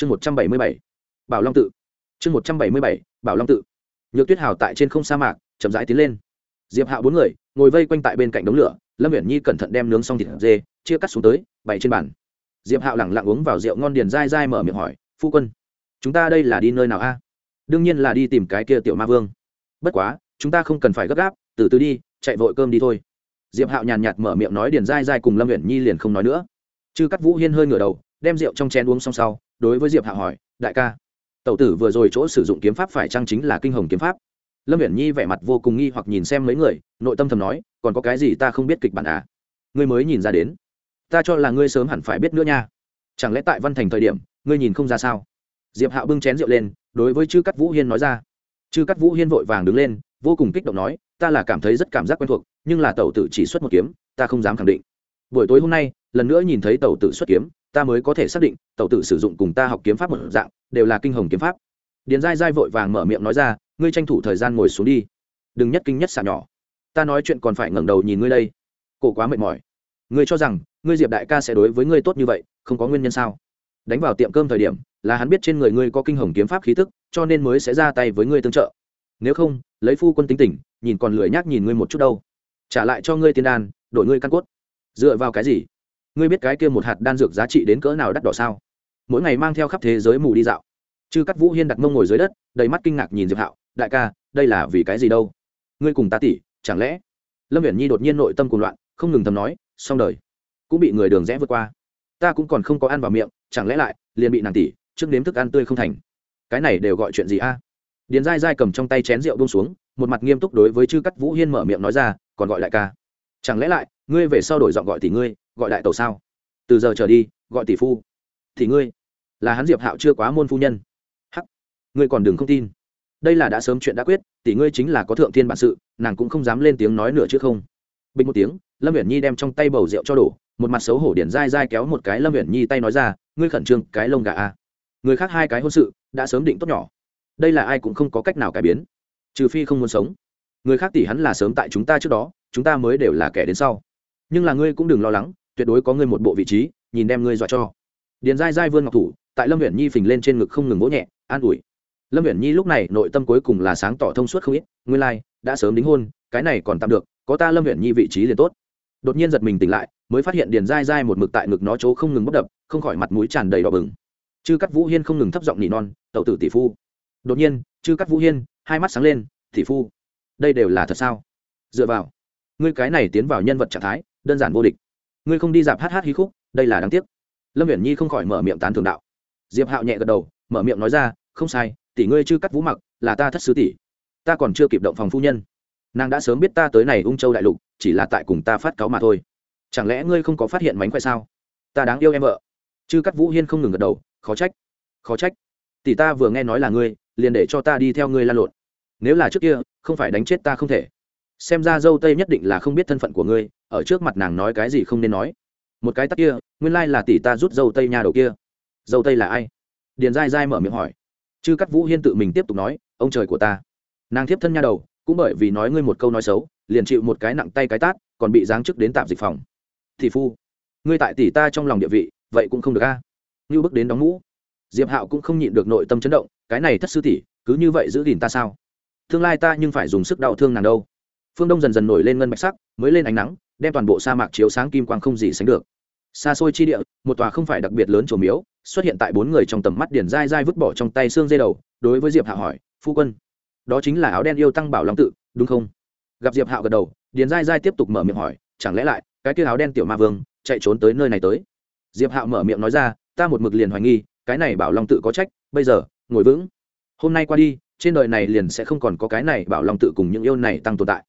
chương một trăm bảy mươi bảy, bảo long tự. Chương một trăm bảy mươi bảy, bảo long tự. Nhược tuyết hào tại trên không sa mạc, chậm rãi tiến lên. Diệp hạo bốn người, ngồi vây quanh tại bên cạnh đống lửa, lâm viễn nhi cẩn thận đem nướng xong thịt dê, chia cắt xuống tới, bày trên bàn. Diệp hạo lẳng lặng uống vào rượu ngon điền dai dai mở miệng hỏi, phu quân, chúng ta đây là đi nơi nào a? Đương nhiên là đi tìm cái kia tiểu ma vương. Bất quá, chúng ta không cần phải gấp gáp, từ từ đi, chạy vội cơm đi thôi. Diệp hạo nhàn nhạt mở miệng nói điền dai dai cùng lâm viễn nhi liền không nói nữa. Chư cắt vũ hiên hơi ngửa đầu, đem rượu trong chén uống xong sau đối với diệp Hạ hỏi, đại ca, tẩu tử vừa rồi chỗ sử dụng kiếm pháp phải chăng chính là kinh hồng kiếm pháp? Lâm viễn nhi vẻ mặt vô cùng nghi hoặc nhìn xem mấy người, nội tâm thầm nói, còn có cái gì ta không biết kịch bản à? Ngươi mới nhìn ra đến. Ta cho là ngươi sớm hẳn phải biết nữa nha. Chẳng lẽ tại văn thành thời điểm, ngươi nhìn không ra sao? Diệp hạo bưng chén rượu lên, đối với chư cắt vũ hiên nói ra. Chư cắt vũ hiên vội vàng đứng lên, vô cùng kích động nói, ta là cảm thấy rất cảm giác quen thuộc, nhưng là tẩu tử chỉ xuất một kiếm, ta không dám khẳng định. Buổi tối hôm nay, lần nữa nhìn thấy tẩu tử xuất kiếm ta mới có thể xác định, tẩu tử sử dụng cùng ta học kiếm pháp một dạng, đều là kinh hồng kiếm pháp. Điền dai dai vội vàng mở miệng nói ra, ngươi tranh thủ thời gian ngồi xuống đi. Đừng nhất kinh nhất xả nhỏ. Ta nói chuyện còn phải ngẩng đầu nhìn ngươi đây. Cổ quá mệt mỏi. Ngươi cho rằng, ngươi diệp đại ca sẽ đối với ngươi tốt như vậy, không có nguyên nhân sao? Đánh vào tiệm cơm thời điểm, là hắn biết trên người ngươi có kinh hồng kiếm pháp khí tức, cho nên mới sẽ ra tay với ngươi tương trợ. Nếu không, lấy phu quân tính tình, nhìn còn lười nhác nhìn ngươi một chút đâu. Trả lại cho ngươi tiên đan, đổi ngươi căn cốt. Dựa vào cái gì? Ngươi biết cái kia một hạt đan dược giá trị đến cỡ nào đắt đỏ sao? Mỗi ngày mang theo khắp thế giới mù đi dạo. Chư cắt vũ hiên đặt mông ngồi dưới đất, đầy mắt kinh ngạc nhìn diệp hạo, đại ca, đây là vì cái gì đâu? Ngươi cùng ta tỉ chẳng lẽ? Lâm viễn nhi đột nhiên nội tâm cùng loạn, không ngừng thầm nói, xong đời, cũng bị người đường rẽ vượt qua. Ta cũng còn không có ăn vào miệng, chẳng lẽ lại liền bị nàng tỉ trước nếm thức ăn tươi không thành? Cái này đều gọi chuyện gì a? Điền dai dai cầm trong tay chén rượu bông xuống, một mặt nghiêm túc đối với chư cắt vũ hiên mở miệng nói ra, còn gọi đại ca. Chẳng lẽ lại, ngươi về sau đổi giọng gọi tỷ ngươi? Gọi đại tàu sao? Từ giờ trở đi, gọi tỷ phu. Thì ngươi, là hắn diệp hạo chưa quá môn phu nhân. Hắc, ngươi còn đừng không tin. Đây là đã sớm chuyện đã quyết, tỷ ngươi chính là có thượng thiên bản sự, nàng cũng không dám lên tiếng nói nữa chứ không. Bình một tiếng, lâm viễn nhi đem trong tay bầu rượu cho đổ, một mặt xấu hổ điển dai dai kéo một cái lâm viễn nhi tay nói ra, ngươi khẩn trương, cái lông gà a. Người khác hai cái hôn sự, đã sớm định tốt nhỏ. Đây là ai cũng không có cách nào cải biến. Trừ phi không muốn sống. Người khác tỷ hắn là sớm tại chúng ta trước đó, chúng ta mới đều là kẻ đến sau. Nhưng là ngươi cũng đừng lo lắng tuyệt đối có ngươi một bộ vị trí nhìn đem ngươi dọa cho. Điền dai dai vươn ngọc thủ tại lâm huyện nhi phình lên trên ngực không ngừng vỗ nhẹ an ủi. Lâm huyện nhi lúc này nội tâm cuối cùng là sáng tỏ thông suốt không ít nguyên lai、like, đã sớm đính hôn cái này còn tạm được có ta lâm huyện nhi vị trí liền tốt. Đột nhiên giật mình tỉnh lại mới phát hiện điền dai dai một mực tại ngực nó chỗ không ngừng bốc đập không khỏi mặt mũi tràn đầy đỏ bừng. Chư cắt vũ hiên không ngừng thấp giọng nỉ non tậu tử tỷ phu. Đột nhiên chư cắt vũ hiên hai mắt sáng lên tỷ phu đây đều là thật sao? Dựa vào ngươi cái này tiến vào nhân vật trạng thái đơn giản vô địch ngươi không đi dạp hát hát hí khúc, đây là đáng tiếc. Lâm viễn nhi không khỏi mở miệng tán thường đạo. Diệp hạo nhẹ gật đầu, mở miệng nói ra, không sai, tỷ ngươi chưa cắt vũ mặc, là ta thất sứ tỷ. Ta còn chưa kịp động phòng phu nhân. Nàng đã sớm biết ta tới này ung châu đại lục, chỉ là tại cùng ta phát cáo mà thôi. Chẳng lẽ ngươi không có phát hiện mánh khoe sao? Ta đáng yêu em vợ. Chư cắt vũ hiên không ngừng gật đầu, khó trách khó trách. Tỷ ta vừa nghe nói là ngươi, liền để cho ta đi theo ngươi lan lộn. Nếu là trước kia, không phải đánh chết ta không thể xem ra dâu tây nhất định là không biết thân phận của ngươi, ở trước mặt nàng nói cái gì không nên nói. Một cái tắc kia, nguyên lai là tỷ ta rút dâu tây nhà đầu kia. Dâu tây là ai? Điền dai dai mở miệng hỏi. Chư cắt vũ hiên tự mình tiếp tục nói, ông trời của ta. Nàng thiếp thân nhà đầu, cũng bởi vì nói ngươi một câu nói xấu, liền chịu một cái nặng tay cái tát, còn bị giáng chức đến tạm dịch phòng. Thị phu, ngươi tại tỷ ta trong lòng địa vị, vậy cũng không được a. Như bước đến đóng mũ diệp hạo cũng không nhịn được nội tâm chấn động, cái này thất sư tỷ, cứ như vậy giữ gìn ta sao? Tương lai ta nhưng phải dùng sức đau thương nàng đâu phương đông dần dần nổi lên ngân bạch sắc, mới lên ánh nắng, đem toàn bộ sa mạc chiếu sáng kim quang không gì sánh được. Xa xôi chi địa, một tòa không phải đặc biệt lớn trổ miếu, xuất hiện tại bốn người trong tầm mắt điển dai dai vứt bỏ trong tay xương dây đầu, đối với diệp hạ hỏi, phu quân, đó chính là áo đen yêu tăng bảo long tự, đúng không? Gặp diệp hạo gật đầu điền dai dai tiếp tục mở miệng hỏi, chẳng lẽ lại, cái kia áo đen tiểu ma vương, chạy trốn tới nơi này tới? Diệp hạo mở miệng nói ra, ta một mực liền hoài nghi, cái này bảo long tự có trách, bây giờ, ngồi vững. Hôm nay qua đi, trên đời này liền sẽ không còn có cái này bảo long tự cùng những yêu này tăng tồn tại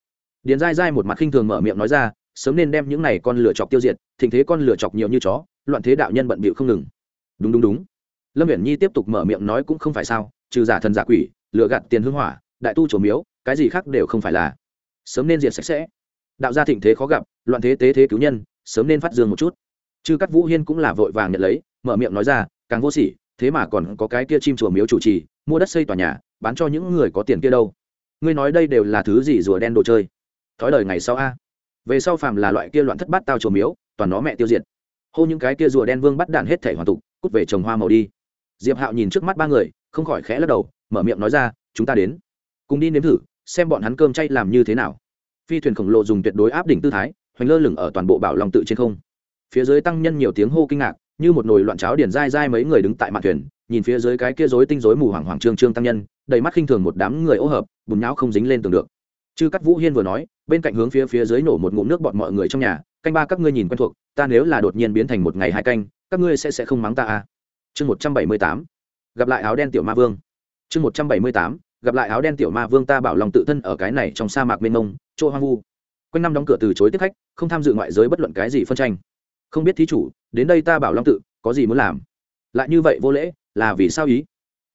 điền dai dai một mặt khinh thường mở miệng nói ra, sớm nên đem những này con lửa chọc tiêu diệt thình thế con lửa chọc nhiều như chó, loạn thế đạo nhân bận bịu không ngừng. Đúng đúng đúng. Lâm viễn nhi tiếp tục mở miệng nói cũng không phải sao, trừ giả thần giả quỷ lựa gạt tiền hưng hỏa, đại tu trổ miếu, cái gì khác đều không phải là. Sớm nên diệt sạch sẽ. Đạo gia thịnh thế khó gặp, loạn thế tế thế cứu nhân, sớm nên phát dương một chút. Chư cắt vũ hiên cũng là vội vàng nhận lấy, mở miệng nói ra, càng vô sỉ, thế mà còn có cái kia chim chùa miếu chủ trì, mua đất xây tòa nhà, bán cho những người có tiền kia đâu. Ngươi nói đây đều là thứ gì rùa đen đồ chơi? Thói đời ngày sau a. Về sau phàm là loại kia loạn thất bát tao trồ miếu, toàn nó mẹ tiêu diệt. Hô những cái kia rùa đen vương bắt đạn hết thể hoàn tục, cút về trồng hoa màu đi. Diệp hạo nhìn trước mắt ba người, không khỏi khẽ lắc đầu, mở miệng nói ra, chúng ta đến, cùng đi nếm thử, xem bọn hắn cơm chay làm như thế nào. Phi thuyền khổng lồ dùng tuyệt đối áp đỉnh tư thái, hoành lơ lửng ở toàn bộ bảo long tự trên không. Phía dưới tăng nhân nhiều tiếng hô kinh ngạc, như một nồi loạn cháo điển dai dai mấy người đứng tại mặt thuyền, nhìn phía dưới cái kia rối tinh rối mù hoàng hoàng trương trương tăng nhân, đầy mắt khinh thường một đám người ô hợp, bùn nhão không dính lên tường được chư cắt vũ hiên vừa nói, bên cạnh hướng phía phía dưới nổ một ngụm nước bọn mọi người trong nhà, canh ba các ngươi nhìn quen thuộc, ta nếu là đột nhiên biến thành một ngày hai canh, các ngươi sẽ sẽ không mắng ta à? Chương một trăm bảy mươi tám, gặp lại áo đen tiểu ma vương. Chương một trăm bảy mươi tám, gặp lại áo đen tiểu ma vương ta bảo lòng tự thân ở cái này trong sa mạc mênh mông, chỗ hoang vu. Quanh năm đóng cửa từ chối tiếp khách, không tham dự ngoại giới bất luận cái gì phân tranh. Không biết thí chủ, đến đây ta bảo long tự, có gì muốn làm? Lại như vậy vô lễ, là vì sao ý?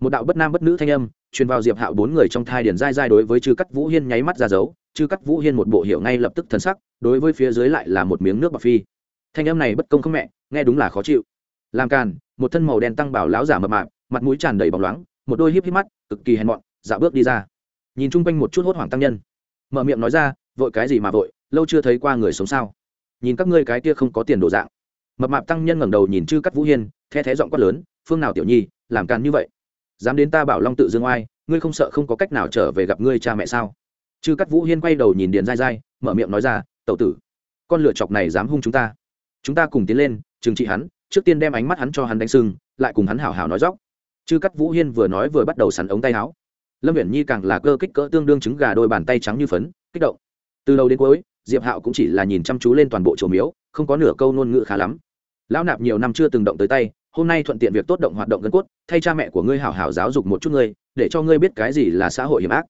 Một đạo bất nam bất nữ thanh âm truyền vào diệp hạo bốn người trong thai điển dai dai đối với chư cắt vũ hiên nháy mắt ra dấu. Chư cắt vũ hiên một bộ hiệu ngay lập tức thần sắc, đối với phía dưới lại là một miếng nước bạc phi. Thanh em này bất công không mẹ, nghe đúng là khó chịu. Làm càn, một thân màu đen tăng bảo láo giả mập mạp, mặt mũi tràn đầy bóng loáng, một đôi híp híp mắt, cực kỳ hèn mọn dạo bước đi ra. Nhìn chung quanh một chút hốt hoảng tăng nhân. Mở miệng nói ra, vội cái gì mà vội, lâu chưa thấy qua người sống sao? Nhìn các ngươi cái kia không có tiền đồ dạng. Mập mạp tăng nhân ngẩng đầu nhìn chư cắt vũ hiên the thé giọng quát lớn, phương nào tiểu nhi, làm càn như vậy? Dám đến ta bảo long tự dương oai, ngươi không sợ không có cách nào trở về gặp ngươi cha mẹ sao? Chư cắt vũ hiên quay đầu nhìn điền dai dai mở miệng nói ra tậu tử, con lựa chọc này dám hung chúng ta. Chúng ta cùng tiến lên, trừng trị hắn, trước tiên đem ánh mắt hắn cho hắn đánh sưng, lại cùng hắn hảo hảo nói dóc. Chư cắt vũ hiên vừa nói vừa bắt đầu sắn ống tay áo. Lâm viễn nhi càng là cơ kích cỡ tương đương trứng gà đôi bàn tay trắng như phấn, kích động. Từ đầu đến cuối, diệp hạo cũng chỉ là nhìn chăm chú lên toàn bộ chỗ miếu, không có nửa câu ngôn ngữ khá lắm. Lão nạp nhiều năm chưa từng động tới tay hôm nay thuận tiện việc tốt động hoạt động gân cốt, thay cha mẹ của ngươi hảo hảo giáo dục một chút ngươi, để cho ngươi biết cái gì là xã hội hiểm ác.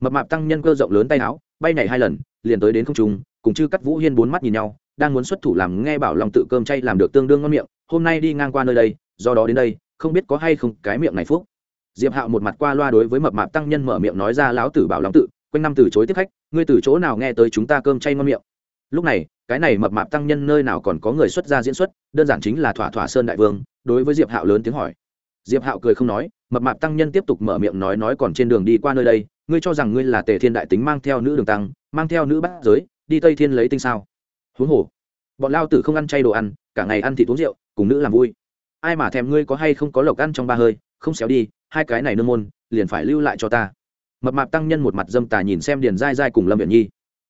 Mập mạp tăng nhân cơ rộng lớn tay áo, bay nhảy hai lần, liền tới đến không trung, cùng chư cắt vũ hiên bốn mắt nhìn nhau, đang muốn xuất thủ làm nghe bảo lòng tự cơm chay làm được tương đương ngon miệng, hôm nay đi ngang qua nơi đây, do đó đến đây, không biết có hay không cái miệng này phúc. Diệp hạo một mặt qua loa đối với mập mạp tăng nhân mở miệng nói ra lão tử bảo lòng tự, quanh năm từ chối tiếp khách, ngươi từ chỗ nào nghe tới chúng ta cơm chay ngon miệng. Lúc này cái này mập mạp tăng nhân nơi nào còn có người xuất ra diễn xuất, đơn giản chính là thỏa thỏa sơn đại vương, đối với diệp hạo lớn tiếng hỏi. Diệp hạo cười không nói, mập mạp tăng nhân tiếp tục mở miệng nói nói còn trên đường đi qua nơi đây, ngươi cho rằng ngươi là tề thiên đại tính mang theo nữ đường tăng, mang theo nữ bát giới, đi tây thiên lấy tinh sao? Huống hồ, bọn lao tử không ăn chay đồ ăn, cả ngày ăn thịt uống rượu, cùng nữ làm vui. Ai mà thèm ngươi có hay không có lộc ăn trong ba hơi, không xéo đi, hai cái này nương môn, liền phải lưu lại cho ta. Mập mạp tăng nhân một mặt dâm tà nhìn xem điền dai dai cùng lâm viện nhi.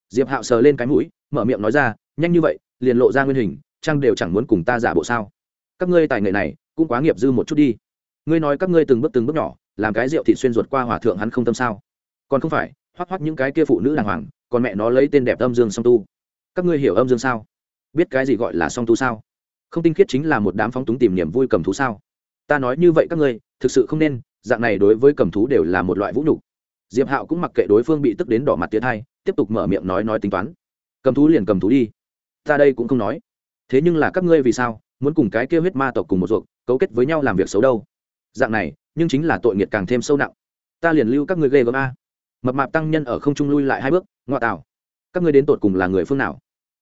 Diệp hạo sờ lên cái mũi, mở miệng nói ra nhanh như vậy, liền lộ ra nguyên hình, trang đều chẳng muốn cùng ta giả bộ sao? Các ngươi tài nghệ này, cũng quá nghiệp dư một chút đi. Ngươi nói các ngươi từng bước từng bước nhỏ, làm cái rượu thị xuyên ruột qua hòa thượng hắn không tâm sao? Còn không phải, hoắc hoắc những cái kia phụ nữ đàng hoàng, còn mẹ nó lấy tên đẹp âm dương song tu. Các ngươi hiểu âm dương sao? Biết cái gì gọi là song tu sao? Không tinh khiết chính là một đám phóng túng tìm niềm vui cầm thú sao? Ta nói như vậy các ngươi, thực sự không nên, dạng này đối với cầm thú đều là một loại vũ nhục. Diệp hạo cũng mặc kệ đối phương bị tức đến đỏ mặt tiến hai tiếp tục mở miệng nói nói tính toán. Cầm thú liền cầm thú đi ta đây cũng không nói. Thế nhưng là các ngươi vì sao muốn cùng cái kêu huyết ma tộc cùng một ruột, cấu kết với nhau làm việc xấu đâu? Dạng này, nhưng chính là tội nghiệt càng thêm sâu nặng. Ta liền lưu các ngươi ghê gớm a. Mập mạp tăng nhân ở không trung lui lại hai bước ngoại tạo. Các ngươi đến tột cùng là người phương nào?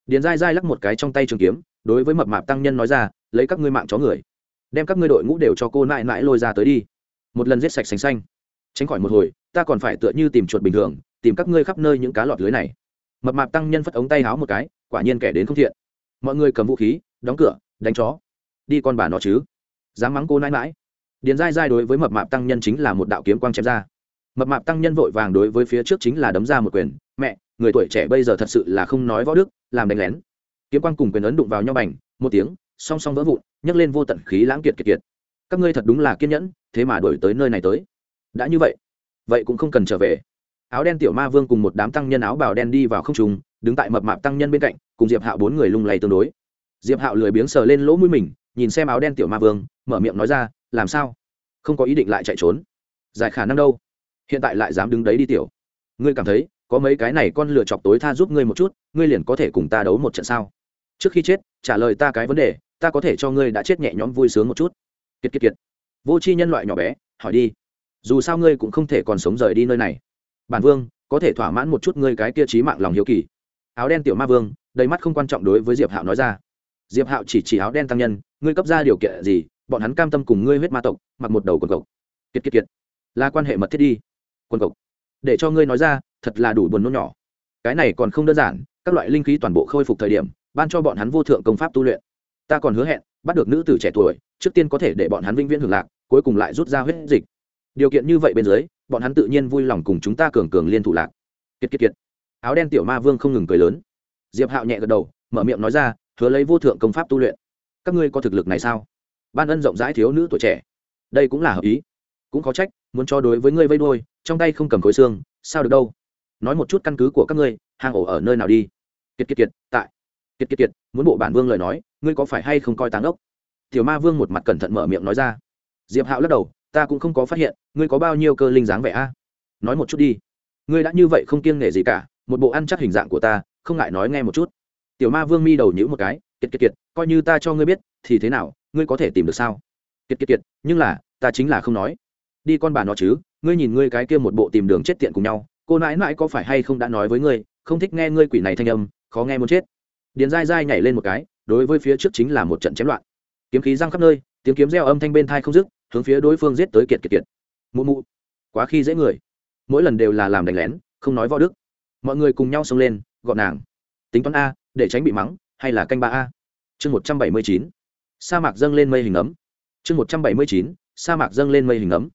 Điền dai dai lắc một cái trong tay trường kiếm, đối với mập mạp tăng nhân nói ra, lấy các ngươi mạng chó người. Đem các ngươi đội ngũ đều cho cô nại nại lôi ra tới đi. Một lần giết sạch sành xanh. Tránh khỏi một hồi, ta còn phải tựa như tìm chuột bình thường, tìm các ngươi khắp nơi những cá lọt lưới này mập mạp tăng nhân phất ống tay háo một cái, quả nhiên kẻ đến không thiện. Mọi người cầm vũ khí, đóng cửa, đánh chó. Đi con bà nó chứ. Dám mắng cô nãi mãi. Điền dai dai đối với mập mạp tăng nhân chính là một đạo kiếm quang chém ra. Mập mạp tăng nhân vội vàng đối với phía trước chính là đấm ra một quyền. Mẹ, người tuổi trẻ bây giờ thật sự là không nói võ đức, làm đánh lén. Kiếm quang cùng quyền ấn đụng vào nhau bành, một tiếng, song song vỡ vụn, nhấc lên vô tận khí lãng kiệt kiệt kiệt. Các ngươi thật đúng là kiên nhẫn, thế mà đổi tới nơi này tới. Đã như vậy vậy cũng không cần trở về áo đen tiểu ma vương cùng một đám tăng nhân áo bào đen đi vào không trùng đứng tại mập mạp tăng nhân bên cạnh, cùng diệp hạo bốn người lung lay tương đối. Diệp hạo lười biếng sờ lên lỗ mũi mình, nhìn xem áo đen tiểu ma vương, mở miệng nói ra, làm sao? Không có ý định lại chạy trốn? Giải khả năng đâu? Hiện tại lại dám đứng đấy đi tiểu. Ngươi cảm thấy, có mấy cái này con lựa chọc tối tha giúp ngươi một chút, ngươi liền có thể cùng ta đấu một trận sao? Trước khi chết, trả lời ta cái vấn đề, ta có thể cho ngươi đã chết nhẹ nhõm vui sướng một chút. Kiệt kiệt kiệt. Vô c h i nhân loại nhỏ bé, hỏi đi, dù sao ngươi cũng không thể còn sống rời đi nơi này bản vương, có thể thỏa mãn một chút ngươi cái kia trí mạng lòng hiếu kỳ. Áo đen tiểu ma vương, đầy mắt không quan trọng đối với diệp hạo nói ra. Diệp hạo chỉ chỉ áo đen tăng nhân, ngươi cấp ra điều kiện gì, bọn hắn cam tâm cùng ngươi huyết ma tộc, mặc một đầu quần cộc. Kiệt kiệt kiệt. Là quan hệ mật thiết đi. Quần cộc. Để cho ngươi nói ra, thật là đủ buồn nôn nhỏ. Cái này còn không đơn giản, các loại linh khí toàn bộ khôi phục thời điểm, ban cho bọn hắn vô thượng công pháp tu luyện. Ta còn hứa hẹn, bắt được nữ tử trẻ tuổi, trước tiên có thể để bọn hắn vĩnh viễn hưởng lạc, cuối cùng lại rút ra huyết dịch. Điều kiện như vậy bên dưới bọn hắn tự nhiên vui lòng cùng chúng ta cường cường liên thủ lạc. Kiệt kiệt kiệt. Áo đen tiểu ma vương không ngừng cười lớn. Diệp hạo nhẹ gật đầu, mở miệng nói ra, hứa lấy vô thượng công pháp tu luyện. Các ngươi có thực lực này sao? Ban ân rộng rãi thiếu nữ tuổi trẻ. Đây cũng là hợp ý. Cũng có trách, muốn cho đối với ngươi vây đôi trong tay không cầm khối xương, sao được đâu? Nói một chút căn cứ của các ngươi, hang ổ ở nơi nào đi? Kiệt kiệt kiệt, tại. Kiệt kiệt kiệt, muốn bộ bản vương lời nói, ngươi có phải hay không coi táng ốc? Tiểu ma vương một mặt cẩn thận mở miệng nói ra. Diệp hạo lắc đầu ta cũng không có phát hiện, ngươi có bao nhiêu cơ linh dáng vẻ a? Nói một chút đi. Ngươi đã như vậy không kiêng nể gì cả, một bộ ăn chắc hình dạng của ta, không ngại nói nghe một chút. Tiểu ma vương mi đầu nhữ một cái, kiệt kiệt kiệt, coi như ta cho ngươi biết, thì thế nào, ngươi có thể tìm được sao? Kiệt kiệt kiệt, nhưng là, ta chính là không nói. Đi con bà nó chứ, ngươi nhìn ngươi cái kia một bộ tìm đường chết tiện cùng nhau, cô nãi nãi có phải hay không đã nói với ngươi, không thích nghe ngươi quỷ này thanh âm, khó nghe muốn chết. Điền dai dai nhảy lên một cái, đối với phía trước chính là một trận chém loạn. Kiếm khí răng khắp nơi, tiếng kiếm reo âm thanh bên thai không dứt hướng phía đối phương giết tới kiệt kiệt kiệt. Mụ mụ. Quá khi dễ người. Mỗi lần đều là làm đánh lén, không nói võ đức. Mọi người cùng nhau xông lên, gọn nàng. Tính toán a, để tránh bị mắng, hay là canh ba a? Chương một trăm bảy mươi chín. Sa mạc dâng lên mây hình ấm. Chương một trăm bảy mươi chín, sa mạc dâng lên mây hình ấm.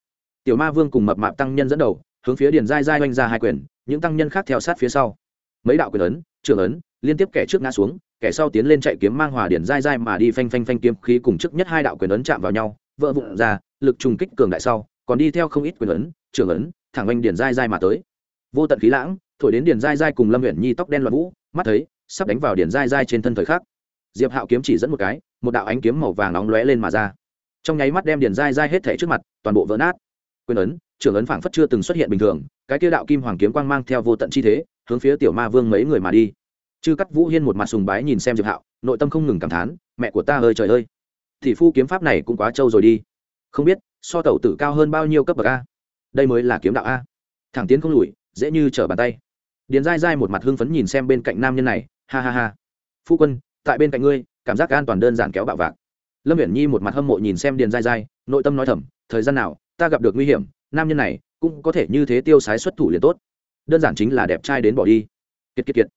Tiểu ma vương cùng mập mạp tăng nhân dẫn đầu, hướng phía điền dai dai oanh ra hai quyền, những tăng nhân khác theo sát phía sau. Mấy đạo quyền ấn, trưởng ấn, liên tiếp kẻ trước ngã xuống, kẻ sau tiến lên chạy kiếm mang hòa điển dai dai mà đi phanh phanh phanh kiếm khí cùng trước nhất hai đạo quyền ấn chạm vào nhau vỡ vụn ra, lực trùng kích cường đại sau, còn đi theo không ít quyền ấn, trưởng ấn, thẳng oanh điển dai dai mà tới. Vô tận khí lãng, thổi đến điển dai dai cùng lâm huyện nhi tóc đen loạn vũ, mắt thấy, sắp đánh vào điển dai dai trên thân thời khắc. Diệp hạo kiếm chỉ dẫn một cái, một đạo ánh kiếm màu vàng nóng lóe lên mà ra. Trong nháy mắt đem điển dai dai hết thể trước mặt, toàn bộ vỡ nát. Quyền ấn, trưởng ấn phảng phất chưa từng xuất hiện bình thường, cái kia đạo kim hoàng kiếm quang mang theo vô tận chi thế, hướng phía tiểu ma vương mấy người mà đi. Chư cắt vũ hiên một mặt sùng bái nhìn xem diệp hạo, nội tâm không ngừng cảm thán, mẹ của ta ơi, trời ơi! Thì phu kiếm pháp này cũng quá trâu rồi đi. Không biết, so tẩu tử cao hơn bao nhiêu cấp bậc a? Đây mới là kiếm đạo a. Thẳng tiến không lùi, dễ như trở bàn tay. Điền dai dai một mặt hưng phấn nhìn xem bên cạnh nam nhân này, ha ha ha. Phu quân, tại bên cạnh ngươi, cảm giác an toàn đơn giản kéo bạo vạc. Lâm viễn nhi một mặt hâm mộ nhìn xem điền dai dai nội tâm nói thầm, thời gian nào, ta gặp được nguy hiểm, nam nhân này cũng có thể như thế tiêu sái xuất thủ liền tốt. Đơn giản chính là đẹp trai đến bỏ đi. Kiệt kiệt kiệt.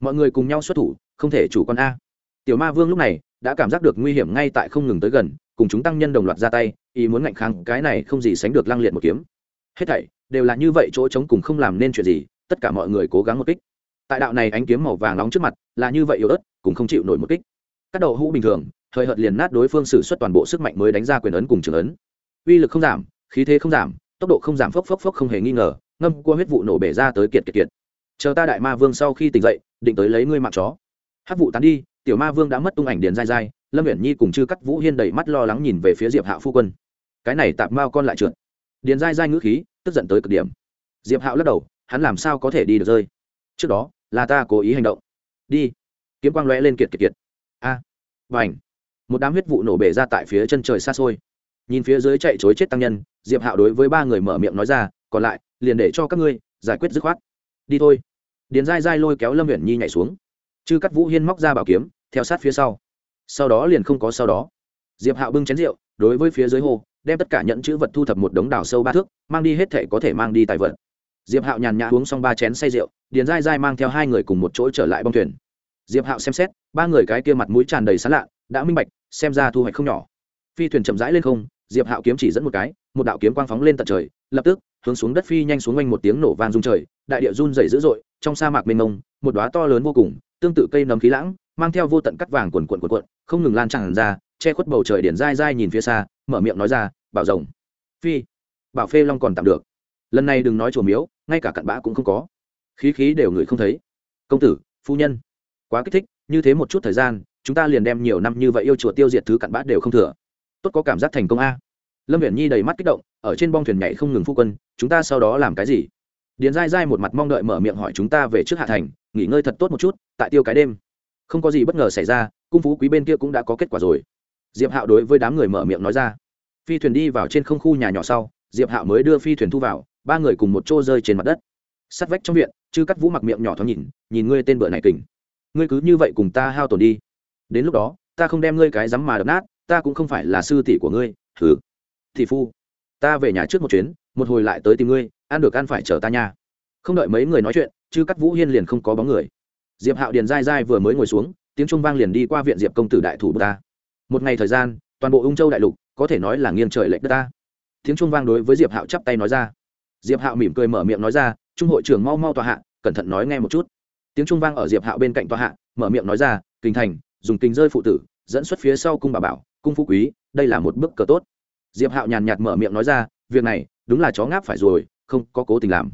Mọi người cùng nhau xuất thủ, không thể chủ con a. Tiểu ma vương lúc này đã cảm giác được nguy hiểm ngay tại không ngừng tới gần, cùng chúng tăng nhân đồng loạt ra tay, ý muốn ngạnh kháng, cái này không gì sánh được lăng liệt một kiếm. Hết thảy đều là như vậy chỗ trống cùng không làm nên chuyện gì, tất cả mọi người cố gắng một kích. Tại đạo này ánh kiếm màu vàng nóng trước mặt, là như vậy yếu ớt, cùng không chịu nổi một kích. Các đầu hũ bình thường, thời hợt liền nát đối phương xử suất toàn bộ sức mạnh mới đánh ra quyền ấn cùng trường ấn. Uy lực không giảm, khí thế không giảm, tốc độ không giảm phốc phốc phốc không hề nghi ngờ, ngâm qua huyết vụ nổ bể ra tới kiệt kiệt kiệt. Chờ ta đại ma vương sau khi tỉnh dậy, định tới lấy ngươi mạng chó. Hát vụ tán đi tiểu ma vương đã mất tung ảnh điền dai dai lâm uyển nhi cùng chư cắt vũ hiên đầy mắt lo lắng nhìn về phía diệp hạo phu quân. Cái này tạp mao con lại trượt. Điền dai dai ngữ khí tức giận tới cực điểm. Diệp hạo lắc đầu hắn làm sao có thể đi được rơi? Trước đó là ta cố ý hành động. Đi. Kiếm quang lóe lên kiệt kiệt kiệt. A. À, và ảnh một đám huyết vụ nổ bể ra tại phía chân trời xa xôi. Nhìn phía dưới chạy chối chết tăng nhân diệp hạo đối với ba người mở miệng nói ra còn lại liền để cho các ngươi giải quyết dứt khoát. Đi thôi. Điền dai dai lôi kéo lâm uyển nhi nhảy xuống chư cắt vũ hiên móc ra bảo kiếm, theo sát phía sau. Sau đó liền không có sau đó. Diệp hạo bưng chén rượu, đối với phía dưới hồ, đem tất cả nhận chữ vật thu thập một đống đào sâu ba thước, mang đi hết thể có thể mang đi tài vật. Diệp hạo nhàn nhã uống xong ba chén say rượu điền dai dai mang theo hai người cùng một chỗ trở lại bong thuyền. Diệp hạo xem xét, ba người cái kia mặt mũi tràn đầy sán lạ, đã minh bạch, xem ra thu hoạch không nhỏ. Phi thuyền chậm rãi lên không, diệp hạo kiếm chỉ dẫn một cái, một đạo kiếm quang phóng lên tận trời, lập tức, hướng xuống đất phi nhanh xuống quanh một tiếng nổ vang rung trời, đại địa run rẩy dữ dội, trong sa mạc mênh mông, một đóa to lớn vô cùng tương tự cây nấm khí lãng, mang theo vô tận cắt vàng cuộn cuộn cuộn cuộn, không ngừng lan tràn ra, che khuất bầu trời điển dai dai nhìn phía xa, mở miệng nói ra, bảo rồng. Phi. Bảo phê long còn tạm được. Lần này đừng nói chùa miếu, ngay cả cặn bã cũng không có. Khí khí đều người không thấy. Công tử, phu nhân. Quá kích thích, như thế một chút thời gian, chúng ta liền đem nhiều năm như vậy yêu chùa tiêu diệt thứ cặn bã đều không thừa. Tốt có cảm giác thành công a. Lâm viễn nhi đầy mắt kích động, ở trên bong thuyền nhảy không ngừng phu quân, chúng ta sau đó làm cái gì? Điền dai dai một mặt mong đợi mở miệng hỏi chúng ta về trước hạ thành, nghỉ ngơi thật tốt một chút tại tiêu cái đêm. Không có gì bất ngờ xảy ra, cung phú quý bên kia cũng đã có kết quả rồi. Diệp hạo đối với đám người mở miệng nói ra. Phi thuyền đi vào trên không khu nhà nhỏ sau, diệp hạo mới đưa phi thuyền thu vào, ba người cùng một chỗ rơi trên mặt đất. Sắt vách trong viện, chư cắt vũ mặc miệng nhỏ thoáng nhìn nhìn ngươi tên bựa này kình. Ngươi cứ như vậy cùng ta hao tổn đi. Đến lúc đó, ta không đem ngươi cái rắm mà đập nát, ta cũng không phải là sư tỷ của ngươi thử thị phu, ta về nhà trước một chuyến, một hồi lại tới tìm ngươi, ăn được ăn phải chờ ta nha. Không đợi mấy người nói chuyện, chư cắt vũ hiên liền không có bóng người diệp hạo điền dai dai vừa mới ngồi xuống, tiếng trung vang liền đi qua viện diệp công tử đại thủ ta một ngày thời gian, toàn bộ ung châu đại lục, có thể nói là nghiêng trời lệch đất ta tiếng trung vang đối với diệp hạo chắp tay nói ra. Diệp hạo mỉm cười mở miệng nói ra, trung hội trưởng mau mau tòa hạ, cẩn thận nói nghe một chút. Tiếng trung vang ở diệp hạo bên cạnh tòa hạ, mở miệng nói ra, kinh thành, dùng kính rơi phụ tử, dẫn xuất phía sau cung bà bảo, cung phú quý, đây là một bước cờ tốt. Diệp hạo nhàn nhạt mở miệng nói ra, việc này, đúng là chó ngáp phải rồi, không có cố tình làm.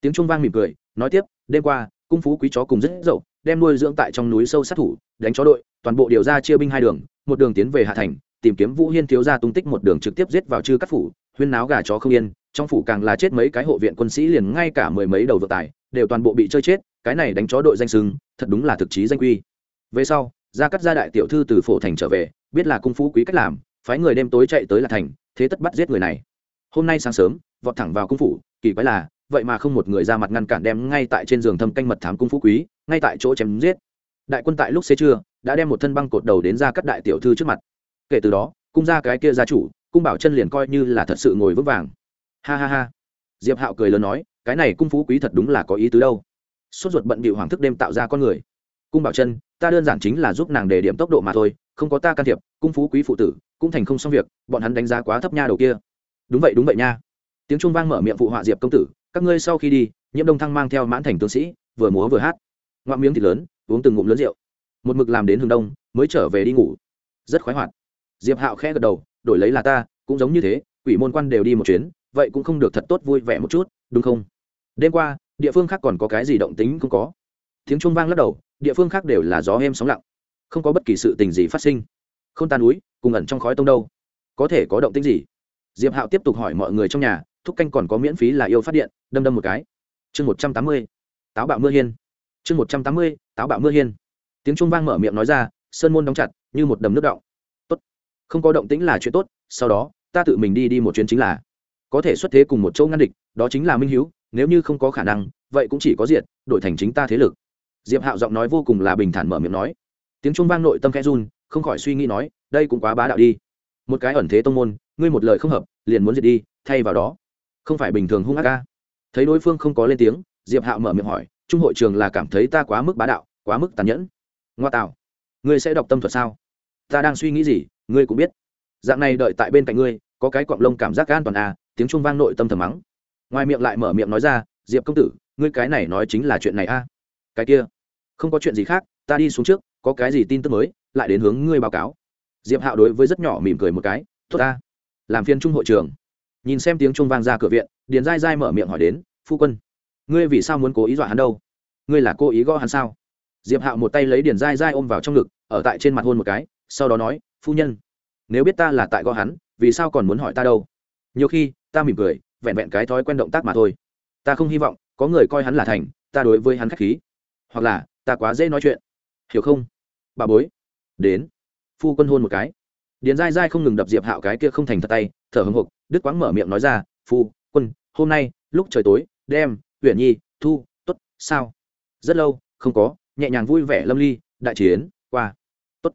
Tiếng trung vang mỉm cười, nói tiếp, đêm qua, cung phú quý chó cùng rất dậu đem nuôi dưỡng tại trong núi sâu sát thủ, đánh chó đội, toàn bộ điều ra chia binh hai đường, một đường tiến về hạ thành, tìm kiếm vũ hiên thiếu ra tung tích một đường trực tiếp giết vào chư cắt phủ, huyên náo gà chó không yên, trong phủ càng là chết mấy cái hộ viện quân sĩ liền ngay cả mười mấy đầu vợ tài, đều toàn bộ bị chơi chết, cái này đánh chó đội danh sưng thật đúng là thực chí danh quy. Về sau, gia cắt gia đại tiểu thư từ phổ thành trở về, biết là cung phú quý cách làm, phái người đêm tối chạy tới là thành, thế tất bắt giết người này. Hôm nay sáng sớm, vọt thẳng vào cung phủ, kỳ quái là vậy mà không một người ra mặt ngăn cản đem ngay tại trên giường thâm canh mật thám cung phú quý, ngay tại chỗ chém giết. Đại quân tại lúc xế trưa, đã đem một thân băng cột đầu đến ra cắt đại tiểu thư trước mặt. Kể từ đó, cung ra cái kia gia chủ, cung bảo chân liền coi như là thật sự ngồi vững vàng. Ha ha ha. Diệp hạo cười lớn nói, cái này cung phú quý thật đúng là có ý tứ đâu. Sốt ruột bận bị hoàng thức đêm tạo ra con người. Cung bảo chân, ta đơn giản chính là giúp nàng đề điểm tốc độ mà thôi, không có ta can thiệp, cung phú quý phụ tử cũng thành không xong việc, bọn hắn đánh giá quá thấp nha đầu kia. Đúng vậy đúng vậy nha. Tiếng trung vang mở miệng phụ họa diệp công tử các ngươi sau khi đi, nhiễm đông thăng mang theo mãn thành tướng sĩ, vừa múa vừa hát. Ngoạm miếng thịt lớn, uống từng ngụm lớn rượu. Một mực làm đến hướng đông, mới trở về đi ngủ. Rất khoái hoạt. Diệp hạo khẽ gật đầu, đổi lấy là ta, cũng giống như thế, quỷ môn quan đều đi một chuyến, vậy cũng không được thật tốt vui vẻ một chút, đúng không? Đêm qua, địa phương khác còn có cái gì động tính không có? Tiếng trung vang lắc đầu, địa phương khác đều là gió êm sóng lặng. Không có bất kỳ sự tình gì phát sinh. Không tan núi, cùng ẩn trong khói tông đâu. Có thể có động tính gì? Diệp hạo tiếp tục hỏi mọi người trong nhà thúc canh còn có miễn phí là yêu phát điện, đâm đâm một cái. Chương một trăm tám mươi, táo bạo mưa hiên. Chương một trăm tám mươi, táo bạo mưa hiên. Tiếng trung vang mở miệng nói ra, sơn môn đóng chặt, như một đầm nước động. Tốt. Không có động tĩnh là chuyện tốt, sau đó, ta tự mình đi đi một chuyến chính là. Có thể xuất thế cùng một châu ngăn địch, đó chính là minh hiếu, nếu như không có khả năng, vậy cũng chỉ có diện đổi thành chính ta thế lực. Diệp hạo giọng nói vô cùng là bình thản mở miệng nói. Tiếng trung vang nội tâm khẽ run, không khỏi suy nghĩ nói, đây cũng quá bá đạo đi. Một cái ẩn thế tông môn, ngươi một lời không hợp, liền muốn diệt đi, thay vào đó không phải bình thường hung ác ca. Thấy đối phương không có lên tiếng, diệp hạo mở miệng hỏi, trung hội trường là cảm thấy ta quá mức bá đạo, quá mức tàn nhẫn. Ngoa tạo, ngươi sẽ đọc tâm thuật sao? Ta đang suy nghĩ gì, ngươi cũng biết. Dạng này đợi tại bên cạnh ngươi, có cái cọng lông cảm giác an toàn à tiếng trung vang nội tâm thầm mắng. Ngoài miệng lại mở miệng nói ra, diệp công tử, ngươi cái này nói chính là chuyện này a à? cái kia, không có chuyện gì khác, ta đi xuống trước, có cái gì tin tức mới, lại đến hướng ngươi báo cáo. Diệp hạo đối với rất nhỏ mỉm cười một cái thốt ta, làm phiên trung hội trường nhìn xem tiếng trung vang ra cửa viện, điền dai dai mở miệng hỏi đến, phu quân, ngươi vì sao muốn cố ý dọa hắn đâu? Ngươi là cố ý gõ hắn sao? Diệp hạo một tay lấy điền dai dai ôm vào trong ngực, ở tại trên mặt hôn một cái, sau đó nói, phu nhân, nếu biết ta là tại gõ hắn, vì sao còn muốn hỏi ta đâu? Nhiều khi, ta mỉm cười, vẹn vẹn cái thói quen động tác mà thôi. Ta không hy vọng có người coi hắn là thành, ta đối với hắn k h á c h khí. Hoặc là, ta quá dễ nói chuyện. Hiểu không? Bà bối, đến. Phu quân hôn một cái. Điền dai dai không ngừng đập diệp hạo cái kia không thành thật tay, thở hưng hục đức quáng mở miệng nói ra, phu, quân, hôm nay, lúc trời tối, đem huyện nhi, thu t ố t sao. Rất lâu, không có, nhẹ nhàng vui vẻ lâm ly, đại chiến, qua. T ố t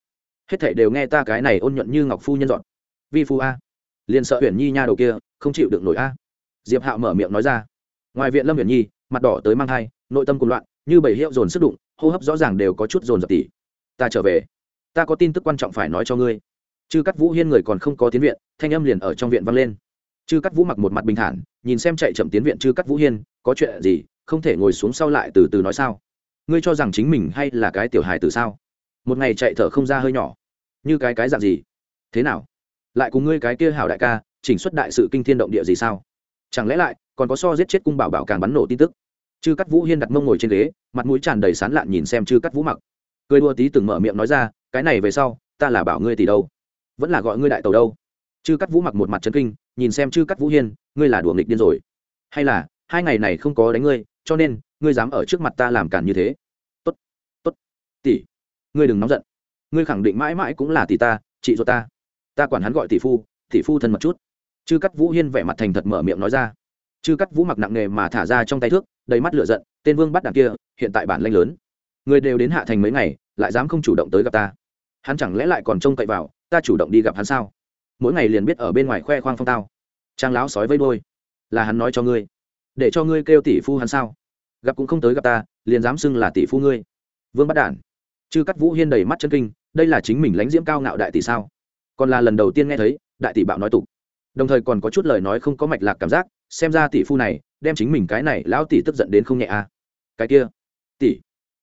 hết thảy đều nghe ta cái này ôn nhuận như ngọc phu nhân dọn. Vi phu a. Liền sợ huyện nhi nha đầu kia, không chịu được nổi a. Diệp hạo mở miệng nói ra. Ngoài viện lâm huyện nhi, mặt đỏ tới mang thai, nội tâm cùng loạn, như bảy hiệu dồn sức đụng, hô hấp rõ ràng đều có chút dồn dập tỉ. Ta trở về. Ta có tin tức quan trọng phải nói cho ngươi. Chư cắt vũ hiên người còn không có tiến viện, thanh âm liền ở trong viện vang lên chư cắt vũ mặc một mặt bình thản, nhìn xem chạy chậm tiến viện chư cắt vũ hiên, có chuyện gì, không thể ngồi xuống sau lại từ từ nói sao? Ngươi cho rằng chính mình hay là cái tiểu hài từ sao? Một ngày chạy thở không ra hơi nhỏ. Như cái cái dạng gì? Thế nào? Lại cùng ngươi cái kia hảo đại ca, chỉnh xuất đại sự kinh thiên động địa gì sao? Chẳng lẽ lại, còn có so giết chết cung bảo bảo càng bắn nổ tin tức? Chư cắt vũ hiên đặt mông ngồi trên ghế, mặt mũi tràn đầy sán lạn nhìn xem chư cắt vũ mặc. Cười đua tí từng mở miệng nói ra, cái này về sau, ta là bảo ngươi tỷ đâu? Vẫn là gọi ngươi đại tàu đâu? Chư cắt vũ mặc một mặt trấn kinh nhìn xem chư cắt vũ hiên, ngươi là đùa nghịch điên rồi. Hay là, hai ngày này không có đánh ngươi, cho nên, ngươi dám ở trước mặt ta làm cản như thế. Tốt tốt. Tỷ, ngươi đừng nóng giận. Ngươi khẳng định mãi mãi cũng là tỷ ta, chị ruột ta. Ta quản hắn gọi tỷ phu tỷ phu thân một chút. Chư cắt vũ hiên vẻ mặt thành thật mở miệng nói ra. Chư cắt vũ mặc nặng nề mà thả ra trong tay thước, đầy mắt lửa giận, tên vương bắt đằng kia, hiện tại bản lanh lớn. Người đều đến hạ thành mấy ngày, lại dám không chủ động tới gặp ta. Hắn chẳng lẽ lại còn trông cậy vào, ta chủ động đi gặp hắn sao? Mỗi ngày liền biết ở bên ngoài khoe khoang phong tao. Trang láo sói vây đôi là hắn nói cho ngươi. Để cho ngươi kêu tỷ phu hắn sao? Gặp cũng không tới gặp ta, liền dám xưng là tỷ phu ngươi. Vương bắt đản. Chư cắt vũ hiên đầy mắt chân kinh, đây là chính mình lãnh diễm cao ngạo đại tỷ sao? Còn là lần đầu tiên nghe thấy, đại tỷ bạo nói tục. Đồng thời còn có chút lời nói không có mạch lạc cảm giác, xem ra tỷ phu này, đem chính mình cái này lão tỷ tức giận đến không nhẹ à. Cái kia. Tỷ.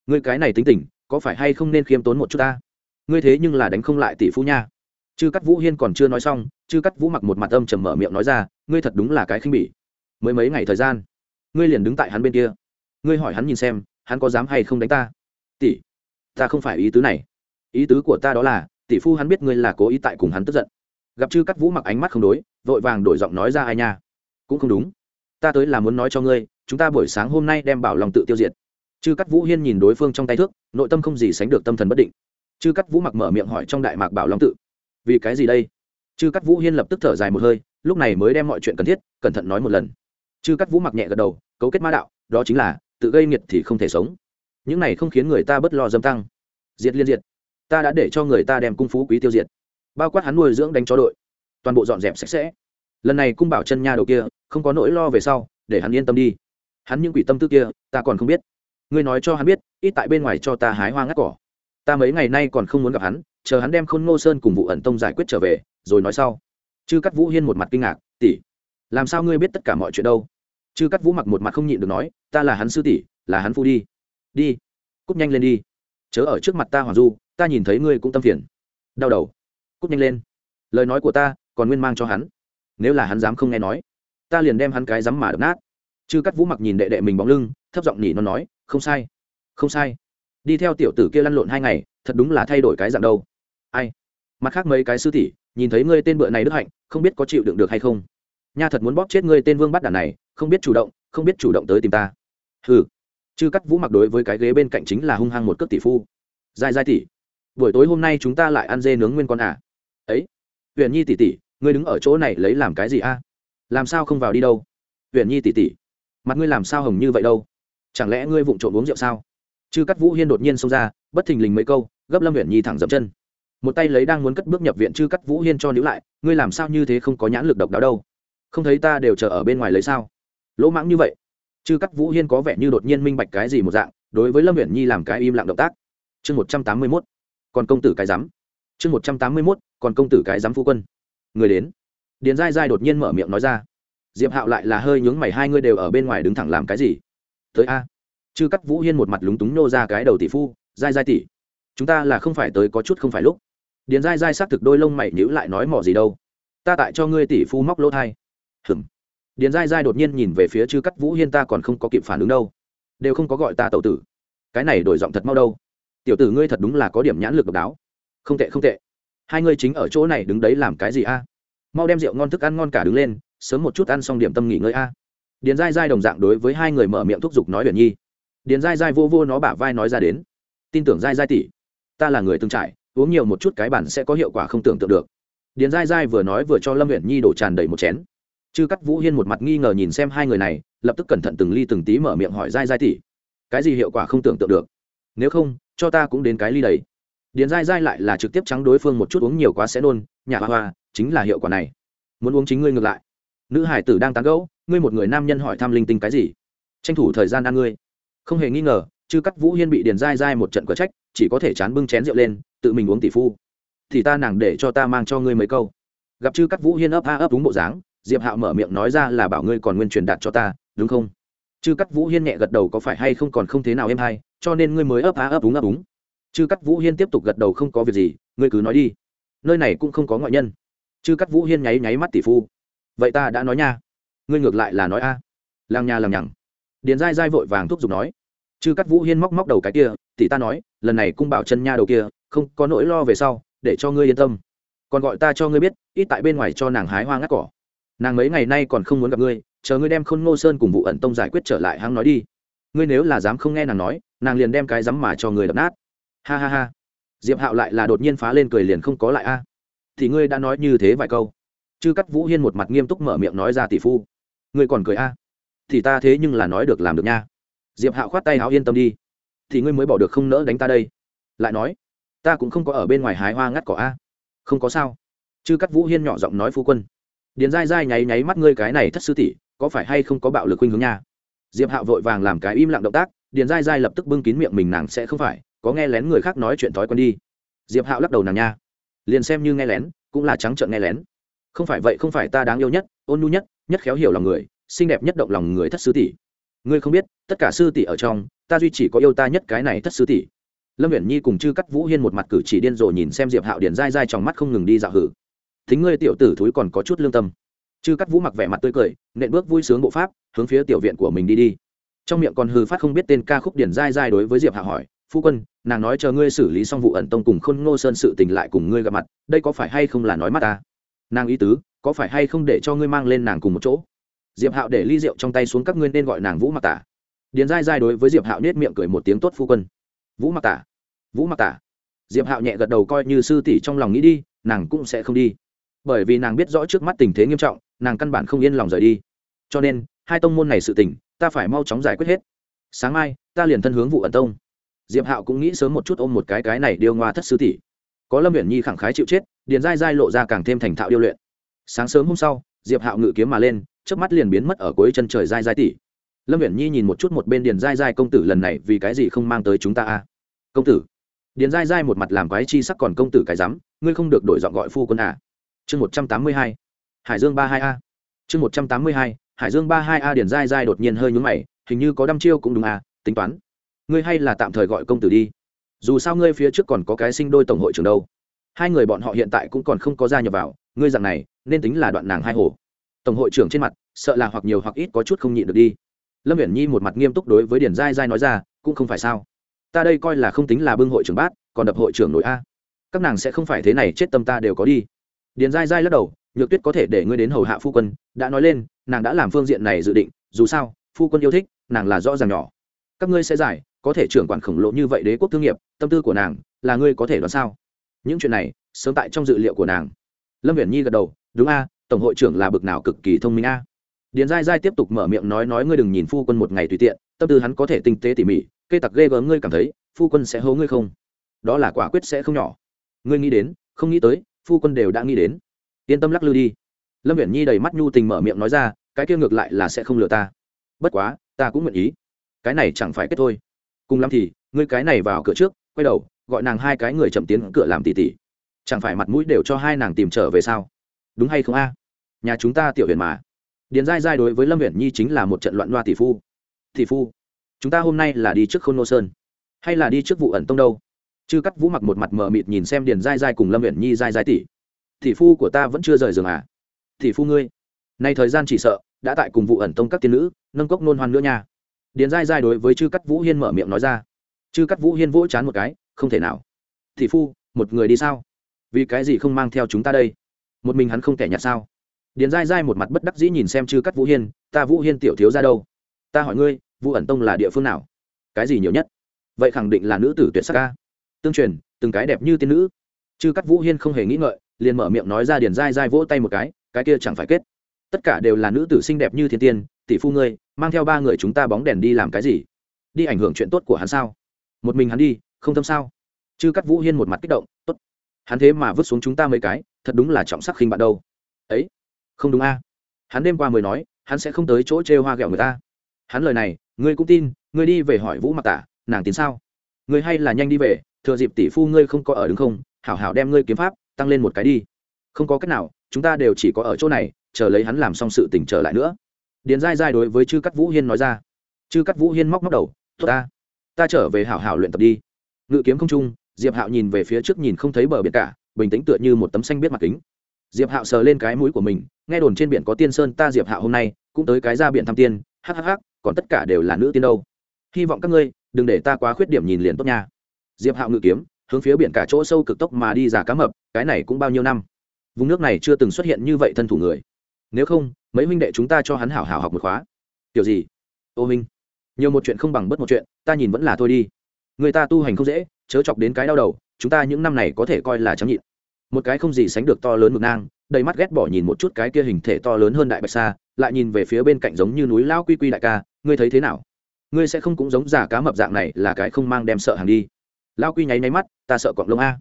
Ngươi cái này tính tình, có phải hay không nên khiêm tốn một chút ta? Ngươi thế nhưng là đánh không lại tỷ phu nha chư cắt vũ hiên còn chưa nói xong, chư cắt vũ mặc một mặt âm trầm mở miệng nói ra, ngươi thật đúng là cái khinh bỉ. Mới mấy ngày thời gian, ngươi liền đứng tại hắn bên kia. Ngươi hỏi hắn nhìn xem, hắn có dám hay không đánh ta? Tỷ, ta không phải ý tứ này. Ý tứ của ta đó là, tỷ phu hắn biết ngươi là cố ý tại cùng hắn tức giận. Gặp chư cắt vũ mặc ánh mắt không đối, vội vàng đổi giọng nói ra, ai nha, cũng không đúng. Ta tới là muốn nói cho ngươi, chúng ta buổi sáng hôm nay đem bảo lòng tự tiêu diệt. Chư cắt vũ hiên nhìn đối phương trong tay thước, nội tâm không gì sánh được tâm thần bất định. Chư cắt vũ mặc mở miệng hỏi trong đại mạc bảo long tự vì cái gì đây? Chư cắt vũ hiên lập tức thở dài một hơi, lúc này mới đem mọi chuyện cần thiết, cẩn thận nói một lần. Chư cắt vũ mặc nhẹ gật đầu, cấu kết ma đạo, đó chính là, tự gây nghiệt thì không thể sống. Những này không khiến người ta bất lo dâm tăng. Diệt liên diệt. Ta đã để cho người ta đem cung phú quý tiêu diệt. Bao quát hắn nuôi dưỡng đánh chó đội. Toàn bộ dọn dẹp sạch sẽ. Lần này cung bảo chân nha đầu kia, không có nỗi lo về sau, để hắn yên tâm đi. Hắn những quỷ tâm tư kia, ta còn không biết. Ngươi nói cho hắn biết, ít tại bên ngoài cho ta hái hoa ngắt cỏ. Ta mấy ngày nay còn không muốn gặp hắn chờ hắn đem khôn ngô sơn cùng vụ ẩn tông giải quyết trở về, rồi nói sau. Chư cắt vũ hiên một mặt kinh ngạc, tỷ, làm sao ngươi biết tất cả mọi chuyện đâu? Chư cắt vũ mặc một mặt không nhịn được nói, ta là hắn sư tỷ, là hắn phu đi. Đi cúp nhanh lên đi. Chớ ở trước mặt ta hoàng du, ta nhìn thấy ngươi cũng tâm phiền. Đau đầu. Cúp nhanh lên. Lời nói của ta còn nguyên mang cho hắn. Nếu là hắn dám không nghe nói, ta liền đem hắn cái dám mà đập nát. Chư cắt vũ mặc nhìn đệ đệ mình bóng lưng, thấp giọng nhỉ nó nói, không sai không sai. Đi theo tiểu tử kia lăn lộn hai ngày, thật đúng là thay đổi cái dạng đâu ai? Mặt khác mấy cái sư tỷ, nhìn thấy ngươi tên bựa này đức hạnh, không biết có chịu đựng được hay không? Nha thật muốn bóp chết ngươi tên vương bắt đàn này, không biết chủ động, không biết chủ động tới tìm ta. Hừ. Chư cắt vũ mặc đối với cái ghế bên cạnh chính là hung hăng một cước tỷ phu. Dài dài tỷ. Buổi tối hôm nay chúng ta lại ăn dê nướng nguyên con à? Ấy. Huyền nhi tỷ tỷ, ngươi đứng ở chỗ này lấy làm cái gì a? Làm sao không vào đi đâu? Huyền nhi tỷ tỷ, mặt ngươi làm sao hồng như vậy đâu? Chẳng lẽ ngươi vụng trộm uống rượu sao? Chư cắt vũ hiên đột nhiên xông ra, bất thình lình mấy câu, gấp lâm huyền nhi thẳng dậm chân một tay lấy đang muốn cất bước nhập viện chư cắt vũ hiên cho níu lại, ngươi làm sao như thế không có nhãn lực độc đáo đâu? Không thấy ta đều chờ ở bên ngoài lấy sao? Lỗ mãng như vậy. Chư cắt vũ hiên có vẻ như đột nhiên minh bạch cái gì một dạng, đối với lâm huyện nhi làm cái im lặng động tác. Chương một trăm tám mươi mốt. Còn công tử cái rắm chương một trăm tám mươi mốt, còn công tử cái rắm phu quân. Người đến. Điền dai dai đột nhiên mở miệng nói ra. Diệp hạo lại là hơi nhướng mày, hai ngươi đều ở bên ngoài đứng thẳng làm cái gì? Tới a. Chư cắt vũ hiên một mặt lúng túng nô ra cái đầu tỷ phu dai dai tỷ, chúng ta là không phải tới có chút không phải lúc điền dai dai xác thực đôi lông mày nhữ lại nói mỏ gì đâu. Ta tại cho ngươi tỷ phu móc lỗ thai. Hừm điền dai dai đột nhiên nhìn về phía chư cắt vũ hiên ta còn không có kịp phản ứng đâu. Đều không có gọi ta tẩu tử. Cái này đổi giọng thật mau đâu. Tiểu tử ngươi thật đúng là có điểm nhãn lực độc đáo. Không tệ không tệ. Hai ngươi chính ở chỗ này đứng đấy làm cái gì a? Mau đem rượu ngon thức ăn ngon cả đứng lên, sớm một chút ăn xong điểm tâm nghỉ ngơi a. Điền dai dai đồng dạng đối với hai người mở miệng thúc giục nói huyền nhi. Điền dai dai vô vô nó bả vai nói ra đến. Tin tưởng dai dai tỷ, ta là người từng trải uống nhiều một chút cái bản sẽ có hiệu quả không tưởng tượng được. Điền dai dai vừa nói vừa cho lâm nguyện nhi đổ tràn đầy một chén. Chư cắt vũ hiên một mặt nghi ngờ nhìn xem hai người này, lập tức cẩn thận từng ly từng tí mở miệng hỏi dai dai tỷ, cái gì hiệu quả không tưởng tượng được? Nếu không, cho ta cũng đến cái ly đầy điền dai dai lại là trực tiếp trắng đối phương một chút uống nhiều quá sẽ nôn nhà hoa hoa chính là hiệu quả này. Muốn uống chính ngươi ngược lại. Nữ hải tử đang tán gẫu, ngươi một người nam nhân hỏi thăm linh tinh cái gì? Tranh thủ thời gian ăn ngươi. Không hề nghi ngờ, chư cắt vũ hiên bị điền dai dai một trận cờ trách, chỉ có thể chán bưng chén rượu lên tự mình uống tỷ phu. Thì ta nàng để cho ta mang cho ngươi mấy câu. Gặp chư cắt vũ hiên ấp a ấp đúng bộ dáng, diệp hạo mở miệng nói ra là bảo ngươi còn nguyên truyền đạt cho ta, đúng không? Chư cắt vũ hiên nhẹ gật đầu có phải hay không còn không thế nào em hay, cho nên ngươi mới ấp a ấp đúng ấp đúng. Chư cắt vũ hiên tiếp tục gật đầu không có việc gì, ngươi cứ nói đi. Nơi này cũng không có ngoại nhân. Chư cắt vũ hiên nháy nháy mắt tỷ phu. Vậy ta đã nói nha. Ngươi ngược lại là nói a. À. làng nhà làng nhằng. Điền dai dai vội vàng thúc giục nói chư cắt vũ hiên móc móc đầu cái kia thì ta nói, lần này cung bảo chân nha đầu kia, không có nỗi lo về sau, để cho ngươi yên tâm. Còn gọi ta cho ngươi biết, ít tại bên ngoài cho nàng hái hoa ngắt cỏ. Nàng mấy ngày nay còn không muốn gặp ngươi, chờ ngươi đem khôn ngô sơn cùng vụ ẩn tông giải quyết trở lại, hắn nói đi. Ngươi nếu là dám không nghe nàng nói, nàng liền đem cái dám mà cho người đập nát. Ha ha ha. Diệp hạo lại là đột nhiên phá lên cười liền không có lại a. Thì ngươi đã nói như thế vài câu. Chư cắt vũ hiên một mặt nghiêm túc mở miệng nói ra tỷ phu. Ngươi còn cười a? Thì ta thế nhưng là nói được làm được nha diệp hạo khoát tay áo yên tâm đi. Thì ngươi mới bỏ được không nỡ đánh ta đây. Lại nói, ta cũng không có ở bên ngoài hái hoa ngắt cỏ a. Không có sao. Chư cắt vũ hiên nhỏ giọng nói phu quân. Điền dai dai nháy nháy mắt ngươi cái này thất sư tỷ, có phải hay không có bạo lực khuynh hướng nha? Diệp hạo vội vàng làm cái im lặng động tác, điền dai dai lập tức bưng kín miệng mình nàng sẽ không phải, có nghe lén người khác nói chuyện thói quen đi. Diệp hạo lắc đầu nàng nha. Liền xem như nghe lén, cũng là trắng trợn nghe lén. Không phải vậy không phải ta đáng yêu nhất, ôn nhu nhất nhất khéo hiểu lòng người, xinh đẹp nhất động lòng người thất sứ tỷ ngươi không biết, tất cả sư tỷ ở trong, ta duy chỉ có yêu ta nhất cái này thất sư tỷ. Lâm viễn nhi cùng chư cắt vũ hiên một mặt cử chỉ điên rồ nhìn xem diệp hạo điền dai dai trong mắt không ngừng đi dạo hử. Thính ngươi tiểu tử thúi còn có chút lương tâm. Chư cắt vũ mặc vẻ mặt tươi cười, nện bước vui sướng bộ pháp, hướng phía tiểu viện của mình đi đi. Trong miệng còn hư phát không biết tên ca khúc điển dai dai đối với diệp hạ hỏi, phu quân, nàng nói chờ ngươi xử lý xong vụ ẩn tông cùng khôn ngô sơn sự tình lại cùng ngươi gặp mặt, đây có phải hay không là nói mắt ta? Nàng ý tứ, có phải hay không để cho ngươi mang lên nàng cùng một chỗ? Diệp hạo để ly rượu trong tay xuống các ngươi nên gọi nàng vũ mặc tả. Điền dai dai đối với diệp hạo nết miệng cười một tiếng tốt phu quân. Vũ mặc tả, vũ mặc tả. Diệp hạo nhẹ gật đầu coi như sư tỷ trong lòng nghĩ đi, nàng cũng sẽ không đi. Bởi vì nàng biết rõ trước mắt tình thế nghiêm trọng, nàng căn bản không yên lòng rời đi. Cho nên, hai tông môn này sự tình, ta phải mau chóng giải quyết hết. Sáng mai, ta liền thân hướng vụ ẩn tông. Diệp hạo cũng nghĩ sớm một chút ôm một cái cái này điêu ngoa thất sư tỷ. Có lâm Huyền nhi khẳng khái chịu chết, điền dai dai lộ ra càng thêm thành thạo điêu luyện. Sáng sớm hôm sau, diệp hạo ngự kiếm mà lên trước mắt liền biến mất ở cuối chân trời dai dai tỷ lâm viễn nhi nhìn một chút một bên điền dai dai công tử lần này vì cái gì không mang tới chúng ta a? Công tử. Điền dai dai một mặt làm quái chi sắc còn công tử cái rắm, ngươi không được đổi dọn gọi phu quân à. chương một trăm tám mươi hai. Hải dương ba hai a. Chương một trăm tám mươi hai, hải dương ba hai a điền dai dai đột nhiên hơi nhúng mày, hình như có đăm chiêu cũng đúng à tính toán. Ngươi hay là tạm thời gọi công tử đi. Dù sao ngươi phía trước còn có cái sinh đôi tổng hội trưởng đâu. Hai người bọn họ hiện tại cũng còn không có gia nhập vào, ngươi dặn này, nên tính là đoạn nàng hai hồ tổng hội trưởng trên mặt, sợ là hoặc nhiều hoặc ít có chút không nhịn được đi. Lâm viễn nhi một mặt nghiêm túc đối với điển dai dai nói ra, cũng không phải sao. Ta đây coi là không tính là bưng hội trưởng bát, còn đập hội trưởng nội a. Các nàng sẽ không phải thế này, chết tâm ta đều có đi. Điền dai dai lắc đầu, nhược tuyết có thể để ngươi đến hầu hạ phu quân, đã nói lên, nàng đã làm phương diện này dự định, dù sao, phu quân yêu thích, nàng là rõ ràng nhỏ. Các ngươi sẽ giải, có thể trưởng quản khổng lồ như vậy đế quốc thương nghiệp, tâm tư của nàng, là ngươi có thể đoán sao? Những chuyện này, sớm tại trong dự liệu của nàng. Lâm viễn nhi gật đầu, đúng a tổng hội trưởng là bực nào cực kỳ thông minh a. Điền dai dai tiếp tục mở miệng nói nói ngươi đừng nhìn phu quân một ngày tùy tiện, tâm tư hắn có thể tinh tế tỉ mỉ cây tặc ghê gớm ngươi cảm thấy, phu quân sẽ hố ngươi không? Đó là quả quyết sẽ không nhỏ. Ngươi nghĩ đến, không nghĩ tới, phu quân đều đã nghĩ đến. Yên tâm lắc lư đi. Lâm viễn nhi đầy mắt nhu tình mở miệng nói ra, cái kia ngược lại là sẽ không lừa ta. Bất quá, ta cũng nguyện ý. Cái này chẳng phải kết thôi. Cùng lắm thì, ngươi cái này vào cửa trước, quay đầu, gọi nàng hai cái người chậm tiến cửa làm tỉ tỉ. Chẳng phải mặt mũi đều cho hai nàng tìm trở về sao? Đúng hay không a? Nhà chúng ta tiểu huyền mà. Điền dai dai đối với lâm huyện nhi chính là một trận loạn loa tỷ phu. Tỷ phu, chúng ta hôm nay là đi trước khôn nô sơn, hay là đi trước vụ ẩn tông đâu? Chư cắt vũ mặc một mặt mờ mịt nhìn xem điền dai dai cùng lâm huyện nhi dai dai tỷ. Tỷ phu của ta vẫn chưa rời giường à? Tỷ phu ngươi, nay thời gian chỉ sợ đã tại cùng vụ ẩn tông các tiên nữ nâng cốc nôn hoan nữa nha. Điền dai dai đối với chư cắt vũ hiên mở miệng nói ra. Chư cắt vũ hiên vỗ chán một cái, không thể nào. Tỷ phu, một người đi sao? Vì cái gì không mang theo chúng ta đây? Một mình hắn không kẻ nhạt sao? Điền dai dai một mặt bất đắc dĩ nhìn xem chư cắt vũ hiên, ta vũ hiên tiểu thiếu ra đâu? Ta hỏi ngươi, vũ ẩn tông là địa phương nào? Cái gì nhiều nhất? Vậy khẳng định là nữ tử tuyệt sắc ca tương truyền, từng cái đẹp như tiên nữ. Chư cắt vũ hiên không hề nghĩ ngợi, liền mở miệng nói ra điền dai dai vỗ tay một cái cái kia chẳng phải kết. Tất cả đều là nữ tử xinh đẹp như thiên tiên, tỷ phu ngươi, mang theo ba người chúng ta bóng đèn đi làm cái gì? Đi ảnh hưởng chuyện tốt của hắn sao? Một mình hắn đi, không tâm sao? Chư cắt vũ hiên một mặt kích động, tốt. Hắn thế mà vứt xuống chúng ta mấy cái, thật đúng là trọng sắc khinh bạn đâu. Ấy không đúng a. Hắn đêm qua mới nói, hắn sẽ không tới chỗ chê hoa ghẹo người ta. Hắn lời này, ngươi cũng tin, ngươi đi về hỏi vũ mặc tả, nàng tin sao? Ngươi hay là nhanh đi về, thừa dịp tỷ phu ngươi không có ở đứng không, hảo hảo đem ngươi kiếm pháp, tăng lên một cái đi. Không có cách nào, chúng ta đều chỉ có ở chỗ này, chờ lấy hắn làm xong sự tỉnh trở lại nữa. Điền dai dai đối với chư cắt vũ hiên nói ra. Chư cắt vũ hiên móc móc đầu, tốt ta ta trở về hảo hảo luyện tập đi. Ngự kiếm không trung, diệp hạo nhìn về phía trước nhìn không thấy bờ biển cả, bình tĩnh tựa như một tấm xanh biết mặt kính diệp hạo sờ lên cái mũi của mình, nghe đồn trên biển có tiên sơn, ta diệp hạo hôm nay cũng tới cái ra biển thăm tiên hhh còn tất cả đều là nữ tiên đâu. Hy vọng các ngươi đừng để ta quá khuyết điểm nhìn liền tốt nha. Diệp hạo ngự kiếm, hướng phía biển cả chỗ sâu cực tốc mà đi giả cá mập, cái này cũng bao nhiêu năm? Vùng nước này chưa từng xuất hiện như vậy thân thủ người. Nếu không, mấy huynh đệ chúng ta cho hắn hảo hảo học một khóa. Kiểu gì? Ô minh, nhiều một chuyện không bằng bất một chuyện, ta nhìn vẫn là thôi đi. Người ta tu hành không dễ, chớ chọc đến cái đau đầu, chúng ta những năm này có thể coi là chấm nhịn một cái không gì sánh được to lớn mực nang, đầy mắt ghét bỏ nhìn một chút cái kia hình thể to lớn hơn đại bạch sa, lại nhìn về phía bên cạnh giống như núi lao quy quy đại ca, ngươi thấy thế nào? Ngươi sẽ không cũng giống giả cá mập dạng này là cái không mang đem sợ hàng đi. Lao quy nháy nháy mắt, ta sợ cọng lông a.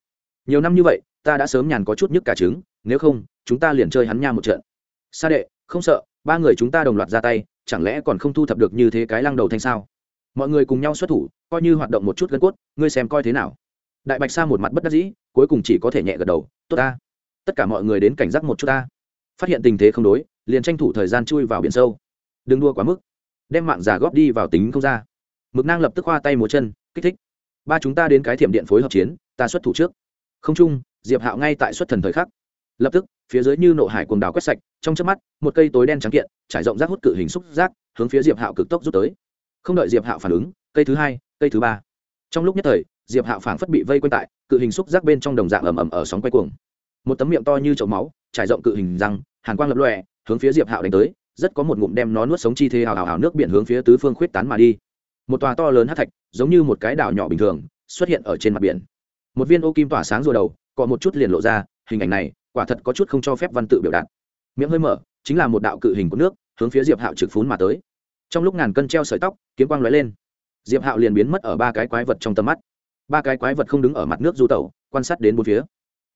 Nhiều năm như vậy, ta đã sớm nhàn có chút nhức cả trứng, nếu không, chúng ta liền chơi hắn nha một trận. Sa đệ, không sợ, ba người chúng ta đồng loạt ra tay, chẳng lẽ còn không thu thập được như thế cái lăng đầu thanh sao? Mọi người cùng nhau xuất thủ, coi như hoạt động một chút gân cốt, ngươi xem coi thế nào? Đại bạch sa một mặt bất đắc dĩ, cuối cùng chỉ có thể nhẹ gật đầu, tốt ta, tất cả mọi người đến cảnh giác một chút ta. Phát hiện tình thế không đối, liền tranh thủ thời gian chui vào biển sâu. Đừng đua quá mức, đem mạng giả góp đi vào tính không ra. Mực nang lập tức khoa tay múa chân, kích thích, ba chúng ta đến cái thiểm điện phối hợp chiến, ta xuất thủ trước. Không chung, diệp hạo ngay tại xuất thần thời khắc. Lập tức, phía dưới như nộ hải cuồng đảo quét sạch, trong chớp mắt, một cây tối đen trắng kiện, trải rộng rác hút cự hình xúc rác hướng phía diệp hạo cực tốc rút tới. Không đợi diệp hạo phản ứng, cây thứ hai, cây thứ ba. Trong lúc nhất thời diệp hạo phảng phất bị vây quanh tại cự hình xúc giác bên trong đồng dạng ầm ầm ở sóng quay cuồng. Một tấm miệng to như chậu máu, trải rộng cự hình răng, hàn quang lập lòe, hướng phía diệp hạo đánh tới, rất có một ngụm đem nó nuốt sống chi thế hào hào hào nước biển hướng phía tứ phương khuyết tán mà đi. Một tòa to lớn hát thạch, giống như một cái đảo nhỏ bình thường, xuất hiện ở trên mặt biển. Một viên ô kim tỏa sáng rồi đầu, cọ một chút liền lộ ra, hình ảnh này quả thật có chút không cho phép văn tự biểu đạt. Miệng hơi mở, chính là một đạo cự hình của nước, hướng phía diệp hạo trực phún mà tới. Trong lúc ngàn cân treo sợi tóc, kiếm quang lóe lên. Diệp hạo liền biến mất ở ba cái quái vật trong tầm mắt ba cái quái vật không đứng ở mặt nước du tẩu, quan sát đến bốn phía.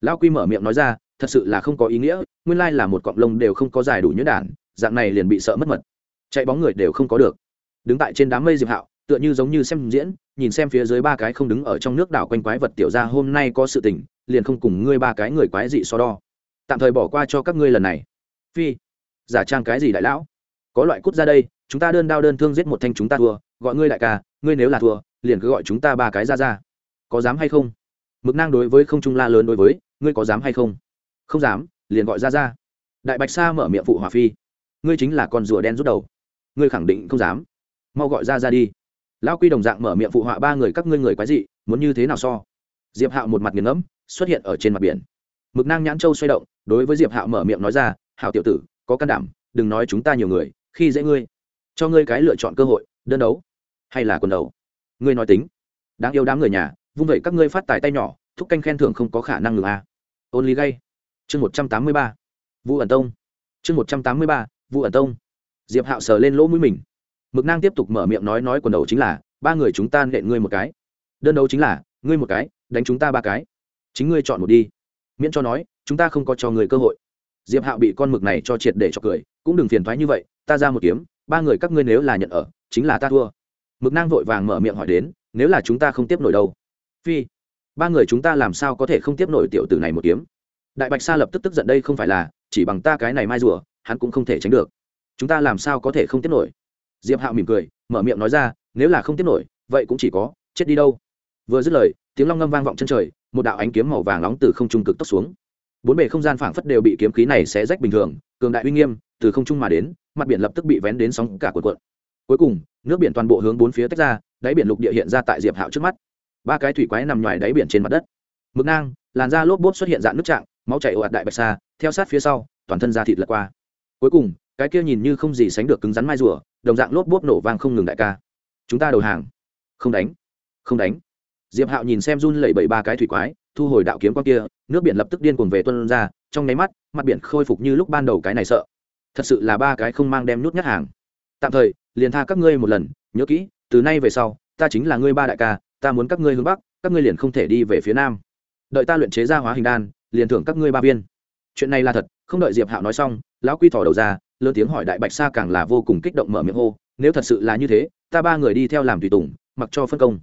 Lão quy mở miệng nói ra, thật sự là không có ý nghĩa, nguyên lai là một cọng lông đều không có dài đủ nhuyễn đản, dạng này liền bị sợ mất mật. Chạy bóng người đều không có được. Đứng tại trên đám mây diệp hạo, tựa như giống như xem diễn, nhìn xem phía dưới ba cái không đứng ở trong nước đảo quanh quái vật tiểu ra hôm nay có sự tình, liền không cùng ngươi ba cái người quái dị so đo. Tạm thời bỏ qua cho các ngươi lần này. Phi, giả trang cái gì đại lão? Có loại cút ra đây, chúng ta đơn đao đơn thương giết một thanh chúng ta thua, gọi ngươi đại ca, ngươi nếu là thua, liền cứ gọi chúng ta ba cái ra ra có dám hay không? Mực nang đối với không trung la lớn đối với, ngươi có dám hay không? Không dám, liền gọi ra ra. Đại bạch sa mở miệng phụ hòa phi. Ngươi chính là con rùa đen rút đầu. Ngươi khẳng định không dám. Mau gọi ra ra đi. Lão quy đồng dạng mở miệng phụ họa ba người các ngươi người quái dị, muốn như thế nào so? Diệp hạo một mặt nghiền ngẫm, xuất hiện ở trên mặt biển. Mực nang nhãn châu xoay động, đối với diệp hạo mở miệng nói ra hảo tiểu tử, có can đảm, đừng nói chúng ta nhiều người, khi dễ ngươi, cho ngươi cái lựa chọn cơ hội, đơn đấu hay là quần đấu. Ngươi nói tính. Đáng yêu đám người nhà vung vậy các ngươi phát tài tay nhỏ, thúc canh khen thưởng không có khả năng ngừng a. Ôn lý gay. Chương một trăm tám mươi ba. Vũ ẩn tông. Chương một trăm tám mươi ba, vũ ẩn tông. Diệp hạo sờ lên lỗ mũi mình. Mực nang tiếp tục mở miệng nói nói quần đầu chính là, ba người chúng ta nện ngươi một cái. Đơn đấu chính là, ngươi một cái, đánh chúng ta ba cái. Chính ngươi chọn một đi. Miễn cho nói, chúng ta không có cho người cơ hội. Diệp hạo bị con mực này cho triệt để cho cười, cũng đừng phiền thoái như vậy, ta ra một kiếm, ba người các ngươi nếu là nhận ở, chính là ta thua. Mực nang vội vàng mở miệng hỏi đến, nếu là chúng ta không tiếp nổi đâu? Phi, ba người chúng ta làm sao có thể không tiếp nổi tiểu tử này một kiếm? Đại bạch sa lập tức tức giận đây không phải là, chỉ bằng ta cái này mai rùa, hắn cũng không thể tránh được. Chúng ta làm sao có thể không tiếp nổi? Diệp hạo mỉm cười, mở miệng nói ra, nếu là không tiếp nổi, vậy cũng chỉ có, chết đi đâu? Vừa dứt lời, tiếng long ngâm vang vọng chân trời, một đạo ánh kiếm màu vàng nóng từ không trung cực tốc xuống. Bốn bề không gian phảng phất đều bị kiếm khí này xé rách bình thường, cường đại uy nghiêm, từ không trung mà đến, mặt biển lập tức bị vén đến sóng cả cuộn cuộn. Cuối cùng, nước biển toàn bộ hướng bốn phía tách ra, đáy biển lục địa hiện ra tại diệp hạo trước mắt ba cái thủy quái nằm ngoài đáy biển trên mặt đất. Mực nang làn da lốp bốp xuất hiện dạng nước trạng, máu chảy ồ ạt đại bạch xa theo sát phía sau, toàn thân da thịt lật qua. Cuối cùng, cái kia nhìn như không gì sánh được cứng rắn mai rùa, đồng dạng lốp bốp nổ vang không ngừng đại ca. Chúng ta đầu hàng. Không đánh. Không đánh. Diệp hạo nhìn xem run lẩy bẩy ba cái thủy quái, thu hồi đạo kiếm quang kia, nước biển lập tức điên cuồng về tuân ra, trong nháy mắt, mặt biển khôi phục như lúc ban đầu cái này sợ. Thật sự là ba cái không mang đem nút nhát hàng. Tạm thời, liền tha các ngươi một lần, nhớ kỹ, từ nay về sau, ta chính là ngươi ba đại ca ta muốn các ngươi hướng bắc, các ngươi liền không thể đi về phía nam. Đợi ta luyện chế ra hóa hình đan, liền thưởng các ngươi ba viên. Chuyện này là thật, không đợi diệp hạo nói xong, lão quy thỏ đầu ra, lớn tiếng hỏi đại bạch sa càng là vô cùng kích động mở miệng hô, nếu thật sự là như thế, ta ba người đi theo làm tùy tùng, mặc cho phân công.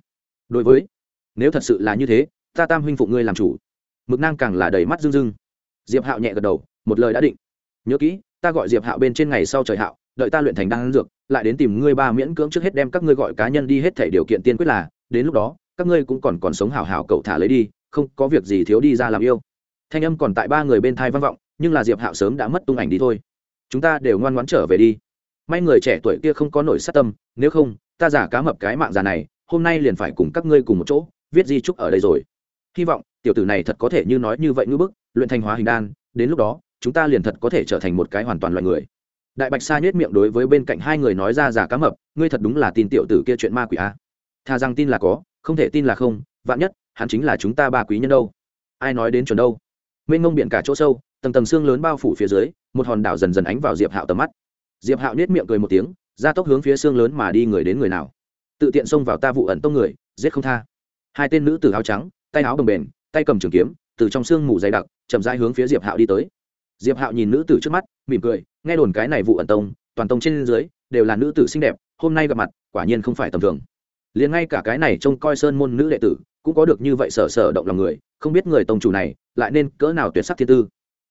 Đối với, nếu thật sự là như thế, ta tam huynh phụ ngươi làm chủ. Mực nang càng là đầy mắt rưng rưng. Diệp hạo nhẹ gật đầu, một lời đã định. Nhớ kỹ, ta gọi diệp hạo bên trên ngày sau trời hạo, đợi ta luyện thành đan dược, lại đến tìm ngươi ba miễn cưỡng trước hết đem các ngươi gọi cá nhân đi hết thể điều kiện tiên quyết là đến lúc đó, các ngươi cũng còn còn sống hào hào cậu thả lấy đi, không có việc gì thiếu đi ra làm yêu. Thanh âm còn tại ba người bên thai vang vọng, nhưng là diệp hạo sớm đã mất tung ảnh đi thôi. Chúng ta đều ngoan ngoãn trở về đi. May người trẻ tuổi kia không có nổi sát tâm, nếu không, ta giả cá mập cái mạng già này, hôm nay liền phải cùng các ngươi cùng một chỗ, viết di trúc ở đây rồi. Hy vọng, tiểu tử này thật có thể như nói như vậy ngư bức, luyện thanh hóa hình đan, đến lúc đó, chúng ta liền thật có thể trở thành một cái hoàn toàn loại người. Đại bạch sa nhếch miệng đối với bên cạnh hai người nói ra giả cá mập, ngươi thật đúng là tin tiểu tử kia chuyện ma quỷ a. à thà rằng tin là có, không thể tin là không, vạn nhất, hắn chính là chúng ta ba quý nhân đâu. Ai nói đến chuẩn đâu? Mênh ngông biển cả chỗ sâu, tầng tầng xương lớn bao phủ phía dưới, một hòn đảo dần dần ánh vào diệp hạo tầm mắt. Diệp hạo nết miệng cười một tiếng, ra tốc hướng phía xương lớn mà đi người đến người nào. Tự tiện xông vào ta vụ ẩn tông người, giết không tha. Hai tên nữ tử áo trắng, tay áo bồng bềnh, tay cầm trường kiếm, từ trong xương mù dày đặc, chậm rãi hướng phía diệp hạo đi tới. Diệp hạo nhìn nữ tử trước mắt, mỉm cười, nghe đồn cái này vụ ẩn tông, toàn tông trên dưới, đều là nữ tử xinh đẹp, hôm nay gặp mặt, quả nhiên không phải tầm thường liền ngay cả cái này trông coi sơn môn nữ đệ tử cũng có được như vậy sở sở động lòng người, không biết người tông chủ này lại nên cỡ nào tuyệt sắc thiên tư.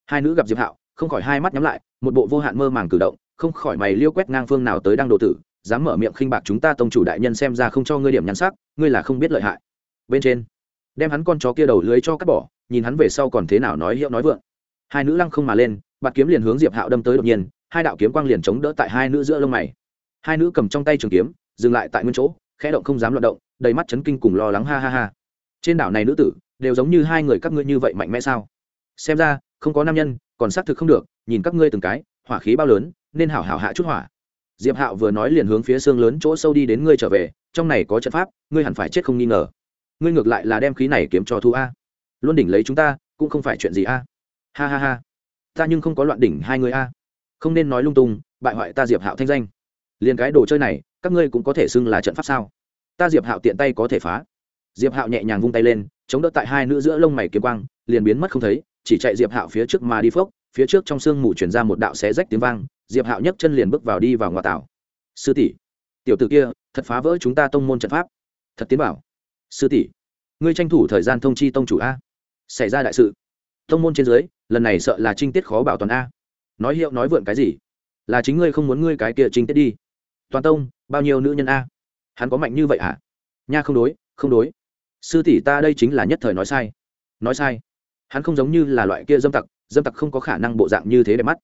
Hai nữ gặp diệp hạo, không khỏi hai mắt nhắm lại, một bộ vô hạn mơ màng cử động, không khỏi mày liêu quét ngang phương nào tới đang độ tử, dám mở miệng khinh bạc chúng ta tông chủ đại nhân xem ra không cho ngươi điểm nhắn sắc, ngươi là không biết lợi hại. Bên trên, đem hắn con chó kia đầu lưới cho cắt bỏ, nhìn hắn về sau còn thế nào nói hiệu nói vượng. Hai nữ lăng không mà lên, bạt kiếm liền hướng diệp hạo đâm tới đột nhiên, hai đạo kiếm quang liền chống đỡ tại hai nữ giữa lông mày. Hai nữ cầm trong tay trường kiếm, dừng lại tại nguyên chỗ khẽ động không dám loạt động, đầy mắt chấn kinh cùng lo lắng, ha ha ha. Trên đảo này nữ tử, đều giống như hai người các ngươi như vậy mạnh mẽ sao? Xem ra, không có nam nhân, còn xác thực không được, nhìn các ngươi từng cái, hỏa khí bao lớn, nên hảo hảo hạ chút hỏa. Diệp hạo vừa nói liền hướng phía xương lớn chỗ sâu đi đến ngươi trở về, trong này có trận pháp, ngươi hẳn phải chết không nghi ngờ. Ngươi ngược lại là đem khí này kiếm cho thu a. Luôn đỉnh lấy chúng ta, cũng không phải chuyện gì a. Ha ha ha. Ta nhưng không có loạn đỉnh hai người a. Không nên nói lung tung, bại hoại ta diệp hạo thanh danh. Liền cái đồ chơi này các ngươi cũng có thể xưng là trận pháp sao? Ta diệp hạo tiện tay có thể phá. Diệp hạo nhẹ nhàng vung tay lên, chống đỡ tại hai nữ giữa lông mày kiếm quang, liền biến mất không thấy, chỉ chạy diệp hạo phía trước mà đi phốc, phía trước trong sương mù chuyển ra một đạo xé rách tiếng vang, diệp hạo nhấc chân liền bước vào đi vào ngoại tảo. Sư tỷ, tiểu t ử kia, thật phá vỡ chúng ta tông môn trận pháp. Thật tiến bảo. Sư tỷ, ngươi tranh thủ thời gian thông chi tông chủ a. Xảy ra đại sự. Tông môn trên dưới, lần này sợ là trinh tiết khó bảo toàn a. Nói hiệu nói vượn cái gì? Là chính ngươi không muốn ngươi cái kia trinh tiết đi toàn tông, bao nhiêu nữ nhân a? Hắn có mạnh như vậy hả? Nha, không đối không đối. Sư tỷ ta đây chính là nhất thời nói sai. Nói sai. Hắn không giống như là loại kia dâm tặc dâm tặc không có khả năng bộ dạng như thế để mắt.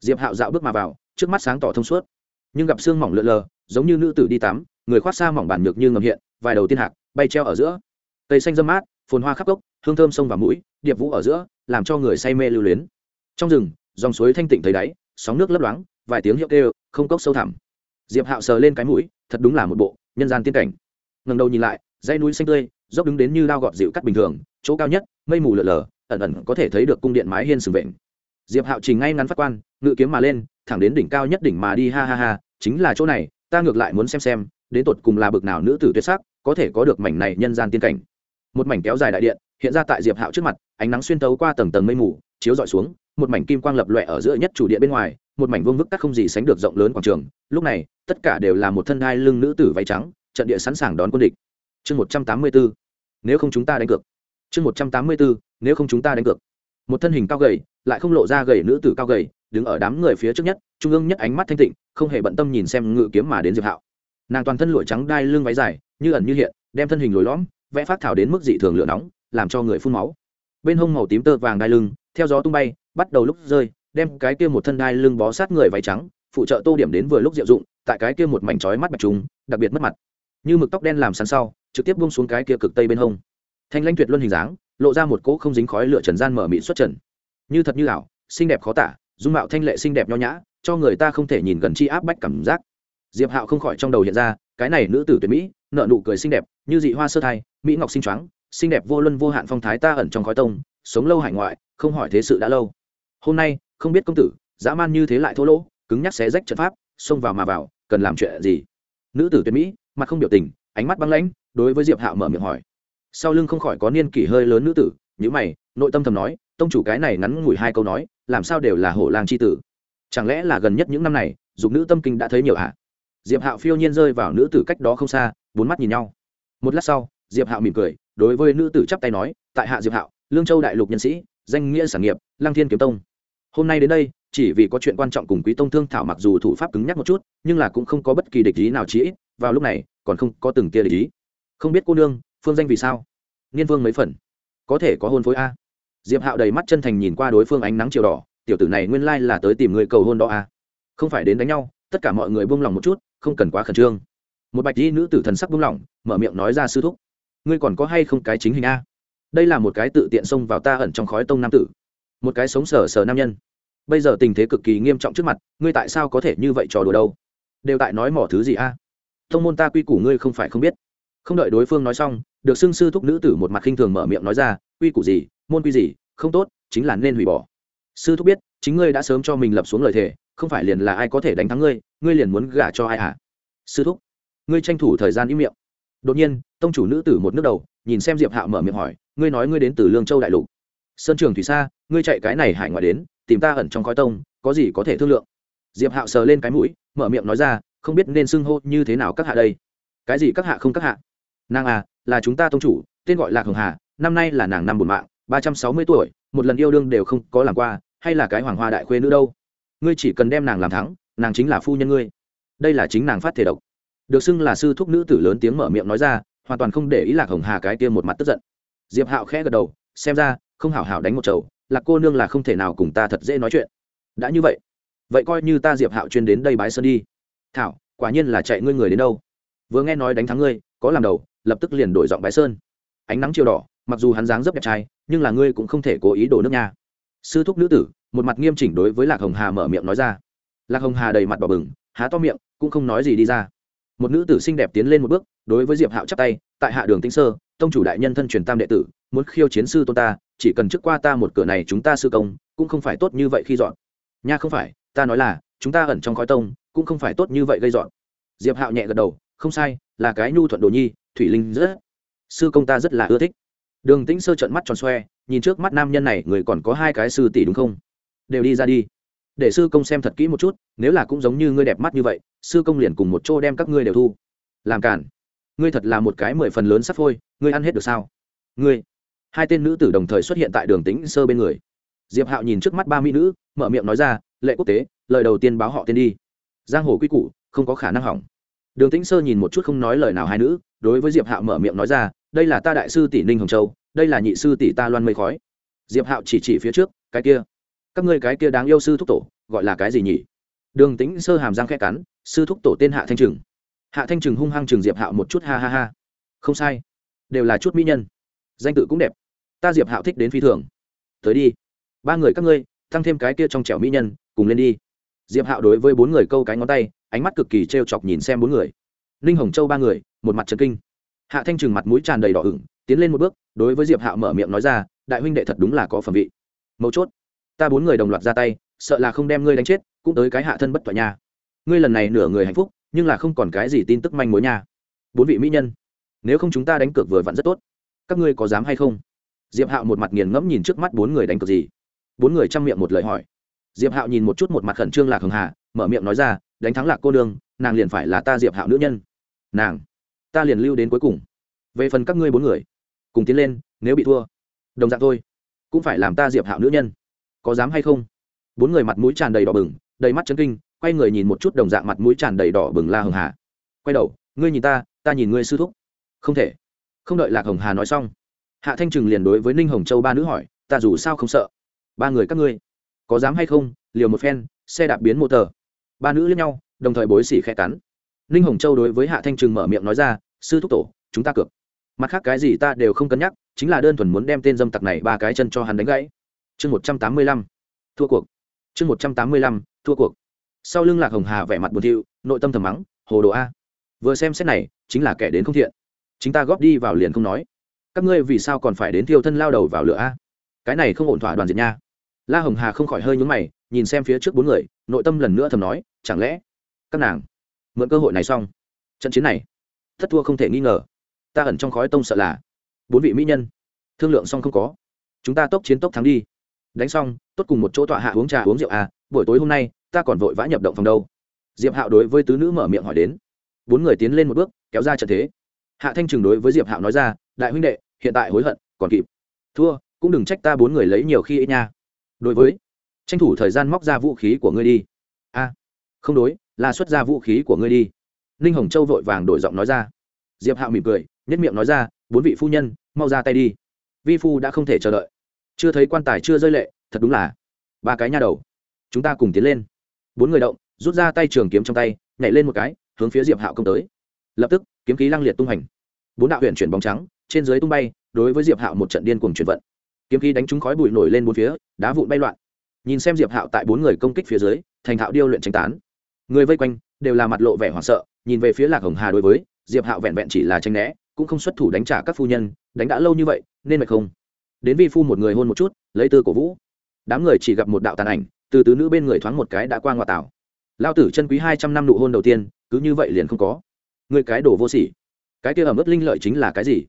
Diệp hạo dạo bước mà vào, trước mắt sáng tỏ thông suốt. Nhưng gặp xương mỏng lượn lờ, giống như nữ tử đi tắm, người khoác xa mỏng bản nhược như ngầm hiện, vài đầu tiên hạc, bay treo ở giữa. Cây xanh dâm mát, phồn hoa khắp gốc, hương thơm sông và mũi, điệp vũ ở giữa, làm cho người say mê lưu luyến. Trong rừng, dòng suối thanh tịnh thấy đáy, sóng nước lấp loáng, vài tiếng hiệu kêu, không cốc sâu thẳm diệp hạo sờ lên cái mũi, thật đúng là một bộ nhân gian tiên cảnh. Ngần đầu nhìn lại, dãy núi xanh tươi, dốc đứng đến như lao gọt dịu cắt bình thường, chỗ cao nhất, mây mù lở lờ ẩn ẩn có thể thấy được cung điện mái hiên sừng vện diệp hạo trình ngay ngắn phát quan, ngự kiếm mà lên, thẳng đến đỉnh cao nhất đỉnh mà đi, ha ha ha, chính là chỗ này, ta ngược lại muốn xem xem, đến tột cùng là bực nào nữ tử tuyệt sắc, có thể có được mảnh này nhân gian tiên cảnh. Một mảnh kéo dài đại điện, hiện ra tại diệp hạo trước mặt, ánh nắng xuyên tấu qua tầng tầng mây mù, chiếu dọi xuống, một mảnh kim quang lập lòe ở giữa nhất chủ điện bên ngoài một mảnh vương vức các không gì sánh được rộng lớn quảng trường, lúc này, tất cả đều là một thân hai lưng nữ tử váy trắng, trận địa sẵn sàng đón quân địch. Chương một trăm tám mươi bốn, nếu không chúng ta đánh cược. Chương một trăm tám mươi bốn, nếu không chúng ta đánh cược. Một thân hình cao gầy, lại không lộ ra gầy nữ tử cao gầy, đứng ở đám người phía trước nhất, trung ương nhất ánh mắt thanh tịnh, không hề bận tâm nhìn xem ngự kiếm mà đến diệp hạo. Nàng toàn thân lụa trắng đai lưng váy dài, như ẩn như hiện, đem thân hình lồi lõm, vẽ phát thảo đến mức dị thường lửa nóng, làm cho người phun máu. Bên hông màu tím tơ vàng đai lưng, theo gió tung bay, bắt đầu lúc rơi đem cái kia một thân đai lưng bó sát người váy trắng, phụ trợ tô điểm đến vừa lúc diệu dụng, tại cái kia một mảnh trói mắt bạch trùng, đặc biệt mất mặt. Như mực tóc đen làm sàn sau, trực tiếp buông xuống cái kia cực tây bên hông. Thanh lanh tuyệt luân hình dáng, lộ ra một cỗ không dính khói lửa trần gian mở mị xuất trần. Như thật như ảo, xinh đẹp khó tả, dung mạo thanh lệ xinh đẹp nho nhã, cho người ta không thể nhìn gần chi áp bách cảm giác. Diệp hạo không khỏi trong đầu hiện ra, cái này nữ tử tuyệt mỹ nợ nụ cười xinh đẹp, như dị hoa sơ thai, mỹ ngọc xinh choáng, xinh đẹp vô luân vô hạn phong thái ta ẩn trong khói tông, sống lâu hải ngoại, không hỏi thế sự đã lâu. Hôm nay không biết công tử, dã man như thế lại thô lỗ, cứng nhắc xé rách trận pháp, xông vào mà vào, cần làm chuyện gì? Nữ tử tuyệt mỹ, mặt không biểu tình, ánh mắt băng lãnh, đối với diệp hạo mở miệng hỏi. Sau lưng không khỏi có niên kỷ hơi lớn nữ tử nhữ mày, nội tâm thầm nói, tông chủ cái này ngắn ngủi hai câu nói, làm sao đều là hổ lang c h i tử? Chẳng lẽ là gần nhất những năm này, dục nữ tâm kinh đã thấy nhiều ạ diệp hạo phiêu nhiên rơi vào nữ tử cách đó không xa, bốn mắt nhìn nhau. Một lát sau, diệp hạo mỉm cười, đối với nữ tử chắp tay nói, tại hạ diệp hạo, lương châu đại lục nhân sĩ, danh nghĩa sản nghiệp lang thiên kiếm tông hôm nay đến đây, chỉ vì có chuyện quan trọng cùng quý tông thương thảo mặc dù thủ pháp cứng nhắc một chút, nhưng là cũng không có bất kỳ địch ý nào chí ít, vào lúc này, còn không có từng tia địch ý. Không biết cô nương, phương danh vì sao? Niên vương mấy phần. Có thể có hôn phối a. Diệp hạo đầy mắt chân thành nhìn qua đối phương ánh nắng chiều đỏ, tiểu tử này nguyên lai là tới tìm người cầu hôn đó a. Không phải đến đánh nhau, tất cả mọi người buông lòng một chút, không cần quá khẩn trương. Một bạch y nữ tử thần sắc buông lỏng, mở miệng nói ra sư thúc. Ngươi còn có hay không cái chính hình a? Đây là một cái tự tiện xông vào ta ẩn trong khói tông nam tử. Một cái sống sờ sờ nam nhân bây giờ tình thế cực kỳ nghiêm trọng trước mặt, ngươi tại sao có thể như vậy trò đùa đâu? Đều tại nói mỏ thứ gì a? Thông môn ta quy củ ngươi không phải không biết. Không đợi đối phương nói xong, được xưng sư thúc nữ tử một mặt khinh thường mở miệng nói ra, quy củ gì, môn quy gì, không tốt, chính là nên hủy bỏ. Sư thúc biết, chính ngươi đã sớm cho mình lập xuống lời thề, không phải liền là ai có thể đánh thắng ngươi ngươi liền muốn gả cho ai hả sư thúc, ngươi tranh thủ thời gian im miệng. Đột nhiên, tông chủ nữ tử một nước đầu, nhìn xem diệp hạo mở miệng hỏi, ngươi nói ngươi đến từ lương châu đại lục. Sơn trường thủy sa ngươi chạy cái này hải ngoại đến tìm ta ẩn trong khói tông, có gì có thể thương lượng? Diệp hạo sờ lên cái mũi, mở miệng nói ra, không biết nên xưng hô như thế nào các hạ đây. Cái gì các hạ không các hạ? Nàng à là chúng ta tông chủ, tên gọi là hồng hà, năm nay là nàng năm bùn mạng, ba trăm sáu mươi tuổi, một lần yêu đương đều không có làm qua, hay là cái hoàng hoa đại khuê nữ đâu? Ngươi chỉ cần đem nàng làm thắng, nàng chính là phu nhân ngươi. Đây là chính nàng phát thể độc. Được xưng là sư thúc nữ tử lớn tiếng mở miệng nói ra, hoàn toàn không để ý lạc hồng hà cái kia một mặt tức giận. Diệp hạo khẽ gật đầu, xem ra, không hảo hảo đánh một chầu lạc cô nương là không thể nào cùng ta thật dễ nói chuyện. Đã như vậy vậy coi như ta diệp hạo chuyên đến đây bái sơn đi. Thảo, quả nhiên là chạy ngươi người đến đâu? Vừa nghe nói đánh thắng ngươi, có làm đầu, lập tức liền đổi giọng bái sơn. Ánh nắng chiều đỏ, mặc dù hắn dáng rất đẹp trai, nhưng là ngươi cũng không thể cố ý đổ nước nha. Sư thúc nữ tử, một mặt nghiêm chỉnh đối với lạc hồng hà mở miệng nói ra. Lạc hồng hà đầy mặt bỏ bừng, há to miệng, cũng không nói gì đi ra. Một nữ tử xinh đẹp tiến lên một bước, đối với diệp hạo chắp tay, tại hạ đường tinh sơ tông chủ đại nhân thân truyền tam đệ tử, muốn khiêu chiến sư tôn ta, chỉ cần trước qua ta một cửa này chúng ta sư công, cũng không phải tốt như vậy khi dọn. Nha không phải, ta nói là, chúng ta ẩn trong khói tông, cũng không phải tốt như vậy gây dọn. Diệp hạo nhẹ gật đầu, không sai, là cái nhu thuận đồ nhi, thủy linh rất. Sư công ta rất là ưa thích. Đường tĩnh sơ trợn mắt tròn xoe, nhìn trước mắt nam nhân này, người còn có hai cái sư tỷ đúng không? Đều đi ra đi. Để sư công xem thật kỹ một chút, nếu là cũng giống như ngươi đẹp mắt như vậy, sư công liền cùng một chỗ đem các ngươi đều thu. Làm cản ngươi thật là một cái mười phần lớn sắp phôi, ngươi ăn hết được sao? Ngươi. Hai tên nữ tử đồng thời xuất hiện tại đường tĩnh sơ bên người. Diệp hạo nhìn trước mắt ba mỹ nữ, mở miệng nói ra, lệ quốc tế, lời đầu tiên báo họ tên đi. Giang hồ quy củ, không có khả năng hỏng. Đường tĩnh sơ nhìn một chút không nói lời nào hai nữ, đối với diệp hạo mở miệng nói ra, đây là ta đại sư tỷ ninh hồng châu, đây là nhị sư tỷ ta loan mây khói. Diệp hạo chỉ chỉ phía trước, cái kia, các ngươi cái kia đáng yêu sư thúc tổ, gọi là cái gì nhỉ? Đường tĩnh sơ hàm răng khẽ cắn, sư thúc tổ tên hạ thanh trừng hạ thanh trừng hung hăng trừng diệp hạo một chút, ha ha ha. Không sai. Đều là chút mỹ nhân. Danh tự cũng đẹp. Ta diệp hạo thích đến phi thường. Tới đi. Ba người các ngươi tăng thêm cái kia trong trẻo mỹ nhân, cùng lên đi. Diệp hạo đối với bốn người câu cái ngón tay, ánh mắt cực kỳ t r e o chọc nhìn xem bốn người. Ninh hồng châu ba người, một mặt trần kinh. Hạ thanh trừng mặt mũi tràn đầy đỏ ửng, tiến lên một bước, đối với diệp hạo mở miệng nói ra, đại huynh đệ thật đúng là có phẩm vị. Mấu chốt, ta bốn người đồng loạt ra tay, sợ là không đem ngươi đánh chết, cũng tới cái hạ thân bất toại nha. Ngươi lần này nửa người hạnh phúc nhưng là không còn cái gì tin tức manh mối nha. Bốn vị mỹ nhân, nếu không chúng ta đánh cược vừa vặn rất tốt. Các ngươi có dám hay không? Diệp hạo một mặt nghiền ngẫm nhìn trước mắt bốn người đánh cược gì. Bốn người chăm miệng một lời hỏi. Diệp hạo nhìn một chút một mặt khẩn trương lạc hường hà, mở miệng nói ra, đánh thắng lạc cô đương nàng liền phải là ta diệp hạo nữ nhân. Nàng, ta liền lưu đến cuối cùng. Về phần các ngươi bốn người, cùng tiến lên, nếu bị thua, đồng dạng thôi, cũng phải làm ta diệp hạo nữ nhân. Có dám hay không? Bốn người mặt mũi tràn đầy đỏ bừng, đầy mắt chấn kinh quay người nhìn một chút đồng dạng mặt mũi tràn đầy đỏ bừng la hồng hà. Quay đầu, ngươi nhìn ta ta nhìn ngươi sư thúc. Không thể. Không đợi lạc hồng hà nói xong, hạ thanh trừng liền đối với ninh hồng châu ba nữ hỏi, ta dù sao không sợ. Ba người các ngươi, có dám hay không? Liều một phen, xe đạp biến mô tờ ba nữ lẫn nhau, đồng thời bối xỉ khẽ cắn. Ninh hồng châu đối với hạ thanh trừng mở miệng nói ra, sư thúc tổ, chúng ta cược. Mặt khác cái gì ta đều không cân nhắc, chính là đơn thuần muốn đem tên dâm tặc này ba cái chân cho hắn đánh gãy. Chương một trăm tám mươi lăm, thua cuộc. Chương một trăm tám mươi lăm, thua cuộc sau lưng lạc hồng hà vẻ mặt buồn thiu, nội tâm thầm mắng, hồ đồ a, vừa xem xét này, chính là kẻ đến không thiện. Chính ta góp đi vào liền không nói. Các ngươi vì sao còn phải đến thiêu thân lao đầu vào lửa a? Cái này không ổn thỏa đoàn diệt nha. La hồng hà không khỏi hơi nhúng mày, nhìn xem phía trước bốn người, nội tâm lần nữa thầm nói, chẳng lẽ các nàng mượn cơ hội này xong? Trận chiến này, thất thua không thể nghi ngờ. Ta ẩn trong khói tông sợ là bốn vị mỹ nhân, thương lượng xong không có. Chúng ta tốc chiến tốc thắng đi. Đánh xong, tốt cùng một chỗ tọa hạ uống trà uống rượu à buổi tối hôm nay ta còn vội vã nhập động phòng đâu? Diệp hạo đối với tứ nữ mở miệng hỏi đến. Bốn người tiến lên một bước, kéo ra trận thế. Hạ thanh trừng đối với diệp hạo nói ra, đại huynh đệ, hiện tại hối hận, còn kịp. Thua, cũng đừng trách ta bốn người lấy nhiều khi ấy nha. Đối với, tranh thủ thời gian móc ra vũ khí của ngươi đi. A, không đối là xuất ra vũ khí của ngươi đi. Ninh hồng châu vội vàng đổi giọng nói ra. Diệp hạo mỉm cười, nhất miệng nói ra, bốn vị phu nhân, mau ra tay đi. Vi phu đã không thể chờ đợi. Chưa thấy quan tài chưa rơi lệ, thật đúng là ba cái nha đầu. Chúng ta cùng tiến lên bốn người động, rút ra tay trường kiếm trong tay, nhảy lên một cái, hướng phía diệp hạo công tới. Lập tức, kiếm khí lăng liệt tung hành. Bốn đạo huyện chuyển bóng trắng, trên dưới tung bay, đối với diệp hạo một trận điên cuồng chuyển vận. Kiếm khí đánh trúng khói bụi nổi lên bốn phía, đá vụn bay loạn. Nhìn xem diệp hạo tại bốn người công kích phía dưới, thành thạo điêu luyện tranh tán. Người vây quanh đều là mặt lộ vẻ hoảng sợ, nhìn về phía lạc hồng hà đối với, diệp hạo vẹn vẹn chỉ là tranh né, cũng không xuất thủ đánh trả các phu nhân, đánh đã lâu như vậy, nên mệt không? Đến vi phu một người hôn một chút, lấy tư cổ vũ. Đám người chỉ gặp một đạo tàn ảnh từ tứ nữ bên người thoáng một cái đã qua ngoại tảo. Lao tử chân quý hai trăm năm nụ hôn đầu tiên, cứ như vậy liền không có. Người cái đồ vô sỉ. Cái kia ở mức linh lợi chính là cái gì?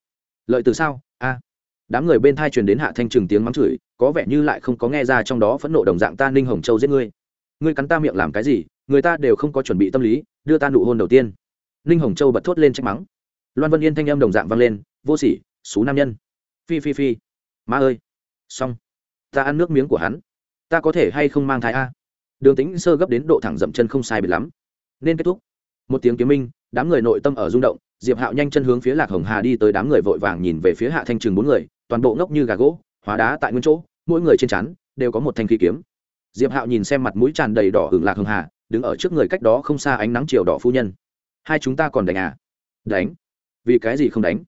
Lợi từ sao? A. Đám người bên thai truyền đến hạ thanh trừng tiếng mắng chửi, có vẻ như lại không có nghe ra trong đó phẫn nộ đồng dạng ta ninh hồng châu giết ngươi. Ngươi cắn ta miệng làm cái gì? Người ta đều không có chuẩn bị tâm lý, đưa ta nụ hôn đầu tiên. Ninh hồng châu bật thốt lên trách mắng. Loan vân yên thanh âm đồng dạng vang lên, vô sỉ, xú nam nhân. Phi phi phi. Ma ơi. Xong. Ta ăn nước miếng của hắn ta có thể hay không mang thai a? Đường tính sơ gấp đến độ thẳng dậm chân không sai biệt lắm. Nên kết thúc. Một tiếng kiếm minh, đám người nội tâm ở rung động, diệp hạo nhanh chân hướng phía lạc hồng hà đi tới đám người vội vàng nhìn về phía hạ thanh trường bốn người, toàn bộ ngốc như gà gỗ, hóa đá tại nguyên chỗ, mỗi người trên chắn đều có một thanh khí kiếm. Diệp hạo nhìn xem mặt mũi tràn đầy đỏ hưởng lạc hồng hà, đứng ở trước người cách đó không xa ánh nắng chiều đỏ phu nhân. Hai chúng ta còn đánh à? Đánh? Vì cái gì không đánh?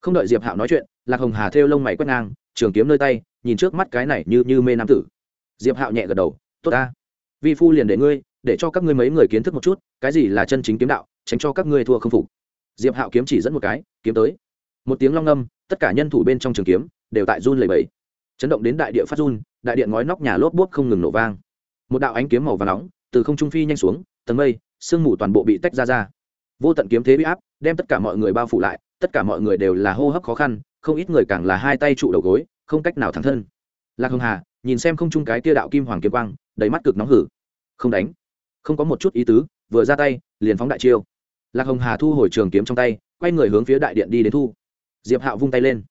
Không đợi diệp hạo nói chuyện, lạc hồng hà thêu lông mày quét ngang, trường kiếm nơi tay, nhìn trước mắt cái này như như mê nam tử diệp hạo nhẹ gật đầu, tốt ta. Vi phu liền để ngươi, để cho các ngươi mấy người kiến thức một chút, cái gì là chân chính kiếm đạo, tránh cho các ngươi thua không phục. Diệp hạo kiếm chỉ dẫn một cái, kiếm tới. Một tiếng long âm tất cả nhân thủ bên trong trường kiếm đều tại run lầy bẫy chấn động đến đại địa phát run, đại điện ngói nóc nhà lốp bốp không ngừng nổ vang. Một đạo ánh kiếm màu và nóng, từ không trung phi nhanh xuống, tầng mây, sương mù toàn bộ bị tách ra ra. Vô tận kiếm thế bị áp, đem tất cả mọi người bao phủ lại, tất cả mọi người đều là hô hấp khó khăn, không ít người càng là hai tay trụ đầu gối, không cách nào thẳng thân. Lạc hồng hà nhìn xem không chung cái tia đạo kim hoàng kiếm quang, đầy mắt cực nóng hử. Không đánh. Không có một chút ý tứ, vừa ra tay, liền phóng đại chiêu. Lạc hồng hà thu hồi trường kiếm trong tay, quay người hướng phía đại điện đi đến thu. Diệp hạo vung tay lên.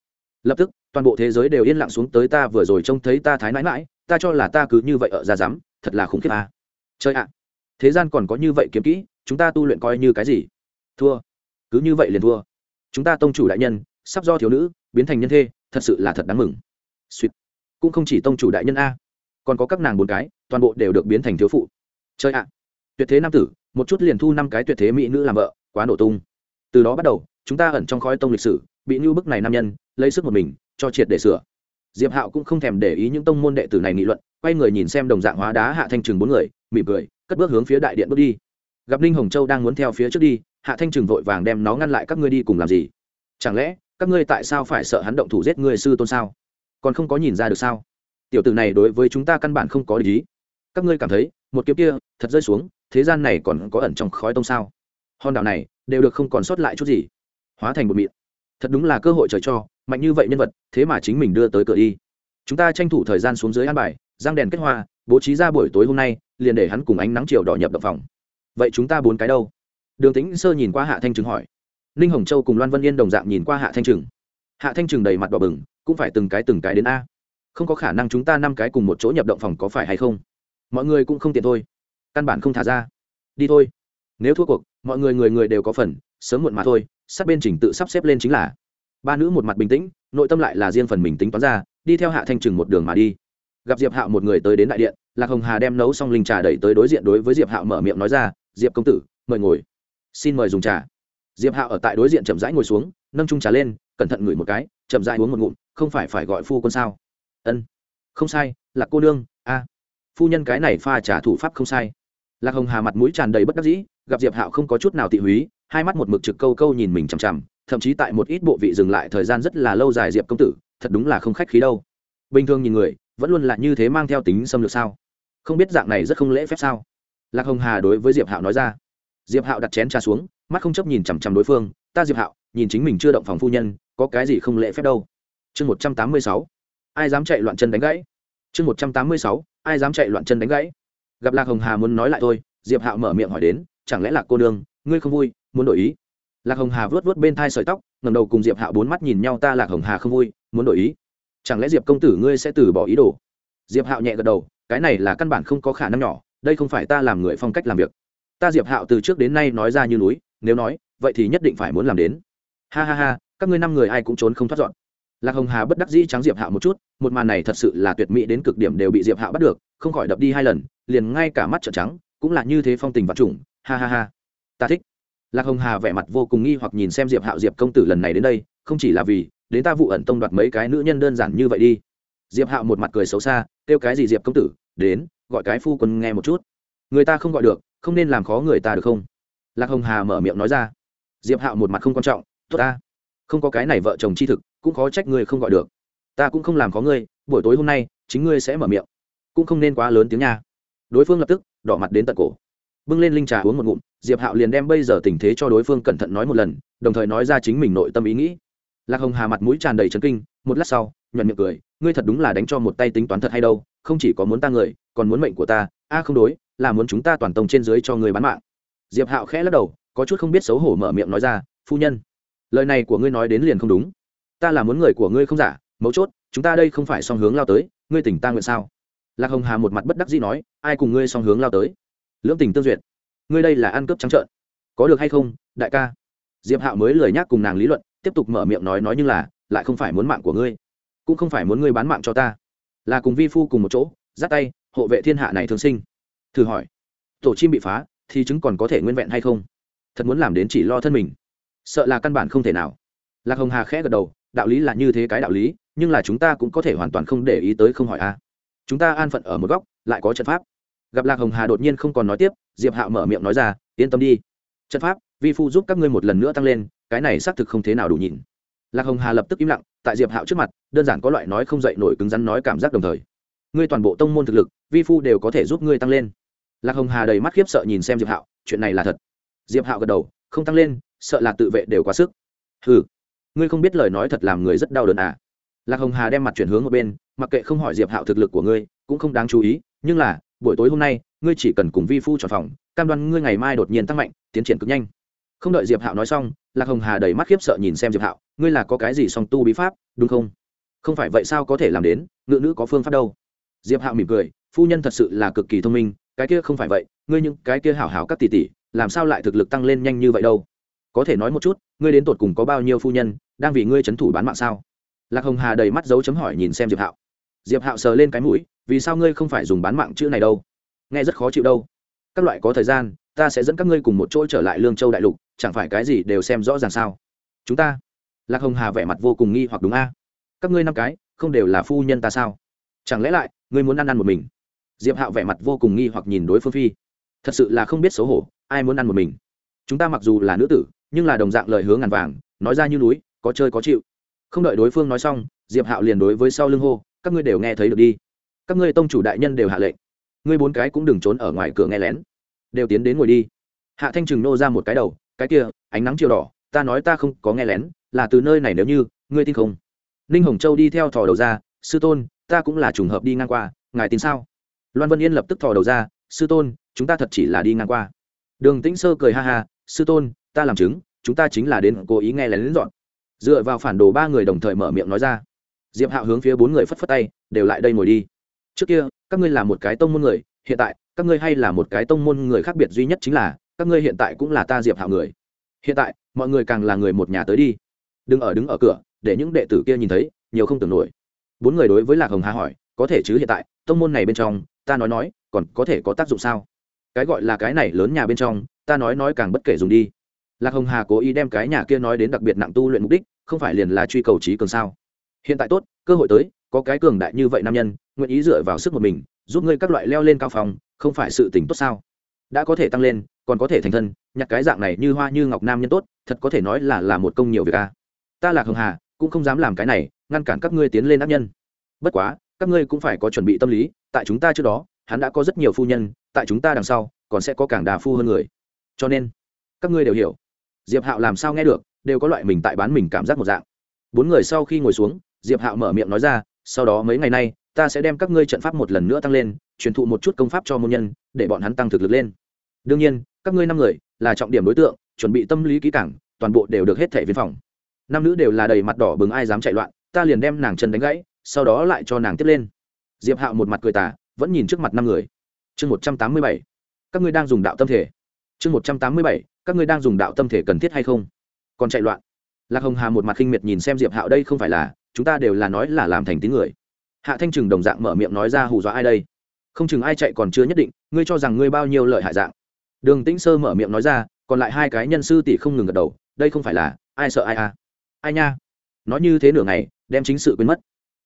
Lập tức, toàn bộ thế giới đều yên lặng xuống tới ta vừa rồi trông thấy ta thái nãi mãi ta cho là ta cứ như vậy ở ra dám, thật là khủng khiếp à. chơi ạ, thế gian còn có như vậy kiếm kỹ, chúng ta tu luyện coi như cái gì? Thua. Cứ như vậy liền thua. Chúng ta tông chủ đại nhân, sắp do thiếu nữ, biến thành nhân thê, thật sự là thật đáng mừng. Suýt cũng không chỉ tông chủ đại nhân a, còn có các nàng bốn cái, toàn bộ đều được biến thành thiếu phụ. Chơi ạ. Tuyệt thế nam tử, một chút liền thu năm cái tuyệt thế mỹ nữ làm vợ, quá nổ tung. Từ đó bắt đầu, chúng ta ẩn trong khói tông lịch sử, bị như bức này nam nhân, lấy sức một mình, cho triệt để sửa. Diệp hạo cũng không thèm để ý những tông môn đệ tử này nghị luận, quay người nhìn xem đồng dạng hóa đá hạ thanh trừng bốn người, mỉm cười, cất bước hướng phía đại điện bước đi. Gặp ninh hồng châu đang muốn theo phía trước đi, hạ thanh trừng vội vàng đem nó ngăn lại, các ngươi đi cùng làm gì? Chẳng lẽ các ngươi tại sao phải sợ hắn động thủ giết ngươi sư tôn sao? Còn không có nhìn ra được sao? Tiểu tử này đối với chúng ta căn bản không có lý các ngươi cảm thấy, một kiếm kia, thật rơi xuống, thế gian này còn có ẩn trong khói tông sao? Hòn đảo này, đều được không còn sót lại chút gì. Hóa thành bột mịn thật đúng là cơ hội trời cho, mạnh như vậy nhân vật, thế mà chính mình đưa tới cửa đi. Chúng ta tranh thủ thời gian xuống dưới an bài, giang đèn kết hoa, bố trí ra buổi tối hôm nay, liền để hắn cùng ánh nắng chiều đỏ nhập động phòng. Vậy chúng ta bốn cái đâu? Đường tính sơ nhìn qua hạ thanh trừng hỏi. Ninh hồng châu cùng loan vân yên đồng dạng nhìn qua hạ thanh trừng. Hạ thanh trừng đầy mặt đỏ bừng cũng phải từng cái từng cái đến a. Không có khả năng chúng ta năm cái cùng một chỗ nhập động phòng có phải hay không? Mọi người cũng không tiện thôi. Căn bản không thả ra. Đi thôi. Nếu thua cuộc, mọi người người người đều có phần, sớm muộn mà thôi, sát bên trình tự sắp xếp lên chính là. Ba nữ một mặt bình tĩnh, nội tâm lại là riêng phần mình tính toán ra, đi theo hạ thanh trừng một đường mà đi. Gặp diệp hạo một người tới đến đại điện, lạc hồng hà đem nấu xong linh trà đẩy tới đối diện đối với diệp hạo mở miệng nói ra, diệp công tử, mời ngồi. Xin mời dùng trà. Diệp hạo ở tại đối diện chậm rãi ngồi xuống, nâng trung trà lên, cẩn thận ngửi một cái, chậm rãi uống một ngụm không phải phải gọi phu quân sao? Ân, không sai là cô nương, a. Phu nhân cái này pha trà thủ pháp không sai. Lạc hồng hà mặt mũi tràn đầy bất đắc dĩ, gặp diệp hạo không có chút nào tị húy, hai mắt một mực trực câu câu nhìn mình chằm chằm, thậm chí tại một ít bộ vị dừng lại thời gian rất là lâu dài diệp công tử, thật đúng là không khách khí đâu. Bình thường nhìn người, vẫn luôn là như thế mang theo tính xâm lược sao? Không biết dạng này rất không lễ phép sao? Lạc hồng hà đối với diệp hạo nói ra. Diệp hạo đặt chén trà xuống, mắt không chấp nhìn chằm chằm đối phương, ta diệp hạo, nhìn chính mình chưa động phòng phu nhân, có cái gì không lễ phép đâu? Chương một trăm tám mươi sáu. Ai dám chạy loạn chân đánh gãy? Chương một trăm tám mươi sáu. Ai dám chạy loạn chân đánh gãy? Gặp lạc hồng hà muốn nói lại thôi, diệp hạo mở miệng hỏi đến, chẳng lẽ là cô nương, ngươi không vui, muốn đổi ý? Lạc hồng hà vớt vớt bên thai sợi tóc ngầm đầu cùng diệp hạo bốn mắt nhìn nhau, ta lạc hồng hà không vui, muốn đổi ý. Chẳng lẽ diệp công tử ngươi sẽ từ bỏ ý đồ? Diệp hạo nhẹ gật đầu, cái này là căn bản không có khả năng nhỏ, đây không phải ta làm người phong cách làm việc. Ta diệp hạo từ trước đến nay nói ra như núi, nếu nói, vậy thì nhất định phải muốn làm đến. Ha ha ha, các ngươi năm người ai cũng trốn không thoát dọn lạc hồng hà bất đắc dĩ trắng diệp hạo một chút, một màn này thật sự là tuyệt mỹ đến cực điểm đều bị diệp hạo bắt được, không khỏi đập đi hai lần, liền ngay cả mắt trợn trắng, cũng là như thế phong tình vật chủng ha ha ha. Ta thích. Lạc hồng hà vẻ mặt vô cùng nghi hoặc nhìn xem diệp hạo diệp công tử lần này đến đây, không chỉ là vì, đến ta vụ ẩn tông đoạt mấy cái nữ nhân đơn giản như vậy đi. Diệp hạo một mặt cười xấu xa, kêu cái gì diệp công tử, đến, gọi cái phu quân nghe một chút. Người ta không gọi được, không nên làm khó người ta được không? Lạc hồng hà mở miệng nói ra. Diệp hạo một mặt không quan trọng, tốt ta. Không có cái này vợ chồng chi thực cũng khó trách ngươi không gọi được. Ta cũng không làm khó ngươi, buổi tối hôm nay, chính ngươi sẽ mở miệng. Cũng không nên quá lớn tiếng nha. Đối phương lập tức đỏ mặt đến tận cổ. Bưng lên linh trà uống một ngụm, diệp hạo liền đem bây giờ tình thế cho đối phương cẩn thận nói một lần, đồng thời nói ra chính mình nội tâm ý nghĩ. Lạc hồng hà mặt mũi tràn đầy trấn kinh, một lát sau, nhuận miệng cười, ngươi thật đúng là đánh cho một tay tính toán thật hay đâu, không chỉ có muốn ta người, còn muốn mệnh của ta. A, không đối, là muốn chúng ta toàn tông trên dưới cho người bán mạng. Diệp hạo khẽ lắc đầu, có chút không biết xấu hổ mở miệng nói ra, phu nhân, lời này của ngươi nói đến liền không đúng ta là muốn người của ngươi không giả, mấu chốt, chúng ta đây không phải song hướng lao tới, ngươi tỉnh ta nguyện sao? Lạc hồng hà một mặt bất đắc dĩ nói, ai cùng ngươi song hướng lao tới? Lưỡng tình tương duyệt. Ngươi đây là ăn cướp trắng trợn. Có được hay không, đại ca? Diệp hạo mới lời nhắc cùng nàng lý luận, tiếp tục mở miệng nói nói nhưng là, lại không phải muốn mạng của ngươi, cũng không phải muốn ngươi bán mạng cho ta. Là cùng vi phu cùng một chỗ giáp tay, hộ vệ thiên hạ này thường sinh. Thử hỏi, tổ chim bị phá, thì chứng còn có thể nguyên vẹn hay không? Thật muốn làm đến chỉ lo thân mình. Sợ là căn bản không thể nào. Lạc hồng hà khẽ gật đầu đạo lý là như thế cái đạo lý, nhưng là chúng ta cũng có thể hoàn toàn không để ý tới không hỏi a. Chúng ta an phận ở một góc, lại có trận pháp. Gặp lạc hồng hà đột nhiên không còn nói tiếp, diệp hạo mở miệng nói ra, yên tâm đi. Trận pháp, vi phu giúp các ngươi một lần nữa tăng lên, cái này xác thực không thế nào đủ nhìn. Lạc hồng hà lập tức im lặng, tại diệp hạo trước mặt, đơn giản có loại nói không dậy nổi cứng rắn nói cảm giác đồng thời. Ngươi toàn bộ tông môn thực lực, vi phu đều có thể giúp ngươi tăng lên. Lạc hồng hà đầy mắt khiếp sợ nhìn xem diệp hạo, chuyện này là thật. Diệp hạo gật đầu, không tăng lên, sợ là tự vệ đều quá sức. Hừ ngươi không biết lời nói thật làm người rất đau đớn à? Lạc hồng hà đem mặt chuyển hướng một bên, mặc kệ không hỏi diệp hạo thực lực của ngươi, cũng không đáng chú ý, nhưng là, buổi tối hôm nay, ngươi chỉ cần cùng vi phu tròn phòng, cam đoan ngươi ngày mai đột nhiên tăng mạnh, tiến triển cực nhanh. Không đợi diệp hạo nói xong, lạc hồng hà đầy mắt khiếp sợ nhìn xem diệp hạo, ngươi là có cái gì song tu bí pháp, đúng không? Không phải vậy sao có thể làm đến, ngự nữ có phương pháp đâu. Diệp hạo mỉm cười, phu nhân thật sự là cực kỳ thông minh, cái kia không phải vậy, ngươi những cái kia hảo hảo các tỷ tỷ, làm sao lại thực lực tăng lên nhanh như vậy đâu? Có thể nói một chút, ngươi đến tột cùng có bao nhiêu phu nhân, đang vì ngươi c h ấ n thủ bán mạng sao? Lạc hồng hà đầy mắt dấu chấm hỏi nhìn xem diệp hạo. Diệp hạo sờ lên cái mũi, vì sao ngươi không phải dùng bán mạng chữ này đâu? Nghe rất khó chịu đâu. Các loại có thời gian, ta sẽ dẫn các ngươi cùng một chỗ trở lại lương châu đại lục, chẳng phải cái gì đều xem rõ ràng sao? Chúng ta? Lạc hồng hà vẻ mặt vô cùng nghi hoặc đúng a. Các ngươi năm cái, không đều là phu nhân ta sao? Chẳng lẽ lại, ngươi muốn ăn ăn một mình? Diệp hạo vẻ mặt vô cùng nghi hoặc nhìn đối phương phi. Thật sự là không biết xấu hổ, ai muốn ăn một mình? Chúng ta mặc dù là nữ tử nhưng là đồng dạng lời hứa ngàn vàng, nói ra như núi, có chơi có chịu. Không đợi đối phương nói xong, diệp hạo liền đối với sau lưng hô, các ngươi đều nghe thấy được đi. Các ngươi tông chủ đại nhân đều hạ lệnh. Ngươi bốn cái cũng đừng trốn ở ngoài cửa nghe lén. Đều tiến đến ngồi đi. Hạ thanh trừng nô ra một cái đầu, cái kia, ánh nắng chiều đỏ, ta nói ta không có nghe lén, là từ nơi này nếu như, ngươi tin không? Ninh hồng châu đi theo thò đầu ra, sư tôn, ta cũng là trùng hợp đi ngang qua, ngài tin sao? Loan vân yên lập tức thò đầu ra, sư tôn, chúng ta thật chỉ là đi ngang qua. Đường tĩnh sơ cười ha ha, sư tôn ta làm chứng, chúng ta chính là đến cố ý nghe lén lén dọn. Dựa vào phản đồ ba người đồng thời mở miệng nói ra. Diệp hạo hướng phía bốn người phất phất tay, đều lại đây ngồi đi. Trước kia, các ngươi là một cái tông môn người, hiện tại, các ngươi hay là một cái tông môn người khác biệt duy nhất chính là, các ngươi hiện tại cũng là ta diệp hạo người. Hiện tại, mọi người càng là người một nhà tới đi. Đừng ở đứng ở cửa, để những đệ tử kia nhìn thấy, nhiều không tưởng nổi. Bốn người đối với lạc hồng hà hỏi, có thể chứ hiện tại, tông môn này bên trong, ta nói nói, còn có thể có tác dụng sao? Cái gọi là cái này lớn nhà bên trong, ta nói nói càng bất kể dùng đi lạc hồng hà cố ý đem cái nhà kia nói đến đặc biệt nặng tu luyện mục đích, không phải liền là truy cầu trí cường sao? Hiện tại tốt, cơ hội tới, có cái cường đại như vậy nam nhân, nguyện ý dựa vào sức một mình, giúp ngươi các loại leo lên cao phòng, không phải sự tỉnh tốt sao? Đã có thể tăng lên, còn có thể thành thân, nhặt cái dạng này như hoa như ngọc nam nhân tốt, thật có thể nói là là một công nhiều việc a ta lạc hồng hà, cũng không dám làm cái này, ngăn cản các ngươi tiến lên ác nhân. Bất quá, các ngươi cũng phải có chuẩn bị tâm lý, tại chúng ta trước đó, hắn đã có rất nhiều phu nhân, tại chúng ta đằng sau, còn sẽ có càng đà phu hơn người. Cho nên, các ngươi đều hiểu diệp hạo làm sao nghe được, đều có loại mình tại bán mình cảm giác một dạng. Bốn người sau khi ngồi xuống, diệp hạo mở miệng nói ra, sau đó mấy ngày nay, ta sẽ đem các ngươi trận pháp một lần nữa tăng lên, truyền thụ một chút công pháp cho môn nhân, để bọn hắn tăng thực lực lên. Đương nhiên, các ngươi năm người là trọng điểm đối tượng, chuẩn bị tâm lý kỹ cảng toàn bộ đều được hết thẻ viên phòng. Nam nữ đều là đầy mặt đỏ bừng ai dám chạy loạn, ta liền đem nàng chân đánh gãy, sau đó lại cho nàng tiếp lên. Diệp hạo một mặt cười tà, vẫn nhìn trước mặt năm người. Chương một trăm tám mươi bảy, các ngươi đang dùng đạo tâm thể. Chương một trăm tám mươi bảy các ngươi đang dùng đạo tâm thể cần thiết hay không? Còn chạy loạn. Lạc hồng hà một mặt khinh miệt nhìn xem diệp hạo, đây không phải là, chúng ta đều là nói là làm thành tín người. Hạ thanh trừng đồng dạng mở miệng nói ra hù dọa ai đây? Không chừng ai chạy còn chưa nhất định, ngươi cho rằng ngươi bao nhiêu lợi hại dạng. Đường tĩnh sơ mở miệng nói ra, còn lại hai cái nhân sư tỷ không ngừng gật đầu, đây không phải là, ai sợ ai à? Ai nha? Nói như thế nửa ngày, đem chính sự quên mất.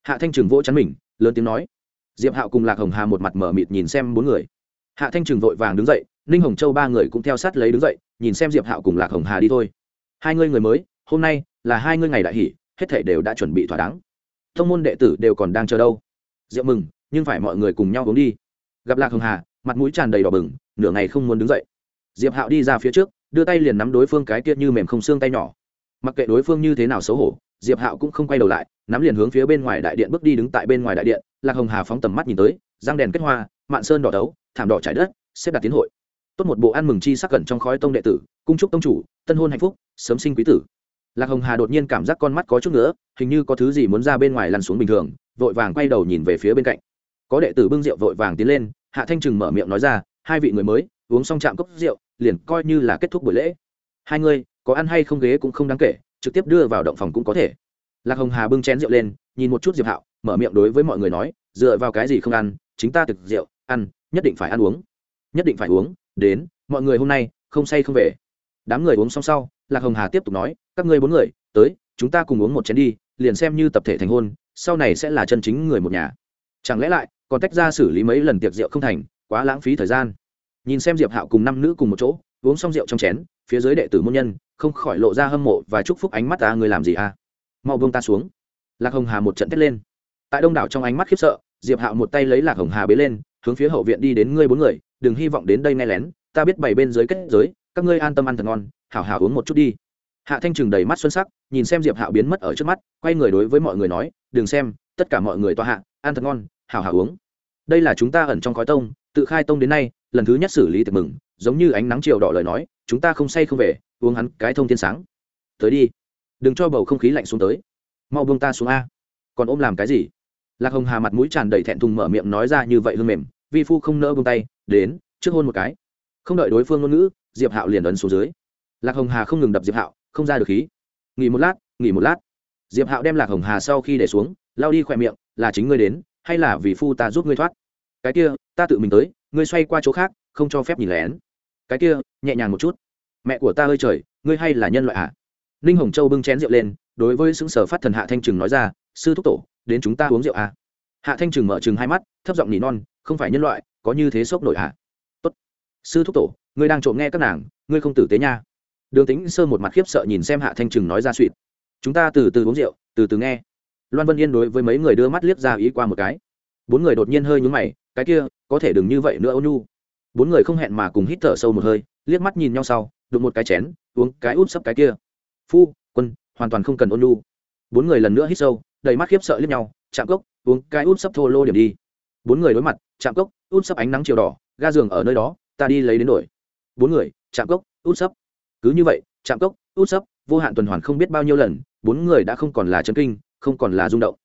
Hạ thanh trừng vỗ chắn mình, lớn tiếng nói. Diệp hạo cùng lạc hồng hà một mặt mở mịt nhìn xem bốn người hạ thanh trừng vội vàng đứng dậy, ninh hồng châu ba người cũng theo sát lấy đứng dậy, nhìn xem diệp hạo cùng lạc hồng hà đi thôi. Hai ngươi người mới, hôm nay là hai ngươi ngày đại hỷ, hết thể đều đã chuẩn bị thỏa đáng. Thông môn đệ tử đều còn đang chờ đâu. Diệp mừng, nhưng phải mọi người cùng nhau uống đi. Gặp lạc hồng hà, mặt mũi tràn đầy đỏ bừng, nửa ngày không muốn đứng dậy. Diệp hạo đi ra phía trước, đưa tay liền nắm đối phương cái kia như mềm không xương tay nhỏ. Mặc kệ đối phương như thế nào xấu hổ, diệp hạo cũng không quay đầu lại, nắm liền hướng phía bên ngoài đại điện bước đi đứng tại bên ngoài đại điện. Lạc hồng hà phóng tầm mắt nhìn tới, răng đèn kết hoa mạn sơn đỏ đấu, thảm đỏ trải đất, xếp đặt tiến hội. Tốt một bộ ăn mừng chi sắc cẩn trong khói tông đệ tử, cung trúc tông chủ, tân hôn hạnh phúc, sớm sinh quý tử. Lạc hồng hà đột nhiên cảm giác con mắt có chút nữa hình như có thứ gì muốn ra bên ngoài lăn xuống bình thường, vội vàng quay đầu nhìn về phía bên cạnh. Có đệ tử bưng rượu vội vàng tiến lên, hạ thanh trừng mở miệng nói ra, hai vị người mới, uống xong chạm cốc rượu, liền coi như là kết thúc buổi lễ. Hai người, có ăn hay không ghế cũng không đáng kể, trực tiếp đưa vào động phòng cũng có thể. Lạc hồng hà bưng chén rượu lên, nhìn một chút diệp hạo, mở miệng đối với mọi người nói, dựa vào cái gì không ăn, chính ta thực rượu ăn, nhất định phải ăn uống. Nhất định phải uống, đến, mọi người hôm nay, không say không về. Đám người uống xong sau, lạc hồng hà tiếp tục nói, các ngươi bốn người, tới, chúng ta cùng uống một chén đi, liền xem như tập thể thành hôn, sau này sẽ là chân chính người một nhà. Chẳng lẽ lại, còn tách ra xử lý mấy lần tiệc rượu không thành, quá lãng phí thời gian. Nhìn xem diệp hạo cùng năm nữ cùng một chỗ, uống xong rượu trong chén, phía dưới đệ tử môn nhân, không khỏi lộ ra hâm mộ và chúc phúc ánh mắt ta người làm gì à? Mau buông ta xuống. Lạc hồng hà một trận thét lên. Tại đông đảo trong ánh mắt khiếp sợ, diệp hạo một tay lấy lạc hồng hà bế lên hướng phía hậu viện đi đến ngươi bốn người, đừng hy vọng đến đây nghe lén, ta biết bảy bên dưới kết giới, các ngươi an tâm ăn thật ngon, hảo hảo uống một chút đi. Hạ thanh trừng đầy mắt xuân sắc, nhìn xem diệp hạo biến mất ở trước mắt, quay người đối với mọi người nói, đừng xem, tất cả mọi người toa hạ, ăn thật ngon, hảo hảo uống. Đây là chúng ta ẩn trong khói tông, tự khai tông đến nay, lần thứ nhất xử lý tiệc mừng, giống như ánh nắng chiều đỏ lời nói, chúng ta không say không về, uống hắn cái thông thiên sáng. Tới đi, đừng cho bầu không khí lạnh xuống tới. Mau buông ta xuống a. Còn ôm làm cái gì? Lạc hồng hà mặt mũi tràn đầy thẹn thùng mở miệng nói ra như vậy hương mềm vi phu không nỡ buông tay, đến, trước hôn một cái. Không đợi đối phương ngôn ngữ, diệp hạo liền ấn xuống dưới. Lạc hồng hà không ngừng đập diệp hạo, không ra được khí. Nghỉ một lát, nghỉ một lát. Diệp hạo đem lạc hồng hà sau khi để xuống lao đi khỏe miệng, là chính ngươi đến, hay là vì phu ta giúp ngươi thoát? Cái kia, ta tự mình tới, ngươi xoay qua chỗ khác, không cho phép nhìn lén. Cái kia, nhẹ nhàng một chút. Mẹ của ta ơi trời, ngươi hay là nhân loại ạ à? ninh hồng châu bưng chén rượu lên, đối với xứng sở phát thần hạ thanh trừng nói ra, sư thúc tổ, đến chúng ta uống rượu à? hạ thanh trừng mở trừng hai mắt, thấp giọng nỉ non không phải nhân loại, có như thế sốc nổi hả? Tốt. Sư thúc tổ, ngươi đang trộm nghe các nàng, ngươi không tử tế nha. Đường tính sơ một mặt khiếp sợ nhìn xem hạ thanh trừng nói ra suỵt chúng ta từ từ uống rượu, từ từ nghe. Loan vân yên đối với mấy người đưa mắt liếc ra ý qua một cái. Bốn người đột nhiên hơi nhúng mày, cái kia, có thể đừng như vậy nữa, ô nhu bốn người không hẹn mà cùng hít thở sâu một hơi, liếc mắt nhìn nhau sau, đụng một cái chén, uống cái út sấp cái kia. Phu, quân, hoàn toàn không cần ôn nhu bốn người lần nữa hít sâu, đầy mắt khiếp sợ liếc nhau, chạm cốc, uống cái út sấp thô lô điểm đi bốn người đối mặt chạm cốc, út sấp ánh nắng chiều đỏ, ga giường ở nơi đó, ta đi lấy đến đổi. Bốn người chạm cốc, út sấp. Cứ như vậy chạm cốc, út sấp, vô hạn tuần hoàn không biết bao nhiêu lần, bốn người đã không còn là chấn kinh, không còn là rung động,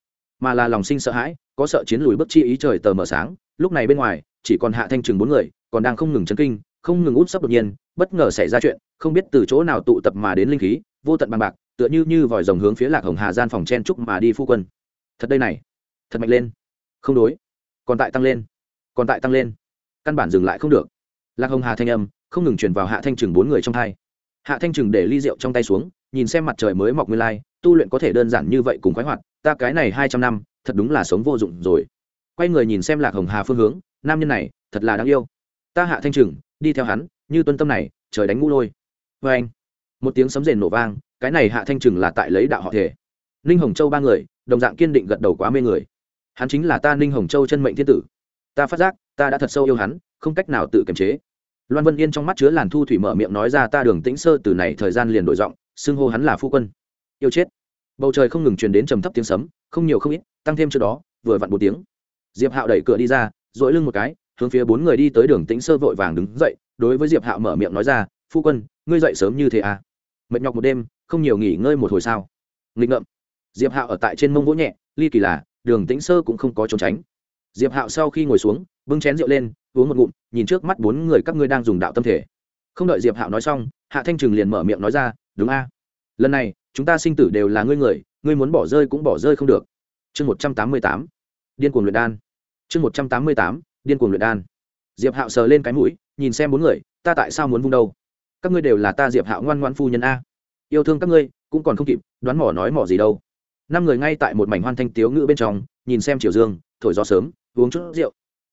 mà là lòng sinh sợ hãi, có sợ chiến lùi bước chi ý trời tờ mờ sáng. Lúc này bên ngoài, chỉ còn hạ thanh chừng bốn người, còn đang không ngừng chấn kinh, không ngừng út sấp đột nhiên, bất ngờ xảy ra chuyện, không biết từ chỗ nào tụ tập mà đến linh khí, vô tận bằng bạc, tựa như như vòi rồng hướng phía lạc hồng hà gian phòng chen trúc mà đi phu quân. Thật đây này, thật mạnh lên. Không đối còn tại tăng lên, còn tại tăng lên. Căn bản dừng lại không được. Lạc hồng hà thanh âm không ngừng truyền vào hạ thanh trừng bốn người trong hai hạ thanh trừng để ly rượu trong tay xuống, nhìn xem mặt trời mới mọc nguyên lai, tu luyện có thể đơn giản như vậy cùng khoái hoạt, ta cái này hai trăm năm, thật đúng là sống vô dụng rồi. Quay người nhìn xem lạc hồng hà phương hướng, nam nhân này, thật là đáng yêu. Ta hạ thanh trừng, đi theo hắn, như tuân tâm này, trời đánh ngũ lôi. Vê anh. Một tiếng sấm rền nổ vang, cái này hạ thanh trừng là tại lấy đạo họ thể. Ninh hồng châu ba người, đồng dạng kiên định gật đầu quá mê người hắn chính là ta ninh hồng châu chân mệnh thiên tử. Ta phát giác, ta đã thật sâu yêu hắn, không cách nào tự kiềm chế. Loan vân yên trong mắt chứa làn thu thủy mở miệng nói ra ta đường tĩnh sơ từ này thời gian liền đổi giọng, xưng hô hắn là phu quân. Yêu chết. Bầu trời không ngừng truyền đến trầm thấp tiếng sấm, không nhiều không ít, tăng thêm trước đó, vừa vặn một tiếng. Diệp hạo đẩy cửa đi ra dội lưng một cái, hướng phía bốn người đi tới đường tĩnh sơ vội vàng đứng dậy, đối với diệp hạo mở miệng nói ra, phu quân, ngươi dậy sớm như thế à? Mệt nhọc một đêm, không nhiều nghỉ ngơi một hồi sao? Nghịch ngợm. Diệp hạo ở tại trên mông vỗ nhẹ, ly kỳ là đường tĩnh sơ cũng không có trốn tránh. Diệp hạo sau khi ngồi xuống, bưng chén rượu lên, uống một ngụm, nhìn trước mắt bốn người các ngươi đang dùng đạo tâm thể. Không đợi diệp hạo nói xong, hạ thanh trừng liền mở miệng nói ra, đúng a. Lần này, chúng ta sinh tử đều là ngươi người, ngươi muốn bỏ rơi cũng bỏ rơi không được. Chương một trăm tám mươi tám. Điên cuồng luyện đan. Chương một trăm tám mươi tám. Điên cuồng luyện đan. Diệp hạo sờ lên cái mũi, nhìn xem bốn người, ta tại sao muốn vung đâu? Các ngươi đều là ta diệp hạo ngoan ngoan phu nhân a. Yêu thương các ngươi, cũng còn không kịp, đoán mỏ nói mỏ gì đâu năm người ngay tại một mảnh hoan thanh tiếu ngữ bên trong, nhìn xem triều dương, thổi gió sớm, uống chút rượu.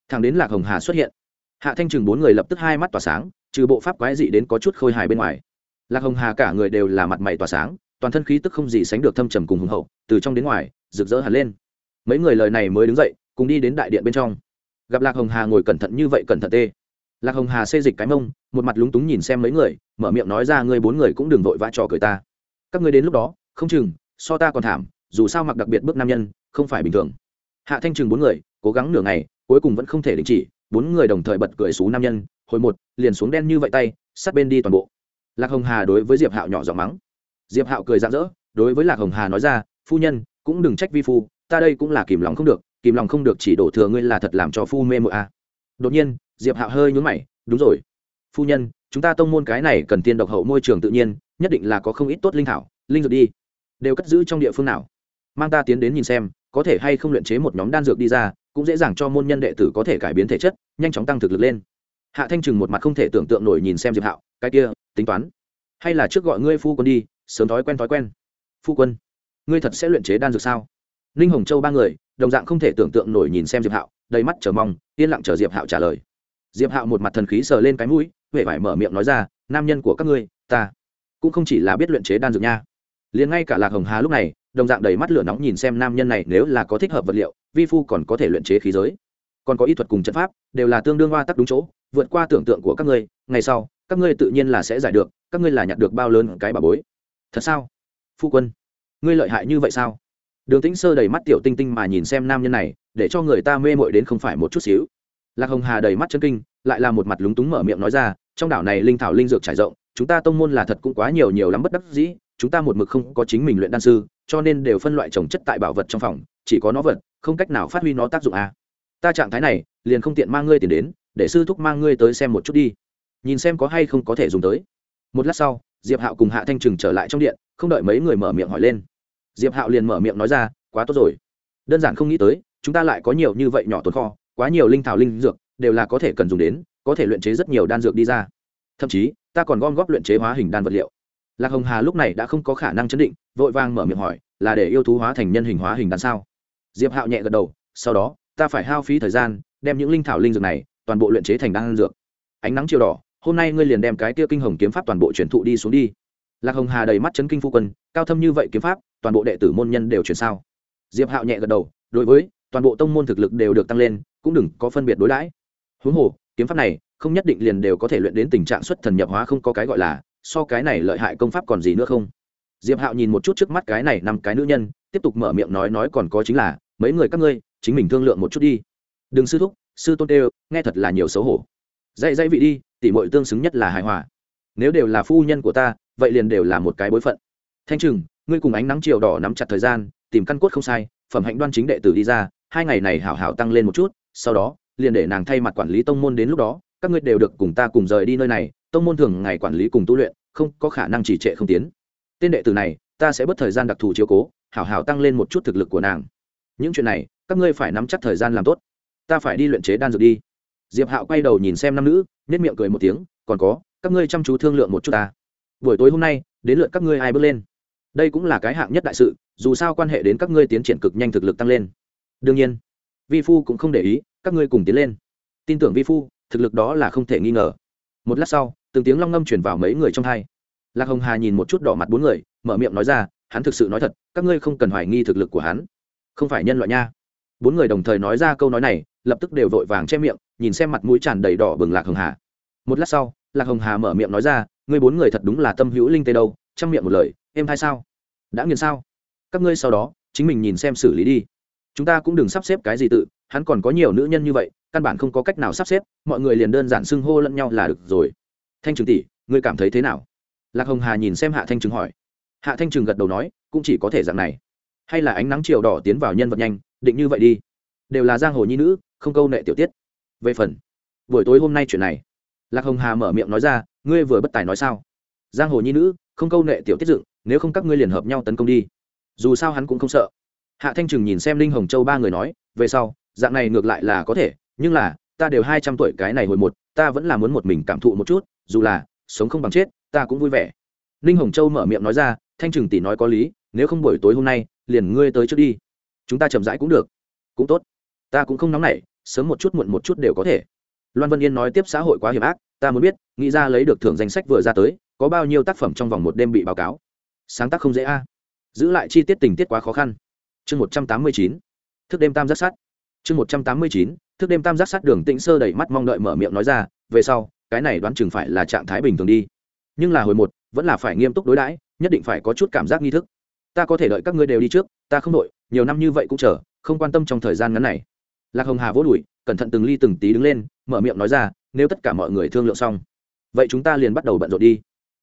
Thằng đến lạc hồng hà xuất hiện. Hạ thanh chừng bốn người lập tức hai mắt tỏa sáng, trừ bộ pháp quái dị đến có chút khôi hài bên ngoài. Lạc hồng hà cả người đều là mặt mày tỏa sáng, toàn thân khí tức không gì sánh được thâm trầm cùng hùng hậu, từ trong đến ngoài, rực rỡ hẳn lên. Mấy người lời này mới đứng dậy, cùng đi đến đại điện bên trong. Gặp lạc hồng hà ngồi cẩn thận như vậy cẩn thận tê. Lạc hồng hà xê dịch cái mông, một mặt lúng túng nhìn xem mấy người, mở miệng nói ra, ngươi bốn người cũng đừng vội vã trò cười ta. Các ngươi đến lúc đó, không chừng, so ta còn thảm dù sao mặc đặc biệt bước nam nhân, không phải bình thường. Hạ thanh chừng bốn người, cố gắng nửa ngày, cuối cùng vẫn không thể đình chỉ, bốn người đồng thời bật cười xú nam nhân, hồi một, liền xuống đen như vậy tay, sát bên đi toàn bộ. Lạc hồng hà đối với diệp hạo nhỏ giọng mắng. Diệp hạo cười rạng rỡ, đối với lạc hồng hà nói ra, phu nhân, cũng đừng trách vi phu, ta đây cũng là kìm lòng không được, kìm lòng không được chỉ đổ thừa ngươi là thật làm cho phu mê mội a. Đột nhiên, diệp hạo hơi nhún mày, đúng rồi. Phu nhân, chúng ta tông môn cái này cần tiên độc hậu môi trường tự nhiên, nhất định là có không ít tốt linh thảo, linh dược đi. Đều cất giữ trong địa phương nào? Mang ta tiến đến nhìn xem, có thể hay không luyện chế một nhóm đan dược đi ra, cũng dễ dàng cho môn nhân đệ tử có thể cải biến thể chất, nhanh chóng tăng thực lực lên. Hạ thanh trừng một mặt không thể tưởng tượng nổi nhìn xem diệp hạo, cái kia, tính toán. Hay là trước gọi ngươi phu quân đi, sớm thói quen thói quen. Phu quân, ngươi thật sẽ luyện chế đan dược sao? Ninh hồng châu ba người, đồng dạng không thể tưởng tượng nổi nhìn xem diệp hạo, đầy mắt chờ mong, yên lặng chờ diệp hạo trả lời. Diệp hạo một mặt thần khí sờ lên cái mũi huệ vải mở miệng nói ra, nam nhân của các ngươi, ta cũng không chỉ là biết luyện chế đan dược nha liền ngay cả lạc hồng hà lúc này, đồng dạng đầy mắt lửa nóng nhìn xem nam nhân này nếu là có thích hợp vật liệu, vi phu còn có thể luyện chế khí giới. Còn có y thuật cùng trận pháp, đều là tương đương hoa tắc đúng chỗ, vượt qua tưởng tượng của các ngươi, ngày sau, các ngươi tự nhiên là sẽ giải được, các ngươi là nhặt được bao lớn cái bà bối. Thật sao? Phu quân, ngươi lợi hại như vậy sao? Đường tĩnh sơ đầy mắt tiểu tinh tinh mà nhìn xem nam nhân này, để cho người ta mê mội đến không phải một chút xíu. Lạc hồng hà đầy mắt chân kinh, lại là một mặt lúng túng mở miệng nói ra, trong đảo này linh thảo linh dược trải rộng, chúng ta tông môn là thật cũng quá nhiều nhiều lắm bất đắc dĩ chúng ta một mực không có chính mình luyện đan sư, cho nên đều phân loại trồng chất tại bảo vật trong phòng, chỉ có nó vật, không cách nào phát huy nó tác dụng à. ta trạng thái này, liền không tiện mang ngươi tiền đến, để sư thúc mang ngươi tới xem một chút đi. Nhìn xem có hay không có thể dùng tới. Một lát sau, diệp hạo cùng hạ thanh trừng trở lại trong điện, không đợi mấy người mở miệng hỏi lên. Diệp hạo liền mở miệng nói ra, quá tốt rồi. Đơn giản không nghĩ tới, chúng ta lại có nhiều như vậy nhỏ tồn kho, quá nhiều linh thảo linh dược, đều là có thể cần dùng đến, có thể luyện chế rất nhiều đan dược đi ra. Thậm chí, ta còn gom góp luyện chế hóa hình đan vật liệu lạc hồng hà lúc này đã không có khả năng chấn định, vội vàng mở miệng hỏi, là để yêu thú hóa thành nhân hình hóa hình đàn sao? Diệp hạo nhẹ gật đầu, sau đó, ta phải hao phí thời gian, đem những linh thảo linh dược này, toàn bộ luyện chế thành đan dược. Ánh nắng chiều đỏ, hôm nay ngươi liền đem cái tia kinh hồng kiếm pháp toàn bộ truyền thụ đi xuống đi. Lạc hồng hà đầy mắt chấn kinh phu quân, cao thâm như vậy kiếm pháp, toàn bộ đệ tử môn nhân đều truyền sao? Diệp hạo nhẹ gật đầu, đối với, toàn bộ tông môn thực lực đều được tăng lên, cũng đừng có phân biệt đối đãi. Huống hồ, kiếm pháp này, không nhất định liền đều có thể luyện đến tình trạng xuất thần nhập hóa không có cái gọi là so cái này lợi hại công pháp còn gì nữa không? Diệp hạo nhìn một chút trước mắt cái này năm cái nữ nhân, tiếp tục mở miệng nói nói còn có chính là, mấy người các ngươi, chính mình thương lượng một chút đi. Đừng sư thúc, sư tôn tê nghe thật là nhiều xấu hổ. Dạy dạy vị đi tỷ muội tương xứng nhất là hài hòa. Nếu đều là phu nhân của ta, vậy liền đều là một cái bối phận. Thanh trừng, ngươi cùng ánh nắng chiều đỏ nắm chặt thời gian, tìm căn cốt không sai, phẩm hạnh đoan chính đệ tử đi ra, hai ngày này hảo hảo tăng lên một chút, sau đó, liền để nàng thay mặt quản lý tông môn đến lúc đó, các ngươi đều được cùng ta cùng rời đi nơi này tông môn thường ngày quản lý cùng tu luyện, không có khả năng chỉ trệ không tiến. Tên đệ tử này, ta sẽ bớt thời gian đặc thù chiếu cố, hảo hảo tăng lên một chút thực lực của nàng. Những chuyện này, các ngươi phải nắm chắc thời gian làm tốt. Ta phải đi luyện chế đan dược đi. Diệp hạo quay đầu nhìn xem nam nữ nết miệng cười một tiếng, còn có, các ngươi chăm chú thương lượng một chút ta. Buổi tối hôm nay, đến lượt các ngươi ai bước lên. Đây cũng là cái hạng nhất đại sự, dù sao quan hệ đến các ngươi tiến triển cực nhanh thực lực tăng lên. Đương nhiên, vi phu cũng không để ý, các ngươi cùng tiến lên. Tin tưởng vi phu, thực lực đó là không thể nghi ngờ một lát sau, từng tiếng long ngâm chuyển vào mấy người trong hai. Lạc hồng hà nhìn một chút đỏ mặt bốn người, mở miệng nói ra, hắn thực sự nói thật, các ngươi không cần hoài nghi thực lực của hắn. Không phải nhân loại nha. Bốn người đồng thời nói ra câu nói này, lập tức đều vội vàng che miệng, nhìn xem mặt mũi tràn đầy đỏ bừng lạc hồng hà. Một lát sau, lạc hồng hà mở miệng nói ra, ngươi bốn người thật đúng là tâm hữu linh tê đâu trong miệng một lời, em hay sao? Đã nghiền sao? Các ngươi sau đó, chính mình nhìn xem xử lý đi. Chúng ta cũng đừng sắp xếp cái gì tự hắn còn có nhiều nữ nhân như vậy, căn bản không có cách nào sắp xếp, mọi người liền đơn giản xưng hô lẫn nhau là được rồi. Thanh Trừng tỷ, ngươi cảm thấy thế nào? Lạc hồng hà nhìn xem hạ thanh Trừng hỏi. Hạ thanh Trừng gật đầu nói, cũng chỉ có thể dạng này. Hay là ánh nắng chiều đỏ tiến vào nhân vật nhanh, định như vậy đi. Đều là giang hồ nhi nữ, không câu nệ tiểu tiết. Về phần, buổi tối hôm nay chuyện này. Lạc hồng hà mở miệng nói ra, ngươi vừa bất tài nói sao? Giang hồ nhi nữ, không câu nệ tiểu tiết dựng, nếu không các ngươi liền hợp nhau tấn công đi. Dù sao hắn cũng không sợ. Hạ thanh trừng nhìn xem linh hồng châu ba người nói, về sau dạng này ngược lại là có thể, nhưng là, ta đều hai trăm tuổi cái này hồi một, ta vẫn là muốn một mình cảm thụ một chút, dù là sống không bằng chết, ta cũng vui vẻ. Ninh hồng châu mở miệng nói ra, thanh trừng tỷ nói có lý, nếu không buổi tối hôm nay, liền ngươi tới trước đi. Chúng ta chậm rãi cũng được. Cũng tốt. Ta cũng không nóng nảy, sớm một chút muộn một chút đều có thể. Loan vân yên nói tiếp xã hội quá hiểm ác, ta muốn biết, nghĩ ra lấy được thưởng danh sách vừa ra tới, có bao nhiêu tác phẩm trong vòng một đêm bị báo cáo? Sáng tác không dễ a. Giữ lại chi tiết tình tiết quá khó khăn. Chương một trăm tám mươi chín. Thức đêm tam giác sắt chương một trăm tám mươi chín, thức đêm tam giác sát đường tĩnh sơ đẩy mắt mong đợi mở miệng nói ra, về sau, cái này đoán chừng phải là trạng thái bình thường đi. Nhưng là hồi một, vẫn là phải nghiêm túc đối đãi, nhất định phải có chút cảm giác nghi thức. Ta có thể đợi các ngươi đều đi trước, ta không đội nhiều năm như vậy cũng chờ, không quan tâm trong thời gian ngắn này. Lạc hồng hà vỗ đùi, cẩn thận từng ly từng tí đứng lên, mở miệng nói ra, nếu tất cả mọi người thương lượng xong, vậy chúng ta liền bắt đầu bận rộn đi.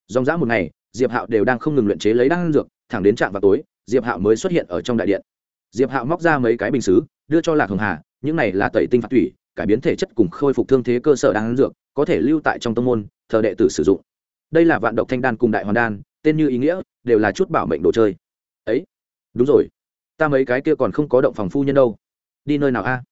Dòng dã một ngày, diệp hạo đều đang không ngừng luyện chế lấy đan dược, thẳng đến trạm vào tối, diệp hạo mới xuất hiện ở trong đại điện. Diệp hạo móc ra mấy cái bình xứ đưa cho lạc hồng hà, những này là tẩy tinh phạt thủy cải biến thể chất cùng khôi phục thương thế cơ sở đang dược, có thể lưu tại trong tông môn, thờ đệ tử sử dụng. Đây là vạn độc thanh đan cùng đại hoàn đan, tên như ý nghĩa, đều là chút bảo mệnh đồ chơi. Ấy, đúng rồi. Ta mấy cái kia còn không có động phòng phu nhân đâu. Đi nơi nào a?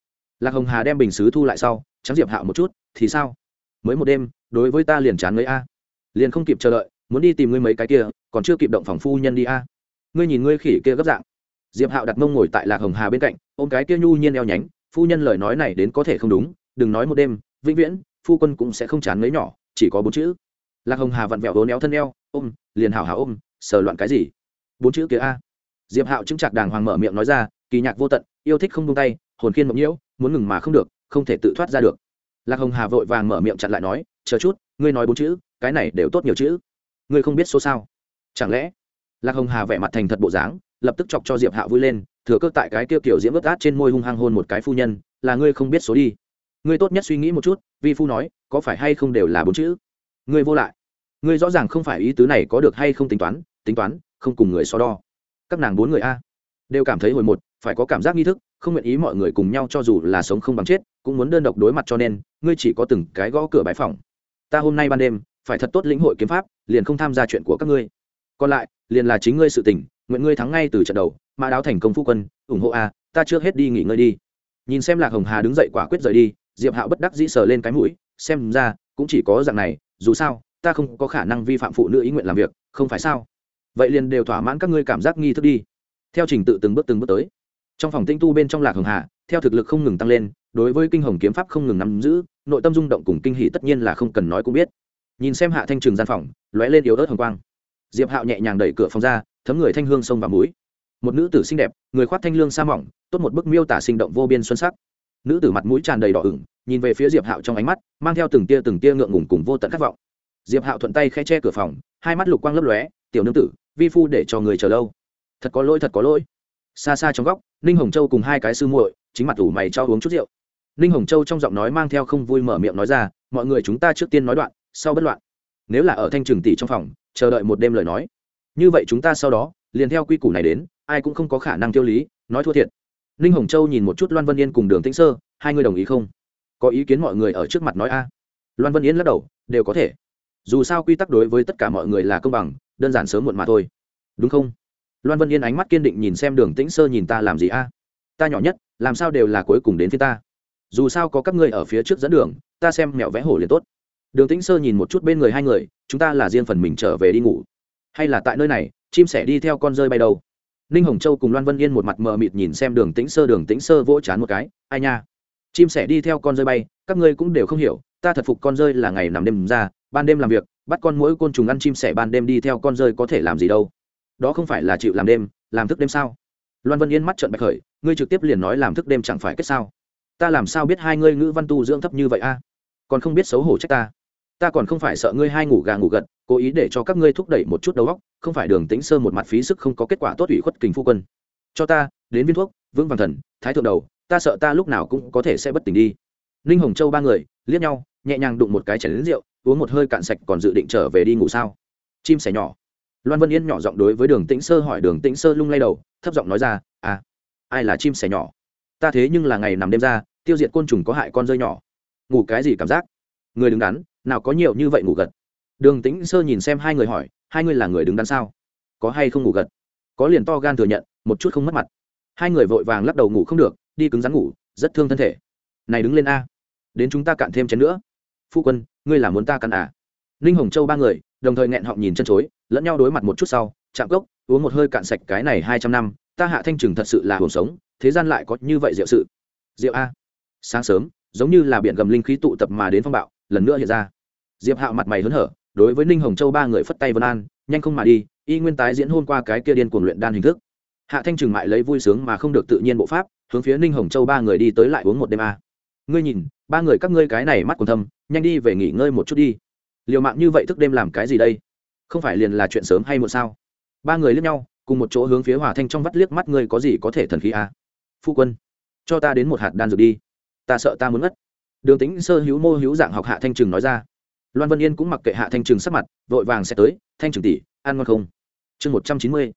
Lạc hồng hà đem bình xứ thu lại sau, trắng diệp hạo một chút, thì sao? Mới một đêm, đối với ta liền chán mấy a. Liền không kịp chờ đợi, muốn đi tìm ngươi mấy cái kia, còn chưa kịp động phòng phu nhân đi a. Ngươi nhìn ngươi khỉ kia gấp dạng diệp hạo đặt mông ngồi tại lạc hồng hà bên cạnh, ôm cái kia nhu nhiên eo nhánh, phu nhân lời nói này đến có thể không đúng, đừng nói một đêm, vĩnh viễn, phu quân cũng sẽ không chán mấy nhỏ, chỉ có bốn chữ. Lạc hồng hà vặn vẹo vốn éo thân eo, ôm, liền hảo hảo ôm, sờ loạn cái gì? Bốn chữ kia a. Diệp hạo chứng chặt đàng hoàng mở miệng nói ra, kỳ nhạc vô tận, yêu thích không buông tay, hồn khiên mộng nhiễu, muốn ngừng mà không được, không thể tự thoát ra được. Lạc hồng hà vội vàng mở miệng chặn lại nói, chờ chút, ngươi nói bốn chữ, cái này đều tốt nhiều chữ. Ngươi không biết số sao. Chẳng lẽ? Lạc hồng hà vẻ mặt thành thật bộ dáng lập tức chọc cho diệp Hạ vui lên, thừa cơ tại cái kia kiểu diễm ướt át trên môi hung hăng hôn một cái phu nhân, là ngươi không biết số đi. Ngươi tốt nhất suy nghĩ một chút, vi phu nói, có phải hay không đều là bốn chữ? Ngươi vô lại. Ngươi rõ ràng không phải ý tứ này có được hay không tính toán tính toán, không cùng người so đo. Các nàng bốn người a, đều cảm thấy hồi một, phải có cảm giác nghi thức, không nguyện ý mọi người cùng nhau cho dù là sống không bằng chết, cũng muốn đơn độc đối mặt cho nên, ngươi chỉ có từng cái gõ cửa bãi phòng. Ta hôm nay ban đêm, phải thật tốt lĩnh hội kiếm pháp, liền không tham gia chuyện của các ngươi. Còn lại, liền là chính ngươi sự tình nguyện ngươi thắng ngay từ trận đầu, mã đáo thành công phu quân, ủng hộ a, ta chưa hết đi nghỉ ngơi đi. Nhìn xem lạc hồng hà đứng dậy quả quyết rời đi, diệp hạo bất đắc dĩ sờ lên cái mũi, xem ra, cũng chỉ có dạng này, dù sao, ta không có khả năng vi phạm phụ nữ ý nguyện làm việc, không phải sao? Vậy liền đều thỏa mãn các ngươi cảm giác nghi thức đi. Theo trình tự từng bước từng bước tới. Trong phòng tinh tu bên trong lạc hồng hà, theo thực lực không ngừng tăng lên, đối với kinh hồng kiếm pháp không ngừng nắm giữ, nội tâm rung động cùng kinh hỷ tất nhiên là không cần nói cũng biết. Nhìn xem hạ thanh trường gian phòng, lóe lên yếu ớt hồng quang diệp hạo nhẹ nhàng đẩy cửa phòng ra, thấm người thanh hương sông vào mũi. Một nữ tử xinh đẹp, người khoác thanh lương sa mỏng, tốt một bức miêu tả sinh động vô biên xuân sắc. Nữ tử mặt mũi tràn đầy đỏ ửng, nhìn về phía diệp hạo trong ánh mắt, mang theo từng tia từng tia ngượng ngùng cùng vô tận khát vọng. Diệp hạo thuận tay khe che cửa phòng, hai mắt lục quang lấp lóe, tiểu nương tử, vi phu để cho người chờ lâu. Thật có lỗi, thật có lỗi. Xa xa trong góc, ninh hồng châu cùng hai cái sư muội chính mặt ủ mày cho uống chút rượu. Ninh hồng châu trong giọng nói mang theo không vui mở miệng nói ra, mọi người chúng ta trước tiên nói đoạn, sau bất loạn. Nếu là ở thanh trường tỷ trong phòng chờ đợi một đêm lời nói. Như vậy chúng ta sau đó, liền theo quy củ này đến, ai cũng không có khả năng tiêu lý, nói thua thiệt. Ninh hồng châu nhìn một chút loan vân yên cùng đường tĩnh sơ, hai người đồng ý không? Có ý kiến mọi người ở trước mặt nói a. Loan vân yên lắc đầu, đều có thể. Dù sao quy tắc đối với tất cả mọi người là công bằng, đơn giản sớm muộn mà thôi. Đúng không? Loan vân yên ánh mắt kiên định nhìn xem đường tĩnh sơ nhìn ta làm gì a? Ta nhỏ nhất, làm sao đều là cuối cùng đến phía ta? Dù sao có các ngươi ở phía trước dẫn đường, ta xem mẹo vẽ hổ liền tốt đường tĩnh sơ nhìn một chút bên người hai người, chúng ta là riêng phần mình trở về đi ngủ. Hay là tại nơi này, chim sẻ đi theo con rơi bay đâu? Ninh hồng châu cùng loan vân yên một mặt mờ mịt nhìn xem đường tĩnh sơ, đường tĩnh sơ vỗ chán một cái, ai nha, chim sẻ đi theo con rơi bay, các ngươi cũng đều không hiểu, ta thật phục con rơi là ngày nằm đêm ra, ban đêm làm việc, bắt con mỗi côn trùng ăn chim sẻ ban đêm đi theo con rơi có thể làm gì đâu. Đó không phải là chịu làm đêm, làm thức đêm sao? Loan vân yên mắt trợn bạch khởi, ngươi trực tiếp liền nói làm thức đêm chẳng phải kết sao? Ta làm sao biết hai ngươi ngữ văn tu dưỡng thấp như vậy a? Còn không biết xấu hổ trách ta ta còn không phải sợ ngươi hai ngủ gà ngủ gật, cố ý để cho các ngươi thúc đẩy một chút đầu óc, không phải đường tính sơ một mặt phí sức không có kết quả tốt ủy khuất kình phu quân. Cho ta, đến viên thuốc, vững vàng thần, thái thượng đầu, ta sợ ta lúc nào cũng có thể sẽ bất tỉnh đi. Ninh hồng châu ba người, liếc nhau, nhẹ nhàng đụng một cái chảy đến rượu, uống một hơi cạn sạch còn dự định trở về đi ngủ sao? Chim sẻ nhỏ. Loan vân yên nhỏ giọng đối với đường tĩnh sơ hỏi, đường tĩnh sơ lung lay đầu, thấp giọng nói ra à ai là chim sẻ nhỏ? Ta thế nhưng là ngày nằm đêm ra, tiêu diệt côn trùng có hại con rơi nhỏ. Ngủ cái gì cảm giác? Người đứng đắn nào có nhiều như vậy ngủ gật. Đường tĩnh sơ nhìn xem hai người hỏi, hai người là người đứng đắn sao? Có hay không ngủ gật? Có liền to gan thừa nhận, một chút không mất mặt. Hai người vội vàng lắc đầu ngủ không được, đi cứng rắn ngủ, rất thương thân thể. Này đứng lên a. Đến chúng ta cạn thêm chén nữa. Phu quân, ngươi là muốn ta cạn à? Ninh hồng châu ba người, đồng thời nghẹn họng nhìn chân chối, lẫn nhau đối mặt một chút sau, chạm cốc, uống một hơi cạn sạch cái này hai trăm năm, ta hạ thanh trừng thật sự là hồn sống, thế gian lại có như vậy diệu sự. Diệu a. Sáng sớm, giống như là biển gầm linh khí tụ tập mà đến phong bạo lần nữa hiện ra. Diệp hạo mặt mày hớn hở, đối với ninh hồng châu ba người phất tay vân an, nhanh không mà đi, y nguyên tái diễn hôn qua cái kia điên cuồng luyện đan hình thức. Hạ thanh trừng mại lấy vui sướng mà không được tự nhiên bộ pháp, hướng phía ninh hồng châu ba người đi tới lại uống một đêm a. Ngươi nhìn, ba người các ngươi cái này mắt còn thâm, nhanh đi về nghỉ ngơi một chút đi. Liều mạng như vậy thức đêm làm cái gì đây? Không phải liền là chuyện sớm hay muộn sao? Ba người liếc nhau, cùng một chỗ hướng phía hòa thanh trong vắt liếc mắt ngươi có gì có thể thần khí a? Phu quân, cho ta đến một hạt đan dược đi. Ta sợ ta muốn ngất đường tính sơ hữu mô hữu dạng học hạ thanh trừng nói ra. Loan vân yên cũng mặc kệ hạ thanh trừng sắc mặt, vội vàng sẽ tới, thanh trừng tỷ, ăn ngon không? Chương một trăm chín mươi,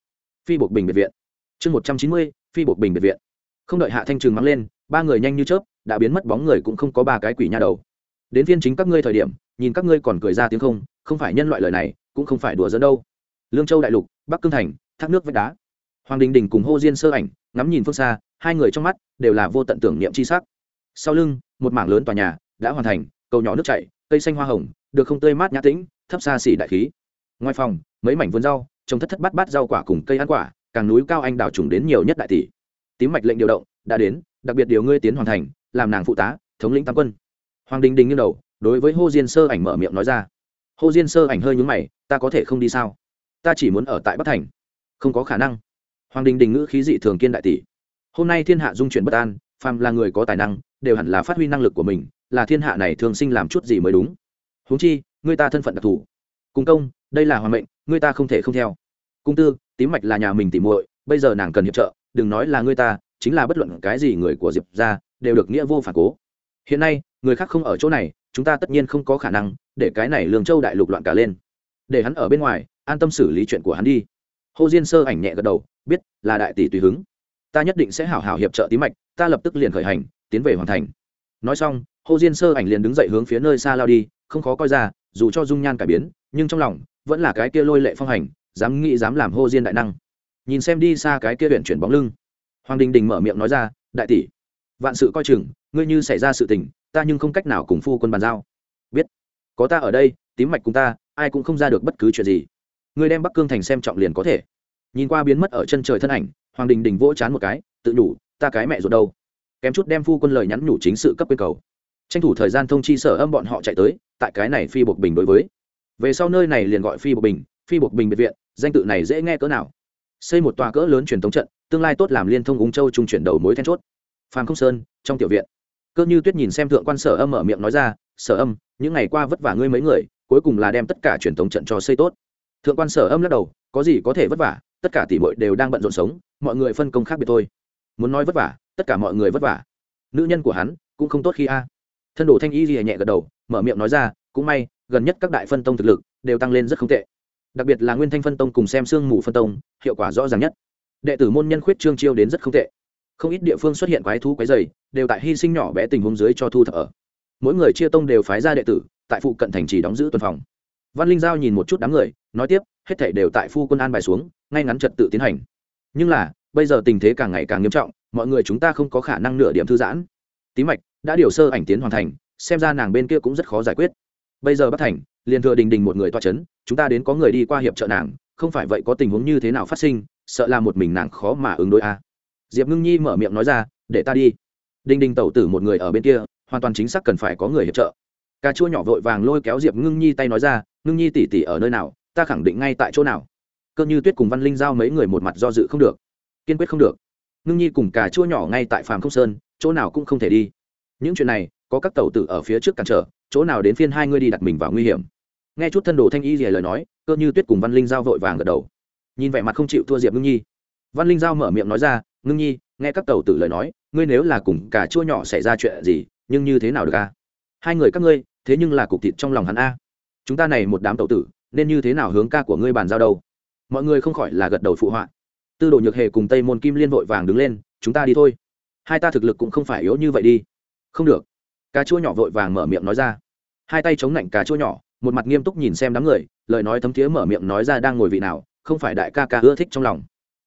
phi bột bình biệt viện. Chương một trăm chín mươi, phi bột bình biệt viện. Không đợi hạ thanh trường mắng lên, ba người nhanh như chớp, đã biến mất bóng người cũng không có ba cái quỷ nha đầu. Đến phiên chính các ngươi thời điểm, nhìn các ngươi còn cười ra tiếng không không phải nhân loại lời này, cũng không phải đùa dẫn đâu. Lương châu đại lục, bắc cương thành, thác nước vách đá. Hoàng đình đình cùng hô diên sơ ảnh, ngắm nhìn phương xa, hai người trong mắt đều là vô tận tưởng niệm c h i sắc. Sau lưng một mảng lớn tòa nhà đã hoàn thành, cầu nhỏ nước chảy, cây xanh hoa hồng, được không tươi mát nhã tĩnh, thấp xa xỉ đại khí. Ngoài phòng, mấy mảnh vườn rau, trồng thất thất bát bát rau quả cùng cây ăn quả, càng núi cao anh đào trùng đến nhiều nhất đại tỷ. Tím mạch lệnh điều động đã đến, đặc biệt điều ngươi tiến hoàn thành, làm nàng phụ tá, thống lĩnh tam quân. Hoàng đình đình nghiêng đầu, đối với hô diên sơ ảnh mở miệng nói ra. Hô diên sơ ảnh hơi nhúng mày, ta có thể không đi sao? Ta chỉ muốn ở tại bắc thành. Không có khả năng. Hoàng đình đình ngữ khí dị thường kiên đại tỷ. Hôm nay thiên hạ dung chuyển bất an, phàm là người có tài năng đều hẳn là phát huy năng lực của mình, là thiên hạ này thường sinh làm chút gì mới đúng. Huống chi, người ta thân phận đặc thù. Cung công, đây là hoàng mệnh, người ta không thể không theo. Cung tư, tím mạch là nhà mình tỉ muội, bây giờ nàng cần hiệp trợ, đừng nói là người ta, chính là bất luận cái gì người của diệp ra đều được nghĩa vô phản cố. Hiện nay, người khác không ở chỗ này, chúng ta tất nhiên không có khả năng để cái này lương châu đại lục loạn cả lên. Để hắn ở bên ngoài, an tâm xử lý chuyện của hắn đi. Hồ diên sơ ảnh nhẹ gật đầu, biết là đại tỷ tùy hứng. Ta nhất định sẽ hảo hảo hiệp trợ tí mạch, ta lập tức liền khởi hành tiến về hoàn thành. Nói xong, hồ diên sơ ảnh liền đứng dậy hướng phía nơi xa lao đi, không khó coi ra, dù cho dung nhan cải biến, nhưng trong lòng vẫn là cái kia lôi lệ phong hành, dám nghĩ dám làm hô diên đại năng. Nhìn xem đi xa cái kia huyện chuyển bóng lưng. Hoàng đình đình mở miệng nói ra, đại tỷ, vạn sự coi chừng, ngươi như xảy ra sự tình, ta nhưng không cách nào cùng phu quân bàn giao. Biết, có ta ở đây, tím mạch cùng ta, ai cũng không ra được bất cứ chuyện gì. Ngươi đem bắc cương thành xem trọng liền có thể. Nhìn qua biến mất ở chân trời thân ảnh, hoàng đình đình vỗ chán một cái, tự nhủ, ta cái mẹ ruột đâu? Kém chút đem phu quân lời nhắn nhủ chính sự cấp quyên cầu. Tranh thủ thời gian thông chi sở âm bọn họ chạy tới, tại cái này phi buộc bình đối với. Về sau nơi này liền gọi phi buộc bình, phi buộc bình biệt viện, danh tự này dễ nghe cỡ nào. Xây một tòa cỡ lớn truyền thống trận, tương lai tốt làm liên thông ung châu trung chuyển đầu mối then chốt. Phan không sơn, trong tiểu viện. Cơ như tuyết nhìn xem thượng quan sở âm mở miệng nói ra, sở âm, những ngày qua vất vả ngươi mấy người, cuối cùng là đem tất cả truyền thống trận cho xây tốt. Thượng quan sở âm lắc đầu, có gì có thể vất vả, tất cả tỷ muội đều đang bận rộn sống, mọi người phân công khác biệt thôi. Muốn nói vất vả tất cả mọi người vất vả. Nữ nhân của hắn cũng không tốt khi a. Thân đồ thanh y gì nhẹ gật đầu, mở miệng nói ra, cũng may, gần nhất các đại phân tông thực lực đều tăng lên rất không tệ. Đặc biệt là nguyên thanh phân tông cùng xem sương mù phân tông, hiệu quả rõ ràng nhất. Đệ tử môn nhân khuyết trương chiêu đến rất không tệ. Không ít địa phương xuất hiện quái thú quái dày, đều tại hy sinh nhỏ bé tình huống dưới cho thu thập ở. Mỗi người chia tông đều phái ra đệ tử, tại phụ cận thành trì đóng giữ tuần phòng. Văn linh giao nhìn một chút đám người, nói tiếp, hết thể đều tại phu quân an bài xuống, ngay ngắn trật tự tiến hành. Nhưng là bây giờ tình thế càng ngày càng nghiêm trọng, mọi người chúng ta không có khả năng nửa điểm thư giãn. Tí mạch, đã điều sơ ảnh tiến hoàn thành, xem ra nàng bên kia cũng rất khó giải quyết. Bây giờ bắt thành, liền thừa đình đình một người toa c h ấ n chúng ta đến có người đi qua hiệp trợ nàng, không phải vậy có tình huống như thế nào phát sinh, sợ là một mình nàng khó mà ứng đối a. Diệp ngưng nhi mở miệng nói ra, để ta đi. Đình đình tẩu tử một người ở bên kia, hoàn toàn chính xác cần phải có người hiệp trợ. Cà chua nhỏ vội vàng lôi kéo diệp ngưng nhi tay nói ra, ngưng nhi tỉ tỉ ở nơi nào, ta khẳng định ngay tại chỗ nào. Cơ như tuyết cùng văn linh giao mấy người một mặt do dự không được kiên quyết không được. Ngưng nhi cùng cà chua nhỏ ngay tại phàm không sơn, chỗ nào cũng không thể đi. Những chuyện này, có các tàu tử ở phía trước cản trở, chỗ nào đến phiên hai ngươi đi đặt mình vào nguy hiểm. Nghe chút thân đồ thanh y rìa lời nói, cơ như tuyết cùng văn linh giao vội vàng gật đầu. Nhìn vẻ mặt không chịu thua diệp ngưng nhi. Văn linh giao mở miệng nói ra, ngưng nhi, nghe các tàu tử lời nói, ngươi nếu là cùng cả chua nhỏ xảy ra chuyện gì, nhưng như thế nào được a? Hai người các ngươi, thế nhưng là cục thịt trong lòng hắn a. Chúng ta này một đám tàu tử, nên như thế nào hướng ca của ngươi bàn giao đâu? Mọi người không khỏi là gật đầu phụ họa tư đồ nhược hề cùng tây môn kim liên vội vàng đứng lên, chúng ta đi thôi. Hai ta thực lực cũng không phải yếu như vậy đi. Không được. Cà chua nhỏ vội vàng mở miệng nói ra. Hai tay chống lạnh cà chua nhỏ, một mặt nghiêm túc nhìn xem đám người, lời nói thấm thiế mở miệng nói ra đang ngồi vị nào, không phải đại ca ca ưa thích trong lòng.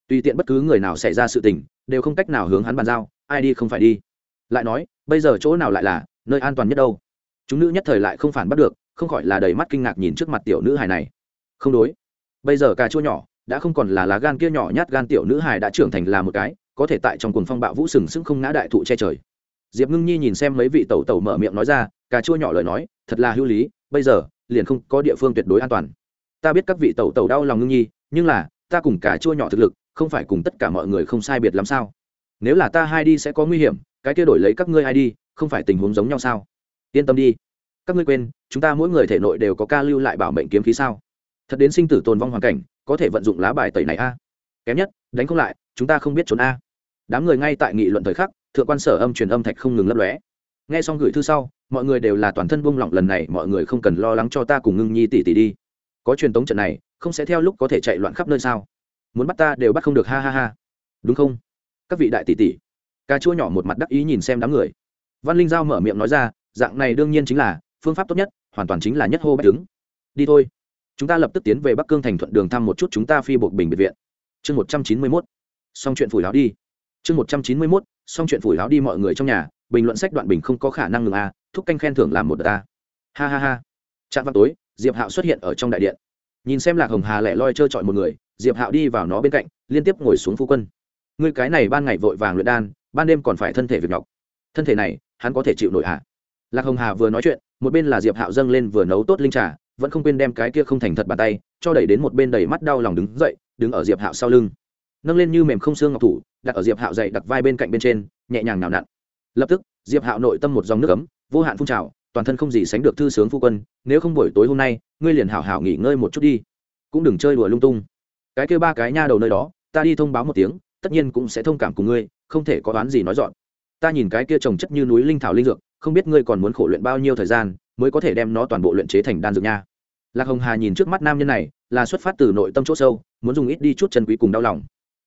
Tùy tiện bất cứ người nào xảy ra sự tình, đều không cách nào hướng hắn bàn giao, ai đi không phải đi. Lại nói, bây giờ chỗ nào lại là, nơi an toàn nhất đâu? Chúng nữ nhất thời lại không phản bắt được, không khỏi là đầy mắt kinh ngạc nhìn trước mặt tiểu nữ hài này. Không đối. Bây giờ cà chua nhỏ đã không còn là lá gan kia nhỏ nhát gan tiểu nữ hài đã trưởng thành là một cái, có thể tại trong cuồng phong bạo vũ sừng sững không ngã đại thụ che trời. Diệp ngưng nhi nhìn xem mấy vị tẩu tẩu mở miệng nói ra, cà chua nhỏ lời nói, thật là hữu lý, bây giờ, liền không có địa phương tuyệt đối an toàn. Ta biết các vị tẩu tẩu đau lòng ngưng nhi, nhưng là, ta cùng cà chua nhỏ thực lực, không phải cùng tất cả mọi người không sai biệt làm sao? Nếu là ta hai đi sẽ có nguy hiểm, cái kia đổi lấy các ngươi hai đi, không phải tình huống giống nhau sao? Yên tâm đi. Các ngươi quên, chúng ta mỗi người thể nội đều có ca lưu lại bảo mệnh kiếm khí sao? Thật đến sinh tử tồn vong hoàn cảnh có thể vận dụng lá bài tẩy này a. Kém nhất, đánh không lại, chúng ta không biết trốn a. Đám người ngay tại nghị luận thời khắc, thượng quan sở âm truyền âm thạch không ngừng lấp lóe. Nghe xong gửi thư sau, mọi người đều là toàn thân buông lỏng, lần này mọi người không cần lo lắng cho ta cùng ngưng nhi tỷ tỷ đi. Có truyền tống trận này, không sẽ theo lúc có thể chạy loạn khắp nơi sao? Muốn bắt ta đều bắt không được, ha ha ha. Đúng không? Các vị đại tỷ tỷ. Cà chua nhỏ một mặt đắc ý nhìn xem đám người. Văn linh giao mở miệng nói ra, dạng này đương nhiên chính là, phương pháp tốt nhất, hoàn toàn chính là nhất hô bách đứng. Đi thôi chúng ta lập tức tiến về bắc cương thành thuận đường thăm một chút chúng ta phi buộc bình biệt viện. Chương một trăm chín mươi mốt. Xong chuyện phủi láo đi. Chương một trăm chín mươi mốt, xong chuyện phủi láo đi mọi người trong nhà, bình luận sách đoạn bình không có khả năng ngừng a thúc canh khen thưởng làm một đợt a ha ha ha. Trạm vào tối, diệp hạo xuất hiện ở trong đại điện. Nhìn xem lạc hồng hà lẻ loi trơ trọi một người, diệp hạo đi vào nó bên cạnh, liên tiếp ngồi xuống phu quân. Ngươi cái này ban ngày vội vàng luyện đan, ban đêm còn phải thân thể việc nhọc. Thân thể này, hắn có thể chịu nổi hạ lạc hồng hà vừa nói chuyện, một bên là diệp hạo dâng lên vừa nấu tốt linh trà vẫn không quên đem cái kia không thành thật bàn tay, cho đẩy đến một bên đầy mắt đau lòng đứng dậy, đứng ở diệp hạo sau lưng. Nâng lên như mềm không xương ngọc thủ, đặt ở diệp hạo dậy đặt vai bên cạnh bên trên, nhẹ nhàng nào nặn. Lập tức, diệp hạo nội tâm một dòng nước ấm, vô hạn phun trào, toàn thân không gì sánh được thư sướng phu quân, nếu không buổi tối hôm nay, ngươi liền hảo hảo nghỉ ngơi một chút đi. Cũng đừng chơi đùa lung tung. Cái kêu ba cái nha đầu nơi đó, ta đi thông báo một tiếng, tất nhiên cũng sẽ thông cảm cùng ngươi, không thể có đoán gì nói dọn. Ta nhìn cái kia trồng chất như núi linh thảo linh dược, không biết ngươi còn muốn khổ luyện bao nhiêu thời gian, mới có thể đem nó toàn bộ luyện chế thành đan dược nha lạc hồng hà nhìn trước mắt nam nhân này, là xuất phát từ nội tâm chỗ sâu, muốn dùng ít đi chút chân quý cùng đau lòng.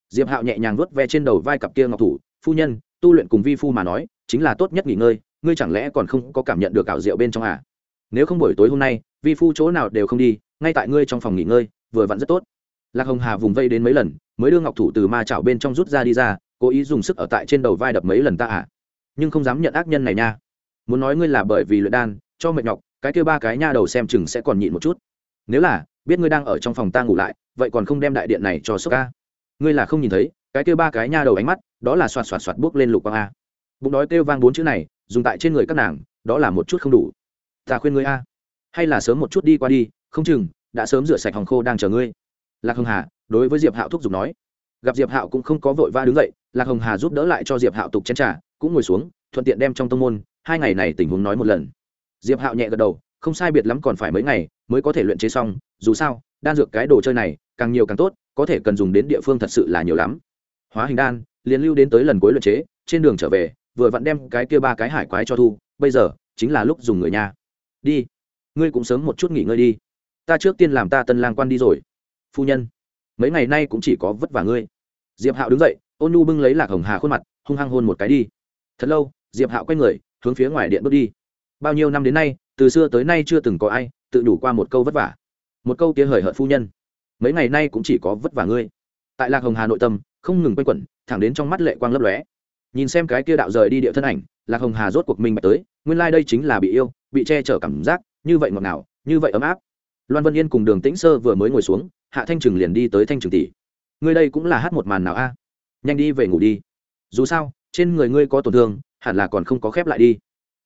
Diệp hạo nhẹ nhàng vuốt ve trên đầu vai cặp kia ngọc thủ, phu nhân, tu luyện cùng vi phu mà nói, chính là tốt nhất nghỉ ngơi, ngươi chẳng lẽ còn không có cảm nhận được ảo diệu bên trong à? nếu không buổi tối hôm nay, vi phu chỗ nào đều không đi, ngay tại ngươi trong phòng nghỉ ngơi, vừa vặn rất tốt. Lạc hồng hà vùng vây đến mấy lần, mới đưa ngọc thủ từ ma chảo bên trong rút ra đi ra, cố ý dùng sức ở tại trên đầu vai đập mấy lần ta à? Nhưng không dám nhận ác nhân này nha. Muốn nói ngươi là bởi vì luyện đan, cho mệt nhọc cái kia ba cái nha đầu xem chừng sẽ còn nhịn một chút. Nếu là, biết ngươi đang ở trong phòng ta ngủ lại, vậy còn không đem đại điện này cho sốc ca ngươi là không nhìn thấy, cái kia ba cái nha đầu ánh mắt, đó là xoạt xoạt xoạt bước lên lục quang a. Bụng đói kêu vang bốn chữ này, dùng tại trên người các nàng, đó là một chút không đủ. Ta khuyên ngươi a. Hay là sớm một chút đi qua đi, không chừng, đã sớm rửa sạch hòng khô đang chờ ngươi. Lạc hồng hà, đối với diệp hạo thúc giục nói. Gặp diệp hạo cũng không có vội va đứng dậy, lạc hồng hà giúp đỡ lại cho diệp hạo tục chén t cũng ngồi xuống, thuận tiện đem trong tông môn, hai ngày này tình huống nói một lần diệp hạo nhẹ gật đầu, không sai biệt lắm còn phải mấy ngày mới có thể luyện chế xong, dù sao, đan dược cái đồ chơi này, càng nhiều càng tốt, có thể cần dùng đến địa phương thật sự là nhiều lắm. Hóa hình đan, liền lưu đến tới lần cuối luyện chế, trên đường trở về, vừa vặn đem cái kia ba cái hải quái cho thu, bây giờ, chính là lúc dùng người nhà. Đi, ngươi cũng sớm một chút nghỉ ngơi đi. Ta trước tiên làm ta tân lang quan đi rồi. Phu nhân, mấy ngày nay cũng chỉ có vất vả ngươi. Diệp hạo đứng dậy, ôn nu bưng lấy lạc hồng hà khuôn mặt, hung hăng hôn một cái đi. Thật lâu, diệp hạo quay người, hướng phía ngoài điện bước đi bao nhiêu năm đến nay, từ xưa tới nay chưa từng có ai tự đủ qua một câu vất vả. Một câu kia hời hợt phu nhân. Mấy ngày nay cũng chỉ có vất vả ngươi. Tại lạc hồng hà nội tâm, không ngừng quanh quẩn, thẳng đến trong mắt lệ quang lấp lóe. Nhìn xem cái kia đạo rời đi địa thân ảnh, lạc hồng hà rốt cuộc mình bạch tới, nguyên lai、like、đây chính là bị yêu, bị che chở cảm giác, như vậy ngọt ngào, như vậy ấm áp. Loan vân yên cùng đường tĩnh sơ vừa mới ngồi xuống, hạ thanh trừng liền đi tới thanh trừng tỷ. Ngươi đây cũng là hát một màn nào a? Nhanh đi về ngủ đi. Dù sao, trên người ngươi có tổn thương, hẳn là còn không có khép lại đi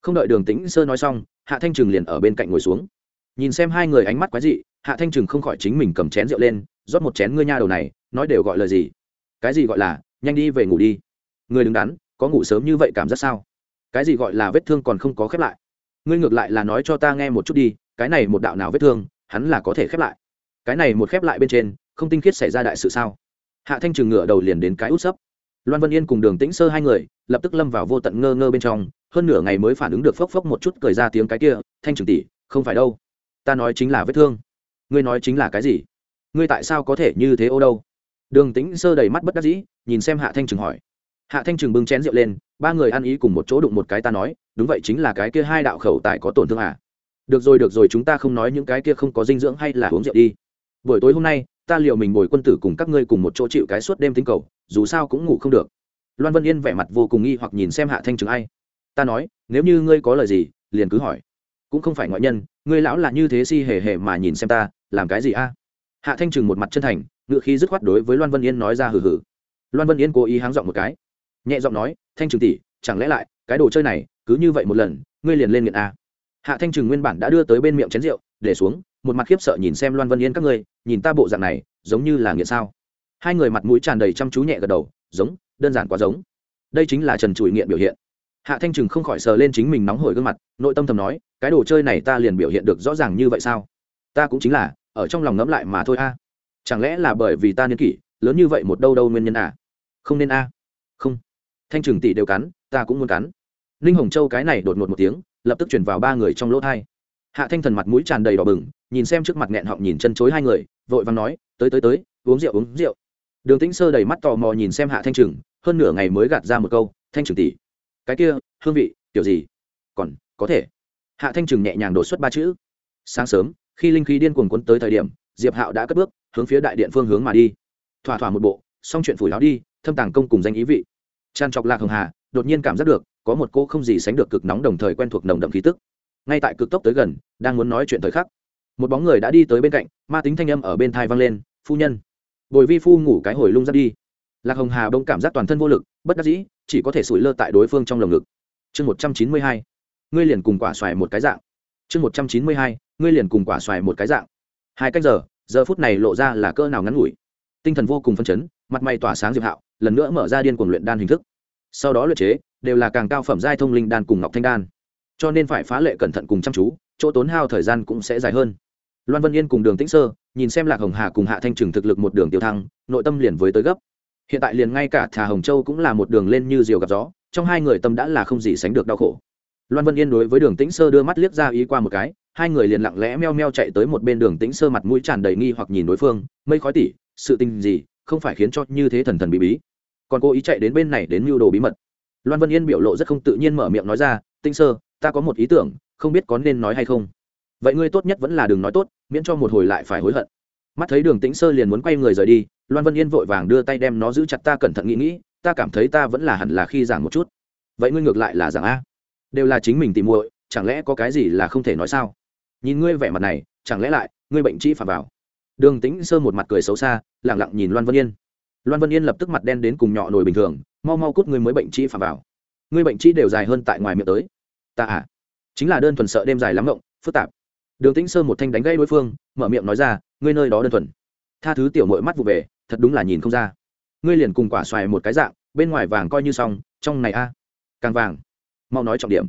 không đợi đường tĩnh sơ nói xong, hạ thanh trừng liền ở bên cạnh ngồi xuống. Nhìn xem hai người ánh mắt quái dị, hạ thanh trừng không khỏi chính mình cầm chén rượu lên, rót một chén ngươi nha đầu này, nói đều gọi là gì? Cái gì gọi là, nhanh đi về ngủ đi. Người đứng đắn, có ngủ sớm như vậy cảm giác sao? Cái gì gọi là vết thương còn không có khép lại? Ngươi ngược lại là nói cho ta nghe một chút đi, cái này một đạo nào vết thương, hắn là có thể khép lại. Cái này một khép lại bên trên, không tinh khiết xảy ra đại sự sao? Hạ thanh trừng ngửa đầu liền đến cái út sấp. Loan vân yên cùng đường tĩnh sơ hai người, lập tức lâm vào vô tận ngơ ngơ bên trong hơn nửa ngày mới phản ứng được phốc phốc một chút cười ra tiếng cái kia, thanh trừng tỷ, không phải đâu. Ta nói chính là vết thương. Ngươi nói chính là cái gì? Ngươi tại sao có thể như thế ô đâu? Đường tĩnh sơ đầy mắt bất đắc dĩ, nhìn xem hạ thanh trừng hỏi. Hạ thanh trừng bưng chén rượu lên, ba người ăn ý cùng một chỗ đụng một cái ta nói, đúng vậy, chính là cái kia hai đạo khẩu tại có tổn thương à? Được rồi được rồi, chúng ta không nói những cái kia không có dinh dưỡng hay là uống rượu đi. Buổi tối hôm nay, ta liệu mình bồi quân tử cùng các ngươi cùng một chỗ chịu cái suốt đêm tính cầu, dù sao cũng ngủ không được. Loan vân yên vẻ mặt vô cùng nghi hoặc nhìn xem hạ thanh trừng ai ta nói, nếu như ngươi có lời gì, liền cứ hỏi. Cũng không phải ngoại nhân, ngươi lão là như thế si hề hề mà nhìn xem ta, làm cái gì a? Hạ thanh trừng một mặt chân thành, ngựa khí dứt khoát đối với loan vân yên nói ra hừ hừ. Loan vân yên cố ý háng giọng một cái. Nhẹ giọng nói, thanh trừng tỷ, chẳng lẽ lại, cái đồ chơi này, cứ như vậy một lần, ngươi liền lên nghiện a? Hạ thanh trừng nguyên bản đã đưa tới bên miệng chén rượu, để xuống, một mặt khiếp sợ nhìn xem loan vân yên các ngươi, nhìn ta bộ dạng này, giống như là nghiện sao? Hai người mặt mũi tràn đầy chăm chú nhẹ gật đầu, giống, đơn giản quá giống. Đây chính là trần trụi nghiện biểu hiện hạ thanh trừng không khỏi sờ lên chính mình nóng hổi gương mặt, nội tâm thầm nói, cái đồ chơi này ta liền biểu hiện được rõ ràng như vậy sao? Ta cũng chính là, ở trong lòng ngẫm lại mà thôi a. Chẳng lẽ là bởi vì ta niên kỷ, lớn như vậy một đâu đâu nguyên nhân à? Không nên a. Không. Thanh trừng tỷ đều cắn, ta cũng muốn cắn. Ninh hồng châu cái này đột ngột một tiếng, lập tức chuyển vào ba người trong lỗ thai. Hạ thanh thần mặt mũi tràn đầy đỏ bừng, nhìn xem trước mặt nghẹn họng nhìn chân chối hai người, vội vàng nói, tới tới tới, uống rượu uống rượu. Đường tĩnh sơ đầy mắt tò mò nhìn xem hạ thanh trừng, hơn nửa ngày mới gạt ra một câu, thanh trừng tỷ cái kia, hương vị, kiểu gì? Còn, có thể. Hạ thanh trừng nhẹ nhàng đột xuất ba chữ. Sáng sớm, khi linh khí điên cuồng cuốn tới thời điểm, diệp hạo đã cất bước, hướng phía đại điện phương hướng mà đi. Thỏa thỏa một bộ, xong chuyện phủi láo đi, thâm tàng công cùng danh ý vị. Tràn trọc lạc hồng hà, đột nhiên cảm giác được, có một cô không gì sánh được cực nóng đồng thời quen thuộc nồng đậm khí tức. Ngay tại cực tốc tới gần, đang muốn nói chuyện thời khắc, một bóng người đã đi tới bên cạnh, ma tính thanh âm ở bên thai vang lên, phu nhân. Bồi vi phu ngủ cái hồi lung ra đi lạc hồng hà bỗng cảm giác toàn thân vô lực, bất đắc dĩ, chỉ có thể sủi lơ tại đối phương trong lồng ngực. Chương một trăm chín mươi hai, ngươi liền cùng quả xoài một cái dạng. Chương một trăm chín mươi hai, ngươi liền cùng quả xoài một cái dạng. Hai cách giờ giờ phút này lộ ra là cỡ nào ngắn ngủi. Tinh thần vô cùng phân chấn, mặt mày tỏa sáng diệp hạo, lần nữa mở ra điên cuồng luyện đan hình thức. Sau đó luyện chế, đều là càng cao phẩm giai thông linh đan cùng ngọc thanh đan. Cho nên phải phá lệ cẩn thận cùng chăm chú, chỗ tốn hao thời gian cũng sẽ dài hơn. Loan vân yên cùng đường tĩnh sơ, nhìn xem lạc hồng hà cùng hạ thanh trừng thực lực một đường tiêu thăng, nội tâm liền với tới gấp hiện tại liền ngay cả thà hồng châu cũng là một đường lên như diều gặp gió, trong hai người tâm đã là không gì sánh được đau khổ. Loan vân yên đối với đường tĩnh sơ đưa mắt liếc ra ý qua một cái, hai người liền lặng lẽ meo meo chạy tới một bên đường tĩnh sơ mặt mũi tràn đầy nghi hoặc nhìn đối phương, mây khói tỉ sự tình gì, không phải khiến cho như thế thần thần bí bí, còn cô ý chạy đến bên này đến mưu đồ bí mật. Loan vân yên biểu lộ rất không tự nhiên mở miệng nói ra, tĩnh sơ, ta có một ý tưởng, không biết có nên nói hay không. Vậy ngươi tốt nhất vẫn là đừng nói tốt, miễn cho một hồi lại phải hối hận. Mắt thấy đường tĩnh sơ liền muốn quay người rời đi loan vân yên vội vàng đưa tay đem nó giữ chặt, ta cẩn thận nghĩ nghĩ, ta cảm thấy ta vẫn là hẳn là khi giảng một chút. Vậy ngươi ngược lại là giảng a. Đều là chính mình tìm muội, chẳng lẽ có cái gì là không thể nói sao? Nhìn ngươi vẻ mặt này, chẳng lẽ lại ngươi bệnh trĩ phạm vào? Đường tĩnh sơ một mặt cười xấu xa lẳng lặng nhìn loan vân yên. Loan vân yên lập tức mặt đen đến cùng nhọ nổi bình thường, mau mau cút ngươi mới bệnh trĩ phạm vào. Ngươi bệnh trĩ đều dài hơn tại ngoài miệng tới. Ta à? Chính là đơn thuần sợ đêm dài lắm ngộng, phức tạp. Đường tĩnh sơ một thanh đánh gây đối phương, mở miệng nói ra, ngươi nơi đó đơn thuần. Tha thứ tiểu mội mắt vụ về thật đúng là nhìn không ra. Ngươi liền cùng quả xoài một cái dạng, bên ngoài vàng coi như xong, trong này a. Càng vàng. Mau nói trọng điểm.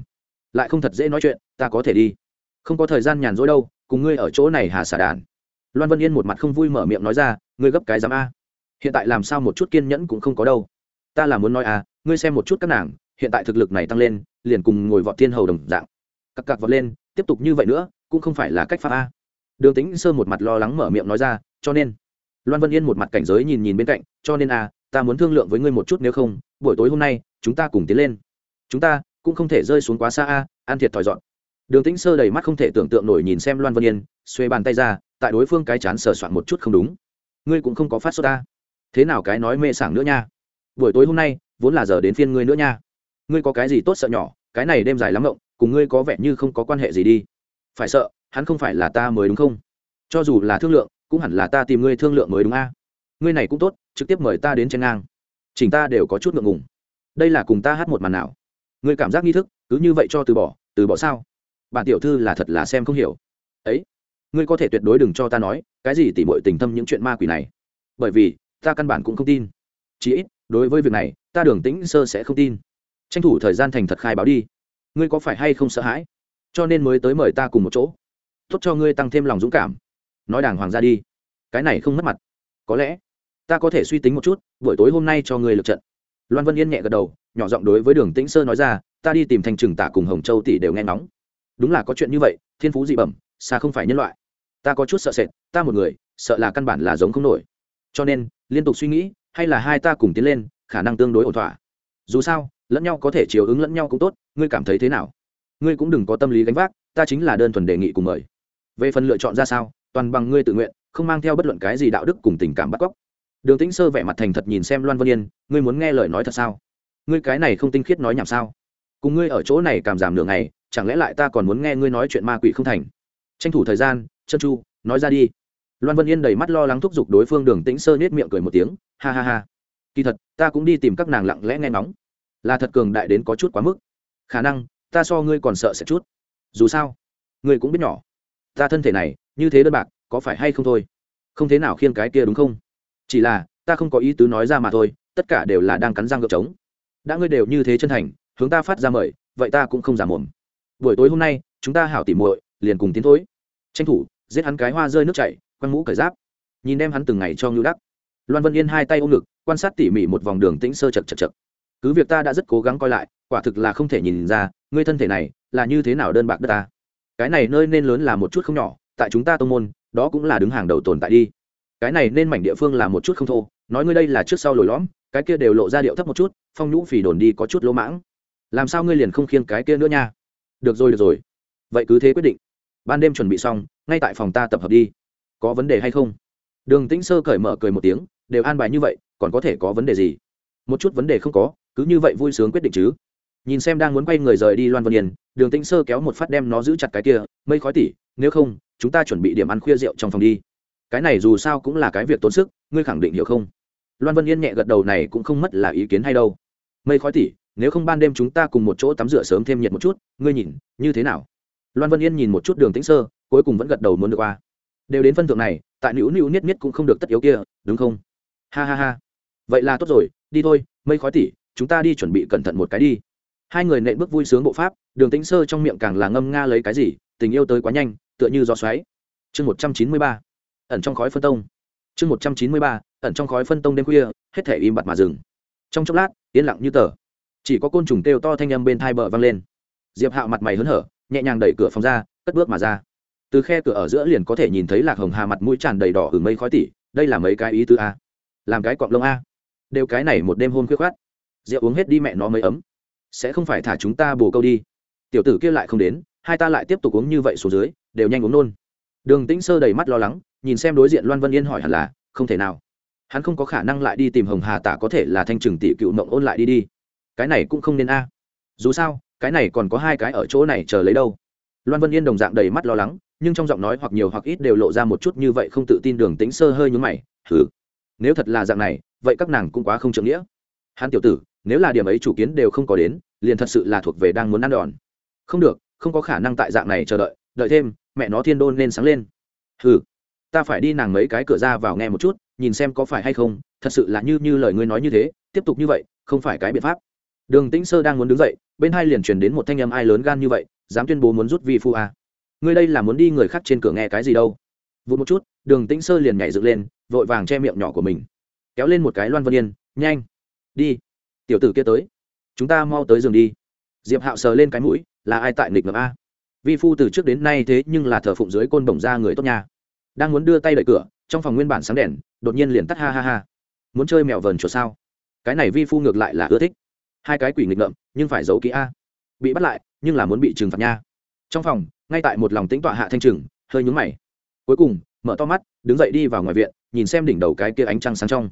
Lại không thật dễ nói chuyện, ta có thể đi. Không có thời gian nhàn rỗi đâu, cùng ngươi ở chỗ này hà xả đàn. Loan vân yên một mặt không vui mở miệng nói ra, ngươi gấp cái dám a. Hiện tại làm sao một chút kiên nhẫn cũng không có đâu. Ta là muốn nói à ngươi xem một chút các nàng, hiện tại thực lực này tăng lên, liền cùng ngồi vọt thiên hầu đồng dạng. Cặc cặc vọt lên, tiếp tục như vậy nữa, cũng không phải là cách pháp a. Đường tính sơ một mặt lo lắng mở miệng nói ra, cho nên loan vân yên một mặt cảnh giới nhìn nhìn bên cạnh cho nên à, ta muốn thương lượng với ngươi một chút nếu không buổi tối hôm nay chúng ta cùng tiến lên. Chúng ta cũng không thể rơi xuống quá xa à, a an thiệt thòi dọn. Đường tĩnh sơ đầy mắt không thể tưởng tượng nổi nhìn xem loan vân yên xuê bàn tay ra tại đối phương cái chán sờ soạn một chút không đúng. Ngươi cũng không có phát sốt ta. Thế nào cái nói mê sảng nữa nha. Buổi tối hôm nay vốn là giờ đến phiên ngươi nữa nha. Ngươi có cái gì tốt sợ nhỏ cái này đêm dài lắm ngộng cùng ngươi có vẻ như không có quan hệ gì đi. Phải sợ hắn không phải là ta mới đúng không? Cho dù là thương lượng cũng hẳn là ta tìm ngươi thương lượng mới đúng a. Ngươi này cũng tốt, trực tiếp mời ta đến trên ngang. Chỉnh ta đều có chút ngượng ngùng. Đây là cùng ta hát một màn nào? Ngươi cảm giác nghi thức, cứ như vậy cho từ bỏ từ bỏ sao? Bản tiểu thư là thật là xem không hiểu. Ấy, ngươi có thể tuyệt đối đừng cho ta nói, cái gì tỉ mọi tình thâm những chuyện ma quỷ này. Bởi vì, ta căn bản cũng không tin. Chí ít, đối với việc này, ta đường tĩnh sơ sẽ không tin. Tranh thủ thời gian thành thật khai báo đi. Ngươi có phải hay không sợ hãi? Cho nên mới tới mời ta cùng một chỗ. Tốt cho ngươi tăng thêm lòng dũng cảm nói đàng hoàng ra đi. Cái này không mất mặt. Có lẽ, ta có thể suy tính một chút, buổi tối hôm nay cho người lượt trận. Loan vân yên nhẹ gật đầu, nhỏ giọng đối với đường tĩnh sơ nói ra, ta đi tìm thành trừng tả cùng hồng châu tỷ đều nghe ngóng. Đúng là có chuyện như vậy, thiên phú dị bẩm, xa không phải nhân loại. Ta có chút sợ sệt, ta một người, sợ là căn bản là giống không nổi. Cho nên, liên tục suy nghĩ, hay là hai ta cùng tiến lên, khả năng tương đối ổn thỏa. Dù sao, lẫn nhau có thể chiều ứng lẫn nhau cũng tốt, ngươi cảm thấy thế nào? Ngươi cũng đừng có tâm lý gánh vác, ta chính là đơn thuần đề nghị cùng mời. Về phần lựa chọn ra sao toàn bằng ngươi tự nguyện, không mang theo bất luận cái gì đạo đức cùng tình cảm bắt cóc. Đường tĩnh sơ vẻ mặt thành thật nhìn xem loan vân yên, ngươi muốn nghe lời nói thật sao? Ngươi cái này không tinh khiết nói nhảm sao? Cùng ngươi ở chỗ này cảm giảm nửa ngày, chẳng lẽ lại ta còn muốn nghe ngươi nói chuyện ma quỷ không thành? Tranh thủ thời gian, chân chu, nói ra đi. Loan vân yên đầy mắt lo lắng thúc giục đối phương đường tĩnh sơ nết miệng cười một tiếng, ha ha ha. Kỳ thật, ta cũng đi tìm các nàng lặng lẽ nghe nóng là thật cường đại đến có chút quá mức. Khả năng, ta so ngươi còn sợ sẽ chút. Dù sao, ngươi cũng biết nhỏ. Ta thân thể này như thế đơn bạc, có phải hay không thôi? Không thế nào khiêng cái kia đúng không? Chỉ là, ta không có ý tứ nói ra mà thôi, tất cả đều là đang cắn răng gợp trống. Đã ngươi đều như thế chân thành, hướng ta phát ra mời, vậy ta cũng không giả mồm. Buổi tối hôm nay, chúng ta hảo tỉ muội, liền cùng tiến thối. Tranh thủ, giết hắn cái hoa rơi nước chảy, quăng mũ cởi giáp. Nhìn đem hắn từng ngày cho ngưu đắc. Loan vân yên hai tay ôm ngực, quan sát tỉ mỉ một vòng đường tĩnh sơ chật chật chật. Cứ việc ta đã rất cố gắng coi lại, quả thực là không thể nhìn ra, ngươi thân thể này, là như thế nào đơn bạc đất ta. Cái này nơi nên lớn là một chút không nhỏ tại chúng ta tông môn, đó cũng là đứng hàng đầu tồn tại đi. Cái này nên mảnh địa phương là một chút không thô, nói ngươi đây là trước sau lồi lõm, cái kia đều lộ ra điệu thấp một chút, phong nhũ phỉ đồn đi có chút lỗ mãng. Làm sao ngươi liền không khiêng cái kia nữa nha? Được rồi được rồi. Vậy cứ thế quyết định. Ban đêm chuẩn bị xong, ngay tại phòng ta tập hợp đi. Có vấn đề hay không? Đường tĩnh sơ cởi mở cười một tiếng, đều an bài như vậy, còn có thể có vấn đề gì? Một chút vấn đề không có, cứ như vậy vui sướng quyết định chứ. Nhìn xem đang muốn quay người rời đi loan vân yên, đường tĩnh sơ kéo một phát đem nó giữ chặt cái kia, mây khói tỉ, nếu không chúng ta chuẩn bị điểm ăn khuya rượu trong phòng đi. Cái này dù sao cũng là cái việc tốn sức, ngươi khẳng định hiểu không? Loan vân yên nhẹ gật đầu này cũng không mất là ý kiến hay đâu. Mây khói tỉ, nếu không ban đêm chúng ta cùng một chỗ tắm rửa sớm thêm nhiệt một chút, ngươi nhìn, như thế nào? Loan vân yên nhìn một chút đường tĩnh sơ, cuối cùng vẫn gật đầu muốn được qua. Đều đến phân thượng này, tại nữu nữu niết niết cũng không được tất yếu kia, đúng không? Ha ha ha. Vậy là tốt rồi, đi thôi, mây khói tỉ, chúng ta đi chuẩn bị cẩn thận một cái đi. Hai người nện bước vui sướng bộ pháp, đường tĩnh sơ trong miệng càng là ngâm nga lấy cái gì, tình yêu tới quá nhanh tựa như gió xoáy. Chương một trăm chín mươi ba, ẩn trong khói phân tông. Chương một trăm chín mươi ba, ẩn trong khói phân tông đêm khuya, hết thể im bặt mà dừng. Trong chốc lát, yên lặng như tờ. Chỉ có côn trùng kêu to thanh âm bên thai bờ vang lên. Diệp hạo mặt mày hớn hở, nhẹ nhàng đẩy cửa phòng ra, cất bước mà ra. Từ khe cửa ở giữa liền có thể nhìn thấy lạc hồng hà mặt mũi tràn đầy đỏ ở mây khói tỉ, đây là mấy cái ý tứ a. Làm cái cọng lông a. Đều cái này một đêm hôn khuyết khoát. Rượu uống hết đi mẹ nó mới ấm. Sẽ không phải thả chúng ta bồ câu đi. Tiểu tử kia lại không đến hai ta lại tiếp tục uống như vậy xuống dưới, đều nhanh uống nôn. Đường tĩnh sơ đầy mắt lo lắng, nhìn xem đối diện loan vân yên hỏi hẳn là, không thể nào. Hắn không có khả năng lại đi tìm hồng hà tả có thể là thanh trừng tỷ cựu mộng ôn lại đi đi. Cái này cũng không nên a. Dù sao, cái này còn có hai cái ở chỗ này chờ lấy đâu. Loan vân yên đồng dạng đầy mắt lo lắng, nhưng trong giọng nói hoặc nhiều hoặc ít đều lộ ra một chút như vậy không tự tin đường tĩnh sơ hơi nhún mày thử nếu thật là dạng này, vậy các nàng cũng quá không trưởng nghĩa. Hắn tiểu tử, nếu là điểm ấy chủ kiến đều không có đến, liền thật sự là thuộc về đang muốn ăn đòn. Không được không có khả năng tại dạng này chờ đợi đợi thêm, mẹ nó thiên đôn nên sáng lên. Hừ, ta phải đi nàng mấy cái cửa ra vào nghe một chút, nhìn xem có phải hay không, thật sự là như như lời ngươi nói như thế, tiếp tục như vậy, không phải cái biện pháp. Đường tĩnh sơ đang muốn đứng dậy, bên hai liền truyền đến một thanh âm ai lớn gan như vậy, dám tuyên bố muốn rút vi phu à. ngươi đây là muốn đi người khác trên cửa nghe cái gì đâu. Vụt một chút, đường tĩnh sơ liền nhảy dựng lên, vội vàng che miệng nhỏ của mình. Kéo lên một cái loan vân yên, nhanh, đi. Tiểu tử kia tới. Chúng ta mau tới giường đi. Diệp hạo sờ lên cái mũi là ai tại nghịch ngợm a? Vi phu từ trước đến nay thế nhưng là thờ phụng dưới côn bổng ra người tốt nha. Đang muốn đưa tay đợi cửa, trong phòng nguyên bản sáng đèn, đột nhiên liền tắt ha ha ha. Muốn chơi mèo vờn chuột sao? Cái này vi phu ngược lại là ưa thích. Hai cái quỷ nghịch ngợm, nhưng phải giấu kỹ a. Bị bắt lại, nhưng là muốn bị trừng phạt nha. Trong phòng, ngay tại một lòng tính tọa hạ thanh trừng, hơi nhúng mày. Cuối cùng, mở to mắt, đứng dậy đi vào ngoài viện, nhìn xem đỉnh đầu cái kia ánh trăng sáng trong.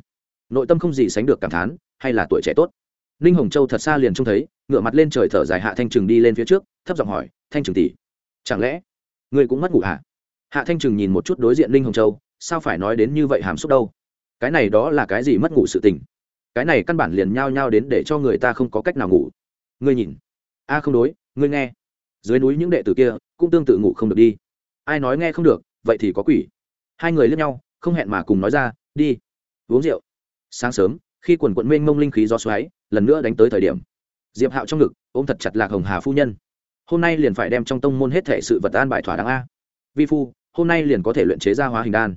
Nội tâm không gì sánh được cảm thán, hay là tuổi trẻ tốt ninh hồng châu thật xa liền trông thấy ngựa mặt lên trời thở dài hạ thanh trừng đi lên phía trước, thấp giọng hỏi, thanh trừng tỷ, chẳng lẽ ngươi cũng mất ngủ hả? Hạ thanh trừng nhìn một chút đối diện ninh hồng châu, sao phải nói đến như vậy hàm xúc đâu? Cái này đó là cái gì mất ngủ sự tình? Cái này căn bản liền nhao nhao đến để cho người ta không có cách nào ngủ. Ngươi nhìn. A, không đối, ngươi nghe. Dưới núi những đệ tử kia cũng tương tự ngủ không được đi. Ai nói nghe không được, vậy thì có quỷ. Hai người lướt nhau, không hẹn mà cùng nói ra, đi, uống rượu. Sáng sớm khi quần quận mênh mông linh khí gió xoáy, lần nữa đánh tới thời điểm, diệp hạo trong ngực ôm thật chặt lạc hồng hà phu nhân. Hôm nay liền phải đem trong tông môn hết thể sự vật an bài thỏa đáng a. Vi phu, hôm nay liền có thể luyện chế ra hóa hình đan.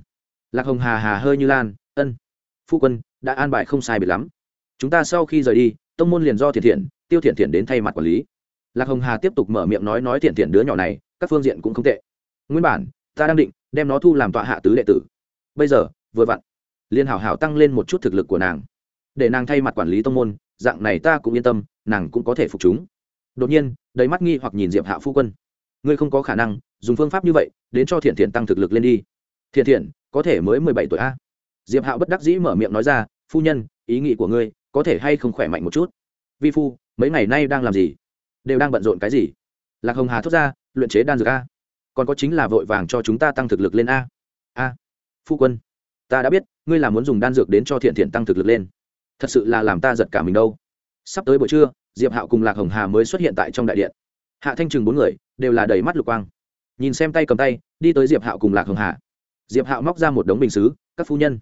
Lạc hồng hà hà hơi như lan, ân, phu quân, đã an bài không sai biệt lắm. Chúng ta sau khi rời đi, tông môn liền do thiện thiện tiêu thiện thiện đến thay mặt quản lý. Lạc hồng hà tiếp tục mở miệng nói nói thiện thiện đứa nhỏ này, các phương diện cũng không tệ. Nguyên bản, ta đang định đem nó thu làm tọa hạ tứ đệ tử. Bây giờ, vừa vặn, liền hảo hảo tăng lên một chút thực lực của nàng để nàng thay mặt quản lý tông môn, dạng này ta cũng yên tâm, nàng cũng có thể phục chúng. Đột nhiên, đầy mắt nghi hoặc nhìn diệp hạ phu quân. Ngươi không có khả năng, dùng phương pháp như vậy, đến cho thiện thiện tăng thực lực lên đi. Thiện thiện, có thể mới mười bảy tuổi a. Diệp hạo bất đắc dĩ mở miệng nói ra, phu nhân, ý nghĩ của ngươi có thể hay không khỏe mạnh một chút? Vi phu, mấy ngày nay đang làm gì? Đều đang bận rộn cái gì? Lạc hồng hà thốt ra, luyện chế đan dược a. Còn có chính là vội vàng cho chúng ta tăng thực lực lên a. A, phu quân, ta đã biết, ngươi là muốn dùng đan dược đến cho thiện thiện tăng thực lực lên thật sự là làm ta giật cả mình đâu. Sắp tới buổi trưa, diệp hạo cùng lạc hồng hà mới xuất hiện tại trong đại điện. Hạ thanh trừng bốn người đều là đầy mắt lục quang. Nhìn xem tay cầm tay, đi tới diệp hạo cùng lạc hồng hà. Diệp hạo móc ra một đống bình xứ, các phu nhân.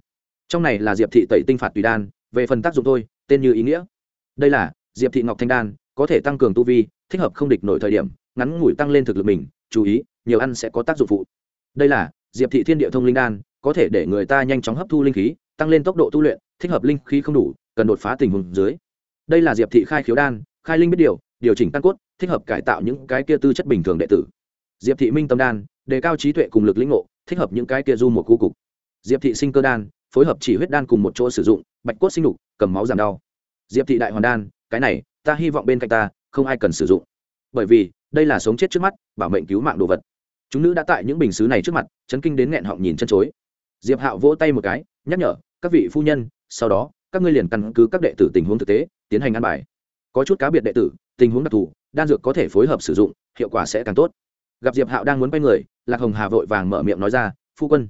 Trong này là diệp thị tẩy tinh phạt tùy đan, về phần tác dụng thôi, tên như ý nghĩa. Đây là diệp thị ngọc thanh đan, có thể tăng cường tu vi, thích hợp không địch nổi thời điểm, ngắn ngủi tăng lên thực lực mình, chú ý, nhiều ăn sẽ có tác dụng phụ. Đây là diệp thị thiên địa thông linh đan, có thể để người ta nhanh chóng hấp thu linh khí, tăng lên tốc độ tu luyện, thích hợp linh khí không đủ cần đột phá tình huống dưới. Đây là diệp thị khai khiếu đan, khai linh biết điều điều chỉnh căn cốt, thích hợp cải tạo những cái kia tư chất bình thường đệ tử. Diệp thị minh tâm đan, đề cao trí tuệ cùng lực lĩnh ngộ, thích hợp những cái kia du một khu cục. Diệp thị sinh cơ đan, phối hợp chỉ huyết đan cùng một chỗ sử dụng, bạch cốt sinh đục, cầm máu giảm đau. Diệp thị đại hoàn đan, cái này, ta hy vọng bên cạnh ta, không ai cần sử dụng. Bởi vì, đây là sống chết trước mắt, bảo mệnh cứu mạng đồ vật. Chúng nữ đã tại những bình xứ này trước mặt, chấn kinh đến nghẹn họng nhìn chân chối. Diệp hạo vỗ tay một cái, nhắc nhở, các vị phu nhân, sau đó các ngươi liền căn cứ các đệ tử tình huống thực tế, tiến hành ăn bài. Có chút cá biệt đệ tử, tình huống đặc thù, đan dược có thể phối hợp sử dụng, hiệu quả sẽ càng tốt. Gặp diệp hạo đang muốn quay người, lạc hồng hà vội vàng mở miệng nói ra, phu quân,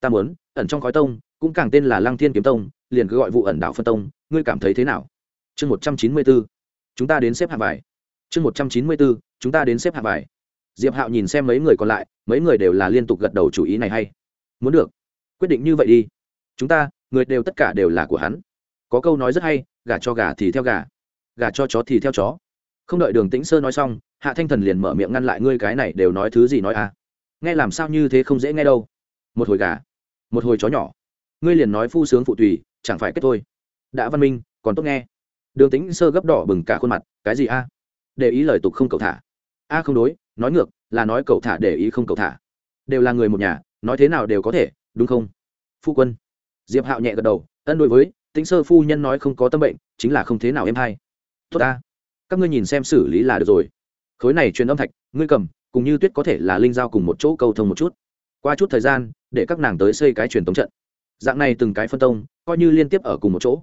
ta muốn, ẩn trong khói tông, cũng càng tên là lăng thiên kiếm tông, liền cứ gọi vụ ẩn đạo phân tông, ngươi cảm thấy thế nào? Chương một trăm chín mươi bốn, chúng ta đến xếp hạng bài. Chương một trăm chín mươi bốn, chúng ta đến xếp hạng bài. Diệp hạo nhìn xem mấy người còn lại, mấy người đều là liên tục gật đầu chủ ý này hay. Muốn được, quyết định như vậy đi. Chúng ta, người đều tất cả đều là của hắn có câu nói rất hay, gà cho gà thì theo gà gà cho chó thì theo chó. Không đợi đường tĩnh sơ nói xong, hạ thanh thần liền mở miệng ngăn lại, ngươi cái này đều nói thứ gì nói à? Nghe làm sao như thế không dễ nghe đâu. Một hồi gà, một hồi chó nhỏ. Ngươi liền nói phu sướng phụ tùy, chẳng phải kết thôi. Đã văn minh, còn tốt nghe. Đường tĩnh sơ gấp đỏ bừng cả khuôn mặt, cái gì a? Để ý lời tục không cầu thả. A, không đối, nói ngược, là nói cầu thả để ý không cầu thả. Đều là người một nhà, nói thế nào đều có thể, đúng không? Phu quân. Diệp hạo nhẹ gật đầu, ân đối với tĩnh sơ phu nhân nói không có tâm bệnh, chính là không thế nào em hay. Tốt ta. Các ngươi nhìn xem xử lý là được rồi. Khối này truyền âm thạch, ngươi cầm, cùng như tuyết có thể là linh giao cùng một chỗ câu thông một chút. Qua chút thời gian, để các nàng tới xây cái truyền tống trận. Dạng này từng cái phân tông, coi như liên tiếp ở cùng một chỗ.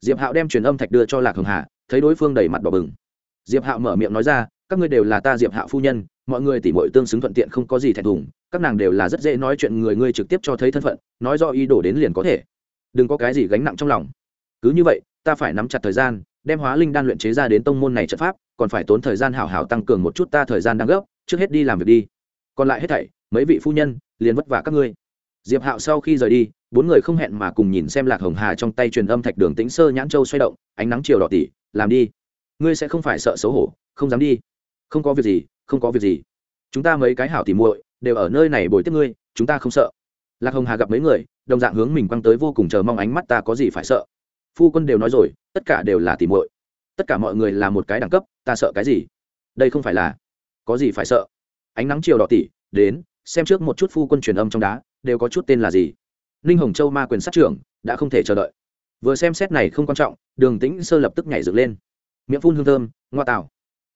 Diệp hạo đem truyền âm thạch đưa cho lạc hồng hà, thấy đối phương đầy mặt đỏ bừng. Diệp hạo mở miệng nói ra, các ngươi đều là ta diệp hạo phu nhân, mọi người tỉ mọi tương xứng thuận tiện không có gì thẹn thùng, các nàng đều là rất dễ nói chuyện người ngươi trực tiếp cho thấy thân phận, nói do ý đồ đến liền có thể đừng có cái gì gánh nặng trong lòng. Cứ như vậy, ta phải nắm chặt thời gian, đem hóa linh đan luyện chế ra đến tông môn này trận pháp, còn phải tốn thời gian hảo hảo tăng cường một chút ta thời gian đang gấp, trước hết đi làm việc đi. Còn lại hết thảy, mấy vị phu nhân, liền vất vả các ngươi. Diệp hạo sau khi rời đi, bốn người không hẹn mà cùng nhìn xem lạc hồng hà trong tay truyền âm thạch đường tĩnh sơ nhãn châu xoay động, ánh nắng chiều đỏ tỉ, làm đi. Ngươi sẽ không phải sợ xấu hổ, không dám đi. Không có việc gì, không có việc gì. Chúng ta mấy cái hảo tỉ muội đều ở nơi này bồi tiếp ngươi, chúng ta không sợ lạc hồng hà gặp mấy người, đồng dạng hướng mình quăng tới vô cùng chờ mong ánh mắt ta có gì phải sợ. Phu quân đều nói rồi, tất cả đều là tìm muội. Tất cả mọi người là một cái đẳng cấp, ta sợ cái gì? Đây không phải là có gì phải sợ. Ánh nắng chiều đỏ tỉ, đến, xem trước một chút phu quân truyền âm trong đá, đều có chút tên là gì. Ninh hồng châu ma quyền sát trưởng, đã không thể chờ đợi. Vừa xem xét này không quan trọng, đường tĩnh sơ lập tức nhảy dựng lên. Miệng phun hương thơm, ngoa tạo.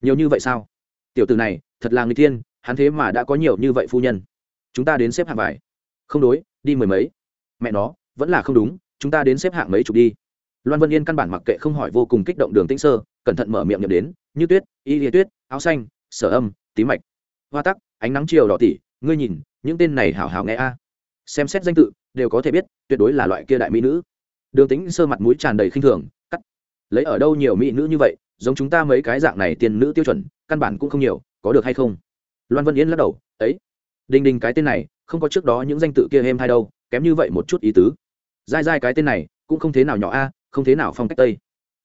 Nhiều như vậy sao? Tiểu từ này, thật là người tiên, hắn thế mà đã có nhiều như vậy phu nhân. Chúng ta đến xếp hạng vải không đối, đi mười mấy. Mẹ nó, vẫn là không đúng, chúng ta đến xếp hạng mấy chục đi. Loan vân yên căn bản mặc kệ không hỏi vô cùng kích động đường tĩnh sơ, cẩn thận mở miệng nhậm đến, như tuyết, y lìa tuyết, áo xanh, sở âm tí mạch. Hoa tắc, ánh nắng chiều đỏ tỉ, ngươi nhìn, những tên này hảo hảo nghe a. Xem xét danh tự, đều có thể biết, tuyệt đối là loại kia đại mỹ nữ. Đường tính sơ mặt mũi tràn đầy khinh thường, cắt. Lấy ở đâu nhiều mỹ nữ như vậy, giống chúng ta mấy cái dạng này tiền nữ tiêu chuẩn, căn bản cũng không nhiều, có được hay không? Loan vân yên lắc đầu, ấy, đinh đinh cái tên này không có trước đó những danh tự kia êm hay đâu, kém như vậy một chút ý tứ. Dai dai cái tên này, cũng không thế nào nhỏ a, không thế nào phong cách tây.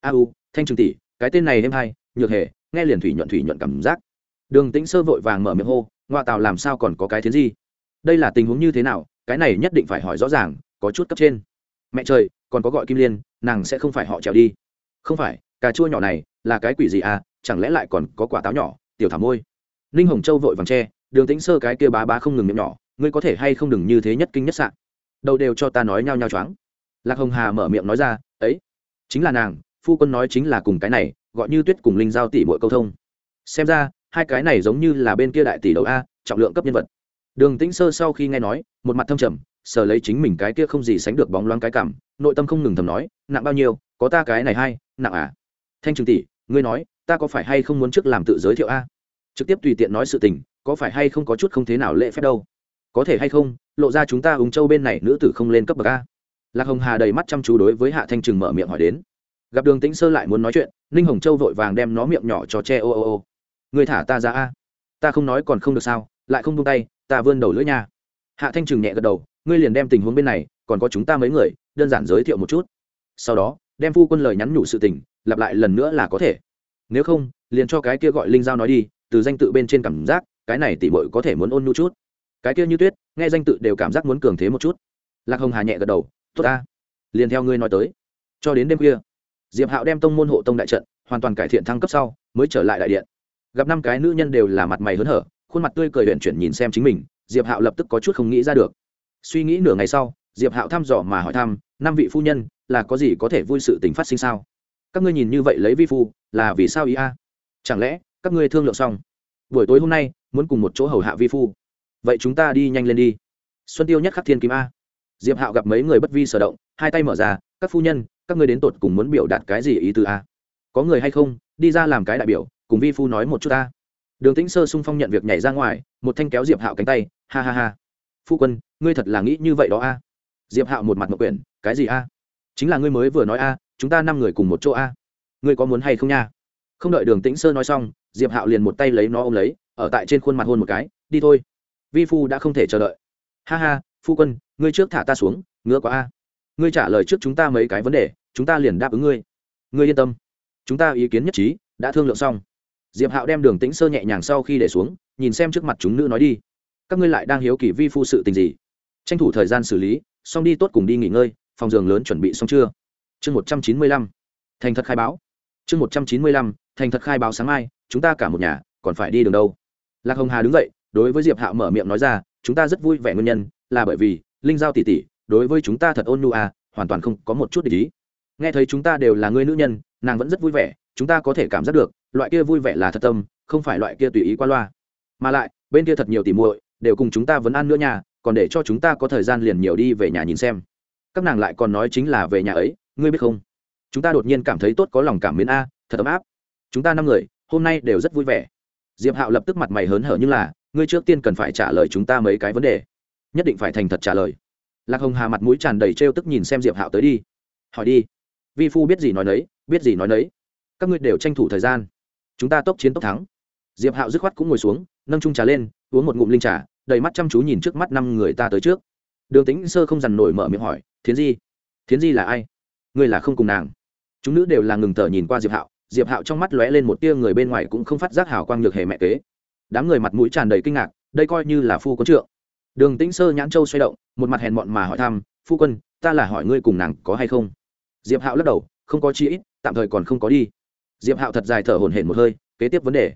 A u, thanh trường tỷ, cái tên này êm hay nhược hề, nghe liền thủy nhuận thủy nhuận cảm giác. Đường tĩnh sơ vội vàng mở miệng hô, ngoa tào làm sao còn có cái thiến gì? Đây là tình huống như thế nào? Cái này nhất định phải hỏi rõ ràng, có chút cấp trên. Mẹ trời, còn có gọi kim liên, nàng sẽ không phải họ trèo đi. Không phải, cà chua nhỏ này, là cái quỷ gì à? Chẳng lẽ lại còn có quả táo nhỏ, tiểu thảo môi? Ninh hồng châu vội vàng tre đường tĩnh sơ cái kia bá bá không ngừng miệng nhỏ ngươi có thể hay không đừng như thế nhất kinh nhất sạn đầu đều cho ta nói nhao nhao choáng. Lạc hồng hà mở miệng nói ra, ấy, chính là nàng, phu quân nói chính là cùng cái này, gọi như tuyết cùng linh giao tỷ bội câu thông. Xem ra, hai cái này giống như là bên kia đại tỷ đầu a, trọng lượng cấp nhân vật. Đường tĩnh sơ sau khi nghe nói, một mặt thâm trầm, sờ lấy chính mình cái kia không gì sánh được bóng loáng cái cảm, nội tâm không ngừng thầm nói, nặng bao nhiêu, có ta cái này hay, nặng à? Thanh trường tỷ, ngươi nói, ta có phải hay không muốn trước làm tự giới thiệu a? Trực tiếp tùy tiện nói sự tình, có phải hay không có chút không thế nào lễ phép đâu có thể hay không, lộ ra chúng ta úng châu bên này nữ tử không lên cấp bậc a? Lạc hồng hà đầy mắt chăm chú đối với hạ thanh trừng mở miệng hỏi đến. Gặp đường tĩnh sơ lại muốn nói chuyện, ninh hồng châu vội vàng đem nó miệng nhỏ cho che ô ô ô. Người thả ta ra a? Ta không nói còn không được sao, lại không buông tay, ta vươn đầu lưỡi nha. Hạ thanh trừng nhẹ gật đầu, ngươi liền đem tình huống bên này, còn có chúng ta mấy người, đơn giản giới thiệu một chút. Sau đó, đem phu quân lời nhắn nhủ sự tình, lặp lại lần nữa là có thể. Nếu không, liền cho cái kia gọi linh giao nói đi, từ danh tự bên trên cảm giác, cái này tỷ bội có thể muốn ôn nhu chút cái kia như tuyết, nghe danh tự đều cảm giác muốn cường thế một chút. Lạc hồng hà nhẹ gật đầu, tốt ta, liền theo ngươi nói tới. Cho đến đêm khuya, diệp hạo đem tông môn hộ tông đại trận hoàn toàn cải thiện thăng cấp sau, mới trở lại đại điện. Gặp năm cái nữ nhân đều là mặt mày hớn hở, khuôn mặt tươi cười huyện chuyển nhìn xem chính mình, diệp hạo lập tức có chút không nghĩ ra được. Suy nghĩ nửa ngày sau, diệp hạo thăm dò mà hỏi thăm, năm vị phu nhân, là có gì có thể vui sự tình phát sinh sao? Các ngươi nhìn như vậy lấy vi phu, là vì sao ý a? Chẳng lẽ các ngươi thương lượng xong, buổi tối hôm nay muốn cùng một chỗ hầu hạ vi phu? Vậy chúng ta đi nhanh lên đi. Xuân tiêu nhất khắc thiên kim a. Diệp hạo gặp mấy người bất vi sở động, hai tay mở ra, các phu nhân, các ngươi đến tột cùng muốn biểu đạt cái gì ý tứ a? Có người hay không, đi ra làm cái đại biểu, cùng vi phu nói một chút ta đường tĩnh sơ sung phong nhận việc nhảy ra ngoài, một thanh kéo diệp hạo cánh tay, ha ha ha. Phu quân, ngươi thật là nghĩ như vậy đó a. Diệp hạo một mặt mậu quyển, cái gì a? Chính là ngươi mới vừa nói a, chúng ta năm người cùng một chỗ a. Ngươi có muốn hay không nha? Không đợi đường tĩnh sơ nói xong, diệp hạo liền một tay lấy nó ôm lấy, ở tại trên khuôn mặt hôn một cái, đi thôi vi phu đã không thể chờ đợi. Ha ha, phu quân, ngươi trước thả ta xuống, ngứa quá a. Ngươi trả lời trước chúng ta mấy cái vấn đề, chúng ta liền đáp ứng ngươi. Ngươi yên tâm. Chúng ta ý kiến nhất trí, đã thương lượng xong. Diệp hạo đem đường tĩnh sơ nhẹ nhàng sau khi để xuống, nhìn xem trước mặt chúng nữ nói đi. Các ngươi lại đang hiếu kỳ vi phu sự tình gì? Tranh thủ thời gian xử lý, xong đi tốt cùng đi nghỉ ngơi, phòng giường lớn chuẩn bị xong chưa? Chương một trăm chín mươi lăm. Thành thật khai báo. Chương một trăm chín mươi lăm, thành thật khai báo sáng mai, chúng ta cả một nhà, còn phải đi đường đâu? Lạc hồng hà đứng dậy đối với diệp hạo mở miệng nói ra, chúng ta rất vui vẻ nguyên nhân là bởi vì linh giao tỷ tỷ, đối với chúng ta thật ôn nhu à hoàn toàn không có một chút để ý. Nghe thấy chúng ta đều là người nữ nhân, nàng vẫn rất vui vẻ, chúng ta có thể cảm giác được, loại kia vui vẻ là thật tâm, không phải loại kia tùy ý qua loa. Mà lại, bên kia thật nhiều tỉ muội, đều cùng chúng ta vẫn ăn nữa nhà còn để cho chúng ta có thời gian liền nhiều đi về nhà nhìn xem. Các nàng lại còn nói chính là về nhà ấy, ngươi biết không? Chúng ta đột nhiên cảm thấy tốt có lòng cảm mến a, thật ấm áp. Chúng ta năm người, hôm nay đều rất vui vẻ. Diệp hạo lập tức mặt mày hớn hở nhưng là ngươi trước tiên cần phải trả lời chúng ta mấy cái vấn đề. Nhất định phải thành thật trả lời. Lạc hồng hà mặt mũi tràn đầy trêu tức nhìn xem diệp hạo tới đi. Hỏi đi. Vi phu biết gì nói nấy, biết gì nói nấy. Các ngươi đều tranh thủ thời gian. Chúng ta tốc chiến tốc thắng. Diệp hạo dứt khoát cũng ngồi xuống, nâng trung trà lên, uống một ngụm linh trà, đầy mắt chăm chú nhìn trước mắt năm người ta tới trước. Đường tính sơ không dằn nổi mở miệng hỏi, thiến di thiến di là ai? Ngươi là không cùng nàng. Chúng nữ đều là ngừng thở nhìn qua diệp hạo. Diệp hạo trong mắt lóe lên một tia người bên ngoài cũng không phát giác hào quang nhược hề mẹ kế đám người mặt mũi tràn đầy kinh ngạc, đây coi như là phu quân trượng. Đường tĩnh sơ nhãn châu xoay động, một mặt hèn mọn mà hỏi thăm, phu quân, ta là hỏi ngươi cùng nàng có hay không? Diệp hạo lắc đầu, không có chi ít, tạm thời còn không có đi. Diệp hạo thật dài thở hổn hển một hơi, kế tiếp vấn đề.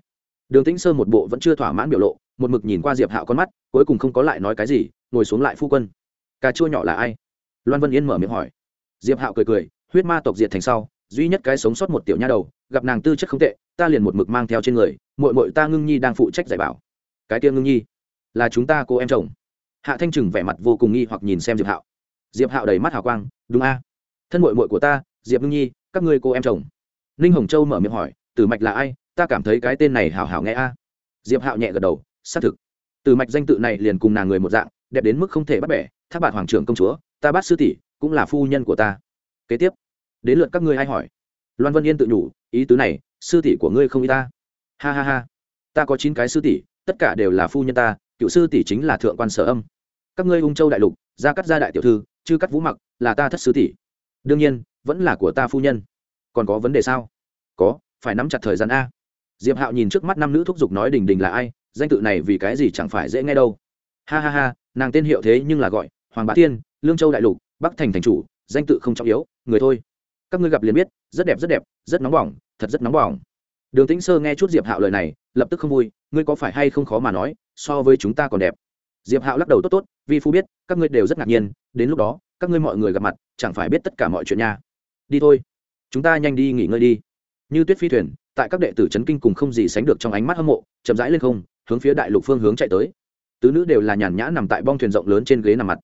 Đường tĩnh sơ một bộ vẫn chưa thỏa mãn biểu lộ, một mực nhìn qua diệp hạo con mắt, cuối cùng không có lại nói cái gì, ngồi xuống lại phu quân. Cà chua nhỏ là ai? Loan vân yên mở miệng hỏi. Diệp hạo cười cười, huyết ma tộc diệt thành sau, duy nhất cái sống sót một tiểu nha đầu, gặp nàng tư chất không tệ, ta liền một mực mang theo trên người mội mội ta ngưng nhi đang phụ trách giải bảo. Cái kia ngưng nhi, là chúng ta cô em chồng. Hạ thanh trừng vẻ mặt vô cùng nghi hoặc nhìn xem diệp hạo. Diệp hạo đầy mắt hào quang, đúng a. Thân mội mội của ta, diệp ngưng nhi, các ngươi cô em chồng. Ninh hồng châu mở miệng hỏi tử mạch là ai? Ta cảm thấy cái tên này hào hào nghe a. Diệp hạo nhẹ gật đầu, xác thực. Tử mạch danh tự này liền cùng nàng người một dạng, đẹp đến mức không thể bắt bẻ. Tháp bạn hoàng trưởng công chúa, ta bắt sư tỷ, cũng là phu nhân của ta. Kế tiếp, đến lượt các ngươi hay hỏi. Loan vân yên tự nhủ, ý tứ này, sư tỷ của ngươi không y ta ha ha ha. Ta có chín cái sư tỷ, tất cả đều là phu nhân ta, cựu sư tỷ chính là thượng quan sở âm. Các ngươi ung châu đại lục gia cắt gia đại tiểu thư, chư cắt vũ mặc, là ta thất sư tỷ. Đương nhiên, vẫn là của ta phu nhân. Còn có vấn đề sao? Có, phải nắm chặt thời gian a. Diệp hạo nhìn trước mắt năm nữ thúc giục nói đình đình là ai, danh tự này vì cái gì chẳng phải dễ nghe đâu. Ha ha ha, nàng tên hiệu thế nhưng là gọi, hoàng bá tiên lương châu đại lục, bắc thành thành chủ, danh tự không trọng yếu, người thôi. Các ngươi gặp liền biết, rất đẹp rất đẹp, rất nóng bỏng, thật rất nóng bỏng đường tĩnh sơ nghe chút diệp hạo lời này, lập tức không vui, ngươi có phải hay không khó mà nói, so với chúng ta còn đẹp. Diệp hạo lắc đầu, tốt tốt, vi phu biết, các ngươi đều rất ngạc nhiên, đến lúc đó, các ngươi mọi người gặp mặt, chẳng phải biết tất cả mọi chuyện nha. Đi thôi, chúng ta nhanh đi nghỉ ngơi đi. Như tuyết phi thuyền, tại các đệ tử c kinh cùng không gì sánh được trong ánh mắt hâm mộ, chậm rãi lên không, hướng phía đại lục phương hướng chạy tới. Tứ nữ đều là nhàn nhã nằm tại bong thuyền rộng lớn trên ghế nằm mặt.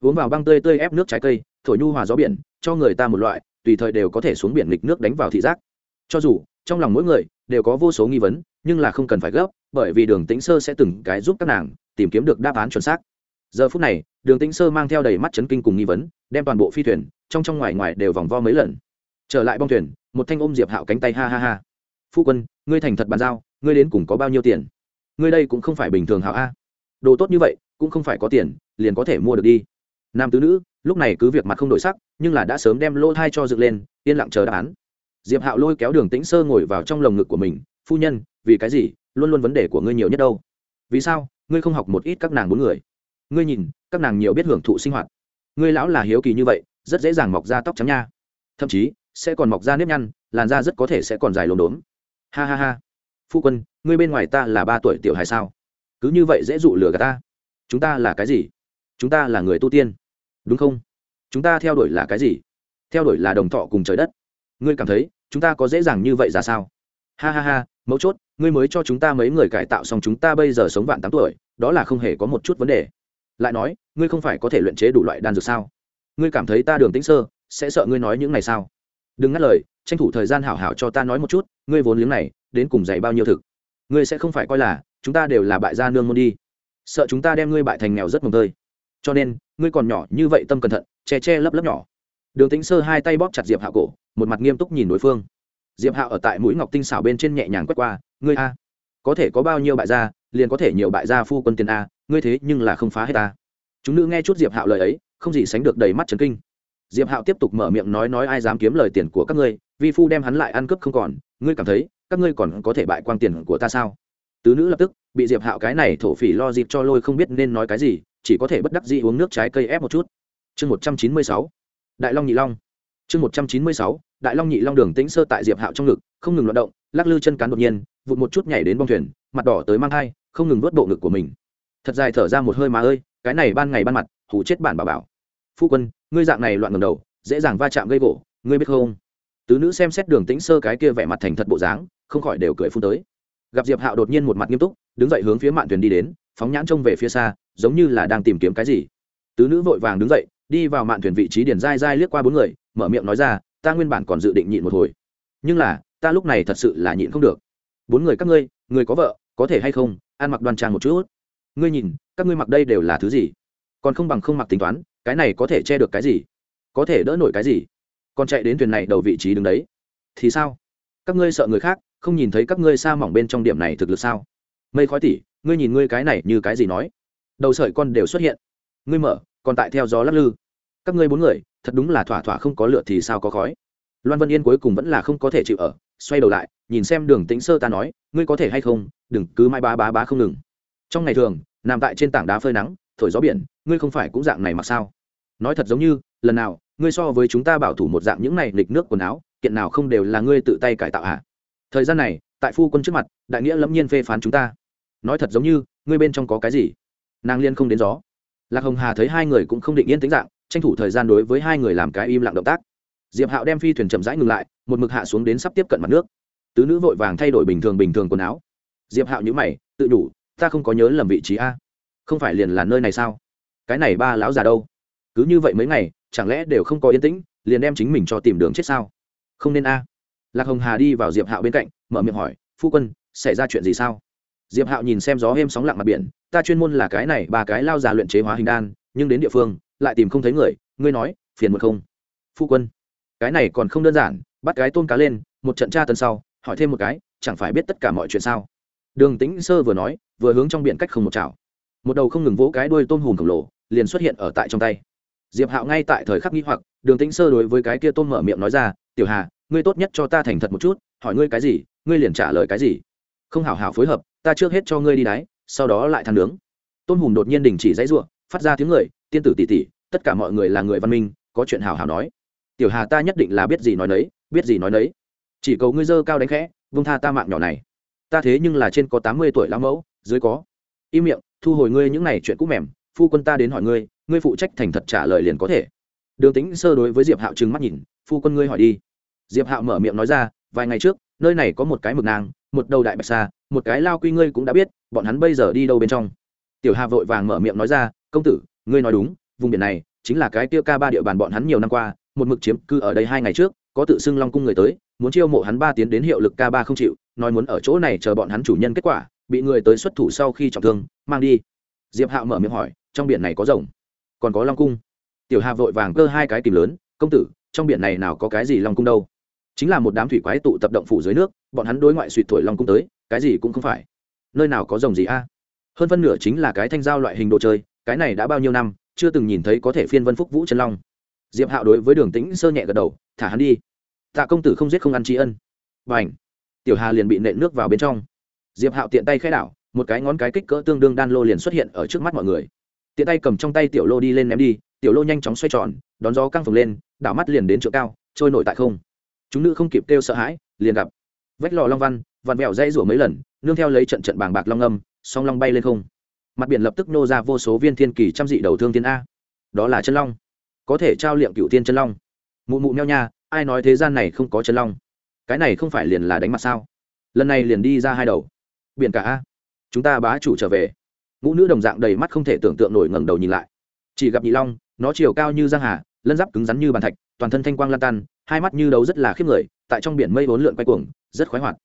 Uống vào băng tươi tươi ép nước trái cây, thổi nhu hòa gió biển, cho người ta một loại, tùy thời đều có thể xuống biển lịch nước đánh vào thị giác cho dù, trong lòng mỗi người đều có vô số nghi vấn, nhưng là không cần phải gấp, bởi vì đường tĩnh sơ sẽ từng cái giúp các nàng tìm kiếm được đáp án chuẩn xác. Giờ phút này, đường tĩnh sơ mang theo đầy mắt chấn kinh cùng nghi vấn, đem toàn bộ phi thuyền, trong trong ngoài ngoài đều vòng vo mấy lần. Trở lại bong thuyền, một thanh ôm diệp hạo cánh tay ha ha ha. Phu quân, ngươi thành thật bàn giao, ngươi đến cùng có bao nhiêu tiền? Ngươi đây cũng không phải bình thường hảo a. Đồ tốt như vậy, cũng không phải có tiền, liền có thể mua được đi. Nam tứ nữ, lúc này cứ việc mặt không đổi sắc, nhưng là đã sớm đem lô thai cho dựng lên, yên lặng chờ đáp án diệp hạo lôi kéo đường tĩnh sơ ngồi vào trong lồng ngực của mình, phu nhân, vì cái gì? Luôn luôn vấn đề của ngươi nhiều nhất đâu. Vì sao? Ngươi không học một ít các nàng bốn người. Ngươi nhìn, các nàng nhiều biết hưởng thụ sinh hoạt. Ngươi lão là hiếu kỳ như vậy, rất dễ dàng mọc ra tóc trắng nha. Thậm chí, sẽ còn mọc ra nếp nhăn, làn da rất có thể sẽ còn dài lốm đốm. ha ha ha. Phu quân, ngươi bên ngoài ta là ba tuổi tiểu hài sao? Cứ như vậy dễ dụ lừa gạt ta. Chúng ta là cái gì? Chúng ta là người tu tiên. Đúng không? Chúng ta theo đuổi là cái gì? Theo đuổi là đồng thọ cùng trời đất ngươi cảm thấy chúng ta có dễ dàng như vậy ra sao? Ha ha ha, mấu chốt, ngươi mới cho chúng ta mấy người cải tạo xong chúng ta bây giờ sống vạn tám tuổi, đó là không hề có một chút vấn đề. Lại nói, ngươi không phải có thể luyện chế đủ loại đan dược sao? Ngươi cảm thấy ta đường tĩnh sơ sẽ sợ ngươi nói những này sao? Đừng ngắt lời, tranh thủ thời gian hảo hảo cho ta nói một chút, ngươi vốn liếng này, đến cùng dạy bao nhiêu thực? Ngươi sẽ không phải coi là chúng ta đều là bại gia nương môn đi. Sợ chúng ta đem ngươi bại thành nghèo rất mồng tơi. Cho nên, ngươi còn nhỏ như vậy tâm cẩn thận, che che lấp lấp nhỏ. Đường tĩnh sơ hai tay bóp chặt diệp hạ cổ một mặt nghiêm túc nhìn đối phương. Diệp hạo ở tại mũi ngọc tinh xảo bên trên nhẹ nhàng quét qua, ngươi a, có thể có bao nhiêu bại gia, liền có thể nhiều bại gia phu quân tiền a, ngươi thế nhưng là không phá hết ta. Chúng nữ nghe chút diệp hạo lời ấy, không gì sánh được đầy mắt trấn kinh. Diệp hạo tiếp tục mở miệng nói nói ai dám kiếm lời tiền của các ngươi, vi phu đem hắn lại ăn cướp không còn, ngươi cảm thấy, các ngươi còn có thể bại quang tiền của ta sao? Tứ nữ lập tức, bị diệp hạo cái này thổ phỉ lo dịp cho lôi không biết nên nói cái gì, chỉ có thể bất đắc dĩ uống nước trái cây ép một chút. Chương một trăm chín mươi sáu, đại long nhị long chương một trăm chín mươi sáu, đại long nhị long đường tĩnh sơ tại diệp hạo trong ngực, không ngừng loạt động, lắc lư chân cán đột nhiên, vụt một chút nhảy đến bong thuyền, mặt đỏ tới mang thai, không ngừng vớt bộ ngực của mình. Thật dài thở ra một hơi mà ơi, cái này ban ngày ban mặt hủ chết bản bà bảo. Phu quân, ngươi dạng này loạn ngầm đầu, dễ dàng va chạm gây gỗ, ngươi biết không? Tứ nữ xem xét đường tĩnh sơ cái kia vẻ mặt thành thật bộ dáng, không khỏi đều cười phun tới. Gặp diệp hạo đột nhiên một mặt nghiêm túc, đứng dậy hướng phía mạn thuyền đi đến, phóng nhãn trông về phía xa, giống như là đang tìm kiếm cái gì. Tứ nữ vội vàng đứng dậy, đi vào mạn thuyền vị trí điền dai dai liếc qua bốn người mở miệng nói ra, ta nguyên bản còn dự định nhịn một hồi. Nhưng là, ta lúc này thật sự là nhịn không được. Bốn người các ngươi, người có vợ, có thể hay không, ăn mặc đoan trang một chút. Ngươi nhìn, các ngươi mặc đây đều là thứ gì? Còn không bằng không mặc tính toán, cái này có thể che được cái gì? Có thể đỡ nổi cái gì? Còn chạy đến thuyền này đầu vị trí đứng đấy. Thì sao? Các ngươi sợ người khác, không nhìn thấy các ngươi xa mỏng bên trong điểm này thực lực sao? Mây khói tỉ, ngươi nhìn ngươi cái này như cái gì nói? Đầu sợi con đều xuất hiện. Ngươi mở, còn tại theo gió lắc lư. Các ngươi bốn người thật đúng là thỏa thỏa không có lựa thì sao có khói. Loan vân yên cuối cùng vẫn là không có thể chịu ở, xoay đầu lại, nhìn xem đường tĩnh sơ ta nói, ngươi có thể hay không, đừng, cứ mai bá bá bá không ngừng. Trong ngày thường, nằm tại trên tảng đá phơi nắng, thổi gió biển, ngươi không phải cũng dạng này mặc sao? Nói thật giống như, lần nào, ngươi so với chúng ta bảo thủ một dạng những này lịch nước quần áo, kiện nào không đều là ngươi tự tay cải tạo hả? À? thời gian này, tại phu quân trước mặt, đại nghĩa lẫm nhiên phê phán chúng ta. Nói thật giống như, ngươi bên trong có cái gì? Nàng liên không đến gió. Lạc hồng hà thấy hai người cũng không định yên tính dạng tranh thủ thời gian đối với hai người làm cái im lặng động tác. Diệp hạo đem phi thuyền chậm rãi ngừng lại, một mực hạ xuống đến sắp tiếp cận mặt nước. Tứ nữ vội vàng thay đổi bình thường bình thường quần áo. Diệp hạo nhữ mày, tự đủ, ta không có nhớ lầm vị trí a. Không phải liền là nơi này sao? Cái này ba lão già đâu? Cứ như vậy mấy ngày, chẳng lẽ đều không có yên tĩnh, liền đem chính mình cho tìm đường chết sao? Không nên a. Lạc hồng hà đi vào diệp hạo bên cạnh, mở miệng hỏi, phu quân, xảy ra chuyện gì sao? Diệp hạo nhìn xem gió êm sóng lặng mặt biển, ta chuyên môn là cái này, ba cái lao già luyện chế hóa hình đan, nhưng đến địa phương lại tìm không thấy người, ngươi nói, phiền một không? Phu quân. Cái này còn không đơn giản, bắt cái tôm cá lên, một trận tra tấn sau, hỏi thêm một cái, chẳng phải biết tất cả mọi chuyện sao? Đường tĩnh sơ vừa nói, vừa hướng trong biển cách không một chảo. Một đầu không ngừng vỗ cái đuôi tôm hùm khổng lồ, liền xuất hiện ở tại trong tay. Diệp hạo ngay tại thời khắc nghĩ hoặc, đường tĩnh sơ đối với cái kia tôm mở miệng nói ra, tiểu hà, ngươi tốt nhất cho ta thành thật một chút, hỏi ngươi cái gì, ngươi liền trả lời cái gì? Không hảo hảo phối hợp, ta trước hết cho ngươi đi đáy sau đó lại than nướng. Tôn hùm đột nhiên đình chỉ dãy ruộng phát ra tiếng người, tiên tử tỷ tỷ, tất cả mọi người là người văn minh, có chuyện hào hào nói. Tiểu hà ta nhất định là biết gì nói nấy, biết gì nói nấy. Chỉ cầu ngươi dơ cao đánh khẽ, vung tha ta mạng nhỏ này. Ta thế nhưng là trên có tám mươi tuổi lão mẫu, dưới có. Im miệng, thu hồi ngươi những này chuyện cũ mềm, phu quân ta đến hỏi ngươi ngươi phụ trách thành thật trả lời liền có thể. Đường tính sơ đối với diệp hạo trừng mắt nhìn, phu quân ngươi hỏi đi. Diệp hạo mở miệng nói ra, vài ngày trước, nơi này có một cái mực nang một đầu đại bạch xa một cái lao quy ngươi cũng đã biết, bọn hắn bây giờ đi đâu bên trong. Tiểu hà vội vàng mở miệng nói ra công tử, ngươi nói đúng, vùng biển này chính là cái tiêu ca ba địa bàn bọn hắn nhiều năm qua, một mực chiếm cư ở đây hai ngày trước, có tự xưng long cung người tới, muốn chiêu mộ hắn ba tiến đến hiệu lực ca ba không chịu, nói muốn ở chỗ này chờ bọn hắn chủ nhân kết quả, bị người tới xuất thủ sau khi trọng thương, mang đi. Diệp hạo mở miệng hỏi, trong biển này có rồng? Còn có long cung? Tiểu hà vội vàng cơ hai cái tìm lớn, công tử, trong biển này nào có cái gì long cung đâu? Chính là một đám thủy quái tụ tập động phủ dưới nước, bọn hắn đối ngoại suy thổi long cung tới, cái gì cũng không phải. Nơi nào có rồng gì a? Hơn phân nửa chính là cái thanh giao loại hình đồ chơi cái này đã bao nhiêu năm, chưa từng nhìn thấy có thể phiên vân phúc vũ chân long. Diệp hạo đối với đường tĩnh sơ nhẹ gật đầu, thả hắn đi. Tạ công tử không giết không ăn tri ân. Và ảnh tiểu hà liền bị nện nước vào bên trong. Diệp hạo tiện tay khai đảo, một cái ngón cái kích cỡ tương đương đan lô liền xuất hiện ở trước mắt mọi người. Tiện tay cầm trong tay tiểu lô đi lên ném đi, tiểu lô nhanh chóng xoay tròn, đón gió căng phồng lên, đảo mắt liền đến chỗ cao, trôi nổi tại không. Chúng nữ không kịp kêu sợ hãi, liền gặp vách lò long văn, vặn vẹo dây rủa mấy lần, nương theo lấy trận trận bàng bạc long âm, song long bay lên không mặt biển lập tức nô ra vô số viên thiên kỳ trăm dị đầu thương thiên a. Đó là chân long. Có thể trao liệm cựu tiên chân long. Mụ mụ neo nha, ai nói thế gian này không có chân long? Cái này không phải liền là đánh mặt sao? Lần này liền đi ra hai đầu. Biển cả a. Chúng ta bá chủ trở về. Ngũ nữ đồng dạng đầy mắt không thể tưởng tượng nổi ngẩng đầu nhìn lại. Chỉ gặp nhị long, nó chiều cao như giang hà, lân giáp cứng rắn như bàn thạch, toàn thân thanh quang lan tan, hai mắt như đấu rất là khiếp người, tại trong biển mây vốn lượn quay cuồng, rất khoái hoạt.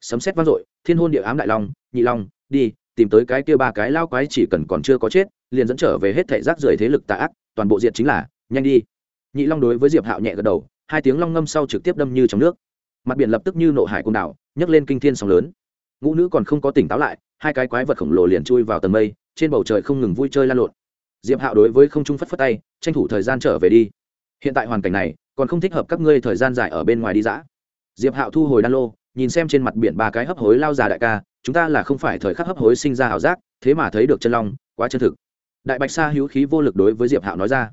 Sấm sét vang dội, thiên hôn địa ám đại long, nhị long, đi tìm tới cái kia ba cái lao quái chỉ cần còn chưa có chết, liền dẫn trở về hết thể rác rưởi thế lực tà ác, toàn bộ diện chính là, nhanh đi. Nhị long đối với diệp hạo nhẹ gật đầu, hai tiếng long ngâm sau trực tiếp đâm như trong nước. Mặt biển lập tức như nộ hải côn đảo, nhấc lên kinh thiên sóng lớn. Ngũ nữ còn không có tỉnh táo lại, hai cái quái vật khổng lồ liền chui vào tầng mây, trên bầu trời không ngừng vui chơi lan lộn. Diệp hạo đối với không trung phất phất tay, tranh thủ thời gian trở về đi. Hiện tại hoàn cảnh này, còn không thích hợp các ngươi thời gian dài ở bên ngoài đi dã. Diệp hạo thu hồi đan lô nhìn xem trên mặt biển ba cái hấp hối lao già đại ca, chúng ta là không phải thời khắc hấp hối sinh ra ảo giác, thế mà thấy được chân long, quá chân thực. Đại bạch sa hữu khí vô lực đối với diệp hạo nói ra.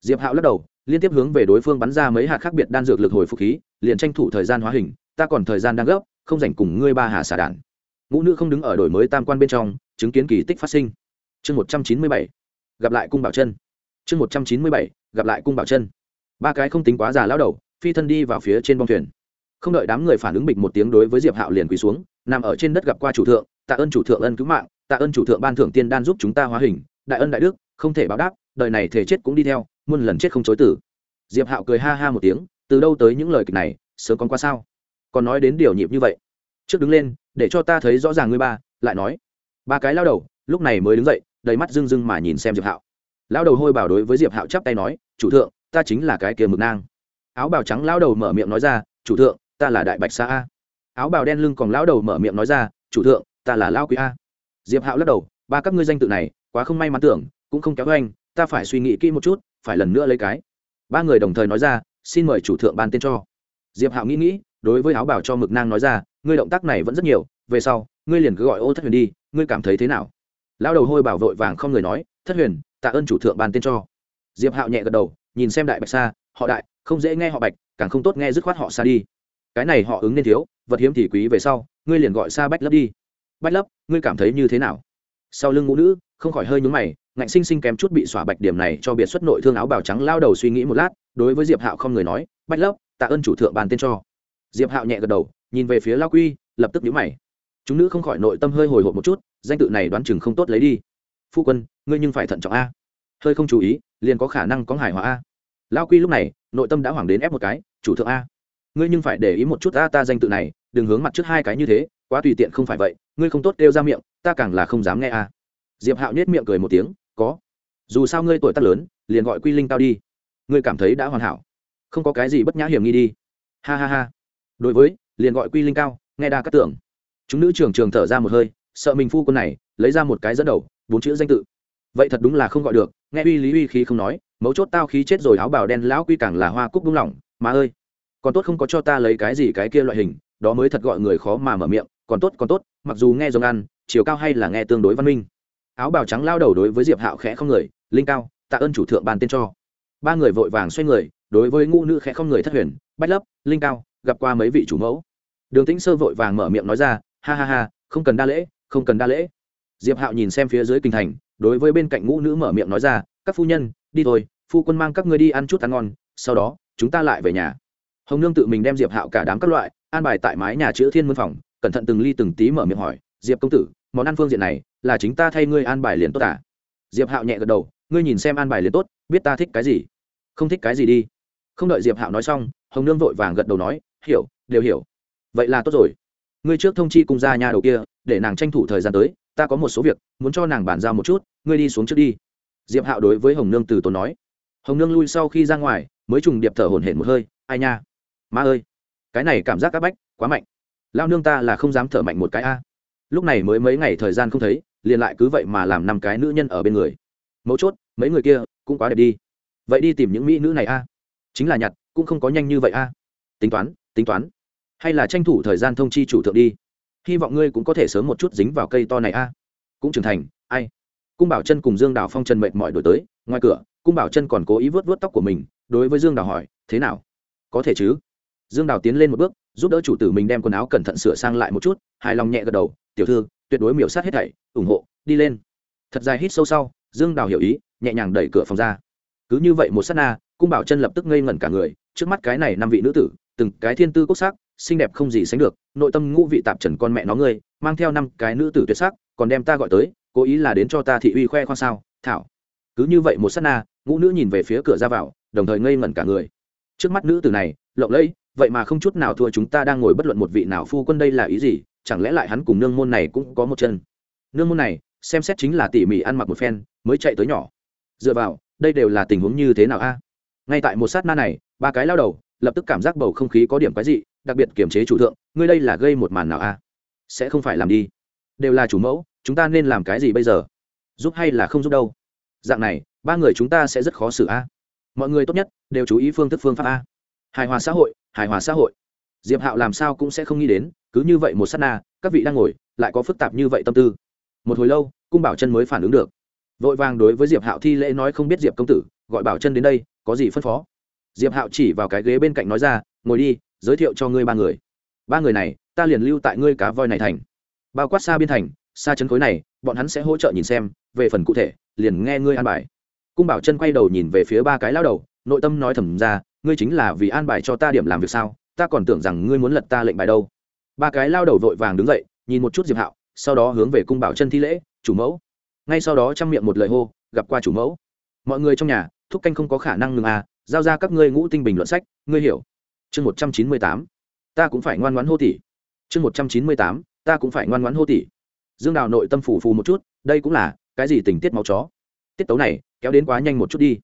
Diệp hạo lắc đầu, liên tiếp hướng về đối phương bắn ra mấy hạt khác biệt đan dược lực hồi phục khí, liền tranh thủ thời gian hóa hình, ta còn thời gian đang gấp, không dành cùng ngươi ba hà xả đản ngũ nữ không đứng ở đổi mới tam quan bên trong, chứng kiến kỳ tích phát sinh. Chương một trăm chín mươi bảy, gặp lại cung bảo chân. Chương một trăm chín mươi bảy, gặp lại cung bảo chân. Ba cái không tính quá già lao đầu, phi thân đi vào phía trên bong thuyền không đợi đám người phản ứng bịch một tiếng đối với diệp hạo liền quỳ xuống, nằm ở trên đất gặp qua chủ thượng, tạ ơn chủ thượng ân cứu mạng, tạ ơn chủ thượng ban thưởng tiên đan giúp chúng ta hóa hình, đại ân đại đức, không thể báo đáp, đời này thể chết cũng đi theo, muôn lần chết không chối tử diệp hạo cười ha ha một tiếng, từ đâu tới những lời kịch này, sớm con qua sao? Còn nói đến điều nhịp như vậy. Trước đứng lên, để cho ta thấy rõ ràng ngươi ba, lại nói. Ba cái lao đầu, lúc này mới đứng dậy, đầy mắt rưng rưng mà nhìn xem diệp hạo. Lao đầu hôi bảo đối với diệp hạo chắp tay nói, chủ thượng, ta chính là cái kia mực nang. Áo bào trắng lao đầu mở miệng nói ra, chủ thượng ta là đại bạch sa a. Áo bào đen lưng còn lão đầu mở miệng nói ra, chủ thượng, ta là lao quý a. Diệp hạo lắc đầu, ba các ngươi danh tự này, quá không may mắn tưởng, cũng không kéo anh, ta phải suy nghĩ kỹ một chút, phải lần nữa lấy cái. Ba người đồng thời nói ra, xin mời chủ thượng ban tên cho. Diệp hạo nghĩ nghĩ, đối với áo bào cho mực nang nói ra, ngươi động tác này vẫn rất nhiều, về sau, ngươi liền cứ gọi ô thất huyền đi, ngươi cảm thấy thế nào? Lão đầu hôi bảo vội vàng không người nói, thất huyền, tạ ơn chủ thượng ban tên cho. Diệp hạo nhẹ gật đầu, nhìn xem đại bạch xa họ đại, không dễ nghe họ bạch, càng không tốt nghe dứt khoát họ xa đi cái này họ ứng nên thiếu, vật hiếm thì quý về sau, ngươi liền gọi xa bách lấp đi. Bách lấp, ngươi cảm thấy như thế nào? Sau lưng ngũ nữ, không khỏi hơi nhúng mày, ngạnh sinh sinh kém chút bị xỏa bạch điểm này cho biệt xuất nội thương áo bào trắng lao đầu suy nghĩ một lát, đối với diệp hạo không người nói, bách lấp, tạ ơn chủ thượng bàn tên cho. Diệp hạo nhẹ gật đầu, nhìn về phía lao quy, lập tức nhíu mày. Chúng nữ không khỏi nội tâm hơi hồi hộp một chút, danh tự này đoán chừng không tốt lấy đi. Phu quân, ngươi nhưng phải thận trọng a. Hơi không chú ý, liền có khả năng có hải hòa a. Lao quy lúc này, nội tâm đã hoảng đến ép một cái, chủ thượng a ngươi nhưng phải để ý một chút a, ta danh tự này, đừng hướng mặt trước hai cái như thế, quá tùy tiện không phải vậy, ngươi không tốt kêu ra miệng, ta càng là không dám nghe a. Diệp hạo nhếch miệng cười một tiếng, có. Dù sao ngươi tuổi tác lớn, liền gọi quy linh cao đi. Ngươi cảm thấy đã hoàn hảo. Không có cái gì bất nhã hiểm nghi đi. Ha ha ha. Đối với, liền gọi quy linh cao, nghe đa các tưởng. Chúng nữ trường trường thở ra một hơi, sợ mình phu quân này, lấy ra một cái dẫn đầu, bốn chữ danh tự. Vậy thật đúng là không gọi được, nghe uy lý uy khí không nói, mấu chốt tao khí chết rồi, áo bào đen lão quy càng là hoa cúc đúng lỏng mà ơi còn tốt không có cho ta lấy cái gì cái kia loại hình, đó mới thật gọi người khó mà mở miệng, còn tốt còn tốt, mặc dù nghe giống ăn, chiều cao hay là nghe tương đối văn minh. Áo bào trắng lao đầu đối với diệp hạo khẽ không người, linh cao, tạ ơn chủ thượng ban tên cho. Ba người vội vàng xoay người, đối với ngũ nữ khẽ không người thất huyền, bách lấp, linh cao, gặp qua mấy vị chủ mẫu. Đường tĩnh sơ vội vàng mở miệng nói ra, ha ha ha, không cần đa lễ, không cần đa lễ. Diệp hạo nhìn xem phía dưới kinh thành, đối với bên cạnh ngũ nữ mở miệng nói ra, các phu nhân, đi thôi, phu quân mang các ngươi đi ăn chút ăn ngon, sau đó, chúng ta lại về nhà hồng nương tự mình đem diệp hạo cả đám các loại an bài tại mái nhà chữ thiên môn phòng, cẩn thận từng ly từng tí mở miệng hỏi, diệp công tử, món ăn phương diện này là chính ta thay ngươi an bài liền tốt à? Diệp hạo nhẹ gật đầu, ngươi nhìn xem an bài liền tốt, biết ta thích cái gì? Không thích cái gì đi. Không đợi diệp hạo nói xong, hồng nương vội vàng gật đầu nói, hiểu, đều hiểu. Vậy là tốt rồi. Ngươi trước thông chi cùng ra nhà đầu kia, để nàng tranh thủ thời gian tới, ta có một số việc, muốn cho nàng bàn giao một chút, ngươi đi xuống trước đi. Diệp hạo đối với hồng nương từ tốn nói. Hồng nương lui sau khi ra ngoài, mới trùng điệp thở hổn hển một hơi, ai nha ma ơi, cái này cảm giác áp bách quá mạnh. Lao nương ta là không dám thở mạnh một cái a. Lúc này mới mấy ngày thời gian không thấy, liền lại cứ vậy mà làm năm cái nữ nhân ở bên người. Mấu chốt, mấy người kia cũng quá đẹp đi. Vậy đi tìm những mỹ nữ này a. Chính là nhặt, cũng không có nhanh như vậy a. Tính toán tính toán. Hay là tranh thủ thời gian thông chi chủ thượng đi. Hy vọng ngươi cũng có thể sớm một chút dính vào cây to này a. Cũng trưởng thành, ai? Cung bảo chân cùng dương đào phong trần mệt mỏi đổi tới, ngoài cửa, cung bảo chân còn cố ý vớt vớt tóc của mình, đối với dương đào hỏi, thế nào? Có thể chứ? Dương đào tiến lên một bước, giúp đỡ chủ tử mình đem quần áo cẩn thận sửa sang lại một chút, hài lòng nhẹ gật đầu, tiểu thư, tuyệt đối miểu sát hết thảy, ủng hộ, đi lên. Thật dài hít sâu sau, dương đào hiểu ý, nhẹ nhàng đẩy cửa phòng ra. Cứ như vậy một s á t na, cung bảo chân lập tức ngây ngẩn cả người, trước mắt cái này năm vị nữ tử, từng cái thiên tư cốt sắc, xinh đẹp không gì sánh được, nội tâm ngũ vị tạp trần con mẹ nó ngươi, mang theo năm cái nữ tử tuyệt sắc, còn đem ta gọi tới, cố ý là đến cho ta thị uy khoe khoang sao, thảo. Cứ như vậy một s á t na, ngũ nữ nhìn về phía cửa ra vào, đồng thời ngây ngẩn cả người. Trước mắt nữ tử này, lộng lẫy vậy mà không chút nào thua chúng ta đang ngồi bất luận một vị nào phu quân đây là ý gì? Chẳng lẽ lại hắn cùng nương môn này cũng có một chân? Nương môn này, xem xét chính là tỉ mỉ ăn mặc một phen, mới chạy tới nhỏ. Dựa vào, đây đều là tình huống như thế nào a? Ngay tại một sát na này, ba cái lao đầu, lập tức cảm giác bầu không khí có điểm quái dị, đặc biệt kiểm chế chủ thượng, ngươi đây là gây một màn nào a? Sẽ không phải làm đi. Đều là chủ mẫu, chúng ta nên làm cái gì bây giờ? Giúp hay là không giúp đâu? Dạng này, ba người chúng ta sẽ rất khó xử a. Mọi người tốt nhất, đều chú ý phương thức phương pháp a. Hài hòa xã hội hài hòa xã hội. Diệp hạo làm sao cũng sẽ không nghĩ đến, cứ như vậy một s á t na, các vị đang ngồi, lại có phức tạp như vậy tâm tư. Một hồi lâu, cung bảo chân mới phản ứng được. Vội vàng đối với diệp hạo thi lễ nói không biết diệp công tử, gọi bảo chân đến đây, có gì phân phó? Diệp hạo chỉ vào cái ghế bên cạnh nói ra, ngồi đi, giới thiệu cho ngươi ba người. Ba người này, ta liền lưu tại ngươi cá voi này thành. Bao quát xa biên thành, xa chân khối này, bọn hắn sẽ hỗ trợ nhìn xem, về phần cụ thể, liền nghe ngươi an bài. Cung bảo chân quay đầu nhìn về phía ba cái lao đầu, nội tâm nói thầm ra ngươi chính là vì an bài cho ta điểm làm việc sao? Ta còn tưởng rằng ngươi muốn lật ta lệnh bài đâu. Ba cái lao đầu vội vàng đứng dậy, nhìn một chút diệp hạo, sau đó hướng về cung bảo chân thi lễ, chủ mẫu. Ngay sau đó chăm miệng một lời hô, gặp qua chủ mẫu. Mọi người trong nhà, thúc canh không có khả năng ngừng à giao ra các ngươi ngũ tinh bình luận sách, ngươi hiểu. Chương một trăm chín mươi tám, ta cũng phải ngoan ngoãn hô tỷ chương một trăm chín mươi tám, ta cũng phải ngoan ngoãn hô tỷ dương đào nội tâm phủ phù một chút, đây cũng là cái gì tình tiết máu chó. Tiết tấu này, kéo đến quá nhanh một chút đi.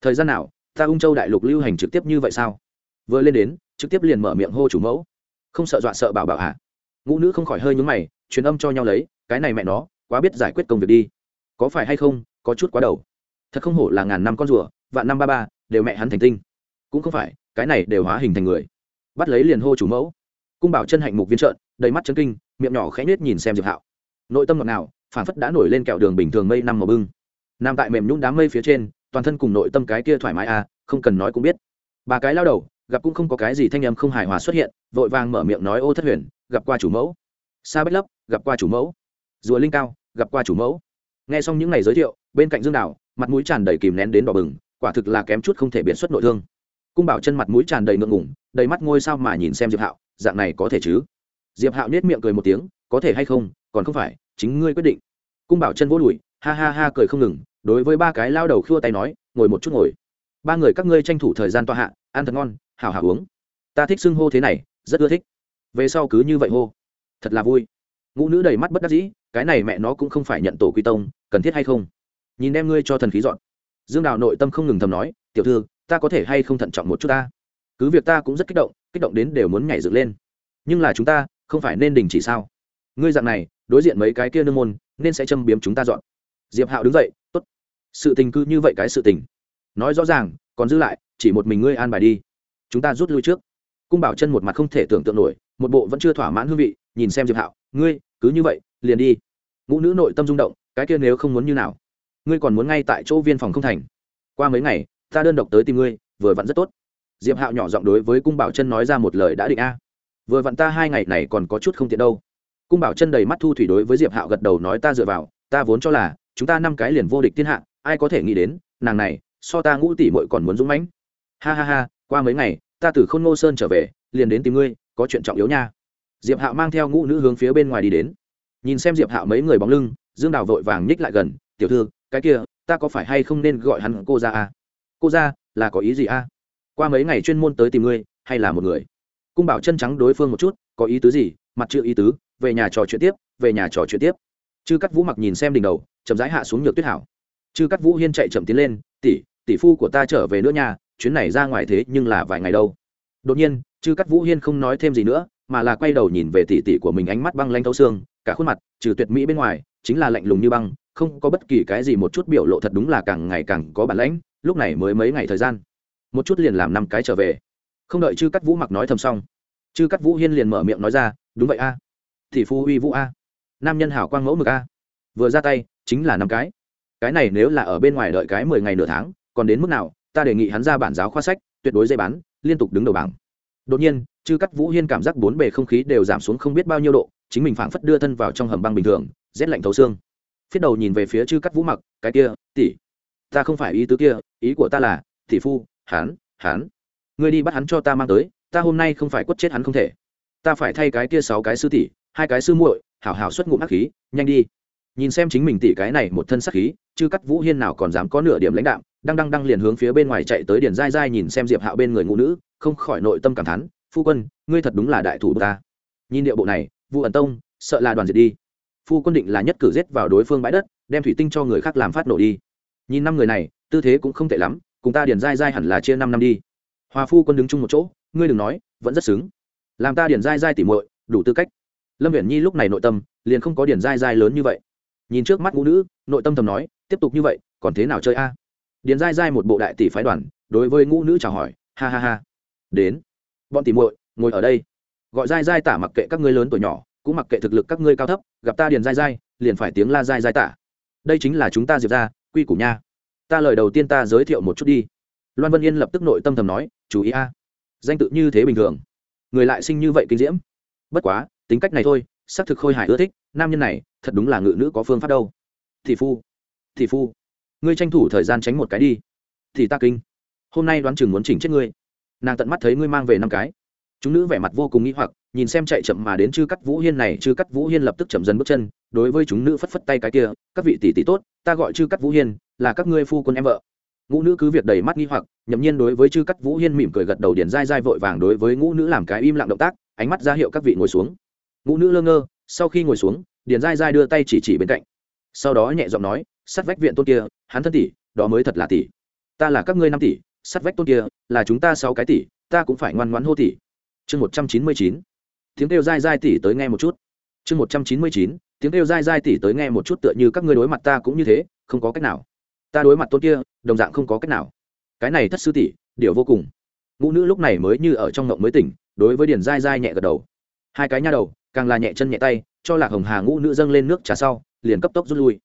Thời gian nào ta ung châu đại lục lưu hành trực tiếp như vậy sao? Vừa lên đến, trực tiếp liền mở miệng hô chủ mẫu. Không sợ dọa sợ bảo bảo hả? Ngũ nữ không khỏi hơi nhúng mày, truyền âm cho nhau lấy, cái này mẹ nó, quá biết giải quyết công việc đi. Có phải hay không, có chút quá đầu. Thật không hổ là ngàn năm con rùa, vạn năm ba ba, đều mẹ hắn thành tinh. Cũng không phải, cái này đều hóa hình thành người. Bắt lấy liền hô chủ mẫu. Cung bảo chân hạnh mục viên trợn, đầy mắt chân kinh, miệng nhỏ khẽ nết nhìn xem diệp hạo. Nội tâm ngọt nào phản phất đã nổi lên kẹo đường bình thường mây năm màu bưng. Nằm tại mềm nhũng đám mây phía trên toàn thân cùng nội tâm cái kia thoải mái à không cần nói cũng biết. Ba cái lao đầu, gặp cũng không có cái gì thanh âm không hài hòa xuất hiện, vội vàng mở miệng nói, ô thất huyền, gặp qua chủ mẫu. Sa bách lấp, gặp qua chủ mẫu. Rùa linh cao, gặp qua chủ mẫu. Nghe xong những ngày giới thiệu, bên cạnh dương đảo mặt mũi tràn đầy kìm nén đến đỏ bừng, quả thực là kém chút không thể biện xuất nội thương. Cung bảo chân mặt mũi tràn đầy ngượng ngủng đầy mắt ngôi sao mà nhìn xem diệp hạo, dạng này có thể chứ? Diệp hạo nết miệng cười một tiếng, có thể hay không, còn không phải, chính ngươi quyết định. Cung bảo chân vỗ đùi, ha ha ha cười không ngừng đối với ba cái lao đầu khua tay nói, ngồi một chút ngồi. Ba người các ngươi tranh thủ thời gian tọa hạ, ăn thật ngon hào hào uống. Ta thích xưng hô thế này, rất ưa thích. Về sau cứ như vậy hô. Thật là vui. Ngũ nữ đầy mắt bất đắc dĩ, cái này mẹ nó cũng không phải nhận tổ quy tông, cần thiết hay không? Nhìn em ngươi cho thần khí dọn. Dương đào nội tâm không ngừng thầm nói, tiểu thư, ta có thể hay không thận trọng một chút ta? Cứ việc ta cũng rất kích động kích động đến đều muốn nhảy dựng lên. Nhưng là chúng ta, không phải nên đình chỉ sao? Ngươi dạng này, đối diện mấy cái kia nương môn, nên sẽ châm biếm chúng ta dọn. Diệp hạo đứng dậy, tốt sự tình cứ như vậy cái sự tình. Nói rõ ràng, còn giữ lại, chỉ một mình ngươi an bài đi. Chúng ta rút lui trước. Cung bảo chân một mặt không thể tưởng tượng nổi, một bộ vẫn chưa thỏa mãn hương vị, nhìn xem diệp hạo, ngươi, cứ như vậy, liền đi. Ngũ nữ nội tâm rung động, cái kia nếu không muốn như nào? Ngươi còn muốn ngay tại chỗ viên phòng không thành? Qua mấy ngày, ta đơn độc tới tìm ngươi, vừa vặn rất tốt. Diệp hạo nhỏ giọng đối với cung bảo chân nói ra một lời đã định a. Vừa vặn ta hai ngày này còn có chút không tiện đâu. Cung bảo chân đầy mắt thu thủy đối với diệp hạo gật đầu nói, ta dựa vào, ta vốn cho là, chúng ta năm cái liền vô địch thiên hạ ai có thể nghĩ đến, nàng này, so ta ngũ tỷ mội còn muốn dũng mãnh. Ha ha ha, qua mấy ngày, ta từ khôn ngô sơn trở về, liền đến tìm ngươi, có chuyện trọng yếu nha. Diệp hạo mang theo ngũ nữ hướng phía bên ngoài đi đến. Nhìn xem diệp hạo mấy người bóng lưng, dương đào vội vàng nhích lại gần, tiểu thư, cái kia, ta có phải hay không nên gọi hắn cô ra à? cô ra là có ý gì à? qua mấy ngày chuyên môn tới tìm ngươi, hay là một người? Cung bảo chân trắng đối phương một chút, có ý tứ gì? Mặt chữ ý tứ, về nhà trò chuyện tiếp, về nhà trò chuyện tiếp. Chư cắt vũ mặc nhìn xem đỉnh đầu, chậm rãi hạ xuống nhược tuyết hảo chư cắt vũ hiên chạy chậm tiến lên, tỷ tỷ phu của ta trở về nữa nhà chuyến này ra ngoài thế nhưng là vài ngày đâu. Đột nhiên, chư cắt vũ hiên không nói thêm gì nữa, mà là quay đầu nhìn về tỷ tỷ của mình ánh mắt băng lanh thấu xương, cả khuôn mặt, trừ tuyệt mỹ bên ngoài, chính là lạnh lùng như băng, không có bất kỳ cái gì một chút biểu lộ thật đúng là càng ngày càng có bản lãnh, lúc này mới mấy ngày thời gian. Một chút liền làm năm cái trở về. Không đợi chư cắt vũ mặc nói thầm xong, chư cắt vũ hiên liền mở miệng nói ra, đúng vậy a à. thì phu uy vũ a, nam nhân hảo quang mẫu mực a. Vừa ra tay, chính là năm cái cái này nếu là ở bên ngoài đợi cái mười ngày nửa tháng, còn đến mức nào, ta đề nghị hắn ra bản giáo khoa sách, tuyệt đối dây bán, liên tục đứng đầu bảng. Đột nhiên, chư cắt vũ hiên cảm giác bốn bề không khí đều giảm xuống không biết bao nhiêu độ, chính mình phảng phất đưa thân vào trong hầm băng bình thường, rét lạnh thấu xương. Phiết đầu nhìn về phía chư cắt vũ mặc, cái kia, tỷ, ta không phải ý tứ kia, ý của ta là, tỷ phu hán hán ngươi đi bắt hắn cho ta mang tới, ta hôm nay không phải quất chết hắn không thể. Ta phải thay cái kia sáu cái sư tỷ, hai cái sư muội, hảo hảo xuất ngụm hắc khí, nhanh đi nhìn xem chính mình tỷ cái này một thân sắc khí chứ cắt vũ hiên nào còn dám có nửa điểm lãnh đạm, đang đang đang liền hướng phía bên ngoài chạy tới điền dai dai nhìn xem diệp hạo bên người ngũ nữ, không khỏi nội tâm cảm thán, phu quân, ngươi thật đúng là đại thủ ta nhìn điệu bộ này, vu ẩn tông, sợ là đoàn diệt đi. Phu quân định là nhất cử giết vào đối phương bãi đất, đem thủy tinh cho người khác làm phát nổ đi. Nhìn năm người này, tư thế cũng không tệ lắm, cùng ta điền dai dai hẳn là chia năm năm đi. Hòa phu quân đứng chung một chỗ, ngươi đừng nói, vẫn rất xứng. Làm ta điền dai dai tỉ muội, đủ tư cách. Lâm viễn nhi lúc này nội tâm, liền không có điền dai dai lớn như vậy nhìn trước mắt ngũ nữ, nội tâm thầm nói, tiếp tục như vậy, còn thế nào chơi a? Điền dai dai một bộ đại tỷ phái đoàn, đối với ngũ nữ chào hỏi, ha ha ha. Đến. Bọn tỷ muội, ngồi ở đây. Gọi dai dai tả mặc kệ các ngươi lớn tuổi nhỏ, cũng mặc kệ thực lực các ngươi cao thấp, gặp ta điền dai dai liền phải tiếng la dai dai tả. Đây chính là chúng ta diệp ra quy củ nha. Ta lời đầu tiên ta giới thiệu một chút đi. Loan vân yên lập tức nội tâm thầm nói, chú ý a. Danh tự như thế bình thường. Người lại sinh như vậy kinh diễm. Bất quá, tính cách này thôi, xác thực khôi hài ưa thích nam nhân này, thật đúng là ngự nữ có phương pháp đâu. Thị phu thị phu, ngươi tranh thủ thời gian tránh một cái đi. Thì ta kinh. Hôm nay đoán chừng muốn chỉnh chết ngươi. Nàng tận mắt thấy ngươi mang về năm cái. Chúng nữ vẻ mặt vô cùng nghĩ hoặc, nhìn xem chạy chậm mà đến chư cắt vũ hiên này, chư cắt vũ hiên lập tức chậm dần bước chân, đối với chúng nữ phất phất tay cái kia, các vị tỷ tỷ tốt, ta gọi chư cắt vũ hiên, là các ngươi phu quân em vợ. Ngũ nữ cứ việc đầy mắt nghi hoặc, nhậm nhiên đối với chư cắt vũ hiên mỉm cười gật đầu điển dai dai vội vàng đối với ngũ nữ làm cái im lặng động tác, ánh mắt ra hiệu các vị ngồi xuống. Ngũ nữ lơ ngơ sau khi ngồi xuống, điền dai dai đưa tay chỉ chỉ bên cạnh. Sau đó nhẹ giọng nói, sắt vách viện tôn kia, hắn thân tỷ, đó mới thật là tỷ. Ta là các ngươi năm tỷ, sắt vách tôn kia là chúng ta sáu cái tỷ, ta cũng phải ngoan ngoãn hô tỷ. Chương một trăm chín mươi chín. Tiếng kêu dai dai tỷ tới nghe một chút. Chương một trăm chín mươi chín, tiếng kêu dai dai tỷ tới nghe một chút tựa như các ngươi đối mặt ta cũng như thế, không có cách nào. Ta đối mặt tôn kia, đồng dạng không có cách nào. Cái này thất sư tỷ, điều vô cùng. Ngũ nữ lúc này mới như ở trong ngộng mới tỉnh, đối với điền dai dai nhẹ gật đầu hai cái nha đầu, càng là nhẹ chân nhẹ tay, cho lạc hồng hà ngũ nữ dâng lên nước trà sau, liền cấp tốc rút lui.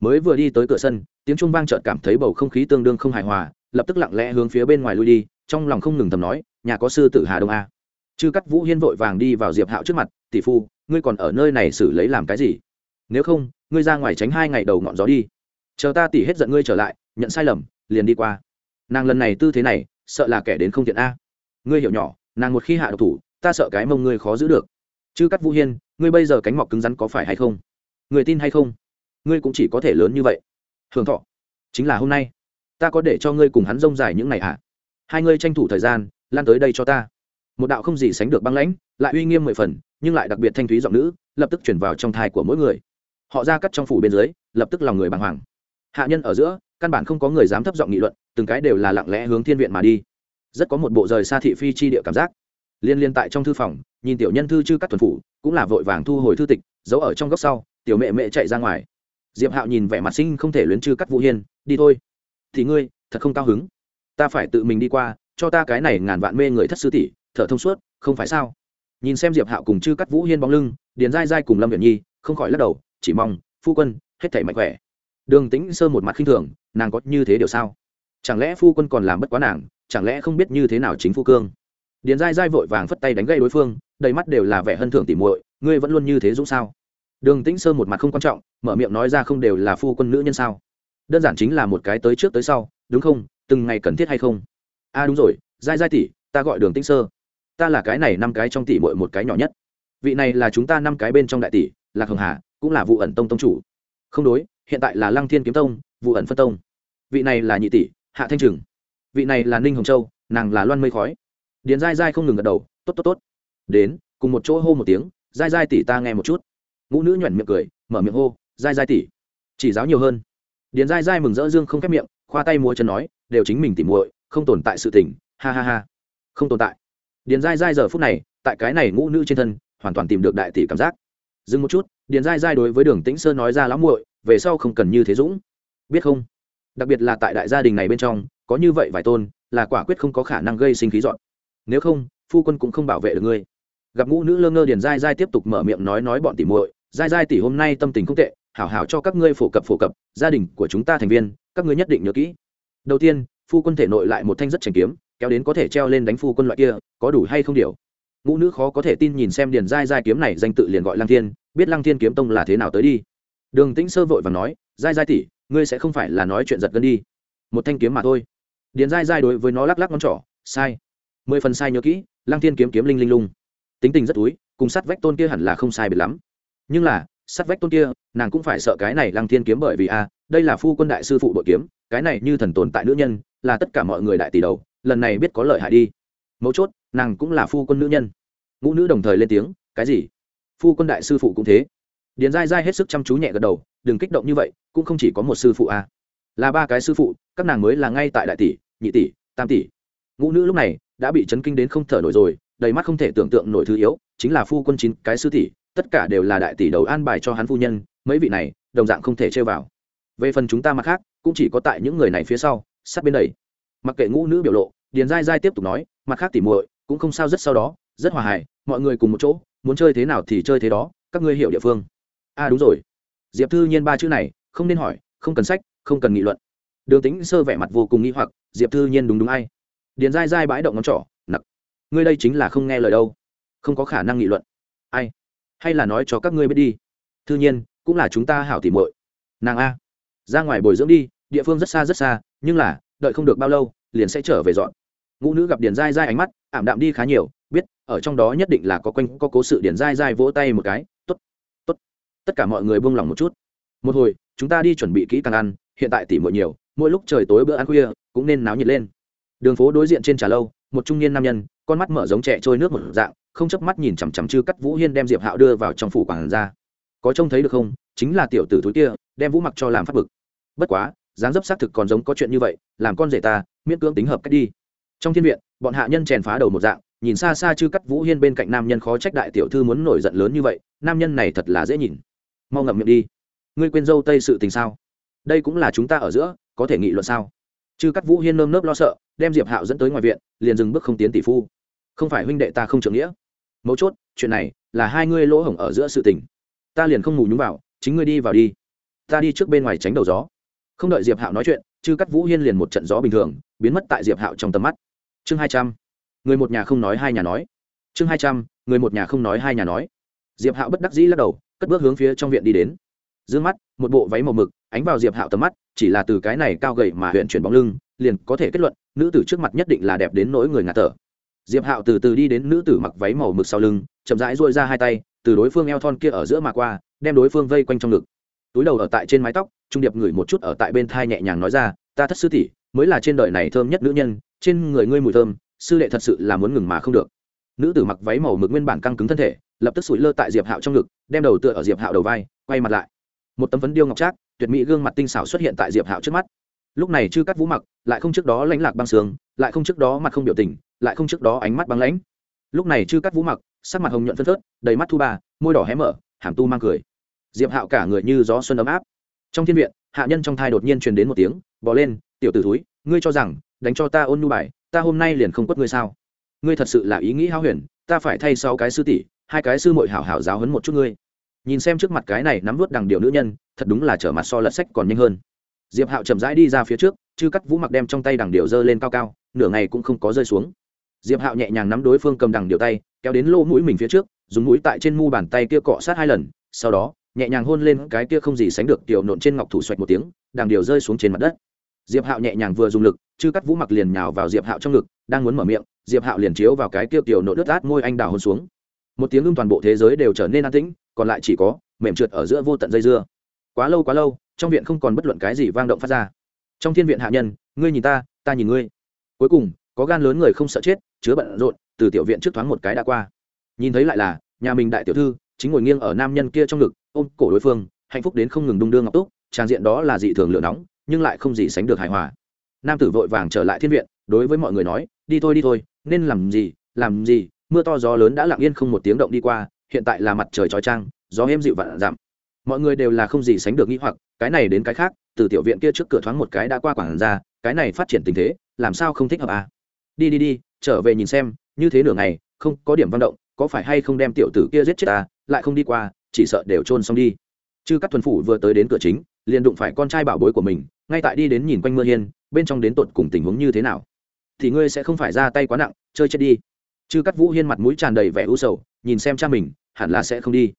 Mới vừa đi tới cửa sân, tiếng trung vang trợt cảm thấy bầu không khí tương đương không hài hòa, lập tức lặng lẽ hướng phía bên ngoài lui đi, trong lòng không ngừng thầm nói, nhà có sư tử hà đông a. Chư cắt vũ hiên vội vàng đi vào diệp hạo trước mặt, tỷ phu, ngươi còn ở nơi này xử lấy làm cái gì? Nếu không, ngươi ra ngoài tránh hai ngày đầu ngọn gió đi. Chờ ta tỉ hết giận ngươi trở lại, nhận sai lầm, liền đi qua. Nàng lần này tư thế này, sợ là kẻ đến không thiện a. Ngươi hiểu nhỏ, nàng một khi hạ độc thủ, ta sợ cái mông ngươi khó giữ được chứ cắt vũ hiên, ngươi bây giờ cánh mọc cứng rắn có phải hay không? Người tin hay không? Ngươi cũng chỉ có thể lớn như vậy. Hưởng thọ. Chính là hôm nay. Ta có để cho ngươi cùng hắn rông dài những ngày ạ. À? hai ngươi tranh thủ thời gian, lan tới đây cho ta. Một đạo không gì sánh được băng lãnh, lại uy nghiêm mười phần, nhưng lại đặc biệt thanh thúy giọng nữ, lập tức chuyển vào trong thai của mỗi người. Họ ra cắt trong phủ bên dưới, lập tức lòng người bàng hoàng. Hạ nhân ở giữa, căn bản không có người dám thấp giọng nghị luận, từng cái đều là lặng lẽ hướng thiên viện mà đi. Rất có một bộ rời xa thị phi chi địa cảm giác liên liên tại trong thư phòng, nhìn tiểu nhân thư chư các tuần phủ, cũng là vội vàng thu hồi thư tịch, giấu ở trong góc sau, tiểu mẹ mẹ chạy ra ngoài. Diệp hạo nhìn vẻ mặt sinh không thể luyến chư cắt vũ hiên, đi thôi. Thì ngươi, thật không cao hứng. Ta phải tự mình đi qua, cho ta cái này ngàn vạn mê người thất sư tỷ, thở thông suốt, không phải sao? Nhìn xem diệp hạo cùng chư cắt vũ hiên bóng lưng, điền dai dai cùng lâm viện nhi, không khỏi lắc đầu, chỉ mong, phu quân, hết thảy mạnh khỏe. Đường tĩnh sơ một mặt khinh thường, nàng có như thế điều sao? Chẳng lẽ phu quân còn làm bất quá nàng, chẳng lẽ không biết như thế nào chính phu cương? Điền dai dai vội vàng phất tay đánh gây đối phương, đầy mắt đều là vẻ hân thưởng tỉ muội, ngươi vẫn luôn như thế dũng sao? Đường tĩnh sơ một mặt không quan trọng, mở miệng nói ra không đều là phu quân nữ nhân sao? Đơn giản chính là một cái tới trước tới sau, đúng không? Từng ngày cần thiết hay không? A à đúng rồi dai dai tỷ, ta gọi đường tĩnh sơ. Ta là cái này năm cái trong tỷ muội một cái nhỏ nhất. Vị này là chúng ta năm cái bên trong đại tỷ, lạc hồng hà, cũng là vụ ẩn tông tông chủ. Không đối, hiện tại là lăng thiên kiếm tông vụ ẩn phân tông. Vị này là nhị tỷ, hạ thanh trừng. Vị này là ninh hồng châu, nàng là loan mây khói điền dai dai không ngừng gật đầu, tốt tốt tốt. Đến, cùng một chỗ hô một tiếng dai dai tỷ ta nghe một chút. Ngũ nữ nhuẩn miệng cười, mở miệng hô dai dai tỷ, chỉ giáo nhiều hơn. Điền dai dai mừng rỡ dương không khép miệng, khoa tay múa chân nói, đều chính mình tỉ muội, không tồn tại sự tỉnh ha ha ha. Không tồn tại. Điền dai dai giờ phút này, tại cái này ngũ nữ trên thân, hoàn toàn tìm được đại tỷ cảm giác. Dừng một chút, điền dai dai đối với đường tĩnh sơn nói ra lắm muội, về sau không cần như thế dũng. Biết không? Đặc biệt là tại đại gia đình này bên trong, có như vậy vài tôn, là quả quyết không có khả năng gây sinh khí dọn nếu không, phu quân cũng không bảo vệ được ngươi. Gặp ngũ nữ lơ ngơ điền dai dai tiếp tục mở miệng nói nói bọn tỉ muội dai dai tỉ hôm nay tâm tình không tệ, hảo hảo cho các ngươi phổ cập phổ cập, gia đình của chúng ta thành viên, các ngươi nhất định nhớ kỹ. Đầu tiên, phu quân thể nội lại một thanh rất trành kiếm, kéo đến có thể treo lên đánh phu quân loại kia, có đủ hay không điều. Ngũ nữ khó có thể tin nhìn xem điền dai dai kiếm này danh tự liền gọi lăng thiên, biết lăng thiên kiếm tông là thế nào tới đi. Đường tĩnh sơ vội và nói dai dai tỉ ngươi sẽ không phải là nói chuyện giật gân đi. Một thanh kiếm mà thôi. Điền dai dai đối với nó lắc lắc ngón trỏ, sai mười phần sai nhớ kỹ, lăng thiên kiếm kiếm linh linh lung. Tính tình rất túi, cùng sát vách tôn kia hẳn là không sai biệt lắm. Nhưng là, sát vách tôn kia, nàng cũng phải sợ cái này lăng thiên kiếm bởi vì a, đây là phu quân đại sư phụ đội kiếm, cái này như thần tồn tại nữ nhân, là tất cả mọi người đại tỷ đầu, lần này biết có lợi hại đi. Mấu chốt, nàng cũng là phu quân nữ nhân. Ngũ nữ đồng thời lên tiếng, cái gì? Phu quân đại sư phụ cũng thế. Điền dai dai hết sức chăm chú nhẹ gật đầu, đừng kích động như vậy, cũng không chỉ có một sư phụ a. Là ba cái sư phụ, các nàng mới là ngay tại đại tỷ, nhị tỷ, tam tỷ. Ngũ nữ lúc này đã bị chấn kinh đến không thở nổi rồi, đầy mắt không thể tưởng tượng nổi thứ yếu, chính là phu quân chín cái sư tỷ, tất cả đều là đại tỷ đầu an bài cho hắn phu nhân, mấy vị này, đồng dạng không thể chơi vào. Về phần chúng ta mặt khác, cũng chỉ có tại những người này phía sau, sát bên đầy mặc kệ ngũ nữ biểu lộ, điền dai dai tiếp tục nói, mặt khác tỉ muội, cũng không sao rất sau đó, rất hòa hài, mọi người cùng một chỗ, muốn chơi thế nào thì chơi thế đó, các ngươi hiểu địa phương. A à đúng rồi. Diệp thư nhiên ba chữ này, không nên hỏi, không cần sách, không cần nghị luận. Đường tính sơ vẻ mặt vô cùng nghi hoặc, diệp thư nhiên đúng đúng ai? Điền dai dai bãi động ngón trỏ, nặc. Ngươi đây chính là không nghe lời đâu. Không có khả năng nghị luận. Ai? Hay là nói cho các ngươi biết đi. Thư nhiên, cũng là chúng ta hảo tìm muội. Nàng a. Ra ngoài bồi dưỡng đi, địa phương rất xa rất xa, nhưng là, đợi không được bao lâu, liền sẽ trở về dọn. Ngũ nữ gặp điền dai dai ánh mắt, ảm đạm đi khá nhiều, biết, ở trong đó nhất định là có quanh, có cố sự điền dai dai vỗ tay một cái t ố t t ố t tất cả mọi người buông lỏng một chút. Một hồi, chúng ta đi chuẩn bị kỹ càng ăn, hiện tại tỉ muội nhiều, mỗi lúc trời tối bữa ăn khuya, cũng nên náo nhiệt lên đường phố đối diện trên trà lâu, một trung niên nam nhân, con mắt mở giống trẻ trôi nước một dạng, không chớp mắt nhìn chằm chằm chư cắt vũ hiên đem diệp hạo đưa vào trong phủ quản ra có trông thấy được không? Chính là tiểu tử thúi kia, đem vũ mặc cho làm phát bực. Bất quá, dáng dấp xác thực còn giống có chuyện như vậy, làm con rể ta, miễn cưỡng tính hợp cách đi. Trong thiên viện, bọn hạ nhân chèn phá đầu một dạng, nhìn xa xa chư cắt vũ hiên bên cạnh nam nhân khó trách đại tiểu thư muốn nổi giận lớn như vậy, nam nhân này thật là dễ nhìn. Mau ngậm miệng đi. Ngươi quên dâu tây sự tình sao? Đây cũng là chúng ta ở giữa, có thể nghị luận sao? Chư cắt vũ hiên nơm nớp lo sợ đem diệp hạo dẫn tới ngoài viện, liền dừng bước không tiến tỷ phu. Không phải huynh đệ ta không trưởng nghĩa. Mấu chốt, chuyện này là hai ngươi lỗ hổng ở giữa sự tình. Ta liền không ngủ nhúng vào, chính ngươi đi vào đi. Ta đi trước bên ngoài tránh đầu gió. Không đợi diệp hạo nói chuyện, chư cắt vũ hiên liền một trận gió bình thường, biến mất tại diệp hạo trong tầm mắt. Chương hai trăm. Người một nhà không nói hai nhà nói. Chương hai trăm, người một nhà không nói hai nhà nói. Diệp hạo bất đắc dĩ lắc đầu, cất bước hướng phía trong viện đi đến. D ư ơ n g mắt, một bộ váy màu mực, ánh vào diệp hạo tầm mắt, chỉ là từ cái này cao gậy mà huyện chuyển bóng lưng liền có thể kết luận, nữ tử trước mặt nhất định là đẹp đến nỗi người ngạt thở. Diệp hạo từ từ đi đến nữ tử mặc váy màu mực sau lưng, chậm rãi dôi ra hai tay, từ đối phương eo thon kia ở giữa mà qua, đem đối phương vây quanh trong ngực. Túi đầu ở tại trên mái tóc, trung điệp ngửi một chút ở tại bên thai nhẹ nhàng nói ra, ta thất sư tỷ, mới là trên đời này thơm nhất nữ nhân, trên người ngươi mùi thơm, sư đệ thật sự là muốn ngừng mà không được. Nữ tử mặc váy màu mực nguyên bản căng cứng thân thể, lập tức sủi lơ tại diệp hạo trong ngực, đem đầu tựa ở diệp hạo đầu vai, quay mặt lại. Một tấm vấn điêu ngọc trác, tuyệt mỹ gương mặt tinh xảo xuất hiện tại diệp hạo trước mắt lúc này chư cắt vũ mặc, lại không trước đó lãnh lạc băng sướng lại không trước đó mặt không biểu tình, lại không trước đó ánh mắt băng lãnh. Lúc này chư cắt vũ mặc, sắc mặt hồng nhuận phân phớt, đầy mắt thu ba, môi đỏ hé mở, hàm tu mang cười. Diệp hạo cả người như gió xuân ấm áp. Trong thiên viện, hạ nhân trong thai đột nhiên truyền đến một tiếng bỏ lên, tiểu tử thúi, ngươi cho rằng, đánh cho ta ôn nu bài, ta hôm nay liền không quất ngươi sao? Ngươi thật sự là ý nghĩ hao huyền, ta phải thay sau cái sư tỷ, hai cái sư mội hảo hảo giáo hấn một chút ngươi. Nhìn xem trước mặt cái này nắm vút đằng điều nữ nhân, thật đúng là trở mặt so lật sách còn nhanh hơn diệp hạo chậm rãi đi ra phía trước, chư cắt vũ mặc đem trong tay đằng điều dơ lên cao cao, nửa ngày cũng không có rơi xuống. Diệp hạo nhẹ nhàng nắm đối phương cầm đằng điều tay, kéo đến lỗ mũi mình phía trước, dùng mũi tại trên mu bàn tay kia cọ sát hai lần, sau đó, nhẹ nhàng hôn lên cái kia không gì sánh được tiểu nộn trên ngọc thủ xoạch một tiếng, đằng điều rơi xuống trên mặt đất. Diệp hạo nhẹ nhàng vừa dùng lực, chư cắt vũ mặc liền nhào vào diệp hạo trong ngực, đang muốn mở miệng, diệp hạo liền chiếu vào cái kia tiểu nộn đứt át môi anh đào hôn xuống. Một tiếng ưng toàn bộ thế giới đều trở nên an tĩnh, còn lại chỉ có mềm trượt ở giữa vô tận dây dưa. Quá lâu quá lâu trong viện không còn bất luận cái gì vang động phát ra. Trong thiên viện hạ nhân, ngươi nhìn ta ta nhìn ngươi. Cuối cùng, có gan lớn người không sợ chết, chứa bận rộn, từ tiểu viện trước thoáng một cái đã qua. Nhìn thấy lại là, nhà mình đại tiểu thư, chính ngồi nghiêng ở nam nhân kia trong ngực, ôm cổ đối phương, hạnh phúc đến không ngừng đung đưa ngọc túc trang diện đó là dị thường lửa nóng, nhưng lại không gì sánh được hài hòa. Nam tử vội vàng trở lại thiên viện, đối với mọi người nói, đi thôi đi thôi, nên làm gì làm gì, mưa to gió lớn đã lặng yên không một tiếng động đi qua, hiện tại là mặt trời trói trang, gió êm dịu vạn giảm mọi người đều là không gì sánh được nghĩ hoặc, cái này đến cái khác, từ tiểu viện kia trước cửa thoáng một cái đã qua quảng ra, cái này phát triển tình thế, làm sao không thích hợp à? Đi đi đi, trở về nhìn xem, như thế nửa ngày, không có điểm văn động, có phải hay không đem tiểu tử kia giết chết ta lại không đi qua, chỉ sợ đều trôn xong đi. Chư các thuần phủ vừa tới đến cửa chính, liền đụng phải con trai bảo bối của mình, ngay tại đi đến nhìn quanh mưa hiên, bên trong đến tột cùng tình huống như thế nào? Thì ngươi sẽ không phải ra tay quá nặng, chơi chết đi. Chư cắt vũ hiên mặt mũi tràn đầy vẻ u sầu, nhìn xem cha mình, hẳn là sẽ không đi.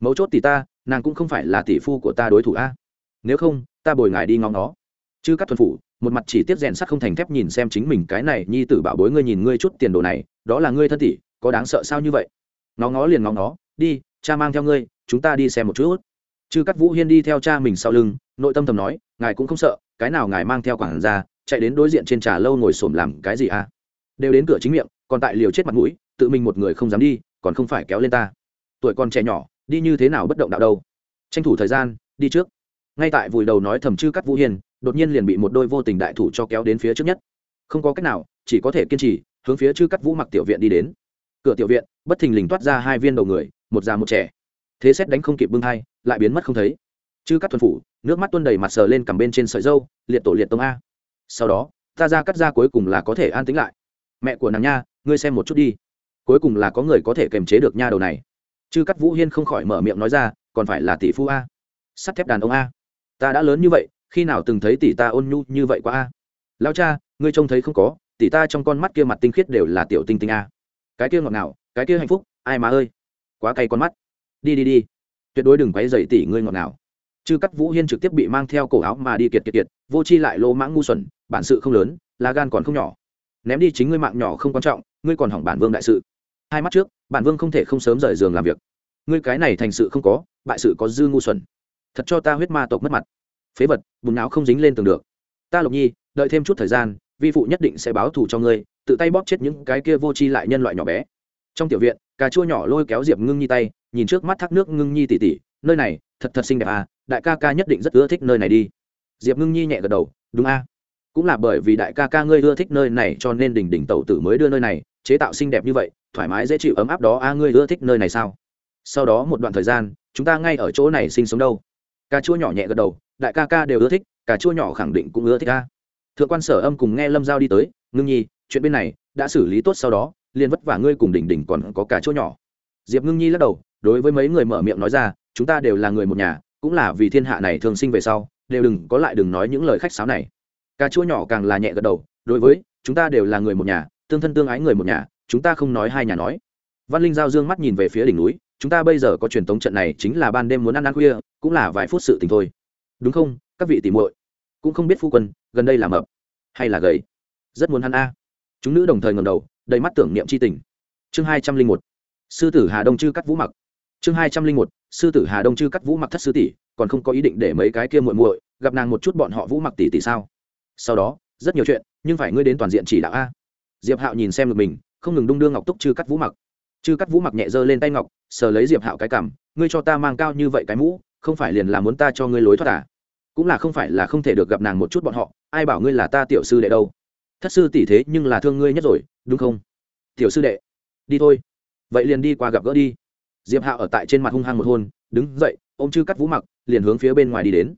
Mấu chốt thì ta nàng cũng không phải là tỷ phu của ta đối thủ a. Nếu không, ta bồi ngài đi ngóng nó chứ cắt thuần phủ, một mặt chỉ tiếp rèn sắt không thành thép nhìn xem chính mình cái này nhi tử bảo bối ngươi nhìn ngươi chút tiền đồ này, đó là ngươi thân tỷ, có đáng sợ sao như vậy? Ngó ngó liền ngó nó đi, cha mang theo ngươi, chúng ta đi xem một chút. Chứ cắt vũ hiên đi theo cha mình sau lưng, nội tâm thầm nói, ngài cũng không sợ, cái nào ngài mang theo quản ra chạy đến đối diện trên trà lâu ngồi xổm làm cái gì à đều đến cửa chính miệng, còn tại liều chết mặt mũi, tự mình một người không dám đi, còn không phải kéo lên ta. Tuổi còn trẻ nhỏ đi như thế nào bất động đạo đâu? Tranh thủ thời gian đi trước. Ngay tại vùi đầu nói thầm chư cắt vũ hiền, đột nhiên liền bị một đôi vô tình đại thủ cho kéo đến phía trước nhất. Không có cách nào chỉ có thể kiên trì hướng phía chư cắt vũ mặc tiểu viện đi đến. Cửa tiểu viện bất thình lình toát ra hai viên đầu người một già một trẻ. Thế xét đánh không kịp bưng hai lại biến mất không thấy. Chư cắt thuần phủ nước mắt tuôn đầy mặt sờ lên cằm bên trên sợi dâu liệt tổ liệt tông a. Sau đó ta ra cắt ra cuối cùng là có thể an tính lại. Mẹ của nàng nha ngươi xem một chút đi. Cuối cùng là có người có thể kềm chế được nha đầu này chư cắt vũ hiên không khỏi mở miệng nói ra, còn phải là tỷ phu a? Sắt thép đàn ông a? Ta đã lớn như vậy, khi nào từng thấy tỷ ta ôn nhu như vậy quá a? Lao cha, ngươi trông thấy không có, tỷ ta trong con mắt kia mặt tinh khiết đều là tiểu tinh tinh a. Cái kia ngọt ngào, cái kia hạnh phúc, ai mà ơi! Quá cay con mắt. Đi đi đi. Tuyệt đối đừng quấy dậy tỷ ngươi ngọt ngào. Chư cắt vũ hiên trực tiếp bị mang theo cổ áo mà đi kiệt kiệt kiệt, vô chi lại lô mãng ngu xuẩn, bản sự không lớn, lá gan còn không nhỏ. Ném đi chính ngươi mạng nhỏ không quan trọng, ngươi còn hỏng bản vương đại sự. Hai mắt trước bản vương không thể không sớm rời giường làm việc. Ngươi cái này thành sự không có, bại sự có dư ngu xuẩn. Thật cho ta huyết ma tộc mất mặt. Phế vật, bùn não không dính lên tường được. Ta lộc nhi, đợi thêm chút thời gian, vi phụ nhất định sẽ báo thù cho ngươi, tự tay bóp chết những cái kia vô tri lại nhân loại nhỏ bé. Trong tiểu viện, cà chua nhỏ lôi kéo diệp ngưng nhi tay, nhìn trước mắt thác nước ngưng nhi tỉ tỉ, nơi này, thật thật xinh đẹp à đại ca ca nhất định rất ưa thích nơi này đi. Diệp ngưng nhi nhẹ gật đầu, đúng a. À. cũng là bởi vì đại ca ca ngươi ưa thích nơi này cho nên đỉnh đỉnh tẩu tử mới đưa nơi này, chế tạo xinh đẹp như vậy thoải mái dễ chịu ấm áp đó, a, ngươi ưa thích nơi này sao? Sau đó một đoạn thời gian, chúng ta ngay ở chỗ này sinh sống đâu. Cà chua nhỏ nhẹ gật đầu, đại ca ca đều ưa thích, cà chua nhỏ khẳng định cũng ưa thích ca thượng quan sở âm cùng nghe lâm giao đi tới, ngưng nhi, chuyện bên này đã xử lý tốt sau đó, liền vất vả ngươi cùng đỉnh đỉnh còn có cà chua nhỏ. Diệp ngưng nhi lắc đầu, đối với mấy người mở miệng nói ra, chúng ta đều là người một nhà, cũng là vì thiên hạ này thường sinh về sau, đều đừng có lại đừng nói những lời khách sáo này. Cà chua nhỏ càng là nhẹ gật đầu, đối với, chúng ta đều là người một nhà, tương thân tương ái người một nhà chúng ta không nói hai nhà nói. Văn linh giao dương mắt nhìn về phía đỉnh núi, chúng ta bây giờ có truyền thống trận này chính là ban đêm muốn ăn ăn khuya, cũng là vài phút sự tình thôi. Đúng không, các vị tỉ muội? Cũng không biết phu quân, gần đây là mập hay là gầy? Rất muốn ăn a. Chúng nữ đồng thời ngầm đầu, đầy mắt tưởng niệm c h i tình. Chương hai trăm linh một, sư tử hà đông chư cắt vũ mặc. Chương hai trăm linh một, sư tử hà đông chư cắt vũ mặc thất sư tỷ, còn không có ý định để mấy cái kia muội muội gặp nàng một chút bọn họ vũ mặc tỷ tỷ sao? Sau đó, rất nhiều chuyện, nhưng phải ngươi đến toàn diện chỉ đạo a. Diệp hạo nhìn xem được mình không ngừng đung đưa ngọc túc chư cắt vũ mặc chư cắt vũ mặc nhẹ giơ lên tay ngọc sờ lấy diệp hạo cái cảm ngươi cho ta mang cao như vậy cái mũ không phải liền là muốn ta cho ngươi lối thoát à? cũng là không phải là không thể được gặp nàng một chút bọn họ ai bảo ngươi là ta tiểu sư đệ đâu thất sư tỷ thế nhưng là thương ngươi nhất rồi đúng không tiểu sư đệ đi thôi vậy liền đi qua gặp gỡ đi diệp hạo ở tại trên mặt hung hăng một hôn đứng dậy ôm chư cắt vũ mặc liền hướng phía bên ngoài đi đến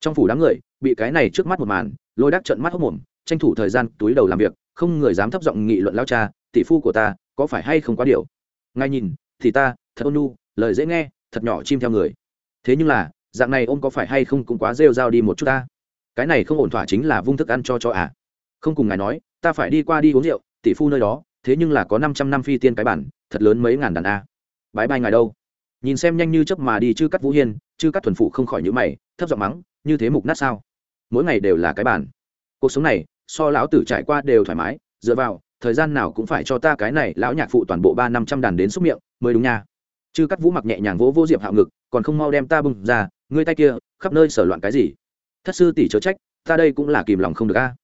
trong phủ đám người bị cái này trước mắt một màn lôi đắc trận mắt hốc mồm tranh thủ thời gian túi đầu làm việc không người dám thấp giọng nghị luận lao cha tỷ phu của ta, có phải hay không quá điều ngay nhìn, thì ta, thật ôn nu lời dễ nghe, thật nhỏ chim theo người. Thế nhưng là, dạng này ôm có phải hay không cũng quá rêu r a o đi một chút ta? Cái này không ổn thỏa chính là vung thức ăn cho cho à. Không cùng ngài nói, ta phải đi qua đi uống rượu, tỷ phu nơi đó, thế nhưng là có năm trăm năm phi tiên cái bản, thật lớn mấy ngàn đàn a. Bãi bay ngài đâu? Nhìn xem nhanh như chớp mà đi chư cắt vũ hiên, chư cắt thuần phụ không khỏi nhữ mày, thấp giọng mắng, như thế mục nát sao? Mỗi ngày đều là cái bản. Cuộc sống này, so lão tử trải qua đều thoải mái, dựa vào thời gian nào cũng phải cho ta cái này lão nhạc phụ toàn bộ ba năm trăm đàn đến xúc miệng, mới đúng nha. Chư cắt vũ mặc nhẹ nhàng vỗ vô diệp hạo ngực, còn không mau đem ta bưng ra, ngươi tay kia, khắp nơi sở loạn cái gì? Thất sư tỷ chớ trách, ta đây cũng là kìm lòng không được a.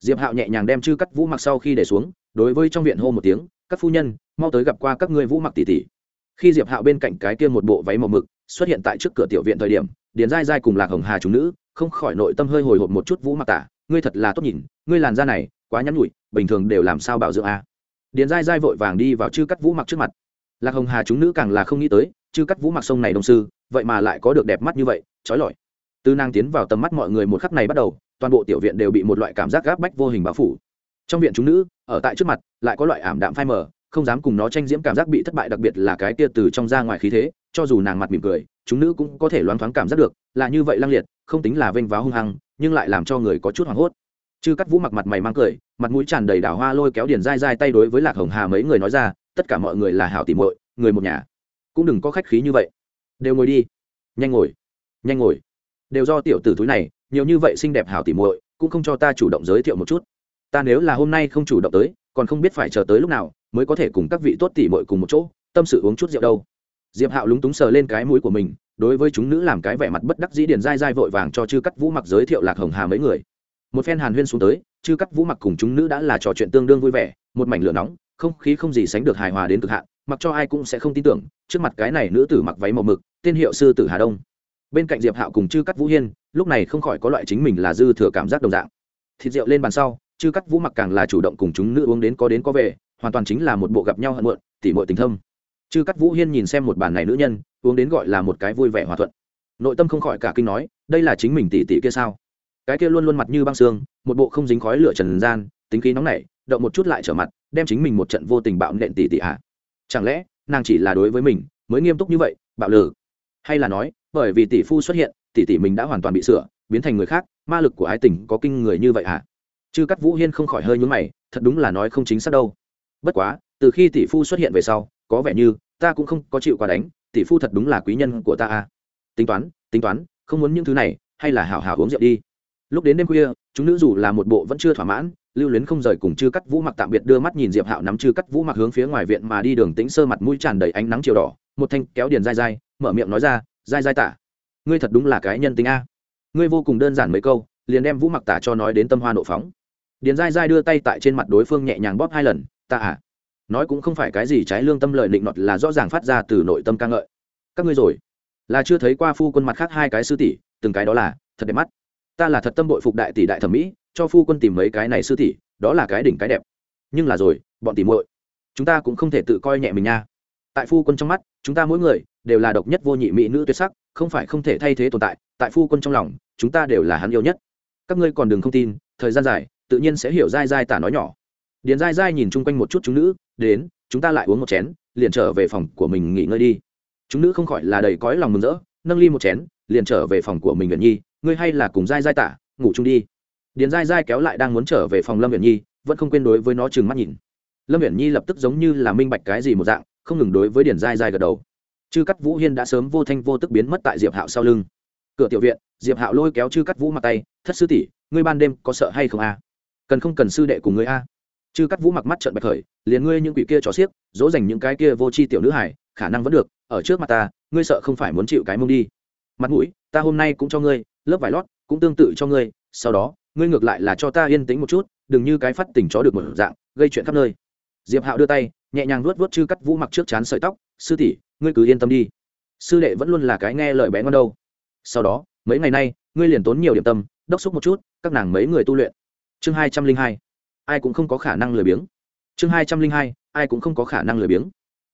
Diệp hạo nhẹ nhàng đem chư cắt vũ mặc sau khi để xuống, đối với trong viện hô một tiếng, các phu nhân, mau tới gặp qua các ngươi vũ mặc tỷ tỷ. Khi diệp hạo bên cạnh cái kia một bộ váy màu mực xuất hiện tại trước cửa tiểu viện thời điểm, điền dai dai cùng lạc hồng hà chúng nữ không khỏi nội tâm hơi hồi hộp một chút vũ mặc tả, ngươi thật là tốt nhìn, ngươi làn da này quá nhắn nhủi, bình thường đều làm sao bảo dưỡng a? Điền dai dai vội vàng đi vào chư cắt vũ mặc trước mặt. Lạc hồng hà chúng nữ càng là không nghĩ tới, chư cắt vũ mặc sông này đồng sư, vậy mà lại có được đẹp mắt như vậy, trói lọi. Từ nàng tiến vào tầm mắt mọi người một khắc này bắt đầu, toàn bộ tiểu viện đều bị một loại cảm giác gáp bách vô hình bao phủ. Trong viện chúng nữ, ở tại trước mặt, lại có loại ảm đạm phai mờ, không dám cùng nó tranh diễm cảm giác bị thất bại, đặc biệt là cái tia từ trong ra ngoài khí thế, cho dù nàng mặt mỉm cười, chúng nữ cũng có thể loáng thoáng cảm giác được, là như vậy lăng liệt, không tính là vênh váo hung hăng, nhưng lại làm cho người có chút hoảng hốt chư cắt vũ mặc mặt mày mang cười, mặt mũi tràn đầy đảo hoa lôi kéo điền dai dai tay đối với lạc hồng hà mấy người nói ra, tất cả mọi người là hảo tìm muội, người một nhà. Cũng đừng có khách khí như vậy. Đều ngồi đi. Nhanh ngồi. Nhanh ngồi. Đều do tiểu tử túi này, nhiều như vậy xinh đẹp hảo tìm muội, cũng không cho ta chủ động giới thiệu một chút. Ta nếu là hôm nay không chủ động tới, còn không biết phải chờ tới lúc nào, mới có thể cùng các vị tốt tỉ muội cùng một chỗ, tâm sự uống chút rượu đâu. Diệp hạo lúng túng sờ lên cái mũi của mình, đối với chúng nữ làm cái vẻ mặt bất đắc dĩ điền dai dai vội vàng cho chư cắt vũ mặc giới thiệu lạc hồng hà mấy người một phen hàn huyên xuống tới, chư cắt vũ mặc cùng chúng nữ đã là trò chuyện tương đương vui vẻ, một mảnh lửa nóng, không khí không gì sánh được hài hòa đến cực hạn, mặc cho ai cũng sẽ không tin tưởng, trước mặt cái này nữ tử mặc váy màu mực, tên hiệu sư tử hà đông. Bên cạnh diệp hạo cùng chư cắt vũ hiên, lúc này không khỏi có loại chính mình là dư thừa cảm giác đồng dạng. Thịt rượu lên bàn sau, chư cắt vũ mặc càng là chủ động cùng chúng nữ uống đến có đến có về, hoàn toàn chính là một bộ gặp nhau hận muộn, tỉ muội tình thâm. Chư cắt vũ hiên nhìn xem một bàn này nữ nhân, uống đến gọi là một cái vui vẻ hòa thuận. Nội tâm không khỏi cả kinh nói, đây là chính mình tỷ tỷ kia sao? Cái kia luôn luôn mặt như băng xương, một bộ không dính khói lửa trần gian, tính khí nóng nảy, động một chút lại trở mặt, đem chính mình một trận vô tình bạo nện tỷ tỷ hạ chẳng lẽ, nàng chỉ là đối với mình, mới nghiêm túc như vậy, bạo lử? Hay là nói, bởi vì tỷ phu xuất hiện tỷ tỷ mình đã hoàn toàn bị sửa, biến thành người khác, ma lực của ái tình có kinh người như vậy hả chư cắt vũ hiên không khỏi hơi nhún mày, thật đúng là nói không chính xác đâu. Bất quá, từ khi tỷ phu xuất hiện về sau, có vẻ như, ta cũng không có chịu quá đánh, tỷ phu thật đúng là quý nhân của ta à tính toán tính toán, không muốn những thứ này, hay là hảo hảo uống rượu đi lúc đến đêm khuya, chúng nữ dù là một bộ vẫn chưa thỏa mãn, lưu luyến không rời cùng chư cắt vũ mặc tạm biệt đưa mắt nhìn diệp hạo nắm chư cắt vũ mặc hướng phía ngoài viện mà đi đường tính sơ mặt mũi tràn đầy ánh nắng chiều đỏ, một thanh kéo điền dai dai, mở miệng nói ra, dai dai tả ngươi thật đúng là cái nhân tính a. Ngươi vô cùng đơn giản mấy câu, liền đem vũ mặc tả cho nói đến tâm hoa nộ phóng. Điền dai dai đưa tay tại trên mặt đối phương nhẹ nhàng bóp hai lần, ta à nói cũng không phải cái gì trái lương tâm lợi định nọt là rõ ràng phát ra từ nội tâm ca ngợi. Các ngươi rồi, là chưa thấy qua phu quân mặt khác hai cái sư tỷ, từng cái đó là thật đẹp mắt ta là thật tâm bội phục đại tỷ đại thẩm mỹ, cho phu quân tìm mấy cái này sư tỷ, đó là cái đỉnh cái đẹp. Nhưng là rồi, bọn tỷ muội, chúng ta cũng không thể tự coi nhẹ mình nha. Tại phu quân trong mắt, chúng ta mỗi người đều là độc nhất vô nhị mỹ nữ tuyệt sắc, không phải không thể thay thế tồn tại tại phu quân trong lòng, chúng ta đều là hắn yêu nhất. Các ngươi còn đừng không tin, thời gian dài, tự nhiên sẽ hiểu dai dai tả nói nhỏ. Điền dai dai nhìn chung quanh một chút chúng nữ, đến, chúng ta lại uống một chén, liền trở về phòng của mình nghỉ ngơi đi. Chúng nữ không khỏi là đầy cõi lòng mừng rỡ, nâng ly một chén, liền trở về phòng của mình gần nhi ngươi hay là cùng dai dai tả, ngủ chung đi. Điền dai dai kéo lại đang muốn trở về phòng lâm viện nhi, vẫn không quên đối với nó chừng mắt nhìn. Lâm viện nhi lập tức giống như là minh bạch cái gì một dạng, không ngừng đối với điền dai dai gật đầu. Chư cắt vũ hiên đã sớm vô thanh vô tức biến mất tại diệp hạo sau lưng. Cửa tiểu viện, diệp hạo lôi kéo chư cắt vũ mặt tay, thất sư tỷ, ngươi ban đêm có sợ hay không a? Cần không cần sư đệ cùng ngươi a? Chư cắt vũ mặc mắt trận bạch khởi, liền ngươi những quỷ kia trò xiếc, dỗ dành những cái kia vô tri tiểu nữ hải khả năng vẫn được, ở trước mặt ta, ngươi sợ không phải muốn chịu cái mông đi. Mặt mũi, ta hôm nay cũng cho ngươi lớp vải lót cũng tương tự cho ngươi, sau đó, ngươi ngược lại là cho ta yên tĩnh một chút, đừng như cái phát tỉnh chó được một dạng, gây chuyện khắp nơi. Diệp hạo đưa tay, nhẹ nhàng luốt vớt chư cắt vũ mặc trước chán sợi tóc, sư tỷ, ngươi cứ yên tâm đi. Sư đệ vẫn luôn là cái nghe lời bé ngon đâu. Sau đó, mấy ngày nay, ngươi liền tốn nhiều điểm tâm, đốc xúc một chút, các nàng mấy người tu luyện. Chương hai trăm linh hai. Ai cũng không có khả năng lười biếng. Chương hai trăm linh hai, ai cũng không có khả năng lười biếng.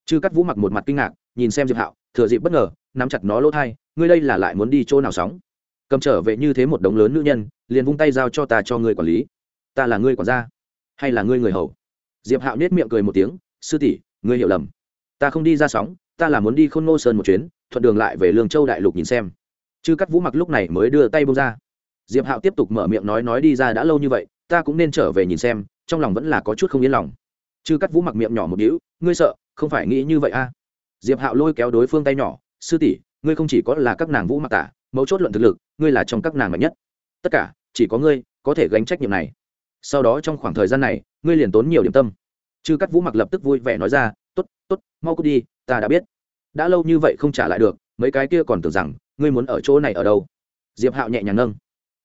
Chư cắt vũ mặc một mặt kinh ngạc, nhìn xem diệp hạo, thừa dịp bất ngờ, nắm chặt nó lỗ thai, ngươi đây là lại muốn đi chỗ nào sóng? Cầm trở về như thế một đống lớn nữ nhân, liền vung tay giao cho ta cho ngươi quản lý. Ta là ngươi quản gia, hay là ngươi người hầu? Diệp hạo nết miệng cười một tiếng, sư tỷ, ngươi hiểu lầm. Ta không đi ra sóng, ta là muốn đi khôn ngô sơn một chuyến, thuận đường lại về lương châu đại lục nhìn xem. Chư cắt vũ mặc lúc này mới đưa tay bông ra. Diệp hạo tiếp tục mở miệng nói nói đi ra đã lâu như vậy, ta cũng nên trở về nhìn xem, trong lòng vẫn là có chút không yên lòng. Chư cắt vũ mặc miệng nhỏ một đĩu ngươi sợ, không phải nghĩ như vậy a? À? diệp hạo lôi kéo đối phương tay nhỏ, sư tỷ, ngươi không chỉ có là các nàng vũ mặc tả mấu chốt luận thực lực, ngươi là trong các nàng mạnh nhất. Tất cả, chỉ có ngươi có thể gánh trách nhiệm này. Sau đó trong khoảng thời gian này, ngươi liền tốn nhiều điểm tâm. Chư cắt vũ mặc lập tức vui vẻ nói ra t ố t t ố t mau cút đi, ta đã biết. Đã lâu như vậy không trả lại được, mấy cái kia còn tưởng rằng, ngươi muốn ở chỗ này ở đâu. Diệp hạo nhẹ nhàng nâng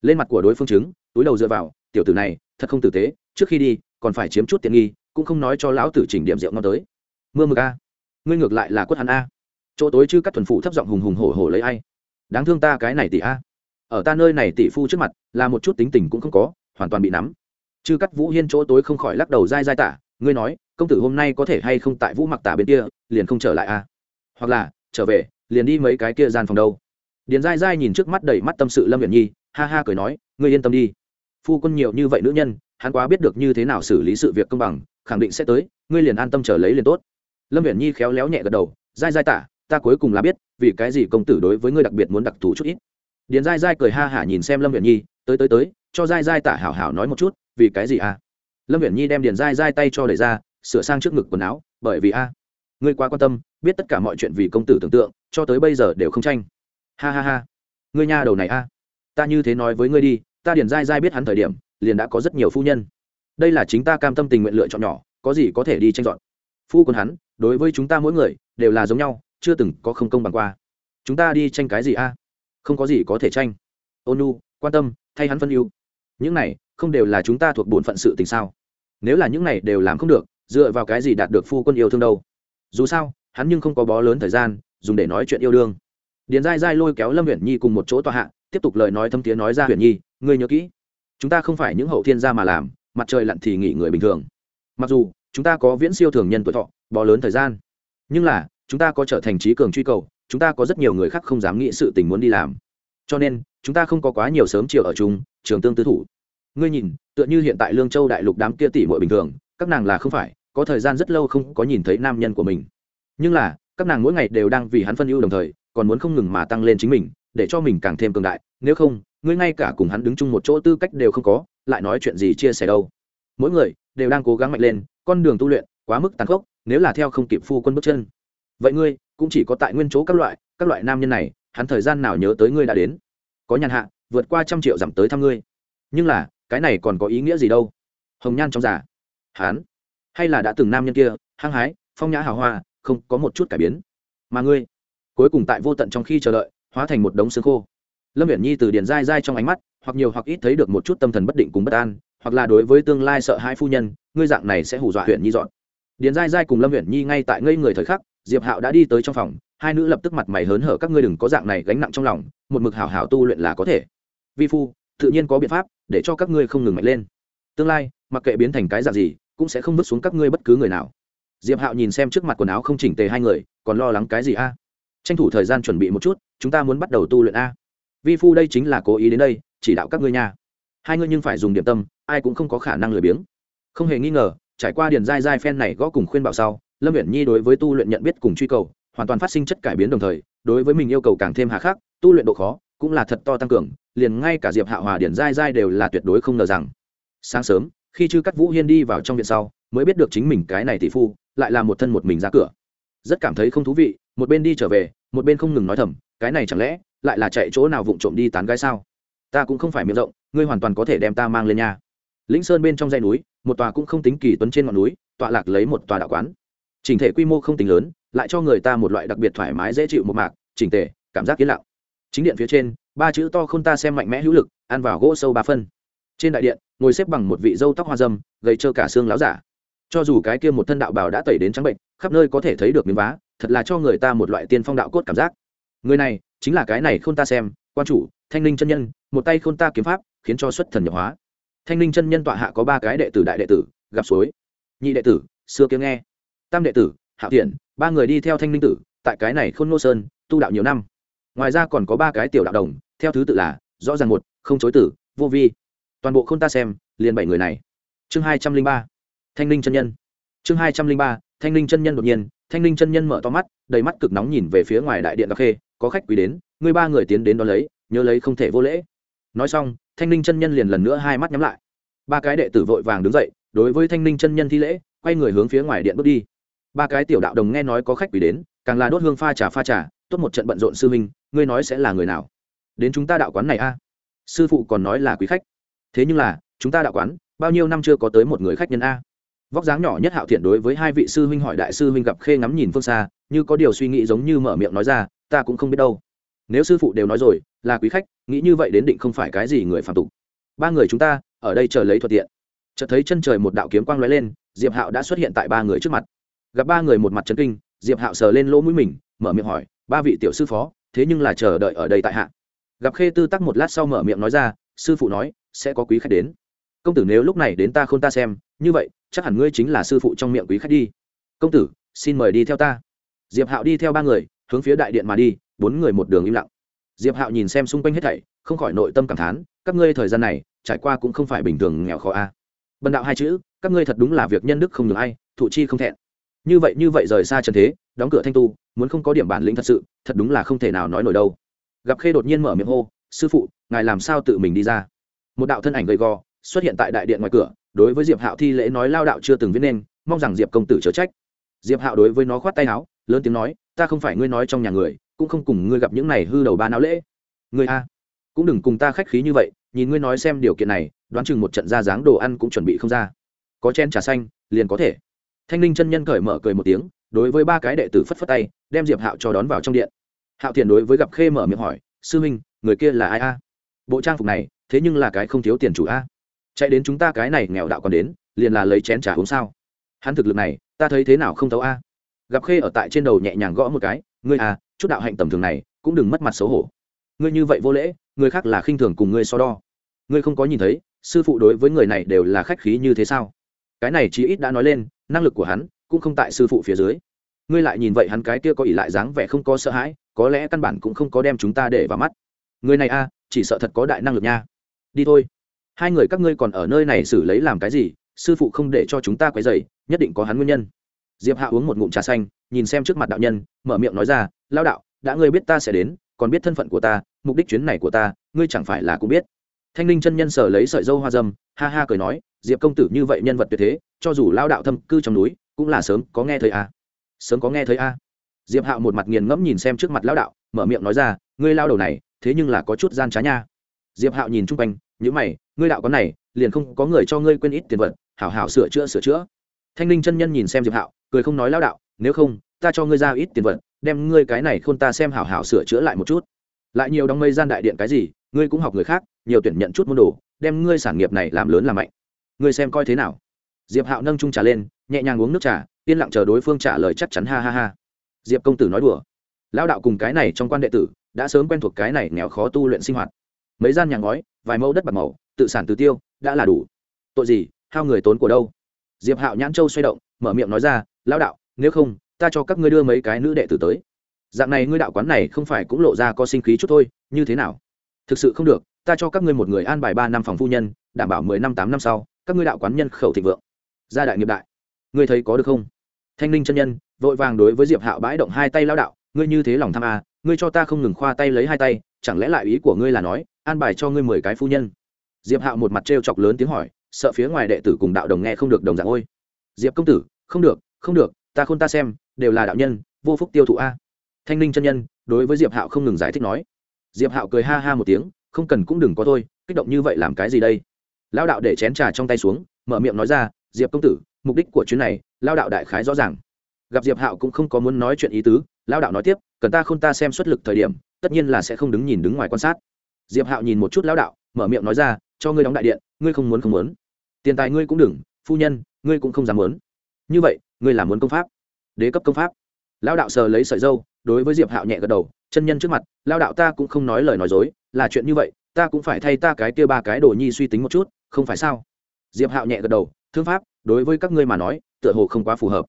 lên mặt của đối phương chứng túi đầu dựa vào, tiểu tử này, thật không tử tế, trước khi đi, còn phải chiếm chút tiện nghi, cũng không nói cho lão tử chỉnh điểm rượu ngon tới. Mưa mực a, ngươi ngược lại là quất hắn a. Chỗ tối chư các thuần phụ thấp giọng hùng hùng hổ hổ lấy ai đáng thương ta cái này tỷ a. Ở ta nơi này tỷ phu trước mặt, là một chút tính tình cũng không có, hoàn toàn bị nắm. Chư cắt vũ hiên chỗ tối không khỏi lắc đầu dai dai tả, ngươi nói, công tử hôm nay có thể hay không tại vũ mặc tả bên kia, liền không trở lại a? Hoặc là, trở về, liền đi mấy cái kia gian phòng đâu? Điền dai dai nhìn trước mắt đầy mắt tâm sự lâm viện nhi, ha ha cười nói, ngươi yên tâm đi. Phu quân nhiều như vậy nữ nhân, hắn quá biết được như thế nào xử lý sự việc công bằng, khẳng định sẽ tới, ngươi liền an tâm trở lấy liền tốt. Lâm viện nhi khéo léo nhẹ gật đầu, dai dai tả, ta cuối cùng là biết vì cái gì công tử đối với ngươi đặc biệt muốn đặc thù chút ít? Điền dai dai cười ha hả nhìn xem lâm viện nhi, tới tới tới, cho dai dai tả hảo hảo nói một chút, vì cái gì à? Lâm viện nhi đem điền dai dai tay cho đẩy ra, sửa sang trước ngực quần áo, bởi vì a, ngươi quá quan tâm, biết tất cả mọi chuyện vì công tử tưởng tượng, cho tới bây giờ đều không tranh. Ha ha ha, ngươi nha đầu này a, ta như thế nói với ngươi đi, ta điền dai dai biết hắn thời điểm, liền đã có rất nhiều phu nhân. Đây là chính ta cam tâm tình nguyện lựa chọn nhỏ, có gì có thể đi tranh dọn. Phu quân hắn, đối với chúng ta mỗi người, đều là giống nhau chưa từng có không công bằng qua. Chúng ta đi tranh cái gì a? Không có gì có thể tranh. Ônu quan tâm, thay hắn phân ưu. Những này, không đều là chúng ta thuộc bổn phận sự tình sao? Nếu là những này đều làm không được, dựa vào cái gì đạt được phu quân yêu thương đâu? Dù sao, hắn nhưng không có bó lớn thời gian, dùng để nói chuyện yêu đương. Điền dai dai lôi kéo lâm Huyền nhi cùng một chỗ tòa hạ, tiếp tục lời nói thâm tiếng nói ra Huyền nhi, ngươi nhớ kỹ, chúng ta không phải những hậu thiên gia mà làm, mặt trời lặn thì nghỉ người bình thường. Mặc dù, chúng ta có viễn siêu thường nhân tuổi thọ, bó lớn thời gian, nhưng là chúng ta có trở thành trí cường truy cầu, chúng ta có rất nhiều người khác không dám nghĩ sự tình muốn đi làm. Cho nên, chúng ta không có quá nhiều sớm chiều ở chung, trường tương tư thủ. Ngươi nhìn, tựa như hiện tại lương châu đại lục đám kia tỷ muội bình thường, các nàng là không phải, có thời gian rất lâu không có nhìn thấy nam nhân của mình. Nhưng là, các nàng mỗi ngày đều đang vì hắn phân ưu đồng thời, còn muốn không ngừng mà tăng lên chính mình, để cho mình càng thêm cường đại. Nếu không, ngươi ngay cả cùng hắn đứng chung một chỗ tư cách đều không có, lại nói chuyện gì chia sẻ đâu. Mỗi người đều đang cố gắng mạnh lên, con đường tu luyện quá mức tàn khốc, nếu là theo không kịp phu quân bước chân vậy ngươi, cũng chỉ có tại nguyên chỗ các loại các loại nam nhân này, hắn thời gian nào nhớ tới ngươi đã đến? Có nhàn hạ, vượt qua trăm triệu giảm tới thăm ngươi. Nhưng là, cái này còn có ý nghĩa gì đâu? Hồng nhan trong giả hắn? Hay là đã từng nam nhân kia, hăng hái, phong nhã hào hoa, không có một chút cải biến? Mà ngươi? Cuối cùng tại vô tận trong khi chờ đợi, hóa thành một đống xương khô. Lâm viễn nhi từ điền dai dai trong ánh mắt, hoặc nhiều hoặc ít thấy được một chút tâm thần bất định cùng bất an, hoặc là đối với tương lai sợ hai phu nhân, ngươi dạng này sẽ hù dọa huyện nhi dọn. Điền dai dai cùng lâm viễn nhi ngay tại ngây người thời khắc diệp hạo đã đi tới trong phòng, hai nữ lập tức mặt mày hớn hở, các ngươi đừng có dạng này gánh nặng trong lòng, một mực hảo hảo tu luyện là có thể. Vi phu, tự nhiên có biện pháp, để cho các ngươi không ngừng mạnh lên. Tương lai, mặc kệ biến thành cái dạng gì, cũng sẽ không bước xuống các ngươi bất cứ người nào. Diệp hạo nhìn xem trước mặt quần áo không chỉnh tề hai người, còn lo lắng cái gì a? Tranh thủ thời gian chuẩn bị một chút, chúng ta muốn bắt đầu tu luyện a. Vi phu đây chính là cố ý đến đây, chỉ đạo các ngươi nha. Hai ngươi nhưng phải dùng điểm tâm, ai cũng không có khả năng lười biếng. Không hề nghi ngờ, trải qua điền dai dai phen này gõ cùng khuyên bảo sau lâm viễn nhi đối với tu luyện nhận biết cùng truy cầu, hoàn toàn phát sinh chất cải biến đồng thời, đối với mình yêu cầu càng thêm hà khắc, tu luyện độ khó cũng là thật to tăng cường, liền ngay cả diệp hạ hòa điển dai dai đều là tuyệt đối không ngờ rằng, sáng sớm, khi chư cắt vũ hiên đi vào trong viện sau, mới biết được chính mình cái này tỷ phu lại là một thân một mình ra cửa. Rất cảm thấy không thú vị, một bên đi trở về, một bên không ngừng nói thầm, cái này chẳng lẽ lại là chạy chỗ nào vụng trộm đi tán gái sao? Ta cũng không phải miệng rộng, ngươi hoàn toàn có thể đem ta mang lên nhà. Lĩnh sơn bên trong dây núi, một tòa cũng không tính kỳ tuấn trên ngọn núi, tọa lạc lấy một tòa đạo quán chỉnh thể quy mô không tính lớn, lại cho người ta một loại đặc biệt thoải mái dễ chịu một mạc, chỉnh thể cảm giác yên lặng. Chính điện phía trên, ba chữ to không ta xem mạnh mẽ hữu lực, ăn vào gỗ sâu ba phân. Trên đại điện, ngồi xếp bằng một vị dâu tóc hoa dâm, gầy trơ cả xương láo giả. Cho dù cái kia một thân đạo bảo đã tẩy đến trắng bệnh, khắp nơi có thể thấy được miếng vá, thật là cho người ta một loại tiên phong đạo cốt cảm giác. Người này, chính là cái này không ta xem, quan chủ, thanh linh chân nhân, một tay khôn ta kiếm pháp, khiến cho xuất thần nhập hóa. Thanh linh chân nhân tọa hạ có ba cái đệ tử đại đệ tử, gặp suối. Nhị đệ tử, xưa kiếm nghe tam đệ tử hạ tiện ba người đi theo thanh linh tử, tại cái này khôn nô sơn, tu đạo nhiều năm. Ngoài ra còn có ba cái tiểu đạo đồng, theo thứ tự là, rõ ràng một, không chối tử, vô vi. Toàn bộ khôn ta xem, liền bảy người này. Chương hai trăm linh ba, thanh linh chân nhân. Chương hai trăm linh ba, thanh linh chân nhân đột nhiên, thanh linh chân nhân mở to mắt, đầy mắt cực nóng nhìn về phía ngoài đại điện cà khê có khách quý đến ngươi ba người tiến đến đón lấy, nhớ lấy không thể vô lễ. Nói xong, thanh linh chân nhân liền lần nữa hai mắt nhắm lại. Ba cái đệ tử vội vàng đứng dậy, đối với thanh linh chân nhân thi lễ, quay người hướng phía ngoài điện bước đi ba cái tiểu đạo đồng nghe nói có khách quý đến, càng là đốt hương pha trà pha trà, tốt một trận bận rộn sư huynh, ngươi nói sẽ là người nào? Đến chúng ta đạo quán này a. Sư phụ còn nói là quý khách. Thế nhưng là, chúng ta đạo quán, bao nhiêu năm chưa có tới một người khách nhân a? Vóc dáng nhỏ nhất hạo thiện đối với hai vị sư huynh hỏi đại sư huynh gặp khê ngắm nhìn phương xa, như có điều suy nghĩ giống như mở miệng nói ra, ta cũng không biết đâu. Nếu sư phụ đều nói rồi, là quý khách, nghĩ như vậy đến định không phải cái gì người phạm tục. Ba người chúng ta, ở đây chờ lấy thuận tiện. Chợt thấy chân trời một đạo kiếm quang lóe lên, diệp hạo đã xuất hiện tại ba người trước mặt gặp ba người một mặt trấn kinh, diệp hạo sờ lên lỗ mũi mình, mở miệng hỏi, ba vị tiểu sư phó, thế nhưng là chờ đợi ở đây tại hạ. Gặp khê tư tắc một lát sau mở miệng nói ra, sư phụ nói, sẽ có quý khách đến. Công tử nếu lúc này đến ta khôn ta xem, như vậy, chắc hẳn ngươi chính là sư phụ trong miệng quý khách đi. Công tử, xin mời đi theo ta. Diệp hạo đi theo ba người, hướng phía đại điện mà đi, bốn người một đường im lặng. Diệp hạo nhìn xem xung quanh hết thảy, không khỏi nội tâm cảm thán, các ngươi thời gian này, trải qua cũng không phải bình thường nghèo khó a. À. bần đạo hai chữ, các ngươi thật đúng là việc nhân đức không được ai, thụ chi không thẹn như vậy như vậy rời xa trần thế, đóng cửa thanh tu, muốn không có điểm bản lĩnh thật sự, thật đúng là không thể nào nói nổi đâu. Gặp khê đột nhiên mở miệng hô, sư phụ, ngài làm sao tự mình đi ra? Một đạo thân ảnh gầy gò xuất hiện tại đại điện ngoài cửa, đối với diệp hạo thi lễ nói lao đạo chưa từng viết nên, mong rằng diệp công tử chớ trách. Diệp hạo đối với nó khoát tay áo, lớn tiếng nói, ta không phải ngươi nói trong nhà người, cũng không cùng ngươi gặp những này hư đầu ba não lễ. Ngươi a, cũng đừng cùng ta khách khí như vậy, nhìn ngươi nói xem điều kiện này, đoán chừng một trận ra dáng đồ ăn cũng chuẩn bị không ra. Có chen trà xanh, liền có thể thanh Linh chân nhân cởi mở cười một tiếng, đối với ba cái đệ tử phất phất tay, đem diệp hạo cho đón vào trong điện. Hạo thiền đối với gặp khê mở miệng hỏi, sư huynh, người kia là ai a? Bộ trang phục này, thế nhưng là cái không thiếu tiền chủ a. Chạy đến chúng ta cái này nghèo đạo còn đến, liền là lấy chén trả uống sao? Hắn thực lực này, ta thấy thế nào không thấu a? Gặp khê ở tại trên đầu nhẹ nhàng gõ một cái, ngươi à chút đạo hạnh tầm thường này, cũng đừng mất mặt xấu hổ. Ngươi như vậy vô lễ, người khác là khinh thường cùng ngươi so đo. Ngươi không có nhìn thấy, sư phụ đối với người này đều là khách khí như thế sao? Cái này chí ít đã nói lên năng lực của hắn cũng không tại sư phụ phía dưới. Ngươi lại nhìn vậy hắn cái kia có ỷ lại dáng vẻ không có sợ hãi, có lẽ căn bản cũng không có đem chúng ta để vào mắt. Người này a à, chỉ sợ thật có đại năng lực nha. Đi thôi. Hai người các ngươi còn ở nơi này xử lấy làm cái gì, sư phụ không để cho chúng ta quấy dày nhất định có hắn nguyên nhân. Diệp hạ uống một ngụm trà xanh, nhìn xem trước mặt đạo nhân, mở miệng nói ra lao đạo, đã ngươi biết ta sẽ đến, còn biết thân phận của ta, mục đích chuyến này của ta, ngươi chẳng phải là cũng biết thanh linh chân nhân sở lấy sợi dâu hoa dâm, ha ha cười nói, diệp công tử như vậy nhân vật tuyệt thế, cho dù lao đạo thâm cư trong núi, cũng là sớm có nghe thấy a à. sớm có nghe thấy a à. diệp hạo một mặt nghiền ngẫm nhìn xem trước mặt lao đạo, mở miệng nói ra, ngươi lao đầu này, thế nhưng là có chút gian trá nha diệp hạo nhìn chung quanh những mày, ngươi đạo có này, liền không có người cho ngươi quên ít tiền vật, hảo hảo sửa chữa sửa chữa thanh linh chân nhân nhìn xem diệp hạo, cười không nói lao đạo, nếu không, ta cho ngươi ra ít tiền vật, đem ngươi cái này khôn ta xem hảo hảo sửa chữa lại một chút lại nhiều đóng mây gian đại điện cái gì, ngươi cũng học người khác, nhiều tuyển nhận chút môn đồ, đem ngươi sản nghiệp này làm lớn làm mạnh. Ngươi xem coi thế nào? Diệp hạo nâng trung trà lên, nhẹ nhàng uống nước trà, yên lặng chờ đối phương trả lời chắc chắn ha ha ha. Diệp công tử nói đùa. Lao đạo cùng cái này trong quan đệ tử, đã sớm quen thuộc cái này nghèo khó tu luyện sinh hoạt. Mấy gian nhà ngói, vài mẫu đất bạc màu, tự sản tự tiêu, đã là đủ. Tội gì, hao người tốn của đâu? Diệp hạo nhãn châu xoay động, mở miệng nói ra lao đạo, nếu không, ta cho các ngươi đưa mấy cái nữ đệ tử tới dạng này ngươi đạo quán này không phải cũng lộ ra có sinh khí chút thôi như thế nào? Thực sự không được ta cho các ngươi một người an bài ba năm phòng phu nhân đảm bảo mười năm tám năm sau các ngươi đạo quán nhân khẩu thịnh vượng. Gia đại nghiệp đại. Ngươi thấy có được không? Thanh ninh chân nhân vội vàng đối với diệp hạo bãi động hai tay lao đạo ngươi như thế lòng tham à, ngươi cho ta không ngừng khoa tay lấy hai tay chẳng lẽ lại ý của ngươi là nói an bài cho ngươi mười cái phu nhân? Diệp hạo một mặt t chọc lớn tiếng hỏi sợ phía ngoài đệ tử cùng đạo đồng nghe không được đồng dạng ôi. Diệp công tử không được không được ta khôn ta xem đều là đạo nhân vô phúc tiêu thụ a thanh ninh chân nhân, đối với diệp hạo không ngừng giải thích nói. Diệp hạo cười ha ha một tiếng, không cần cũng đừng có thôi, kích động như vậy làm cái gì đây? Lao đạo để chén trà trong tay xuống, mở miệng nói ra, diệp công tử, mục đích của chuyến này lao đạo đại khái rõ ràng. Gặp diệp hạo cũng không có muốn nói chuyện ý tứ lao đạo nói tiếp, cần ta không ta xem xuất lực thời điểm, tất nhiên là sẽ không đứng nhìn đứng ngoài quan sát. Diệp hạo nhìn một chút lao đạo, mở miệng nói ra, cho ngươi đóng đại điện, ngươi không muốn không muốn. Tiền tài ngươi cũng đừng, phu nhân, ngươi cũng không dám muốn. Như vậy, ngươi là muốn công pháp, đế cấp công pháp. Lao đạo sờ lấy sợi dâu đối với diệp hạo nhẹ gật đầu, chân nhân trước mặt, lao đạo ta cũng không nói lời nói dối, là chuyện như vậy, ta cũng phải thay ta cái kia ba cái đồ nhi suy tính một chút, không phải sao? Diệp hạo nhẹ gật đầu, thương pháp, đối với các ngươi mà nói, tựa hồ không quá phù hợp.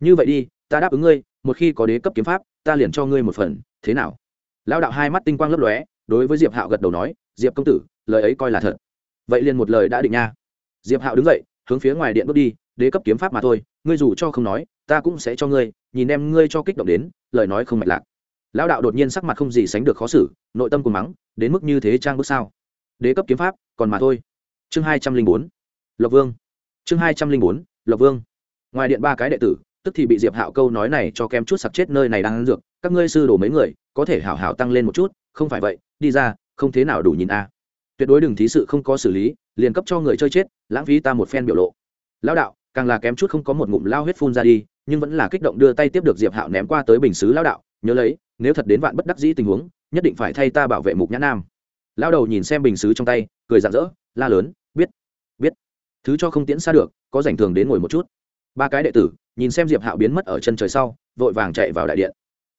Như vậy đi, ta đáp ứng ngươi, một khi có đế cấp kiếm pháp, ta liền cho ngươi một phần, thế nào? Lao đạo hai mắt tinh quang lấp lóe, đối với diệp hạo gật đầu nói, diệp công tử, lời ấy coi là thật. Vậy liền một lời đã định nha. Diệp hạo đứng dậy, hướng phía ngoài điện bước đi, đế cấp kiếm pháp mà thôi, ngươi dù cho không nói, ta cũng sẽ cho ngươi, nhìn em ngươi cho kích động đến lời nói không mạch lạc. Lão đạo đột nhiên sắc mặt không gì sánh được khó xử, nội tâm cùng mắng, đến mức như thế trang bước sao? Đế cấp kiếm pháp, còn mà thôi. Chương hai trăm linh bốn. Lộc vương. Chương hai trăm linh bốn, lộc vương. Ngoài điện ba cái đệ tử, tức thì bị diệp hạo câu nói này cho kem chút sặc chết nơi này đang ăn dược, các ngươi sư đổ mấy người, có thể hảo hảo tăng lên một chút, không phải vậy, đi ra, không thế nào đủ nhìn a. Tuyệt đối đừng thí sự không có xử lý, liền cấp cho người chơi chết, lãng phí ta một phen biểu lộ. Lão đạo càng là kém chút không có một ngụm lao huyết phun ra đi, nhưng vẫn là kích động đưa tay tiếp được diệp hạo ném qua tới bình xứ lão đạo, nhớ lấy, nếu thật đến vạn bất đắc dĩ tình huống, nhất định phải thay ta bảo vệ mục nhã nam. Lao đầu nhìn xem bình xứ trong tay, cười rạng rỡ, la lớn, biết biết, thứ cho không tiễn xa được, có rảnh thường đến ngồi một chút. Ba cái đệ tử, nhìn xem diệp hạo biến mất ở chân trời sau, vội vàng chạy vào đại điện.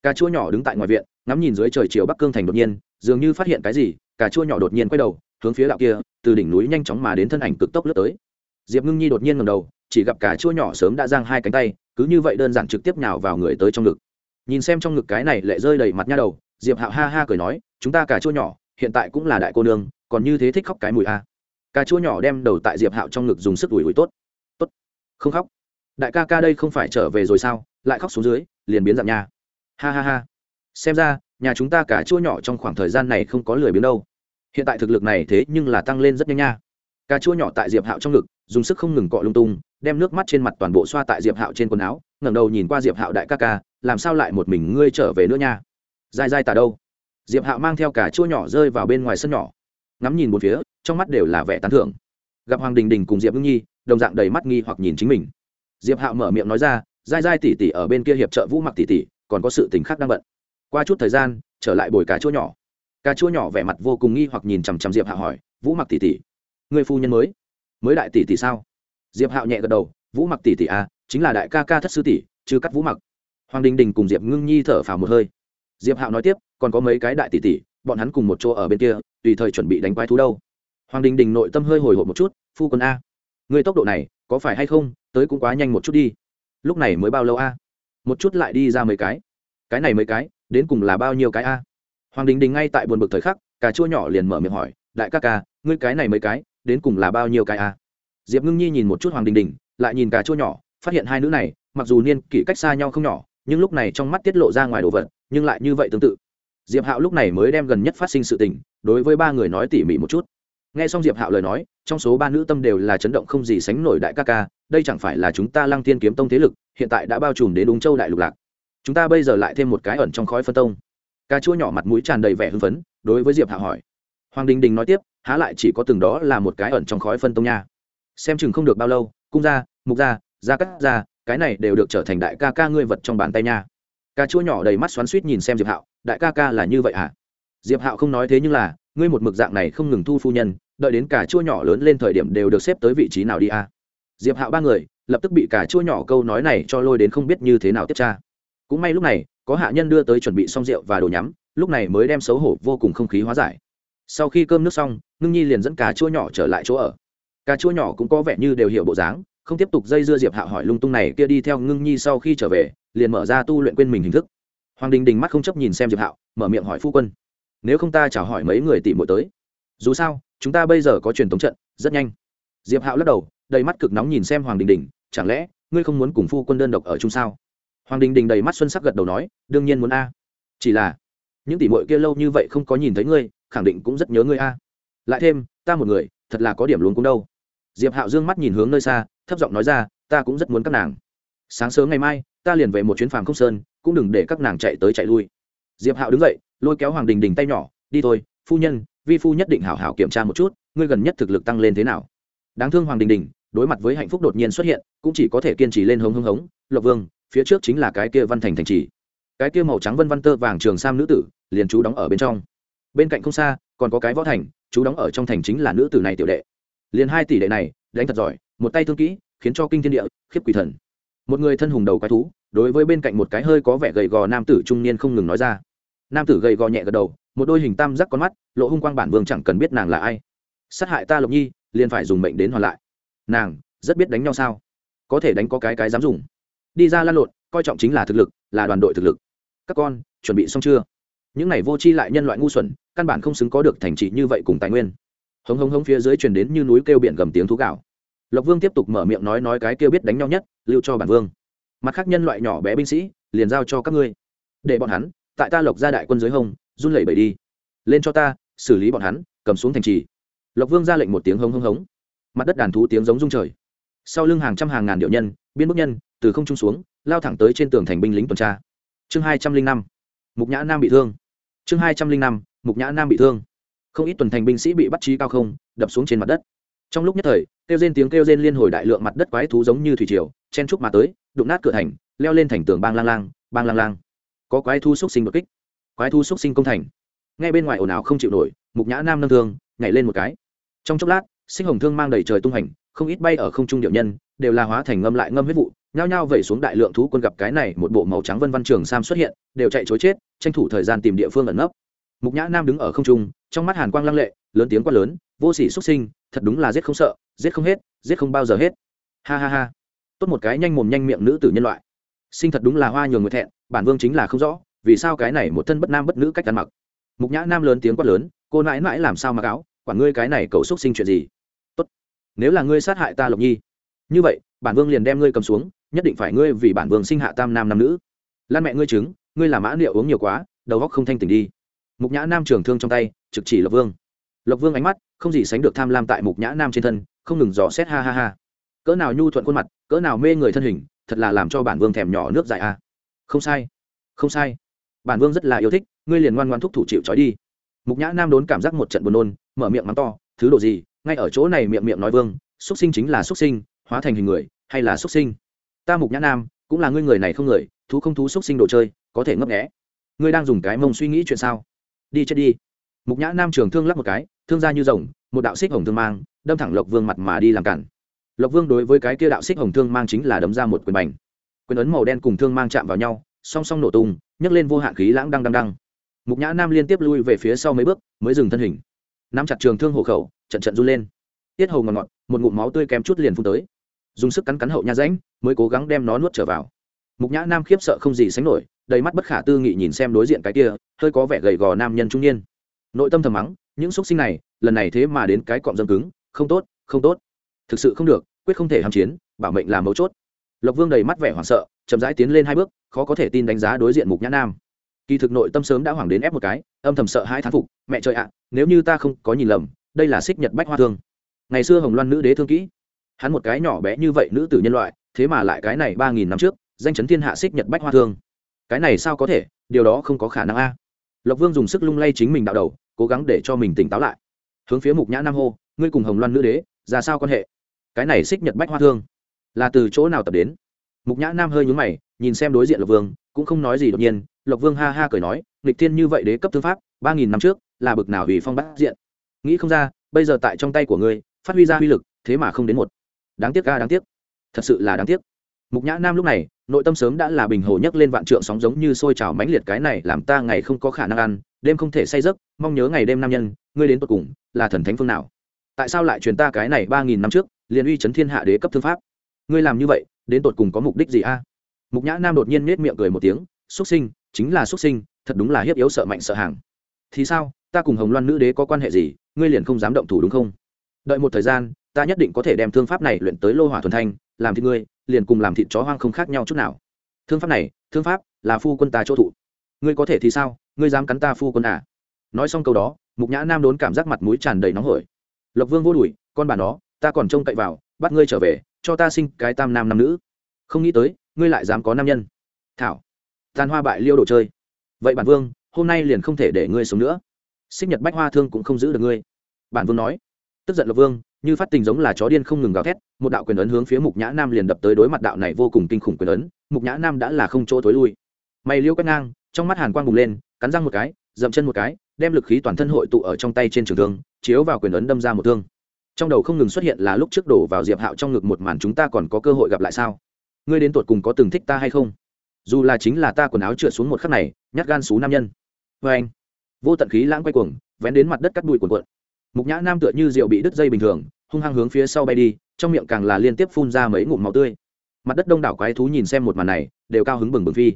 Cà chua nhỏ đứng tại ngoài viện, ngắm nhìn dưới trời chiều bắc cương thành đột nhiên, dường như phát hiện cái gì, cà chua nhỏ đột nhiên quay đầu, hướng phía đạo kia, từ đỉnh núi nhanh chóng mà đến thân ảnh cực tốc lướt tới. Diệp ngưng nhi đột nhiên ngầm đầu chỉ gặp cả chua nhỏ sớm đã giang hai cánh tay, cứ như vậy đơn giản trực tiếp nhào vào người tới trong ngực. Nhìn xem trong ngực cái này lệ rơi đầy mặt nha đầu, diệp hạo ha ha cười nói, chúng ta cả chua nhỏ, hiện tại cũng là đại cô nương, còn như thế thích khóc cái mùi a. Cà chua nhỏ đem đầu tại diệp hạo trong ngực dùng sức ủi ủi tốt. Tốt, không khóc. Đại ca ca đây không phải trở về rồi sao, lại khóc xuống dưới, liền biến dạng nha. Ha ha ha. Xem ra, nhà chúng ta cả chua nhỏ trong khoảng thời gian này không có lười biến đâu. Hiện tại thực lực này thế nhưng là tăng lên rất nhanh nha. Cà chua nhỏ tại diệp hạo trong ngực, dùng sức không ngừng cọ lung tung đem nước mắt trên mặt toàn bộ xoa tại diệp hạo trên quần áo, ngẩng đầu nhìn qua diệp hạo đại ca ca, làm sao lại một mình ngươi trở về nữa nha? Dai dai tà đâu? Diệp hạo mang theo cả chua nhỏ rơi vào bên ngoài sân nhỏ, ngắm nhìn một phía, trong mắt đều là vẻ tán thưởng. Gặp hoàng đình đình cùng diệp ngưng nhi, đồng dạng đầy mắt nghi hoặc nhìn chính mình. Diệp hạo mở miệng nói ra dai dai tỉ tỉ ở bên kia hiệp trợ vũ mặc tỉ tỉ, còn có sự tình khác đang bận. Qua chút thời gian, trở lại bồi cà chua nhỏ. Cà chua nhỏ vẻ mặt vô cùng nghi hoặc nhìn chằm chằm diệp hạo hỏi, vũ mặc tỉ tỉ, người phu nhân mới mới đại tỷ tỷ sao? Diệp hạo nhẹ gật đầu, vũ mặc tỷ tỷ à chính là đại ca ca thất sư tỷ chưa cắt vũ mặc. Hoàng đình đình cùng diệp ngưng nhi thở phào một hơi. Diệp hạo nói tiếp, còn có mấy cái đại tỷ tỷ, bọn hắn cùng một chỗ ở bên kia, tùy thời chuẩn bị đánh quái thú đâu. Hoàng đình đình nội tâm hơi hồi hộp một chút, phu quân a, người tốc độ này có phải hay không, tới cũng quá nhanh một chút đi. Lúc này mới bao lâu a? Một chút lại đi ra mấy cái. Cái này mấy cái, đến cùng là bao nhiêu cái a? Hoàng đình đình ngay tại buồn bực thời khắc, cà chua nhỏ liền mở miệng hỏi, đại ca ca, ngươi cái này mấy cái, đến cùng là bao nhiêu cái a? Diệp ngưng nhi nhìn một chút hoàng đình đình, lại nhìn cà chua nhỏ, phát hiện hai nữ này, mặc dù niên kỷ cách xa nhau không nhỏ, nhưng lúc này trong mắt tiết lộ ra ngoài đồ vật, nhưng lại như vậy tương tự. Diệp hạo lúc này mới đem gần nhất phát sinh sự tình, đối với ba người nói tỉ mỉ một chút. N g h e xong diệp hạo lời nói, trong số ba nữ tâm đều là chấn động không gì sánh nổi đại ca ca, đây chẳng phải là chúng ta lăng thiên kiếm tông thế lực, hiện tại đã bao trùm đến đúng châu đại lục lạc. Chúng ta bây giờ lại thêm một cái ẩn trong khói phân tông. Ca chua nhỏ mặt mũi tràn đầy vẻ hưng phấn, đối với diệp hạo hỏi. Hoàng đình đình nói tiếp, há lại chỉ có từng đó là một cái ẩn trong khói phân tông nha xem chừng không được bao lâu, cung ra mục ra ra cắt ra cái này đều được trở thành đại ca ca ngươi vật trong bàn tay nha. Cà chua nhỏ đầy mắt xoắn suýt nhìn xem diệp hạo, đại ca ca là như vậy à diệp hạo không nói thế nhưng là, ngươi một mực dạng này không ngừng thu phu nhân, đợi đến cả chua nhỏ lớn lên thời điểm đều được xếp tới vị trí nào đi à diệp hạo ba người, lập tức bị cả chua nhỏ câu nói này cho lôi đến không biết như thế nào tiếp tra. Cũng may lúc này, có hạ nhân đưa tới chuẩn bị xong rượu và đồ nhắm, lúc này mới đem xấu hổ vô cùng không khí hóa giải. Sau khi cơm nước xong, ngưng nhi liền dẫn cà chua nhỏ trở lại chỗ ở cà chua nhỏ cũng có vẻ như đều hiểu bộ dáng, không tiếp tục dây dưa diệp hạo hỏi lung tung này kia đi theo ngưng nhi sau khi trở về, liền mở ra tu luyện quên mình hình thức. Hoàng đình đình mắt không chấp nhìn xem diệp hạo, mở miệng hỏi phu quân, nếu không ta chào hỏi mấy người tỷ muội tới. Dù sao, chúng ta bây giờ có truyền thống trận, rất nhanh. Diệp hạo lắc đầu, đầy mắt cực nóng nhìn xem hoàng đình đình, chẳng lẽ, ngươi không muốn cùng phu quân đơn độc ở chung sao? Hoàng đình đình đầy mắt xuân sắc gật đầu nói, đương nhiên muốn a. Chỉ là, những tỷ muội kia lâu như vậy không có nhìn thấy ngươi, khẳng định cũng rất nhớ ngươi a. Lại thêm, ta một người, thật là có điểm luôn cũng đâu diệp hạo dương mắt nhìn hướng nơi xa, thấp giọng nói ra, ta cũng rất muốn các nàng. Sáng sớm ngày mai, ta liền về một chuyến phàm không sơn, cũng đừng để các nàng chạy tới chạy lui. Diệp hạo đứng dậy, lôi kéo hoàng đình đình tay nhỏ, đi thôi, phu nhân, vi phu nhất định hảo hảo kiểm tra một chút, ngươi gần nhất thực lực tăng lên thế nào? Đáng thương hoàng đình đình, đối mặt với hạnh phúc đột nhiên xuất hiện, cũng chỉ có thể kiên trì lên hống hống hống, lộc vương, phía trước chính là cái kia văn thành thành trì. Cái kia màu trắng vân văn tơ vàng trường sam nữ tử, liền chú đóng ở bên trong. Bên cạnh không xa, còn có cái võ thành, chú đóng ở trong thành chính là nữ tử này tiểu đệ liền hai tỷ đệ này, đánh thật giỏi, một tay thương kỹ, khiến cho kinh thiên địa, khiếp quỷ thần. Một người thân hùng đầu quái thú, đối với bên cạnh một cái hơi có vẻ gầy gò nam tử trung niên không ngừng nói ra. Nam tử gầy gò nhẹ gật đầu, một đôi hình tam giác con mắt, lộ hung quang bản vương chẳng cần biết nàng là ai. Sát hại ta lộc nhi, liền phải dùng mệnh đến hoàn lại. Nàng, rất biết đánh nhau sao? Có thể đánh có cái cái dám dùng. Đi ra lan lộn, coi trọng chính là thực lực, là đoàn đội thực lực. Các con, chuẩn bị xong chưa? Những này vô tri lại nhân loại ngu xuẩn, căn bản không xứng có được thành trị như vậy cùng tài nguyên hống hống hống phía dưới truyền đến như núi kêu biển gầm tiếng thú gạo. Lộc vương tiếp tục mở miệng nói nói cái kêu biết đánh nhau nhất, lưu cho bản vương. Mặt khác nhân loại nhỏ bé binh sĩ, liền giao cho các ngươi. Để bọn hắn, tại ta lộc ra đại quân dưới hông, run lẩy bẩy đi. Lên cho ta, xử lý bọn hắn, cầm xuống thành trì. Lộc vương ra lệnh một tiếng hống hống hống. Mặt đất đàn thú tiếng giống rung trời. Sau lưng hàng trăm hàng ngàn điệu nhân, biên bức nhân, từ không trung xuống, lao thẳng tới trên tường thành binh lính tuần tra. Chương hai trăm linh năm, mục nhã nam bị thương. Chương hai trăm linh năm, mục nhã nam bị thương không ít tuần thành binh sĩ bị bắt trí cao không, đập xuống trên mặt đất. Trong lúc nhất thời, kêu rên tiếng kêu rên liên hồi đại lượng mặt đất quái thú giống như thủy triều, chen trúc mà tới, đụng nát cửa thành, leo lên thành tường bang lang lang, bang lang lang. Có quái thú xúc sinh đột kích. Quái thú xúc sinh công thành. Ngay bên ngoài ồn ào không chịu nổi, mục nhã nam nâng thương, nhảy lên một cái. Trong chốc lát, sinh hồng thương mang đầy trời tung hành, không ít bay ở không trung điệu nhân, đều là hóa thành ngâm lại ngâm huyết vụ, nhao nhao vẩy xuống đại lượng thú quân gặp cái này, một bộ màu trắng vân văn trường sam xuất hiện, đều chạy chối chết, tranh thủ thời gian tìm địa phương ẩn nấp mục nhã nam đứng ở không trung, trong mắt hàn quang lăng lệ, lớn tiếng quát lớn, vô sỉ xuất sinh, thật đúng là giết không sợ, giết không hết, giết không bao giờ hết. Ha ha ha. Tốt một cái nhanh mồm nhanh miệng nữ tử nhân loại. Sinh thật đúng là hoa nhường người thẹn, bản vương chính là không rõ, vì sao cái này một thân bất nam bất nữ cách ăn mặc. Mục nhã nam lớn tiếng quát lớn, cô nãi nãi làm sao mặc áo quản ngươi cái này cầu xúc sinh chuyện gì? Tốt, nếu là ngươi sát hại ta lộc nhi, như vậy, bản vương liền đem ngươi cầm xuống, nhất định phải ngươi vì bản vương sinh hạ tam nam nam nữ. Lan mẹ ngươi chứng ngươi làm mã liệu uống nhiều quá, đầu góc không thanh tỉnh đi mục nhã nam trường thương trong tay, trực chỉ lộc vương. Lộc vương ánh mắt, không gì sánh được tham lam tại mục nhã nam trên thân, không ngừng dò xét ha ha ha. Cỡ nào nhu thuận khuôn mặt, cỡ nào mê người thân hình, thật là làm cho bản vương thèm nhỏ nước dài a. Không sai không sai. Bản vương rất là yêu thích, ngươi liền ngoan ngoan thúc thủ chịu trói đi. Mục nhã nam đốn cảm giác một trận buồn nôn, mở miệng mắng to, thứ đồ gì? Ngay ở chỗ này miệng miệng nói vương xuất sinh chính là xuất sinh, hóa thành hình người, hay là xuất sinh? Ta mục nhã nam, cũng là ngươi người này không người, thú không thú xuất sinh đồ chơi, có thể ngấp nghẽ ngươi đang dùng cái mông suy nghĩ chuyện sao? Đi chết đi. Mục nhã nam trường thương lắp một cái, thương ra như rồng, một đạo xích hồng thương mang, đâm thẳng lộc vương mặt mà đi làm cản. Lộc vương đối với cái kia đạo xích hồng thương mang chính là đấm ra một quyền bành. Quyền ấn màu đen cùng thương mang chạm vào nhau, song song nổ tung, nhấc lên vô hạn khí lãng đăng đăng đăng. Mục nhã nam liên tiếp lui về phía sau mấy bước, mới dừng thân hình. Nắm chặt trường thương hộ khẩu, trận trận run lên. Tiết hầu ngọt ngọt, một ngụm máu tươi kém chút liền phun tới. Dùng sức cắn cắn hậu nha rãnh, mới cố gắng đem nó nuốt trở vào. Mục nhã nam khiếp sợ không gì sánh nổi đầy mắt bất khả tư nghị nhìn xem đối diện cái kia, hơi có vẻ gầy gò nam nhân trung niên. Nội tâm thầm mắng, những xúc sinh này, lần này thế mà đến cái cọm dâm cứng, không tốt không tốt. Thực sự không được, quyết không thể hàm chiến, bảo mệnh là mấu chốt. Lộc vương đầy mắt vẻ hoảng sợ, chậm rãi tiến lên hai bước, khó có thể tin đánh giá đối diện mục nhã nam. Kỳ thực nội tâm sớm đã hoảng đến ép một cái, âm thầm sợ hai thán phục, mẹ trời ạ, nếu như ta không có nhìn lầm, đây là xích nhật bách hoa thương. Ngày xưa hồng loan nữ đế thương kỹ. Hắn một cái nhỏ bé như vậy nữ tử nhân loại, thế mà lại cái này ba nghìn năm trước, danh chấn thiên hạ xích nhật bách hoa thương cái này sao có thể, điều đó không có khả năng a. Lộc vương dùng sức lung lay chính mình đạo đầu, cố gắng để cho mình tỉnh táo lại. Hướng phía mục nhã nam hô, ngươi cùng hồng loan nữ đế, ra sao quan hệ? Cái này xích nhật bách hoa thương, là từ chỗ nào tập đến? Mục nhã nam hơi nhúng mày, nhìn xem đối diện lộc vương, cũng không nói gì đột nhiên, lộc vương ha ha cười nói, nghịch thiên như vậy đế cấp thương pháp, ba nghìn năm trước, là bực nào hủy phong bát diện. Nghĩ không ra, bây giờ tại trong tay của ngươi, phát huy ra uy lực, thế mà không đến một. Đáng tiếc ga đáng tiếc. Thật sự là đáng tiếc mục nhã nam lúc này, nội tâm sớm đã là bình hồ nhấc lên vạn trượng sóng giống như sôi trào mãnh liệt cái này làm ta ngày không có khả năng ăn, đêm không thể say giấc, mong nhớ ngày đêm nam nhân, ngươi đến tột cùng là thần thánh phương nào? Tại sao lại truyền ta cái này ba nghìn năm trước, liền uy chấn thiên hạ đế cấp thương pháp? Ngươi làm như vậy, đến tột cùng có mục đích gì a? Mục nhã nam đột nhiên nết miệng cười một tiếng, xuất sinh, chính là xuất sinh, thật đúng là hiếp yếu sợ mạnh sợ hàng. Thì sao, ta cùng hồng loan nữ đế có quan hệ gì, ngươi liền không dám động thủ đúng không? Đợi một thời gian, ta nhất định có thể đem thương pháp này luyện tới lô hỏa thuần thanh làm thịt ngươi, liền cùng làm thịt chó hoang không khác nhau chút nào. Thương pháp này, thương pháp là phu quân ta chỗ thụ. Ngươi có thể thì sao? Ngươi dám cắn ta phu quân à? Nói xong câu đó, mục nhã nam đốn cảm giác mặt mũi tràn đầy nóng hổi. Lộc vương vô đùi con bà nó, ta còn trông cậy vào, bắt ngươi trở về, cho ta sinh cái tam nam nam nữ. Không nghĩ tới, ngươi lại dám có nam nhân. Thảo, tàn hoa bại liêu đồ chơi. Vậy bản vương, hôm nay liền không thể để ngươi sống nữa. Xích nhật bách hoa thương cũng không giữ được ngươi. Bản vương nói. Tức giận lộc vương như phát tình giống là chó điên không ngừng gào thét, một đạo quyền ấn hướng phía mục nhã nam liền đập tới đối mặt đạo này vô cùng kinh khủng quyền ấn, mục nhã nam đã là không chỗ thối lui. Mày liêu quét ngang, trong mắt hàn quang bùng lên, cắn răng một cái, dậm chân một cái, đem lực khí toàn thân hội tụ ở trong tay trên trường thương, chiếu vào quyền ấn đâm ra một thương. Trong đầu không ngừng xuất hiện là lúc trước đổ vào diệp hạo trong ngực một màn chúng ta còn có cơ hội gặp lại sao? Ngươi đến tột cùng có từng thích ta hay không? Dù là chính là ta quần áo trượt xuống một khắc này, nhát gan xú nam nhân. Vê anh, vô tận khí lãng quay cuồng, vén đến mặt đất cắt bụi cuồn cuộn. Mục nhã nam tựa như rượu bị đứt dây bình thường hung hăng hướng phía sau bay đi, trong miệng càng là liên tiếp phun ra mấy ngụm máu tươi. Mặt đất đông đảo quái thú nhìn xem một màn này, đều cao hứng bừng bừng phi.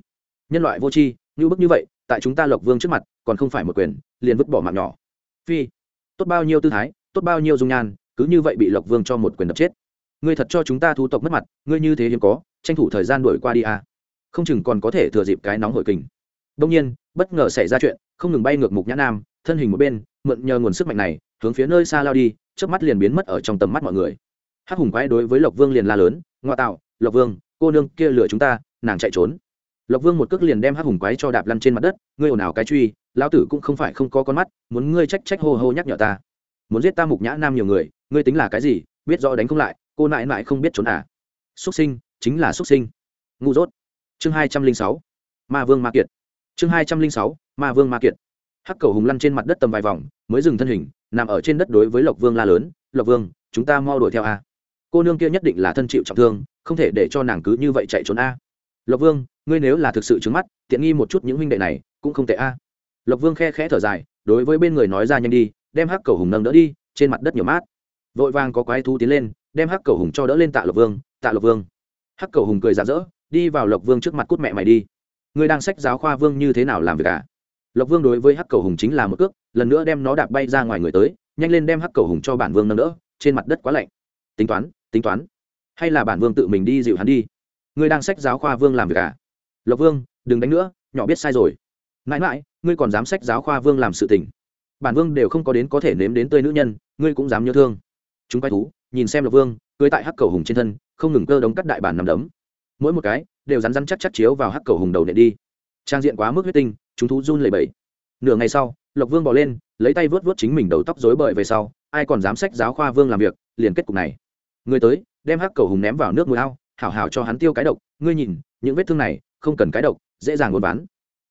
Nhân loại vô tri, như bức như vậy, tại chúng ta lộc vương trước mặt, còn không phải một quyền, liền vứt bỏ mạng nhỏ. Phi, tốt bao nhiêu tư thái, tốt bao nhiêu dung nhan, cứ như vậy bị lộc vương cho một quyền đập chết. Ngươi thật cho chúng ta thu tộc mất mặt, ngươi như thế hiếm có, tranh thủ thời gian đuổi qua đi à. không chừng còn có thể thừa dịp cái nóng hội kình. Đông nhiên, bất ngờ xảy ra chuyện, không ngừng bay ngược mục nhã nam, thân hình một bên, mượn nhờ nguồn sức mạnh này, hướng phía nơi xa lao đi trước mắt liền biến mất ở trong tầm mắt mọi người. Hắc hùng quái đối với lộc vương liền la lớn, ngoa tạo, lộc vương, cô nương kia lừa chúng ta, nàng chạy trốn. Lộc vương một cước liền đem hắc hùng quái cho đạp lăn trên mặt đất, ngươi ồn ào cái truy, lão tử cũng không phải không có con mắt, muốn ngươi trách trách hô hô nhắc nhở ta. Muốn giết ta mục nhã nam nhiều người, ngươi tính là cái gì, biết rõ đánh không lại, cô nại nại không biết trốn à. Xuất sinh, chính là xuất sinh. Ngu dốt. Chương hai trăm linh sáu, ma vương ma kiệt. Chương hai trăm linh sáu, ma vương ma kiệt. Hắc cầu hùng lăn trên mặt đất tầm vài vòng, mới dừng thân hình nằm ở trên đất đối với lộc vương la lớn, lộc vương, chúng ta mau đuổi theo a. Cô nương kia nhất định là thân chịu trọng thương, không thể để cho nàng cứ như vậy chạy trốn a. Lộc vương, ngươi nếu là thực sự trứng mắt, tiện nghi một chút những huynh đệ này, cũng không tệ a. Lộc vương khe khẽ thở dài, đối với bên người nói ra nhanh đi, đem hắc cầu hùng nâng đỡ đi, trên mặt đất nhiều mát. Vội vàng có quái thú tiến lên, đem hắc cầu hùng cho đỡ lên tạ lộc vương, tạ lộc vương. Hắc cầu hùng cười rạ rỡ, đi vào lộc vương trước mặt cút mẹ mày đi. Ngươi đang sách giáo khoa vương như thế nào làm việc à? Lộc vương đối với hắc cầu hùng chính là một cước, lần nữa đem nó đạp bay ra ngoài người tới, nhanh lên đem hắc cầu hùng cho bản vương nâng đỡ, trên mặt đất quá lạnh. Tính toán tính toán. Hay là bản vương tự mình đi dịu hắn đi? Ngươi đang sách giáo khoa vương làm việc à? Lộc vương, đừng đánh nữa, nhỏ biết sai rồi. Mãi mãi, ngươi còn dám sách giáo khoa vương làm sự tình. Bản vương đều không có đến có thể nếm đến tươi nữ nhân, ngươi cũng dám nhớ thương. Chúng quay thú, nhìn xem lộc vương, cưới tại hắc cầu hùng trên thân, không ngừng cơ đống cắt đại bản nằm đấm. Mỗi một cái, đều rắn rắn chắc chắc chiếu vào hắc cầu hùng đầu nệ đi. Trang diện quá mức huyết tinh chúng thú run lẩy bẩy. Nửa ngày sau, lộc vương bỏ lên, lấy tay vớt vớt chính mình đầu tóc rối bời về sau, ai còn dám sách giáo khoa vương làm việc, liền kết cục này. Người tới, đem hắc cầu hùng ném vào nước mũi ao, hảo hảo cho hắn tiêu cái độc, ngươi nhìn, những vết thương này, không cần cái độc, dễ dàng buôn bán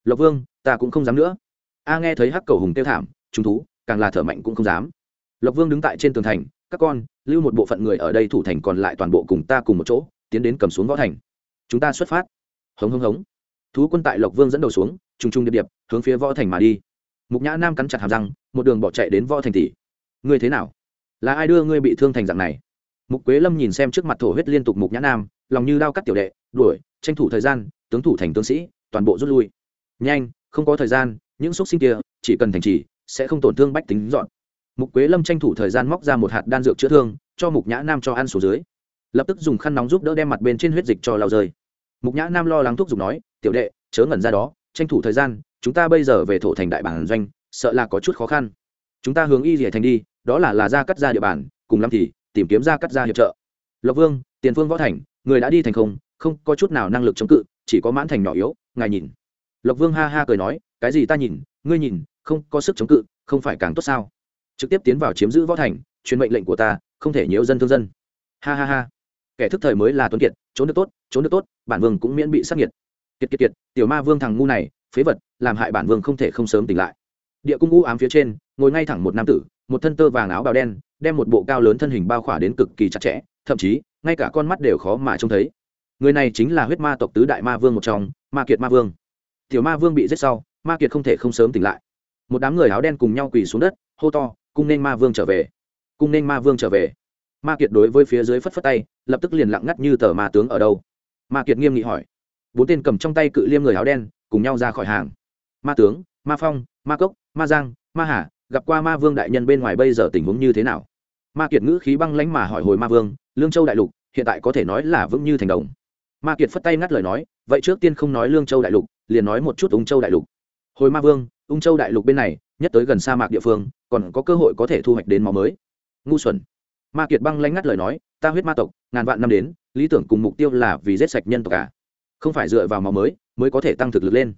lộc vương, ta cũng không dám nữa. A nghe thấy hắc cầu hùng tiêu thảm, chúng thú, càng là thở mạnh cũng không dám. Lộc vương đứng tại trên tường thành, các con, lưu một bộ phận người ở đây thủ thành còn lại toàn bộ cùng ta cùng một chỗ, tiến đến cầm xuống võ thành. Chúng ta xuất phát. Hống hống hống thú quân tại lộc vương dẫn đầu xuống, trùng trùng điệp điệp, hướng phía võ thành mà đi. Mục nhã nam cắn chặt hàm răng, một đường bỏ chạy đến võ thành tỷ. Ngươi thế nào? Là ai đưa ngươi bị thương thành dạng này? Mục quế lâm nhìn xem trước mặt thổ huyết liên tục mục nhã nam, lòng như đao cắt tiểu đệ, đuổi, tranh thủ thời gian, tướng thủ thành tướng sĩ, toàn bộ rút lui. Nhanh, không có thời gian, những xúc sinh kia, chỉ cần thành trì, sẽ không tổn thương bách tính dọn. Mục quế lâm tranh thủ thời gian móc ra một hạt đan dược chữa thương, cho mục nhã nam cho ăn xuống dưới. Lập tức dùng khăn nóng giúp đỡ đem mặt bên trên huyết dịch cho lao rơi. Mục nhã nam lo lắng thuốc dùng nói tiểu đệ, chớ ngẩn ra đó, tranh thủ thời gian, chúng ta bây giờ về thổ thành đại bản doanh, sợ là có chút khó khăn. Chúng ta hướng y rỉa thành đi, đó là là ra cắt ra địa bàn, cùng lắm thì tìm kiếm ra cắt ra hiệp trợ. Lộc vương, tiền phương võ thành, người đã đi thành không không có chút nào năng lực chống cự, chỉ có mãn thành nhỏ yếu, ngài nhìn. Lộc vương ha ha cười nói, cái gì ta nhìn, ngươi nhìn, không có sức chống cự, không phải càng tốt sao? Trực tiếp tiến vào chiếm giữ võ thành, truyền mệnh lệnh của ta, không thể nhiễu dân thương dân. Ha ha ha. Kẻ thức thời mới là tuấn kiệt, trốn được tốt, trốn được tốt, bản vương cũng miễn bị sát nhiệt kiệt kiệt kiệt, tiểu ma vương thằng ngu này, phế vật, làm hại bản vương không thể không sớm tỉnh lại. Địa cung u ám phía trên, ngồi ngay thẳng một nam tử, một thân tơ vàng áo bào đen, đem một bộ cao lớn thân hình bao khỏa đến cực kỳ chặt chẽ, thậm chí, ngay cả con mắt đều khó mà trông thấy. Người này chính là huyết ma tộc tứ đại ma vương một trong, ma kiệt ma vương. Tiểu ma vương bị giết sau, ma kiệt không thể không sớm tỉnh lại. Một đám người áo đen cùng nhau quỳ xuống đất, hô to, cung nên ma vương trở về! Cung nên ma vương trở về! Ma kiệt đối với phía dưới phất phất tay, lập tức liền lặng ngắt như tờ ma tướng ở đâu. Ma kiệt nghiêm nghị hỏi bốn tên cầm trong tay cự liêm người áo đen cùng nhau ra khỏi hàng. Ma tướng, ma phong, ma cốc, ma giang, ma hà, gặp qua ma vương đại nhân bên ngoài bây giờ tình huống như thế nào? Ma kiệt ngữ khí băng lánh mà hỏi hồi ma vương, lương châu đại lục, hiện tại có thể nói là vững như thành đồng. Ma kiệt phất tay ngắt lời nói, vậy trước tiên không nói lương châu đại lục, liền nói một chút ung châu đại lục. Hồi ma vương ung châu đại lục bên này, nhất tới gần sa mạc địa phương, còn có cơ hội có thể thu hoạch đến máu mới. Ngu xuẩn. Ma kiệt băng lanh ngắt lời nói, ta huyết ma tộc, ngàn vạn năm đến, lý tưởng cùng mục tiêu là vì giết sạch nhân tộc cả không phải dựa vào máu mới mới có thể tăng thực lực lên.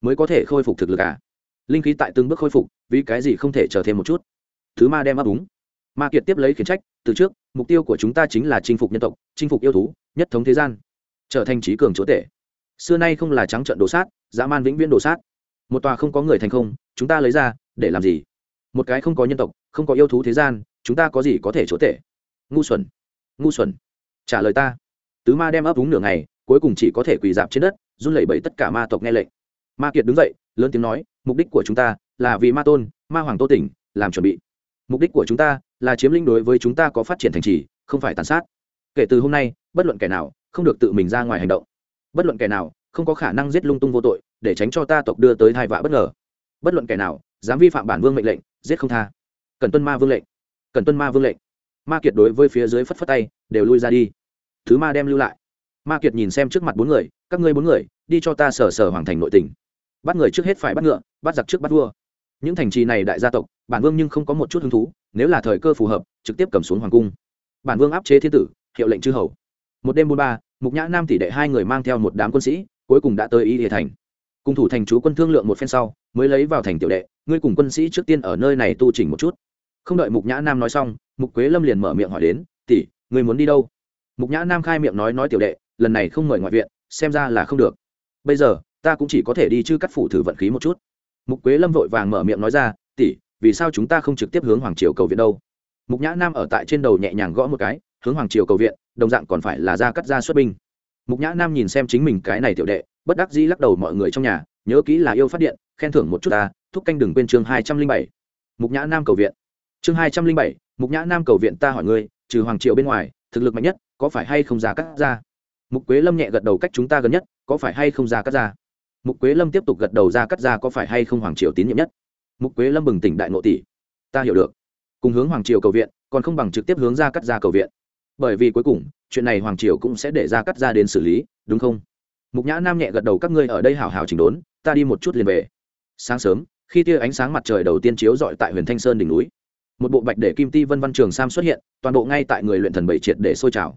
Mới có thể khôi phục thực lực cả linh khí tại từng bước khôi phục, vì cái gì không thể chờ thêm một chút? Thứ ma đem ấp úng ma kiệt tiếp lấy khiển trách, từ trước, mục tiêu của chúng ta chính là chinh phục nhân tộc, chinh phục yêu thú, nhất thống thế gian, trở thành trí cường chúa tể. Xưa nay không là trắng trận đồ sát, dã man vĩnh viễn đồ sát. Một tòa không có người thành không, chúng ta lấy ra, để làm gì? Một cái không có nhân tộc, không có yêu thú thế gian, chúng ta có gì có thể chúa tể? Ngu xuẩn. Ngu xuẩn. Trả lời ta. Tứ ma đem ấp úng nửa ngày cuối cùng chỉ có thể quỳ dạp trên đất, run lẩy bẩy tất cả ma tộc nghe lệnh. Ma kiệt đứng dậy, lớn tiếng nói, mục đích của chúng ta là vì ma tôn, ma hoàng tô tỉnh, làm chuẩn bị. Mục đích của chúng ta là chiếm lĩnh đối với chúng ta có phát triển thành trì, không phải tàn sát. Kể từ hôm nay, bất luận kẻ nào không được tự mình ra ngoài hành động. Bất luận kẻ nào không có khả năng giết lung tung vô tội, để tránh cho ta tộc đưa tới thai vạ bất ngờ. Bất luận kẻ nào dám vi phạm bản vương mệnh lệnh, giết không tha. Cần tuân ma vương lệnh. Cần tuân ma vương lệnh. Ma kiệt đối với phía dưới phất phất tay, đều lui ra đi. Thứ ma đem lưu lại ma kiệt nhìn xem trước mặt bốn người, các ngươi bốn người, đi cho ta sở sở hoàng thành nội tỉnh bắt người trước hết phải bắt ngựa, bắt giặc trước bắt vua. Những thành trì này đại gia tộc, bản vương nhưng không có một chút hứng thú, nếu là thời cơ phù hợp, trực tiếp cầm xuống hoàng cung. Bản vương áp chế thiên tử, hiệu lệnh chư hầu. Một đêm buôn ba, mục nhã nam tỷ đệ hai người mang theo một đám quân sĩ, cuối cùng đã tới y địa thành. Cung thủ thành chú quân thương lượng một phen sau, mới lấy vào thành tiểu đệ, ngươi cùng quân sĩ trước tiên ở nơi này tu chỉnh một chút. Không đợi mục nhã nam nói xong, mục quế lâm liền mở miệng hỏi đến, tỷ, ngươi muốn đi đâu? Mục nhã nam khai miệng nói nói tiểu đệ lần này không mời ngoại viện, xem ra là không được. Bây giờ, ta cũng chỉ có thể đi chư cắt phủ thử vận khí một chút. Mục quế lâm vội vàng mở miệng nói ra, tỷ, vì sao chúng ta không trực tiếp hướng hoàng triều cầu viện đâu? Mục nhã nam ở tại trên đầu nhẹ nhàng gõ một cái, hướng hoàng triều cầu viện, đồng dạng còn phải là ra cắt ra xuất binh. Mục nhã nam nhìn xem chính mình cái này tiểu đệ, bất đắc dĩ lắc đầu mọi người trong nhà, nhớ kỹ là yêu phát điện, khen thưởng một chút ta, thúc canh đừng quên chương hai trăm linh bảy. Mục nhã nam cầu viện. Chương hai trăm linh bảy, mục nhã nam cầu viện ta hỏi ngươi, trừ hoàng triều bên ngoài, thực lực mạnh nhất có phải hay không ra cắt ra mục quế lâm nhẹ gật đầu cách chúng ta gần nhất, có phải hay không ra cắt ra? Mục quế lâm tiếp tục gật đầu ra cắt ra có phải hay không hoàng triều tín nhiệm nhất? Mục quế lâm bừng tỉnh đại ngộ tỷ ta hiểu được. Cùng hướng hoàng triều cầu viện, còn không bằng trực tiếp hướng ra cắt ra cầu viện. Bởi vì cuối cùng, chuyện này hoàng triều cũng sẽ để ra cắt ra đến xử lý, đúng không? Mục nhã nam nhẹ gật đầu các ngươi ở đây hào hào chỉnh đốn, ta đi một chút liền về. Sáng sớm, khi tia ánh sáng mặt trời đầu tiên chiếu dọi tại huyền thanh sơn đỉnh núi, một bộ bạch để kim ti vân văn trường sam xuất hiện, toàn bộ ngay tại người luyện thần bảy triệt để sôi trào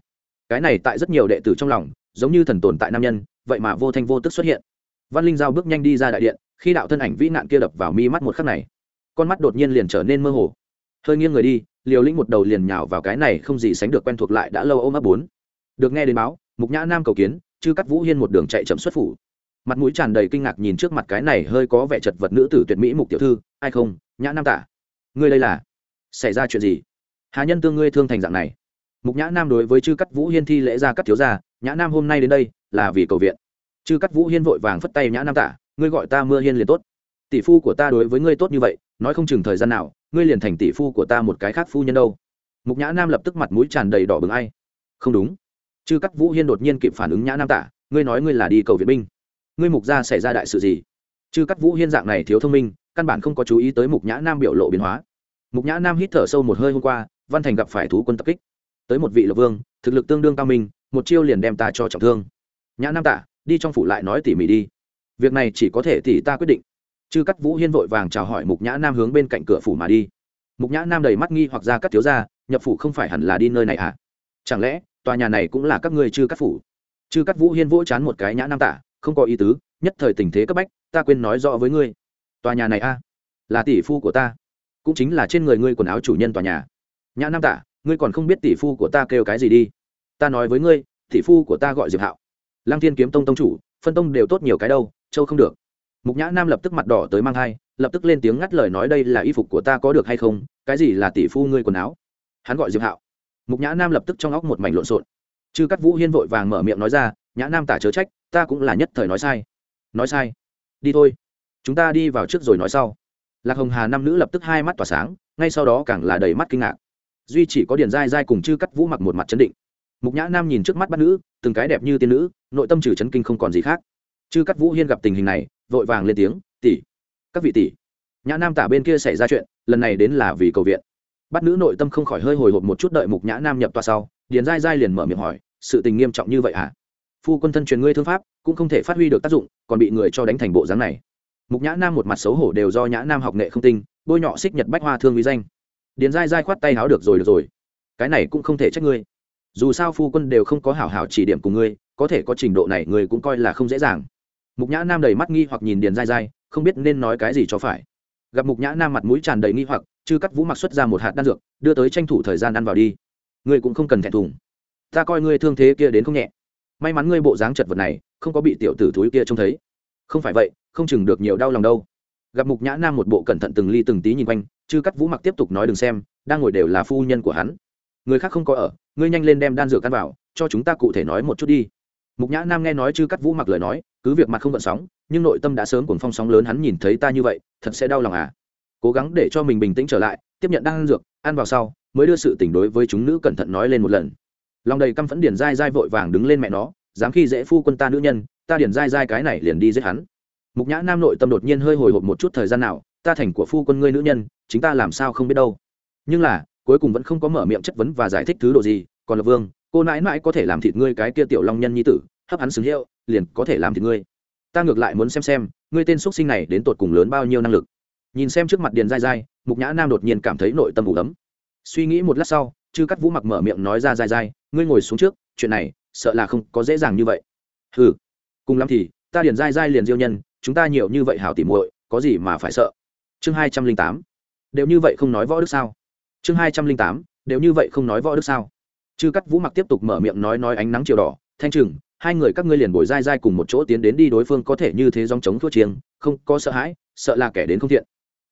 cái này tại rất nhiều đệ tử trong lòng, giống như thần tồn tại nam nhân, vậy mà vô thanh vô tức xuất hiện. Văn linh giao bước nhanh đi ra đại điện, khi đạo thân ảnh vĩ nạn kia đập vào mi mắt một khắc này, con mắt đột nhiên liền trở nên mơ hồ. Hơi nghiêng người đi, liều lĩnh một đầu liền nhào vào cái này không gì sánh được quen thuộc lại đã lâu ôm ấp bốn. Được nghe đến báo, mục nhã nam cầu kiến, chư cắt vũ hiên một đường chạy chậm xuất phủ. Mặt mũi tràn đầy kinh ngạc nhìn trước mặt cái này hơi có vẻ chật vật nữ tử tuyệt mỹ mục tiểu thư, ai không, nhã nam tả. Ngươi đây là, xảy ra chuyện gì? Hà nhân tương ngươi thương thành dạng này mục nhã nam đối với chư cắt vũ hiên thi lễ ra cắt thiếu gia, nhã nam hôm nay đến đây là vì cầu viện. Chư cắt vũ hiên vội vàng phất tay, nhã nam tả ngươi gọi ta mưa hiên liền tốt. Tỷ phu của ta đối với ngươi tốt như vậy, nói không chừng thời gian nào, ngươi liền thành tỷ phu của ta một cái khác phu nhân đâu. Mục nhã nam lập tức mặt mũi tràn đầy đỏ bừng ai. Không đúng. Chư cắt vũ hiên đột nhiên kịp phản ứng, nhã nam tả ngươi nói ngươi là đi cầu viện binh. Ngươi mục gia xảy ra đại sự gì? Chư cắt vũ hiên dạng này thiếu thông minh, căn bản không có chú ý tới mục nhã nam biểu lộ biến hóa. Mục nhã nam hít thở sâu một hơi hôm qua, văn thành gặp phải thú quân tập kích tới một vị lộc vương, thực lực tương đương cao minh, một chiêu liền đem ta cho trọng thương. Nhã nam tạ, đi trong phủ lại nói tỉ mỉ đi. Việc này chỉ có thể tỉ ta quyết định. Chư cắt vũ hiên vội vàng chào hỏi mục nhã nam hướng bên cạnh cửa phủ mà đi. Mục nhã nam đầy mắt nghi hoặc ra các thiếu gia, nhập phủ không phải hẳn là đi nơi này à? Chẳng lẽ, tòa nhà này cũng là các ngươi chư cắt phủ? Chư cắt vũ hiên vỗ chán một cái nhã nam tạ, không có ý tứ, nhất thời tình thế cấp bách, ta quên nói rõ với ngươi. Tòa nhà này a là tỷ phu của ta. Cũng chính là trên người ngươi quần áo chủ nhân tòa nhà. Nhã nam tạ ngươi còn không biết tỷ phu của ta kêu cái gì đi. Ta nói với ngươi, tỷ phu của ta gọi diệp hạo. Lăng thiên kiếm tông tông chủ, phân tông đều tốt nhiều cái đâu, châu không được. Mục nhã nam lập tức mặt đỏ tới mang thai, lập tức lên tiếng ngắt lời nói đây là y phục của ta có được hay không, cái gì là tỷ phu ngươi quần áo? Hắn gọi diệp hạo. Mục nhã nam lập tức trong óc một mảnh lộn xộn. Chư cắt vũ hiên vội vàng mở miệng nói ra, nhã nam tả chớ trách, ta cũng là nhất thời nói sai. Nói sai? Đi thôi. Chúng ta đi vào trước rồi nói sau. Lạc hồng hà Nam nữ lập tức hai mắt tỏa sáng, ngay sau đó càng là đầy mắt kinh ngạc duy chỉ có điền dai dai cùng chư cắt vũ mặc một mặt chấn định. Mục nhã nam nhìn trước mắt bắt nữ, từng cái đẹp như tiên nữ, nội tâm trừ chấn kinh không còn gì khác. Chư cắt vũ hiên gặp tình hình này, vội vàng lên tiếng, tỷ, các vị tỷ. Nhã nam tả bên kia xảy ra chuyện, lần này đến là vì cầu viện. Bắt nữ nội tâm không khỏi hơi hồi hộp một chút đợi mục nhã nam nhập toa sau, điền dai dai liền mở miệng hỏi, sự tình nghiêm trọng như vậy hả? À? phu quân thân truyền ngươi thương pháp, cũng không thể phát huy được tác dụng, còn bị người cho đánh thành bộ dáng này. Mục nhã nam một mặt xấu hổ đều do nhã nam học nghệ không tinh, bôi nhọ xích nhật bách hoa thương uy danh điền dai dai khoát tay háo được rồi được rồi. Cái này cũng không thể trách ngươi. Dù sao phu quân đều không có hảo hảo chỉ điểm cùng ngươi, có thể có trình độ này ngươi cũng coi là không dễ dàng. Mục nhã nam đầy mắt nghi hoặc nhìn điền dai dai không biết nên nói cái gì cho phải. Gặp mục nhã nam mặt mũi tràn đầy nghi hoặc, chư cắt vũ mặc xuất ra một hạt đan dược, đưa tới tranh thủ thời gian ăn vào đi. Ngươi cũng không cần thẹn thùng. Ta coi ngươi thương thế kia đến không nhẹ. May mắn ngươi bộ dáng chật vật này, không có bị tiểu tử thúi kia trông thấy. Không phải vậy, không chừng được nhiều đau lòng đâu gặp mục nhã nam một bộ cẩn thận từng ly từng tí nhìn quanh, chư cắt vũ mặc tiếp tục nói đừng xem, đang ngồi đều là phu nhân của hắn. Người khác không có ở, ngươi nhanh lên đem đan dược ăn vào, cho chúng ta cụ thể nói một chút đi. Mục nhã nam nghe nói chư cắt vũ mặc lời nói, cứ việc mặt không gợn sóng, nhưng nội tâm đã sớm cuồng phong sóng lớn hắn nhìn thấy ta như vậy, thật sẽ đau lòng à. Cố gắng để cho mình bình tĩnh trở lại, tiếp nhận đan dược, ăn vào sau, mới đưa sự tình đối với chúng nữ cẩn thận nói lên một lần. Lòng đầy căm phẫn điển dai dai vội vàng đứng lên mẹ nó, dám khi dễ phu quân ta nữ nhân, ta điển dai dai cái này liền đi giết hắn mục nhã nam nội tâm đột nhiên hơi hồi hộp một chút thời gian nào, ta thành của phu quân ngươi nữ nhân, chính ta làm sao không biết đâu. Nhưng là, cuối cùng vẫn không có mở miệng chất vấn và giải thích thứ độ gì, còn là vương, cô nãi mãi có thể làm thịt ngươi cái kia tiểu long nhân nhi tử, hấp hắn xứng hiệu, liền có thể làm thịt ngươi. Ta ngược lại muốn xem xem, ngươi tên x sinh này đến tột cùng lớn bao nhiêu năng lực. Nhìn xem trước mặt điền dai dai mục nhã nam đột nhiên cảm thấy nội tâm ủ ấm. Suy nghĩ một lát sau, chư cắt vũ mặc mở miệng nói ra dai dai ngươi ngồi xuống trước, chuyện này, sợ là không có dễ dàng như vậy. Ừ cùng lắm thì, ta điền dai dai liền diêu nhân chúng ta nhiều như vậy hảo tỉ muội, có gì mà phải sợ? Chương hai trăm linh tám. Đều như vậy không nói võ đức sao? Chương hai trăm linh tám. Đều như vậy không nói võ đức sao? Chư cắt vũ mặc tiếp tục mở miệng nói nói ánh nắng chiều đỏ, thanh trừng, hai người các ngươi liền bồi dai dai cùng một chỗ tiến đến đi, đối phương có thể như thế dòng chống thua chiêng, không có sợ hãi, sợ là kẻ đến không thiện.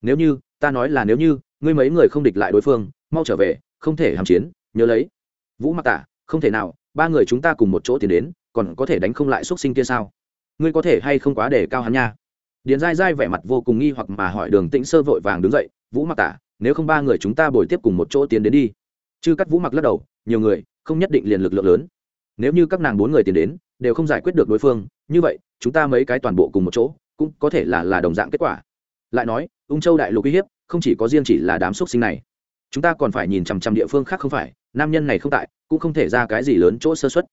Nếu như, ta nói là nếu như, ngươi mấy người không địch lại đối phương, mau trở về, không thể hàm chiến, nhớ lấy. Vũ mặc tả, không thể nào, ba người chúng ta cùng một chỗ tiến đến, còn có thể đánh không lại x u ấ t sinh kia sao? Ngươi có thể hay không quá để cao hắn nha. Điền dai dai vẻ mặt vô cùng nghi hoặc mà hỏi đường tĩnh sơ vội vàng đứng dậy, vũ mặc tả nếu không ba người chúng ta bồi tiếp cùng một chỗ tiến đến đi. Chứ cắt vũ mặc lắc đầu, nhiều người, không nhất định liền lực lượng lớn. Nếu như các nàng bốn người tiến đến, đều không giải quyết được đối phương, như vậy, chúng ta mấy cái toàn bộ cùng một chỗ, cũng có thể là là đồng dạng kết quả. Lại nói, ung châu đại lục uy hiếp, không chỉ có riêng chỉ là đám xúc sinh này. Chúng ta còn phải nhìn chằm chằm địa phương khác không phải, nam nhân này không tại, cũng không thể ra cái gì lớn chỗ sơ xuất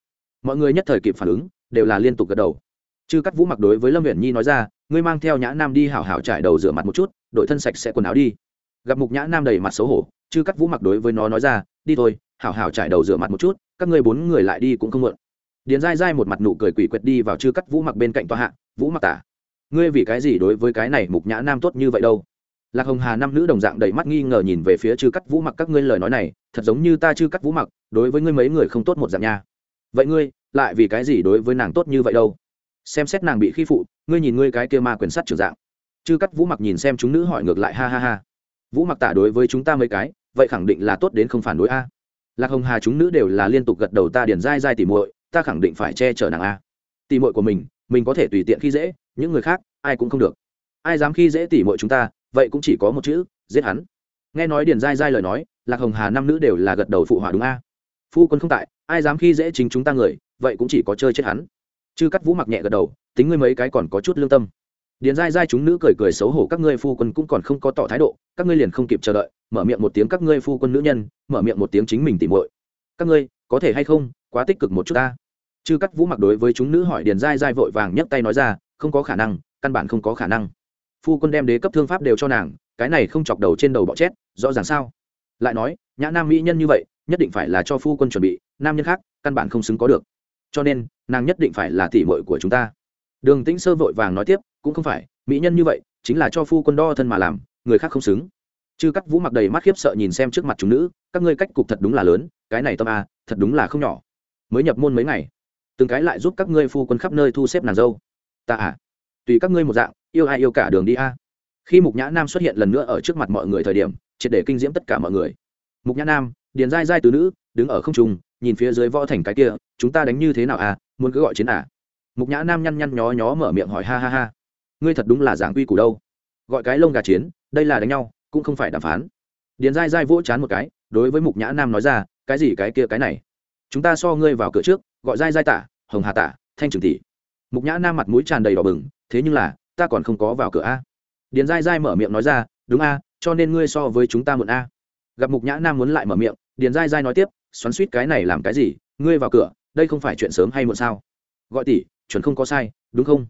mọi người nhất thời kịp phản ứng, đều là liên tục gật đầu chư cắt vũ mặc đối với lâm viện nhi nói ra, ngươi mang theo nhã nam đi hảo hảo trải đầu rửa mặt một chút đội thân sạch sẽ quần áo đi. Gặp mục nhã nam đầy mặt xấu hổ, chư cắt vũ mặc đối với nó nói ra, đi thôi, hảo hảo trải đầu rửa mặt một chút, các ngươi bốn người lại đi cũng không mượn điền dai dai một mặt nụ cười quỷ quyệt đi vào chư cắt vũ mặc bên cạnh tòa hạ, vũ mặc tả, ngươi vì cái gì đối với cái này mục nhã nam tốt như vậy đâu? Lạc hồng hà nam nữ đồng dạng đầy mắt nghi ngờ nhìn về phía chư cắt vũ mặc các ngươi lời nói này, thật giống như ta chư cắt vũ mặc, đối với ngươi mấy người không tốt một dạng nha. Vậy ngươi, lại vì cái gì đối với nàng tốt như vậy đâu? Xem xét nàng bị khi phụ, ngươi nhìn ngươi cái kia ma quyền sắt trưởng dạng. Chư cắt vũ mặc nhìn xem chúng nữ hỏi ngược lại ha ha ha. Vũ mặc tả đối với chúng ta mấy cái, vậy khẳng định là tốt đến không phản đối a. Lạc hồng hà chúng nữ đều là liên tục gật đầu ta điền dai dai tỉ muội, ta khẳng định phải che chở nàng a. Tỉ muội của mình mình có thể tùy tiện khi dễ, những người khác, ai cũng không được. Ai dám khi dễ tỉ muội chúng ta, vậy cũng chỉ có một chữ, giết hắn. Nghe nói điền dai dai lời nói, lạc hồng hà năm nữ đều là gật đầu phụ họa đúng a. Phu quân không tại, ai dám khi dễ chính chúng ta người, vậy cũng chỉ có chơi chết hắn chư cắt vũ mặc nhẹ gật đầu, tính ngươi mấy cái còn có chút lương tâm. Điền dai dai chúng nữ cười cười xấu hổ, các ngươi phu quân cũng còn không có tỏ thái độ, các ngươi liền không kịp chờ đợi, mở miệng một tiếng các ngươi phu quân nữ nhân, mở miệng một tiếng chính mình tìm muội. Các ngươi, có thể hay không? Quá tích cực một chút ta. Chư cắt vũ mặc đối với chúng nữ hỏi, điền dai dai vội vàng nhấc tay nói ra, không có khả năng, căn bản không có khả năng. Phu quân đem đế cấp thương pháp đều cho nàng, cái này không chọc đầu trên đầu bọ chét rõ ràng sao? Lại nói, nhã nam mỹ nhân như vậy, nhất định phải là cho phu quân chuẩn bị, nam nhân khác căn bản không xứng có được. Cho nên nàng nhất định phải là tỷ muội của chúng ta. Đường tĩnh sơ vội vàng nói tiếp, cũng không phải, mỹ nhân như vậy, chính là cho phu quân đo thân mà làm, người khác không xứng. Chư cắt vũ mặc đầy mắt khiếp sợ nhìn xem trước mặt chúng nữ, các ngươi cách cục thật đúng là lớn, cái này tâm a, thật đúng là không nhỏ. Mới nhập môn mấy ngày, từng cái lại giúp các ngươi phu quân khắp nơi thu xếp nàng dâu. Ta à tùy các ngươi một dạng, yêu ai yêu cả đường đi a. Khi mục nhã nam xuất hiện lần nữa ở trước mặt mọi người thời điểm, triệt để kinh diễm tất cả mọi người. Mục nhã nam, điền dai dai từ nữ, đứng ở không trung, nhìn phía dưới võ thành cái kia, chúng ta đánh như thế nào à muốn cứ gọi chiến à? Mục nhã nam nhăn nhăn nhó nhó mở miệng hỏi ha ha ha. Ngươi thật đúng là giảng quy củ đâu. Gọi cái lông gà chiến, đây là đánh nhau, cũng không phải đàm phán. Điền dai dai vỗ chán một cái, đối với mục nhã nam nói ra, cái gì cái kia cái này? Chúng ta so ngươi vào cửa trước, gọi dai dai tả, hồng hà tả, thanh trường tỷ. Mục nhã nam mặt mũi tràn đầy đỏ bừng, thế nhưng là, ta còn không có vào cửa a. Điền dai dai mở miệng nói ra, đúng a, cho nên ngươi so với chúng ta muộn a. Gặp mục nhã nam muốn lại mở miệng, điền dai dai nói tiếp, xoắn suýt cái này làm cái gì, ngươi vào cửa đây không phải chuyện sớm hay muộn sao? Gọi tỷ, chuẩn không có sai, đúng không?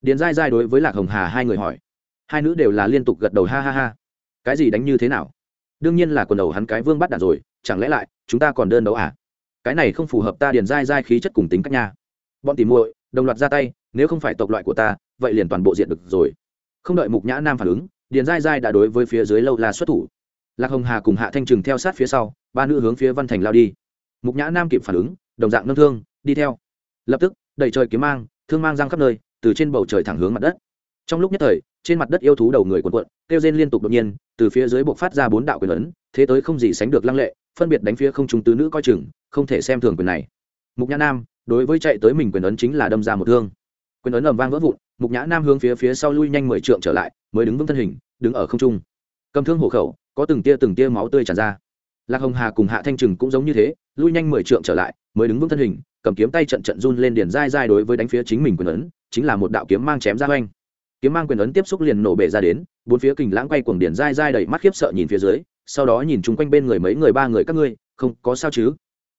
Điền dai dai đối với lạc hồng hà hai người hỏi. Hai nữ đều là liên tục gật đầu ha ha ha. Cái gì đánh như thế nào? Đương nhiên là quần đầu hắn cái vương bắt đạn rồi, chẳng lẽ lại, chúng ta còn đơn đấu à? Cái này không phù hợp ta điền dai dai khí chất cùng tính các nha. Bọn tỉ muội, đồng loạt ra tay, nếu không phải tộc loại của ta, vậy liền toàn bộ diện được rồi. Không đợi mục nhã nam phản ứng, điền dai dai đã đối với phía dưới lâu là xuất thủ. Lạc hồng hà cùng hạ thanh trừng theo sát phía sau, ba nữ hướng phía văn thành lao đi. Mục nhã nam kịp phản ứng đồng dạng nâng thương, đi theo. Lập tức đẩy trời kiếm mang, thương mang giang khắp nơi, từ trên bầu trời thẳng hướng mặt đất. Trong lúc nhất thời, trên mặt đất yêu thú đầu người cuộn cuộn, kêu rên liên tục đột nhiên, từ phía dưới buộc phát ra bốn đạo quyền ấn, thế tới không gì sánh được lăng lệ, phân biệt đánh phía không trung tứ nữ coi chừng, không thể xem thường quyền này. Mục nhã nam, đối với chạy tới mình quyền ấn chính là đâm ra một thương. Quyền ấn ầm vang vỡ vụn, mục nhã nam hướng phía phía sau lui nhanh mười trượng trở lại, mới đứng vững thân hình, đứng ở không trung. Cầm thương hộ khẩu, có từng tia từng tia máu tươi tràn ra lạc hồng hà cùng hạ thanh trừng cũng giống như thế, lui nhanh mười trượng trở lại, mới đứng vững thân hình, cầm kiếm tay trận trận run lên điền dai dai đối với đánh phía chính mình quyền ấn, chính là một đạo kiếm mang chém ra oanh kiếm mang quyền ấn tiếp xúc liền nổ bể ra đến, bốn phía kình lãng quay cuồng điền dai dai đầy mắt khiếp sợ nhìn phía dưới, sau đó nhìn chung quanh bên người mấy người ba người các ngươi, không, có sao chứ?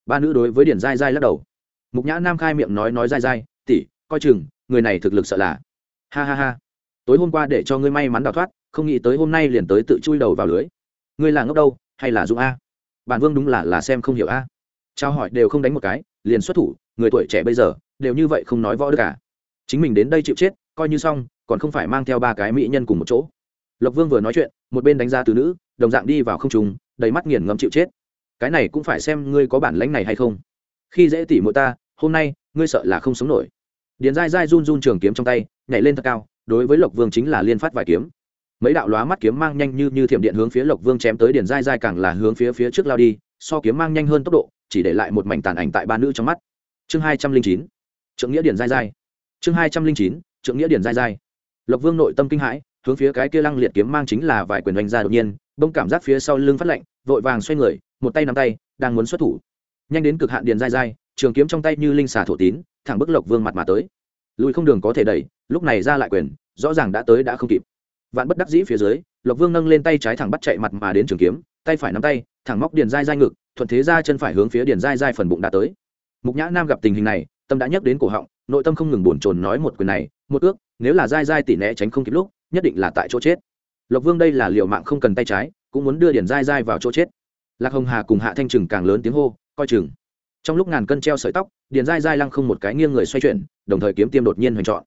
Ba nữ đối với điền dai dai lắc đầu. Mục nhã nam khai miệng nói nói dai dai tỉ coi chừng, người này thực lực sợ là. Ha ha ha. Tối hôm qua để cho ngươi may mắn đào thoát, không nghĩ tới hôm nay liền tới tự chui đầu vào lưới. Ngươi là ngốc đâu, hay là dũng a? Bản vương đúng là là xem không hiểu a. Trao hỏi đều không đánh một cái, liền xuất thủ, người tuổi trẻ bây giờ, đều như vậy không nói võ được cả à. chính mình đến đây chịu chết, coi như xong, còn không phải mang theo ba cái mỹ nhân cùng một chỗ. Lộc vương vừa nói chuyện, một bên đánh ra từ nữ, đồng dạng đi vào không trùng đầy mắt nghiền ngẫm chịu chết. Cái này cũng phải xem ngươi có bản lãnh này hay không. Khi dễ tỉ mỗi ta, hôm nay, ngươi sợ là không sống nổi. Điền dai dai run run trường kiếm trong tay, nhảy lên thật cao, đối với lộc vương chính là liên phát vài kiếm mấy đạo lóa mắt kiếm mang nhanh như như thiểm điện hướng phía lộc vương chém tới điền dai dai càng là hướng phía phía trước lao đi, so kiếm mang nhanh hơn tốc độ, chỉ để lại một mảnh tàn ảnh tại ba nữ trong mắt. Chương hai trăm linh chín, trượng nghĩa điền dai dai chương hai trăm linh chín, trượng nghĩa điền dai dai lộc vương nội tâm kinh hãi, hướng phía cái kia lăng liệt kiếm mang chính là vài quyền đánh ra đột nhiên bông cảm giác phía sau lưng phát lạnh, vội vàng xoay người, một tay nắm tay, đang muốn xuất thủ. Nhanh đến cực hạn điền dai dai trường kiếm trong tay như linh xà thổ tín, thẳng bức lộc vương mặt mà tới. Lùi không đường có thể đẩy, lúc này ra lại quyền, rõ ràng đã tới đã không kịp vạn bất đắc dĩ phía dưới, lộc vương nâng lên tay trái thẳng bắt chạy mặt mà đến trường kiếm, tay phải nắm tay, thẳng móc điền dai dai ngực, thuận thế ra chân phải hướng phía điền dai dai phần bụng đã tới. Mục nhã nam gặp tình hình này, tâm đã nhắc đến cổ họng, nội tâm không ngừng bồn chồn nói một quyền này, một ước, nếu là dai dai tỉ né tránh không kịp lúc, nhất định là tại chỗ chết. Lộc vương đây là liệu mạng không cần tay trái, cũng muốn đưa điền dai dai vào chỗ chết. Lạc hồng hà cùng hạ thanh trừng càng lớn tiếng hô, coi chừng. Trong lúc ngàn cân treo sợi tóc, điền dai dai lăng không một cái nghiêng người xoay chuyển, đồng thời kiếm tiêm đột nhiên hoành trọn.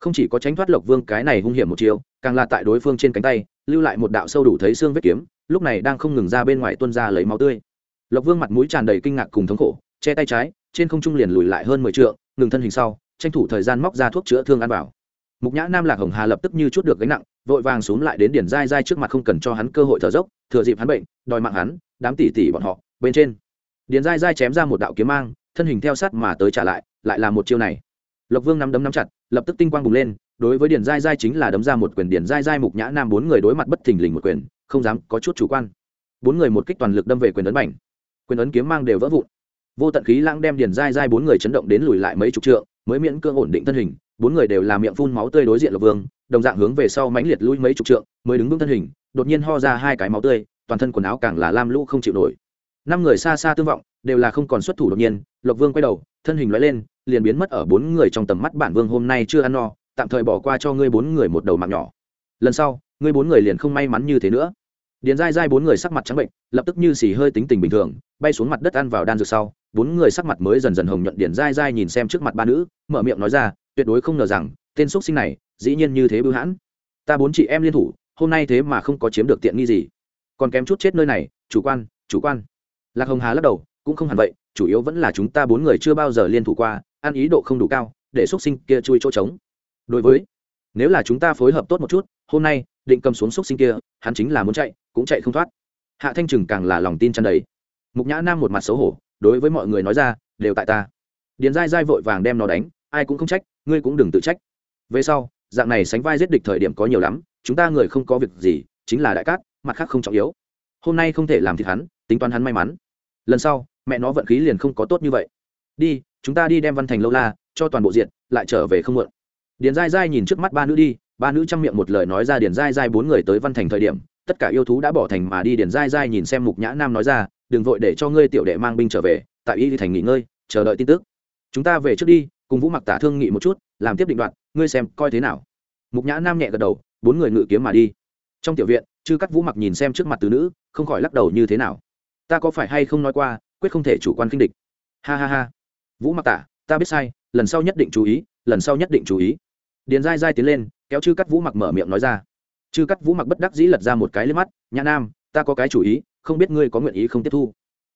Không chỉ có tránh thoát lộc vương cái này hung hiểm một chiều càng là tại đối phương trên cánh tay, lưu lại một đạo sâu đủ thấy xương vết kiếm, lúc này đang không ngừng ra bên ngoài tuân ra lấy máu tươi. Lộc vương mặt mũi tràn đầy kinh ngạc cùng thống khổ, che tay trái, trên không trung liền lùi lại hơn mười t ngừng thân hình sau, tranh thủ thời gian móc ra thuốc chữa thương ăn vào. Mục nhã nam lạc hồng hà lập tức như chút được gánh nặng, vội vàng xuống lại đến điển dai dai trước mặt không cần cho hắn cơ hội thở dốc, thừa dịp hắn bệnh, đòi mạng hắn, đám tỉ tỉ bọn họ, bên trên. Điển dai dai chém ra một đạo kiếm mang, thân hình theo sát mà tới trả lại lại là một chiêu này. Lộc vương nắm đấm nắm chặt, lập tức tinh quang bùng lên đối với Điền dai dai chính là đấm ra một quyền, Điền dai dai mục nhã nam bốn người đối mặt bất thình lình một quyền, không dám có chút chủ quan. Bốn người một kích toàn lực đâm về quyền ấn bảnh quyền ấn kiếm mang đều vỡ vụn. Vô tận khí lãng đem Điền dai dai bốn người chấn động đến lùi lại mấy chục trượng, mới miễn cưỡng ổn định thân hình, bốn người đều là miệng phun máu tươi đối diện lộc vương, đồng dạng hướng về sau mãnh liệt lui mấy chục trượng, mới đứng vững thân hình, đột nhiên ho ra hai cái máu tươi, toàn thân quần áo càng là lam lũ không chịu nổi. Năm người xa xa tương vọng, đều là không còn xuất thủ đột nhiên, lộc vương quay đầu, thân hình loại lên, liền biến mất ở bốn người trong tầm mắt bản vương hôm nay chưa ăn no tạm thời bỏ qua cho ngươi bốn người một đầu mạng nhỏ. Lần sau, ngươi bốn người liền không may mắn như thế nữa. Điền dai dai bốn người sắc mặt trắng bệnh, lập tức như xì hơi tính tình bình thường, bay xuống mặt đất ăn vào đan dược sau, bốn người sắc mặt mới dần dần hồng nhuận. Điền dai dai nhìn xem trước mặt ba nữ, mở miệng nói ra, tuyệt đối không ngờ rằng, tên x sinh này, dĩ nhiên như thế bưu hãn. Ta bốn chị em liên thủ, hôm nay thế mà không có chiếm được tiện nghi gì. Còn kém chút chết nơi này, chủ quan chủ quan. Lạc hồng hà lắc đầu, cũng không hẳn vậy, chủ yếu vẫn là chúng ta bốn người chưa bao giờ liên thủ qua, ăn ý độ không đủ cao, để x sinh kia chui chỗ trống đối với, nếu là chúng ta phối hợp tốt một chút, hôm nay, định cầm xuống xúc sinh kia, hắn chính là muốn chạy, cũng chạy không thoát. Hạ thanh trừng càng là lòng tin chăn đầy. Mục nhã nam một mặt xấu hổ, đối với mọi người nói ra, đều tại ta. Điền dai dai vội vàng đem nó đánh, ai cũng không trách, ngươi cũng đừng tự trách. Về sau, dạng này sánh vai giết địch thời điểm có nhiều lắm, chúng ta người không có việc gì, chính là đại cát, mặt khác không trọng yếu. Hôm nay không thể làm thịt hắn, tính toán hắn may mắn. Lần sau, mẹ nó vận khí liền không có tốt như vậy. Đi, chúng ta đi đem văn thành lâu la, cho toàn bộ diện, lại trở về không muộn điền dai dai nhìn trước mắt ba nữ đi, ba nữ chăm miệng một lời nói ra điền dai dai bốn người tới văn thành thời điểm, tất cả yêu thú đã bỏ thành mà đi. Điền dai dai nhìn xem mục nhã nam nói ra, đừng vội để cho ngươi tiểu đệ mang binh trở về, tại y thành nghỉ ngơi, chờ đợi tin tức. Chúng ta về trước đi, cùng vũ mặc tả thương nghị một chút, làm tiếp định đoạn ngươi xem coi thế nào. Mục nhã nam nhẹ gật đầu, bốn người ngự kiếm mà đi. Trong tiểu viện, chư cắt vũ mặc nhìn xem trước mặt từ nữ, không khỏi lắc đầu như thế nào. Ta có phải hay không nói qua, quyết không thể chủ quan kinh địch. Ha ha ha. Vũ mặc tả, ta biết sai, lần sau nhất định chú ý, lần sau nhất định chú ý điền dai dai tiến lên, kéo chư cắt vũ mặc mở miệng nói ra. Chư cắt vũ mặc bất đắc dĩ lật ra một cái lên mắt, nhã nam, ta có cái chủ ý, không biết ngươi có nguyện ý không tiếp thu?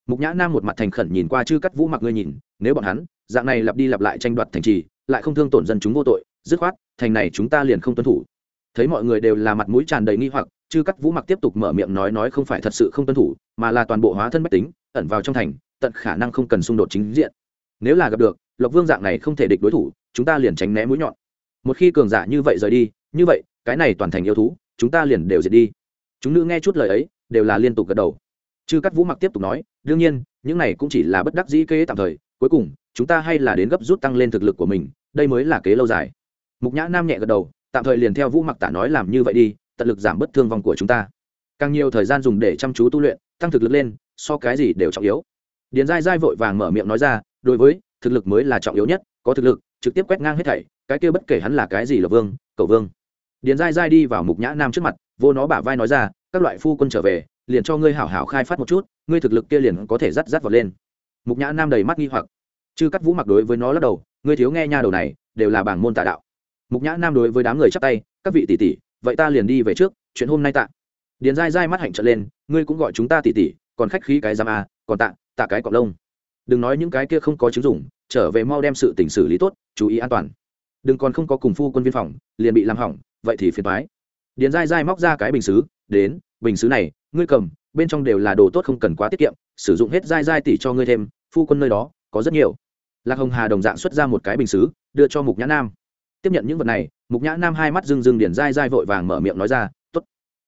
Mục nhã nam một mặt thành khẩn nhìn qua chư cắt vũ mặc ngươi nhìn, nếu bọn hắn, dạng này lặp đi lặp lại tranh đoạt thành trì, lại không thương tổn dân chúng vô tội, dứt khoát, thành này chúng ta liền không tuân thủ. Thấy mọi người đều là mặt mũi tràn đầy nghi hoặc, chư cắt vũ mặc tiếp tục mở miệng nói nói không phải thật sự không tuân thủ, mà là toàn bộ hóa thân bách tính, ẩn vào trong thành, tận khả năng không cần xung đột chính diện. Nếu là gặp được, lộc vương dạng này không thể địch đối thủ, chúng ta liền tránh né mũi nhọn một khi cường giả như vậy rời đi, như vậy, cái này toàn thành yêu thú, chúng ta liền đều diệt đi. Chúng nữ nghe chút lời ấy, đều là liên tục gật đầu. Chư cắt vũ mặc tiếp tục nói, đương nhiên, những này cũng chỉ là bất đắc dĩ kế tạm thời, cuối cùng, chúng ta hay là đến gấp rút tăng lên thực lực của mình, đây mới là kế lâu dài. Mục nhã nam nhẹ gật đầu, tạm thời liền theo vũ mặc tả nói làm như vậy đi, tận lực giảm bớt thương vong của chúng ta. Càng nhiều thời gian dùng để chăm chú tu luyện, tăng thực lực lên, so cái gì đều trọng yếu. Điền dai dai vội vàng mở miệng nói ra, đối với, thực lực mới là trọng yếu nhất, có thực lực trực tiếp quét ngang hết thảy, cái kia bất kể hắn là cái gì là vương cầu vương. Điền dai dai đi vào mục nhã nam trước mặt, vô nó bả vai nói ra, các loại phu quân trở về, liền cho ngươi hảo hảo khai phát một chút, ngươi thực lực kia liền có thể rắt rắt vào lên. Mục nhã nam đầy mắt nghi hoặc. Chư cắt vũ mặc đối với nó lắc đầu, ngươi thiếu nghe nha đầu này, đều là bảng môn tà đạo. Mục nhã nam đối với đám người chắp tay, các vị tỷ tỷ, vậy ta liền đi về trước, chuyện hôm nay tạ. Điền dai dai mắt hạnh trở lên, ngươi cũng gọi chúng ta tỷ tỷ, còn khách khí cái giam a, còn tạ tạ cái cọc lông đừng nói những cái kia không có chứng dụng trở về mau đem sự tình xử lý tốt, chú ý an toàn. Đừng còn không có cùng phu quân viên phòng, liền bị làm hỏng, vậy thì phiền thoái điền dai dai móc ra cái bình xứ, đến, bình xứ này, ngươi cầm, bên trong đều là đồ tốt không cần quá tiết kiệm, sử dụng hết dai dai tỷ cho ngươi thêm, phu quân nơi đó, có rất nhiều. Lạc hồng hà đồng dạng xuất ra một cái bình xứ, đưa cho mục nhã nam. Tiếp nhận những vật này, mục nhã nam hai mắt rưng rưng điển dai dai vội vàng mở miệng nói ra t ố t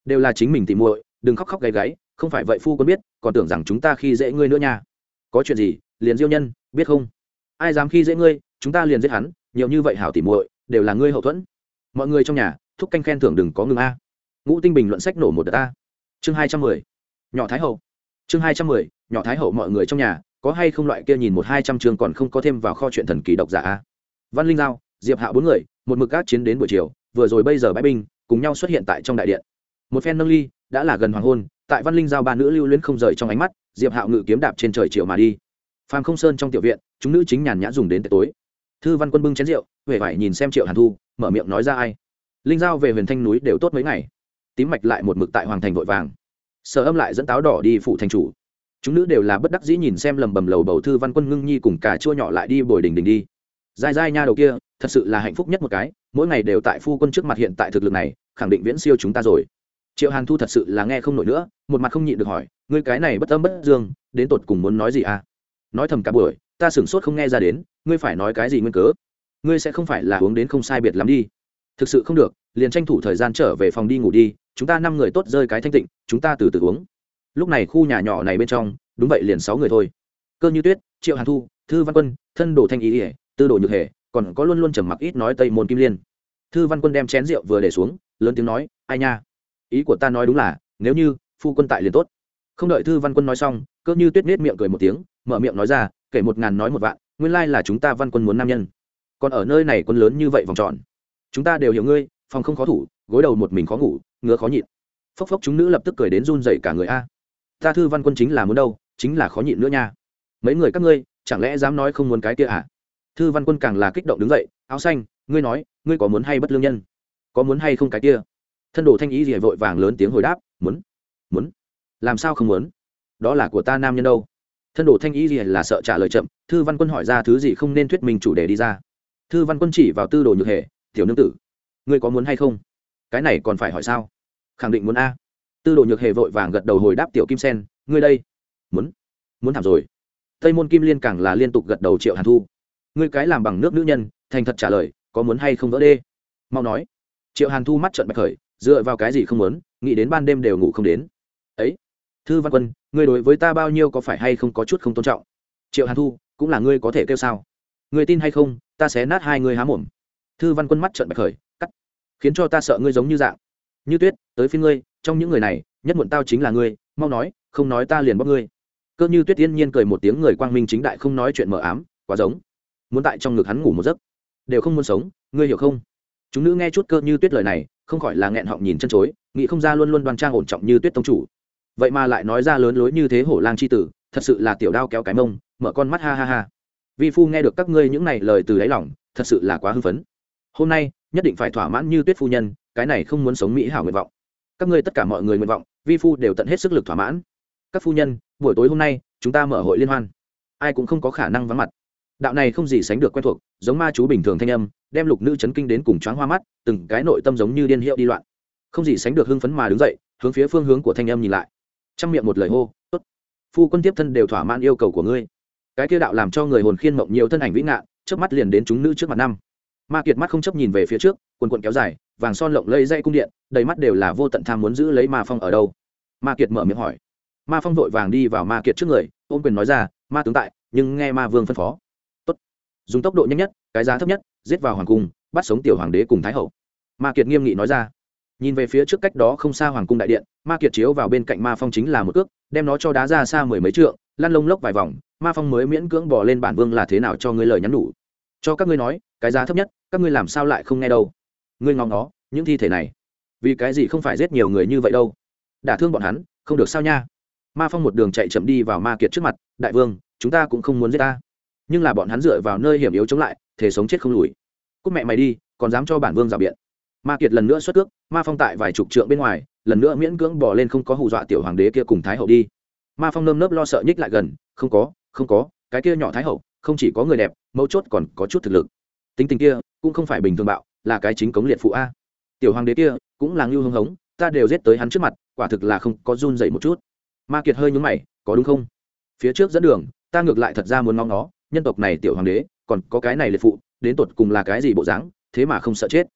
đều là chính mình tìm muội, đừng khóc khóc gáy gáy, không phải vậy phu quân biết, còn tưởng rằng chúng ta khi dễ ngươi nữa nha có chuyện gì, liền diêu nhân, biết không? Ai dám khi dễ ngươi, chúng ta liền giết hắn, nhiều như vậy hảo tỉ muội, đều là ngươi hậu thuẫn. Mọi người trong nhà, thúc canh khen thưởng đừng có ngừng a. Ngũ tinh bình luận sách nổ một đợt a. Chương hai trăm mười, nhỏ thái hậu. Chương hai trăm mười, nhỏ thái hậu mọi người trong nhà, có hay không loại kia nhìn một hai trăm chương còn không có thêm vào kho chuyện thần kỳ độc giả a? Văn linh giao, diệp hạ bốn người, một mực gác chiến đến buổi chiều, vừa rồi bây giờ bãi binh, cùng nhau xuất hiện tại trong đại điện. Một phen nâng ly, đã là gần hoàng hôn, tại văn linh giao ba nữ lưu luyến không rời trong ánh mắt diệp hạo ngự kiếm đạp trên trời chiều mà đi. Phàm không sơn trong tiểu viện, chúng nữ chính nhàn nhã dùng đến tối. Thư văn quân bưng chén rượu huệ vải nhìn xem triệu hàn thu, mở miệng nói ra ai. Linh giao về huyền thanh núi đều tốt mấy ngày. Tím mạch lại một mực tại hoàng thành vội vàng. Sở âm lại dẫn táo đỏ đi phụ thành chủ. Chúng nữ đều là bất đắc dĩ nhìn xem lầm bầm lầu bầu thư văn quân ngưng nhi cùng cả chua nhỏ lại đi bồi đình đình đi. Dai dai nha đầu kia, thật sự là hạnh phúc nhất một cái, mỗi ngày đều tại phu quân trước mặt hiện tại thực lực này, khẳng định viễn siêu chúng ta rồi triệu hàn thu thật sự là nghe không nổi nữa một mặt không nhịn được hỏi ngươi cái này bất âm bất dương đến tột cùng muốn nói gì à? nói thầm cả buổi, ta sửng sốt không nghe ra đến, ngươi phải nói cái gì nguyên cớ? ngươi sẽ không phải là uống đến không sai biệt lắm đi. thực sự không được, liền tranh thủ thời gian trở về phòng đi ngủ đi, chúng ta năm người tốt rơi cái thanh tịnh, chúng ta từ từ uống. lúc này khu nhà nhỏ này bên trong, đúng vậy liền sáu người thôi. cơ như tuyết, triệu hàn thu, thư văn quân, thân đồ thanh ý ỉa, tư đồ nhược hề, còn có luôn luôn trầm mặc ít nói tây môn kim liên. thư văn quân đem chén rượu vừa để xuống, lớn tiếng nói, ai nha? Ý của ta nói đúng là, nếu như, phu quân tại liền tốt. Không đợi thư văn quân nói xong cỡ như tuyết nết miệng cười một tiếng, mở miệng nói ra, kể một ngàn nói một vạn, nguyên lai là chúng ta văn quân muốn nam nhân. Còn ở nơi này quân lớn như vậy vòng tròn. Chúng ta đều hiểu ngươi, phòng không khó thủ, gối đầu một mình khó ngủ, ngứa khó nhịn. Phốc phốc chúng nữ lập tức cười đến run dậy cả người a. Ta thư văn quân chính là muốn đâu, chính là khó nhịn nữa nha. Mấy người các ngươi, chẳng lẽ dám nói không muốn cái kia à? Thư văn quân càng là kích động đứng dậy, áo xanh, ngươi nói, ngươi có muốn hay bất lương nhân? Có muốn hay không cái kia? Thân đồ thanh ý gì vội vàng lớn tiếng hồi đáp, muốn muốn. Làm sao không muốn? Đó là của ta nam nhân đâu. Thân đồ thanh ý gì là sợ trả lời chậm, thư văn quân hỏi ra thứ gì không nên thuyết minh chủ đề đi ra. Thư văn quân chỉ vào tư đồ nhược hệ, tiểu nương tử, ngươi có muốn hay không? Cái này còn phải hỏi sao? Khẳng định muốn a. Tư đồ nhược hề vội vàng gật đầu hồi đáp, tiểu kim sen, ngươi đây. Muốn muốn thảm rồi. Tây môn kim liên càng là liên tục gật đầu triệu hàn thu. Ngươi cái làm bằng nước nữ nhân, thành thật trả lời, có muốn hay không vỡ đê? Mau nói. Triệu hàn thu mắt trận bạch khởi dựa vào cái gì không muốn, nghĩ đến ban đêm đều ngủ không đến. Ấy, thư văn quân, ngươi đối với ta bao nhiêu có phải hay không có chút không tôn trọng? Triệu hàn thu, cũng là ngươi có thể kêu sao? Người tin hay không, ta sẽ nát hai ngươi há mồm. Thư văn quân mắt trợn bạch khởi, cắt. Khiến cho ta sợ ngươi giống như dạng. Như tuyết, tới phía ngươi, trong những người này, nhất muộn tao chính là ngươi, mau nói, không nói ta liền bóc ngươi. Cơ như tuyết yên nhiên cười một tiếng người quang minh chính đại không nói chuyện mờ ám, quá giống. Muốn tại trong ngực hắn ngủ một giấc. Đều không muốn sống, ngươi hiểu không? Chúng nữ nghe chút cơ như tuyết lời này không khỏi là nghẹn họng nhìn chân chối, nghĩ không ra luôn luôn đoan trang ổn trọng như tuyết tông chủ. Vậy mà lại nói ra lớn lối như thế hổ lang c h i tử, thật sự là tiểu đao kéo cái mông, mở con mắt ha ha ha. Vi phu nghe được các ngươi những này lời từ đáy lòng, thật sự là quá hưng phấn. Hôm nay, nhất định phải thỏa mãn như tuyết phu nhân, cái này không muốn sống mỹ hảo nguyện vọng. Các ngươi tất cả mọi người nguyện vọng, vi phu đều tận hết sức lực thỏa mãn. Các phu nhân, buổi tối hôm nay, chúng ta mở hội liên hoan. Ai cũng không có khả năng vắng mặt đạo này không gì sánh được quen thuộc, giống ma chú bình thường thanh âm, đem lục nữ chấn kinh đến cùng choáng hoa mắt, từng cái nội tâm giống như điên hiệu đi loạn. Không gì sánh được hưng phấn mà đứng dậy, hướng phía phương hướng của thanh âm nhìn lại. Trong miệng một lời hô, tốt, phu quân tiếp thân đều thỏa mãn yêu cầu của ngươi. Cái kia đạo làm cho người hồn khiên mộng nhiều thân ảnh vĩ ngạn trước mắt liền đến chúng nữ trước mặt năm. Ma kiệt mắt không chấp nhìn về phía trước, quần quần kéo dài, vàng son lộng lây dây cung điện, đầy mắt đều là vô tận tham muốn giữ lấy ma phong ở đâu. Ma kiệt mở miệng hỏi. Ma phong vội vàng đi vào ma kiệt trước người, ôm quyền nói ra, ma tướng tại, nhưng nghe ma vương phân phó dùng tốc độ nhanh nhất, cái giá thấp nhất, giết vào hoàng cung, bắt sống tiểu hoàng đế cùng thái hậu. Ma kiệt nghiêm nghị nói ra. Nhìn về phía trước cách đó không xa hoàng cung đại điện, ma kiệt chiếu vào bên cạnh ma phong chính là một cước, đem nó cho đá ra xa mười mấy trượng, lăn lông lốc vài vòng, ma phong mới miễn cưỡng bỏ lên bản vương là thế nào cho ngươi lời nhắn nhủ. Cho các ngươi nói, cái giá thấp nhất, các ngươi làm sao lại không nghe đâu. Ngươi ngóng nó, những thi thể này, vì cái gì không phải giết nhiều người như vậy đâu. Đả thương bọn hắn, không được sao nha. Ma phong một đường chạy chậm đi vào ma kiệt trước mặt, đại vương, chúng ta cũng không muốn giết ta nhưng là bọn hắn dựa vào nơi hiểm yếu chống lại thể sống chết không lùi. Cúc mẹ mày đi, còn dám cho bản vương rào biện. Ma kiệt lần nữa xuất cước, ma phong tại vài chục trượng bên ngoài, lần nữa miễn cưỡng bỏ lên không có hù dọa tiểu hoàng đế kia cùng thái hậu đi. Ma phong nơm nớp lo sợ nhích lại gần, không có không có, cái kia nhỏ thái hậu, không chỉ có người đẹp, mấu chốt còn có chút thực lực. Tính tình kia cũng không phải bình thường bạo, là cái chính cống liệt phụ a. Tiểu hoàng đế kia cũng là ngưu hưng hống, ta đều giết tới hắn trước mặt, quả thực là không có run dậy một chút. Ma kiệt hơi nhúng mày, có đúng không? Phía trước dẫn đường, ta ngược lại thật ra muốn ngóng nó nhân tộc này tiểu hoàng đế, còn có cái này liệt phụ, đến tột cùng là cái gì bộ dáng, thế mà không sợ chết.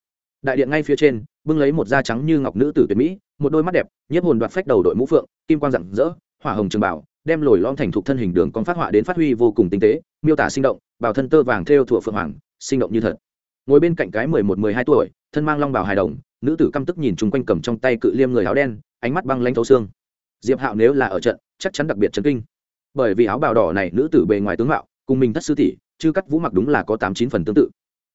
Đại điện ngay phía trên, bưng lấy một da trắng như ngọc nữ tử tuyệt mỹ, một đôi mắt đẹp, nhiếp hồn đoạt phách đầu đội mũ phượng, kim quang rạng rỡ, hỏa hồng trường bảo, đem lồi lom thành thục thân hình đường con phát họa đến phát huy vô cùng tinh tế, miêu tả sinh động bảo thân tơ vàng theo thủa phượng hoàng, sinh động như thật. Ngồi bên cạnh cái mười một, mười hai tuổi, thân mang long bào hài đồng, nữ tử căm tức nhìn chung quanh cầm trong tay cự liêm người áo đen, ánh mắt băng lanh thấu xương. Diệp hạo nếu là ở trận, chắc chắn đặc biệt chấn kinh. Bởi vì áo bào đỏ này nữ tử bề ngoài tướng mạo cùng mình thất sư tỷ chứ cắt vũ mặc đúng là có tám chín phần tương tự.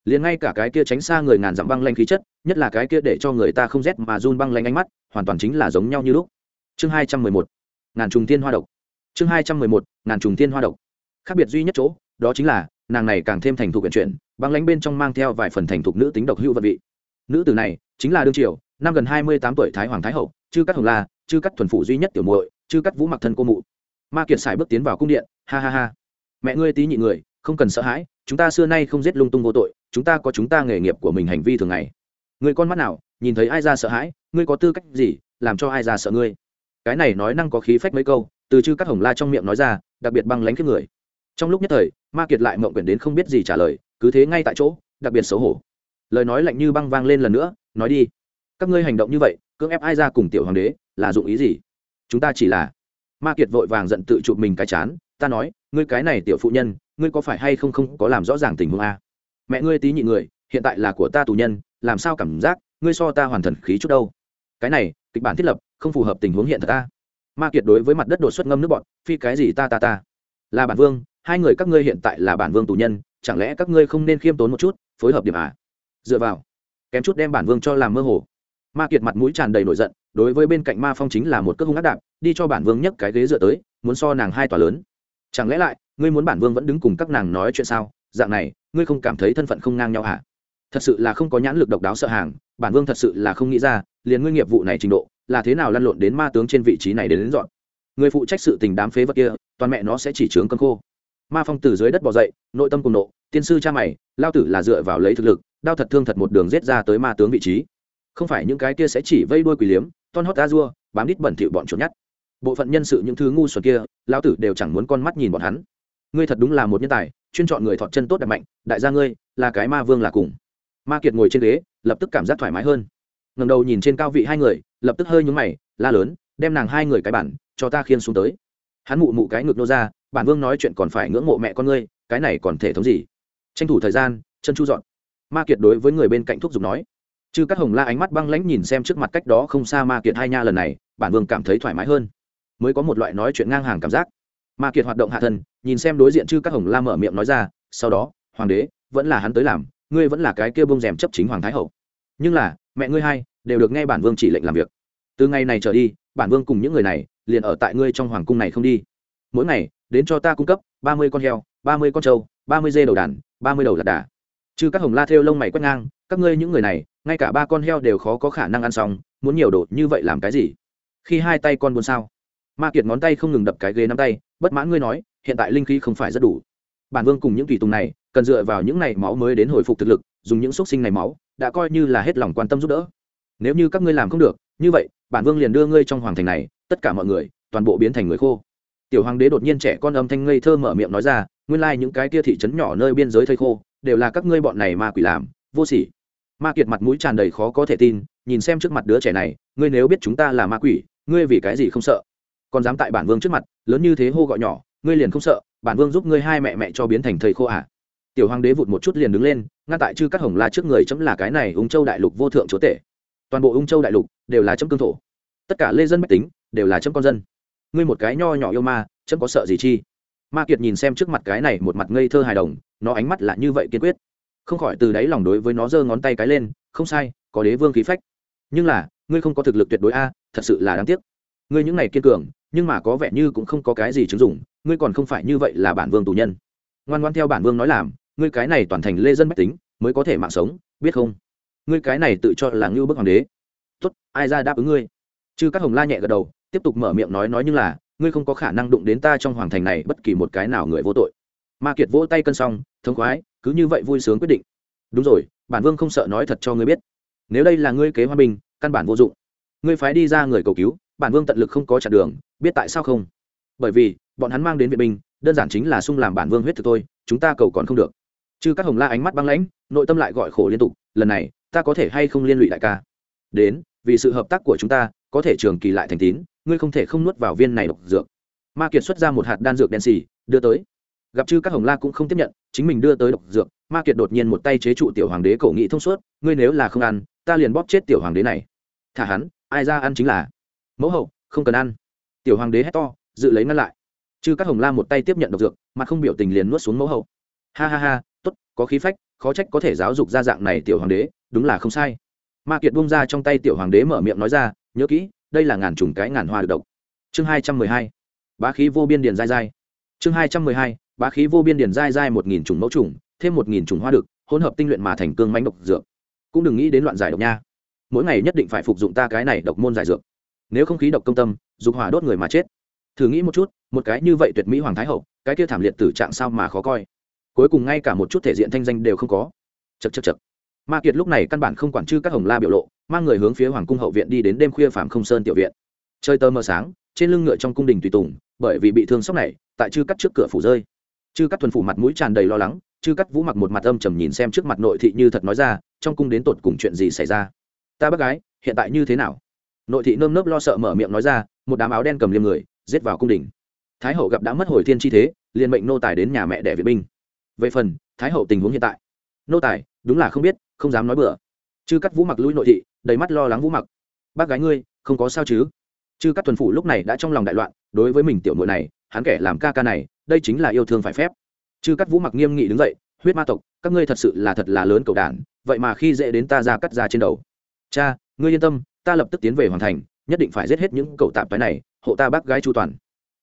Liền ngay cả cái kia tránh xa người ngàn dặm băng lanh khí chất, nhất là cái kia để cho người ta không rét mà run băng lanh ánh mắt, hoàn toàn chính là giống nhau như lúc. Chương hai trăm mười một, ngàn trùng tiên hoa độc. Chương hai trăm mười một, ngàn trùng tiên hoa độc. Khác biệt duy nhất chỗ, đó chính là, nàng này càng thêm thành thục vận chuyển, băng lánh bên trong mang theo vài phần thành thục nữ tính độc hữu vật vị. Nữ tử này, chính là đương triều, năm gần hai mươi tám tuổi thái hoàng thái hậu, chư cắt hồng la, chư cắt thuần phụ duy nhất tiểu muội, chư cắt vũ mặc thân cô mụ. Ma kiệt xài bước tiến vào cung điện, ha ha ha mẹ ngươi tí nhị người, không cần sợ hãi, chúng ta xưa nay không giết lung tung vô tội, chúng ta có chúng ta nghề nghiệp của mình hành vi thường ngày. Người con mắt nào, nhìn thấy ai ra sợ hãi, ngươi có tư cách gì, làm cho ai ra sợ ngươi? Cái này nói năng có khí phách mấy câu, từ chư các hồng la trong miệng nói ra, đặc biệt băng lánh kiếp người. Trong lúc nhất thời, ma kiệt lại mộng quyển đến không biết gì trả lời, cứ thế ngay tại chỗ, đặc biệt xấu hổ. Lời nói lạnh như băng vang lên lần nữa, nói đi. Các ngươi hành động như vậy, cưỡng ép ai ra cùng tiểu hoàng đế, là dụng ý gì? Chúng ta chỉ là ma kiệt vội vàng giận tự chụp mình cái chán, ta nói ngươi cái này tiểu phụ nhân, ngươi có phải hay không không có làm rõ ràng tình huống a? Mẹ ngươi tí nhị người, hiện tại là của ta tù nhân, làm sao cảm giác ngươi so ta hoàn thần khí chút đâu? Cái này, kịch bản thiết lập, không phù hợp tình huống hiện thật ta ma kiệt đối với mặt đất đột xuất ngâm nước bọn phi cái gì ta ta ta? Là bản vương, hai người các ngươi hiện tại là bản vương tù nhân, chẳng lẽ các ngươi không nên khiêm tốn một chút, phối hợp điểm à? Dựa vào, kém chút đem bản vương cho làm mơ hồ. Ma kiệt mặt mũi tràn đầy nổi giận, đối với bên cạnh ma phong chính là một cước hung ác đạp, đi cho bản vương nhấc cái ghế dựa tới, muốn so nàng hai tòa lớn chẳng lẽ lại ngươi muốn bản vương vẫn đứng cùng các nàng nói chuyện sao? Dạng này ngươi không cảm thấy thân phận không ngang nhau hả? Thật sự là không có nhãn lực độc đáo sợ hàng bản vương thật sự là không nghĩ ra liền ngươi nghiệp vụ này trình độ là thế nào lăn lộn đến ma tướng trên vị trí này đến, đến dọn? Người phụ trách sự tình đám phế vật kia toàn mẹ nó sẽ chỉ trướng cơn khô. Ma phong từ dưới đất bỏ dậy nội tâm cùng nộ tiên sư cha mày lao tử là dựa vào lấy thực lực đao thật thương thật một đường rết ra tới ma tướng vị trí. Không phải những cái kia sẽ chỉ vây đuôi quỷ liếm ton hót a dua bám đít bẩn thỉu bọn chuột nhát bộ phận nhân sự những thứ ngu xuẩn kia, lão tử đều chẳng muốn con mắt nhìn bọn hắn. Ngươi thật đúng là một nhân tài, chuyên chọn người thọt chân tốt đẹp mạnh, đại gia ngươi, là cái ma vương là cùng. Ma kiệt ngồi trên ghế, lập tức cảm giác thoải mái hơn. Ngầm đầu nhìn trên cao vị hai người, lập tức hơi nhúng mày, la lớn, đem nàng hai người cái bản, cho ta khiên xuống tới. Hắn mụ mụ cái ngực nô ra, bản vương nói chuyện còn phải ngưỡng mộ mẹ con ngươi, cái này còn thể thống gì? Tranh thủ thời gian, chân chu dọn. Ma kiệt đối với người bên cạnh thuốc giục nói. Chư các hồng la ánh mắt băng lãnh nhìn xem trước mặt cách đó không xa ma kiệt hai nha lần này, bản vương cảm thấy thoải mái hơn mới có một loại nói chuyện ngang hàng cảm giác. Ma kiệt hoạt động hạ thân, nhìn xem đối diện chư các hồng la mở miệng nói ra, sau đó, hoàng đế, vẫn là hắn tới làm, ngươi vẫn là cái kia bông rèm chấp chính hoàng thái hậu. Nhưng là, mẹ ngươi hai đều được nghe bản vương chỉ lệnh làm việc. Từ ngày này trở đi, bản vương cùng những người này liền ở tại ngươi trong hoàng cung này không đi. Mỗi ngày, đến cho ta cung cấp ba mươi con heo, ba mươi con trâu, ba mươi dê đầu đàn, ba mươi đầu lạc đà. Chứ các hồng la theo lông mày quét ngang, các ngươi những người này, ngay cả ba con heo đều khó có khả năng ăn xong, muốn nhiều đồ như vậy làm cái gì? Khi hai tay con buồn sao? Ma kiệt ngón tay không ngừng đập cái ghế nắm tay, bất mãn ngươi nói, hiện tại linh khí không phải rất đủ. Bản vương cùng những tùy tùng này, cần dựa vào những này máu mới đến hồi phục thực lực, dùng những xúc sinh này máu, đã coi như là hết lòng quan tâm giúp đỡ. Nếu như các ngươi làm không được, như vậy, bản vương liền đưa ngươi trong hoàng thành này, tất cả mọi người, toàn bộ biến thành người khô. Tiểu hoàng đế đột nhiên trẻ con âm thanh ngây thơ mở miệng nói ra, nguyên lai những cái tia thị trấn nhỏ nơi biên giới thây khô, đều là các ngươi bọn này ma quỷ làm, vô sỉ. Ma kiệt mặt mũi tràn đầy khó có thể tin, nhìn xem trước mặt đứa trẻ này, ngươi nếu biết chúng ta là ma quỷ, ngươi vì cái gì không sợ? Còn dám tại bản vương trước mặt, lớn như thế hô gọi nhỏ, ngươi liền không sợ, bản vương giúp ngươi hai mẹ mẹ cho biến thành thầy khô à? Tiểu hoàng đế vụt một chút liền đứng lên, ngăn tại chư các hồng la trước người chấm là cái này ung châu đại lục vô thượng chúa tể. Toàn bộ ung châu đại lục đều là chấm cương thổ. Tất cả lê dân mách tính đều là chấm con dân. Ngươi một cái nho nhỏ yêu ma, chấm có sợ gì chi? Ma kiệt nhìn xem trước mặt cái này một mặt ngây thơ hài đồng, nó ánh mắt là như vậy kiên quyết. Không khỏi từ đáy lòng đối với nó giơ ngón tay cái lên, không sai, có đế vương khí phách. Nhưng là, ngươi không có thực lực tuyệt đối a, thật sự là đáng tiếc. Ngươi những này kiên cường nhưng mà có vẻ như cũng không có cái gì chứng dụng, ngươi còn không phải như vậy là bản vương tù nhân. Ngoan ngoan theo bản vương nói làm, ngươi cái này toàn thành lê dân bách tính, mới có thể mạng sống, biết không? Ngươi cái này tự cho là ngưu bức hoàng đế. Tốt, ai ra đáp ứng ngươi? Chứ các hồng la nhẹ gật đầu, tiếp tục mở miệng nói nói nhưng là, ngươi không có khả năng đụng đến ta trong hoàng thành này bất kỳ một cái nào người vô tội. Ma kiệt vỗ tay cân xong, thống khoái, cứ như vậy vui sướng quyết định. Đúng rồi, bản vương không sợ nói thật cho ngươi biết. Nếu đây là ngươi kế hòa bình, căn bản vô dụng. Ngươi phái đi ra người cầu cứu bản vương tận lực không có chặn đường, biết tại sao không? Bởi vì, bọn hắn mang đến viện binh, đơn giản chính là sung làm bản vương huyết thực thôi, chúng ta cầu còn không được. Chứ các hồng la ánh mắt băng lãnh, nội tâm lại gọi khổ liên tục, lần này, ta có thể hay không liên lụy đại ca? Đến, vì sự hợp tác của chúng ta, có thể trường kỳ lại thành tín, ngươi không thể không nuốt vào viên này độc dược. Ma kiệt xuất ra một hạt đan dược đen xì, đưa tới. Gặp chư các hồng la cũng không tiếp nhận, chính mình đưa tới độc dược, ma kiệt đột nhiên một tay chế trụ tiểu hoàng đế cổ nghị thông suốt, ngươi nếu là không ăn, ta liền bóp chết tiểu hoàng đế này. Thả hắn, ai ra ăn chính là mẫu hậu, không cần ăn. Tiểu hoàng đế hét to, dự lấy ngăn lại. Chư các hồng la một tay tiếp nhận độc dược mà không biểu tình liền nuốt xuống mẫu hậu. Ha ha ha, tốt, có khí phách, khó trách có thể giáo dục ra dạng này tiểu hoàng đế, đúng là không sai. Ma kiệt bung ra trong tay tiểu hoàng đế mở miệng nói ra, nhớ kỹ, đây là ngàn trùng cái ngàn hoa được độc. Chương hai trăm mười hai, bá khí vô biên điền dai dai. Chương hai trăm mười hai, bá khí vô biên điền dai dai một nghìn trùng mẫu trùng thêm một nghìn trùng hoa đực, hỗn hợp tinh luyện mà thành cương mánh độc dược. Cũng đừng nghĩ đến loạn giải độc nha. Mỗi ngày nhất định phải phục dụng ta cái này độc môn giải dược nếu không khí độc công tâm, dục hỏa đốt người mà chết. Thử nghĩ một chút, một cái như vậy tuyệt mỹ hoàng thái hậu, cái kia thảm liệt tử trạng sao mà khó coi. Cuối cùng ngay cả một chút thể diện thanh danh đều không có. Chật chật chật ma kiệt lúc này căn bản không quản chư các hồng la biểu lộ, mang người hướng phía hoàng cung hậu viện đi đến đêm khuya phạm không sơn tiểu viện. Chơi tơ mờ sáng, trên lưng ngựa trong cung đình tùy tùng, bởi vì bị thương sốc này, tại chư cắt trước cửa phủ rơi. Chư cắt thuần phủ mặt mũi tràn đầy lo lắng, chư cắt vũ mặc một mặt âm trầm nhìn xem trước mặt nội thị như thật nói ra, trong cung đến tột cùng chuyện gì xảy ra? Ta bác gái, hiện tại như thế nào? Nội thị nơm nớp lo sợ mở miệng nói ra, một đám áo đen cầm liềm người, giết vào cung đình. Thái hậu gặp đã mất hồi thiên chi thế, liền mệnh nô tài đến nhà mẹ đẻ viện binh. Về phần, thái hậu tình huống hiện tại. Nô tài, đúng là không biết, không dám nói bừa. Chư cắt vũ mặc lui nội thị, đầy mắt lo lắng vũ mặc. Bác gái ngươi, không có sao chứ? Chư cắt thuần phủ lúc này đã trong lòng đại loạn, đối với mình tiểu muội này, hắn kẻ làm ca ca này, đây chính là yêu thương phải phép. Chư cắt vũ mặc nghiêm nghị đứng dậy, huyết ma tộc, các ngươi thật sự là thật là lớn cầu đản vậy mà khi dễ đến ta ra cắt ra trên đầu. Cha ngươi yên tâm, ta lập tức tiến về hoàn thành, nhất định phải giết hết những cậu tạp cái này, hộ ta bác gái chu toàn.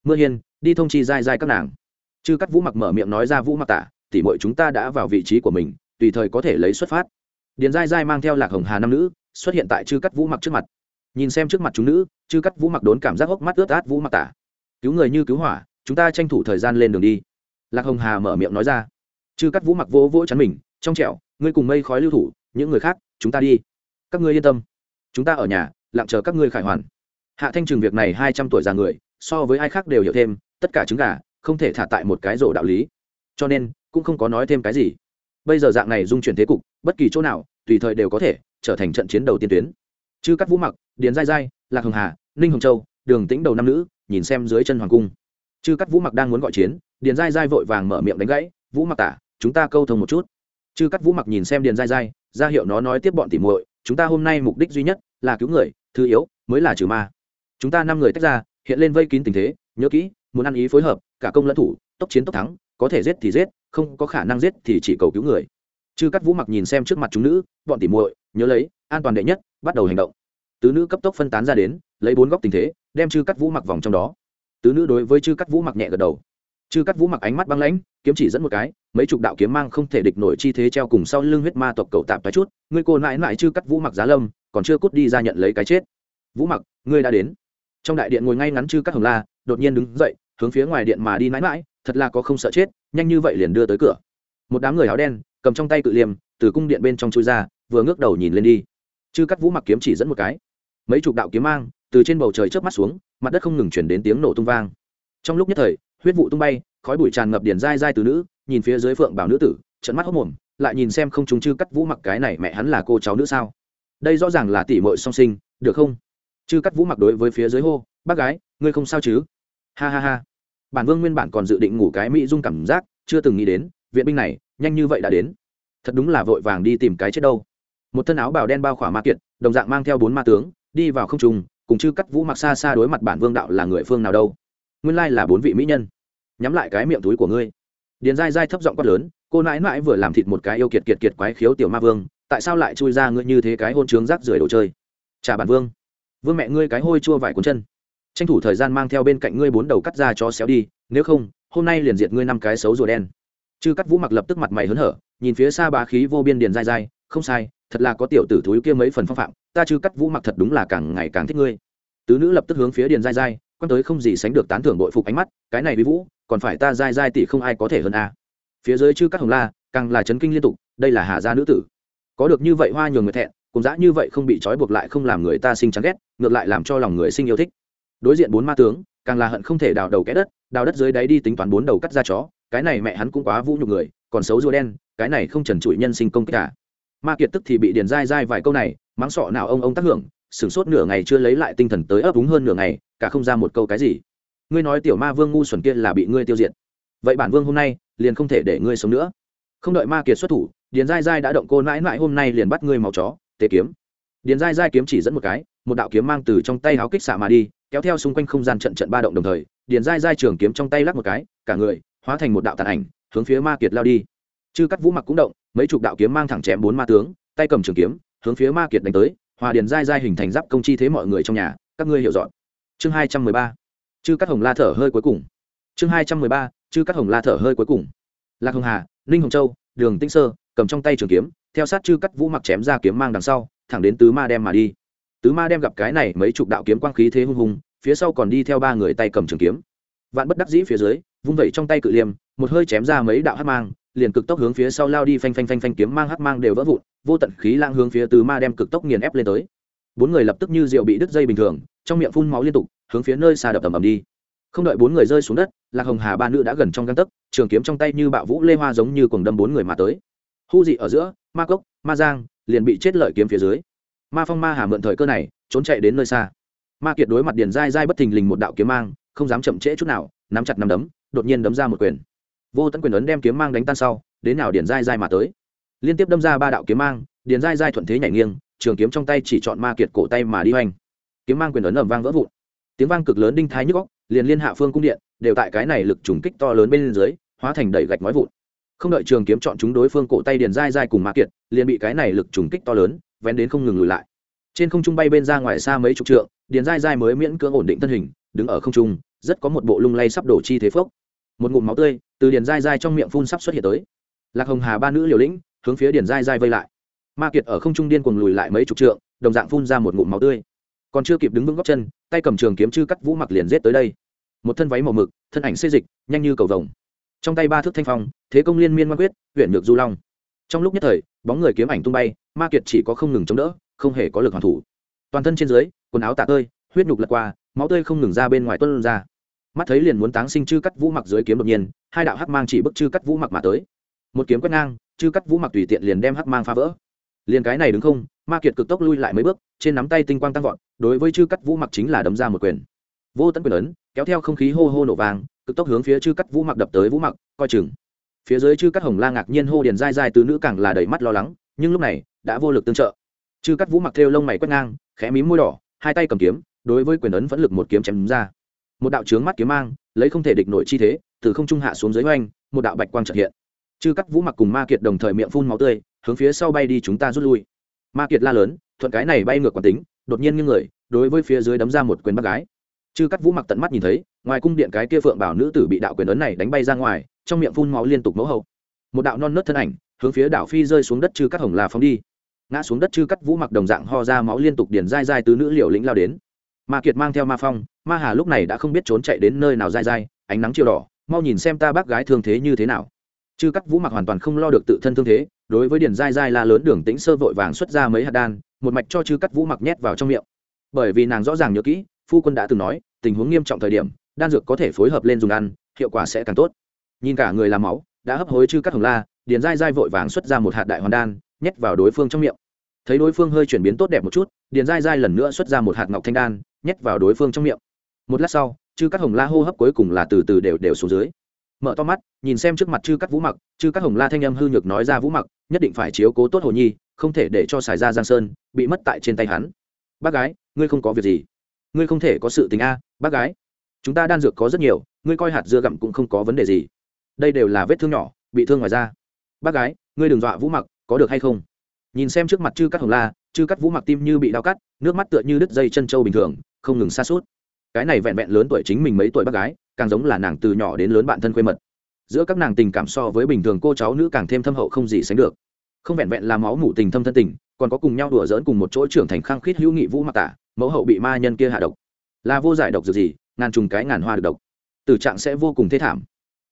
Mưa hiên, đi thông chi dai dai các nàng. Chư cắt vũ mặc mở miệng nói ra vũ mặc tả tỉ mọi chúng ta đã vào vị trí của mình, tùy thời có thể lấy xuất phát. Điền dai dai mang theo lạc hồng hà nam nữ, xuất hiện tại chư cắt vũ mặc trước mặt. Nhìn xem trước mặt chúng nữ, chư cắt vũ mặc đốn cảm giác hốc mắt ướt át vũ mặc tả. Cứu người như cứu hỏa, chúng ta tranh thủ thời gian lên đường đi. Lạc hồng hà mở miệng nói ra. Chư cắt vũ mặc vỗ vỗ chắn mình, trong trẹo ngươi cùng mây khói lưu thủ, những người khác, chúng ta đi. Các ngươi yên tâm chúng ta ở nhà, lặng chờ các ngươi khải hoàn. Hạ thanh trừng việc này hai trăm tuổi già người, so với ai khác đều hiểu thêm, tất cả trứng gà, không thể thả tại một cái rổ đạo lý. Cho nên, cũng không có nói thêm cái gì. Bây giờ dạng này dung chuyển thế cục, bất kỳ chỗ nào, tùy thời đều có thể trở thành trận chiến đầu tiên tuyến. Chư các vũ mặc, điền dai dai lạc hồng hà, ninh hồng châu, đường tĩnh đầu nam nữ, nhìn xem dưới chân hoàng cung. Chư các vũ mặc đang muốn gọi chiến, điền dai dai vội vàng mở miệng đánh gãy, vũ mặc tả, chúng ta câu thông một chút. Chư các vũ mặc nhìn xem điền dai dai ra hiệu nó nói tiếp bọn tỉ muội chúng ta hôm nay mục đích duy nhất là cứu người, thứ yếu mới là trừ ma. Chúng ta năm người tách ra, hiện lên vây kín tình thế, nhớ kỹ, muốn ăn ý phối hợp, cả công lẫn thủ, tốc chiến tốc thắng, có thể giết thì giết, không có khả năng giết thì chỉ cầu cứu người. Chư cắt vũ mặc nhìn xem trước mặt chúng nữ, bọn tỉ muội, nhớ lấy, an toàn đệ nhất, bắt đầu hành động. Tứ nữ cấp tốc phân tán ra đến, lấy bốn góc tình thế, đem chư cắt vũ mặc vòng trong đó. Tứ nữ đối với chư cắt vũ mặc nhẹ gật đầu chư cắt vũ mặc ánh mắt băng lãnh, kiếm chỉ dẫn một cái, mấy chục đạo kiếm mang không thể địch nổi chi thế treo cùng sau lưng huyết ma tộc cậu tạm vài chút. Ngươi cô nãi nãi chư cắt vũ mặc giá lâm, còn chưa cút đi ra nhận lấy cái chết. Vũ mặc, ngươi đã đến. Trong đại điện ngồi ngay ngắn chư cắt hồng la, đột nhiên đứng dậy, hướng phía ngoài điện mà đi mãi mãi thật là có không sợ chết, nhanh như vậy liền đưa tới cửa. Một đám người áo đen, cầm trong tay cự liềm, từ cung điện bên trong chui ra, vừa ngước đầu nhìn lên đi. Chư cắt vũ mặc kiếm chỉ dẫn một cái. Mấy chục đạo kiếm mang, từ trên bầu trời chớp mắt xuống, mặt đất không ngừng chuyển đến tiếng nổ tung vang. Trong lúc nhất thời huyết vụ tung bay, khói bụi tràn ngập điền dai dai từ nữ, nhìn phía dưới phượng bảo nữ tử trận mắt hốc mồm, lại nhìn xem không chúng chư cắt vũ mặc cái này mẹ hắn là cô cháu nữ sao? Đây rõ ràng là tỷ muội song sinh, được không? Chư cắt vũ mặc đối với phía dưới hô, bác gái, ngươi không sao chứ? Ha ha ha. Bản vương nguyên bản còn dự định ngủ cái mỹ dung cảm giác, chưa từng nghĩ đến, viện binh này, nhanh như vậy đã đến. Thật đúng là vội vàng đi tìm cái chết đâu. Một thân áo bào đen bao khỏa ma kiệt, đồng dạng mang theo bốn ma tướng, đi vào không trùng cùng chư cắt vũ mặc xa xa đối mặt bản vương đạo là người phương nào đâu nguyên lai là bốn vị mỹ nhân. Nhắm lại cái miệng túi của ngươi. Điền dai dai thấp giọng quát lớn, cô nãi nãi vừa làm thịt một cái yêu kiệt kiệt kiệt quái khiếu tiểu ma vương, tại sao lại chui ra ngươi như thế cái hôn trướng rác rưởi đồ chơi? Chà bản vương vương mẹ ngươi cái hôi chua vải cuốn chân. Tranh thủ thời gian mang theo bên cạnh ngươi bốn đầu cắt ra cho xéo đi, nếu không, hôm nay liền diệt ngươi năm cái xấu rùa đen. Chư cắt vũ mặc lập tức mặt mày hớn hở, nhìn phía xa bá khí vô biên điền dai dai không sai, thật là có tiểu tử thúi kia mấy phần phong phạm, ta chư cắt vũ mặc thật đúng là càng ngày càng thích ngươi. Tứ nữ lập tức hướng phía điền dai dai quan tới không gì sánh được tán thưởng bội phục ánh mắt, cái này bí vũ, còn phải ta dai dai tỷ không ai có thể hơn a. Phía dưới chư cắt hồng la, càng là chấn kinh liên tục, đây là hà gia nữ tử. Có được như vậy hoa nhường người thẹn, cùng dã như vậy không bị trói buộc lại không làm người ta sinh chán ghét, ngược lại làm cho lòng người sinh yêu thích. Đối diện bốn ma tướng, càng là hận không thể đào đầu cái đất, đào đất dưới đáy đi tính toán bốn đầu cắt ra chó, cái này mẹ hắn cũng quá vũ nhục người, còn xấu rùa đen, cái này không trần trụi nhân sinh công kích cả ma kiệt tức thì bị điền dai dai vài câu này, mắng sọ nào ông ông tác hưởng sửng sốt nửa ngày chưa lấy lại tinh thần tới ấp úng hơn nửa ngày, cả không ra một câu cái gì. Ngươi nói tiểu ma vương ngu xuẩn kia là bị ngươi tiêu diệt. Vậy bản vương hôm nay liền không thể để ngươi sống nữa. Không đợi ma kiệt xuất thủ, điền dai dai đã động cô mãi mãi hôm nay liền bắt ngươi màu chó tê kiếm. Điền dai dai kiếm chỉ dẫn một cái, một đạo kiếm mang từ trong tay háo kích xạ mà đi, kéo theo xung quanh không gian trận trận ba động đồng thời, điền dai dai trường kiếm trong tay lắc một cái, cả người hóa thành một đạo tàn ảnh, hướng phía ma kiệt lao đi. Chư cắt vũ mặc cũng động, mấy chục đạo kiếm mang thẳng chém bốn ma tướng, tay cầm trường kiếm, hướng phía ma kiệt đánh tới hòa điền dai dai hình thành giáp công chi thế mọi người trong nhà, các ngươi hiểu dọn. Chương hai trăm mười ba. Chư cắt hồng la thở hơi cuối cùng. Chương hai trăm mười ba. Chư cắt hồng la thở hơi cuối cùng. Lạc hồng hà, ninh hồng châu, đường tinh sơ, cầm trong tay trường kiếm, theo sát chư cắt vũ mặc chém ra kiếm mang đằng sau, thẳng đến tứ ma đem mà đi. Tứ ma đem gặp cái này mấy chục đạo kiếm quang khí thế hung hùng, phía sau còn đi theo ba người tay cầm trường kiếm. Vạn bất đắc dĩ phía dưới, vung vẩy trong tay cự liêm một hơi chém ra mấy đạo hắc mang, liền cực tốc hướng phía sau lao đi phanh phanh phanh phanh kiếm mang hắc mang đều vỡ vụn vô tận khí lang hướng phía từ ma đem cực tốc nghiền ép lên tới. Bốn người lập tức như rượu bị đứt dây bình thường, trong miệng phun máu liên tục, hướng phía nơi xa đập ầm ầm đi. Không đợi bốn người rơi xuống đất, lạc hồng hà ba nữ đã gần trong găng tấc, trường kiếm trong tay như bạo vũ lê hoa giống như cùng đâm bốn người mà tới. Hu dị ở giữa, ma cốc, ma giang liền bị chết lợi kiếm phía dưới. Ma phong, ma hà mượn thời cơ này, trốn chạy đến nơi xa. Ma kiệt đối mặt điền dai dai bất thình lình một đạo kiếm mang, không dám chậm trễ chút nào, nắm chặt nắm đấm, đột nhiên đấm ra một quyền. Vô tận quyền ấn đem kiếm mang đánh tan sau, đến nào điền dai dai mà tới liên tiếp đâm ra ba đạo kiếm mang, điền dai dai thuận thế nhảy nghiêng, trường kiếm trong tay chỉ chọn ma kiệt cổ tay mà đi hoành. Kiếm mang quyền ấn ầm vang vỡ vụn. Tiếng vang cực lớn đinh thái nhức góc liền liên hạ phương cung điện, đều tại cái này lực trùng kích to lớn bên dưới, hóa thành đẩy gạch nói vụn. Không đợi trường kiếm chọn chúng đối phương cổ tay điền dai dai cùng ma kiệt, liền bị cái này lực trùng kích to lớn, vén đến không ngừng lùi lại. Trên không trung bay bên ra ngoài xa mấy chục trượng, điền dai dai mới miễn cưỡng ổn định thân hình, đứng ở không trung, rất có một bộ lung lay sắp đổ chi thế phốc. Một ngụm máu tươi, từ điền dai dai trong miệng phun sắp xuất hiện tới. Lạc hồng hà ba nữ liều lĩnh hướng phía điền dai dai vây lại. Ma kiệt ở không trung điên cuồng lùi lại mấy chục trượng, đồng dạng phun ra một ngụm máu tươi. Còn chưa kịp đứng vững góc chân, tay cầm trường kiếm chư cắt vũ mặc liền rết tới đây. Một thân váy màu mực, thân ảnh xê dịch, nhanh như cầu vồng. Trong tay ba thước thanh phong, thế công liên miên ngoan quyết huyện ngược du long. Trong lúc nhất thời, bóng người kiếm ảnh tung bay, ma kiệt chỉ có không ngừng chống đỡ, không hề có lực hoàn thủ. Toàn thân trên dưới, quần áo tạ tơi, huyết nhục lật qua, máu tươi không ngừng ra bên ngoài tuân ra. Mắt thấy liền muốn táng sinh chư cắt vũ mặc dưới kiếm đột nhiên, hai đạo hắc mang chỉ bức chư cắt vũ mặc mà tới một kiếm quét ngang, chư cắt vũ mặc tùy tiện liền đem hắc mang phá vỡ. Liền cái này đứng không, ma kiệt cực tốc lui lại mấy bước, trên nắm tay tinh quang tăng vọt, đối với chư cắt vũ mặc chính là đấm ra một quyền. Vô tận quyền ấn, kéo theo không khí hô hô nổ vàng cực tốc hướng phía chư cắt vũ mặc đập tới vũ mặc, coi chừng. Phía dưới chư cắt hồng la ngạc nhiên hô điền dai dai từ nữ càng là đầy mắt lo lắng, nhưng lúc này, đã vô lực tương trợ. Chư cắt vũ mặc theo lông mày quét ngang, khẽ mím môi đỏ, hai tay cầm kiếm, đối với quyền ấn vẫn lực một kiếm chém ra. Một đạo trướng mắt kiếm mang, lấy không thể địch nổi chi thế, từ không trung hạ xuống dưới oanh, một đạo bạch quang trợ hiện chư cắt vũ mặc cùng ma kiệt đồng thời miệng phun máu tươi, hướng phía sau bay đi chúng ta rút lui. Ma kiệt la lớn, thuận cái này bay ngược quán tính, đột nhiên như người, đối với phía dưới đấm ra một quyền bác gái. Chư cắt vũ mặc tận mắt nhìn thấy, ngoài cung điện cái kia phượng bảo nữ tử bị đạo quyền ấn này đánh bay ra ngoài, trong miệng phun máu liên tục mẫu hậu. Một đạo non nớt thân ảnh, hướng phía đảo phi rơi xuống đất chư cắt hồng là phóng đi. Ngã xuống đất chư cắt vũ mặc đồng dạng ho ra máu liên tục điền dai dai tứ nữ liều lĩnh lao đến. Ma kiệt mang theo ma phong, ma hà lúc này đã không biết trốn chạy đến nơi nào dai dai, ánh nắng chiều đỏ, mau nhìn xem ta bác gái thương thế như thế nào chư cắt vũ mặc hoàn toàn không lo được tự thân thương thế, đối với điền dai dai la lớn đường tĩnh sơ vội vàng xuất ra mấy hạt đan, một mạch cho chư cắt vũ mặc nhét vào trong miệng. Bởi vì nàng rõ ràng nhớ kỹ, phu quân đã từng nói, tình huống nghiêm trọng thời điểm, đan dược có thể phối hợp lên dùng ăn, hiệu quả sẽ càng tốt. Nhìn cả người làm máu, đã hấp hối chư cắt hồng la điền dai dai vội vàng xuất ra một hạt đại hoàn đan, nhét vào đối phương trong miệng. Thấy đối phương hơi chuyển biến tốt đẹp một chút điền dai dai lần nữa xuất ra một hạt ngọc thanh đan, nhét vào đối phương trong miệng. Một lát sau, chư cắt hồng la hô hấp cuối cùng là từ từ đều đều xuống dưới mở to mắt, nhìn xem trước mặt chư cắt vũ mặc, chư cắt hồng la thanh âm hư nhược nói ra vũ mặc, nhất định phải chiếu cố tốt hồ nhi, không thể để cho xài ra giang sơn, bị mất tại trên tay hắn. Bác gái, ngươi không có việc gì. Ngươi không thể có sự tình a, bác gái. Chúng ta đan dược có rất nhiều, ngươi coi hạt dưa gặm cũng không có vấn đề gì. Đây đều là vết thương nhỏ, bị thương ngoài da. Bác gái, ngươi đừng dọa vũ mặc, có được hay không? Nhìn xem trước mặt chư cắt hồng la, chư cắt vũ mặc tim như bị đau cắt, nước mắt tựa như đứt dây chân trâu bình thường, không ngừng xa suốt cái này vẹn vẹn lớn tuổi chính mình mấy tuổi bác gái càng giống là nàng từ nhỏ đến lớn bạn thân quê mật. Giữa các nàng tình cảm so với bình thường cô cháu nữ càng thêm thâm hậu không gì sánh được. Không vẹn vẹn là máu mủ tình thâm thân tình, còn có cùng nhau đùa dỡn cùng một chỗ trưởng thành khăng khít hữu nghị vũ mặc tả, mẫu hậu bị ma nhân kia hạ độc. Là vô giải độc dược gì, ngàn trùng cái ngàn hoa được độc. Tử trạng sẽ vô cùng thế thảm.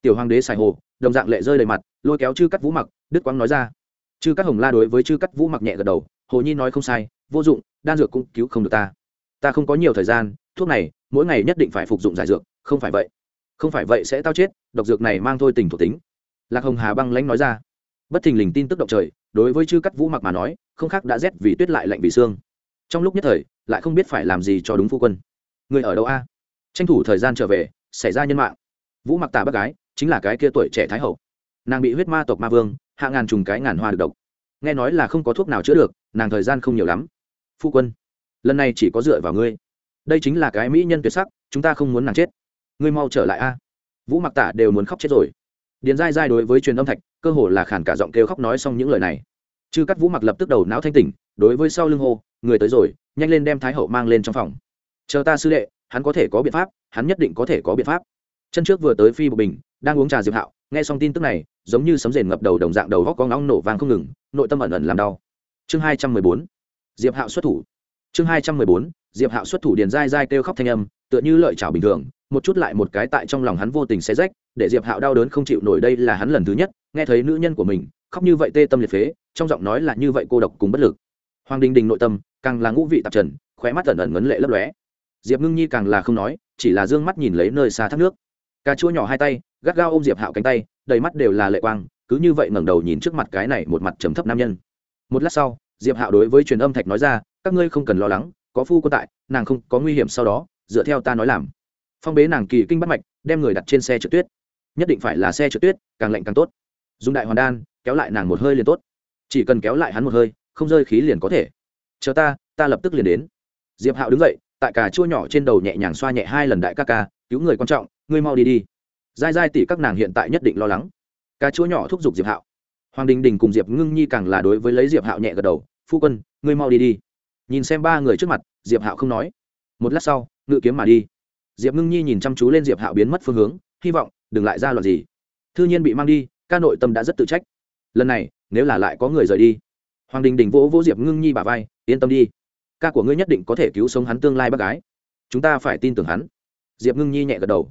Tiểu hoàng đế xài hồ, đồng dạng lệ rơi đầy mặt, lôi kéo chư cắt vũ mặc đức quang nói ra. Chư cắt hồng la đối với chư cắt vũ mặc nhẹ gật đầu, hồ nhi nói không sai, vô dụng, đan dược cũng cứu không được ta. Ta không có nhiều thời gian thuốc này, mỗi ngày nhất định phải phục dụng giải dược, không phải vậy. Không phải vậy sẽ tao chết, độc dược này mang thôi tình thuộc tính. Lạc hồng hà băng lãnh nói ra. Bất thình lình tin tức động trời, đối với chư cắt vũ mặc mà nói, không khác đã rét vì tuyết lại lạnh vì xương trong lúc nhất thời, lại không biết phải làm gì cho đúng phu quân. Người ở đâu a? Tranh thủ thời gian trở về, xảy ra nhân mạng. Vũ mặc tà bác gái, chính là cái kia tuổi trẻ thái hậu. Nàng bị huyết ma tộc ma vương, hạ ngàn trùng cái ngàn hoa được độc. Nghe nói là không có thuốc nào chữa được, nàng thời gian không nhiều lắm. Phu quân, lần này chỉ có dựa vào ngươi đây chính là cái mỹ nhân tuyệt sắc, chúng ta không muốn nàng chết. Ngươi mau trở lại a. Vũ mặc tả đều muốn khóc chết rồi. Điền dai dai đối với truyền âm thạch, cơ hồ là khản cả giọng kêu khóc nói xong những lời này. Chư cắt vũ mặc lập tức đầu não thanh tỉnh, đối với sau lưng hô, người tới rồi, nhanh lên đem thái hậu mang lên trong phòng. Chờ ta sư đệ, hắn có thể có biện pháp, hắn nhất định có thể có biện pháp. Chân trước vừa tới phi bộ bình, đang uống trà diệp hạo, nghe xong tin tức này, giống như sấm rền ngập đầu đồng dạng đầu góc có ngóng nổ vàng không ngừng, nội tâm ẩn ẩn làm đau. Chương hai trăm mười bốn. Diệp hạo xuất thủ. Chương hai trăm mười bốn diệp hạo xuất thủ điền dai dai kêu khóc thanh âm, tựa như lợi chảo bình thường, một chút lại một cái tại trong lòng hắn vô tình xé rách, để diệp hạo đau đớn không chịu nổi đây là hắn lần thứ nhất, nghe thấy nữ nhân của mình, khóc như vậy tê tâm liệt phế, trong giọng nói là như vậy cô độc cùng bất lực. Hoàng đình đình nội tâm, càng là ngũ vị tạp trần, khóe mắt ẩn ẩn ngấn lệ lấp lóe. Diệp ngưng nhi càng là không nói, chỉ là d ư ơ n g mắt nhìn lấy nơi xa thác nước. Cà chua nhỏ hai tay, gắt gao ôm diệp hạo cánh tay, đầy mắt đều là lệ quang, cứ như vậy ngẩng đầu nhìn trước mặt cái này một mặt trầm thấp nam nhân. Một lát sau, diệp hạo đối với truyền âm thạch nói ra, các ngươi không cần lo lắng có phu quân tại, nàng không có nguy hiểm sau đó, dựa theo ta nói làm. Phong bế nàng kỳ kinh bắt mạch, đem người đặt trên xe trượt tuyết. Nhất định phải là xe trượt tuyết, càng lạnh càng tốt. Dùng đại hoàn đan, kéo lại nàng một hơi liền tốt. Chỉ cần kéo lại hắn một hơi, không rơi khí liền có thể. Chờ ta ta lập tức liền đến. Diệp hạo đứng dậy, tại cà chua nhỏ trên đầu nhẹ nhàng xoa nhẹ hai lần đại ca ca, cứu người quan trọng, ngươi mau đi đi. Dai dai tỷ các nàng hiện tại nhất định lo lắng. Cà chua nhỏ thúc giục diệp hạo. Hoàng đình đình cùng diệp ngưng nhi càng là đối với lấy diệp hạo nhẹ gật đầu, phu quân, ngươi mau đi đi nhìn xem ba người trước mặt, diệp hạo không nói. Một lát sau, ngự kiếm mà đi. Diệp ngưng nhi nhìn chăm chú lên diệp hạo biến mất phương hướng, hy vọng, đừng lại ra loạt gì. Thư nhiên bị mang đi, ca nội tâm đã rất tự trách. Lần này, nếu là lại có người rời đi. Hoàng đình đình vỗ vỗ diệp ngưng nhi bà vai, yên tâm đi. Ca của ngươi nhất định có thể cứu sống hắn tương lai bác gái. Chúng ta phải tin tưởng hắn. Diệp ngưng nhi nhẹ gật đầu.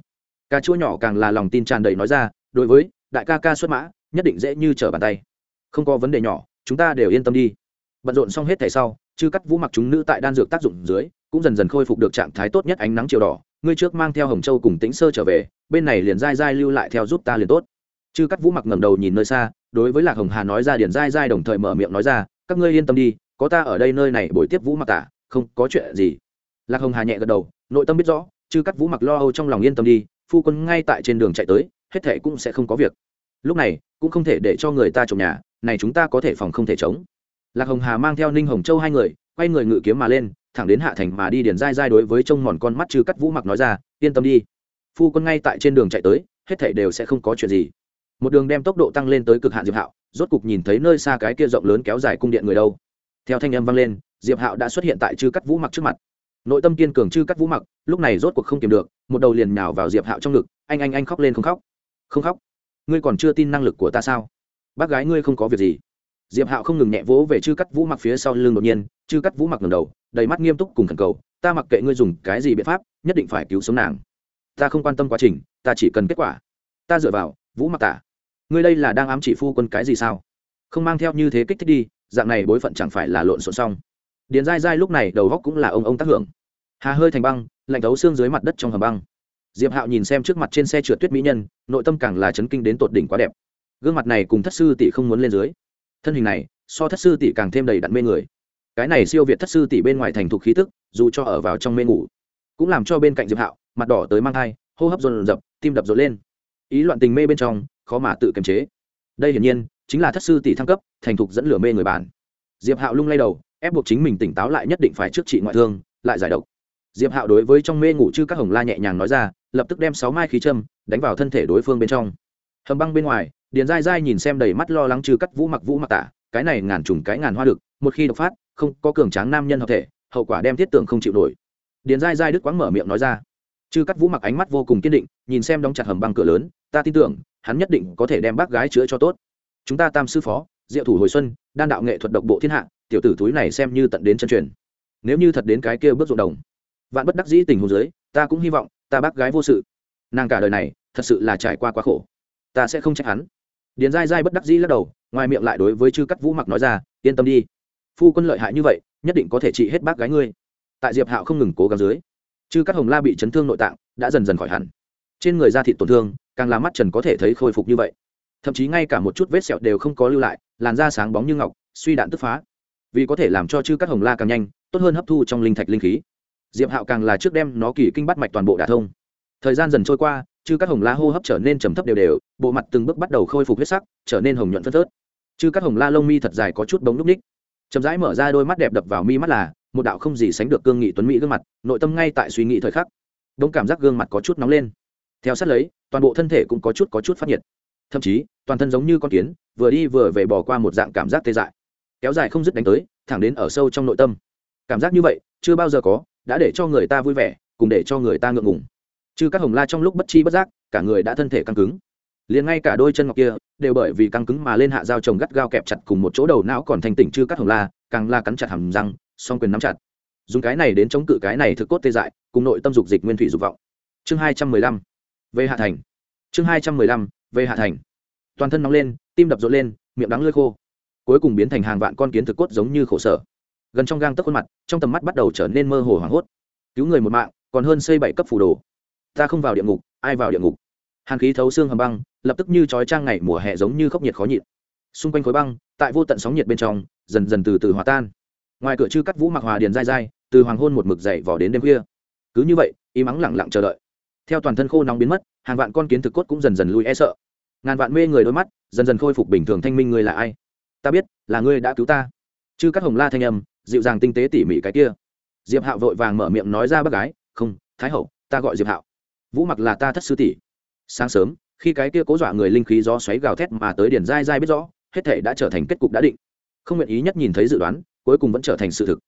Ca chua nhỏ càng là lòng tin tràn đầy nói ra, đối với, đại ca ca xuất mã, nhất định dễ như trở bàn tay. Không có vấn đề nhỏ, chúng ta đều yên tâm đi. Bận rộn xong hết thẻ sau chư cắt vũ mặc chúng nữ tại đan dược tác dụng dưới, cũng dần dần khôi phục được trạng thái tốt nhất ánh nắng chiều đỏ. Ngươi trước mang theo hồng châu cùng tĩnh sơ trở về, bên này liền dai dai lưu lại theo giúp ta liền tốt. Chư cắt vũ mặc ngẩng đầu nhìn nơi xa, đối với lạc hồng hà nói ra điển dai dai đồng thời mở miệng nói ra, các ngươi yên tâm đi, có ta ở đây nơi này buổi tiếp vũ mặc tả không có chuyện gì. Lạc hồng hà nhẹ gật đầu, nội tâm biết rõ chứ cắt vũ mặc lo âu trong lòng yên tâm đi, phu quân ngay tại trên đường chạy tới, hết thệ cũng sẽ không có việc. Lúc này, cũng không thể để cho người ta trộm nhà, này chúng ta có thể phòng không thể chống lạc hồng hà mang theo ninh hồng châu hai người, quay người ngự kiếm mà lên, thẳng đến hạ thành mà đi điền dai dai đối với trông mòn con mắt chứ cắt vũ mặc nói ra, yên tâm đi. Phu quân ngay tại trên đường chạy tới, hết thảy đều sẽ không có chuyện gì. Một đường đem tốc độ tăng lên tới cực hạn diệp hạo, rốt cục nhìn thấy nơi xa cái kia rộng lớn kéo dài cung điện người đâu. Theo thanh âm vang lên, diệp hạo đã xuất hiện tại chư cắt vũ mặc trước mặt. Nội tâm kiên cường chư cắt vũ mặc, lúc này rốt cuộc không kiềm được, một đầu liền nhào vào diệp hạo trong ngực, anh anh anh khóc lên không khóc. Không khóc? Ngươi còn chưa tin năng lực của ta sao? Bác gái ngươi không có việc gì diệp hạo không ngừng nhẹ vỗ về chư cắt vũ mặc phía sau lưng đột nhiên, chư cắt vũ mặc ngầm đầu, đầy mắt nghiêm túc cùng khẩn cầu, ta mặc kệ ngươi dùng cái gì biện pháp, nhất định phải cứu sống nàng. Ta không quan tâm quá trình, ta chỉ cần kết quả. Ta dựa vào, vũ mặc tả. Ngươi đây là đang ám chỉ phu quân cái gì sao? Không mang theo như thế kích thích đi, dạng này bối phận chẳng phải là lộn xộn xong. Điền dai dai lúc này đầu góc cũng là ông ông tác hưởng. Hà hơi thành băng, lạnh thấu xương dưới mặt đất trong hầm băng. Diệp hạo nhìn xem trước mặt trên xe trượt tuyết mỹ nhân, nội tâm càng là chấn kinh đến tột đỉnh quá đẹp. Gương mặt này cùng thất sư tỷ không muốn lên dưới thân hình này, so thất sư tỷ càng thêm đầy đặn mê người. Cái này siêu việt thất sư tỷ bên ngoài thành thục khí tức, dù cho ở vào trong mê ngủ, cũng làm cho bên cạnh diệp hạo, mặt đỏ tới mang thai, hô hấp dồn dập, tim đập dồn lên. Ý loạn tình mê bên trong, khó mà tự kiềm chế. Đây hiển nhiên, chính là thất sư tỷ thăng cấp, thành thục dẫn lửa mê người bản. Diệp hạo lung lay đầu, ép buộc chính mình tỉnh táo lại nhất định phải trước trị ngoại thương, lại giải độc. Diệp hạo đối với trong mê ngủ chư các hồng la nhẹ nhàng nói ra, lập tức đem sáu mai khí châm, đánh vào thân thể đối phương bên trong. Hầm băng bên ngoài điền dai dai nhìn xem đầy mắt lo lắng trừ cắt vũ mặc vũ mặc tả, cái này ngàn trùng cái ngàn hoa được, một khi độc phát, không có cường tráng nam nhân hợp thể, hậu quả đem thiết tưởng không chịu nổi. Điền dai dai đứt quãng mở miệng nói ra. Chư cắt vũ mặc ánh mắt vô cùng kiên định, nhìn xem đóng chặt hầm băng cửa lớn, ta tin tưởng, hắn nhất định có thể đem bác gái chữa cho tốt. Chúng ta tam sư phó, diệu thủ hồi xuân, đan đạo nghệ thuật độc bộ thiên hạ, tiểu tử túi này xem như tận đến chân truyền. Nếu như thật đến cái kia bước ruộng đồng, vạn bất đắc dĩ tình huống dưới, ta cũng hy vọng, ta bác gái vô sự. Nàng cả đời này, thật sự là trải qua quá khổ. Ta sẽ không trách hắn điền dai dai bất đắc dĩ lắc đầu, ngoài miệng lại đối với chư cắt vũ mặc nói ra, yên tâm đi, phu quân lợi hại như vậy, nhất định có thể trị hết bác gái ngươi. Tại diệp hạo không ngừng cố gắng dưới, chư cắt hồng la bị chấn thương nội tạng đã dần dần khỏi hẳn. Trên người da thịt tổn thương, càng làm mắt trần có thể thấy khôi phục như vậy. Thậm chí ngay cả một chút vết sẹo đều không có lưu lại, làn da sáng bóng như ngọc, suy đạn tức phá. Vì có thể làm cho chư cắt hồng la càng nhanh, tốt hơn hấp thu trong linh thạch linh khí. Diệp hạo càng là trước đem nó kỳ kinh bắt mạch toàn bộ đả thông. Thời gian dần trôi qua chư các hồng la hô hấp trở nên trầm thấp đều đều, bộ mặt từng bước bắt đầu khôi phục huyết sắc, trở nên hồng nhuận phân thớt chư các hồng la lông mi thật dài có chút bóng núp ních. Chậm rãi mở ra đôi mắt đẹp đập vào mi mắt là, một đạo không gì sánh được cương nghị tuấn mỹ gương mặt, nội tâm ngay tại suy nghĩ thời khắc. Đông cảm giác gương mặt có chút nóng lên. Theo sát lấy, toàn bộ thân thể cũng có chút có chút phát nhiệt. Thậm chí, toàn thân giống như con kiến, vừa đi vừa về bỏ qua một dạng cảm giác tê dại. Kéo dài không dứt đánh tới, thẳng đến ở sâu trong nội tâm. Cảm giác như vậy, chưa bao giờ có, đã để cho người ta vui vẻ, cùng để cho người ta ngượng ngùng chứ các hồng la trong lúc bất chi bất giác, cả người đã thân thể căng cứng. Liền ngay cả đôi chân ngọc kia đều bởi vì căng cứng mà lên hạ dao chồng gắt gao kẹp chặt cùng một chỗ đầu não còn thanh tỉnh chư các hồng la, càng la cắn chặt hầm răng, song quyền nắm chặt. Dùng cái này đến chống cự cái này thực cốt tê dại, cùng nội tâm dục dịch nguyên thủy dục vọng. Chương hai trăm mười lăm, về hạ thành. Chương hai trăm mười lăm, về hạ thành. Toàn thân nóng lên, tim đập rộn lên, miệng đắng lơi khô. Cuối cùng biến thành hàng vạn con kiến thực cốt giống như khổ sở. Gần trong gang tấc khuôn mặt, trong tầm mắt bắt đầu trở nên mơ hồ hoảng hốt. Cứu người một mạng, còn hơn xây bảy cấp phủ đồ ta không vào địa ngục, ai vào địa ngục? Hàn khí thấu xương hầm băng, lập tức như trói trang ngày mùa hè giống như khốc nhiệt khó nhịn. Xung quanh khối băng, tại vô tận sóng nhiệt bên trong, dần dần từ từ hòa tan. Ngoài cửa chư cắt vũ mặc hòa điền dai dai, từ hoàng hôn một mực dậy vỏ đến đêm khuya. Cứ như vậy, im mắng lẳng lặng chờ đợi. Theo toàn thân khô nóng biến mất, hàng vạn con kiến thực cốt cũng dần dần lui e sợ. Ngàn vạn mê người đôi mắt, dần dần khôi phục bình thường thanh minh người là ai? Ta biết, là ngươi đã cứu ta. Chư cắt hồng la thanh âm, dịu dàng tinh tế tỉ mỉ cái kia. Diệp hạo vội vàng mở miệng nói ra bác gái, không, thái hậu, ta gọi diệp hạo vũ mặc là ta thất sư tỷ. Sáng sớm, khi cái kia cố dọa người linh khí do xoáy gào thét mà tới điển dai dai biết rõ, hết thể đã trở thành kết cục đã định. Không nguyện ý nhất nhìn thấy dự đoán, cuối cùng vẫn trở thành sự thực.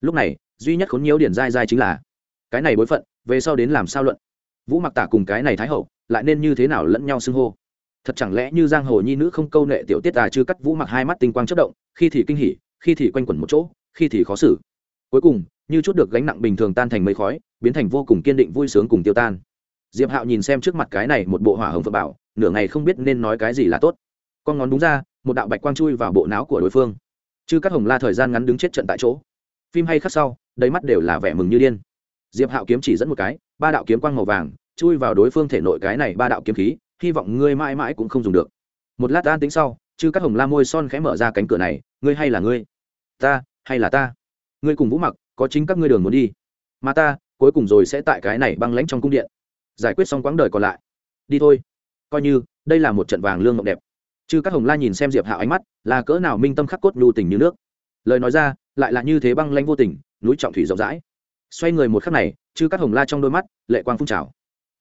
Lúc này, duy nhất khốn nhiễu điển dai dai chính là, cái này bối phận, về sau đến làm sao luận? Vũ mặc tả cùng cái này thái hậu, lại nên như thế nào lẫn nhau xưng hô? Thật chẳng lẽ như giang hồ nhi nữ không câu nệ tiểu tiết tà chưa cắt vũ mặc hai mắt tinh quang chất động, khi thì kinh hỉ, khi thì quanh quẩn một chỗ, khi thì khó xử. Cuối cùng, như chút được gánh nặng bình thường tan thành mây khói, biến thành vô cùng kiên định vui sướng cùng tiêu tan diệp hạo nhìn xem trước mặt cái này một bộ hỏa hồng phượng bảo, nửa ngày không biết nên nói cái gì là tốt. Con ngón đúng ra, một đạo bạch quang chui vào bộ não của đối phương. Chứ các hồng la thời gian ngắn đứng chết trận tại chỗ. Phim hay khắc sau, đầy mắt đều là vẻ mừng như điên. Diệp hạo kiếm chỉ dẫn một cái, ba đạo kiếm quang màu vàng, chui vào đối phương thể nội cái này ba đạo kiếm khí, hy vọng ngươi mãi mãi cũng không dùng được. Một lát an tính sau chứ các hồng la môi son khẽ mở ra cánh cửa này, ngươi hay là ngươi? Ta, hay là ta? Ngươi cùng vũ mặc, có chính các ngươi đường muốn đi. Mà ta, cuối cùng rồi sẽ tại cái này băng lãnh trong cung điện giải quyết xong quãng đời còn lại. Đi thôi. Coi như, đây là một trận vàng lương ngọc đẹp. Chư các hồng la nhìn xem diệp hạo ánh mắt, là cỡ nào minh tâm khắc cốt nhu tình như nước. Lời nói ra, lại là như thế băng lanh vô tình, núi trọng thủy rộng rãi. Xoay người một khắc này, chư các hồng la trong đôi mắt, lệ quang phun trào.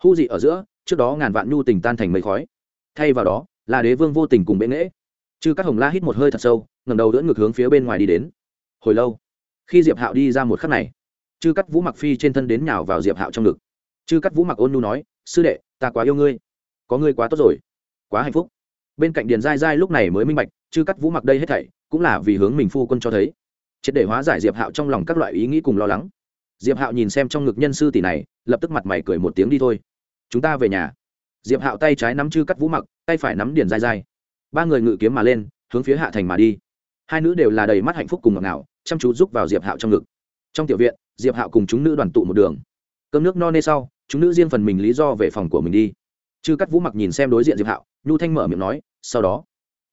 Hu dị ở giữa, trước đó ngàn vạn nhu tình tan thành mây khói. Thay vào đó, là đế vương vô tình cùng bệ nghễ. Chư các hồng la hít một hơi thật sâu ngầm đầu đỡ ngược hướng phía bên ngoài đi đến. Hồi lâu, khi diệp hạo đi ra một khắc này, chư cắt vũ mặc phi trên thân đến nhào vào diệp hạo trong ngực chư cắt vũ mặc ôn nu nói, sư đệ, ta quá yêu ngươi. Có ngươi quá tốt rồi. Quá hạnh phúc. Bên cạnh điền dai dai lúc này mới minh bạch, chư cắt vũ mặc đây hết thảy, cũng là vì hướng mình phu quân cho thấy. Triệt để hóa giải diệp hạo trong lòng các loại ý nghĩ cùng lo lắng. Diệp hạo nhìn xem trong ngực nhân sư tỷ này, lập tức mặt mày cười một tiếng đi thôi. Chúng ta về nhà. Diệp hạo tay trái nắm chư cắt vũ mặc, tay phải nắm điền dai dai ba người ngự kiếm mà lên, hướng phía hạ thành mà đi. Hai nữ đều là đầy mắt hạnh phúc cùng ngọt ngào, chăm chú giúp vào diệp hạo trong ngực. Trong tiểu viện, diệp hạo cùng chúng nữ đoàn tụ một đường cơm nước no nê sau, chúng nữ riêng phần mình lý do về phòng của mình đi. Chư cắt vũ mặc nhìn xem đối diện diệp hạo, nhu thanh mở miệng nói, sau đó.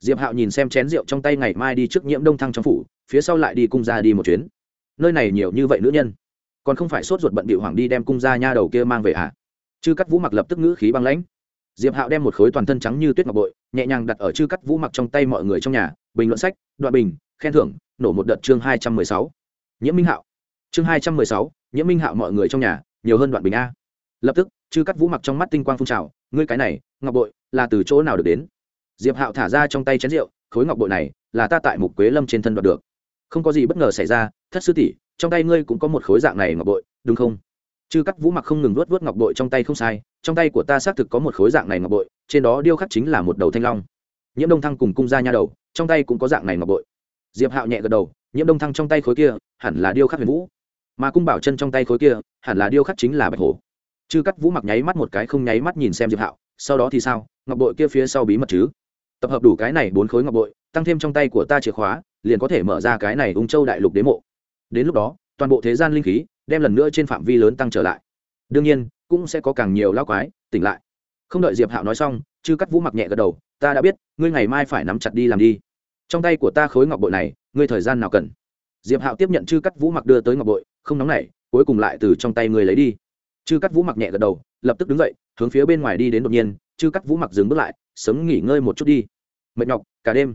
Diệp hạo nhìn xem chén rượu trong tay ngày mai đi trước nhiễm đông thăng trong phủ, phía sau lại đi cung ra đi một chuyến. Nơi này nhiều như vậy nữ nhân, còn không phải sốt ruột bận bị hoàng đi đem cung ra nha đầu kia mang về ạ à? chư cắt vũ mặc lập tức ngữ khí băng lãnh. Diệp hạo đem một khối toàn thân trắng như tuyết ngọc bội, nhẹ nhàng đặt ở chư cắt vũ mặc trong tay mọi người trong nhà, bình luận sách, đoạn bình, khen thưởng, nổ một đợt chương hai trăm mười sáu. Nhiễm minh hạo. Chương hai trăm mười sáu, nhiễm minh hạo mọi người trong nhà nhiều hơn đoạn bình a. Lập tức, chư cắt vũ mặc trong mắt tinh quang phun trào, ngươi cái này, ngọc bội, là từ chỗ nào được đến? Diệp hạo thả ra trong tay chén rượu, khối ngọc bội này, là ta tại mục quế lâm trên thân đoạt được. Không có gì bất ngờ xảy ra, thất sư tỷ, trong tay ngươi cũng có một khối dạng này, ngọc bội, đúng không? Chư cắt vũ mặc không ngừng luốt vớt ngọc bội trong tay không sai, trong tay của ta xác thực có một khối dạng này, ngọc bội, trên đó điêu khắc chính là một đầu thanh long. Nhiễm đông thăng cùng cung ra nha đầu, trong tay cũng có dạng này, ngọc bội. Diệp hạo nhẹ gật đầu, nhiễm đông thăng trong tay khối kia, hẳn là điêu khắc huyền vũ mà cung bảo chân trong tay khối kia, hẳn là điêu khắc chính là bạch hổ. Chư cắt vũ mặc nháy mắt một cái không nháy mắt nhìn xem diệp hạo, sau đó thì sao? Ngọc bội kia phía sau bí mật chứ? Tập hợp đủ cái này bốn khối ngọc bội, tăng thêm trong tay của ta chìa khóa, liền có thể mở ra cái này ung châu đại lục đế mộ. Đến lúc đó, toàn bộ thế gian linh khí đem lần nữa trên phạm vi lớn tăng trở lại. Đương nhiên, cũng sẽ có càng nhiều lao quái tỉnh lại. Không đợi diệp hạo nói xong, chư cắt vũ mặc nhẹ gật đầu, ta đã biết, ngươi ngày mai phải nắm chặt đi làm đi. Trong tay của ta khối ngọc bội này, ngươi thời gian nào cần? Diệp hạo tiếp nhận chư cắt vũ mặc đưa tới ngọc bội, không nóng nảy, cuối cùng lại từ trong tay người lấy đi. Chư cắt vũ mặc nhẹ gật đầu, lập tức đứng dậy, hướng phía bên ngoài đi đến đột nhiên, chư cắt vũ mặc dừng bước lại, sớm nghỉ ngơi một chút đi. Mệt nhọc, cả đêm.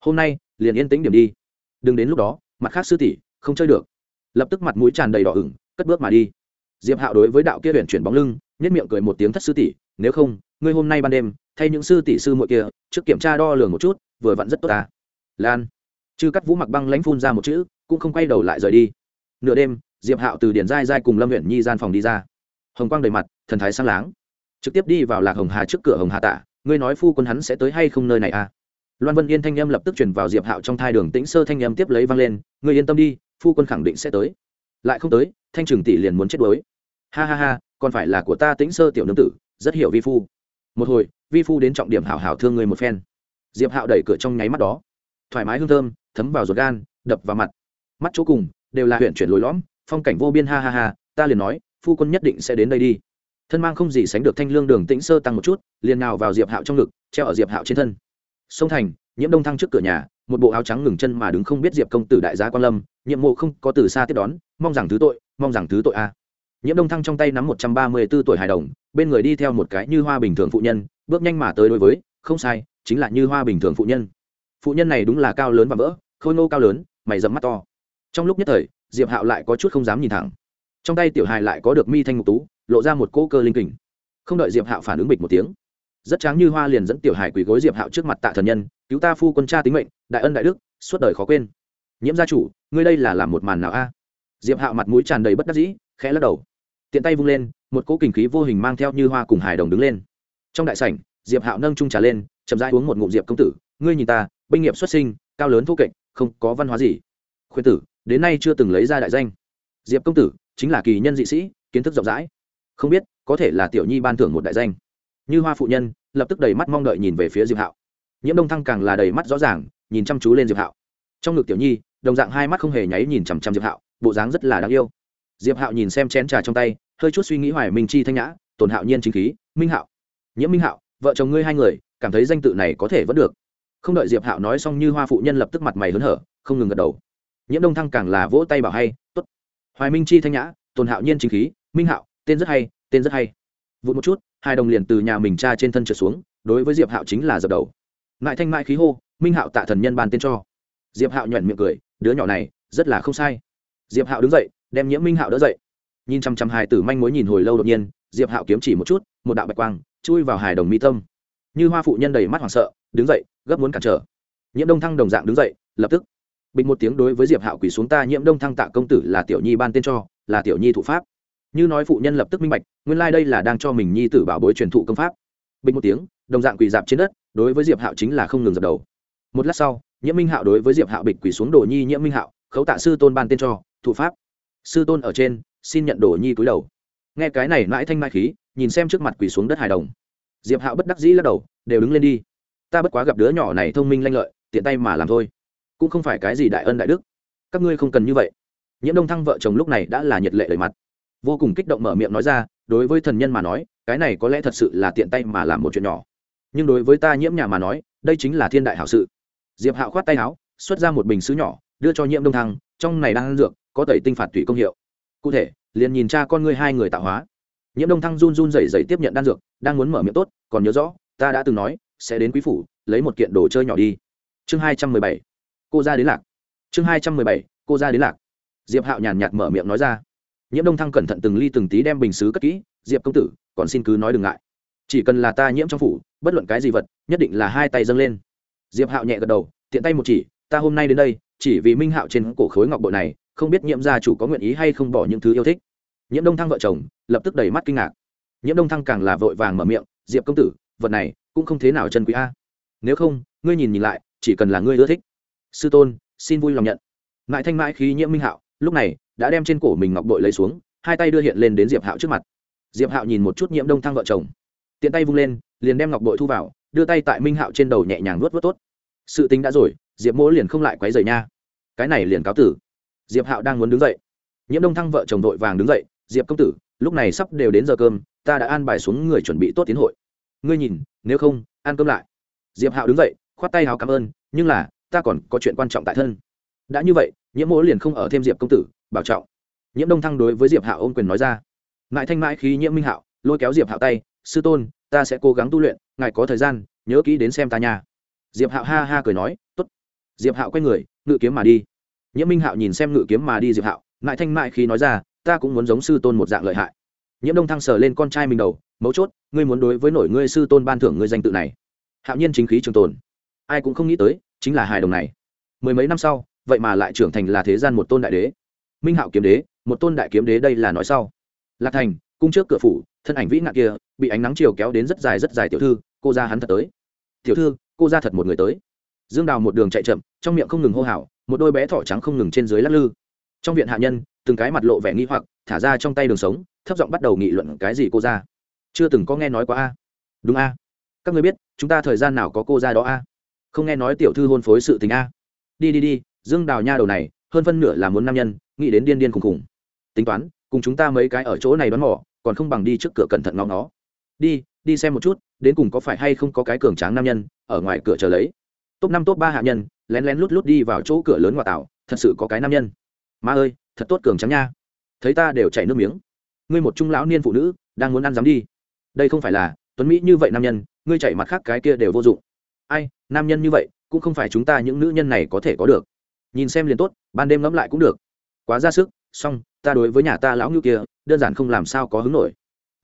Hôm nay, liền yên tĩnh điểm đi. Đừng đến lúc đó, mặt khác sư tỷ, không chơi được. Lập tức mặt mũi tràn đầy đỏ ửng, cất bước mà đi. Diệp hạo đối với đạo kia huyện chuyển bóng lưng nhất miệng cười một tiếng thất sư tỷ, nếu không, ngươi hôm nay ban đêm, thay những sư tỷ sư muội kia, trước kiểm tra đo lường một chút, vừa vặn rất tốt ta. Lan chư cắt vũ mặc băng lãnh phun ra một chữ, cũng không quay đầu lại rời đi. Nửa đêm, diệp hạo từ điển giai giai cùng lâm huyện nhi gian phòng đi ra. Hồng quang đầy mặt, thần thái sang láng. Trực tiếp đi vào lạc hồng hà trước cửa hồng hà tạ, ngươi nói phu quân hắn sẽ tới hay không nơi này à? Loan vân yên thanh âm lập tức chuyển vào diệp hạo trong thai đường tĩnh sơ thanh âm tiếp lấy vang lên, ngươi yên tâm đi, phu quân khẳng định sẽ tới. Lại không tới, thanh trường tỷ liền muốn chết đuối. Ha ha ha, còn phải là của ta tĩnh sơ tiểu nương tử, rất hiểu vi phu. Một hồi, vi phu đến trọng điểm hảo hảo thương người một phen. Diệp hạo đẩy cửa trong nháy mắt đó. Thoải mái hương thơm thấm vào ruột gan, đập vào mặt. Mắt chỗ cùng, đều là huyện chuyển lối lõm, phong cảnh vô biên, ha ha ha, ta liền nói, phu quân nhất định sẽ đến đây đi. Thân mang không gì sánh được thanh lương đường tĩnh sơ tăng một chút, liền nào vào diệp hạo trong ngực, treo ở diệp hạo trên thân. Sông thành, nhiễm đông thăng trước cửa nhà, một bộ áo trắng ngừng chân mà đứng không biết diệp công tử đại gia quan lâm, nhiệm mộ không có từ xa tiếp đón, mong rằng thứ tội, mong rằng thứ tội a. Nhiễm đông thăng trong tay nắm một trăm ba mươi b ố tuổi hài đồng, bên người đi theo một cái như hoa bình thường phụ nhân, bước nhanh mà tới đối với, không sai, chính là như hoa bình thường phụ nhân. Phụ nhân này đúng là cao lớn và vỡ khôi nô cao lớn, mày dẫm mắt to. Trong lúc nhất thời, diệp hạo lại có chút không dám nhìn thẳng. Trong tay tiểu hài lại có được mi thanh ngục tú, lộ ra một cỗ cơ linh kình. Không đợi diệp hạo phản ứng bịch một tiếng, rất tráng như hoa liền dẫn tiểu hài quỳ gối diệp hạo trước mặt tạ thần nhân, cứu ta phu quân cha tính mệnh, đại ân đại đức, suốt đời khó quên. Nhiễm gia chủ, ngươi đây là làm một màn nào a? Diệp hạo mặt mũi tràn đầy bất đắc dĩ, khẽ lắc đầu. Tiện tay vung lên, một cỗ kình khí vô hình mang theo như hoa cùng hài đồng đứng lên. Trong đại sảnh, diệp hạo nâng trung trà lên, chậm rãi uống một ngụm diệp công tử, ngươi nhìn ta, binh nghiệp xuất sinh, cao lớn thô kệch không có văn hóa gì. Khuyên tử, đến nay chưa từng lấy ra đại danh. Diệp công tử, chính là kỳ nhân dị sĩ, kiến thức rộng rãi. Không biết, có thể là tiểu nhi ban thưởng một đại danh. Như hoa phụ nhân, lập tức đầy mắt mong đợi nhìn về phía diệp hạo. Nhiễm đông thăng càng là đầy mắt rõ ràng, nhìn chăm chú lên diệp hạo. Trong ngực tiểu nhi, đồng dạng hai mắt không hề nháy nhìn chằm chằm diệp hạo, bộ dáng rất là đáng yêu. Diệp hạo nhìn xem chén trà trong tay, hơi chút suy nghĩ hoài minh chi thanh nhã tồn hạo nhiên chính khí, minh hạo, nhiễm minh hạo, vợ chồng ngươi hai người, cảm thấy danh tự này có thể vẫn được không đợi diệp hạo nói xong như hoa phụ nhân lập tức mặt mày hớn hở, không ngừng gật đầu. Nhiễm đông thăng càng là vỗ tay bảo hay t ố t hoài minh chi thanh nhã, tồn hạo nhiên chính khí, minh hạo, tên rất hay, tên rất hay. Vụt một chút, hai đồng liền từ nhà mình cha trên thân trượt xuống, đối với diệp hạo chính là dập đầu. Mại thanh mại khí hô, minh hạo tạ thần nhân ban tên cho. Diệp hạo nhuận miệng cười, đứa nhỏ này, rất là không sai. Diệp hạo đứng dậy, đem nhiễm minh hạo đỡ dậy. Nhìn chăm chăm hài tử manh mối nhìn hồi lâu đột nhiên, diệp hạo kiếm chỉ một chút, một đạo bạch quang, chui vào hài đồng mi tâm. Như hoa phụ nhân đầy mắt hoảng sợ đứng dậy, gấp muốn cản trở. Nhiễm đông thăng đồng dạng đứng dậy, lập tức. Bình một tiếng đối với diệp hạo quỳ xuống ta, nhiễm đông thăng tạ công tử là tiểu nhi ban tên cho, là tiểu nhi thủ pháp. Như nói phụ nhân lập tức minh bạch, nguyên lai、like、đây là đang cho mình nhi tử bảo bối truyền thụ công pháp. Bình một tiếng, đồng dạng quỳ dạp trên đất, đối với diệp hạo chính là không ngừng dập đầu. Một lát sau, nhiễm minh hạo đối với diệp hạo bịch quỳ xuống đồ nhi nhiễm minh hạo, khấu tạ sư tôn ban tên cho, thủ pháp. Sư tôn ở trên, xin nhận đồ nhi cúi đầu. Nghe cái này mãi thanh mãi khí, nhìn xem trước mặt quỳ xuống đất hài đồng. Diệp hạo bất đắc dĩ lắc đầu, đều đứng lên đi ta bất quá gặp đứa nhỏ này thông minh lanh lợi, tiện tay mà làm thôi. Cũng không phải cái gì đại ân đại đức. Các ngươi không cần như vậy. Nhiễm đông thăng vợ chồng lúc này đã là nhiệt lệ đầy mặt. Vô cùng kích động mở miệng nói ra, đối với thần nhân mà nói, cái này có lẽ thật sự là tiện tay mà làm một chuyện nhỏ. Nhưng đối với ta nhiễm nhà mà nói, đây chính là thiên đại hảo sự. Diệp hạo khoát tay áo, xuất ra một bình xứ nhỏ, đưa cho nhiễm đông thăng, trong này đang ăn dược, có tẩy tinh phạt tủy công hiệu. Cụ thể, liền nhìn cha con ngươi hai người tạo hóa. Nhiễm đông thăng run run rẩy rẩy tiếp nhận đan dược, đang muốn mở miệng tốt, còn nhớ rõ, ta đã từng nói sẽ đến quý phủ, lấy một kiện đồ chơi nhỏ đi. Chương hai trăm mười bảy, cô ra đến lạc. Chương hai trăm mười bảy, cô ra đến lạc. Diệp hạo nhàn nhạt mở miệng nói ra. Nhiễm đông thăng cẩn thận từng ly từng tí đem bình xứ cất kỹ, diệp công tử, còn xin cứ nói đừng ngại. Chỉ cần là ta nhiễm trong phủ, bất luận cái gì vật, nhất định là hai tay dâng lên. Diệp hạo nhẹ gật đầu, tiện tay một chỉ, ta hôm nay đến đây, chỉ vì minh hạo trên cổ khối ngọc bội này, không biết nhiễm gia chủ có nguyện ý hay không bỏ những thứ yêu thích. Nhiễm đông thăng vợ chồng lập tức đầy mắt kinh ngạc. Nhiễm đông thăng càng là vội vàng mở miệng, diệp công tử, vật này cũng không thế nào chân quý a. Nếu không, ngươi nhìn nhìn lại, chỉ cần là ngươi ưa thích. Sư tôn, xin vui lòng nhận. Mãi thanh mãi khí nhiễm minh hạo, lúc này, đã đem trên cổ mình ngọc bội lấy xuống, hai tay đưa hiện lên đến diệp hạo trước mặt. Diệp hạo nhìn một chút nhiễm đông thăng vợ chồng. Tiện tay vung lên, liền đem ngọc bội thu vào, đưa tay tại minh hạo trên đầu nhẹ nhàng nuốt vớt tốt. Sự tính đã rồi, diệp mỗ liền không lại quấy rầy nha. Cái này liền cáo tử. Diệp hạo đang muốn đứng dậy. Nhiễm đông thăng vợ chồng đội vàng đứng dậy. Diệp công tử, lúc này sắp đều đến giờ cơm, ta đã an bài xuống người chuẩn bị tốt tiến hội ngươi nhìn, nếu không, ăn cơm lại. Diệp hạo đứng dậy, khoát tay hào cảm ơn, nhưng là, ta còn có chuyện quan trọng tại thân. Đã như vậy, nhiễm mỗ liền không ở thêm diệp công tử, bảo trọng. Nhiễm đông thăng đối với diệp hạo ôm quyền nói ra. Ngại thanh mãi khí nhiễm minh hạo, lôi kéo diệp hạo tay, sư tôn, ta sẽ cố gắng tu luyện, ngài có thời gian, nhớ kỹ đến xem ta nhà. diệp hạo ha ha cười nói t ố t diệp hạo quay người, ngự kiếm mà đi. Nhiễm minh hạo nhìn xem ngự kiếm mà đi diệp hạo ngại thanh mãi khí nói ra, ta cũng muốn giống sư tôn một dạng lợi hại nhiễm đông thăng sờ lên con trai mình đầu, mấu chốt, ngươi muốn đối với nổi ngươi sư tôn ban thưởng ngươi danh tự này. Hạo nhiên chính khí trường tồn. Ai cũng không nghĩ tới, chính là hài đồng này. Mười mấy năm sau, vậy mà lại trưởng thành là thế gian một tôn đại đế. Minh hạo kiếm đế, một tôn đại kiếm đế đây là nói sau. Lạc thành, cung trước cửa phủ, thân ảnh vĩ nạn kia, bị ánh nắng chiều kéo đến rất dài rất dài tiểu thư, cô ra hắn thật tới. Tiểu thư, cô ra thật một người tới. Dương đào một đường chạy chậm, trong miệng không ngừng hô hào, một đôi bé thỏ trắng không ngừng trên dưới lắc lư. Trong viện hạ nhân, từng cái mặt lộ vẻ nghi hoặc, thả ra trong tay đường sống thấp giọng bắt đầu nghị luận cái gì cô ra? Chưa từng có nghe nói qua a. Đúng a. Các người biết, chúng ta thời gian nào có cô ra đó a? Không nghe nói tiểu thư hôn phối sự tình a. Đi đi đi, dương đào nha đầu này, hơn phân nửa là muốn nam nhân, nghĩ đến điên điên khùng khùng. Tính toán, cùng chúng ta mấy cái ở chỗ này đoán mỏ còn không bằng đi trước cửa cẩn thận ngóng nó đi đi xem một chút, đến cùng có phải hay không có cái cường tráng nam nhân, ở ngoài cửa chờ lấy. Top năm, top ba hạ nhân, lén lén lút lút đi vào chỗ cửa lớn ngoại tảo thật sự có cái nam nhân. Ma ơi, thật tốt cường trắng nha. Thấy ta đều chảy nước miếng ngươi một trung lão niên phụ nữ, đang muốn ăn dám đi. Đây không phải là, tuấn mỹ như vậy nam nhân, ngươi chạy mặt khác cái kia đều vô dụng. Ai, nam nhân như vậy, cũng không phải chúng ta những nữ nhân này có thể có được. Nhìn xem liền tốt, ban đêm ngẫm lại cũng được. Quá ra sức, xong, ta đối với nhà ta lão ngưu kia, đơn giản không làm sao có hứng nổi.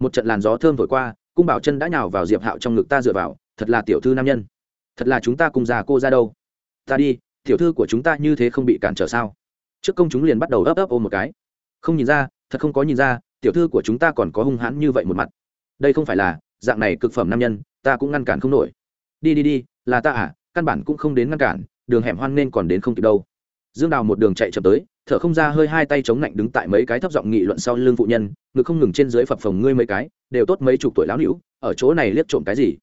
Một trận làn gió thơm thổi qua, cung bảo chân đã nhào vào diệp hạo trong ngực ta dựa vào, thật là tiểu thư nam nhân. Thật là chúng ta cùng già cô ra đâu. Ta đi, tiểu thư của chúng ta như thế không bị cản trở sao? Trước công chúng liền bắt đầu ấp ấp ôm một cái. Không nhìn ra, thật không có nhìn ra tiểu thư của chúng ta còn có hung hãn như vậy một mặt. Đây không phải là, dạng này cực phẩm nam nhân, ta cũng ngăn cản không nổi. Đi đi đi, là ta à căn bản cũng không đến ngăn cản, đường hẻm hoan nên còn đến không kịp đâu. Dương đào một đường chạy chậm tới, thở không ra hơi hai tay chống lạnh đứng tại mấy cái thấp giọng nghị luận sau lưng phụ nhân, ngực không ngừng trên dưới phập phồng ngươi mấy cái, đều tốt mấy chục tuổi lão hữu ở chỗ này liếc trộm cái gì?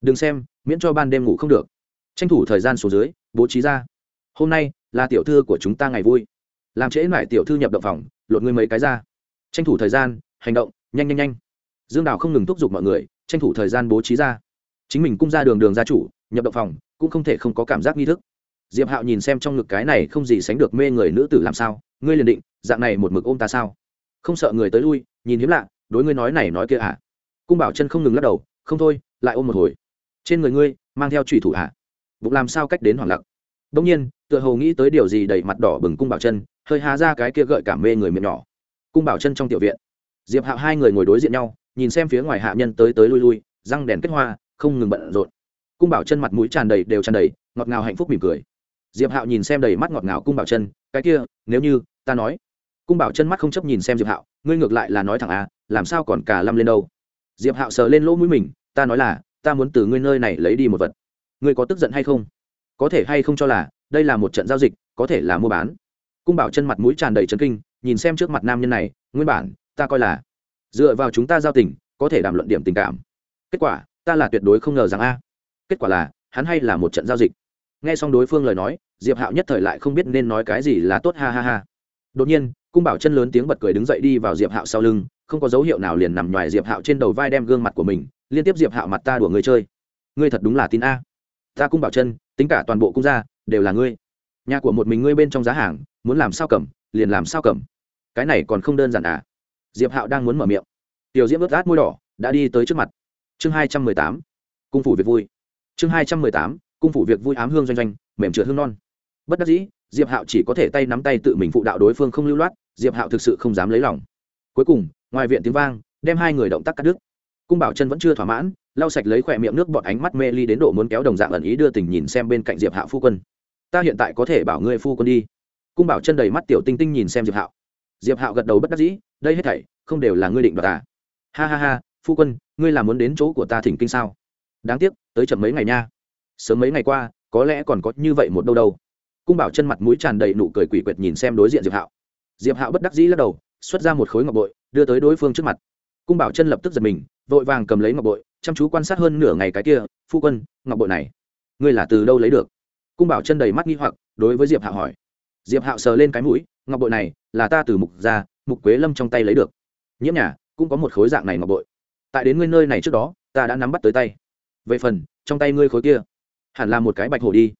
Đừng xem, miễn cho ban đêm ngủ không được. Tranh thủ thời gian xuống dưới, bố trí ra. Hôm nay, là tiểu thư của chúng ta ngày vui. Làm trễ mãi tiểu thư nhập động phòng, lột ngươi mấy cái ra tranh thủ thời gian, hành động, nhanh nhanh nhanh. Dương đào không ngừng thúc giục mọi người, tranh thủ thời gian bố trí ra. Chính mình cung ra đường đường gia chủ, nhập động phòng, cũng không thể không có cảm giác nghi thức. Diệp hạo nhìn xem trong ngực cái này không gì sánh được mê người nữ tử làm sao, ngươi liền định, dạng này một mực ôm ta sao? Không sợ người tới lui, nhìn hiếm lạ, đối ngươi nói này nói kia à? Cung bảo chân không ngừng lắc đầu, không thôi, lại ôm một hồi. Trên người ngươi, mang theo trùy thủ à? Bụng làm sao cách đến hoảng lặng? Đông nhiên, tựa hồ nghĩ tới điều gì đầy mặt đỏ bừng cung bảo chân, hơi há ra cái kia gợi cảm mê người miệng nhỏ cung bảo chân trong tiểu viện. Diệp hạo hai người ngồi đối diện nhau, nhìn xem phía ngoài hạ nhân tới tới lui lui, răng đèn kết hoa, không ngừng bận rộn. Cung bảo chân mặt mũi tràn đầy đều tràn đầy, ngọt ngào hạnh phúc mỉm cười. Diệp hạo nhìn xem đầy mắt ngọt ngào cung bảo chân, cái kia, nếu như ta nói cung bảo chân mắt không chấp nhìn xem diệp hạo, ngươi ngược lại là nói thẳng à làm sao còn cả lâm lên đâu? Diệp hạo sờ lên lỗ mũi mình, ta nói là, ta muốn từ ngươi nơi này lấy đi một vật. Ngươi có tức giận hay không? Có thể hay không cho là, đây là một trận giao dịch, có thể là mua bán. Cung bảo chân mặt mũi tràn đầy trấn kinh nhìn xem trước mặt nam nhân này, nguyên bản, ta coi là dựa vào chúng ta giao tình, có thể đàm luận điểm tình cảm. Kết quả, ta là tuyệt đối không ngờ rằng a. Kết quả là, hắn hay là một trận giao dịch. Nghe xong đối phương lời nói, diệp hạo nhất thời lại không biết nên nói cái gì là tốt, ha ha ha. Đột nhiên, cung bảo chân lớn tiếng bật cười đứng dậy đi vào diệp hạo sau lưng, không có dấu hiệu nào liền nằm ngoài diệp hạo trên đầu vai đem gương mặt của mình, liên tiếp diệp hạo mặt ta đùa người chơi. Ngươi thật đúng là tin a. Ta cung bảo chân, tính cả toàn bộ cung gia, đều là ngươi. Nhà của một mình ngươi bên trong giá hàng, muốn làm sao cầm liền làm sao cầm? Cái này còn không đơn giản à? Diệp hạo đang muốn mở miệng. Tiểu diễm ướt át môi đỏ, đã đi tới trước mặt. Chương hai trăm mười tám, cung phủ việc vui. Chương hai trăm mười tám, cung phủ việc vui ám hương doanh doanh, mềm trượt hương non. Bất đắc dĩ, diệp hạo chỉ có thể tay nắm tay tự mình phụ đạo đối phương không lưu loát, diệp hạo thực sự không dám lấy lòng. Cuối cùng, ngoài viện tiếng vang, đem hai người động tác cắt đứt. Cung bảo chân vẫn chưa thỏa mãn, lau sạch lấy khỏe miệng nước bọt ánh mắt mê ly đến độ muốn kéo đồng dạng ẩn ý đưa tình nhìn xem bên cạnh diệp hạo phu quân. Ta hiện tại có thể bảo ngươi phu quân đi cung bảo chân đầy mắt tiểu tinh tinh nhìn xem diệp hạo diệp hạo gật đầu bất đắc dĩ đây hết thảy không đều là ngươi định đoạt à. ha ha ha phu quân ngươi là muốn đến chỗ của ta thỉnh kinh sao đáng tiếc tới chậm mấy ngày nha sớm mấy ngày qua có lẽ còn có như vậy một đâu đâu cung bảo chân mặt mũi tràn đầy nụ cười quỷ quyệt nhìn xem đối diện diệp hạo diệp hạo bất đắc dĩ lắc đầu xuất ra một khối ngọc bội đưa tới đối phương trước mặt cung bảo chân lập tức giật mình vội vàng cầm lấy ngọc bội chăm chú quan sát hơn nửa ngày cái kia phu quân ngọc bội này ngươi là từ đâu lấy được cung bảo chân đầy mắt nghi hoặc đối với diệp hạo hỏi diệp hạo sờ lên cái mũi, ngọc bội này là ta từ mục ra, mục quế lâm trong tay lấy được. Nhiễm nhà, cũng có một khối dạng này ngọc bội. Tại đến ngươi nơi này trước đó, ta đã nắm bắt tới tay. Về phần, trong tay ngươi khối kia, hẳn là một cái bạch hổ đi.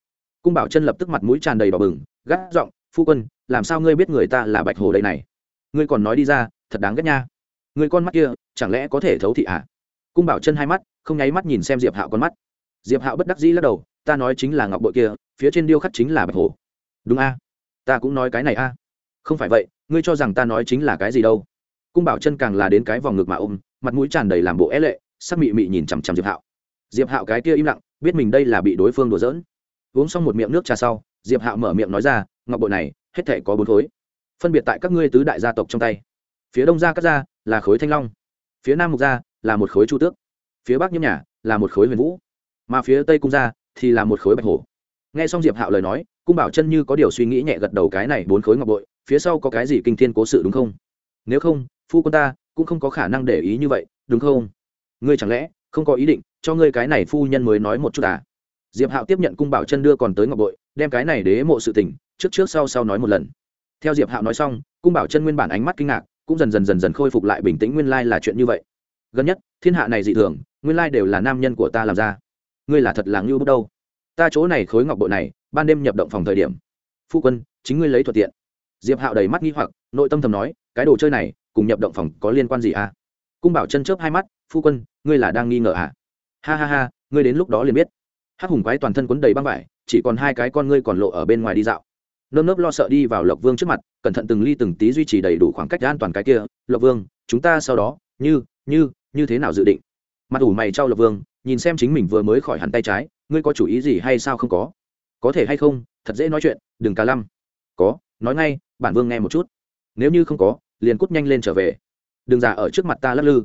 Cung bảo chân lập tức mặt mũi tràn đầy đỏ bừng, gắt giọng, phu quân, làm sao ngươi biết người ta là bạch hổ đây này? Ngươi còn nói đi ra, thật đáng ghét nha. Người con mắt kia, chẳng lẽ có thể thấu thị à? Cung bảo chân hai mắt, không nháy mắt nhìn xem diệp hạo con mắt. Diệp hạo bất đắc dĩ lắc đầu, ta nói chính là ngọc bội kia, phía trên điêu khắc chính là bạch hổ. Đúng a ta cũng nói cái này a. Không phải vậy, ngươi cho rằng ta nói chính là cái gì đâu. Cung bảo chân càng là đến cái vòng ngực mà ôm, mặt mũi tràn đầy làm bộ é lệ, sắc mị mị nhìn chằm chằm diệp hạo. Diệp hạo cái kia im lặng, biết mình đây là bị đối phương đùa giỡn. Uống xong một miệng nước trà sau, diệp hạo mở miệng nói ra, ngọc bội này, hết thể có bốn khối. Phân biệt tại các ngươi tứ đại gia tộc trong tay. Phía đông gia cắt gia là khối thanh long, phía nam mục gia là một khối chu tước, phía bắc nhiễm nhà là một khối huyền vũ, mà phía tây cung gia thì là một khối bạch hổ. Nghe xong diệp hạo lời nói cung bảo chân như có điều suy nghĩ nhẹ gật đầu cái này bốn khối ngọc bội, phía sau có cái gì kinh thiên cố sự đúng không? Nếu không, phu quân ta cũng không có khả năng để ý như vậy, đúng không? Ngươi chẳng lẽ không có ý định cho ngươi cái này phu nhân mới nói một chút à? Diệp hạo tiếp nhận cung bảo chân đưa còn tới ngọc bội, đem cái này đế mộ sự tình trước trước sau sau nói một lần. Theo diệp hạo nói xong, cung bảo chân nguyên bản ánh mắt kinh ngạc, cũng dần dần dần dần khôi phục lại bình tĩnh nguyên lai là chuyện như vậy. Gần nhất, thiên hạ này dị thường, nguyên lai đều là nam nhân của ta làm ra. Ngươi là thật là ngưu bước đâu? Ta chỗ này khối ngọc bội này ban đêm nhập động phòng thời điểm. Phu quân, chính ngươi lấy thuận tiện. Diệp hạo đầy mắt nghi hoặc, nội tâm thầm nói, cái đồ chơi này, cùng nhập động phòng có liên quan gì à? Cung bảo chân chớp hai mắt, phu quân, ngươi là đang nghi ngờ à? Ha ha ha, ngươi đến lúc đó liền biết. Hắc hùng quái toàn thân quấn đầy băng vải, chỉ còn hai cái con ngươi còn lộ ở bên ngoài đi dạo. Nơm nớp lo sợ đi vào lộc vương trước mặt, cẩn thận từng ly từng tí duy trì đầy đủ khoảng cách an toàn cái kia, lộc vương, chúng ta sau đó, như như như thế nào dự định? Mặt ủ mày trao lộc vương, nhìn xem chính mình vừa mới khỏi hẳn tay trái, ngươi có chủ ý gì hay sao không có? Có thể hay không, thật dễ nói chuyện, đừng cả lăm. Có, nói ngay, bản vương nghe một chút. Nếu như không có, liền cút nhanh lên trở về. Đừng giả ở trước mặt ta lắc lư.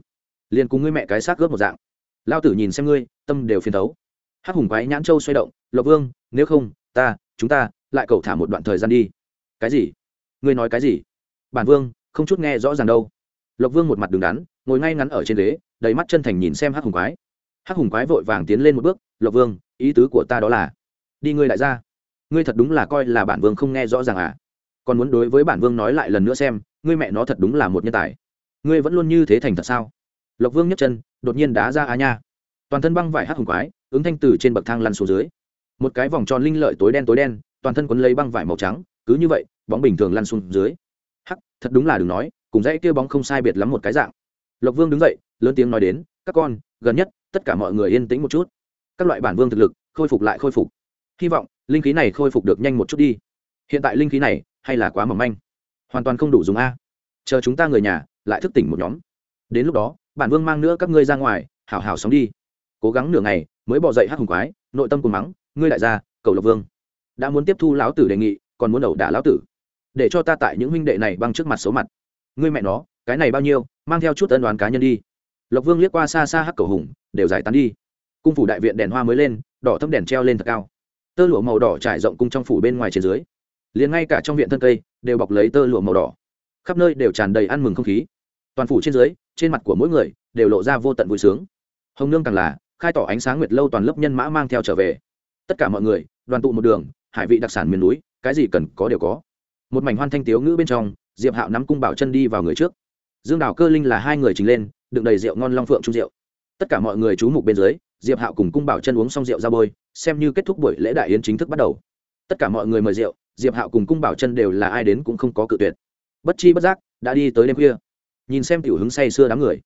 Liền cùng ngươi mẹ cái xác gớp một dạng. Lao tử nhìn xem ngươi, tâm đều phiền thấu. Hắc hùng quái nhãn châu xoay động, lộc vương, nếu không, ta, chúng ta lại cầu thả một đoạn thời gian đi. Cái gì? Ngươi nói cái gì? Bản vương, không chút nghe rõ ràng đâu. Lộc vương một mặt đứng đắn, ngồi ngay ngắn ở trên ghế, đầy mắt chân thành nhìn xem hắc hùng quái. Hắc hùng quái vội vàng tiến lên một bước, lộc vương, ý tứ của ta đó là đi ngươi lại ra ngươi thật đúng là coi là bản vương không nghe rõ ràng à? Còn muốn đối với bản vương nói lại lần nữa xem, ngươi mẹ nó thật đúng là một nhân tài. Ngươi vẫn luôn như thế thành thật sao? Lộc vương nhấc chân, đột nhiên đá ra á nha. Toàn thân băng vải hát hùng quái, ứng thanh từ trên bậc thang lăn xuống dưới. Một cái vòng tròn linh lợi tối đen tối đen, toàn thân quấn lấy băng vải màu trắng, cứ như vậy, bóng bình thường lăn xuống dưới. Hắc, thật đúng là đừng nói, cùng dãy kia bóng không sai biệt lắm một cái dạng. Lộc vương đứng dậy, lớn tiếng nói đến, các con, gần nhất, tất cả mọi người yên tĩnh một chút. Các loại bản vương thực lực, khôi phục lại khôi phục hy vọng, linh khí này khôi phục được nhanh một chút đi. Hiện tại linh khí này, hay là quá mỏng manh? Hoàn toàn không đủ dùng a. Chờ chúng ta người nhà, lại thức tỉnh một nhóm. Đến lúc đó, bản vương mang nữa các ngươi ra ngoài, hảo hảo sống đi. Cố gắng nửa ngày, mới bỏ dậy hát hùng quái, nội tâm cùng mắng, ngươi đại gia, cầu lộc vương. Đã muốn tiếp thu lão tử đề nghị, còn muốn ẩu đả lão tử. Để cho ta tại những huynh đệ này băng trước mặt xấu mặt. Ngươi mẹ nó, cái này bao nhiêu, mang theo chút ân đoán cá nhân đi. Lộc vương liếc qua xa xa hắc cầu hùng, đều giải tán đi. Cung phủ đại viện đèn hoa mới lên, đỏ thấm đèn treo lên thật cao tơ lụa màu đỏ trải rộng cung trong phủ bên ngoài trên dưới. Liền ngay cả trong viện thân cây đều bọc lấy tơ lụa màu đỏ. Khắp nơi đều tràn đầy ăn mừng không khí. Toàn phủ trên dưới, trên mặt của mỗi người đều lộ ra vô tận vui sướng. Hồng nương càng là, khai tỏ ánh sáng nguyệt lâu toàn lớp nhân mã mang theo trở về. Tất cả mọi người, đoàn tụ một đường, hải vị đặc sản miền núi, cái gì cần có đều có. Một mảnh hoan thanh tiếu ngữ bên trong, diệp hạo nắm cung bảo chân đi vào người trước. Dương đào cơ linh là hai người trình lên, đựng đầy rượu ngon long phượng trung rượu. Tất cả mọi người chú mục bên dưới diệp hạo cùng cung bảo chân uống xong rượu ra bôi, xem như kết thúc buổi lễ đại yến chính thức bắt đầu. Tất cả mọi người mời rượu, diệp hạo cùng cung bảo chân đều là ai đến cũng không có cự tuyệt. Bất chi bất giác, đã đi tới đêm khuya. Nhìn xem tiểu hứng say sưa đám người,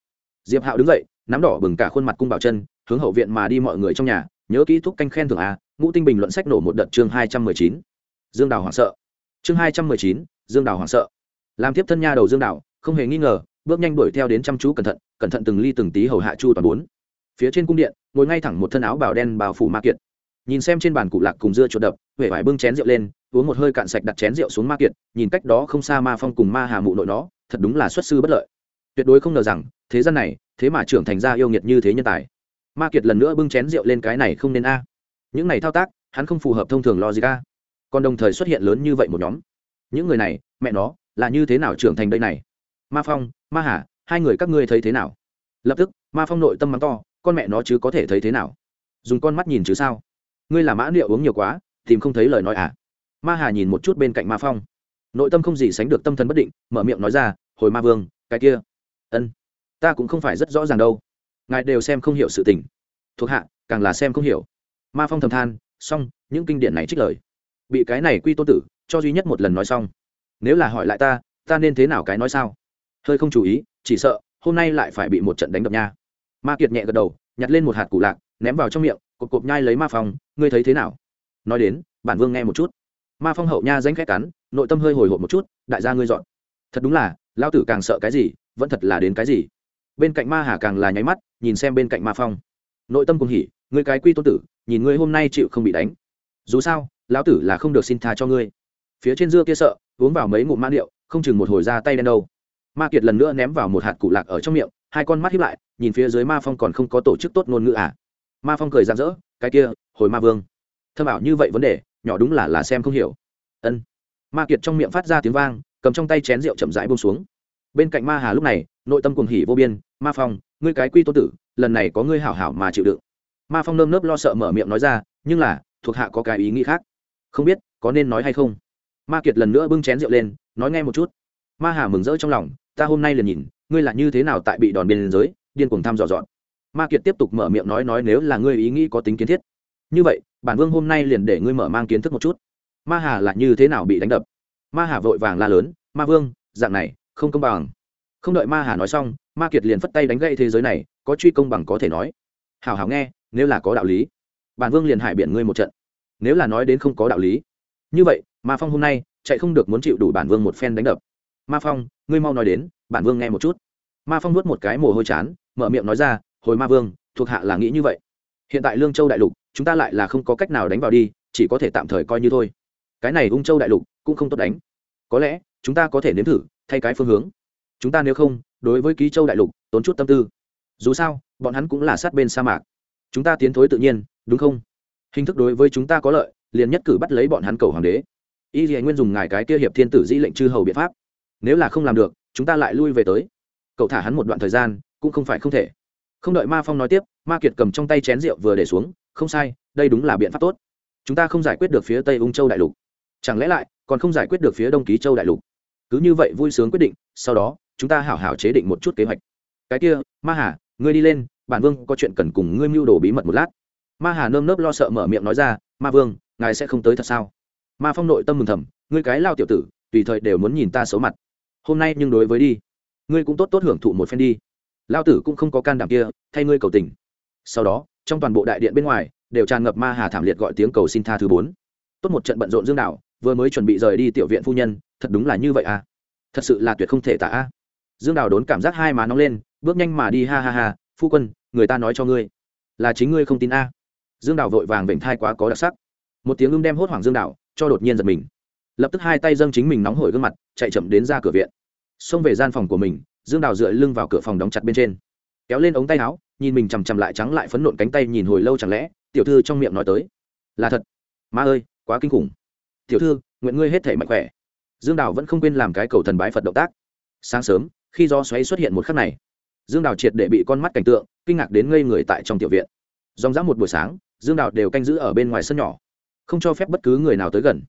diệp hạo đứng dậy, nắm đỏ bừng cả khuôn mặt cung bảo chân, hướng hậu viện mà đi mọi người trong nhà, nhớ kỹ thúc canh khen thưởng a, ngũ tinh bình luận sách nổ một đợt chương hai trăm mười chín. Dương đào hoảng sợ. Chương hai trăm mười chín, dương đào hoảng sợ. Làm tiếp thân nha đầu dương đào, không hề nghi ngờ, bước nhanh đuổi theo đến chăm chú cẩn thận cẩn thận từng ly từng tí hầu hạ chu toàn bốn phía trên cung điện, ngồi ngay thẳng một thân áo bào đen bào phủ ma kiệt. Nhìn xem trên bàn cụ lạc cùng dưa chuột đập, huệ vải bưng chén rượu lên, uống một hơi cạn sạch đặt chén rượu xuống ma kiệt, nhìn cách đó không xa ma phong cùng ma hà mụ nội nó, thật đúng là xuất sư bất lợi. Tuyệt đối không ngờ rằng, thế gian này, thế mà trưởng thành ra yêu nghiệt như thế nhân tài. Ma kiệt lần nữa bưng chén rượu lên cái này không nên a. Những này thao tác, hắn không phù hợp thông thường logic a. Còn đồng thời xuất hiện lớn như vậy một nhóm. Những người này, mẹ nó, là như thế nào trưởng thành đây này? Ma phong, ma hà, hai người các ngươi thấy thế nào? Lập tức, ma phong nội tâm mắng to con mẹ nó chứ có thể thấy thế nào? Dùng con mắt nhìn chứ sao? Ngươi là mã liệu uống nhiều quá, tìm không thấy lời nói à? Ma hà nhìn một chút bên cạnh ma phong. Nội tâm không gì sánh được tâm thần bất định, mở miệng nói ra, hồi ma vương, cái kia. Ân, ta cũng không phải rất rõ ràng đâu. Ngài đều xem không hiểu sự tình. Thuộc hạ, càng là xem không hiểu. Ma phong thầm than, xong, những kinh điển này trích lời. Bị cái này quy tôn tử, cho duy nhất một lần nói xong. Nếu là hỏi lại ta ta nên thế nào cái nói sao? Hơi không chú ý, chỉ sợ, hôm nay lại phải bị một trận đánh đập nha ma kiệt nhẹ gật đầu, nhặt lên một hạt củ lạc, ném vào trong miệng cột cột nhai lấy ma phong, ngươi thấy thế nào? Nói đến, bản vương nghe một chút. Ma phong hậu nha danh khét cắn, nội tâm hơi hồi hộp một chút, đại gia ngươi dọn. Thật đúng là lao tử càng sợ cái gì, vẫn thật là đến cái gì. Bên cạnh ma hà càng là nháy mắt, nhìn xem bên cạnh ma phong. Nội tâm cùng hỉ, ngươi cái quy tôn tử, nhìn ngươi hôm nay chịu không bị đánh. Dù sao, lão tử là không được xin tha cho ngươi. Phía trên dưa kia sợ, uống vào mấy ngụm ma điệu, không chừng một hồi ra tay đen đâu. Ma kiệt lần nữa ném vào một hạt cụ lạc ở trong miệng hai con mắt hiếp lại, nhìn phía dưới ma phong còn không có tổ chức tốt ngôn ngữ à? Ma phong cười rạng rỡ, cái kia, hồi ma vương. Thâm ảo như vậy vấn đề, nhỏ đúng là là xem không hiểu. Ân. Ma kiệt trong miệng phát ra tiếng vang, cầm trong tay chén rượu chậm rãi buông xuống. Bên cạnh ma hà lúc này, nội tâm cuồng hỉ vô biên, ma phong, ngươi cái quy tô tử, lần này có ngươi hảo hảo mà chịu đựng. Ma phong nơm nớp lo sợ mở miệng nói ra, nhưng là, thuộc hạ có cái ý nghĩ khác. Không biết, có nên nói hay không? Ma kiệt lần nữa bưng chén rượu lên, nói nghe một chút. Ma hà mừng rỡ trong lòng, ta hôm nay liền nhìn ngươi là như thế nào tại bị đòn biên giới, điên cuồng thăm dò dọn? Ma kiệt tiếp tục mở miệng nói nói nếu là ngươi ý nghĩ có tính kiến thiết. Như vậy, bản vương hôm nay liền để ngươi mở mang kiến thức một chút. Ma hà là như thế nào bị đánh đập? Ma hà vội vàng la lớn, ma vương, dạng này, không công bằng. Không đợi ma hà nói xong, ma kiệt liền phất tay đánh gậy thế giới này, có truy công bằng có thể nói. Hào hào nghe, nếu là có đạo lý. Bản vương liền hải biển ngươi một trận. Nếu là nói đến không có đạo lý. Như vậy, ma phong hôm nay chạy không được muốn chịu đủ bản vương một phen đánh đập ma phong, ngươi mau nói đến, bản vương nghe một chút. Ma phong nuốt một cái mồ hôi chán, mở miệng nói ra, hồi ma vương, thuộc hạ là nghĩ như vậy. Hiện tại lương châu đại lục, chúng ta lại là không có cách nào đánh vào đi, chỉ có thể tạm thời coi như thôi. Cái này ung châu đại lục cũng không tốt đánh. Có lẽ, chúng ta có thể nếm thử, thay cái phương hướng. Chúng ta nếu không, đối với ký châu đại lục, tốn chút tâm tư. Dù sao, bọn hắn cũng là sát bên sa mạc. Chúng ta tiến thối tự nhiên, đúng không? Hình thức đối với chúng ta có lợi, liền nhất cử bắt lấy bọn hắn cầu hoàng đế. Y dì nguyên dùng ngài cái kia hiệp thiên tử dĩ lệnh chư hầu biện pháp nếu là không làm được, chúng ta lại lui về tới. Cậu thả hắn một đoạn thời gian, cũng không phải không thể. Không đợi ma phong nói tiếp, ma kiệt cầm trong tay chén rượu vừa để xuống, không sai, đây đúng là biện pháp tốt. Chúng ta không giải quyết được phía tây ung châu đại lục. Chẳng lẽ lại, còn không giải quyết được phía đông ký châu đại lục? Cứ như vậy vui sướng quyết định, sau đó, chúng ta hảo hảo chế định một chút kế hoạch. Cái kia, ma hà, ngươi đi lên, bản vương có chuyện cần cùng ngươi mưu đồ bí mật một lát. Ma hà nơm nớp lo sợ mở miệng nói ra, ma vương, ngài sẽ không tới thật sao? Ma phong nội tâm mừng thầm, ngươi cái lao tiểu tử, tùy thời đều muốn nhìn ta xấu mặt hôm nay nhưng đối với đi. Ngươi cũng tốt tốt hưởng thụ một phen đi. Lao tử cũng không có can đảm kia, thay ngươi cầu tình. Sau đó, trong toàn bộ đại điện bên ngoài, đều tràn ngập ma hà thảm liệt gọi tiếng cầu xin tha thứ bốn. Tốt một trận bận rộn dương đạo, vừa mới chuẩn bị rời đi tiểu viện phu nhân, thật đúng là như vậy à? Thật sự là tuyệt không thể tả. À? dương đào đốn cảm giác hai má nóng lên, bước nhanh mà đi, ha ha ha, phu quân, người ta nói cho ngươi, là chính ngươi không tin a. Dương đào vội vàng vểnh thai quá có đặc sắc. Một tiếng ưng đem hốt hoảng dương đào, cho đột nhiên giật mình lập tức hai tay dâng chính mình nóng hổi gương mặt, chạy chậm đến ra cửa viện. Xông về gian phòng của mình, dương đào dựa lưng vào cửa phòng đóng chặt bên trên. Kéo lên ống tay áo, nhìn mình chằm chằm lại trắng lại phấn nộn cánh tay nhìn hồi lâu chẳng lẽ, tiểu thư trong miệng nói tới. Là thật. Ma ơi, quá kinh khủng. Tiểu thư, nguyện ngươi hết thể mạnh khỏe. Dương đào vẫn không quên làm cái cầu thần bái phật động tác. Sáng sớm, khi do xoáy xuất hiện một khắc này, dương đào triệt để bị con mắt cảnh tượng, kinh ngạc đến ngây người tại trong tiểu viện. Dòng dã một buổi sáng, dương đào đều canh giữ ở bên ngoài sân nhỏ, không cho phép bất cứ người nào tới gần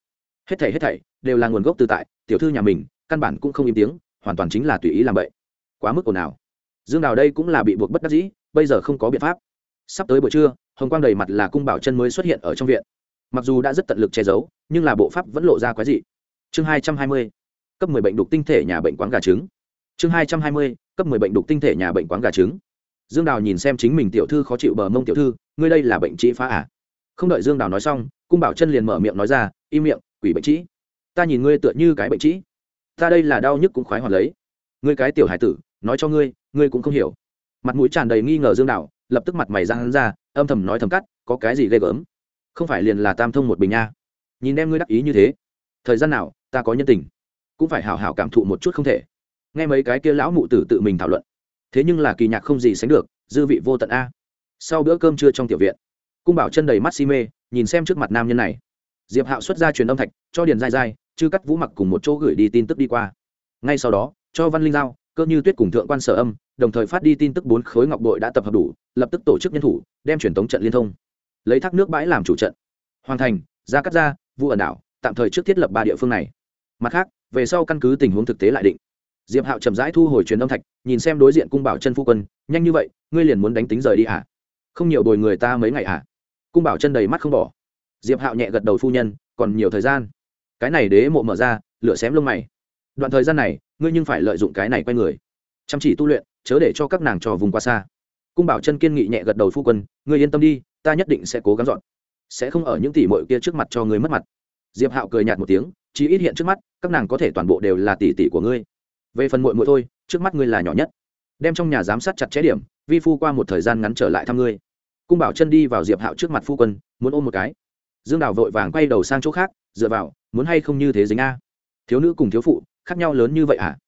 hết thảy hết thảy đều là nguồn gốc từ tại, tiểu thư nhà mình, căn bản cũng không im tiếng, hoàn toàn chính là tùy ý làm vậy. Quá mức ồn ào. Dương đào đây cũng là bị buộc bất đắc dĩ, bây giờ không có biện pháp. Sắp tới buổi trưa, hồng quang đầy mặt là cung bảo chân mới xuất hiện ở trong viện. Mặc dù đã rất tận lực che giấu, nhưng là bộ pháp vẫn lộ ra quái dị. Chương hai trăm hai mươi, cấp mười bệnh đục tinh thể nhà bệnh quán gà trứng. Chương hai trăm hai mươi, cấp mười bệnh đục tinh thể nhà bệnh quán gà trứng. Dương đào nhìn xem chính mình tiểu thư khó chịu bờ mông tiểu thư, ngươi đây là bệnh trị phá à? Không đợi dương đào nói xong, cung bảo chân liền mở miệng nói ra, im miệng quỷ bệnh trĩ. Ta nhìn ngươi tựa như cái bệnh trĩ. Ta đây là đau nhức cũng khoái hoạt lấy. Ngươi cái tiểu hải tử, nói cho ngươi ngươi cũng không hiểu. Mặt mũi tràn đầy nghi ngờ dương đạo, lập tức mặt mày ra hắn ra, âm thầm nói thầm cắt, có cái gì ghê gớm? Không phải liền là tam thông một bình nha. Nhìn em ngươi đắc ý như thế. Thời gian nào, ta có nhân tình. Cũng phải hào hào cảm thụ một chút không thể. Nghe mấy cái kia lão mụ tử tự mình thảo luận. Thế nhưng là kỳ nhạc không gì sánh được, dư vị vô tận a. Sau bữa cơm trưa trong tiểu viện, cung bảo chân đầy mắt si mê, nhìn xem trước mặt nam nhân này diệp hạo xuất ra truyền âm thạch, cho điền dai dai chư cắt vũ mặc cùng một chỗ gửi đi tin tức đi qua. Ngay sau đó, cho văn linh giao, cơ như tuyết cùng thượng quan sở âm, đồng thời phát đi tin tức bốn khối ngọc bội đã tập hợp đủ, lập tức tổ chức nhân thủ, đem truyền tống trận liên thông. Lấy thác nước bãi làm chủ trận. Hoàn thành, ra cắt ra vụ ẩn đảo, tạm thời trước thiết lập ba địa phương này. Mặt khác, về sau căn cứ tình huống thực tế lại định. Diệp hạo chậm rãi thu hồi truyền âm thạch, nhìn xem đối diện cung bảo chân phu quân, nhanh như vậy, ngươi liền muốn đánh tính rời đi hả? Không nhiều đồi người ta mấy ngày hả? Cung bảo chân đầy mắt không bỏ diệp hạo nhẹ gật đầu phu nhân, còn nhiều thời gian. Cái này đế mộ mở ra, lửa xém lông mày. Đoạn thời gian này, ngươi nhưng phải lợi dụng cái này quay người. Chăm chỉ tu luyện, chớ để cho các nàng trò vùng qua xa. Cung bảo chân kiên nghị nhẹ gật đầu phu quân, ngươi yên tâm đi, ta nhất định sẽ cố gắng dọn. Sẽ không ở những tỷ mội kia trước mặt cho ngươi mất mặt. Diệp hạo cười nhạt một tiếng, chỉ ít hiện trước mắt, các nàng có thể toàn bộ đều là tỷ tỷ của ngươi. Về phần muội muội thôi, trước mắt ngươi là nhỏ nhất. Đem trong nhà giám sát chặt chẽ điểm, vi phu qua một thời gian ngắn trở lại thăm ngươi. Cung bảo chân đi vào diệp hạo trước mặt phu quân, muốn ôm một cái dương đào vội vàng quay đầu sang chỗ khác, dựa vào, muốn hay không như thế dính a? Thiếu nữ cùng thiếu phụ, khác nhau lớn như vậy à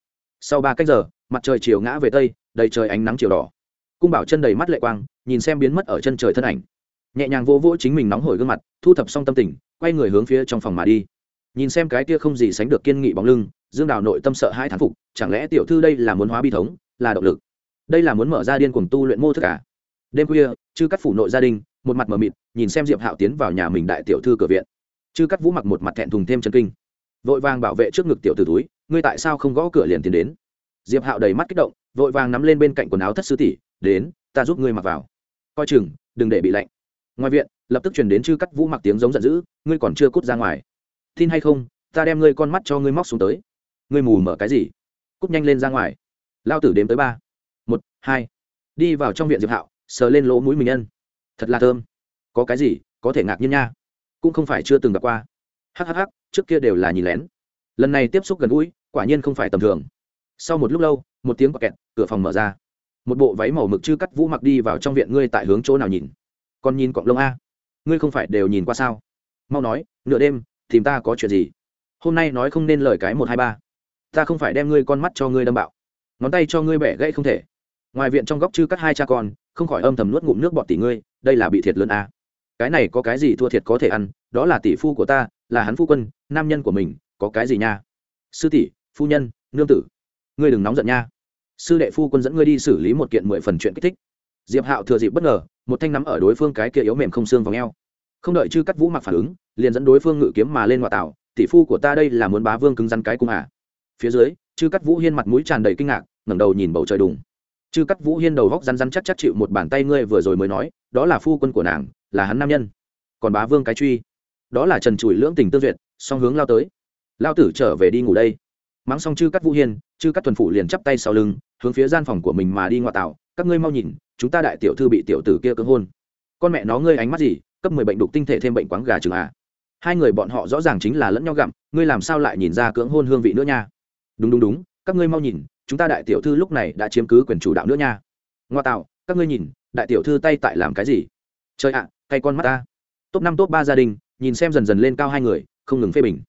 sau ba cách giờ, mặt trời chiều ngã về tây, đầy trời ánh nắng chiều đỏ. Cung bảo chân đầy mắt lệ quang, nhìn xem biến mất ở chân trời thân ảnh. Nhẹ nhàng vô vỗ chính mình nóng hổi gương mặt, thu thập xong tâm tình, quay người hướng phía trong phòng mà đi. Nhìn xem cái kia không gì sánh được kiên nghị bóng lưng, dương đào nội tâm sợ hai thán phục, chẳng lẽ tiểu thư đây là muốn hóa bi thống, là động lực? Đây là muốn mở ra điên cuồng tu luyện mô thức à? Đêm khuya, chư cắt phủ nội gia đình một mặt mờ mịt, nhìn xem diệp hạo tiến vào nhà mình đại tiểu thư cửa viện. Chư cắt vũ mặc một mặt thẹn thùng thêm chân kinh. Vội vàng bảo vệ trước ngực tiểu t túi, ngươi tại sao không gõ cửa liền tiến đến? Diệp hạo đầy mắt kích động, vội vàng nắm lên bên cạnh quần áo thất sư tỷ, đến, ta giúp ngươi mặc vào. Coi chừng, đừng để bị lạnh. Ngoài viện, lập tức truyền đến chư cắt vũ mặc tiếng giống giận dữ, ngươi còn chưa cút ra ngoài. Tin hay không, ta đem ngươi con mắt cho ngươi móc xuống tới. Ngươi mù mở cái gì? Cút nhanh lên ra ngoài. Lao tử đếm tới ba. Một, hai. Đi vào trong viện diệp hạo, sờ lên lỗ mũi mình nhân thật là thơm. Có cái gì, có thể ngạc nhiên nha. Cũng không phải chưa từng gặp qua. Hhh trước kia đều là nhìn lén. Lần này tiếp xúc gần gũi, quả nhiên không phải tầm thường. Sau một lúc lâu, một tiếng quạt kẹt, cửa phòng mở ra. Một bộ váy màu mực chư cắt vũ mặc đi vào trong viện ngươi tại hướng chỗ nào nhìn? Còn nhìn cọng lông a. Ngươi không phải đều nhìn qua sao? Mau nói, nửa đêm, tìm ta có chuyện gì? Hôm nay nói không nên lời cái một hai ba. Ta không phải đem ngươi con mắt cho ngươi đâm bạo. Ngón tay cho ngươi bẻ gãy không thể. Ngoài viện trong góc chư cắt hai cha con, không khỏi âm thầm nuốt ngụm nước bọt tỉ ngươi đây là bị thiệt lớn a. Cái này có cái gì thua thiệt có thể ăn, đó là tỷ phu của ta, là hắn phu quân, nam nhân của mình, có cái gì nha? Sư tỷ, phu nhân, nương tử. Ngươi đừng nóng giận nha. Sư đệ phu quân dẫn ngươi đi xử lý một kiện mười phần chuyện kích thích. Diệp hạo thừa dịp bất ngờ, một thanh nắm ở đối phương cái kia yếu mềm không xương vào ngheo không đợi chư cắt vũ mặc phản ứng, liền dẫn đối phương ngự kiếm mà lên ngoại tảo tỷ phu của ta đây là muốn bá vương cứng rắn cái cung à. phía dưới, chư cắt vũ hiên mặt mũi tràn đầy kinh ngạc, ngẩng đầu nhìn bầu trời đùng chư cắt vũ hiên đầu góc rắn rắn chắc chắc chịu một bàn tay ngươi vừa rồi mới nói, đó là phu quân của nàng, là hắn nam nhân. Còn bá vương cái truy. Đó là trần trụi lưỡng tình tương duyệt, song hướng lao tới. Lao tử trở về đi ngủ đây. Mắng xong chư cắt vũ hiên, chư cắt thuần phụ liền chắp tay sau lưng, hướng phía gian phòng của mình mà đi ngoại tạo. Các ngươi mau nhìn, chúng ta đại tiểu thư bị tiểu tử kia cưỡng hôn. Con mẹ nó ngươi ánh mắt gì, cấp mười bệnh đục tinh thể thêm bệnh quáng gà chừng à. Hai người bọn họ rõ ràng chính là lẫn nhau gặm, ngươi làm sao lại nhìn ra cưỡng hôn hương vị nữa nha. Đúng đúng đúng các ngươi mau nhìn chúng ta đại tiểu thư lúc này đã chiếm cứ quyền chủ đạo nữa nha. Ngoa tạo các ngươi nhìn đại tiểu thư tay tại làm cái gì? Trời ạ à, cay con mắt ta. Top năm top ba gia đình nhìn xem dần dần lên cao hai người không ngừng phê bình.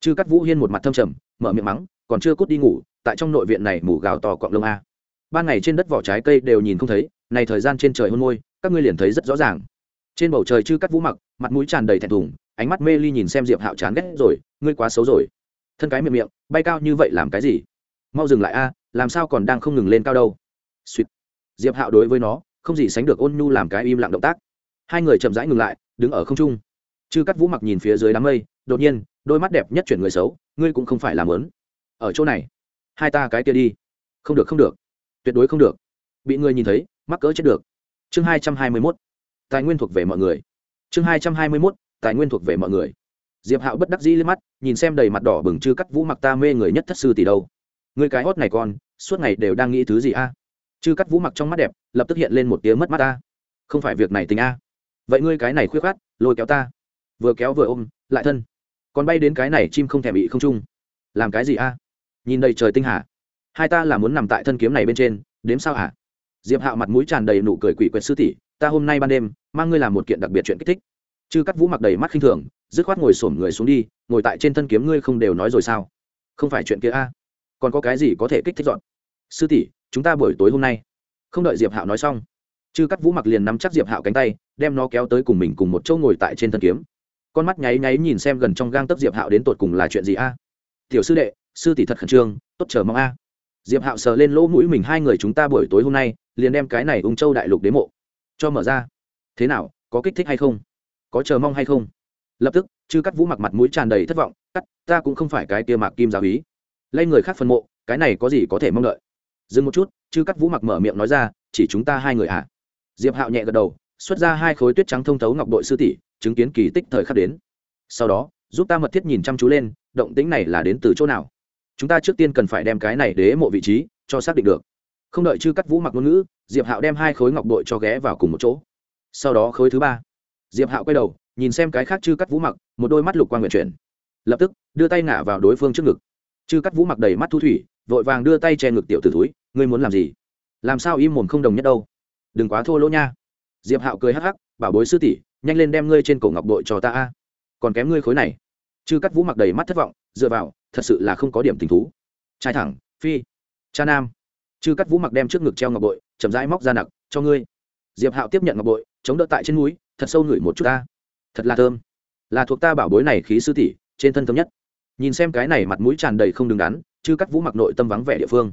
Chư cắt vũ hiên một mặt thâm trầm mở miệng mắng còn chưa cút đi ngủ tại trong nội viện này mủ gào to cọng lông a. Ban ngày trên đất vỏ trái cây đều nhìn không thấy này thời gian trên trời hôn môi các ngươi liền thấy rất rõ ràng. Trên bầu trời chư cắt vũ mặc mặt mũi tràn đầy thẹn thùng ánh mắt mê ly nhìn xem diệp hạo chán ghét rồi ngươi quá xấu rồi. Thân cái miệng miệng bay cao như vậy làm cái gì? Mau dừng lại a, làm sao còn đang không ngừng lên cao đâu? Suýt. Diệp hạo đối với nó, không gì sánh được ôn nhu làm cái im lặng động tác. Hai người chậm rãi ngừng lại, đứng ở không trung. Chư cắt vũ mặc nhìn phía dưới đám mây, đột nhiên, đôi mắt đẹp nhất chuyển người xấu, ngươi cũng không phải làm lớn. Ở chỗ này, hai ta cái kia đi. Không được không được. Tuyệt đối không được. Bị ngươi nhìn thấy, mắc cỡ chết được. Chương hai trăm hai mươi mốt. Tài nguyên thuộc về mọi người. Chương hai trăm hai mươi mốt. Tài nguyên thuộc về mọi người. Diệp hạo bất đắc dĩ lên mắt, nhìn xem đầy mặt đỏ bừng chư cắt vũ mặc ta mê người nhất thất sư tỷ đâu người cái hót này con, suốt ngày đều đang nghĩ thứ gì a? À? chư cắt vũ mặc trong mắt đẹp, lập tức hiện lên một tiếng mất mắt ta không phải việc này tình a. Vậy ngươi cái này khuyết khát, lôi kéo ta. Vừa kéo vừa ôm, lại thân. Còn bay đến cái này chim không thèm bị không trung làm cái gì a? Nhìn đầy trời tinh hà. Hai ta là muốn nằm tại thân kiếm này bên trên, đếm sao hả? Diệp hạo mặt mũi tràn đầy nụ cười quỷ quyệt sư tỷ, ta hôm nay ban đêm, mang ngươi làm một kiện đặc biệt chuyện kích thích. Chư cắt vũ mặc đầy mắt khinh thường, dứt khoát ngồi xổm người xuống đi, ngồi tại trên thân kiếm ngươi không đều nói rồi sao? Không phải chuyện kia a còn có cái gì có thể kích thích dọn? Sư tỷ, chúng ta buổi tối hôm nay. Không đợi diệp hạo nói xong, chư cắt vũ mặc liền nắm chắc diệp hạo cánh tay, đem nó kéo tới cùng mình cùng một chỗ ngồi tại trên thân kiếm. Con mắt nháy nháy nhìn xem gần trong gang tấp diệp hạo đến tột cùng là chuyện gì a? Tiểu sư đệ, sư tỷ thật khẩn trương, tốt chờ mong a. Diệp hạo sờ lên lỗ mũi mình, hai người chúng ta buổi tối hôm nay, liền đem cái này ung châu đại lục đế mộ cho mở ra. Thế nào, có kích thích hay không? Có chờ mong hay không? Lập tức, chư cắt vũ mặc mặt mũi tràn đầy thất vọng, cắt, ta cũng không phải cái tia mạc kim giáo ý lây người khác phân mộ, cái này có gì có thể mong đợi? Dừng một chút, chư cắt vũ mặc mở miệng nói ra, chỉ chúng ta hai người ạ à. diệp hạo nhẹ gật đầu, xuất ra hai khối tuyết trắng thông thấu ngọc đội sư tỷ, chứng kiến kỳ tích thời khắc đến. Sau đó, giúp ta mật thiết nhìn chăm chú lên, động tĩnh này là đến từ chỗ nào? Chúng ta trước tiên cần phải đem cái này đế mộ vị trí cho xác định được. Không đợi chư cắt vũ mặc ngôn ngữ, diệp hạo đem hai khối ngọc bội cho ghé vào cùng một chỗ. Sau đó khối thứ ba. Diệp hạo quay đầu, nhìn xem cái khác chư cắt vũ mặc, một đôi mắt lục quan nguyện chuyển. Lập tức, đưa tay ngả vào đối phương trước ngực chư cắt vũ mặc đầy mắt thu thủy, vội vàng đưa tay che ngực tiểu t ử túi ngươi muốn làm gì? Làm sao im mồm không đồng nhất đâu? Đừng quá thô lỗ nha. Diệp hạo cười hắc hắc, bảo bối sư tỷ, nhanh lên đem ngươi trên cổ ngọc bội cho ta a. Còn kém ngươi khối này. Chư cắt vũ mặc đầy mắt thất vọng, dựa vào, thật sự là không có điểm tình thú. Trai thẳng, phi, cha nam. Chư cắt vũ mặc đem trước ngực treo ngọc bội, chậm rãi móc ra nặc cho ngươi. Diệp hạo tiếp nhận ngọc bội, chống đỡ tại trên núi, thật sâu ngửi một chút ta. Thật là thơm. Là thuộc ta bảo bối này khí sư tỷ, trên thân thống nhất nhìn xem cái này mặt mũi tràn đầy không đứng đắn chứ cắt vũ mặc nội tâm vắng vẻ địa phương.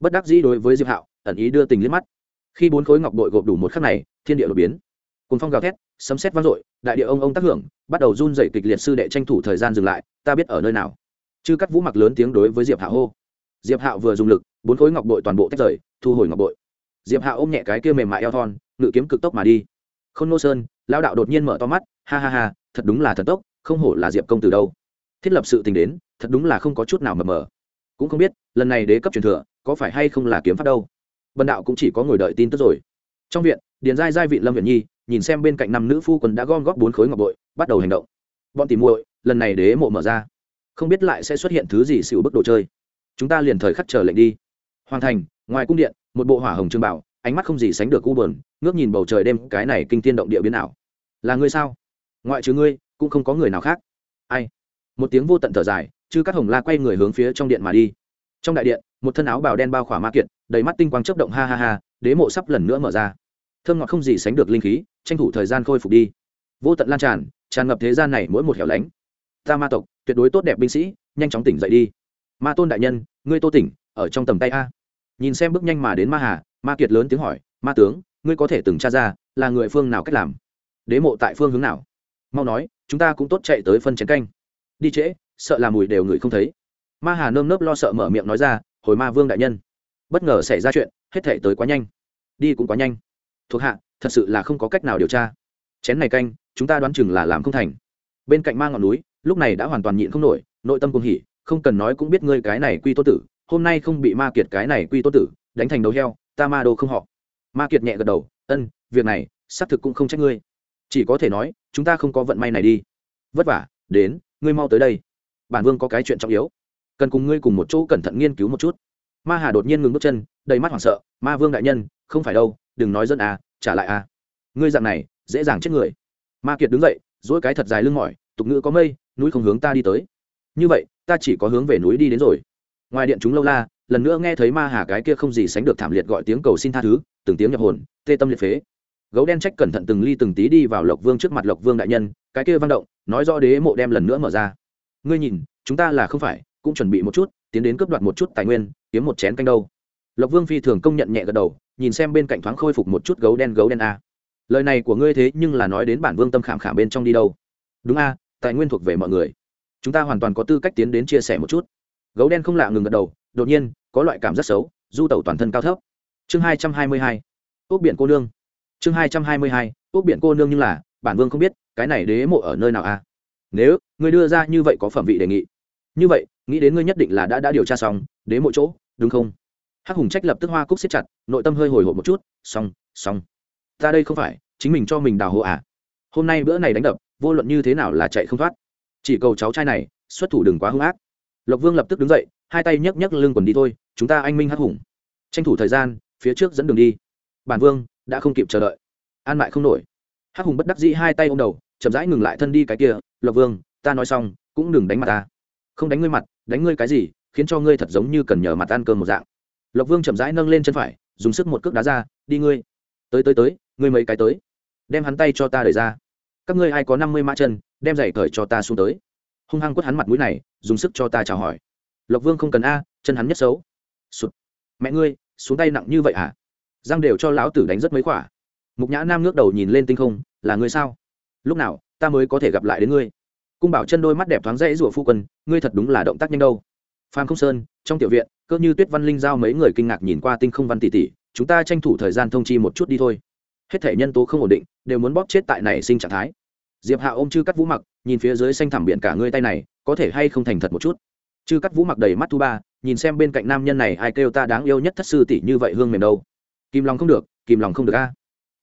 Bất đắc dĩ đối với diệp hạo, ẩn ý đưa tình liếc mắt. Khi bốn khối ngọc bội gộp đủ một khắc này, thiên địa đột biến. Cùng phong gào thét, sấm sét vang dội, đại địa ông ông tác hưởng, bắt đầu run dậy kịch liệt sư đệ tranh thủ thời gian dừng lại, ta biết ở nơi nào. Chư cắt vũ mặc lớn tiếng đối với diệp hạo hô. Diệp hạo vừa dùng lực, bốn khối ngọc bội toàn bộ tách rời, thu hồi ngọc bội. Diệp hạo ôm nhẹ cái kia mềm mại eo thon, ngự kiếm cực tốc mà đi. Không nô sơn, lão đạo đột nhiên mở to mắt, ha ha ha, thật đúng là thần tốc, không hổ là diệp công từ đâu thiết lập sự tình đến, thật đúng là không có chút nào mờ mờ. Cũng không biết, lần này đế cấp truyền thừa, có phải hay không là kiếm pháp đâu. Bần đạo cũng chỉ có ngồi đợi tin tức rồi. Trong viện, điền giai giai vị lâm viện nhi, nhìn xem bên cạnh năm nữ phu quân đã gom góp bốn khối ngọc bội, bắt đầu hành động. Bọn tìm muội, lần này đế mộ mở ra. Không biết lại sẽ xuất hiện thứ gì xỉu bức đồ chơi. Chúng ta liền thời khắc chờ lệnh đi. Hoàn thành, ngoài cung điện, một bộ hỏa hồng trương bảo, ánh mắt không gì sánh được u bờn ngước nhìn bầu trời đêm, cái này kinh thiên động địa biến ảo. Là ngươi sao? Ngoại trừ ngươi, cũng không có người nào khác. Ai? Một tiếng vô tận thở dài chứ các hồng la quay người hướng phía trong điện mà đi. Trong đại điện, một thân áo bào đen bao khỏa ma kiệt, đầy mắt tinh quang chớp động ha ha ha, đế mộ sắp lần nữa mở ra. Thơm ngọt không gì sánh được linh khí, tranh thủ thời gian khôi phục đi. Vô tận lan tràn tràn ngập thế gian này mỗi một hẻo lánh. Ta ma tộc, tuyệt đối tốt đẹp binh sĩ, nhanh chóng tỉnh dậy đi. Ma tôn đại nhân, ngươi tô tỉnh, ở trong tầm tay a. Nhìn xem bước nhanh mà đến ma hà, ma kiệt lớn tiếng hỏi, ma tướng, ngươi có thể từng tra ra, là người phương nào cách làm? Đế mộ tại phương hướng nào? Mau nói, chúng ta cũng tốt chạy tới phân chén canh đi trễ, sợ là mùi đều người không thấy. Ma hà nơm nớp lo sợ mở miệng nói ra, hồi ma vương đại nhân, bất ngờ xảy ra chuyện, hết thể tới quá nhanh. Đi cũng quá nhanh. Thuộc hạ, thật sự là không có cách nào điều tra. Chén này canh, chúng ta đoán chừng là làm không thành. Bên cạnh ma ngọn núi, lúc này đã hoàn toàn nhịn không nổi, nội tâm cùng hỉ, không cần nói cũng biết ngươi cái này quy tô tử, hôm nay không bị ma kiệt cái này quy tô tử, đánh thành đầu heo, ta ma đô không họ. Ma kiệt nhẹ gật đầu, ân, việc này, xác thực cũng không trách ngươi. Chỉ có thể nói, chúng ta không có vận may này đi. Vất vả, đến ngươi mau tới đây. Bản vương có cái chuyện trọng yếu. Cần cùng ngươi cùng một chỗ cẩn thận nghiên cứu một chút. Ma hà đột nhiên ngừng bước chân, đầy mắt hoảng sợ, ma vương đại nhân, không phải đâu, đừng nói dân à trả lại à. Ngươi dạng này, dễ dàng chết người. Ma kiệt đứng dậy dỗi cái thật dài lưng mỏi, tục ngữ có mây, núi không hướng ta đi tới. Như vậy, ta chỉ có hướng về núi đi đến rồi. Ngoài điện chúng lâu la, lần nữa nghe thấy ma hà cái kia không gì sánh được thảm liệt gọi tiếng cầu xin tha thứ, từng tiếng nhập hồn, tê tâm liệt phế gấu đen trách cẩn thận từng ly từng tí đi vào lộc vương trước mặt lộc vương đại nhân, cái kia văn động, nói rõ đế mộ đem lần nữa mở ra. Ngươi nhìn, chúng ta là không phải, cũng chuẩn bị một chút, tiến đến cướp đoạt một chút tài nguyên, kiếm một chén canh đâu. Lộc vương phi thường công nhận nhẹ gật đầu, nhìn xem bên cạnh thoáng khôi phục một chút gấu đen gấu đen a. Lời này của ngươi thế nhưng là nói đến bản vương tâm khảm khảm bên trong đi đâu. Đúng a, tài nguyên thuộc về mọi người. Chúng ta hoàn toàn có tư cách tiến đến chia sẻ một chút. Gấu đen không lạ ngừng gật đầu, đột nhiên, có loại cảm rất xấu, du tẩu toàn thân cao thấp. Chương hai trăm hai mươi hai. Ốc biển cô nương chương hai trăm hai mươi hai ốc biển cô nương nhưng là, bản vương không biết, cái này đế mộ ở nơi nào a nếu, ngươi đưa ra như vậy có phẩm vị đề nghị. Như vậy, nghĩ đến ngươi nhất định là đã đã điều tra xong, đế mộ chỗ, đúng không? Hắc hùng trách lập tức hoa cúc siết chặt, nội tâm hơi hồi hộp một chút, xong xong. Ta đây không phải, chính mình cho mình đào hộ à? Hôm nay bữa này đánh đập, vô luận như thế nào là chạy không thoát. Chỉ cầu cháu trai này, xuất thủ đừng quá hung ác. Lộc vương lập tức đứng dậy, hai tay nhấc nhấc lưng quần đi thôi, chúng ta anh minh hắc hùng. Tranh thủ thời gian, phía trước dẫn đường đi. Bản vương đã không kịp chờ đợi. An mại không nổi. Hắc hùng bất đắc dĩ hai tay ô m đầu, chậm rãi ngừng lại thân đi cái kia, lộc vương, ta nói xong, cũng đừng đánh mặt ta. Không đánh ngươi mặt, đánh ngươi cái gì, khiến cho ngươi thật giống như cần nhờ mặt ăn cơm một dạng. Lộc vương chậm rãi nâng lên chân phải, dùng sức một cước đá ra, đi ngươi. Tới tới tới, ngươi mấy cái tới. Đem hắn tay cho ta đẩy ra. Các ngươi ai có năm mươi mã chân, đem giày cởi cho ta xuống tới. Hung hăng quất hắn mặt mũi này, dùng sức cho ta chào hỏi. Lộc vương không cần a, chân hắn nhất xấu. Sụt, mẹ ngươi, xuống tay nặng như vậy hả? Giang đều cho lão tử đánh rất mấy khỏa. Mục nhã nam ngước đầu nhìn lên tinh không, là ngươi sao? Lúc nào, ta mới có thể gặp lại đến ngươi? Cung bảo chân đôi mắt đẹp thoáng dãy rủa phu quân, ngươi thật đúng là động tác nhanh đâu. Phan không sơn, trong tiểu viện, cơ như tuyết văn linh giao mấy người kinh ngạc nhìn qua tinh không văn tỷ tỷ, chúng ta tranh thủ thời gian thông chi một chút đi thôi. Hết thể nhân tố không ổn định, đều muốn bóp chết tại này sinh trạng thái. Diệp hạ ôm chư cắt vũ mặc, nhìn phía dưới xanh thẳm biển cả ngươi tay này, có thể hay không thành thật một chút? Chư cắt vũ mặc đầy mắt thu ba, nhìn xem bên cạnh nam nhân này, ai kêu ta đáng yêu nhất thất sư tỷ như vậy hương mềm đâu kim lòng không được, kim lòng không được a.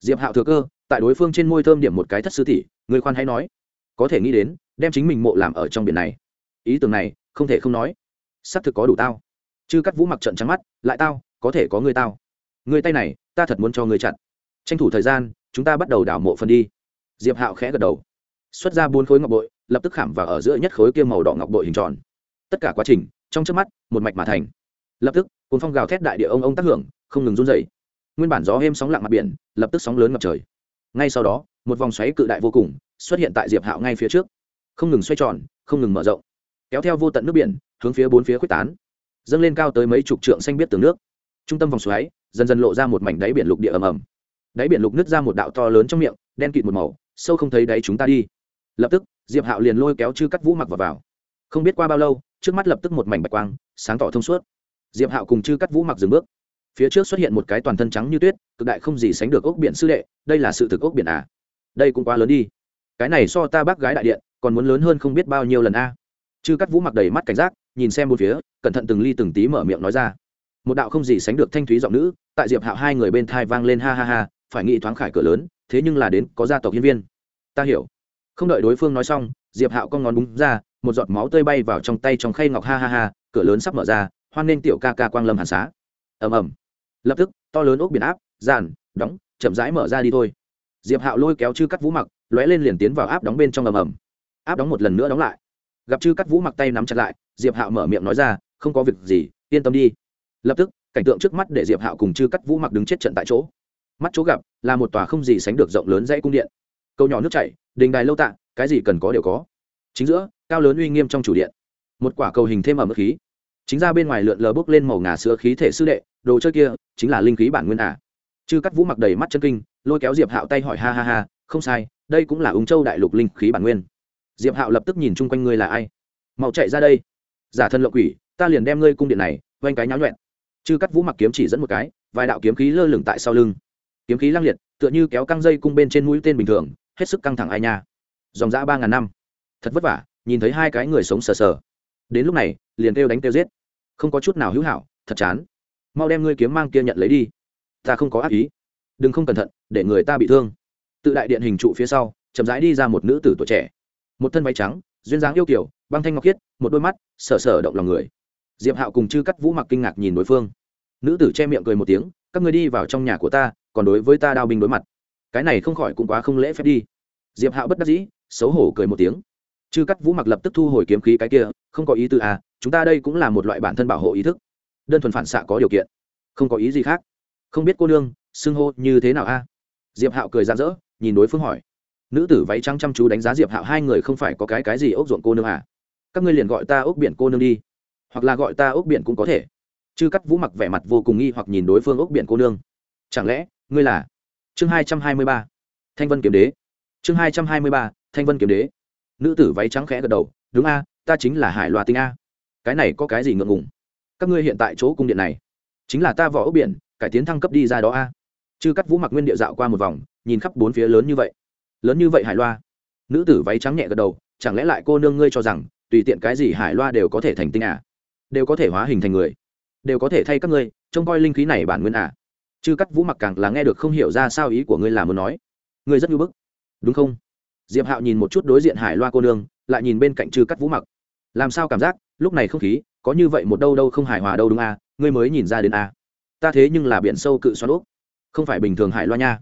Diệp hạo thừa cơ, tại đối phương trên môi thơm điểm một cái thất sư tỷ, người khoan hay nói. Có thể nghĩ đến, đem chính mình mộ làm ở trong biển này. Ý tưởng này, không thể không nói. Xác thực có đủ tao. Chứ cắt vũ mặc trận trắng mắt, lại tao, có thể có người tao. Người tay này, ta thật muốn cho người chặn. Tranh thủ thời gian, chúng ta bắt đầu đảo mộ phần đi. Diệp hạo khẽ gật đầu. Xuất ra bốn khối ngọc bội, lập tức khảm vào ở giữa nhất khối kia màu đỏ ngọc bội hình tròn. Tất cả quá trình, trong trước mắt, một mạch mà thành. Lập tức, cuốn phong gào thét đại địa ông ông tác hưởng, không ngừng run dậy nguyên bản gió êm sóng lặng mặt biển lập tức sóng lớn ngập trời. Ngay sau đó một vòng xoáy cự đại vô cùng xuất hiện tại diệp hạo ngay phía trước. Không ngừng xoay tròn không ngừng mở rộng. Kéo theo vô tận nước biển hướng phía bốn phía quyết tán. Dâng lên cao tới mấy chục trượng xanh biết tường nước. Trung tâm vòng xoáy dần dần lộ ra một mảnh đáy biển lục địa ầm ầm. Đáy biển lục nứt ra một đạo to lớn trong miệng đen kịt một màu sâu không thấy đáy chúng ta đi. Lập tức diệp hạo liền lôi kéo chư cắt vũ mặc vào, vào. Không biết qua bao lâu trước mắt lập tức một mảnh bạch quang sáng tỏ thông suốt. Diệp hạo cùng chư cắt vũ mặc dừng bước phía trước xuất hiện một cái toàn thân trắng như tuyết, cực đại không gì sánh được ốc biển sư đệ, đây là sự thực ốc biển à? Đây cũng quá lớn đi. Cái này so ta bác gái đại điện, còn muốn lớn hơn không biết bao nhiêu lần a. Chư cắt vũ mặc đầy mắt cảnh giác, nhìn xem một phía, cẩn thận từng ly từng tí mở miệng nói ra. Một đạo không gì sánh được thanh thúy giọng nữ, tại diệp hạo hai người bên thai vang lên ha ha ha, phải nghĩ thoáng khải cửa lớn, thế nhưng là đến, có gia tộc nhân viên. Ta hiểu. Không đợi đối phương nói xong, diệp hạo con ngón búng ra, một giọt máu tơi bay vào trong tay trong khay ngọc ha ha ha, cửa lớn sắp mở ra, hoan nên tiểu ca ca quang lâm hàn xá. Ầm ầm lập tức, to lớn ốc biển áp giàn đóng, chậm rãi mở ra đi thôi. Diệp hạo lôi kéo chư cắt vũ mặc, lóe lên liền tiến vào áp đóng bên trong ầm ầm. Áp đóng một lần nữa đóng lại. Gặp chư cắt vũ mặc tay nắm chặt lại, diệp hạo mở miệng nói ra, không có việc gì, yên tâm đi. Lập tức, cảnh tượng trước mắt để diệp hạo cùng chư cắt vũ mặc đứng chết trận tại chỗ. Mắt chỗ gặp là một tòa không gì sánh được rộng lớn dãy cung điện. Câu nhỏ nước chảy, đình đài lâu tạ, cái gì cần có đều có. Chính giữa, cao lớn uy nghiêm trong chủ điện. Một quả cầu hình thêm ở mức khí. Chính ra bên ngoài lượn lờ bốc lên màu ngà sữa khí thể sư đệ đồ chơi kia chính là linh khí bản nguyên à. chư cắt vũ mặc đầy mắt chân kinh, lôi kéo diệp hạo tay hỏi, ha ha ha, không sai, đây cũng là ung châu đại lục linh khí bản nguyên. Diệp hạo lập tức nhìn chung quanh ngươi là ai. Mau chạy ra đây. Giả thân lộng quỷ, ta liền đem ngươi cung điện này quanh cái nháo nhuẹn. Chư cắt vũ mặc kiếm chỉ dẫn một cái, vài đạo kiếm khí lơ lửng tại sau lưng. Kiếm khí lăng liệt, tựa như kéo căng dây cung bên trên mũi tên bình thường, hết sức căng thẳng ai nha. Dòng dã ba ngàn năm. Thật vất vả, nhìn thấy hai cái người sống sờ sờ. Đến lúc này, liền kêu đánh kêu giết. Không có chút nào hữu hảo, thật chán mau đem ngươi kiếm mang kia nhận lấy đi. Ta không có ác ý. Đừng không cẩn thận, để người ta bị thương. Tự đại điện hình trụ phía sau, chậm rãi đi ra một nữ tử tuổi trẻ. Một thân váy trắng, duyên dáng yêu kiểu băng thanh ngọc khiết, một đôi mắt, sở sở động lòng người. Diệp hạo cùng chư cắt vũ mặc kinh ngạc nhìn đối phương. Nữ tử che miệng cười một tiếng, các người đi vào trong nhà của ta, còn đối với ta đao binh đối mặt. Cái này không khỏi cũng quá không lễ phép đi. Diệp hạo bất đắc dĩ, xấu hổ cười một tiếng. Chư cắt vũ mặc lập tức thu hồi kiếm khí cái kia, không có ý tư à chúng ta đây cũng là một loại bản thân bảo hộ ý thức đơn thuần phản xạ có điều kiện. Không có ý gì khác. Không biết cô nương, xưng hô như thế nào a? Diệp hạo cười rạng rỡ, nhìn đối phương hỏi. Nữ tử váy trắng chăm chú đánh giá diệp hạo, hai người không phải có cái cái gì ốc ruộng cô nương à? Các ngươi liền gọi ta ốc biển cô nương đi. Hoặc là gọi ta ốc biển cũng có thể. Chư cắt vũ mặc vẻ mặt vô cùng nghi hoặc nhìn đối phương ốc biển cô nương. Chẳng lẽ, ngươi là? Chương hai trăm hai mươi ba. Thanh vân kiếm đế. Chương hai trăm hai mươi ba, thanh vân kiếm đế. Nữ tử váy trắng khẽ gật đầu. Đúng a, ta chính là hải loa tinh a. Cái này có cái gì ngượng ngùng? Các ngươi hiện tại chỗ cung điện này, chính là ta vỏ ốc biển, cải tiến thăng cấp đi ra đó a. Chư cắt vũ mặc nguyên địa dạo qua một vòng, nhìn khắp bốn phía lớn như vậy. Lớn như vậy hải loa. Nữ tử váy trắng nhẹ gật đầu, chẳng lẽ lại cô nương ngươi cho rằng, tùy tiện cái gì hải loa đều có thể thành tinh à? Đều có thể hóa hình thành người. Đều có thể thay các ngươi, trông coi linh khí này bản nguyên à? Chư cắt vũ mặc càng là nghe được không hiểu ra sao ý của ngươi là muốn nói. Ngươi rất nhu bức. Đúng không? Diệp hạo nhìn một chút đối diện hải loa cô nương, lại nhìn bên cạnh chư cắt vũ mặc. Làm sao cảm giác, lúc này không khí có như vậy một đâu đâu không hài hòa đâu đúng à ngươi mới nhìn ra đến à ta thế nhưng là biển sâu cự xoắn úp không phải bình thường hải loa nha.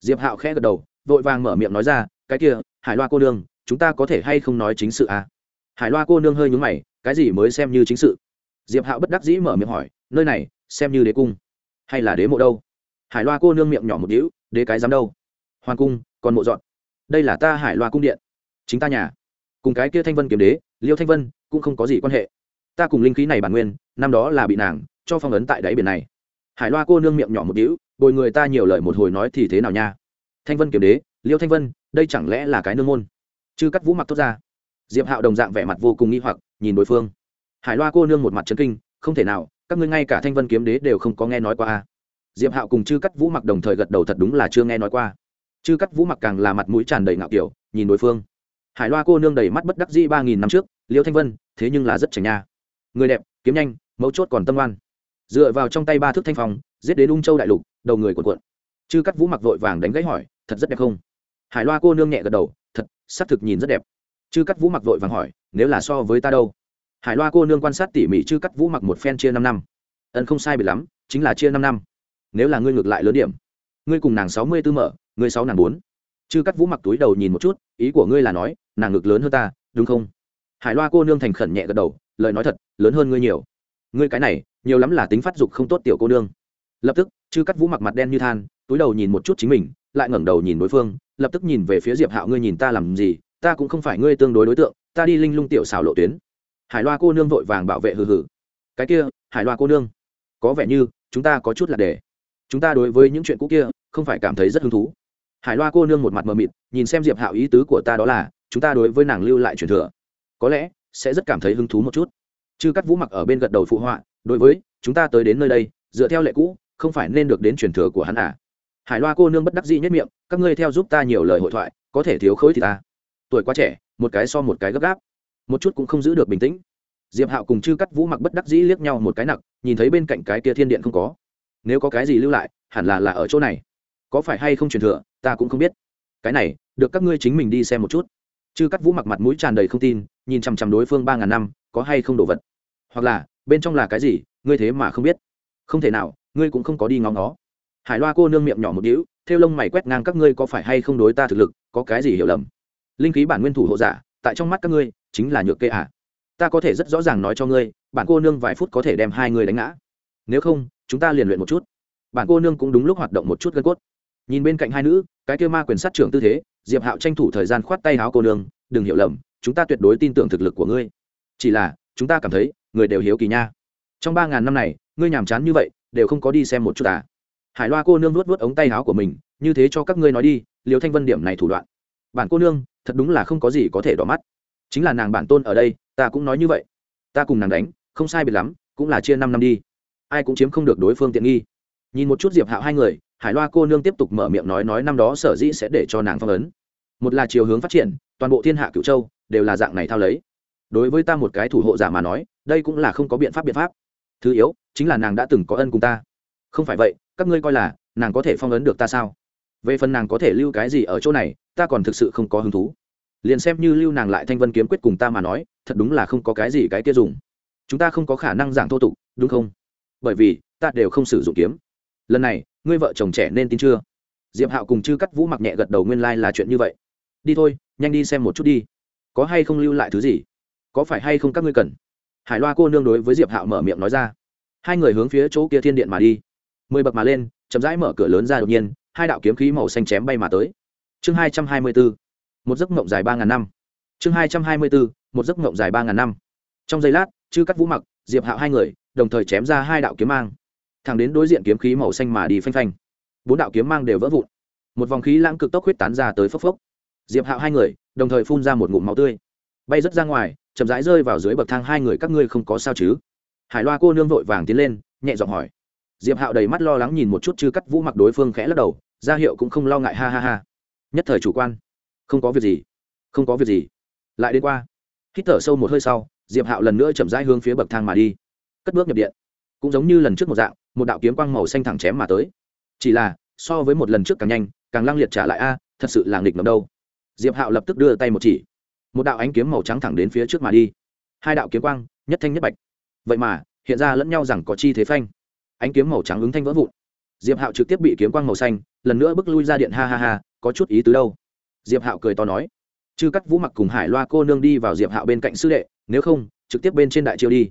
Diệp hạo khẽ gật đầu, vội vàng mở miệng nói ra, cái kia, hải loa cô nương, chúng ta có thể hay không nói chính sự à hải loa cô nương hơi nhúng mày, cái gì mới xem như chính sự? Diệp hạo bất đắc dĩ mở miệng hỏi, nơi này, xem như đế cung. Hay là đế mộ đâu? Hải loa cô nương miệng nhỏ một đĩu đế cái dám đâu? Hoàng cung, còn mộ dọn. Đây là ta hải loa cung điện. Chính ta nhà. Cùng cái kia thanh vân kiếm đế, liêu thanh vân, cũng không có gì quan hệ ta cùng linh khí này bản nguyên, năm đó là bị nàng cho phong ấn tại đáy biển này. Hải loa cô nương miệng nhỏ một đĩu bồi người ta nhiều lời một hồi nói thì thế nào nha? Thanh vân kiếm đế, liêu thanh vân, đây chẳng lẽ là cái nương môn? Chư cắt vũ mặc thốt ra. Diệp hạo đồng dạng vẻ mặt vô cùng nghi hoặc, nhìn đối phương. Hải loa cô nương một mặt trấn kinh, không thể nào, các ngươi ngay cả thanh vân kiếm đế đều không có nghe nói qua diệp hạo cùng chư cắt vũ mặc đồng thời gật đầu thật đúng là chưa nghe nói qua. Chư cắt vũ mặc càng là mặt mũi tràn đầy ngạo kiểu, nhìn đối phương. Hải loa cô nương đầy mắt bất đắc dĩ ba nghìn năm trước, liêu thanh vân, thế nhưng là rất chảnh nha người đẹp, kiếm nhanh, mấu chốt còn tâm oan. Dựa vào trong tay ba thước thanh phong, giết đến ung châu đại lục, đầu người cuộn cuộn. Chư cắt vũ mặc vội vàng đánh gãy hỏi, thật rất đẹp không? Hải loa cô nương nhẹ gật đầu, thật, xác thực nhìn rất đẹp. Chư cắt vũ mặc vội vàng hỏi, nếu là so với ta đâu? Hải loa cô nương quan sát tỉ mỉ chư cắt vũ mặc một phen chia năm năm. Ân không sai bị lắm, chính là chia năm năm. Nếu là ngươi ngược lại lớn điểm, ngươi cùng nàng sáu mươi tư mở, ngươi sáu nàng bốn. Chư cắt vũ mặc túi đầu nhìn một chút, ý của ngươi là nói, nàng ngực lớn hơn ta, đúng không? Hải loa cô nương thành khẩn nhẹ gật đầu, lời nói thật lớn hơn ngươi nhiều. Ngươi cái này, nhiều lắm là tính phát dục không tốt tiểu cô nương. Lập tức, chư cắt vũ mặc mặt đen như than, túi đầu nhìn một chút chính mình, lại ngẩng đầu nhìn đối phương, lập tức nhìn về phía diệp hạo, ngươi nhìn ta làm gì? Ta cũng không phải ngươi tương đối đối tượng, ta đi linh lung tiểu xảo lộ tuyến. Hải loa cô nương vội vàng bảo vệ hừ hừ. Cái kia, hải loa cô nương, có vẻ như, chúng ta có chút là để chúng ta đối với những chuyện cũ kia, không phải cảm thấy rất hứng thú. Hải loa cô nương một mặt mờ mịt, nhìn xem diệp hạo ý tứ của ta đó là, chúng ta đối với nàng lưu lại truyền thừa. Có lẽ, sẽ rất cảm thấy hứng thú một chút chư cắt vũ mặc ở bên gật đầu phụ họa, đối với, chúng ta tới đến nơi đây, dựa theo lệ cũ, không phải nên được đến truyền thừa của hắn à? Hải loa cô nương bất đắc dĩ nhất miệng, các ngươi theo giúp ta nhiều lời hội thoại, có thể thiếu khối thì ta. Tuổi quá trẻ, một cái so một cái gấp gáp, một chút cũng không giữ được bình tĩnh. Diệp hạo cùng chư cắt vũ mặc bất đắc dĩ liếc nhau một cái nặng nhìn thấy bên cạnh cái kia thiên điện không có. Nếu có cái gì lưu lại, hẳn là là ở chỗ này. Có phải hay không truyền thừa, ta cũng không biết. Cái này, được các ngươi chính mình đi xem một chút. Chư cắt vũ mặc mặt mũi tràn đầy không tin, nhìn chằm chằm đối phương ba ngàn năm, có hay không đồ vật? Hoặc là, bên trong là cái gì, ngươi thế mà không biết. Không thể nào, ngươi cũng không có đi ngóng nó. Hải loa cô nương miệng nhỏ một đĩu theo lông mày quét ngang các ngươi có phải hay không đối ta thực lực, có cái gì hiểu lầm? Linh khí bản nguyên thủ hộ giả, tại trong mắt các ngươi, chính là nhược kê à. ta có thể rất rõ ràng nói cho ngươi, bản cô nương vài phút có thể đem hai người đánh ngã. Nếu không, chúng ta liền luyện một chút. Bản cô nương cũng đúng lúc hoạt động một chút gân cốt. Nhìn bên cạnh hai nữ, cái kêu ma quyền sát trưởng tư thế, diệp hạo tranh thủ thời gian khoát tay háo cô nương, đừng hiểu lầm, chúng ta tuyệt đối tin tưởng thực lực của ngươi. Chỉ là, chúng ta cảm thấy người đều hiếu kỳ nha. Trong ba ngàn năm này, ngươi nhàm chán như vậy, đều không có đi xem một chút à? Hải loa cô nương nuốt vớt ống tay áo của mình, như thế cho các ngươi nói đi liều thanh vân điểm này thủ đoạn. Bản cô nương, thật đúng là không có gì có thể đỏ mắt. Chính là nàng bản tôn ở đây, ta cũng nói như vậy. Ta cùng nàng đánh, không sai biệt lắm, cũng là chia năm năm đi. Ai cũng chiếm không được đối phương tiện nghi. Nhìn một chút diệp hạo hai người, hải loa cô nương tiếp tục mở miệng nói nói năm đó sở dĩ sẽ để cho nàng phong ấn. Một là chiều hướng phát triển, toàn bộ thiên hạ cựu châu, đều là dạng này thao lấy. Đối với ta một cái thủ hộ giả mà nói đây cũng là không có biện pháp biện pháp. Thứ yếu, chính là nàng đã từng có ân cùng ta. Không phải vậy, các ngươi coi là nàng có thể phong ấn được ta sao? Về phần nàng có thể lưu cái gì ở chỗ này, ta còn thực sự không có hứng thú. Liền xem như lưu nàng lại thanh vân kiếm quyết cùng ta mà nói, thật đúng là không có cái gì cái kia dùng. Chúng ta không có khả năng giảng thô tục, đúng không? Bởi vì, ta đều không sử dụng kiếm. Lần này, ngươi vợ chồng trẻ nên tin chưa? Diệp hạo cùng chư cắt vũ mặc nhẹ gật đầu nguyên lai、like、là chuyện như vậy. Đi thôi, nhanh đi xem một chút đi. Có hay không lưu lại thứ gì? Có phải hay không các ngươi cần? Hải loa cô nương đối với diệp hạo mở miệng nói ra. Hai người hướng phía chỗ kia thiên điện mà đi. Mười bậc mà lên, chậm rãi mở cửa lớn ra đột nhiên, hai đạo kiếm khí màu xanh chém bay mà tới. Chương hai trăm hai mươi bốn, một giấc mộng dài ba ngàn năm. Chương hai trăm hai mươi bốn, một giấc mộng dài ba ngàn năm. Trong giây lát, chư cắt vũ mặc, diệp hạo hai người, đồng thời chém ra hai đạo kiếm mang. Thẳng đến đối diện kiếm khí màu xanh mà đi phanh phanh. Bốn đạo kiếm mang đều vỡ vụn. Một vòng khí lãng cực tốc huyết tán ra tới phốc phốc. Diệp hạo hai người, đồng thời phun ra một ngụm máu tươi bay rất ra ngoài, chậm rãi rơi vào dưới bậc thang hai người các ngươi không có sao chứ? Hải loa cô nương vội vàng tiến lên, nhẹ giọng hỏi. Diệp hạo đầy mắt lo lắng nhìn một chút chư cắt vũ mặc đối phương khẽ lắc đầu, ra hiệu cũng không lo ngại, ha ha ha. Nhất thời chủ quan. Không có việc gì. Không có việc gì. Lại đến qua. Hít thở sâu một hơi sau, diệp hạo lần nữa chậm rãi hướng phía bậc thang mà đi. Cất bước nhập điện. Cũng giống như lần trước một dạng, một đạo kiếm quang màu xanh thẳng chém mà tới. Chỉ là, so với một lần trước càng nhanh, càng lăng liệt trả lại a, thật sự là nghịch ngầm đâu. Diệp hạo lập tức đưa tay một chỉ một đạo ánh kiếm màu trắng thẳng đến phía trước mà đi. Hai đạo kiếm quang, nhất thanh nhất bạch. Vậy mà, hiện ra lẫn nhau rằng có chi thế phanh. Ánh kiếm màu trắng ứng thanh vỡ vụn. Diệp hạo trực tiếp bị kiếm quang màu xanh, lần nữa bước lui ra điện, ha ha ha, có chút ý tứ đâu. Diệp hạo cười to nói, chư cắt vũ mặc cùng hải loa cô nương đi vào diệp hạo bên cạnh sư đệ, nếu không, trực tiếp bên trên đại triều đi.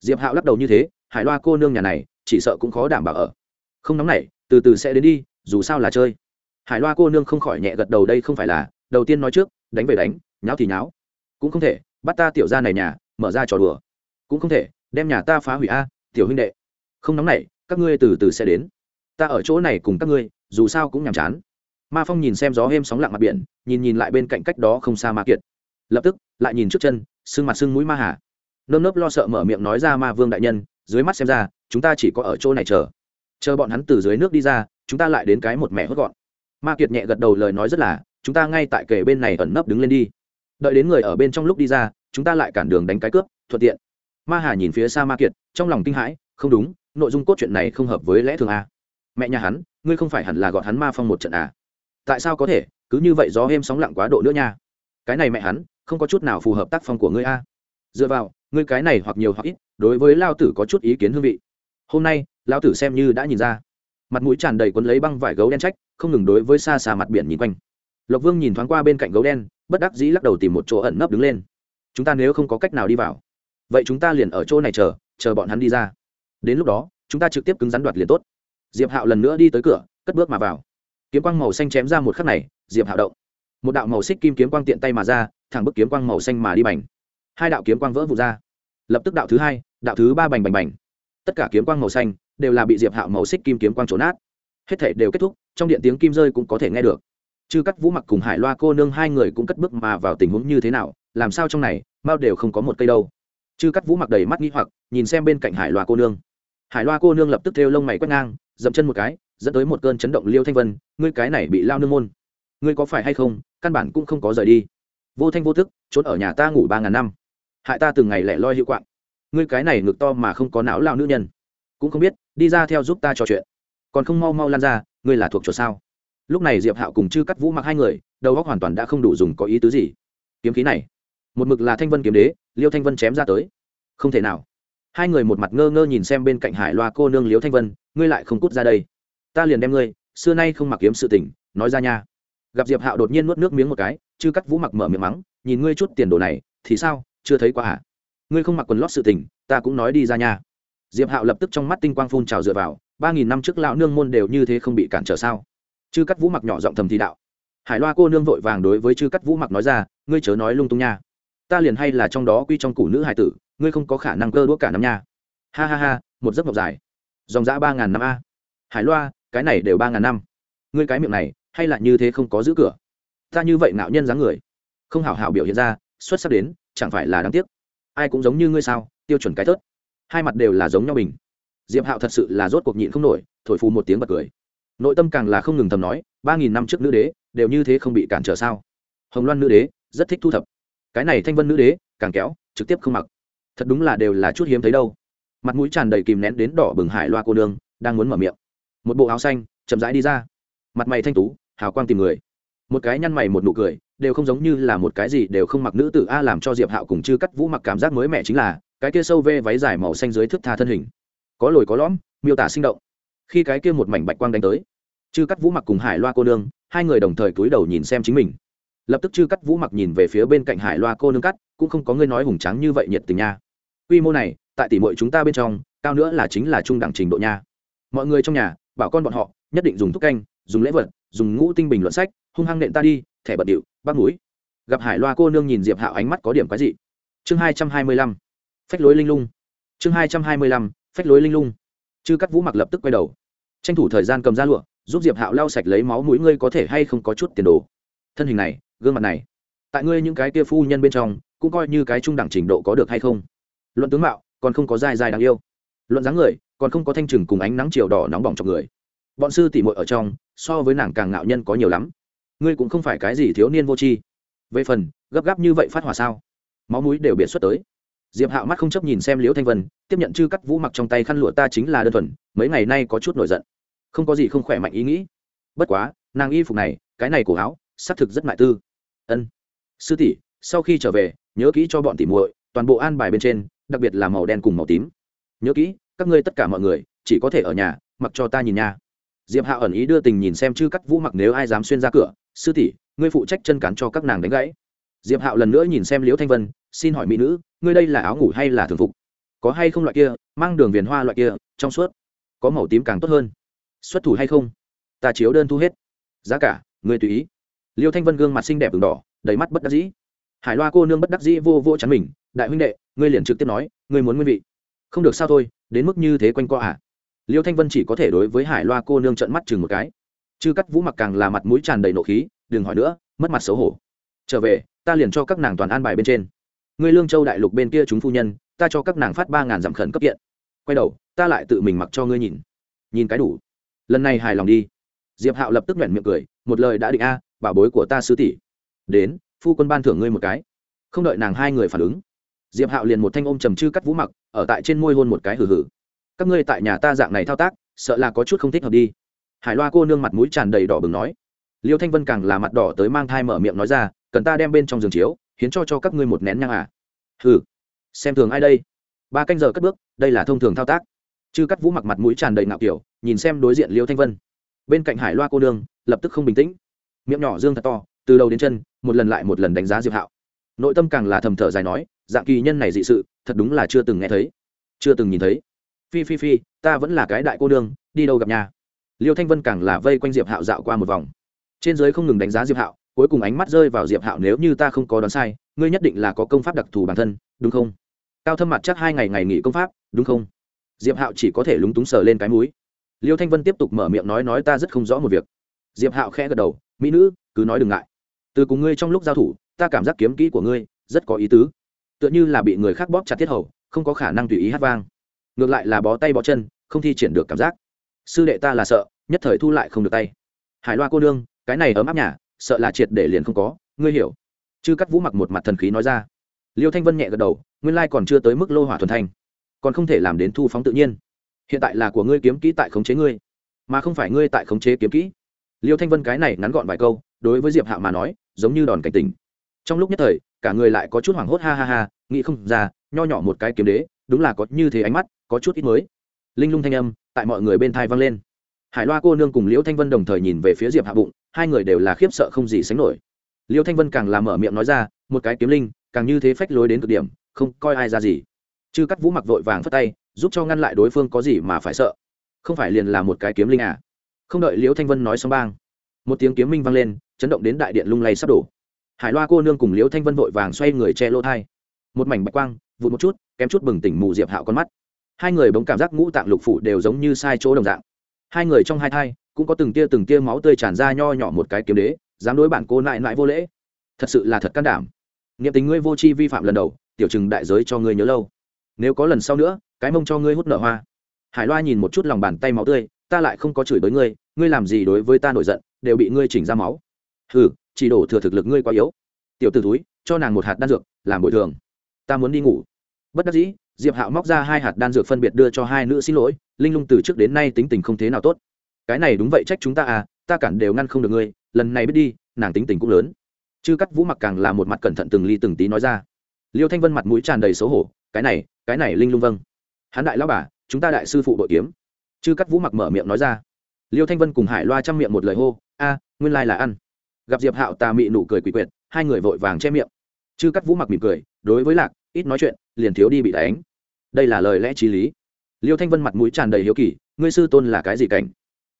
Diệp hạo lắc đầu như thế, hải loa cô nương nhà này, chỉ sợ cũng khó đảm bảo ở. Không nóng nảy, từ từ sẽ đến đi, dù sao là chơi. Hải loa cô nương không khỏi nhẹ gật đầu, đây không phải là, đầu tiên nói trước đánh về đánh, nháo thì nháo. Cũng không thể, bắt ta tiểu ra này nhà, mở ra trò đùa. Cũng không thể, đem nhà ta phá hủy a, tiểu huynh đệ. Không nóng nảy, các ngươi từ từ sẽ đến. Ta ở chỗ này cùng các ngươi, dù sao cũng nhàm chán. Ma phong nhìn xem gió êm sóng lặng mặt biển, nhìn nhìn lại bên cạnh cách đó không xa ma kiệt. Lập tức, lại nhìn trước chân, sưng mặt sưng mũi ma hà. Nơm nớp lo sợ mở miệng nói ra ma vương đại nhân, dưới mắt xem ra, chúng ta chỉ có ở chỗ này chờ. Chờ bọn hắn từ dưới nước đi ra, chúng ta lại đến cái một mẹ hốt gọn. Ma kiệt nhẹ gật đầu lời nói rất là chúng ta ngay tại kề bên này ẩn nấp đứng lên đi. Đợi đến người ở bên trong lúc đi ra, chúng ta lại cản đường đánh cái cướp, thuận tiện. Ma hà nhìn phía xa ma kiệt, trong lòng kinh hãi, không đúng, nội dung cốt truyện này không hợp với lẽ thường a. Mẹ nhà hắn, ngươi không phải hẳn là gọi hắn ma phong một trận à? Tại sao có thể, cứ như vậy gió êm sóng lặng quá độ nữa nha. Cái này mẹ hắn, không có chút nào phù hợp tác phong của ngươi a. Dựa vào, ngươi cái này hoặc nhiều hoặc ít, đối với lao tử có chút ý kiến hương vị. Hôm nay, lao tử xem như đã nhìn ra. Mặt mũi tràn đầy quấn lấy băng vải gấu đen trách, không ngừng đối với xa xa mặt biển nhìn quanh lộc vương nhìn thoáng qua bên cạnh gấu đen, bất đắc dĩ lắc đầu tìm một chỗ ẩn nấp đứng lên. Chúng ta nếu không có cách nào đi vào, vậy chúng ta liền ở chỗ này chờ chờ bọn hắn đi ra. Đến lúc đó, chúng ta trực tiếp cứng rắn đoạt liền tốt. Diệp hạo lần nữa đi tới cửa, cất bước mà vào. Kiếm quang màu xanh chém ra một khắc này, diệp hạo động. Một đạo màu xích kim kiếm quang tiện tay mà ra, thẳng bức kiếm quang màu xanh mà đi bành. Hai đạo kiếm quang vỡ vụt ra. Lập tức đạo thứ hai, đạo thứ ba bành bành bành. Tất cả kiếm quang màu xanh đều là bị diệp hạo màu xích kim kiếm quang trốn nát. Hết thể đều kết thúc, trong điện tiếng kim rơi cũng có thể nghe được chư cắt vũ mặc cùng hải loa cô nương hai người cũng cất bước mà vào tình huống như thế nào, làm sao trong này, mao đều không có một cây đâu. Chư cắt vũ mặc đầy mắt nghĩ hoặc, nhìn xem bên cạnh hải loa cô nương. Hải loa cô nương lập tức theo lông mày quét ngang, dậm chân một cái, dẫn tới một cơn chấn động liêu thanh vân, ngươi cái này bị lao nương môn, ngươi có phải hay không, căn bản cũng không có rời đi. Vô thanh vô thức, trốn ở nhà ta ngủ ba ngàn năm, hại ta từng ngày lẻ loi hiệu quạng. Ngươi cái này ngực to mà không có não lao nữ nhân, cũng không biết, đi ra theo giúp ta trò chuyện. Còn không mau mau lan ra, ngươi là thuộc chỗ sao? Lúc này diệp hạo cùng chư cắt vũ mặc hai người, đầu góc hoàn toàn đã không đủ dùng có ý tứ gì. Kiếm khí này, một mực là thanh vân kiếm đế, liêu thanh vân chém ra tới. Không thể nào. Hai người một mặt ngơ ngơ nhìn xem bên cạnh hải loa cô nương liêu thanh vân, ngươi lại không cút ra đây. Ta liền đem ngươi, xưa nay không mặc kiếm sự tình, nói ra nha. Gặp diệp hạo đột nhiên nuốt nước miếng một cái, chư cắt vũ mặc mở miệng mắng, nhìn ngươi chút tiền đồ này, thì sao, chưa thấy qua hả ngươi không mặc quần lót sự tình, ta cũng nói đi ra nha. Diệp hạo lập tức trong mắt tinh quang phun trào dựa vào, ba nghìn năm trước lão nương môn đều như thế không bị cản trở sao? Chư cắt vũ mặc nhỏ giọng thầm thì đạo. Hải loa cô nương vội vàng đối với chư cắt vũ mặc nói ra, ngươi chớ nói lung tung nha. Ta liền hay là trong đó quy trong củ nữ hải tử, ngươi không có khả năng cơ đũa cả năm nha. Ha ha ha, một giấc mộng dài. Dòng dã ba ngàn năm a. Hải loa, cái này đều ba ngàn năm. Ngươi cái miệng này, hay là như thế không có giữ cửa? Ta như vậy ngạo nhân dáng người. Không hảo hảo biểu hiện ra, xuất sắc đến, chẳng phải là đáng tiếc. Ai cũng giống như ngươi sao, tiêu chuẩn cái thớt. Hai mặt đều là giống nhau bình. Diệp hạo thật sự là rốt cuộc nhịn không nổi, thổi phù một tiếng bật cười nội tâm càng là không ngừng thầm nói, ba nghìn năm trước nữ đế, đều như thế không bị cản trở sao? Hồng loan nữ đế, rất thích thu thập. Cái này thanh vân nữ đế, càng kéo, trực tiếp không mặc. Thật đúng là đều là chút hiếm thấy đâu. Mặt mũi tràn đầy kìm nén đến đỏ bừng hải loa cô nương, đang muốn mở miệng. Một bộ áo xanh, chậm rãi đi ra. Mặt mày thanh tú, hào quang tìm người. Một cái nhăn mày một nụ cười, đều không giống như là một cái gì đều không mặc nữ tử a làm cho diệp hạo cùng chư cắt vũ mặc cảm giác mới mẻ chính là, cái kia sâu vê váy dài màu xanh dưới thức tha thân hình. Có lồi có lõm, miêu tả sinh động. Khi cái kia một mảnh bạch quang đánh tới chư cắt vũ mặc cùng hải loa cô nương, hai người đồng thời cúi đầu nhìn xem chính mình. Lập tức chư cắt vũ mặc nhìn về phía bên cạnh hải loa cô nương cắt, cũng không có người nói hùng tráng như vậy nhiệt tình nha. Quy mô này, tại tỷ muội chúng ta bên trong, cao nữa là chính là trung đẳng trình độ nha. Mọi người trong nhà, bảo con bọn họ, nhất định dùng thuốc canh, dùng lễ vật, dùng ngũ tinh bình luận sách, hung hăng nện ta đi, thẻ bật điệu bắt mũi. Gặp hải loa cô nương nhìn diệp hạo ánh mắt có điểm cái gì chương hai trăm hai mươi lăm, phách lối linh lung. Chương hai trăm hai mươi lăm, phách lối linh lung. Chư cắt vũ mặc lập tức quay đầu. Tranh thủ thời gian cầm ra lụa giúp diệp hạo lau sạch lấy máu mũi ngươi có thể hay không có chút tiền đồ. Thân hình này, gương mặt này, tại ngươi những cái kia phu nhân bên trong, cũng coi như cái trung đẳng trình độ có được hay không? Luận tướng mạo, còn không có dài dài đáng yêu. Luận dáng người, còn không có thanh trừng cùng ánh nắng chiều đỏ nóng bỏng trong người. Bọn sư tỉ mội ở trong, so với nàng càng ngạo nhân có nhiều lắm. Ngươi cũng không phải cái gì thiếu niên vô tri. Về phần, gấp gáp như vậy phát hỏa sao? Máu mũi đều biệt xuất tới. Diệp hạo mắt không chấp nhìn xem liễu thanh vân, tiếp nhận chư cắt vũ mặc trong tay khăn lụa ta chính là đơn thuần, mấy ngày nay có chút nổi giận không có gì không khỏe mạnh ý nghĩ. Bất quá, nàng y phục này, cái này cổ áo, xác thực rất mại tư. Ân. Sư tỷ, sau khi trở về, nhớ kỹ cho bọn tỉ muội, toàn bộ an bài bên trên, đặc biệt là màu đen cùng màu tím. Nhớ kỹ, các ngươi tất cả mọi người, chỉ có thể ở nhà, mặc cho ta nhìn nha. Diệp hạ ẩn ý đưa tình nhìn xem chư cắt vũ mặc nếu ai dám xuyên ra cửa, sư tỷ, ngươi phụ trách chân cắn cho các nàng đánh gãy. Diệp hạo lần nữa nhìn xem liễu thanh vân, xin hỏi mỹ nữ, ngươi đây là áo ngủ hay là thường phục? Có hay không loại kia, mang đường viền hoa loại kia, trong suốt, có màu tím càng tốt hơn xuất thủ hay không? Ta chiếu đơn thu hết. Giá cả ngươi tùy ý. Liêu thanh vân gương mặt xinh đẹp v đỏ, đầy mắt bất đắc dĩ. Hải loa cô nương bất đắc dĩ vô vô chắn mình. Đại huynh đệ, ngươi liền trực tiếp nói, ngươi muốn nguyên vị. Không được sao thôi, đến mức như thế quanh co à? Liêu thanh vân chỉ có thể đối với hải loa cô nương trận mắt chừng một cái. Chứ cắt vũ mặc càng là mặt mũi tràn đầy nộ khí, đừng hỏi nữa, mất mặt xấu hổ. Trở về, ta liền cho các nàng toàn an bài bên trên. Ngươi lương châu đại lục bên kia chúng phu nhân, ta cho các nàng phát ba ngàn dặm khẩn cấp kiện. Quay đầu, ta lại tự mình mặc cho ngươi nhìn. Nhìn cái đủ lần này hài lòng đi. Diệp hạo lập tức nhoẻn miệng cười, một lời đã định a bảo bối của ta sư tỷ. Đến, phu quân ban thưởng ngươi một cái. Không đợi nàng hai người phản ứng, diệp hạo liền một thanh ôm trầm chư cắt vũ mặc, ở tại trên môi hôn một cái hử hử các ngươi tại nhà ta dạng này thao tác, sợ là có chút không thích hợp đi. Hải loa cô nương mặt mũi tràn đầy đỏ bừng nói. Liêu thanh vân càng là mặt đỏ tới mang thai mở miệng nói ra, cần ta đem bên trong giường chiếu, hiến cho cho các ngươi một nén nhang à. Hừ, xem thường ai đây? Ba canh giờ cất bước, đây là thông thường thao tác chư cắt vũ mặc mặt mũi tràn đầy ngạo kiểu, nhìn xem đối diện liêu thanh vân. Bên cạnh hải loa cô nương, lập tức không bình tĩnh. Miệng nhỏ dương thật to, từ đầu đến chân, một lần lại một lần đánh giá diệp hạo. Nội tâm càng là thầm thở dài nói, dạng kỳ nhân này dị sự, thật đúng là chưa từng nghe thấy. Chưa từng nhìn thấy. Phi phi phi, ta vẫn là cái đại cô nương, đi đâu gặp nhà. Liêu thanh vân càng là vây quanh diệp hạo dạo qua một vòng. Trên dưới không ngừng đánh giá diệp hạo, cuối cùng ánh mắt rơi vào diệp hạo nếu như ta không có đoán sai, ngươi nhất định là có công pháp đặc thù bản thân, đúng không? Cao thâm mặt chắc hai ngày ngày nghỉ công pháp, đúng không? Diệp hạo chỉ có thể lúng túng sờ lên cái mũi. Liêu thanh vân tiếp tục mở miệng nói nói ta rất không rõ một việc. Diệp hạo khẽ gật đầu, mỹ nữ, cứ nói đừng ngại. Từ cùng ngươi trong lúc giao thủ, ta cảm giác kiếm kỹ của ngươi rất có ý tứ. Tựa như là bị người khác bóp chặt thiết hầu, không có khả năng tùy ý hát vang. Ngược lại là bó tay bó chân, không thi triển được cảm giác. Sư đệ ta là sợ, nhất thời thu lại không được tay. Hải loa cô nương, cái này ấm áp nhà, sợ là triệt để liền không có, ngươi hiểu. Chư cắt vũ mặc một mặt thần khí nói ra. Liêu thanh vân nhẹ gật đầu, nguyên lai còn chưa tới mức lô hỏa thuần thanh còn không thể làm đến thu phóng tự nhiên. Hiện tại là của ngươi kiếm kỹ tại khống chế ngươi, mà không phải ngươi tại khống chế kiếm kỹ. Liêu thanh vân cái này ngắn gọn vài câu, đối với diệp hạ mà nói, giống như đòn cảnh tình trong lúc nhất thời, cả người lại có chút hoảng hốt ha ha ha, nghĩ không ra, nho nhỏ một cái kiếm đế, đúng là có như thế ánh mắt, có chút ít mới. Linh lung thanh âm, tại mọi người bên thai vang lên. Hải loa cô nương cùng liễu thanh vân đồng thời nhìn về phía diệp hạ bụng, hai người đều là khiếp sợ không gì sánh nổi. Liễu thanh vân càng làm mở miệng nói ra, một cái kiếm linh, càng như thế phách lối đến cực điểm, không coi ai ra gì chư cắt vũ mặc vội vàng phất tay, giúp cho ngăn lại đối phương có gì mà phải sợ. Không phải liền là một cái kiếm linh à? Không đợi liễu thanh vân nói xong bang, một tiếng kiếm minh vang lên, chấn động đến đại điện lung lay sắp đổ. Hải loa cô nương cùng liễu thanh vân vội vàng xoay người che lỗ thai. Một mảnh bạch quang, vụt một chút, kém chút bừng tỉnh mù diệp hạo con mắt. Hai người bỗng cảm giác ngũ tạng lục phủ đều giống như sai chỗ đồng dạng. Hai người trong hai thai, cũng có từng tia từng tia máu tươi tràn ra nho nhỏ một cái kiếm đế, dám đối bản cô nại nại vô lễ. Thật sự là thật can đảm. Nghiệm tình ngươi vô tri vi phạm lần đầu, tiểu chừng đại giới cho ngươi nhớ lâu nếu có lần sau nữa, cái mông cho ngươi hút nợ hoa. Hải loa nhìn một chút lòng bàn tay máu tươi, ta lại không có chửi bới ngươi ngươi làm gì đối với ta nổi giận, đều bị ngươi chỉnh ra máu. Hừ, chỉ đổ thừa thực lực ngươi quá yếu. Tiểu t ử túi cho nàng một hạt đan dược, làm bồi thường. Ta muốn đi ngủ. Bất đắc dĩ, diệp hạo móc ra hai hạt đan dược phân biệt đưa cho hai nữ xin lỗi, linh lung từ trước đến nay tính tình không thế nào tốt. Cái này đúng vậy trách chúng ta à ta cản đều ngăn không được ngươi, lần này biết đi, nàng tính tình cũng lớn. Chứ cắt vũ mặc càng là một mặt cẩn thận từng ly từng tí nói ra. Liêu thanh vân mặt mũi tràn đầy xấu hổ, cái này cái này linh lung vâng. Hắn đại lao bà, chúng ta đại sư phụ đội kiếm. Chư cắt vũ mặc mở miệng nói ra. Liêu thanh vân cùng hải loa chăm miệng một lời hô, a, nguyên lai là ăn. Gặp diệp hạo tà mị nụ cười quỷ quyệt, hai người vội vàng che miệng. Chư cắt vũ mặc mỉm cười, đối với lạc, ít nói chuyện, liền thiếu đi bị đánh. Đây là lời lẽ t r í lý. Liêu thanh vân mặt mũi tràn đầy hiếu kỳ, ngươi sư tôn là cái gì cảnh?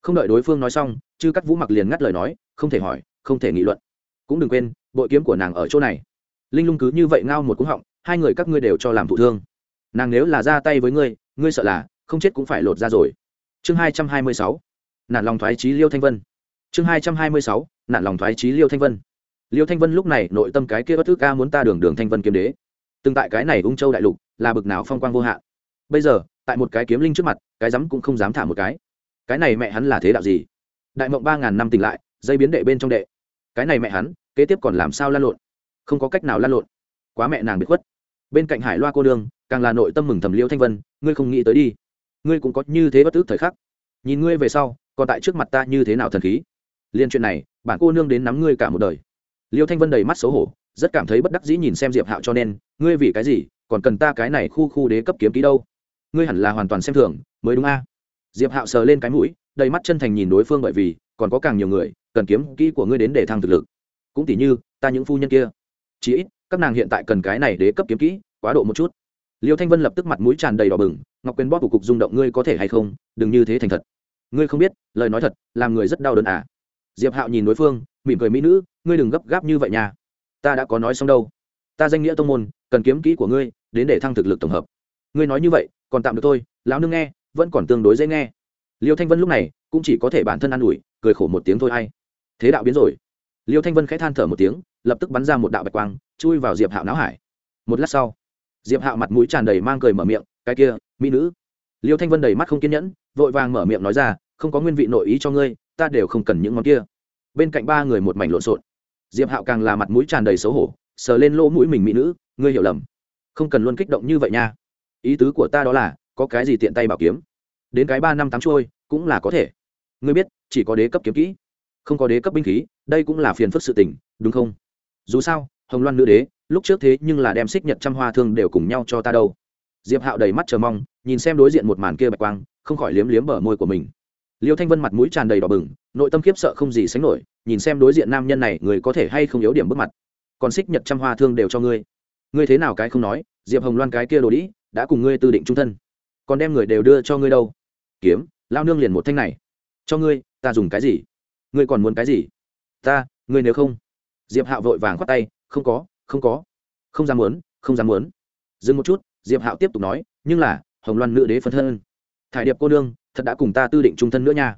Không đợi đối phương nói xong, chư cắt vũ mặc liền ngắt lời nói, không thể hỏi, không thể nghị luận. Cũng đừng quên bội kiếm của nàng ở chỗ này. Linh lung cứ như vậy ngao một cúng họng, hai người các ngươi đều cho làm thụ thương nàng nếu là ra tay với ngươi ngươi sợ là không chết cũng phải lột ra rồi. Chương hai trăm hai mươi sáu, nạn lòng thoái trí liêu thanh vân. Chương hai trăm hai mươi sáu, nạn lòng thoái trí liêu thanh vân. Liêu thanh vân lúc này nội tâm cái kia bất thức ca muốn ta đường đường thanh vân kiếm đế. Từng tại cái này ung châu đại lục, là bực nào phong quang vô hạn. Bây giờ, tại một cái kiếm linh trước mặt, cái rắm cũng không dám thả một cái. Cái này mẹ hắn là thế đạo gì? Đại mộng ba ngàn năm tỉnh lại, dây biến đệ bên trong đệ. Cái này mẹ hắn, kế tiếp còn làm sao lan lộn? Không có cách nào lan lộn. Quá mẹ nàng bị khuất bên cạnh hải loa cô đương càng là nội tâm mừng thầm liêu thanh vân, ngươi không nghĩ tới đi. Ngươi cũng có như thế bất tức thời khắc. Nhìn ngươi về sau, còn tại trước mặt ta như thế nào thần khí? Liên chuyện này, bản cô nương đến nắm ngươi cả một đời. Liêu thanh vân đầy mắt xấu hổ, rất cảm thấy bất đắc dĩ nhìn xem diệp hạo cho nên, ngươi vì cái gì, còn cần ta cái này khu khu đế cấp kiếm ký đâu? Ngươi hẳn là hoàn toàn xem thường, mới đúng a. Diệp hạo sờ lên cái mũi, đầy mắt chân thành nhìn đối phương bởi vì, còn có càng nhiều người, cần kiếm kỹ của ngươi đến để thăng thực lực. Cũng tỉ như, ta những phu nhân kia. Chí ít các nàng hiện tại cần cái này để cấp kiếm kỹ, quá độ một chút. Liêu thanh vân lập tức mặt mũi tràn đầy đỏ bừng, ngọc quyền bóp của cục rung động, ngươi có thể hay không? Đừng như thế thành thật. Ngươi không biết, lời nói thật, làm người rất đau đớn à? Diệp hạo nhìn đối phương, mỉm cười mỹ nữ, ngươi đừng gấp gáp như vậy nha. Ta đã có nói xong đâu. Ta danh nghĩa tông môn, cần kiếm kỹ của ngươi, đến để thăng thực lực tổng hợp. Ngươi nói như vậy, còn tạm được thôi, lão nương nghe, vẫn còn tương đối dễ nghe. Liêu thanh vân lúc này cũng chỉ có thể bản thân an ủi, cười khổ một tiếng thôi hay thế đạo biến rồi. Liêu thanh vân khẽ than thở một tiếng lập tức bắn ra một đạo bạch quang, chui vào diệp hạo não hải. Một lát sau, diệp hạo mặt mũi tràn đầy mang cười mở miệng, cái kia, mỹ nữ. Liêu thanh vân đầy mắt không kiên nhẫn, vội vàng mở miệng nói ra, không có nguyên vị nội ý cho ngươi, ta đều không cần những món kia. Bên cạnh ba người một mảnh lộn xộn. Diệp hạo càng là mặt mũi tràn đầy xấu hổ, sờ lên lỗ mũi mình, mỹ nữ, ngươi hiểu lầm. Không cần luôn kích động như vậy nha. Ý tứ của ta đó là, có cái gì tiện tay bảo kiếm? Đến cái ba năm tám trôi cũng là có thể. Ngươi biết, chỉ có đế cấp kiếm kỹ, không có đế cấp binh khí, đây cũng là phiền phức sự tình, đúng không? Dù sao, hồng loan nữ đế, lúc trước thế nhưng là đem xích nhật trăm hoa thương đều cùng nhau cho ta đâu. Diệp hạo đầy mắt chờ mong, nhìn xem đối diện một màn kia bạch quang, không khỏi liếm liếm bờ môi của mình. Liêu thanh vân mặt mũi tràn đầy đỏ bừng, nội tâm khiếp sợ không gì sánh nổi, nhìn xem đối diện nam nhân này, người có thể hay không yếu điểm bước mặt. Còn xích nhật trăm hoa thương đều cho ngươi. Ngươi thế nào cái không nói, diệp hồng loan cái kia đồ đĩ, đã cùng ngươi tư định trung thân. Còn đem người đều đưa cho ngươi đâu. Kiếm, lao nương liền một thanh này. Cho ngươi, ta dùng cái gì? Ngươi còn muốn cái gì? Ta, ngươi nếu không diệp hạo vội vàng khoát tay, không có không có, không dám muốn, không dám muốn. Dừng một chút, diệp hạo tiếp tục nói, nhưng là, hồng loan nữ đế phân thân, thải điệp cô nương, thật đã cùng ta tư định trung thân nữa nha.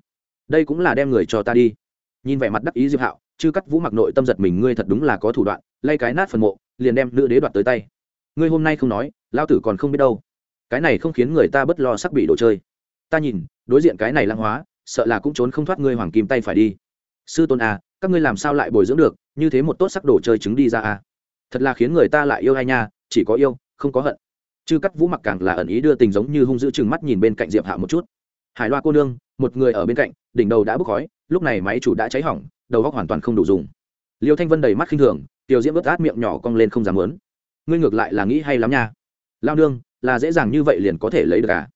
Đây cũng là đem người cho ta đi. Nhìn vẻ mặt đắc ý diệp hạo chưa cắt vũ mặc nội tâm giật mình, ngươi thật đúng là có thủ đoạn, lay cái nát phần mộ, liền đem nữ đế đoạt tới tay. Ngươi hôm nay không nói lao tử còn không biết đâu. Cái này không khiến người ta bất lo sắc bị đồ chơi. Ta nhìn, đối diện cái này lăng hóa, sợ là cũng trốn không thoát ngươi hoàng kim tay phải đi. Sư tôn à các ngươi làm sao lại bồi dưỡng được, như thế một tốt sắc đồ chơi trứng đi ra à? Thật là khiến người ta lại yêu hay nha, chỉ có yêu, không có hận. Chư cắt vũ mặc càng là ẩn ý đưa tình giống như hung dữ chừng mắt nhìn bên cạnh diệp hạ một chút. Hải loa cô nương, một người ở bên cạnh, đỉnh đầu đã bốc khói, lúc này máy chủ đã cháy hỏng, đầu góc hoàn toàn không đủ dùng. Liêu thanh vân đầy mắt khinh thường, tiểu diễm bớt át miệng nhỏ cong lên không dám lớn ngươi ngược lại là nghĩ hay lắm nha. Lao nương, là dễ dàng như vậy liền có thể lấy được à?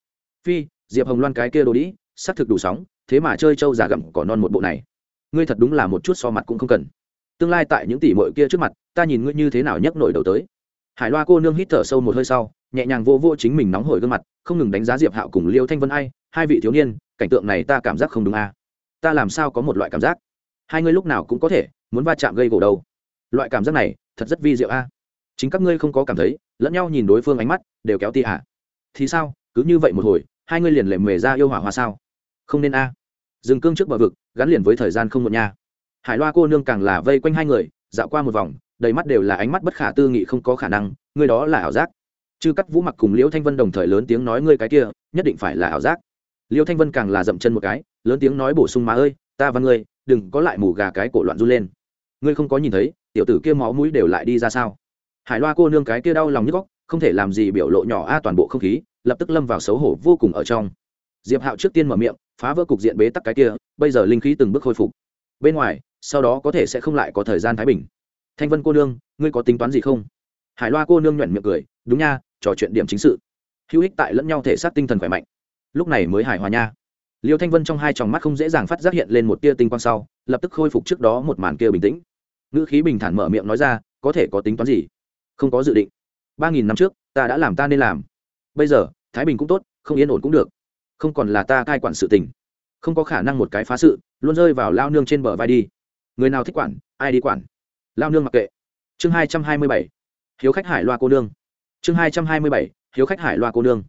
Phi, diệp hồng loan cái kia đồ đĩ s ắ c thực đủ sóng, thế mà chơi trâu già gặm cỏ non một bộ này ngươi thật đúng là một chút so mặt cũng không cần. Tương lai tại những tỷ mội kia trước mặt, ta nhìn ngươi như thế nào nhấc nổi đầu tới. Hải loa cô nương hít thở sâu một hơi sau, nhẹ nhàng vô vô chính mình nóng hổi gương mặt, không ngừng đánh giá diệp hạo cùng liêu thanh vân ai, hai vị thiếu niên, cảnh tượng này ta cảm giác không đúng à. ta làm sao có một loại cảm giác? Hai ngươi lúc nào cũng có thể muốn va chạm gây gỗ đâu. Loại cảm giác này, thật rất vi diệu a. Chính các ngươi không có cảm thấy, lẫn nhau nhìn đối phương ánh mắt, đều kéo ti à. thì sao? Cứ như vậy một hồi, hai ngươi liền lệ mề ra yêu hỏa hoa sao? Không nên a dừng cương trước bờ vực, gắn liền với thời gian không một nha. Hải loa cô nương càng là vây quanh hai người, dạo qua một vòng, đầy mắt đều là ánh mắt bất khả tư nghị không có khả năng ngươi đó là ảo giác. Chư cắt vũ mặc cùng liễu thanh vân đồng thời lớn tiếng nói ngươi cái kia, nhất định phải là ảo giác. Liễu thanh vân càng là dậm chân một cái, lớn tiếng nói bổ sung má ơi, ta và ngươi, đừng có lại mù gà cái cổ loạn run lên. Ngươi không có nhìn thấy, tiểu tử kia máu mũi đều lại đi ra sao? Hải loa cô nương cái kia đau lòng nhức góc, không thể làm gì biểu lộ nhỏ a toàn bộ không khí, lập tức lâm vào xấu hổ vô cùng ở trong. Diệp hạo trước tiên mở miệng phá vỡ cục diện bế tắc cái kia, bây giờ linh khí từng bước khôi phục. Bên ngoài, sau đó có thể sẽ không lại có thời gian thái bình. Thanh vân cô nương, ngươi có tính toán gì không? Hải loa cô nương nhuận miệng cười, đúng nha, trò chuyện điểm chính sự. Hữu ích tại lẫn nhau thể xác tinh thần khỏe mạnh. Lúc này mới hài hòa nha. Liêu thanh vân trong hai tròng mắt không dễ dàng phát giác hiện lên một tia tinh quang sau, lập tức khôi phục trước đó một màn kia bình tĩnh. Ngữ khí bình thản mở miệng nói ra, có thể có tính toán gì? Không có dự định. Ba nghìn năm trước, ta đã làm ta nên làm. Bây giờ, thái bình cũng tốt, không yên ổn cũng được không còn là ta cai quản sự tình. Không có khả năng một cái phá sự, luôn rơi vào lao nương trên bờ vai đi. Người nào thích quản, ai đi quản. Lao nương mặc kệ. Chương hai trăm hai mươi bảy. Hiếu khách hải loa cô nương. Chương hai trăm hai mươi bảy. Hiếu khách hải loa cô nương.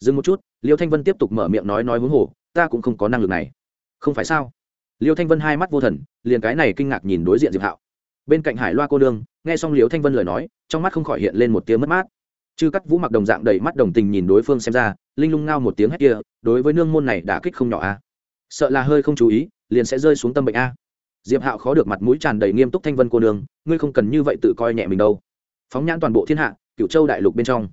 Dừng một chút, liêu thanh vân tiếp tục mở miệng nói nói huống hồ, ta cũng không có năng lực này. Không phải sao? Liêu thanh vân hai mắt vô thần, liền cái này kinh ngạc nhìn đối diện diệp hạo. Bên cạnh hải loa cô nương, nghe xong liêu thanh vân lời nói, trong mắt không khỏi hiện lên một tiếng mất mát chư cắt vũ mặc đồng dạng đầy mắt đồng tình nhìn đối phương xem ra, linh lung ngao một tiếng hét kia, đối với nương môn này đã kích không nhỏ a. Sợ là hơi không chú ý, liền sẽ rơi xuống tâm bệnh a. Diệp hạo khó được mặt mũi tràn đầy nghiêm túc thanh vân cô nương, ngươi không cần như vậy tự coi nhẹ mình đâu. Phóng nhãn toàn bộ thiên hạ cựu châu đại lục bên trong.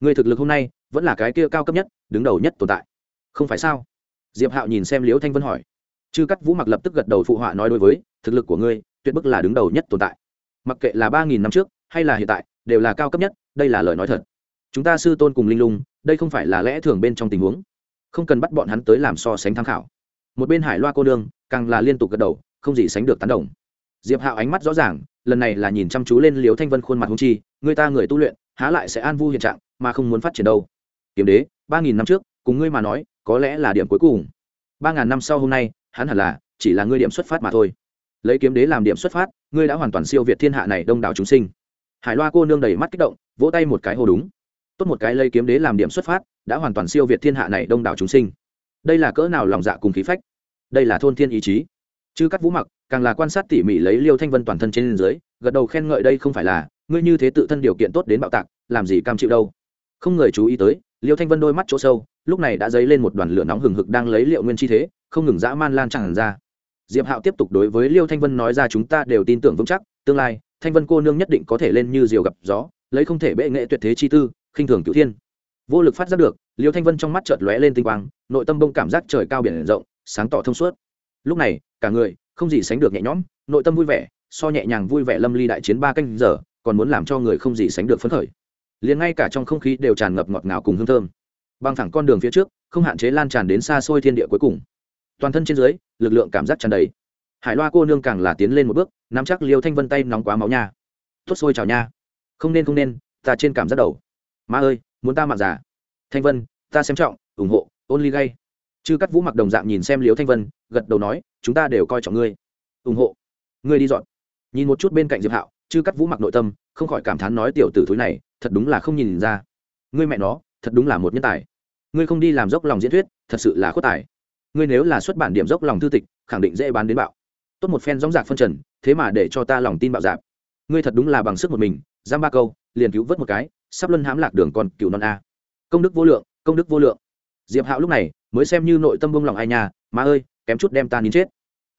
Ngươi thực lực hôm nay, vẫn là cái kia cao cấp nhất, đứng đầu nhất tồn tại. Không phải sao? Diệp hạo nhìn xem liễu thanh vân hỏi. Chư cắt vũ mặc lập tức gật đầu phụ họa nói đối với, thực lực của ngươi, tuyệt bức là đứng đầu nhất tồn tại. Mặc kệ là ba nghìn năm trước, hay là hiện tại, đều là cao cấp nhất đây là lời nói thật. Chúng ta sư tôn cùng linh lung, đây không phải là lẽ thường bên trong tình huống. Không cần bắt bọn hắn tới làm so sánh tham khảo. Một bên hải loa cô đương càng là liên tục gật đầu, không gì sánh được tán đồng. Diệp hạo ánh mắt rõ ràng, lần này là nhìn chăm chú lên liếu thanh vân khuôn mặt hung chi, người ta người tu luyện, há lại sẽ an vu hiện trạng, mà không muốn phát triển đâu. Kiếm đế, ba nghìn năm trước, cùng ngươi mà nói, có lẽ là điểm cuối cùng. Ba ngàn năm sau hôm nay, hắn hẳn là, chỉ là ngươi điểm xuất phát mà thôi. Lấy kiếm đế làm điểm xuất phát, ngươi đã hoàn toàn siêu việt thiên hạ này đông đảo chúng sinh hải loa cô nương đầy mắt kích động, vỗ tay một cái hồ đúng. Tốt một cái lấy kiếm đế làm điểm xuất phát, đã hoàn toàn siêu việt thiên hạ này đông đảo chúng sinh. Đây là cỡ nào lòng dạ cùng khí phách? Đây là thôn thiên ý chí. Chứ cắt vũ mặc, càng là quan sát tỉ mỉ lấy liêu thanh vân toàn thân trên dưới, gật đầu khen ngợi đây không phải là, ngươi như thế tự thân điều kiện tốt đến bạo tạc, làm gì cam chịu đâu. Không người chú ý tới, liêu thanh vân đôi mắt chỗ sâu, lúc này đã dấy lên một đoàn lửa nóng hừng hực đang lấy liệu nguyên chi thế, không ngừng dã man lan tràn ra. Diệp hạo tiếp tục đối với liêu thanh vân nói ra chúng ta đều tin tưởng vững chắc, tương lai thanh vân cô nương nhất định có thể lên như diều gặp gió, lấy không thể bệ nghệ tuyệt thế chi tư, khinh thường cửu thiên. Vô lực phát giác được, liêu thanh vân trong mắt chợt lóe lên tinh quang, nội tâm bông cảm giác trời cao biển rộng, sáng tỏ thông suốt. Lúc này, cả người, không gì sánh được nhẹ nhõm, nội tâm vui vẻ, so nhẹ nhàng vui vẻ lâm ly đại chiến ba canh giờ, còn muốn làm cho người không gì sánh được phấn khởi. Liền ngay cả trong không khí đều tràn ngập ngọt ngào cùng hương thơm. Băng thẳng con đường phía trước, không hạn chế lan tràn đến xa xôi thiên địa cuối cùng. Toàn thân trên dưới, lực lượng cảm giác tràn đầy. Hải loa cô nương càng là tiến lên một bước nắm chắc liêu thanh vân tay nóng quá máu nha. Tốt sôi chào nha. Không nên không nên, ta trên cảm giác đầu. Má ơi, muốn ta mặn giả thanh vân, ta xem trọng, ủng hộ ôn ly gay. Chư cắt vũ mặc đồng dạng nhìn xem liêu thanh vân, gật đầu nói, chúng ta đều coi trọng ngươi. Ủng hộ. Ngươi đi dọn. Nhìn một chút bên cạnh diệp hạo, chư cắt vũ mặc nội tâm, không khỏi cảm thán nói tiểu tử thúi này, thật đúng là không nhìn ra. Ngươi mẹ nó, thật đúng là một nhân tài. Ngươi không đi làm dốc lòng diễn thuyết, thật sự là khuất tài. Ngươi nếu là xuất bản điểm dốc lòng thư tịch, khẳng định dễ bán đến bạo tốt một phen dóng dạc phân trần, thế mà để cho ta lòng tin bạo dạp. Ngươi thật đúng là bằng sức một mình, giam ba câu, liền cứu vớt một cái, sắp luân hãm lạc đường còn cựu non a. Công đức vô lượng, công đức vô lượng. Diệp hạo lúc này mới xem như nội tâm bông lòng ai nhà mà ơi, kém chút đem ta nín chết.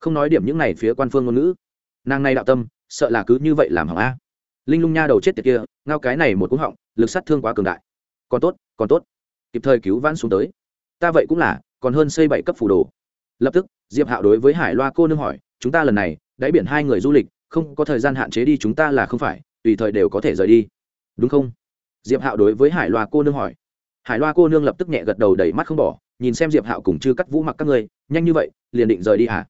Không nói điểm những này phía quan phương ngôn ngữ. Nàng này đạo tâm, sợ là cứ như vậy làm hỏng a. Linh lung nha đầu chết tiệt kia, ngao cái này một cúng họng, lực sát thương quá cường đại. Còn tốt còn tốt. Kịp thời cứu vãn xuống tới. Ta vậy cũng là, còn hơn xây bảy cấp phủ đồ. Lập tức, diệp hạo đối với hải loa cô nương hỏi chúng ta lần này, đáy biển hai người du lịch, không có thời gian hạn chế đi chúng ta là không phải, tùy thời đều có thể rời đi. Đúng không? Diệp hạo đối với hải loa cô nương hỏi. Hải loa cô nương lập tức nhẹ gật đầu đẩy mắt không bỏ, nhìn xem diệp hạo cùng chư cắt vũ mặc các ngươi, nhanh như vậy, liền định rời đi à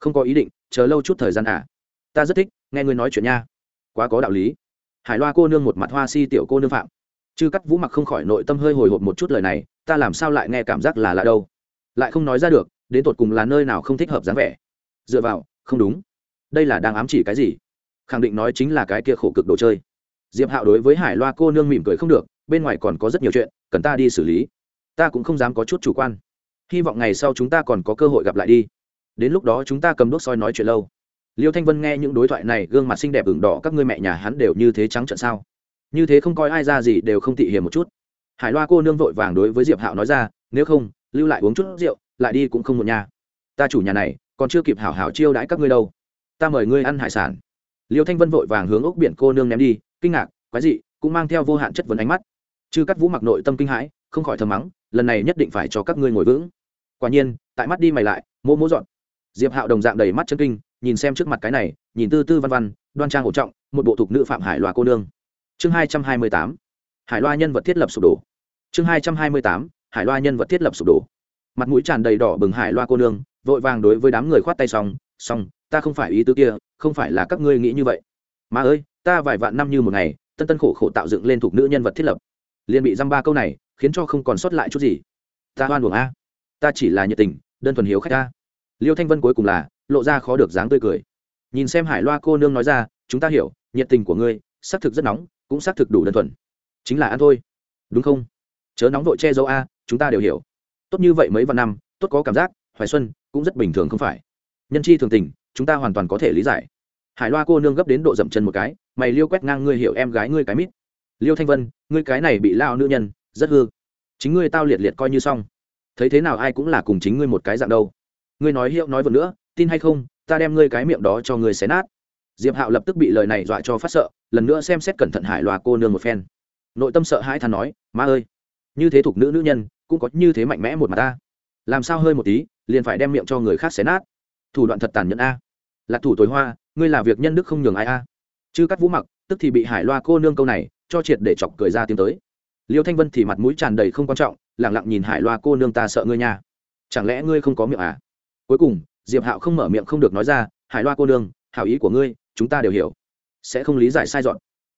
không có ý định, chờ lâu chút thời gian à ta rất thích, nghe ngươi nói chuyện nha. Quá có đạo lý. Hải loa cô nương một mặt hoa si tiểu cô nương phạm. Chư cắt vũ mặc không khỏi nội tâm hơi hồi hộp một chút lời này, ta làm sao lại nghe cảm giác là lạ đâu? Lại không nói ra được, đến tột cùng là nơi nào không thích hợp dáng vẻ? Dựa vào, không đúng. Đây là đang ám chỉ cái gì? Khẳng định nói chính là cái kia khổ cực đồ chơi. Diệp hạo đối với hải loa cô nương mỉm cười không được, bên ngoài còn có rất nhiều chuyện, cần ta đi xử lý. Ta cũng không dám có chút chủ quan. Hy vọng ngày sau chúng ta còn có cơ hội gặp lại đi. Đến lúc đó chúng ta cầm đốt soi nói chuyện lâu. Liêu thanh vân nghe những đối thoại này, gương mặt xinh đẹp ửng đỏ, các ngươi mẹ nhà hắn đều như thế trắng trận sao? Như thế không coi ai ra gì, đều không tị hiểm một chút. Hải loa cô nương vội vàng đối với diệp hạo nói ra, nếu không, lưu lại uống chút rượu, lại đi cũng không một nhà ta chủ nhà này còn chưa kịp hảo hảo chiêu đãi các ngươi đâu. Ta mời ngươi ăn hải sản. Liêu thanh vân vội vàng hướng ốc biển cô nương ném đi, kinh ngạc, quái dị, cũng mang theo vô hạn chất vấn ánh mắt. Chư cắt vũ mặc nội tâm kinh hãi, không khỏi thầm mắng, lần này nhất định phải cho các ngươi ngồi vững. Quả nhiên, tại mắt đi mày lại, mỗ mỗ dọn. Diệp hạo đồng dạng đầy mắt chân kinh, nhìn xem trước mặt cái này, nhìn tư tư văn văn, đoan trang hổ trọng, một bộ thục nữ phạm hải loa cô nương. Chương hai trăm hai mươi tám, hải loa nhân vật thiết lập sụp đổ. Chương hai trăm hai mươi tám, hải loa nhân vật thiết lập sụp đổ. Mặt mũi tràn đầy đỏ bừng hải loa cô nương vội vàng đối với đám người khoát tay xong xong, ta không phải ý tứ kia, không phải là các ngươi nghĩ như vậy. Mà ơi, ta vài vạn năm như một ngày, tân tân khổ khổ tạo dựng lên thuộc nữ nhân vật thiết lập. Liền bị dăm ba câu này, khiến cho không còn sót lại chút gì. Ta hoan buồng a, ta chỉ là nhiệt tình, đơn thuần hiếu khách ta. Liêu thanh vân cuối cùng là lộ ra khó được dáng tươi cười. Nhìn xem hải loa cô nương nói ra, chúng ta hiểu, nhiệt tình của ngươi, xác thực rất nóng, cũng xác thực đủ đơn thuần. Chính là ăn thôi. Đúng không? Chớ nóng vội che giấu a, chúng ta đều hiểu. Tốt như vậy mấy vạn năm, tốt có cảm giác, hoài xuân cũng rất bình thường không phải. Nhân chi thường tình, chúng ta hoàn toàn có thể lý giải. Hải loa cô nương gấp đến độ dậm chân một cái, mày liêu quét ngang ngươi hiểu em gái ngươi cái mít. Liêu thanh vân, ngươi cái này bị lao nữ nhân, rất hư. Chính ngươi tao liệt liệt coi như xong. Thấy thế nào ai cũng là cùng chính ngươi một cái dạng đâu. Ngươi nói hiệu nói vừa nữa, tin hay không, ta đem ngươi cái miệng đó cho ngươi xé nát. Diệp hạo lập tức bị lời này dọa cho phát sợ, lần nữa xem xét cẩn thận hải loa cô nương một phen. Nội tâm sợ hãi thà nói, má ơi, như thế thuộc nữ nữ nhân, cũng có như thế mạnh mẽ một mà ta. Làm sao hơi một tí liền phải đem miệng cho người khác xé nát. Thủ đoạn thật tàn nhẫn a. Lạc thủ tối hoa, ngươi là việc nhân đức không nhường ai a. Chứ cắt vũ mặc, tức thì bị hải loa cô nương câu này, cho triệt để chọc cười ra tiếng tới. Liêu thanh vân thì mặt mũi tràn đầy không quan trọng lẳng lặng nhìn hải loa cô nương ta sợ ngươi nha. Chẳng lẽ ngươi không có miệng à? Cuối cùng, diệp hạo không mở miệng không được nói ra, hải loa cô nương, hảo ý của ngươi, chúng ta đều hiểu. Sẽ không lý giải sai dọn.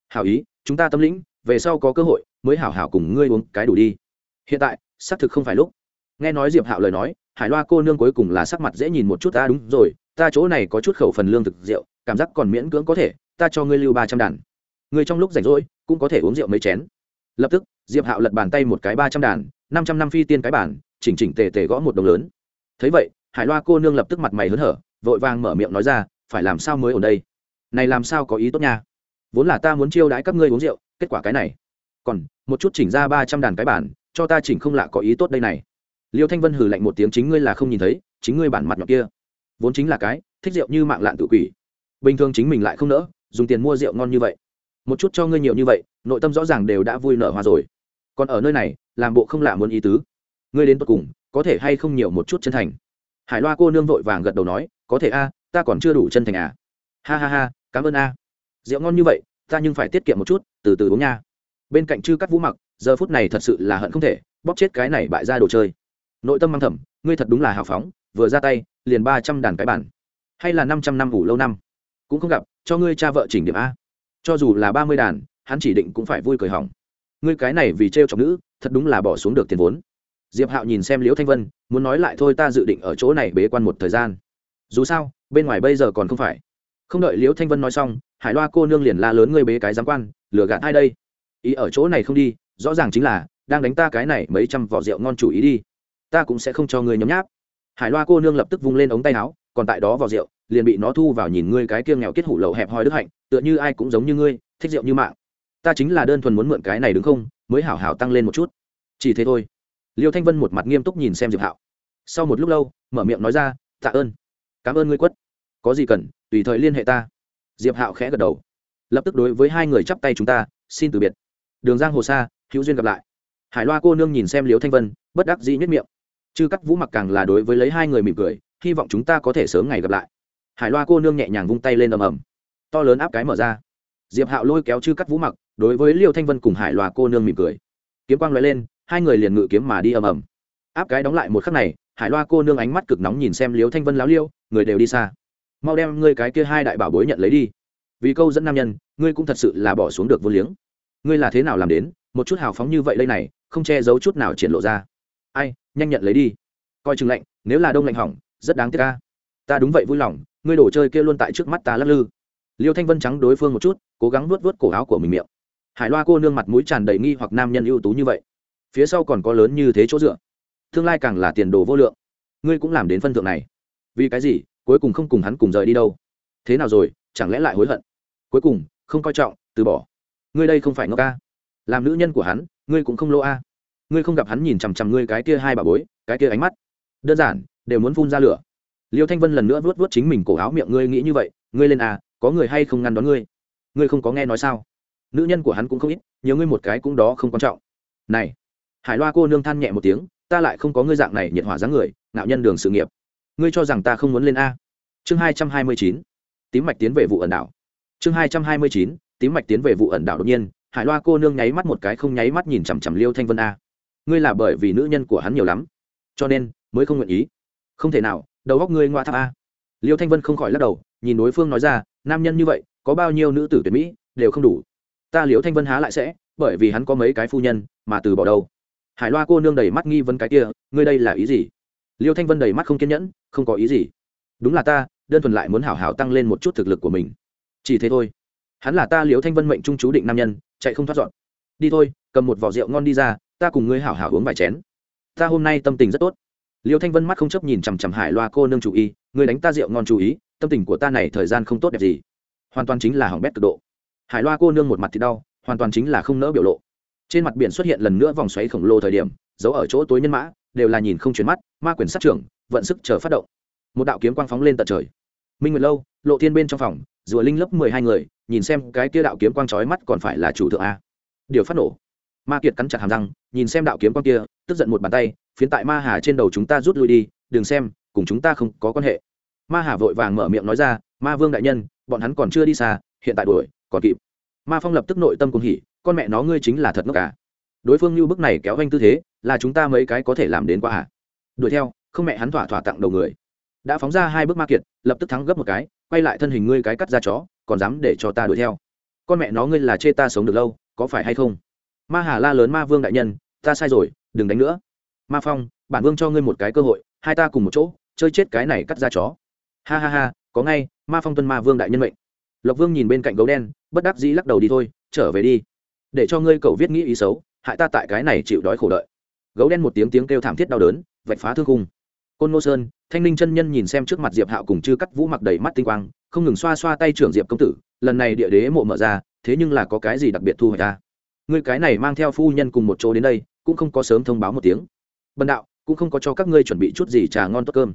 Hảo ý, chúng ta tâm lĩnh, về sau có cơ hội, mới hảo hảo cùng ngươi uống cái đủ đi. Hiện tại, xác thực không phải lúc nghe nói diệp hạo lời nói, hải loa cô nương cuối cùng là sắc mặt dễ nhìn một chút ta đúng rồi, ta chỗ này có chút khẩu phần lương thực rượu, cảm giác còn miễn cưỡng có thể, ta cho ngươi lưu ba trăm đàn. Ngươi trong lúc rảnh rỗi, cũng có thể uống rượu mấy chén. Lập tức, diệp hạo lật bàn tay một cái ba trăm đàn, năm trăm năm phi tiên cái bản chỉnh chỉnh tề tề gõ một đồng lớn. Thấy vậy, hải loa cô nương lập tức mặt mày hớn hở, vội vàng mở miệng nói ra, phải làm sao mới ở đây? Này làm sao có ý tốt nha? Vốn là ta muốn chiêu đãi các ngươi uống rượu, kết quả cái này. Còn, một chút chỉnh ra ba trăm đàn cái bản cho ta chỉnh không lạ có ý tốt đây này liêu thanh vân hừ lạnh một tiếng, chính ngươi là không nhìn thấy, chính ngươi bản mặt nhọn kia. Vốn chính là cái, thích rượu như mạng lạn tự quỷ. Bình thường chính mình lại không nỡ, dùng tiền mua rượu ngon như vậy. Một chút cho ngươi nhiều như vậy, nội tâm rõ ràng đều đã vui nở hoa rồi. Còn ở nơi này, làm bộ không lạ muốn ý tứ. Ngươi đến tột cùng, có thể hay không nhiều một chút chân thành? Hải loa cô nương vội vàng gật đầu nói, có thể a, ta còn chưa đủ chân thành à. Ha ha ha, cảm ơn a. Rượu ngon như vậy, ta nhưng phải tiết kiệm một chút, từ từ uống nha. Bên cạnh chư cắt vũ mặc, giờ phút này thật sự là hận không thể, bóp chết cái này bại ra đồ chơi nội tâm mang thầm, ngươi thật đúng là hào phóng, vừa ra tay, liền ba trăm đàn cái bản, hay là năm trăm năm ngủ lâu năm. Cũng không gặp, cho ngươi cha vợ chỉnh điểm a. Cho dù là ba mươi đàn, hắn chỉ định cũng phải vui cười hỏng. Ngươi cái này vì trêu chọc nữ, thật đúng là bỏ xuống được tiền vốn. Diệp hạo nhìn xem liễu thanh vân, muốn nói lại thôi ta dự định ở chỗ này bế quan một thời gian. Dù sao, bên ngoài bây giờ còn không phải. Không đợi liễu thanh vân nói xong, hải loa cô nương liền la lớn ngươi bế cái giám quan, lừa gạt ai đây? Ý ở chỗ này không đi, rõ ràng chính là, đang đánh ta cái này mấy trăm vỏ rượu ngon chủ ý đi ta cũng sẽ không cho ngươi nhấm nháp. Hải loa cô nương lập tức vung lên ống tay áo, còn tại đó vào rượu, liền bị nó thu vào nhìn ngươi cái kia nghèo kết hủ lậu hẹp hòi đức hạnh, tựa như ai cũng giống như ngươi, thích rượu như mạng. Ta chính là đơn thuần muốn mượn cái này đứng không? Mới hảo hảo tăng lên một chút. Chỉ thế thôi. Liêu thanh vân một mặt nghiêm túc nhìn xem diệp hạo. Sau một lúc lâu, mở miệng nói ra, tạ ơn. Cảm ơn ngươi quất. Có gì cần, tùy thời liên hệ ta. Diệp hạo khẽ gật đầu. Lập tức đối với hai người chắp tay chúng ta, xin từ biệt. Đường giang hồ xa hữu duyên gặp lại. Hải loa cô nương nhìn xem liêu thanh vân, bất đắc dĩ nhất miệng chư cắt vũ mặc càng là đối với lấy hai người mỉm cười, hy vọng chúng ta có thể sớm ngày gặp lại. Hải loa cô nương nhẹ nhàng vung tay lên ầm ầm. To lớn áp cái mở ra. Diệp hạo lôi kéo chư cắt vũ mặc, đối với liêu thanh vân cùng hải loa cô nương mỉm cười. Kiếm quang lóe lên, hai người liền ngự kiếm mà đi ầm ầm. Áp cái đóng lại một khắc này, hải loa cô nương ánh mắt cực nóng nhìn xem liêu thanh vân láo liêu, người đều đi xa. Mau đem ngươi cái kia hai đại bảo bối nhận lấy đi. Vì câu dẫn nam nhân, ngươi cũng thật sự là bỏ xuống được vô liếng. Ngươi là thế nào làm đến, một chút hào phóng như vậy đây này, không che giấu chút nào triển lộ ra ai, nhanh nhận lấy đi. Coi chừng lạnh, nếu là đông lạnh hỏng, rất đáng tiếc ca ta đúng vậy vui lòng, ngươi đồ chơi kia luôn tại trước mắt ta lắc lư. Liêu thanh vân trắng đối phương một chút, cố gắng nuốt vớt cổ áo của mình miệng. Hải loa cô nương mặt mũi tràn đầy nghi hoặc nam nhân ưu tú như vậy. Phía sau còn có lớn như thế chỗ dựa. Tương lai càng là tiền đồ vô lượng. Ngươi cũng làm đến phân thượng này. Vì cái gì, cuối cùng không cùng hắn cùng rời đi đâu? Thế nào rồi, chẳng lẽ lại hối hận? Cuối cùng, không coi trọng, từ bỏ. Ngươi đây không phải ngốc ca làm nữ nhân của hắn, ngươi cũng không lô a ngươi không gặp hắn nhìn chằm chằm ngươi cái kia hai bà bối, cái kia ánh mắt. Đơn giản, đều muốn phun ra lửa. Liêu thanh vân lần nữa vuốt vuốt chính mình cổ áo miệng, ngươi nghĩ như vậy, ngươi lên à có người hay không ngăn đón ngươi? Ngươi không có nghe nói sao? Nữ nhân của hắn cũng không ít, nhiều ngươi một cái cũng đó không quan trọng. Này, hải loa cô nương than nhẹ một tiếng, ta lại không có ngươi dạng này nhiệt hỏa dáng người, ngạo nhân đường sự nghiệp. Ngươi cho rằng ta không muốn lên a. Chương hai trăm hai mươi chín, tím mạch tiến về vụ ẩn đảo. Chương hai trăm hai mươi chín, tím mạch tiến về vụ ẩn đảo đột nhiên, hải loa cô nương nháy mắt một cái không nháy mắt nhìn chằm chằm liêu thanh vân a ngươi là bởi vì nữ nhân của hắn nhiều lắm, cho nên mới không nguyện ý. Không thể nào, đầu góc ngươi ngoa tháp a. Liêu thanh vân không khỏi lắc đầu, nhìn đối phương nói ra, nam nhân như vậy, có bao nhiêu nữ tử tuyệt mỹ, đều không đủ. Ta liêu thanh vân há lại sẽ, bởi vì hắn có mấy cái phu nhân, mà từ bỏ đâu. Hải loa cô nương đầy mắt nghi vấn cái kia, ngươi đây là ý gì? Liêu thanh vân đầy mắt không kiên nhẫn, không có ý gì. Đúng là ta, đơn thuần lại muốn hảo hảo tăng lên một chút thực lực của mình. Chỉ thế thôi. Hắn là ta liêu thanh vân mệnh trung chú định nam nhân, chạy không thoát dọn. Đi thôi, cầm một vỏ rượu ngon đi ra ta cùng ngươi hảo hảo uống vài chén. Ta hôm nay tâm tình rất tốt. Liêu thanh vân mắt không chấp nhìn chằm chằm hải loa cô nương chủ ý người đánh ta rượu ngon chú ý tâm tình của ta này thời gian không tốt đẹp gì. Hoàn toàn chính là hỏng bét cực độ. Hải loa cô nương một mặt thì đau, hoàn toàn chính là không nỡ biểu lộ. Trên mặt biển xuất hiện lần nữa vòng xoáy khổng lồ thời điểm, giấu ở chỗ tối nhân mã, đều là nhìn không chuyển mắt, ma quyền sát trưởng, vận sức chờ phát động. Một đạo kiếm quang phóng lên tận trời. Minh nguyệt lâu, lộ thiên bên trong phòng, rùa linh lớp mười hai người, nhìn xem cái kia đạo kiếm quang trói mắt còn phải là chủ thượng a. Điều phát nổ ma kiệt cắn chặt hàm răng, nhìn xem đạo kiếm quang kia, tức giận một bàn tay, phiến tại ma hà trên đầu chúng ta rút lui đi, đừng xem, cùng chúng ta không có quan hệ. Ma hà vội vàng mở miệng nói ra, ma vương đại nhân, bọn hắn còn chưa đi xa, hiện tại đuổi, còn kịp. Ma phong lập tức nội tâm cùng hỉ, con mẹ nó ngươi chính là thật ngốc cả đối phương như bức này kéo anh tư thế, là chúng ta mấy cái có thể làm đến qua hả à? đuổi theo, không mẹ hắn thỏa thỏa tặng đầu người. Đã phóng ra hai bước ma kiệt, lập tức thắng gấp một cái, quay lại thân hình ngươi cái cắt ra chó, còn dám để cho ta đuổi theo? Con mẹ nó ngươi là chê ta sống được lâu, có phải hay không? Ma hà la lớn ma vương đại nhân, ta sai rồi, đừng đánh nữa. Ma phong, bản vương cho ngươi một cái cơ hội, hai ta cùng một chỗ, chơi chết cái này cắt ra chó. Ha ha ha, có ngay, ma phong tuân ma vương đại nhân mệnh. Lộc vương nhìn bên cạnh gấu đen, bất đắc dĩ lắc đầu đi thôi, trở về đi. Để cho ngươi cậu viết nghĩ ý xấu, hại ta tại cái này chịu đói khổ đợi. Gấu đen một tiếng tiếng kêu thảm thiết đau đớn, vạch phá thương khung. Côn ngô sơn, thanh ninh chân nhân nhìn xem trước mặt diệp hạo cùng chư cắt vũ mặc đầy mắt tinh quang, không ngừng xoa xoa tay trưởng diệp công tử, lần này địa đế mộ mở ra, thế nhưng là có cái gì đặc biệt thu hồi ta? Ngươi cái này mang theo phu nhân cùng một chỗ đến đây, cũng không có sớm thông báo một tiếng. Bần đạo, cũng không có cho các ngươi chuẩn bị chút gì trà ngon tốt cơm.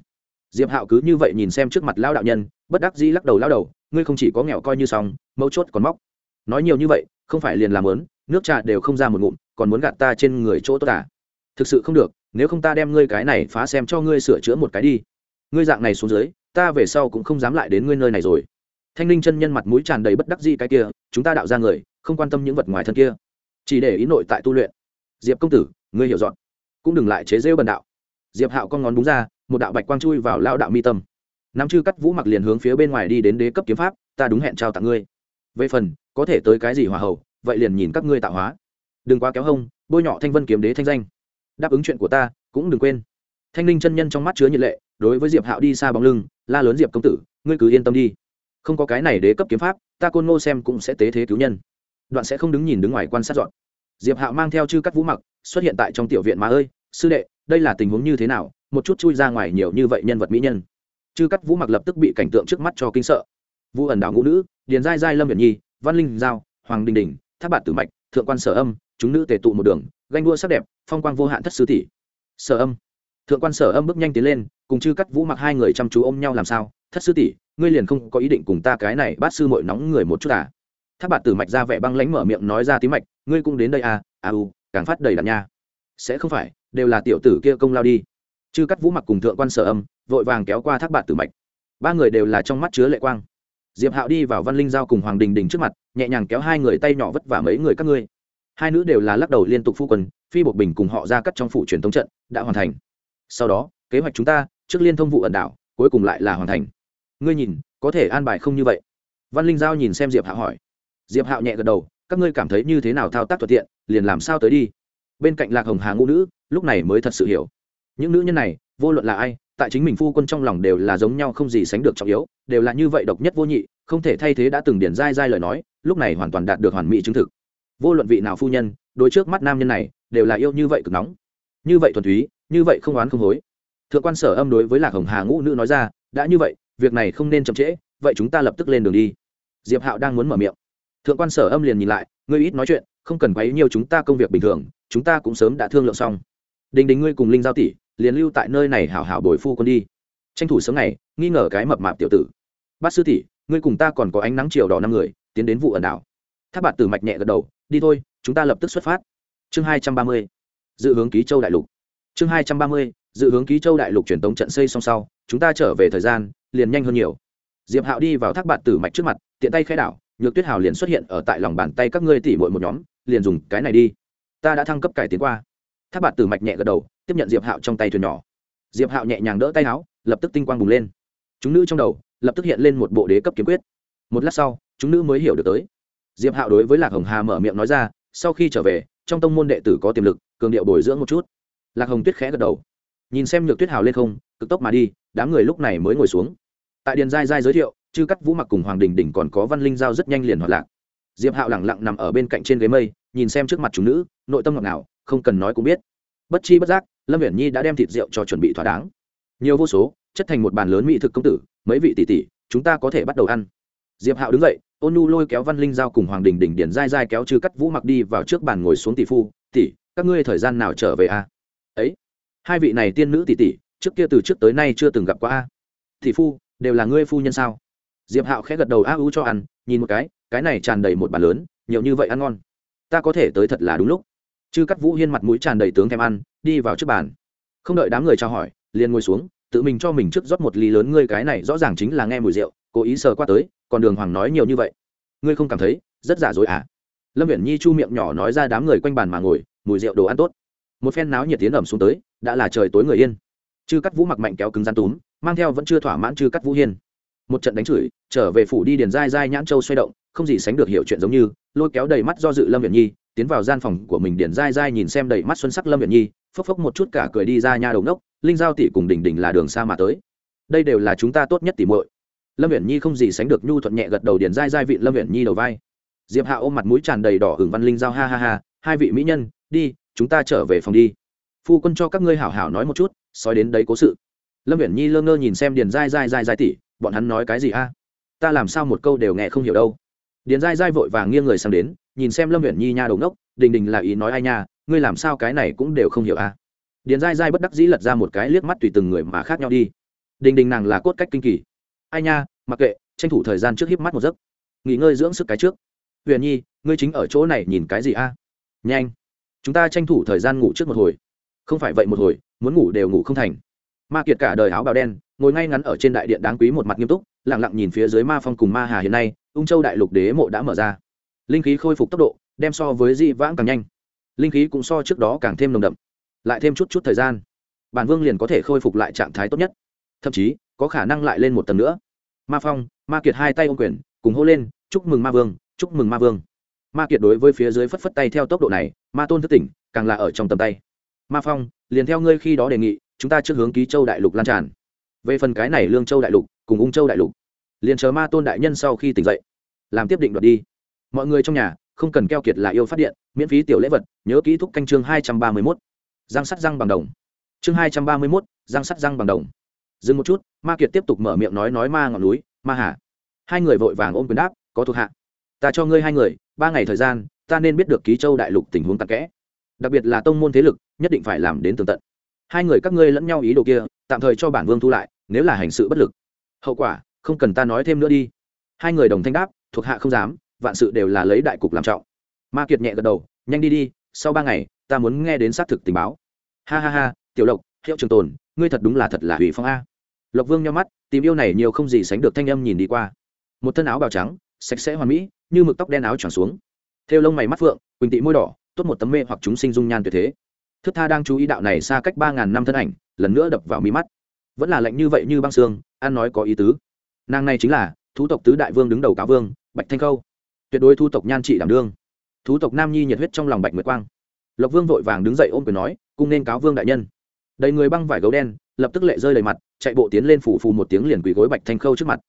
Diệp hạo cứ như vậy nhìn xem trước mặt lao đạo nhân, bất đắc dĩ lắc đầu lao đầu, ngươi không chỉ có nghèo coi như xong, mấu chốt còn móc. Nói nhiều như vậy, không phải liền làm lớn nước trà đều không ra một ngụm, còn muốn gạt ta trên người chỗ tốt à? Thực sự không được, nếu không ta đem ngươi cái này phá xem cho ngươi sửa chữa một cái đi. Ngươi dạng này xuống dưới, ta về sau cũng không dám lại đến ngươi nơi này rồi. Thanh linh chân nhân mặt mũi tràn đầy bất đắc dĩ cái kia, chúng ta đạo ra người, không quan tâm những vật ngoài thân kia chỉ để ý nội tại tu luyện. Diệp công tử, ngươi hiểu dọn. Cũng đừng lại chế rêu bần đạo. Diệp hạo con ngón búng ra, một đạo bạch quang chui vào lao đạo mi tâm. Nắm chư cắt vũ mặc liền hướng phía bên ngoài đi đến đế cấp kiếm pháp, ta đúng hẹn trao tặng ngươi. Về phần, có thể tới cái gì hòa hậu vậy liền nhìn các ngươi tạo hóa. Đừng quá kéo hông, bôi nhọ thanh vân kiếm đế thanh danh. Đáp ứng chuyện của ta, cũng đừng quên. Thanh linh chân nhân trong mắt chứa nhiệt lệ, đối với diệp hạo đi xa bóng lưng, la lớn diệp công tử, ngươi cứ yên tâm đi. Không có cái này đế cấp kiếm pháp, ta côn ngô xem cũng sẽ tế thế cứu nhân đoạn sẽ không đứng nhìn đứng ngoài quan sát dọn. Diệp hạo mang theo chư cắt vũ mặc, xuất hiện tại trong tiểu viện mà ơi, sư đệ, đây là tình huống như thế nào? Một chút chui ra ngoài nhiều như vậy nhân vật mỹ nhân. Chư cắt vũ mặc lập tức bị cảnh tượng trước mắt cho kinh sợ. Vũ ẩn đảo ngũ nữ, điền giai giai lâm việt nhi, văn linh giao, hoàng đình đình tháp bạt tử mạch, thượng quan sở âm, chúng nữ tề tụ một đường, ganh đua sắc đẹp, phong quang vô hạn thất sứ tỷ. Sở âm. Thượng quan sở âm bước nhanh tiến lên, cùng chư cắt vũ mặc hai người chăm chú ôm nhau làm sao? Thất sư tỷ, ngươi liền không có ý định cùng ta cái này bát sư mội nóng người một chút à? Tháp bạt tử mạch ra vẻ băng lánh mở miệng nói ra tí mạch ngươi cũng đến đây à? À u càng phát đầy đàn nha. Sẽ không phải đều là tiểu tử kia công lao đi. Chư cắt vũ mặc cùng thượng quan sở âm vội vàng kéo qua thác bạt tử mạch. Ba người đều là trong mắt chứa lệ quang. Diệp hạo đi vào văn linh giao cùng hoàng đình đình trước mặt nhẹ nhàng kéo hai người tay nhỏ vất vả mấy người các ngươi. Hai nữ đều là lắc đầu liên tục phu quần, phi bột bình cùng họ ra cắt trong phủ truyền thống trận đã hoàn thành. Sau đó kế hoạch chúng ta trước liên thông vụ ẩn đảo cuối cùng lại là hoàn thành. Ngươi nhìn có thể an bài không như vậy? Văn linh giao nhìn xem diệp hạo hỏi diệp hạo nhẹ gật đầu, các ngươi cảm thấy như thế nào thao tác thuận tiện, liền làm sao tới đi. Bên cạnh lạc hồng hà ngũ nữ, lúc này mới thật sự hiểu. Những nữ nhân này, vô luận là ai, tại chính mình phu quân trong lòng đều là giống nhau không gì sánh được trọng yếu, đều là như vậy độc nhất vô nhị, không thể thay thế đã từng điển dai dai lời nói, lúc này hoàn toàn đạt được hoàn mỹ chứng thực. Vô luận vị nào phu nhân, đối trước mắt nam nhân này, đều là yêu như vậy cực nóng. Như vậy thuần túy, như vậy không oán không hối. Thượng quan sở âm đối với lạc hồng hà ngũ nữ nói ra, đã như vậy, việc này không nên chậm trễ, vậy chúng ta lập tức lên đường đi. Diệp hạo đang muốn mở miệng thượng quan sở âm liền nhìn lại, ngươi ít nói chuyện, không cần quấy nhiều chúng ta công việc bình thường, chúng ta cũng sớm đã thương lượng xong. Đình đình ngươi cùng linh giao tỷ, liền lưu tại nơi này hảo hảo bồi phu quân đi. Tranh thủ sớm ngày, nghi ngờ cái mập mạp tiểu tử. Bát sư tỷ, ngươi cùng ta còn có ánh nắng chiều đỏ năm người, tiến đến vụ ẩn đảo. Tháp bạt tử mạch nhẹ gật đầu, đi thôi, chúng ta lập tức xuất phát. Chương hai trăm ba mươi, dự hướng ký châu đại lục. Chương hai trăm ba mươi, dự hướng ký châu đại lục truyền tống trận xây xong sau, chúng ta trở về thời gian, liền nhanh hơn nhiều. Diệp hạo đi vào thác bạt tử mạch trước mặt, tiện tay khai đảo nhược tuyết hào liền xuất hiện ở tại lòng bàn tay các ngươi tỉ mội một nhóm, liền dùng cái này đi. Ta đã thăng cấp cải tiến qua. Tháp bạt tử mạch nhẹ gật đầu, tiếp nhận diệp hạo trong tay thuyền nhỏ. Diệp hạo nhẹ nhàng đỡ tay áo, lập tức tinh quang bùng lên. Chúng nữ trong đầu, lập tức hiện lên một bộ đế cấp kiếm quyết. Một lát sau, chúng nữ mới hiểu được tới. Diệp hạo đối với lạc hồng hà mở miệng nói ra, sau khi trở về, trong tông môn đệ tử có tiềm lực, cường điệu bồi dưỡng một chút. Lạc hồng tuyết khẽ gật đầu. Nhìn xem nhược tuyết hào lên không, cực tốc mà đi, đám người lúc này mới ngồi xuống. Tại điền giai giai giới thiệu chư cắt vũ mặc cùng hoàng đình đình còn có văn linh giao rất nhanh liền hoạt lạc. Diệp hạo lẳng lặng nằm ở bên cạnh trên ghế mây, nhìn xem trước mặt chúng nữ, nội tâm ngọt nào không cần nói cũng biết. Bất chi bất giác, lâm viễn nhi đã đem thịt rượu cho chuẩn bị thỏa đáng. Nhiều vô số, chất thành một bàn lớn mỹ thực công tử, mấy vị tỷ tỷ, chúng ta có thể bắt đầu ăn. Diệp hạo đứng dậy, ôn nu lôi kéo văn linh giao cùng hoàng đình đình điển dai dai kéo chư cắt vũ mặc đi vào trước bàn ngồi xuống tỷ phu, tỷ, các ngươi thời gian nào trở về a? À? ấy, hai vị này tiên nữ tỷ tỷ, trước kia từ trước tới nay chưa từng gặp qua a. Tỷ phu, đều là ngươi phu nhân sao? Diệp hạo khẽ gật đầu, a u cho ăn, nhìn một cái cái này tràn đầy một bàn lớn, nhiều như vậy ăn ngon. Ta có thể tới thật là đúng lúc. Chư cắt vũ hiên mặt mũi tràn đầy tướng thèm ăn, đi vào trước bàn. Không đợi đám người trao hỏi, liền ngồi xuống, tự mình cho mình trước rót một ly lớn, ngươi cái này rõ ràng chính là nghe mùi rượu, cố ý sờ qua tới, còn đường hoàng nói nhiều như vậy. Ngươi không cảm thấy rất giả dối à? Lâm viễn nhi chu miệng nhỏ nói ra đám người quanh bàn mà ngồi, mùi rượu đồ ăn tốt. Một phen náo nhiệt tiến ẩm xuống tới, đã là trời tối người yên. Chư cắt vũ mặc mạnh kéo cứng gian túm, mang theo vẫn chưa thỏa mãn chư cắt vũ hiên một trận đánh chửi, trở về phủ đi điền dai dai nhãn châu xoay động, không gì sánh được hiểu chuyện giống như, lôi kéo đầy mắt do dự lâm viễn nhi, tiến vào gian phòng của mình điền dai dai nhìn xem đầy mắt xuân sắc lâm viễn nhi, phốc phốc một chút cả cười đi ra nhà đầu ngốc, linh giao tỷ cùng đỉnh đỉnh là đường xa mà tới. Đây đều là chúng ta tốt nhất tỷ muội. Lâm viễn nhi không gì sánh được nhu thuận nhẹ gật đầu điền dai dai vị lâm viễn nhi đầu vai. Diệp hạ ôm mặt mũi tràn đầy đỏ hưởng văn linh giao ha ha ha, hai vị mỹ nhân, đi, chúng ta trở về phòng đi. Phu quân cho các ngươi hảo hảo nói một chút, sói đến đấy cố sự. Lâm viễn nhi lơ ngơ nhìn xem điền dai dai dai dai tỷ bọn hắn nói cái gì a? Ta làm sao một câu đều nghe không hiểu đâu. Điền dai dai vội vàng nghiêng người sang đến, nhìn xem lâm viễn nhi nha đầu ngốc, đình đình là ý nói ai nha, ngươi làm sao cái này cũng đều không hiểu a? Điền dai dai bất đắc dĩ lật ra một cái liếc mắt tùy từng người mà khác nhau đi. Đình đình nàng là cốt cách kinh kỳ. Ai nha, mặc kệ, tranh thủ thời gian trước híp mắt một giấc. Nghỉ ngơi dưỡng sức cái trước. Huyền nhi, ngươi chính ở chỗ này nhìn cái gì a? Nhanh. Chúng ta tranh thủ thời gian ngủ trước một hồi. Không phải vậy một hồi, muốn ngủ đều ngủ không thành. Ma kiệt cả đời áo bào đen ngồi ngay ngắn ở trên đại điện đáng quý một mặt nghiêm túc lẳng lặng nhìn phía dưới ma phong cùng ma hà hiện nay, ung châu đại lục đế mộ đã mở ra. Linh khí khôi phục tốc độ, đem so với di vãng càng nhanh. Linh khí cũng so trước đó càng thêm nồng đậm. Lại thêm chút chút thời gian, bản vương liền có thể khôi phục lại trạng thái tốt nhất. Thậm chí, có khả năng lại lên một tầng nữa. Ma phong, ma kiệt hai tay ô quyền, cùng hô lên, chúc mừng ma vương, chúc mừng ma vương. Ma kiệt đối với phía dưới phất phất tay theo tốc độ này, ma tôn thức tỉnh, càng là ở trong tầm tay. Ma phong, liền theo ngươi khi đó đề nghị, chúng ta trước hướng ký châu đại lục lan tràn về phần cái này lương châu đại lục cùng ung châu đại lục, liền chờ ma tôn đại nhân sau khi tỉnh dậy, làm tiếp định đoạt đi. Mọi người trong nhà, không cần keo kiệt là yêu phát điện, miễn phí tiểu lễ vật, nhớ kỹ thúc canh chương hai trăm ba mươi mốt, răng sắt răng bằng đồng. Chương hai trăm ba mươi mốt, răng sắt răng bằng đồng. Dừng một chút, ma kiệt tiếp tục mở miệng nói nói ma ngọn núi, ma hà. Hai người vội vàng ôm quyền đáp, có thuộc hạ. Ta cho ngươi hai người, ba ngày thời gian, ta nên biết được ký châu đại lục tình huống tạc kẽ. Đặc biệt là tông môn thế lực, nhất định phải làm đến tường tận. Hai người các ngươi lẫn nhau ý đồ kia, tạm thời cho bản vương thu lại nếu là hành sự bất lực. Hậu quả, không cần ta nói thêm nữa đi. Hai người đồng thanh đáp, thuộc hạ không dám, vạn sự đều là lấy đại cục làm trọng. Ma kiệt nhẹ gật đầu, nhanh đi đi, sau ba ngày, ta muốn nghe đến xác thực tình báo. Ha ha ha, tiểu lộc, hiệu trường tồn, ngươi thật đúng là thật là hủy phong a. Lộc vương nhau mắt, tìm yêu này nhiều không gì sánh được thanh âm nhìn đi qua. Một thân áo bào trắng, sạch sẽ hoàn mỹ, như mực tóc đen áo tròn xuống. Theo lông mày mắt phượng, quỳnh tị môi đỏ, tốt một tấm mê hoặc chúng sinh dung nhan tuyệt thế. Thức tha đang chú ý đạo này xa cách ba ngàn năm thân ảnh, lần nữa đập vào mi mắt vẫn là lạnh như vậy như băng xương an nói có ý tứ. Nàng này chính là, thú tộc tứ đại vương đứng đầu cáo vương, bạch thanh khâu. Tuyệt đối thu tộc nhan trị đảm đương. Thú tộc nam nhi nhiệt huyết trong lòng bạch nguyệt quang. Lộc vương vội vàng đứng dậy ôm quyền nói, cung nên cáo vương đại nhân. Đầy người băng vải gấu đen, lập tức lệ rơi đầy mặt, chạy bộ tiến lên phủ phù một tiếng liền quỳ gối bạch thanh khâu trước mặt.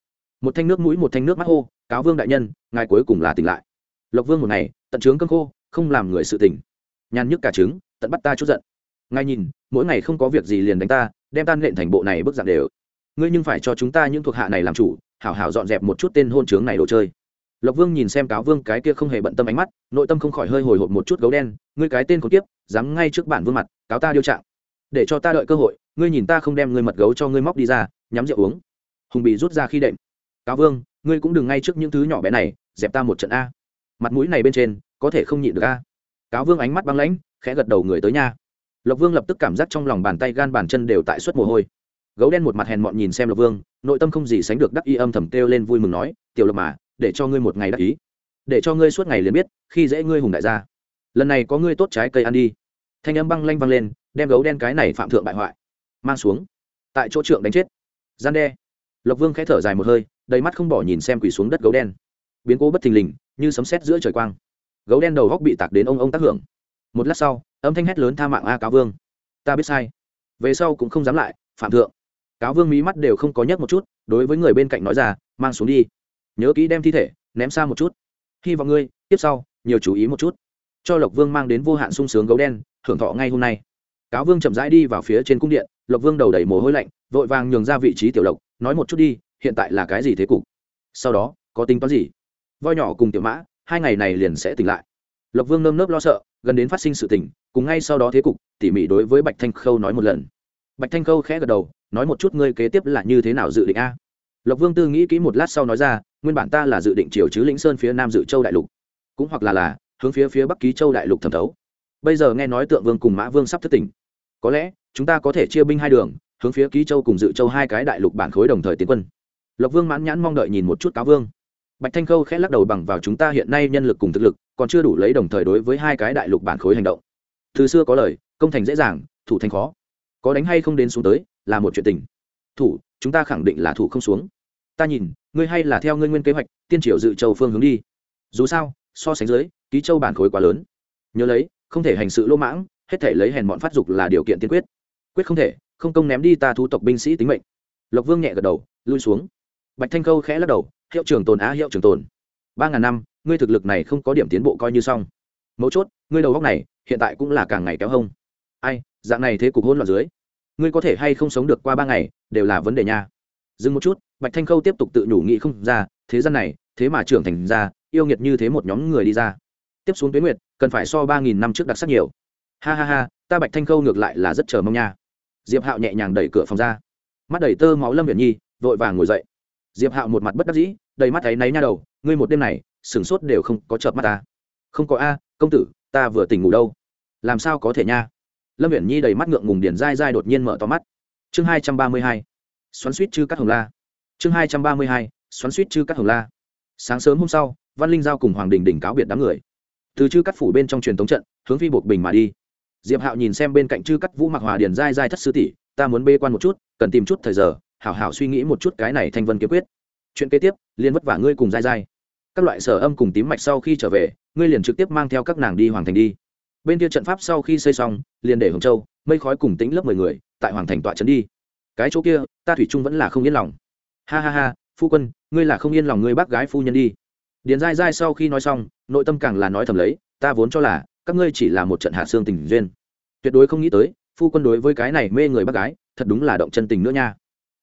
Một thanh nước mũi, một thanh nước mắt hô, cáo vương đại nhân, ngài cuối cùng là tỉnh lại. Lộc vương một ngày, tận trướng cơm khô, không làm người sự tỉnh. Nhàn nhức cả trứng, tận bắt ta chút giận. Ngài nhìn, mỗi ngày không có việc gì liền đánh ta đem tan lện thành bộ này bức dạng đều. Ngươi nhưng phải cho chúng ta những thuộc hạ này làm chủ, hảo hảo dọn dẹp một chút tên hôn trướng này đồ chơi. Lộc vương nhìn xem cáo vương cái kia không hề bận tâm ánh mắt, nội tâm không khỏi hơi hồi hộp một chút gấu đen, ngươi cái tên con tiếp dám ngay trước bản vương mặt, cáo ta điêu trạng. Để cho ta đợi cơ hội, ngươi nhìn ta không đem ngươi mật gấu cho ngươi móc đi ra, nhắm rượu uống. Hùng bị rút ra khi đệm. Cáo vương, ngươi cũng đừng ngay trước những thứ nhỏ bé này, dẹp ta một trận a. Mặt mũi này bên trên, có thể không nhịn được a. Cáo vương ánh mắt băng lãnh, khẽ gật đầu người tới nha lộc vương lập tức cảm giác trong lòng bàn tay gan bàn chân đều tại suất mồ hôi. Gấu đen một mặt hèn mọn nhìn xem lộc vương, nội tâm không gì sánh được đắc y âm thầm kêu lên vui mừng nói, tiểu lộc mà, để cho ngươi một ngày đắc ý. Để cho ngươi suốt ngày liền biết, khi dễ ngươi hùng đại gia. Lần này có ngươi tốt trái cây ăn đi. Thanh âm băng lanh văng lên, đem gấu đen cái này phạm thượng bại hoại. Mang xuống. Tại chỗ trượng đánh chết. Gian đe. Lộc vương khẽ thở dài một hơi, đầy mắt không bỏ nhìn xem quỳ xuống đất gấu đen. Biến cố bất thình lình, như sấm sét giữa trời quang. Gấu đen đầu góc bị tạc đến ông ông tác hưởng một lát sau, âm thanh hét lớn tha mạng a cáo vương. Ta biết sai. Về sau cũng không dám lại, phạm thượng. Cáo vương mí mắt đều không có nhấc một chút, đối với người bên cạnh nói ra, mang xuống đi. Nhớ kỹ đem thi thể, ném xa một chút. Hy vọng ngươi, tiếp sau, nhiều chú ý một chút. Cho lộc vương mang đến vô hạn sung sướng gấu đen hưởng thọ ngay hôm nay. Cáo vương chậm rãi đi vào phía trên cung điện, lộc vương đầu đầy mồ hôi lạnh, vội vàng nhường ra vị trí tiểu lộc, nói một chút đi, hiện tại là cái gì thế cục? Sau đó, có tính toán gì? Voi nhỏ cùng tiểu mã, hai ngày này liền sẽ tỉnh lại. Lộc vương nơm nớp lo sợ gần đến phát sinh sự tình, cùng ngay sau đó thế cục tỉ mỉ đối với bạch thanh khâu nói một lần. Bạch thanh khâu khẽ gật đầu nói một chút ngươi kế tiếp là như thế nào dự định a? Lộc vương tư nghĩ kỹ một lát sau nói ra nguyên bản ta là dự định chiều chứ lĩnh sơn phía nam dự châu đại lục cũng hoặc là là hướng phía phía bắc ký châu đại lục thẩm thấu. Bây giờ nghe nói tượng vương cùng mã vương sắp thất tỉnh có lẽ chúng ta có thể chia binh hai đường hướng phía ký châu cùng dự châu hai cái đại lục bản khối đồng thời tiến quân. Lộc vương mãn nhãn mong đợi nhìn một chút cáo vương. Bạch thanh khâu khẽ lắc đầu bằng vào chúng ta hiện nay nhân lực cùng thực lực còn chưa đủ lấy đồng thời đối với hai cái đại lục bản khối hành động. Từ xưa có lời, công thành dễ dàng, thủ thành khó. Có đánh hay không đến xuống tới, là một chuyện tình. Thủ, chúng ta khẳng định là thủ không xuống. Ta nhìn, ngươi hay là theo ngươi nguyên kế hoạch, tiên triều dự châu phương hướng đi. Dù sao, so sánh dưới, ký châu bản khối quá lớn. Nhớ lấy, không thể hành sự lỗ mãng, hết thể lấy hèn bọn phát dục là điều kiện tiên quyết. Quyết không thể, không công ném đi ta thu tộc binh sĩ tính mệnh. Lộc vương nhẹ gật đầu, lui xuống. Bạch thanh câu khẽ lắc đầu, hiệu trưởng tồn á, hiệu trưởng tồn. Ba ngàn năm ngươi thực lực này không có điểm tiến bộ coi như xong. Mấu chốt, ngươi đầu góc này, hiện tại cũng là càng ngày kéo hông. Ai, dạng này thế cục hôn loạn dưới, ngươi có thể hay không sống được qua ba ngày, đều là vấn đề nha. Dừng một chút, bạch thanh khâu tiếp tục tự nhủ nghĩ không ra, thế gian này, thế mà trưởng thành ra, yêu nghiệt như thế một nhóm người đi ra. Tiếp xuống tuyến nguyệt, cần phải so ba nghìn năm trước đặc sắc nhiều. Ha ha ha, ta bạch thanh khâu ngược lại là rất chờ mong nha. Diệp hạo nhẹ nhàng đẩy cửa phòng ra. Mắt đẩy tơ máu lâm viện nhi, vội vàng ngồi dậy. Diệp hạo một mặt bất đắc dĩ, đầy mắt thấy náy nha đầu, ngươi một đêm này sửng sốt đều không có chợp mắt ta. Không có a, công tử, ta vừa tỉnh ngủ đâu. Làm sao có thể nha? Lâm viễn nhi đầy mắt ngượng ngùng điển dai dai đột nhiên mở to mắt. Chương hai trăm ba mươi hai, xoắn suýt chư cắt hồng la. Chương hai trăm ba mươi hai, xoắn suýt chư cắt hồng la. Sáng sớm hôm sau, văn linh giao cùng hoàng đình đỉnh cáo biệt đám người. Từ chư cắt phủ bên trong truyền thống trận, hướng phi buộc bình mà đi. Diệp hạo nhìn xem bên cạnh chư cắt vũ mặc hòa điền dai dai thất sư tỷ, ta muốn bê quan một chút, cần tìm chút thời giờ, hảo hảo suy nghĩ một chút cái này thanh vân kiếm quyết. Chuyện kế tiếp liên vất vả ngươi cùng dai dai các loại sở âm cùng tím mạch sau khi trở về, ngươi liền trực tiếp mang theo các nàng đi hoàng thành đi. Bên kia trận pháp sau khi xây xong, liền để hồng châu, mây khói cùng tính lớp mười người, tại hoàng thành tọa trấn đi. Cái chỗ kia, ta thủy trung vẫn là không yên lòng. Ha ha ha, phu quân, ngươi là không yên lòng ngươi bác gái phu nhân đi. Điền dai dai sau khi nói xong, nội tâm càng là nói thầm lấy, ta vốn cho là, các ngươi chỉ là một trận hạ xương tình duyên. Tuyệt đối không nghĩ tới, phu quân đối với cái này mê người bác gái, thật đúng là động chân tình nữa nha.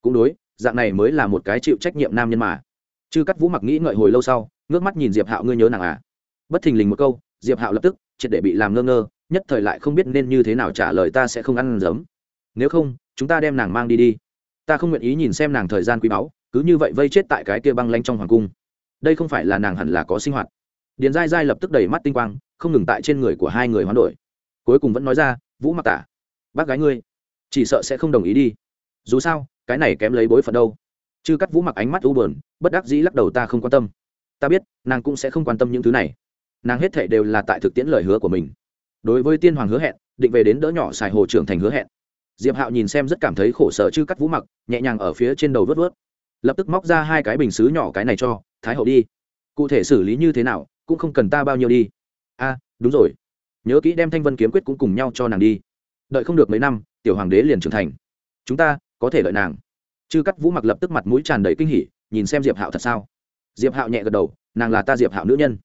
Cũng đối, dạng này mới là một cái chịu trách nhiệm nam nhân mà. Chư cắt vũ mặc nghĩ ngợi hồi lâu sau ngước mắt nhìn diệp hạo, ngươi nhớ nàng à? Bất thình lình một câu, diệp hạo lập tức, triệt để bị làm ngơ ngơ, nhất thời lại không biết nên như thế nào trả lời ta sẽ không ăn giấm. Nếu không, chúng ta đem nàng mang đi đi. Ta không nguyện ý nhìn xem nàng thời gian quý báu, cứ như vậy vây chết tại cái kia băng lanh trong hoàng cung. Đây không phải là nàng hẳn là có sinh hoạt. Điền dai dai lập tức đầy mắt tinh quang, không ngừng tại trên người của hai người hoán đổi. Cuối cùng vẫn nói ra, vũ mặc tả, bác gái ngươi, chỉ sợ sẽ không đồng ý đi. Dù sao, cái này kém lấy bối phận đâu. Chư cắt vũ mặc ánh mắt u buồn, bất đắc dĩ lắc đầu, ta không quan tâm ta biết, nàng cũng sẽ không quan tâm những thứ này. Nàng hết thể đều là tại thực tiễn lời hứa của mình. Đối với tiên hoàng hứa hẹn, định về đến đỡ nhỏ xài hồ trưởng thành hứa hẹn. Diệp hạo nhìn xem rất cảm thấy khổ sở chư cắt vũ mặc, nhẹ nhàng ở phía trên đầu vớt vớt. Lập tức móc ra hai cái bình xứ nhỏ cái này cho, thái hậu đi. Cụ thể xử lý như thế nào, cũng không cần ta bao nhiêu đi. A, đúng rồi. Nhớ kỹ đem thanh vân kiếm quyết cũng cùng nhau cho nàng đi. Đợi không được mấy năm, tiểu hoàng đế liền trưởng thành. Chúng ta có thể đợi nàng. Chư cắt vũ mặc lập tức mặt mũi tràn đầy kinh hỉ, nhìn xem diệp hạo thật sao diệp hạo nhẹ gật đầu, nàng là ta diệp hạo nữ nhân.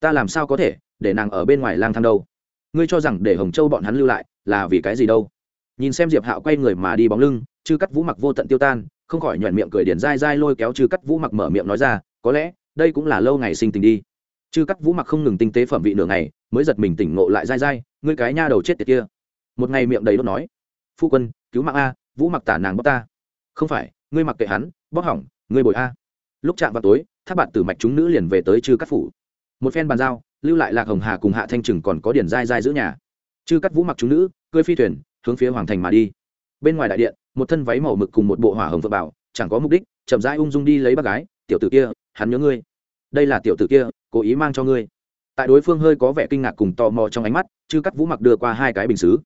Ta làm sao có thể để nàng ở bên ngoài lang thang đâu? Ngươi cho rằng để hồng châu bọn hắn lưu lại là vì cái gì đâu? Nhìn xem diệp hạo quay người mà đi bóng lưng, chư cắt vũ mặc vô tận tiêu tan, không khỏi nhoẹn miệng cười điển dai dai lôi kéo chư cắt vũ mặc mở miệng nói ra, có lẽ đây cũng là lâu ngày sinh tình đi. Chư cắt vũ mặc không ngừng tinh tế phẩm vị nửa ngày, mới giật mình tỉnh ngộ lại dai dai, ngươi cái nha đầu chết tiệt kia. Một ngày miệng đầy đốt nói, phu quân, cứu mạng a, vũ mặc tả nàng bóc ta. Không phải, ngươi mặc kệ hắn bóc hỏng, ngươi bồi a. Lúc chạm vào tối tháp bạn tử mạch chúng nữ liền về tới chư cắt phủ. Một phen bàn giao, lưu lại lạc hồng hà cùng hạ thanh trừng còn có điển dai dai giữ nhà. Chư cắt vũ mặc chúng nữ cưới phi thuyền, hướng phía hoàng thành mà đi. Bên ngoài đại điện, một thân váy màu mực cùng một bộ hỏa hồng vợ bảo, chẳng có mục đích, chậm rãi ung dung đi lấy bác gái, tiểu tử kia, hắn nhớ ngươi. Đây là tiểu tử kia, cố ý mang cho ngươi. Tại đối phương hơi có vẻ kinh ngạc cùng tò mò trong ánh mắt, chư cắt vũ mặc đưa qua hai cái bình xứ.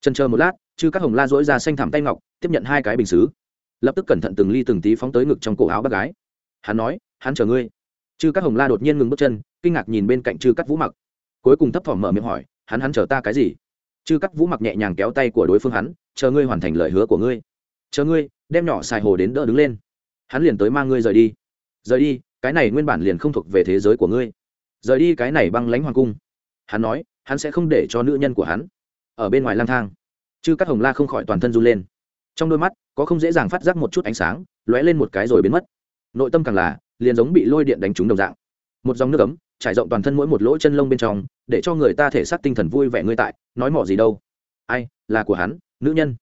Chân chờ một lát, chư cắt hồng la dỗi ra xanh thảm tay ngọc, tiếp nhận hai cái bình xứ. Lập tức cẩn thận từng ly từng tí phóng tới ngực trong cổ áo bác gái. Hắn nói hắn chờ ngươi. Chư các hồng la đột nhiên ngừng bước chân, kinh ngạc nhìn bên cạnh chư cắt vũ mặc. Cuối cùng thấp thỏm mở miệng hỏi, hắn hắn chờ ta cái gì? Chư cắt vũ mặc nhẹ nhàng kéo tay của đối phương hắn, chờ ngươi hoàn thành lời hứa của ngươi. Chờ ngươi, đem nhỏ xài hồ đến đỡ đứng lên. Hắn liền tới mang ngươi rời đi. Rời đi, cái này nguyên bản liền không thuộc về thế giới của ngươi. Rời đi cái này băng lánh hoàng cung. Hắn nói, hắn sẽ không để cho nữ nhân của hắn ở bên ngoài lang thang. Chư cắt hồng la không khỏi toàn thân run lên. Trong đôi mắt, có không dễ dàng phát giác một chút ánh sáng, lóe lên một cái rồi biến mất. Nội tâm càng là liền giống bị lôi điện đánh trúng đồng dạng. Một dòng nước ấm, trải rộng toàn thân mỗi một lỗ chân lông bên trong, để cho người ta thể xác tinh thần vui vẻ ngươi tại, nói mỏ gì đâu. Ai, là của hắn, nữ nhân.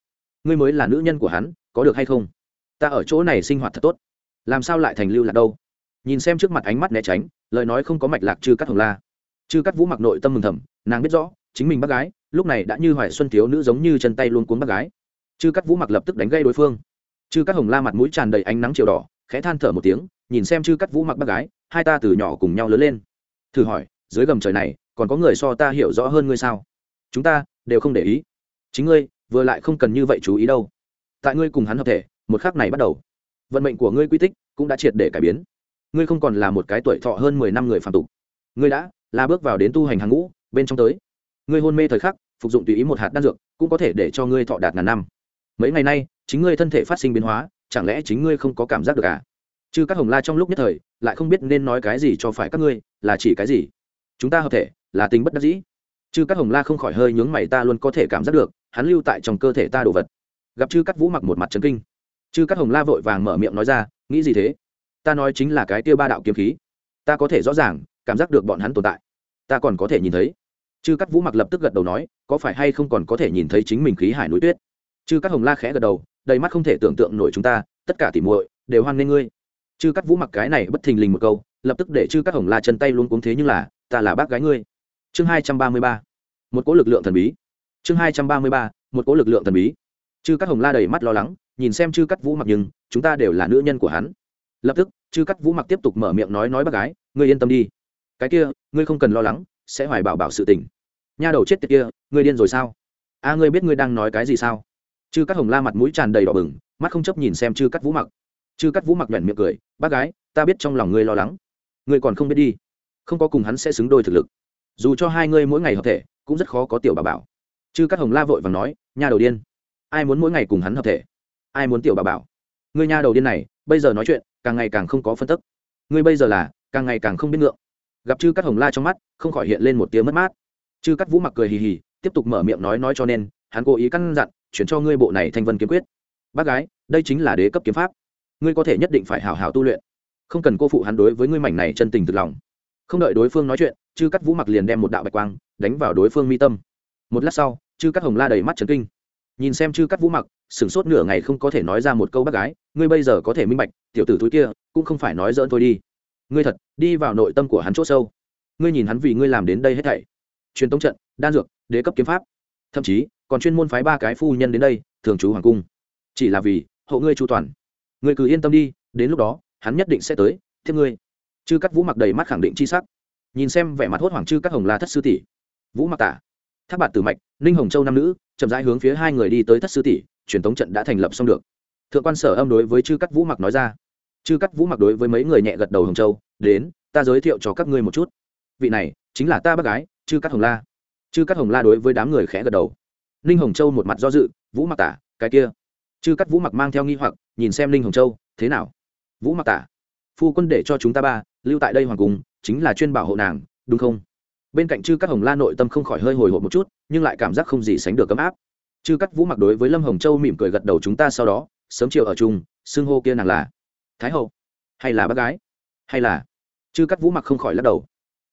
Ngươi mới là nữ nhân của hắn, có được hay không? Ta ở chỗ này sinh hoạt thật tốt. Làm sao lại thành lưu lạc đâu? Nhìn xem trước mặt ánh mắt né tránh, lời nói không có mạch lạc chư cắt hồng la. Chư cắt vũ mặc nội tâm mừng thầm, nàng biết rõ, chính mình bác gái, lúc này đã như hoài xuân thiếu nữ giống như chân tay luôn cuốn bác gái. Chư cắt vũ mặc lập tức đánh gây đối phương. Chư cắt hồng la mặt mũi tràn đầy ánh nắng chiều đỏ, khẽ than thở một tiếng nhìn xem chư cắt vũ mặc bác gái, hai ta từ nhỏ cùng nhau lớn lên. Thử hỏi, dưới gầm trời này, còn có người so ta hiểu rõ hơn ngươi sao? Chúng ta đều không để ý. Chính ngươi, vừa lại không cần như vậy chú ý đâu. Tại ngươi cùng hắn hợp thể, một khắc này bắt đầu. Vận mệnh của ngươi quy tích cũng đã triệt để cải biến. Ngươi không còn là một cái tuổi thọ hơn mười năm người phạm tục. Ngươi đã là bước vào đến tu hành hàng ngũ, bên trong tới. Ngươi hôn mê thời khắc, phục dụng tùy ý một hạt đan dược, cũng có thể để cho ngươi thọ đạt ngàn năm. Mấy ngày nay, chính ngươi thân thể phát sinh biến hóa, chẳng lẽ chính ngươi không có cảm giác được à? Chứ các hồng la trong lúc nhất thời, lại không biết nên nói cái gì cho phải các ngươi, là chỉ cái gì? Chúng ta hợp thể, là tính bất đắc dĩ. Chứ các hồng la không khỏi hơi nhướng mày ta luôn có thể cảm giác được, hắn lưu tại trong cơ thể ta đồ vật. Gặp chư cắt vũ mặc một mặt trấn kinh. Chư cắt hồng la vội vàng mở miệng nói ra, nghĩ gì thế? Ta nói chính là cái tiêu ba đạo kiếm khí. Ta có thể rõ ràng cảm giác được bọn hắn tồn tại. Ta còn có thể nhìn thấy. Chư cắt vũ mặc lập tức gật đầu nói, có phải hay không còn có thể nhìn thấy chính mình khí hải núi tuyết? Chư cắt hồng la khẽ gật đầu, đầy mắt không thể tưởng tượng nổi chúng ta, tất cả tỉ muội đều hoan nghê ngươi chư cắt vũ mặc cái này bất thình lình một câu, lập tức để chư cắt hồng la chân tay luôn cuống thế nhưng là, ta là bác gái ngươi. Chương hai trăm ba mươi ba. Một cỗ lực lượng thần bí. Chương hai trăm ba mươi ba, một cỗ lực lượng thần bí. Chư cắt hồng la đầy mắt lo lắng, nhìn xem chư cắt vũ mặc nhưng, chúng ta đều là nữ nhân của hắn. Lập tức, chư cắt vũ mặc tiếp tục mở miệng nói nói bác gái, ngươi yên tâm đi. Cái kia, ngươi không cần lo lắng, sẽ hoài bảo bảo sự tình. Nha đầu chết tiệt kia, ngươi điên rồi sao? A, ngươi biết ngươi đang nói cái gì sao? Chư cắt hồng la mặt mũi tràn đầy đỏ bừng, mắt không chấp nhìn xem chư cắt vũ mặc chư cắt vũ mặc nhoẻn miệng cười, bác gái, ta biết trong lòng ngươi lo lắng. Ngươi còn không biết đi. Không có cùng hắn sẽ xứng đôi thực lực. Dù cho hai ngươi mỗi ngày hợp thể, cũng rất khó có tiểu bà bảo. Chư cắt hồng la vội và nói, nha đầu điên. Ai muốn mỗi ngày cùng hắn hợp thể? Ai muốn tiểu bà bảo? Ngươi nha đầu điên này, bây giờ nói chuyện, càng ngày càng không có phân tức. Ngươi bây giờ là, càng ngày càng không biết ngượng. Gặp chư cắt hồng la trong mắt, không khỏi hiện lên một tiếng mất mát. Chư cắt vũ mặc cười hì hì, tiếp tục mở miệng nói nói cho nên, hắn cố ý căn dặn, chuyển cho ngươi bộ này thanh vân kiếm quyết. Bác gái, đây chính là đế cấp kiếm pháp ngươi có thể nhất định phải hào hào tu luyện. Không cần cô phụ hắn đối với ngươi mảnh này chân tình thực lòng. Không đợi đối phương nói chuyện, chư cắt vũ mặc liền đem một đạo bạch quang đánh vào đối phương mi tâm. Một lát sau, chư cắt hồng la đầy mắt trần kinh. Nhìn xem chư cắt vũ mặc, sửng sốt nửa ngày không có thể nói ra một câu bác gái, ngươi bây giờ có thể minh bạch, tiểu tử túi kia cũng không phải nói dỡn thôi đi. Ngươi thật, đi vào nội tâm của hắn c h ỗ sâu. Ngươi nhìn hắn vì ngươi làm đến đây hết thảy. Truyền tống trận, đan dược, đế cấp kiếm pháp. Thậm chí, còn chuyên môn phái ba cái phu nhân đến đây, thường trú hoàng cung. Chỉ là vì hộ ngươi chu toàn ngươi cứ yên tâm đi, đến lúc đó, hắn nhất định sẽ tới, thiếp ngươi. Chư cắt vũ mặc đầy mắt khẳng định c h i sắc. Nhìn xem vẻ mặt hốt hoảng chư các hồng la thất sư tỷ. Vũ mặc tả tháp bạt tử mạch, ninh hồng châu nam nữ, chậm rãi hướng phía hai người đi tới thất sư tỷ, truyền thống trận đã thành lập xong được. Thượng quan sở âm đối với chư cắt vũ mặc nói ra. Chư cắt vũ mặc đối với mấy người nhẹ gật đầu hồng châu, đến, ta giới thiệu cho các ngươi một chút. Vị này, chính là ta bác gái, chư cắt hồng la. Chư cắt hồng la đối với đám người khẽ gật đầu. Ninh hồng châu một mặt do dự, vũ mặc tả, cái kia chư cắt vũ mặc mang theo nghi hoặc, nhìn xem linh hồng châu, thế nào? Vũ mặc tả phu quân để cho chúng ta ba lưu tại đây hoàng cung, chính là chuyên bảo hộ nàng, đúng không? Bên cạnh chư cắt hồng la nội tâm không khỏi hơi hồi hộp một chút, nhưng lại cảm giác không gì sánh được ấm áp. Chư cắt vũ mặc đối với lâm hồng châu mỉm cười gật đầu chúng ta sau đó, sớm chiều ở chung, xưng hô kia nàng là thái hậu, hay là bác gái, hay là chư cắt vũ mặc không khỏi lắc đầu.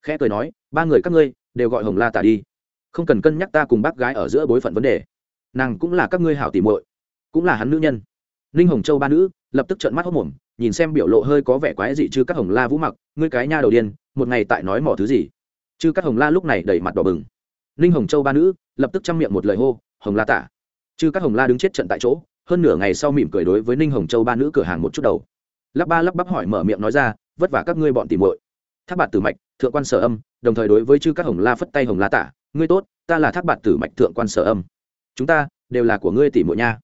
Khẽ cười nói, ba người các ngươi đều gọi hồng la tả đi, không cần cân nhắc ta cùng bác gái ở giữa bối phận vấn đề. Nàng cũng là các ngươi hảo tìm muội cũng là hắn nữ nhân. Ninh hồng châu ba nữ lập tức trợn mắt hốc mồm, nhìn xem biểu lộ hơi có vẻ quái dị chứ các hồng la vũ mặc, ngươi cái nha đầu điên, một ngày tại nói mỏ thứ gì? Chư các hồng la lúc này đẩy mặt đỏ bừng. Ninh hồng châu ba nữ lập tức chăm miệng một lời hô, hồng la tả. Chư các hồng la đứng chết trận tại chỗ, hơn nửa ngày sau mỉm cười đối với ninh hồng châu ba nữ cửa hàng một chút đầu. Lắp ba lắp bắp hỏi mở miệng nói ra, vất vả các ngươi bọn tìm muội. Thác bạt tử mạch, thượng quan sở âm, đồng thời đối với chư các hồng la phất tay hồng la tả, ngươi tốt, ta là thác bạt tử mạch thượng quan sở âm. Chúng ta đều là của ngươi tỷ muội nha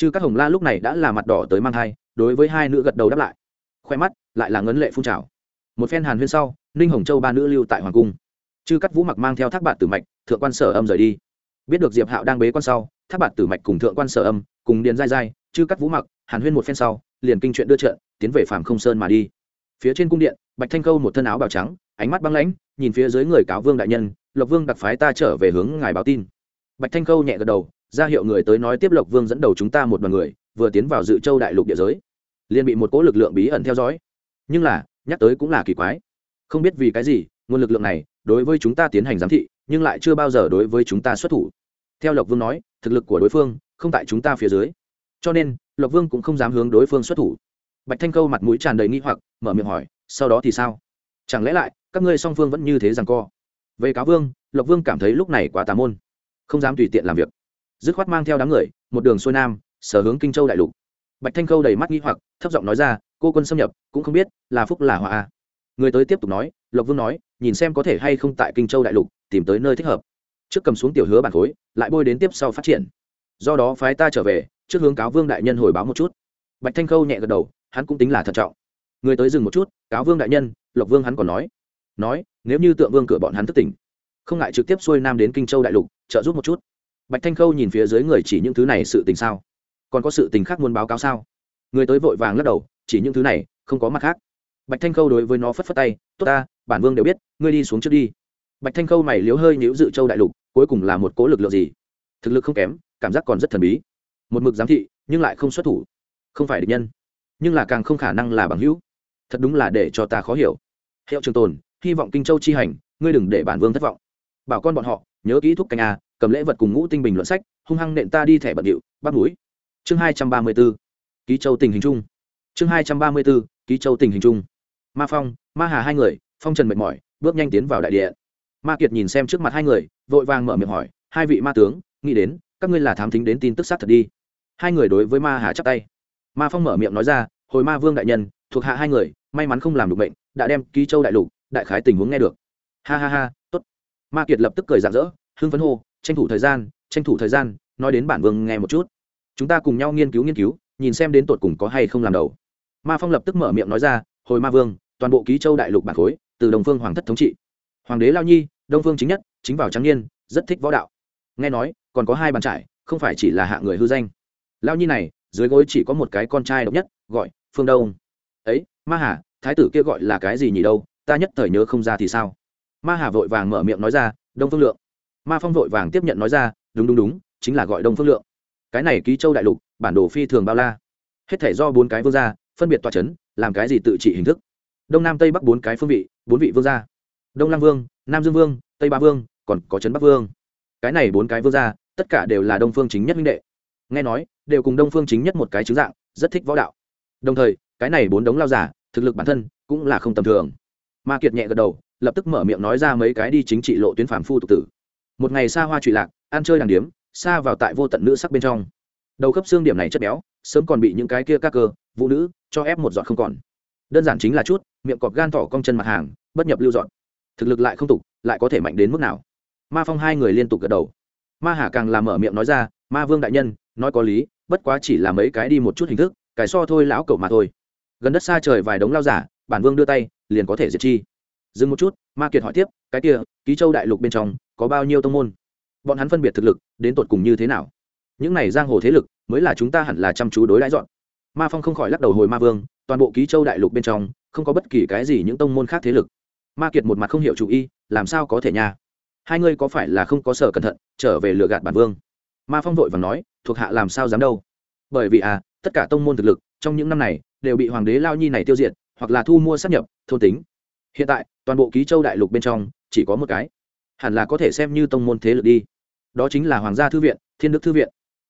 chư các hồng la lúc này đã là mặt đỏ tới mang thai, đối với hai nữ gật đầu đáp lại. Khoe mắt lại là ngấn lệ phun trào. Một phen hàn huyên sau, ninh hồng châu ba nữ lưu tại hoàng cung. Chư cắt vũ mặc mang theo thác bạn tử mạch, thượng quan sở âm rời đi. Biết được diệp hạo đang bế quan sau, thác bạn tử mạch cùng thượng quan sở âm, cùng điền dai dai chư cắt vũ mặc, hàn huyên một phen sau, liền kinh chuyện đưa trận, tiến về phạm không sơn mà đi. Phía trên cung điện, bạch thanh câu một thân áo bào trắng, ánh mắt băng lãnh, nhìn phía dưới người cáo vương đại nhân, lộc vương đặc phái ta trở về hướng ngài báo tin. Bạch thanh câu nhẹ gật đầu ra hiệu người tới nói tiếp lộc vương dẫn đầu chúng ta một đoàn người, vừa tiến vào dự châu đại lục địa giới, liền bị một cỗ lực lượng bí ẩn theo dõi. Nhưng là, nhắc tới cũng là kỳ quái. Không biết vì cái gì, nguồn lực lượng này, đối với chúng ta tiến hành giám thị, nhưng lại chưa bao giờ đối với chúng ta xuất thủ. Theo lộc vương nói, thực lực của đối phương, không tại chúng ta phía dưới. Cho nên, lộc vương cũng không dám hướng đối phương xuất thủ. Bạch thanh câu mặt mũi tràn đầy nghi hoặc, mở miệng hỏi, sau đó thì sao? Chẳng lẽ lại, các ngươi song phương vẫn như thế rằng co? Về cáo vương, lộc vương cảm thấy lúc này quá tà môn, không dám tùy tiện làm việc dứt khoát mang theo đám người, một đường xuôi nam, sở hướng kinh châu đại lục. Bạch thanh câu đầy mắt nghi hoặc, thấp giọng nói ra, cô quân xâm nhập, cũng không biết, là phúc là họa à? người tới tiếp tục nói, lộc vương nói, nhìn xem có thể hay không tại kinh châu đại lục, tìm tới nơi thích hợp. Trước cầm xuống tiểu hứa bản khối, lại bôi đến tiếp sau phát triển. Do đó phái ta trở về, trước hướng cáo vương đại nhân hồi báo một chút. Bạch thanh khâu nhẹ gật đầu, hắn cũng tính là thận trọng. Người tới dừng một chút, cáo vương đại nhân, lộc vương hắn còn nói. Nói, nếu như tượng vương cửa bọn hắn thất tỉnh, không ngại trực tiếp xuôi nam đến kinh châu đại lục, trợ giúp một chút bạch thanh khâu nhìn phía dưới người chỉ những thứ này sự tình sao? Còn có sự tình khác muốn báo cáo sao? Người tới vội vàng lắc đầu, chỉ những thứ này, không có mặt khác. Bạch thanh khâu đối với nó phất phất tay, tốt ta, bản vương đều biết, ngươi đi xuống trước đi. Bạch thanh khâu mày liếu hơi nhữ dự châu đại lục, cuối cùng là một cố lực lượng gì? Thực lực không kém, cảm giác còn rất thần bí. Một mực giám thị, nhưng lại không xuất thủ. Không phải địch nhân, nhưng là càng không khả năng là bằng hữu. Thật đúng là để cho ta khó hiểu. Hiệu trường tồn, hy vọng kinh châu chi hành, ngươi đừng để bản vương thất vọng. Bảo con bọn họ, nhớ kỹ thúc canh a cầm lễ vật cùng ngũ tinh bình luận sách, hung hăng nện ta đi thẻ bận điệu, bắt mũi. Chương hai trăm ba mươi b ố ký châu tình hình chung. Chương hai trăm ba mươi b ố ký châu tình hình chung. Ma phong, ma hà hai người, phong trần mệt mỏi, bước nhanh tiến vào đại địa ma kiệt nhìn xem trước mặt hai người, vội vàng mở miệng hỏi, hai vị ma tướng, nghĩ đến, các ngươi là thám thính đến tin tức sát thật đi. Hai người đối với ma hà chắp tay. Ma phong mở miệng nói ra, hồi ma vương đại nhân, thuộc hạ hai người, may mắn không làm được bệnh, đã đem ký châu đại lục, đại khái tình huống nghe được. Ha ha ha, tốt. Ma kiệt lập tức cười rạng rỡ, hưng phấn hô tranh thủ thời gian, tranh thủ thời gian, nói đến bản vương nghe một chút. Chúng ta cùng nhau nghiên cứu nghiên cứu, nhìn xem đến tột cùng có hay không làm đầu. Ma phong lập tức mở miệng nói ra, hồi ma vương, toàn bộ ký châu đại lục bản khối, từ đồng phương hoàng thất thống trị. Hoàng đế lao nhi, đông phương chính nhất, chính vào trắng niên, rất thích võ đạo. Nghe nói, còn có hai bàn trải, không phải chỉ là hạ người hư danh. Lao nhi này, dưới gối chỉ có một cái con trai độc nhất, gọi phương đông. Ấy, ma hà, thái tử kia gọi là cái gì nhỉ đâu? Ta nhất thời nhớ không ra thì sao. Ma hà vội vàng mở miệng nói ra, đông phương lượng ma phong vội vàng tiếp nhận nói ra, đúng đúng đúng, chính là gọi đông phương lượng. Cái này ký châu đại lục, bản đồ phi thường bao la. Hết thể do bốn cái vương gia, phân biệt tòa c h ấ n làm cái gì tự trị hình thức. Đông nam tây bắc bốn cái phương vị, bốn vị vương gia. Đông lam vương, nam dương vương, tây ba vương, còn có trấn bắc vương. Cái này bốn cái vương gia, tất cả đều là đông phương chính nhất minh đệ. Nghe nói, đều cùng đông phương chính nhất một cái chứng dạng, rất thích võ đạo. Đồng thời, cái này bốn đống lao giả, thực lực bản thân cũng là không tầm thường. Ma kiệt nhẹ gật đầu, lập tức mở miệng nói ra mấy cái đi chính trị lộ tuyến phản phu tục tử một ngày xa hoa trụy lạc, ăn chơi đàng điếm, xa vào tại vô tận nữ sắc bên trong. Đầu khớp xương điểm này chất béo, sớm còn bị những cái kia các cơ, vũ nữ cho ép một dọn không còn. Đơn giản chính là chút, miệng cọp gan thỏ cong chân mặt hàng, bất nhập lưu dọn. Thực lực lại không tục, lại có thể mạnh đến mức nào? Ma phong hai người liên tục gật đầu. Ma hà càng làm mở miệng nói ra, ma vương đại nhân, nói có lý, bất quá chỉ là mấy cái đi một chút hình thức, cái so thôi lão cẩu mà thôi. Gần đất xa trời vài đống lao giả, bản vương đưa tay, liền có thể diệt chi. Dừng một chút, ma kiệt hỏi tiếp, cái kia, ký châu đại lục bên trong có bao nhiêu tông môn? Bọn hắn phân biệt thực lực, đến tột cùng như thế nào? Những này giang hồ thế lực, mới là chúng ta hẳn là chăm chú đối đãi dọn. Ma phong không khỏi lắc đầu hồi ma vương, toàn bộ ký châu đại lục bên trong, không có bất kỳ cái gì những tông môn khác thế lực. Ma kiệt một mặt không hiểu chủ y, làm sao có thể nha? Hai ngươi có phải là không có sở cẩn thận, trở về lừa gạt bản vương? Ma phong vội và nói, thuộc hạ làm sao dám đâu? Bởi vì à tất cả tông môn thực lực, trong những năm này, đều bị hoàng đế lao nhi này tiêu diệt, hoặc là thu mua sát nhập, thôn tính. Hiện tại, toàn bộ ký châu đại lục bên trong, chỉ có một cái hẳn là có thể xem như tông môn thế lực đi. Đó chính là hoàng gia thư viện, thiên đức thư viện.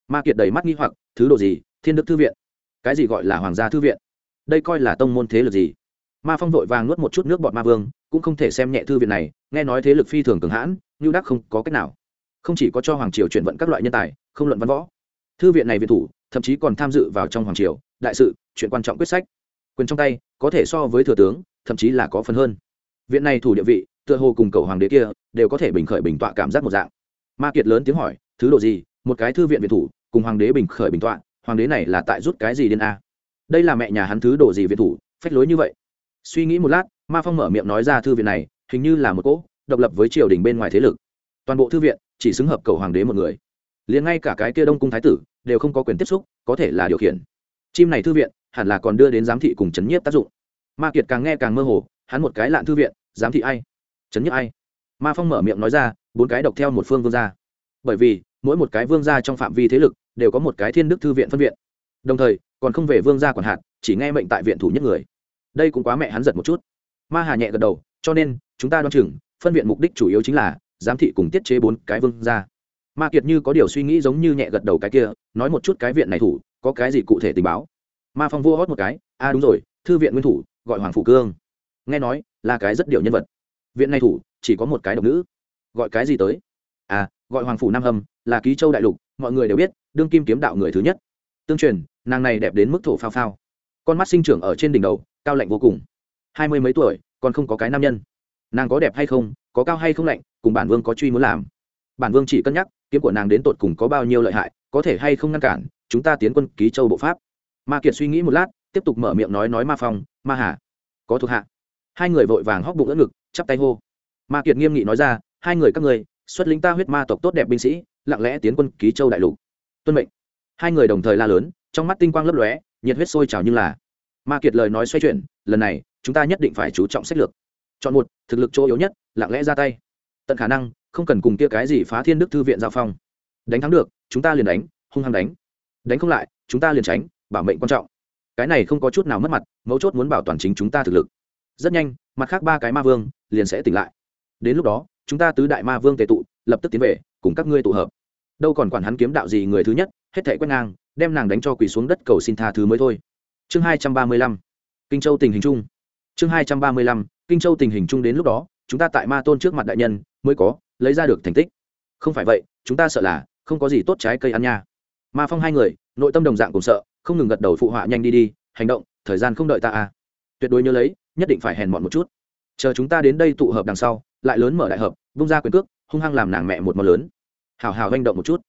Ma kiệt đầy mắt nghi hoặc, thứ độ gì? Thiên đức thư viện? Cái gì gọi là hoàng gia thư viện? Đây coi là tông môn thế lực gì? Ma phong vội vàng nuốt một chút nước bọt ma vương, cũng không thể xem nhẹ thư viện này, nghe nói thế lực phi thường cường hãn như đắc không có cách nào. Không chỉ có cho hoàng triều chuyển vận các loại nhân tài, không luận văn võ. Thư viện này viện thủ, thậm chí còn tham dự vào trong hoàng triều, đại sự, chuyện quan trọng quyết sách. Quyền trong tay, có thể so với thừa tướng, thậm chí là có phần hơn. Viện này thủ địa vị tựa hồ cùng cầu hoàng đế kia đều có thể bình khởi bình tọa cảm giác một dạng. Ma kiệt lớn tiếng hỏi, thứ đồ gì? Một cái thư viện viện thủ, cùng hoàng đế bình khởi bình tọa, hoàng đế này là tại rút cái gì điên a? Đây là mẹ nhà hắn thứ đồ gì viện thủ, phách lối như vậy. Suy nghĩ một lát, ma phong mở miệng nói ra thư viện này, hình như là một cỗ độc lập với triều đình bên ngoài thế lực. Toàn bộ thư viện chỉ xứng hợp cầu hoàng đế một người. Liền ngay cả cái kia đông cung thái tử đều không có quyền tiếp xúc, có thể là điều khiển. Chim này thư viện hẳn là còn đưa đến giám thị cùng chấn nhiếp tác dụng. Ma kiệt càng nghe càng mơ hồ, hắn một cái lạn thư viện, giám thị ai? Chấn nhức ai? Ma phong mở miệng nói ra, bốn cái độc theo một phương vương gia. Bởi vì, mỗi một cái vương gia trong phạm vi thế lực đều có một cái thiên đức thư viện phân viện. Đồng thời, còn không về vương gia quản hạt, chỉ nghe mệnh tại viện thủ nhất người. Đây cũng quá mẹ hắn giật một chút. Ma hà nhẹ gật đầu, cho nên, chúng ta đoán chừng, phân viện mục đích chủ yếu chính là, giám thị cùng tiết chế bốn cái vương gia. Ma kiệt như có điều suy nghĩ giống như nhẹ gật đầu cái kia, nói một chút cái viện này thủ, có cái gì cụ thể tình báo? Ma phong vua hót một cái, a à đúng rồi, thư viện nguyên thủ, gọi hoàng phủ cương. Nghe nói, là cái rất điều nhân vật viện này thủ, chỉ có một cái độc nữ. Gọi cái gì tới? À gọi hoàng phủ nam hâm, là ký châu đại lục, mọi người đều biết, đương kim kiếm đạo người thứ nhất. Tương truyền, nàng này đẹp đến mức thổ phao phao. Con mắt sinh trưởng ở trên đỉnh đầu, cao lạnh vô cùng. Hai mươi mấy tuổi, còn không có cái nam nhân. Nàng có đẹp hay không, có cao hay không lạnh, cùng bản vương có truy muốn làm. Bản vương chỉ cân nhắc, kiếm của nàng đến tột cùng có bao nhiêu lợi hại, có thể hay không ngăn cản, chúng ta tiến quân ký châu bộ pháp. Ma kiệt suy nghĩ một lát, tiếp tục mở miệng nói nói ma phong, ma hà. Có thuộc hạ hai người vội vàng hóc bụng đỡ ngực, chắp tay hô. Ma kiệt nghiêm nghị nói ra, hai người các người, xuất lính ta huyết ma tộc tốt đẹp binh sĩ, lặng lẽ tiến quân ký châu đại lục. Tuân mệnh. Hai người đồng thời la lớn, trong mắt tinh quang lấp lóe, nhiệt huyết sôi trào như là. Ma kiệt lời nói xoay chuyển, lần này, chúng ta nhất định phải chú trọng sách lược. Chọn một, thực lực chỗ yếu nhất, lặng lẽ ra tay. Tận khả năng, không cần cùng kia cái gì phá thiên đức thư viện giao phong. Đánh thắng được, chúng ta liền đánh, hung hăng đánh. Đánh không lại, chúng ta liền tránh, bảo mệnh quan trọng. Cái này không có chút nào mất mặt, mấu chốt muốn bảo toàn chính chúng ta thực lực rất nhanh, mặt khác ba cái ma vương liền sẽ tỉnh lại. Đến lúc đó, chúng ta tứ đại ma vương tề tụ, lập tức tiến về, cùng các ngươi tụ hợp. Đâu còn quản hắn kiếm đạo gì người thứ nhất, hết thể quét ngang, đem nàng đánh cho quỳ xuống đất cầu xin tha thứ mới thôi. Chương hai trăm ba mươi lăm, kinh châu tình hình chung. Chương hai trăm ba mươi lăm, kinh châu tình hình chung đến lúc đó, chúng ta tại ma tôn trước mặt đại nhân mới có, lấy ra được thành tích. Không phải vậy, chúng ta sợ là không có gì tốt trái cây ăn nha. Ma phong hai người, nội tâm đồng dạng cùng sợ, không ngừng gật đầu phụ họa nhanh đi đi, hành động, thời gian không đợi ta à. Tuyệt đối nhớ lấy nhất định phải hèn mọn một chút. Chờ chúng ta đến đây tụ hợp đằng sau, lại lớn mở đại hợp, vung ra quyền cước, hung hăng làm nàng mẹ một món lớn. Hào hào hành động một chút.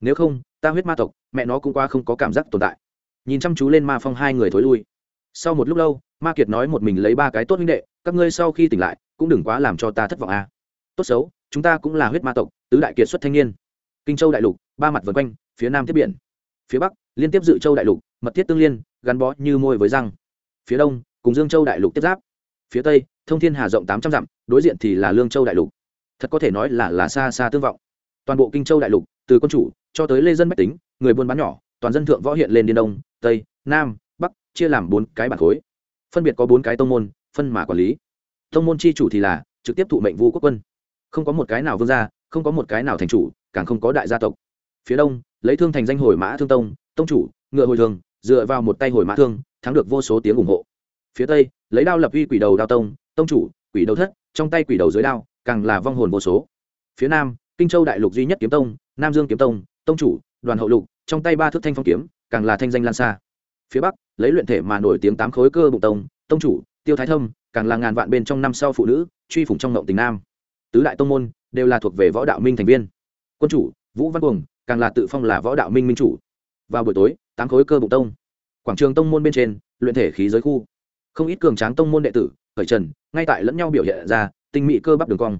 Nếu không, ta huyết ma tộc, mẹ nó cũng qua không có cảm giác tồn tại. Nhìn chăm chú lên ma phong hai người thối lui. Sau một lúc lâu, ma kiệt nói một mình lấy ba cái tốt huynh đệ, các ngươi sau khi tỉnh lại, cũng đừng quá làm cho ta thất vọng à. tốt xấu, chúng ta cũng là huyết ma tộc, tứ đại kiệt xuất thanh niên. Kinh châu đại lục, ba mặt vân quanh, phía nam tiếp biển. Phía bắc, liên tiếp dự châu đại lục, mật thiết tương liên, gắn bó như môi với răng. Phía đông cùng dương châu đại lục tiếp giáp. Phía tây, thông thiên hà rộng tám trăm dặm, đối diện thì là lương châu đại lục. Thật có thể nói là là xa xa tương vọng. Toàn bộ kinh châu đại lục, từ quân chủ cho tới lê dân bách tính, người buôn bán nhỏ, toàn dân thượng võ hiện lên điên đông, tây, nam, bắc, chia làm bốn cái bản khối. Phân biệt có bốn cái tông môn, phân mà quản lý. Tông môn chi chủ thì là trực tiếp thụ mệnh vu quốc quân. Không có một cái nào vương gia, không có một cái nào thành chủ, càng không có đại gia tộc. Phía đông, lấy thương thành danh hồi mã thương tông tông chủ, ngựa hồi thường, dựa vào một tay hồi mã thương, thắng được vô số tiếng ủng hộ phía tây, lấy đao lập uy quỷ đầu đao tông tông chủ, quỷ đầu thất, trong tay quỷ đầu dưới đao, càng là vong hồn vô số. Phía nam, kinh châu đại lục duy nhất kiếm tông, nam dương kiếm tông tông chủ, đoàn hậu lục, trong tay ba thước thanh phong kiếm, càng là thanh danh lan xa. Phía bắc, lấy luyện thể mà nổi tiếng tám khối cơ bụng tông tông chủ, tiêu thái thâm, càng là ngàn vạn bên trong năm sau phụ nữ, truy phủng trong ngộng tình nam. Tứ đại tông môn, đều là thuộc về võ đạo minh thành viên. Quân chủ, vũ văn cuồng, càng là tự phong là võ đạo minh minh chủ. Vào buổi tối, tám khối cơ bụng tông. Quảng trường tông môn bên trên, luyện thể khí giới khu không ít cường tráng tông môn đệ tử, khởi trần, ngay tại lẫn nhau biểu hiện ra, tinh mỹ cơ bắp đường cong.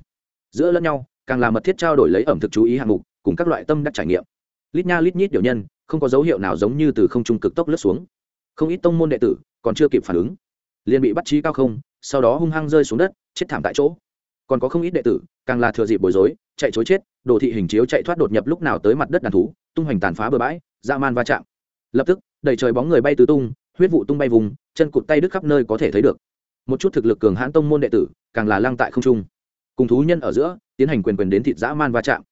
Giữa lẫn nhau, càng là mật thiết trao đổi lấy ẩm thực chú ý hạng mục, cùng các loại tâm đắc trải nghiệm. Lít nha lít nhít điều nhân, không có dấu hiệu nào giống như từ không trung cực tốc lướt xuống. Không ít tông môn đệ tử còn chưa kịp phản ứng, liền bị bắt trí cao không, sau đó hung hăng rơi xuống đất, chết thảm tại chỗ. Còn có không ít đệ tử, càng là thừa dịp bối rối, chạy chối chết, đồ thị hình chiếu chạy thoát đột nhập lúc nào tới mặt đất đàn thú, tung hoành tàn phá bừa bãi, dã man va chạm. Lập tức đẩy trời bóng người bay tứ tung, huyết vụ tung bay vùng chân cụt tay đứt khắp nơi có thể thấy được. Một chút thực lực cường hãn tông môn đệ tử, càng là lăng tại không trung. Cùng thú nhân ở giữa, tiến hành quyền quyền đến thịt dã man va chạm.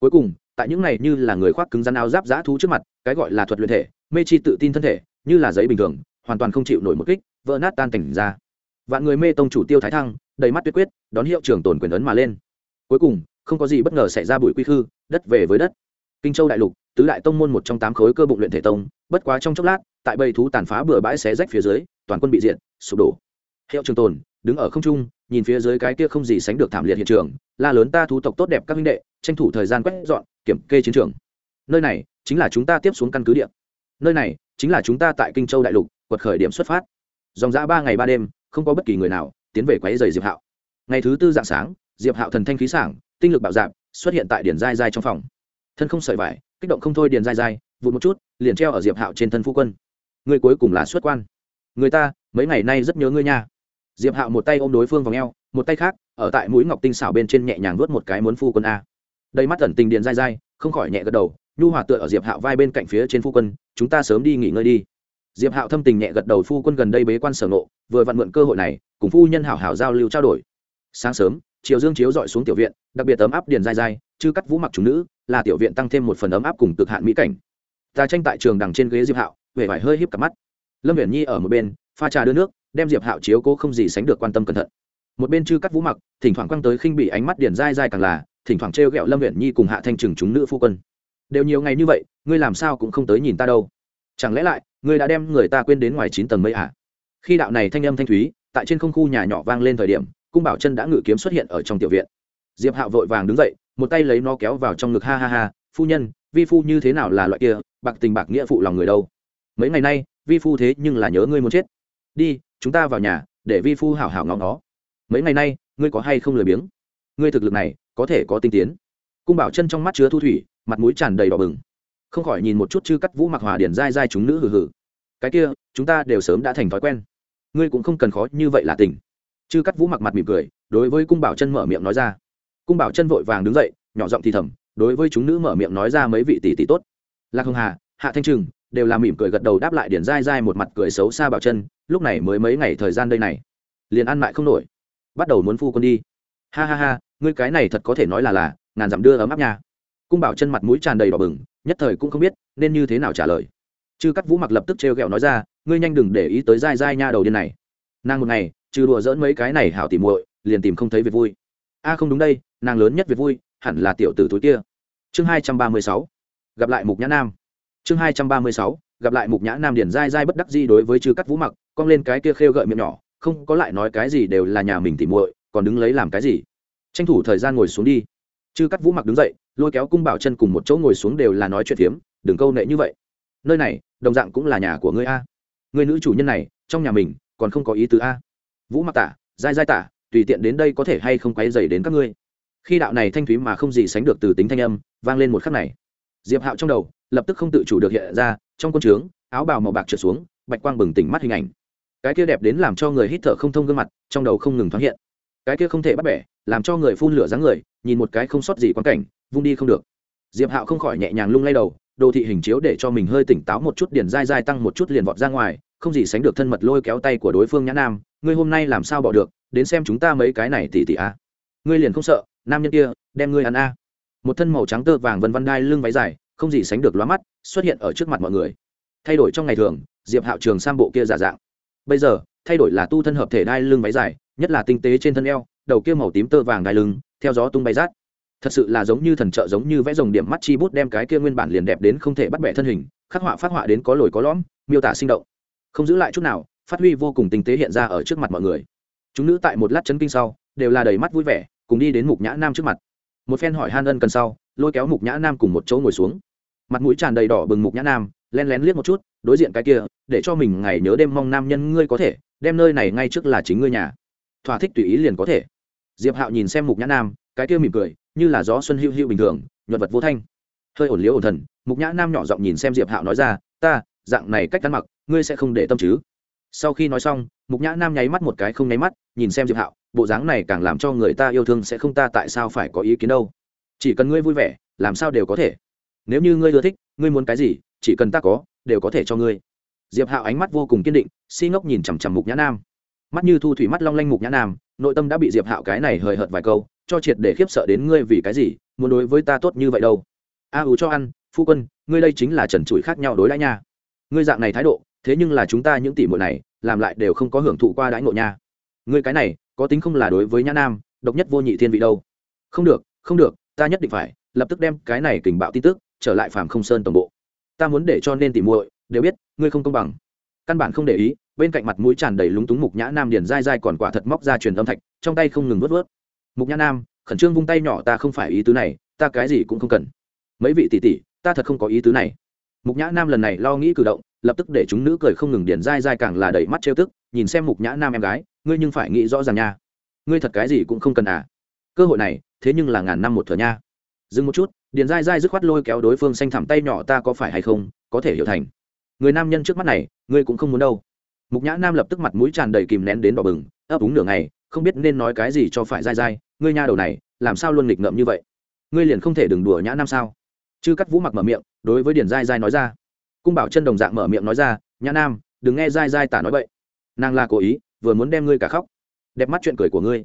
Cuối cùng, tại những này như là người khoác cứng rắn áo giáp dã thú trước mặt, cái gọi là thuật luyện thể, mê chi tự tin thân thể, như là giấy bình thường, hoàn toàn không chịu nổi một kích, vỡ nát tan cảnh ra. Vạn người mê tông chủ tiêu thái thăng, đầy mắt tuyết quyết, đón hiệu trưởng tồn quyền ấn mà lên. Cuối cùng, không có gì bất ngờ xảy ra bụi quy khư, đất về với đất kinh châu đại lục, tứ đại tông môn một trong tám khối cơ bụng luyện thể tông, bất quá trong chốc lát, tại bầy thú tàn phá bừa bãi xé rách phía dưới, toàn quân bị diện sụp đổ. Hiệu trường tồn đứng ở không trung, nhìn phía dưới cái kia không gì sánh được thảm liệt hiện trường, la lớn ta thú tộc tốt đẹp các minh đệ, tranh thủ thời gian quét dọn, kiểm kê chiến trường. Nơi này chính là chúng ta tiếp xuống căn cứ địa. Nơi này chính là chúng ta tại kinh châu đại lục, quật khởi điểm xuất phát. Dòng dã ba ngày ba đêm, không có bất kỳ người nào tiến về quấy rầy diệp hạo. Ngày thứ tư dạng sáng, diệp hạo thần thanh khí sảng, tinh lực bạo dạp xuất hiện tại điển dai dai trong phòng thân không sợi vải, kích động không thôi điền dai dai, vụt một chút, liền treo ở diệp hạo trên thân phu quân. Người cuối cùng là xuất quan. Người ta, mấy ngày nay rất nhớ ngươi nha. Diệp hạo một tay ôm đối phương vào ngheo một tay khác, ở tại mũi ngọc tinh xảo bên trên nhẹ nhàng vuốt một cái muốn phu quân a. Đầy mắt tẩn tình điền dai dai, không khỏi nhẹ gật đầu, nhu hòa tựa ở diệp hạo vai bên cạnh phía trên phu quân, chúng ta sớm đi nghỉ ngơi đi. Diệp hạo thâm tình nhẹ gật đầu, phu quân gần đây bế quan sở nộ vừa vặn mượn cơ hội này, cùng phu nhân hảo hảo giao lưu trao đổi. Sáng sớm, chiều dương chiếu dọi xuống tiểu viện, đặc biệt ấm áp điền dai dai, chư cắt vũ mặc chúng nữ là tiểu viện tăng thêm một phần ấm áp cùng cực hạn mỹ cảnh. Ta tranh tại trường đằng trên ghế diệp hạo, vẻ vải hơi híp cặp mắt. Lâm viễn nhi ở một bên, pha trà đưa nước, đem diệp hạo chiếu cố không gì sánh được quan tâm cẩn thận. Một bên chư cắt vũ mặc, thỉnh thoảng quăng tới khinh bị ánh mắt điển dai dai càng là, thỉnh thoảng trêu ghẹo lâm viễn nhi cùng hạ thanh trừng chúng nữ phu quân. Đều nhiều ngày như vậy, ngươi làm sao cũng không tới nhìn ta đâu. Chẳng lẽ lại, ngươi đã đem người ta quên đến ngoài chín tầng mây à? khi đạo này thanh âm thanh thúy, tại trên không khu nhà nhỏ vang lên thời điểm, cung bảo chân đã ngự kiếm xuất hiện ở trong tiểu viện. Diệp hạo vội vàng đứng dậy một tay lấy nó kéo vào trong ngực, ha ha ha, phu nhân, vi phu như thế nào là loại kia, bạc tình bạc nghĩa phụ lòng người đâu? Mấy ngày nay, vi phu thế nhưng là nhớ ngươi muốn chết. Đi, chúng ta vào nhà, để vi phu hảo hảo ngóng nó. Mấy ngày nay, ngươi có hay không lười biếng? Ngươi thực lực này, có thể có tinh tiến. Cung bảo chân trong mắt chứa thu thủy, mặt mũi tràn đầy đỏ bừng. Không khỏi nhìn một chút chư cắt vũ mặc hòa điển dai dai chúng nữ hừ hừ. Cái kia, chúng ta đều sớm đã thành thói quen. Ngươi cũng không cần khó như vậy là tình chư cắt vũ mặc mặt mỉm cười, đối với cung bảo chân mở miệng nói ra cung bảo chân vội vàng đứng dậy, nhỏ giọng thì thầm, đối với chúng nữ mở miệng nói ra mấy vị tỷ tỷ tốt. Lạc hồng hà, hạ thanh trừng đều là mỉm cười gật đầu đáp lại điển dai dai một mặt cười xấu xa bảo chân, lúc này mới mấy ngày thời gian đây này, liền ăn mại không nổi, bắt đầu muốn phu con đi. Ha ha ha, ngươi cái này thật có thể nói là là, ngàn dặm đưa ấm áp nha. Cung bảo chân mặt mũi tràn đầy đỏ bừng, nhất thời cũng không biết nên như thế nào trả lời. Chư cắt vũ mặc lập tức trêu ghẹo nói ra, ngươi nhanh đừng để ý tới dai dai nha đầu điên này. Nàng một ngày, trừ đùa dỡn mấy cái này hảo tỉ muội, liền tìm không thấy việc vui a không đúng đây, nàng lớn nhất việc vui, hẳn là tiểu tử túi kia. Chương hai trăm ba mươi sáu. Gặp lại mục nhã nam. Chương hai trăm ba mươi sáu. Gặp lại mục nhã nam điển dai dai bất đắc di đối với chư cắt vũ mặc, cong lên cái kia khêu gợi miệng nhỏ, không có lại nói cái gì đều là nhà mình tỉ muội, còn đứng lấy làm cái gì? Tranh thủ thời gian ngồi xuống đi. Chư cắt vũ mặc đứng dậy, lôi kéo cung bảo chân cùng một chỗ ngồi xuống đều là nói chuyện phiếm, đừng câu nệ như vậy. Nơi này, đồng dạng cũng là nhà của ngươi a. Người nữ chủ nhân này, trong nhà mình, còn không có ý tứ a. Vũ mặc tả, dai dai tả tùy tiện đến đây có thể hay không quay dày đến các ngươi. Khi đạo này thanh thúy mà không gì sánh được từ tính thanh âm, vang lên một khắc này. Diệp hạo trong đầu, lập tức không tự chủ được hiện ra, trong quân trướng, áo bào màu bạc trượt xuống, bạch quang bừng tỉnh mắt hình ảnh. Cái kia đẹp đến làm cho người hít thở không thông gương mặt, trong đầu không ngừng thoáng hiện. Cái kia không thể bắt bẻ, làm cho người phun lửa dáng người, nhìn một cái không sót gì quan cảnh, vung đi không được. Diệp hạo không khỏi nhẹ nhàng lung lay đầu, đồ thị hình chiếu để cho mình hơi tỉnh táo một chút, điền dai dai tăng một chút liền vọt ra ngoài, không gì sánh được thân mật lôi kéo tay của đối phương nhã nam ngươi hôm nay làm sao bỏ được, đến xem chúng ta mấy cái này tỉ tỉ a. Ngươi liền không sợ, nam nhân kia, đem ngươi ăn a. Một thân màu trắng tơ vàng vân văn đai lưng váy dài, không gì sánh được lóa mắt, xuất hiện ở trước mặt mọi người. Thay đổi trong ngày thường, diệp hạo trường sang bộ kia giả dạng. Bây giờ, thay đổi là tu thân hợp thể đai lưng váy dài, nhất là tinh tế trên thân eo, đầu kia màu tím tơ vàng đai lưng, theo gió tung bay rát. Thật sự là giống như thần trợ giống như vẽ dòng điểm mắt chi bút đem cái kia nguyên bản liền đẹp đến không thể bắt bẻ thân hình, khắc họa phát họa đến có lồi có lõm, miêu tả sinh động. Không giữ lại chút nào phát huy vô cùng tinh tế hiện ra ở trước mặt mọi người. Chúng nữ tại một lát chấn kinh sau, đều là đầy mắt vui vẻ, cùng đi đến mục nhã nam trước mặt. Một phen hỏi han ân cần sau, lôi kéo mục nhã nam cùng một chỗ ngồi xuống. Mặt mũi tràn đầy đỏ bừng mục nhã nam, len lén liếc một chút, đối diện cái kia, để cho mình ngày nhớ đêm mong nam nhân ngươi có thể, đem nơi này ngay trước là chính ngươi nhà. Thỏa thích tùy ý liền có thể. Diệp hạo nhìn xem mục nhã nam, cái kia mỉm cười, như là gió xuân hữu hữu bình thường, nhuận vật vô thanh. Hơi ổn liễu ổn thần, mục nhã nam nhỏ giọng nhìn xem diệp hạo nói ra, ta, dạng này cách ăn mặc, ngươi sẽ không để tâm chứ? Sau khi nói xong mục nhã nam nháy mắt một cái không nháy mắt nhìn xem diệp hạo bộ dáng này càng làm cho người ta yêu thương sẽ không ta tại sao phải có ý kiến đâu. Chỉ cần ngươi vui vẻ làm sao đều có thể. Nếu như ngươi ưa thích ngươi muốn cái gì chỉ cần ta có đều có thể cho ngươi. Diệp hạo ánh mắt vô cùng kiên định si ngốc nhìn chằm chằm mục nhã nam. Mắt như thu thủy mắt long lanh mục nhã nam nội tâm đã bị diệp hạo cái này hời hợt vài câu cho triệt để khiếp sợ đến ngươi vì cái gì muốn đối với ta tốt như vậy đâu. A à, ú cho ăn phu quân ngươi đây chính là trần trụi khác nhau đối đãi nha. Ngươi dạng này thái độ thế nhưng là chúng ta những tỷ muội này, làm lại đều không có hưởng thụ qua đãi ngộ nha. Ngươi cái này, có tính không là đối với nhã nam, độc nhất vô nhị thiên vị đâu. Không được không được, ta nhất định phải, lập tức đem cái này kình bạo tin tức, trở lại phàm không sơn tổng bộ. Ta muốn để cho nên tỷ muội, đều biết, ngươi không công bằng. Căn bản không để ý, bên cạnh mặt mũi tràn đầy lúng túng mục nhã nam điền dai dai còn quả thật móc ra truyền âm thạch, trong tay không ngừng vớt vớt mục nhã nam, khẩn trương vung tay nhỏ ta không phải ý tứ này, ta cái gì cũng không cần. Mấy vị tỷ tỷ, ta thật không có ý tứ này. Mục nhã nam lần này lo nghĩ cử động lập tức để chúng nữ cười không ngừng điền dai dai càng là đẩy mắt trêu tức, nhìn xem mục nhã nam em gái, ngươi nhưng phải nghĩ rõ ràng nha. Ngươi thật cái gì cũng không cần à. Cơ hội này, thế nhưng là ngàn năm một thừa nha. Dừng một chút điền dai dai dứt khoát lôi kéo đối phương xanh thẳm tay nhỏ ta có phải hay không, có thể hiểu thành. Người nam nhân trước mắt này, ngươi cũng không muốn đâu. Mục nhã nam lập tức mặt mũi tràn đầy kìm nén đến đỏ bừng, ấp úng nửa ngày, không biết nên nói cái gì cho phải dai dai, ngươi nha đầu này, làm sao luôn nghịch ngợm như vậy? Ngươi liền không thể đừng đùa nhã nam sao? Chứ cắt vũ mặc mở miệng, đối với điền dai dai nói ra cung bảo chân đồng dạng mở miệng nói ra, nhã nam, đừng nghe dai dai tả nói vậy nàng là cố ý, vừa muốn đem ngươi cả khóc. Đẹp mắt chuyện cười của ngươi.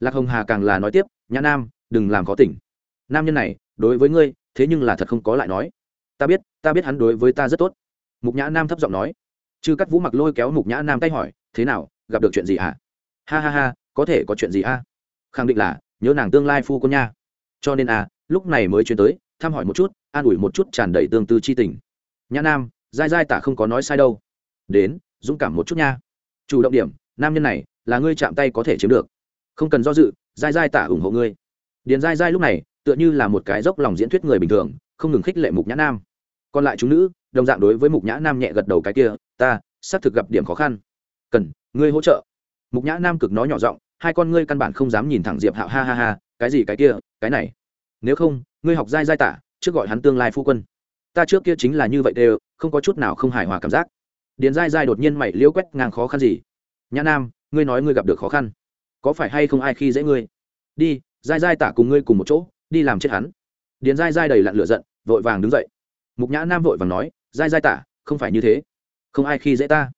Lạc hồng hà càng là nói tiếp, nhã nam, đừng làm khó tỉnh. Nam nhân này, đối với ngươi, thế nhưng là thật không có lại nói. Ta biết ta biết hắn đối với ta rất tốt. Mục nhã nam thấp giọng nói. Chư cắt vũ mặc lôi kéo mục nhã nam tay hỏi, thế nào, gặp được chuyện gì hả? Ha ha ha, có thể có chuyện gì a khẳng định là, nhớ nàng tương lai phu cô nha. Cho nên à lúc này mới chuyển tới, thăm hỏi một chút, an ủi một chút tràn đầy tương tư c h i tình nhã nam dai dai tả không có nói sai đâu. Đến, dũng cảm một chút nha. Chủ động điểm, nam nhân này, là ngươi chạm tay có thể chiếm được. Không cần do dự dai dai tả ủng hộ ngươi. Điền dai dai lúc này, tựa như là một cái dốc lòng diễn thuyết người bình thường, không ngừng khích lệ mục nhã nam. Còn lại chúng nữ, đồng dạng đối với mục nhã nam nhẹ gật đầu cái kia, ta, xác thực gặp điểm khó khăn. Cần, ngươi hỗ trợ. Mục nhã nam cực nói nhỏ giọng, hai con ngươi căn bản không dám nhìn thẳng diệp hạo, ha ha ha, cái gì cái kia, cái này. Nếu không, ngươi học dai dai tả, trước gọi hắn tương lai phu quân ta trước kia chính là như vậy đều, không có chút nào không hài hòa cảm giác. Điền dai dai đột nhiên mày liễu quét ngang khó khăn gì. Nhã nam, ngươi nói ngươi gặp được khó khăn. Có phải hay không ai khi dễ ngươi? Đi dai dai tả cùng ngươi cùng một chỗ, đi làm chết hắn. Điền dai dai đầy lặn lửa giận, vội vàng đứng dậy. Mục nhã nam vội vàng nói dai dai tả, không phải như thế. Không ai khi dễ ta.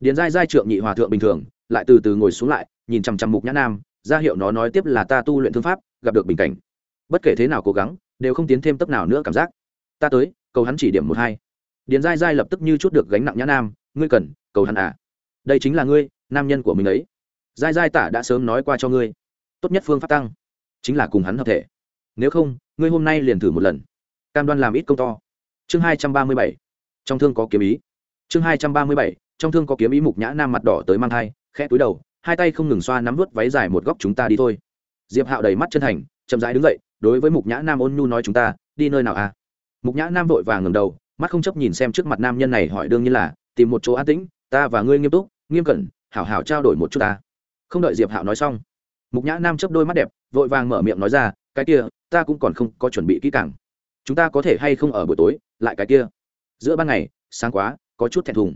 Điền dai dai trượng nhị hòa thượng bình thường, lại từ từ ngồi xuống lại, nhìn chằm chằm mục nhã nam, ra hiệu nó nói tiếp là ta tu luyện thương pháp, gặp được bình cảnh. Bất kể thế nào cố gắng, đều không tiến thêm tấp nào nữa cảm giác. Ta tới cầu hắn chỉ điểm một hai. Điền dai dai lập tức như chút được gánh nặng nhã nam, ngươi cần, cầu hắn à? Đây chính là ngươi, nam nhân của mình ấy. Dai dai tả đã sớm nói qua cho ngươi. Tốt nhất phương pháp tăng chính là cùng hắn hợp thể. Nếu không, ngươi hôm nay liền thử một lần. Cam đoan làm ít công to. Chương hai trăm ba mươi bảy. Trong thương có kiếm ý. Chương hai trăm ba mươi bảy. Trong thương có kiếm ý mục nhã nam mặt đỏ tới mang thai, khẽ túi đầu, hai tay không ngừng xoa nắm vớt váy dài một góc chúng ta đi thôi. Diệp hạo đầy mắt chân thành, chậm rãi đứng dậy, đối với mục nhã nam ôn nhu nói chúng ta, đi nơi nào à? Mục nhã nam vội vàng ngầm đầu, mắt không chấp nhìn xem trước mặt nam nhân này, hỏi đương nhiên là, tìm một chỗ an tĩnh, ta và ngươi nghiêm túc, nghiêm cẩn, hảo hảo trao đổi một chút ta. Không đợi diệp hạo nói xong, mục nhã nam chấp đôi mắt đẹp, vội vàng mở miệng nói ra, cái kia, ta cũng còn không có chuẩn bị kỹ càng. Chúng ta có thể hay không ở buổi tối, lại cái kia? Giữa ban ngày, sáng quá, có chút thẹn thùng.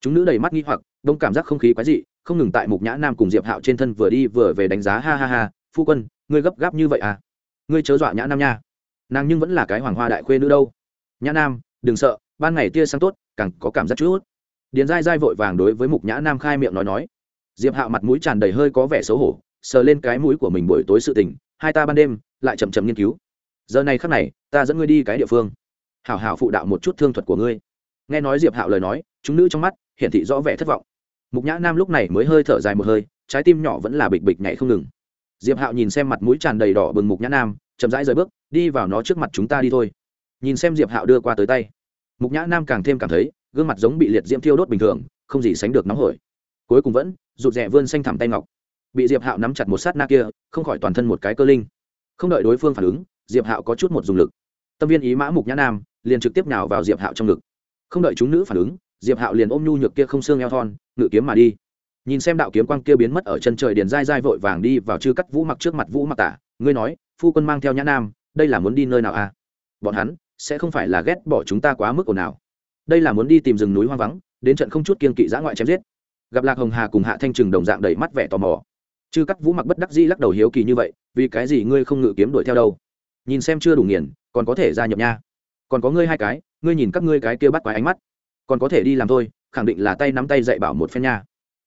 Chúng nữ đầy mắt nghi hoặc, đông cảm giác không khí quái dị, không ngừng tại mục nhã nam cùng diệp hạo trên thân vừa đi vừa về đánh giá, ha ha ha, phu quân, ngươi gấp gáp như vậy à? Ngươi chớ dọa nhã nam nha nàng nhưng vẫn là cái hoàng hoa đại khuê nữ đâu. Nhã nam, đừng sợ, ban ngày tia sáng tốt, càng có cảm giác chút. Điền dai dai vội vàng đối với mục nhã nam khai miệng nói nói. Diệp hạo mặt mũi tràn đầy hơi có vẻ xấu hổ, sờ lên cái mũi của mình buổi tối sự tình, hai ta ban đêm lại chậm chậm nghiên cứu. Giờ này khắc này, ta dẫn ngươi đi cái địa phương. Hảo hảo phụ đạo một chút thương thuật của ngươi. Nghe nói diệp hạo lời nói, chúng nữ trong mắt hiển thị rõ vẻ thất vọng. Mục nhã nam lúc này mới hơi thở dài một hơi, trái tim nhỏ vẫn là bịch bịch nhảy không ngừng. Diệp hạo nhìn xem mặt mũi tràn đầy đỏ bừng mục nhã nam chậm rãi rời bước, đi vào nó trước mặt chúng ta đi thôi. Nhìn xem diệp hạo đưa qua tới tay. Mục nhã nam càng thêm cảm thấy, gương mặt giống bị liệt diễm thiêu đốt bình thường, không gì sánh được nóng hổi. Cuối cùng vẫn, rụt rè vươn xanh thẳm tay ngọc. Bị diệp hạo nắm chặt một sát na kia, không khỏi toàn thân một cái cơ linh. Không đợi đối phương phản ứng, diệp hạo có chút một dùng lực. Tâm viên ý mã mục nhã nam liền trực tiếp nào vào diệp hạo trong ngực. Không đợi chúng nữ phản ứng, diệp hạo liền ôm nhu nhược kia không xương eo thon, ngự kiếm mà đi. Nhìn xem đạo kiếm quang kia biến mất ở chân trời điền dai dai vội vàng đi vào chư cắt vũ mặc trước mặt vũ mặc tả, ngươi nói phu quân mang theo nhã nam, đây là muốn đi nơi nào à? Bọn hắn, sẽ không phải là ghét bỏ chúng ta quá mức ồn nào đây là muốn đi tìm rừng núi hoang vắng, đến trận không chút kiên kỵ giã ngoại chém giết. Gặp lạc hồng hà cùng hạ thanh trừng đồng dạng đầy mắt vẻ tò mò. Chư cắt vũ mặc bất đắc dĩ lắc đầu hiếu kỳ như vậy, vì cái gì ngươi không ngự kiếm đuổi theo đâu? Nhìn xem chưa đủ nghiền, còn có thể gia nhập nha. Còn có ngươi hai cái, ngươi nhìn các ngươi cái kia bắt quái ánh mắt. Còn có thể đi làm thôi, khẳng định là tay nắm tay dạy bảo một phen nha.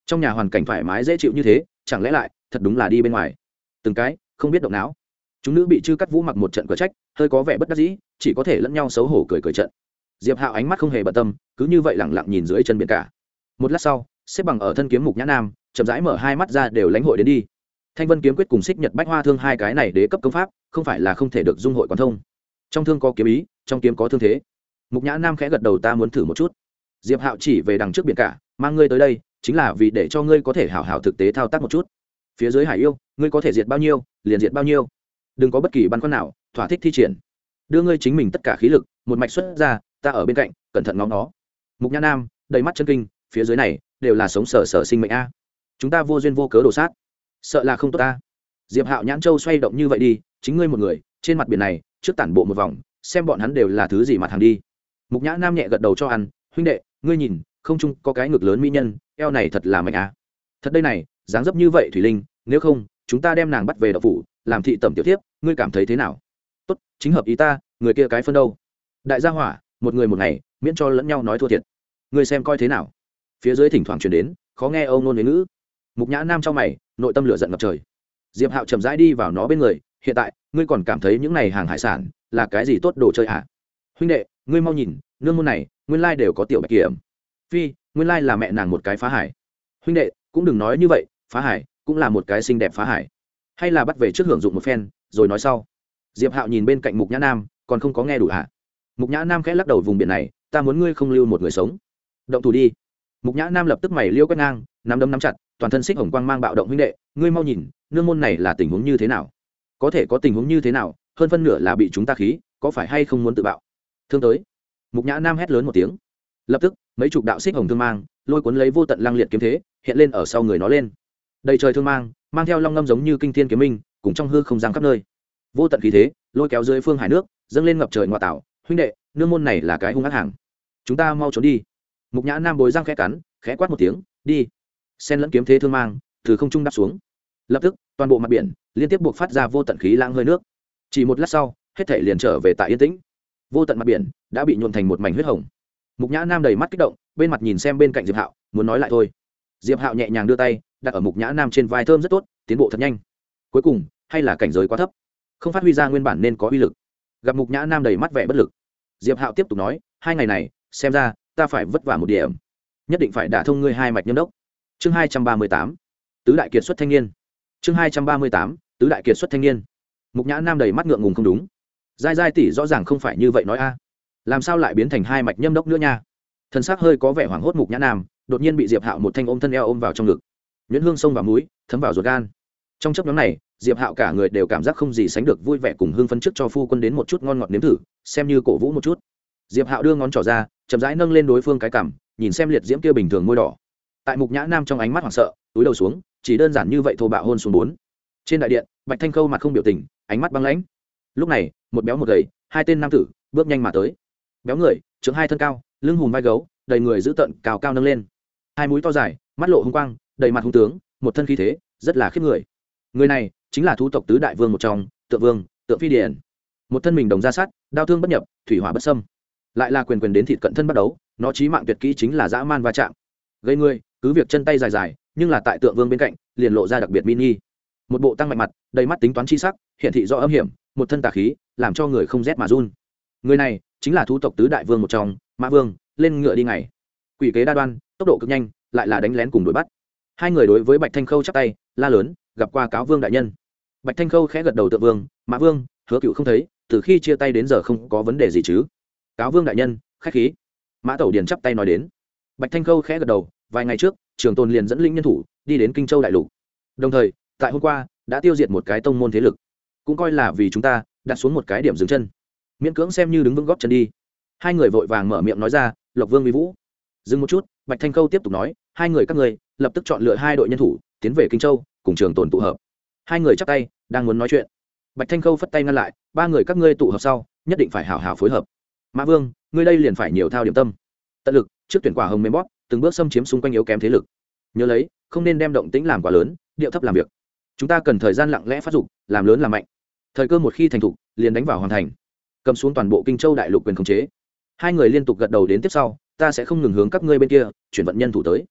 Trong nhà hoàn cảnh thoải mái dễ chịu như thế, chẳng lẽ lại, thật đúng là đi bên ngoài? Từng cái, không biết động não chúng nữ bị chư cắt vũ mặc một trận cửa trách, hơi có vẻ bất đắc dĩ, chỉ có thể lẫn nhau xấu hổ cười cười trận. Diệp hạo ánh mắt không hề bận tâm, cứ như vậy lẳng lặng nhìn dưới chân biển cả. Một lát sau, xếp bằng ở thân kiếm mục nhã nam, chậm rãi mở hai mắt ra đều lãnh hội đến đi. Thanh vân kiếm quyết cùng xích nhật bách hoa thương hai cái này đế cấp công pháp, không phải là không thể được dung hội quán thông. Trong thương có kiếm ý, trong kiếm có thương thế. Mục nhã nam khẽ gật đầu ta muốn thử một chút. Diệp hạo chỉ về đằng trước biển cả, mang ngươi tới đây, chính là vì để cho ngươi có thể hảo hảo thực tế thao tác một chút. Phía dưới hải yêu, ngươi có thể diệt bao nhiêu, liền diệt bao nhiêu đừng có bất kỳ băn khoăn nào thỏa thích thi triển. Đưa ngươi chính mình tất cả khí lực một mạch xuất ra ta ở bên cạnh cẩn thận ngóng nó. Mục nhã nam đầy mắt chân kinh phía dưới này đều là sống sở sở sinh mệnh a. Chúng ta vô duyên vô cớ đổ sát. Sợ là không tốt ta. Diệp hạo nhãn châu xoay động như vậy đi chính ngươi một người trên mặt biển này trước tản bộ một vòng xem bọn hắn đều là thứ gì mặt hàng đi. Mục nhã nam nhẹ gật đầu cho ăn huynh đệ ngươi nhìn không chung có cái ngực lớn mỹ nhân eo này thật là mạnh a, thật đây này dáng dấp như vậy thủy linh nếu không chúng ta đem nàng bắt về đậu phủ làm thị tẩm tiểu tiếp ngươi cảm thấy thế nào? Tốt, chính hợp ý ta, người kia cái phân đâu? Đại gia hỏa, một người một ngày, miễn cho lẫn nhau nói thua thiệt. Ngươi xem coi thế nào? Phía dưới thỉnh thoảng chuyển đến, khó nghe âu nôn với ngữ. Mục nhã nam trong mày, nội tâm lửa giận ngập trời. Diệp hạo chậm rãi đi vào nó bên người, hiện tại, ngươi còn cảm thấy những này hàng hải sản là cái gì tốt đồ chơi hả? Huynh đệ, ngươi mau nhìn, nương môn này, nguyên lai đều có tiểu bạch kiểm. Phi, nguyên lai là mẹ nàng một cái phá hải. Huynh đệ, cũng đừng nói như vậy, phá hải cũng là một cái xinh đẹp phá hải hay là bắt về trước hưởng dụng một phen, rồi nói sau. Diệp hạo nhìn bên cạnh mục nhã nam, còn không có nghe đủ hả? Mục nhã nam khẽ lắc đầu vùng biển này, ta muốn ngươi không lưu một người sống. Động thủ đi. Mục nhã nam lập tức mày liêu quét ngang, nắm đấm nắm chặt, toàn thân xích hồng quang mang bạo động huynh đệ, ngươi mau nhìn, nương môn này là tình huống như thế nào? Có thể có tình huống như thế nào, hơn phân nửa là bị chúng ta khí, có phải hay không muốn tự bạo? Thương tới. Mục nhã nam hét lớn một tiếng. Lập tức, mấy chục đạo xích hồng thương mang, lôi cuốn lấy vô tận lăng liệt kiếm thế, hiện lên ở sau người nó lên đầy trời thương mang mang theo long ngâm giống như kinh thiên kiếm minh, cùng trong hư không giang khắp nơi. Vô tận khí thế, lôi kéo dưới phương hải nước, dâng lên ngập trời ngoại tảo huynh đệ, nương môn này là cái hung ác hàng. Chúng ta mau trốn đi. Mục nhã nam bồi răng khẽ cắn, khẽ quát một tiếng, đi. Sen lẫn kiếm thế thương mang, từ không trung đáp xuống. Lập tức, toàn bộ mặt biển liên tiếp buộc phát ra vô tận khí lãng hơi nước. Chỉ một lát sau, hết thể liền trở về tại yên tĩnh. Vô tận mặt biển đã bị nhuộn thành một mảnh huyết hồng. Mục nhã nam đầy mắt kích động, bên mặt nhìn xem bên cạnh diệp hạo, muốn nói lại thôi. Diệp hạo nhẹ nhàng đưa tay đặt ở mục nhã nam trên vai thơm rất tốt, tiến bộ thật nhanh. Cuối cùng, hay là cảnh giới quá thấp, không phát huy ra nguyên bản nên có uy lực. Gặp mục nhã nam đầy mắt vẻ bất lực. Diệp hạo tiếp tục nói, hai ngày này, xem ra, ta phải vất vả một điểm. Nhất định phải đả thông ngươi hai mạch nhâm đốc. Chương hai trăm ba mươi tám, tứ đại kiệt xuất thanh niên. Chương hai trăm ba mươi tám, tứ đại kiệt xuất thanh niên. Mục nhã nam đầy mắt ngượng ngùng không đúng. Giai giai tỷ rõ ràng không phải như vậy nói a. Làm sao lại biến thành hai mạch nhâm đốc nữa nha? Thân xác hơi có vẻ hoảng hốt mục nhã nam, đột nhiên bị diệp hạo một thanh ôm thân eo ôm vào trong ngực nhuyễn hương sông vào mũi thấm vào ruột gan. Trong chấp nhóm này, diệp hạo cả người đều cảm giác không gì sánh được vui vẻ cùng hương phân trước cho phu quân đến một chút ngon ngọt nếm thử, xem như cổ vũ một chút. Diệp hạo đưa ngón trỏ ra, chậm rãi nâng lên đối phương cái cằm, nhìn xem liệt diễm kia bình thường môi đỏ. Tại mục nhã nam trong ánh mắt hoảng sợ, túi đầu xuống, chỉ đơn giản như vậy thô bạo hôn xuống bốn. Trên đại điện, bạch thanh khâu mặt không biểu tình, ánh mắt băng lãnh. Lúc này, một béo một gầy, hai tên nam tử, bước nhanh mà tới. Béo người trứng hai thân cao, lưng hùm vai gấu, đầy người giữ tận cào cao nâng lên. Hai mũi to dài, mắt lộ hung quang đầy mặt hung tướng, một thân khí thế, rất là khiếp người. Người này chính là thú tộc tứ đại vương một trong, tượng vương, tượng phi điển một thân mình đồng ra sát đao thương bất nhập, thủy hỏa bất sâm lại là quyền quyền đến thịt cận thân bắt đấu nó trí mạng tuyệt kỹ chính là dã man va chạm. Gây người, cứ việc chân tay dài dài, nhưng là tại tượng vương bên cạnh, liền lộ ra đặc biệt mini. Một bộ tăng mạnh mặt, đầy mắt tính toán chi sắc, hiện thị do âm hiểm, một thân tà khí, làm cho người không rét mà run. Người này chính là thú tộc tứ đại vương một trong, mã vương, lên ngựa đi ngày. Quỷ kế đa đoan, tốc độ cực nhanh, lại là đánh lén cùng đuổi bắt hai người đối với bạch thanh khâu chắp tay, la lớn, gặp qua cáo vương đại nhân. Bạch thanh khâu khẽ gật đầu tượng vương, mã vương, hứa cựu không thấy, từ khi chia tay đến giờ không có vấn đề gì chứ? Cáo vương đại nhân, khách khí. Mã tẩu điền chắp tay nói đến. Bạch thanh khâu khẽ gật đầu, vài ngày trước, trường tôn liền dẫn linh nhân thủ, đi đến kinh châu đại lục. Đồng thời, tại hôm qua, đã tiêu diệt một cái tông môn thế lực. Cũng coi là vì chúng ta, đặt xuống một cái điểm dừng chân. Miễn cưỡng xem như đứng vững góp chân đi. Hai người vội vàng mở miệng nói ra, lộc vương mỹ vũ dừng một chút, bạch thanh khâu tiếp tục nói, hai người các người lập tức chọn lựa hai đội nhân thủ, tiến về kinh châu, cùng trường tồn tụ hợp. Hai người chắp tay, đang muốn nói chuyện. Bạch thanh khâu phất tay ngăn lại, ba người các ngươi tụ hợp sau, nhất định phải hào hào phối hợp. Mã vương, ngươi đây liền phải nhiều thao điểm tâm. Tận lực, trước tuyển quả hồng mềm bóp, từng bước xâm chiếm xung quanh yếu kém thế lực. Nhớ lấy, không nên đem động tĩnh làm quá lớn, điệu thấp làm việc. Chúng ta cần thời gian lặng lẽ phát dục, làm lớn làm mạnh. Thời cơ một khi thành thục, liền đánh vào hoàn thành. Cầm xuống toàn bộ kinh châu đại lục quyền khống chế. Hai người liên tục gật đầu đến tiếp sau ta sẽ không ngừng hướng các ngươi bên kia, chuyển vận nhân thủ tới.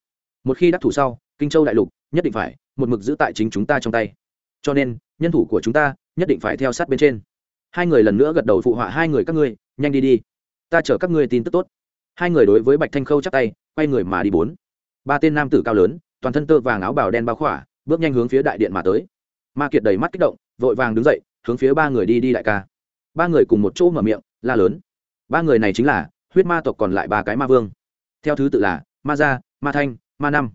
Một khi đắc thủ sau, kinh châu đại lục, nhất định phải, một mực giữ tại chính chúng ta trong tay. Cho nên, nhân thủ của chúng ta, nhất định phải theo sát bên trên. Hai người lần nữa gật đầu phụ họa hai người các ngươi, nhanh đi đi. Ta chở các ngươi tin tức tốt. Hai người đối với bạch thanh khâu chắc tay, quay người mà đi bốn. Ba tên nam tử cao lớn, toàn thân tơ vàng áo bào đen bao khỏa, bước nhanh hướng phía đại điện mà tới. Ma kiệt đầy mắt kích động, vội vàng đứng dậy, hướng phía ba người đi đi đại ca. Ba người cùng một chỗ mở miệng, la lớn. Ba người này chính là huyết ma tộc còn lại ba cái ma vương. Theo thứ tự là, ma gia, ma thanh, ma năm.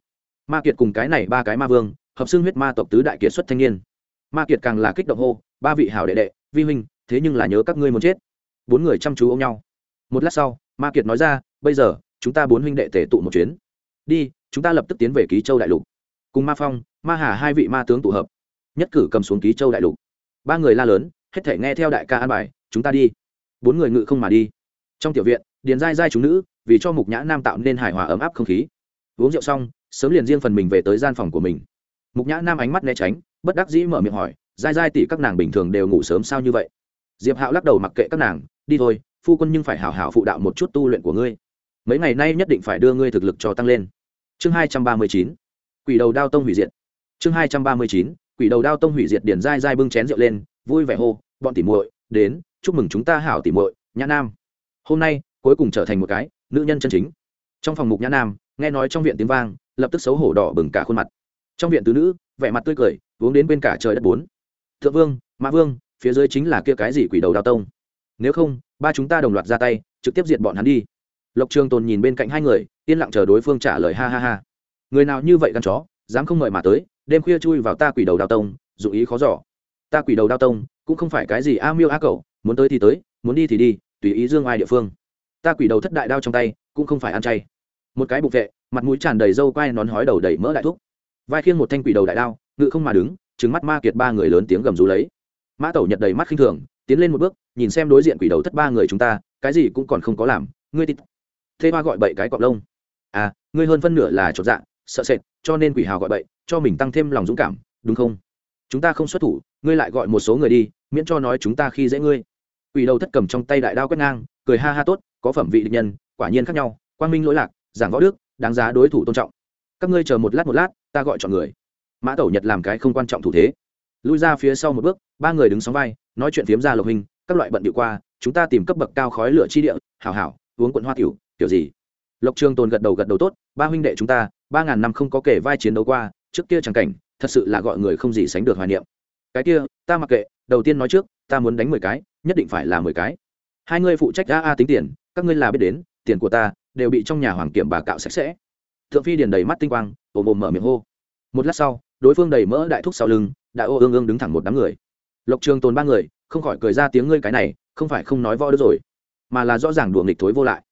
Ma kiệt cùng cái này ba cái ma vương, hợp xưng huyết ma tộc tứ đại kiệt xuất thanh niên. Ma kiệt càng là kích động hô, ba vị hảo đệ đệ, vi huynh, thế nhưng là nhớ các ngươi muốn chết. Bốn người chăm chú ôm nhau. Một lát sau, ma kiệt nói ra, bây giờ, chúng ta bốn huynh đệ tể tụ một chuyến. Đi, chúng ta lập tức tiến về ký châu đại lục. Cùng ma phong, ma hà hai vị ma tướng tụ hợp. Nhất cử cầm xuống ký châu đại lục. Ba người la lớn, hết thể nghe theo đại ca an bài, chúng ta đi. Bốn người ngự không mà đi. Trong tiểu viện điền dai dai chúng nữ, vì cho mục nhã nam tạo nên hài hòa ấm áp không khí. Uống rượu xong, sớm liền riêng phần mình về tới gian phòng của mình. Mục nhã nam ánh mắt né tránh, bất đắc dĩ mở miệng hỏi, dai dai tỷ các nàng bình thường đều ngủ sớm sao như vậy? Diệp hạo lắc đầu mặc kệ các nàng, đi thôi, phu quân nhưng phải hảo hảo phụ đạo một chút tu luyện của ngươi. Mấy ngày nay nhất định phải đưa ngươi thực lực cho tăng lên. Chương hai trăm ba mươi chín, quỷ đầu đao tông hủy diệt. Chương hai trăm ba mươi chín, quỷ đầu đao tông hủy diệt điển dai dai bưng chén rượu lên, vui vẻ hô, bọn tỉ muội, đến, chúc mừng chúng ta hảo tỉ muội, nhã nam. Hôm nay cuối cùng trở thành một cái nữ nhân chân chính. Trong phòng mục nhã nam, nghe nói trong viện tiếng vang, lập tức xấu hổ đỏ bừng cả khuôn mặt. Trong viện tứ nữ, vẻ mặt tươi cười, uống đến bên cả trời đất bốn. Thượng vương, mã vương, phía dưới chính là kia cái gì quỷ đầu đao tông? Nếu không, ba chúng ta đồng loạt ra tay, trực tiếp diệt bọn hắn đi. Lộc trường tồn nhìn bên cạnh hai người, yên lặng chờ đối phương trả lời ha ha ha. Người nào như vậy gắn chó, dám không mời mà tới, đêm khuya chui vào ta quỷ đầu đao tông, dụ ý khó giỏ ta quỷ đầu đao tông, cũng không phải cái gì a miêu a cậu muốn tới thì tới, muốn đi thì đi, tùy ý dương ai địa phương ta quỷ đầu thất đại đao trong tay, cũng không phải ăn chay. Một cái bục vệ, mặt mũi tràn đầy râu quai nón hói đầu đầy mỡ đại thúc. Vai khiêng một thanh quỷ đầu đại đao, ngự không mà đứng trứng mắt ma kiệt ba người lớn tiếng gầm rú lấy. Mã tẩu nhật đầy mắt khinh thường, tiến lên một bước, nhìn xem đối diện quỷ đầu thất ba người chúng ta, cái gì cũng còn không có làm, ngươi tít. Thế ba gọi bậy cái cọp lông. À ngươi hơn phân nửa là chột dạ sợ sệt, cho nên quỷ hào gọi bậy, cho mình tăng thêm lòng dũng cảm, đúng không? Chúng ta không xuất thủ, ngươi lại gọi một số người đi, miễn cho nói chúng ta khi dễ ngươi. Quỷ đầu thất cầm trong tay đại đao quét ngang cười ha ha tốt, có phẩm vị địch nhân, quả nhiên khác nhau, quang minh lỗi lạc, giảng võ đức, đáng giá đối thủ tôn trọng. Các ngươi chờ một lát một lát, ta gọi chọn người. Mã tẩu nhật làm cái không quan trọng thủ thế. Lui ra phía sau một bước, ba người đứng sóng vai, nói chuyện phiếm ra lộc hình, các loại bận điệu qua, chúng ta tìm cấp bậc cao khói lửa chi địa, hảo hảo, uống quận hoa tiểu kiểu gì? Lộc trường tồn gật đầu gật đầu tốt, ba huynh đệ chúng ta, ba ngàn năm không có kể vai chiến đấu qua, trước kia chẳng cảnh, thật sự là gọi người không gì sánh được hoài niệm. Cái kia, ta mặc kệ, đầu tiên nói trước, ta muốn đánh mười cái, nhất định phải là mười cái hai ngươi phụ trách a a tính tiền, các ngươi là biết đến, tiền của ta đều bị trong nhà hoàng kiểm bà cạo sạch sẽ. Thượng phi điền đầy mắt tinh quang ồm ồm mở miệng hô. Một lát sau, đối phương đầy mỡ đại thúc sau lưng, đã ô ương ương đứng thẳng một đám người. Lộc trường tồn ba người, không khỏi cười ra tiếng ngươi cái này, không phải không nói võ được rồi, mà là rõ ràng đùa nghịch thối vô lại.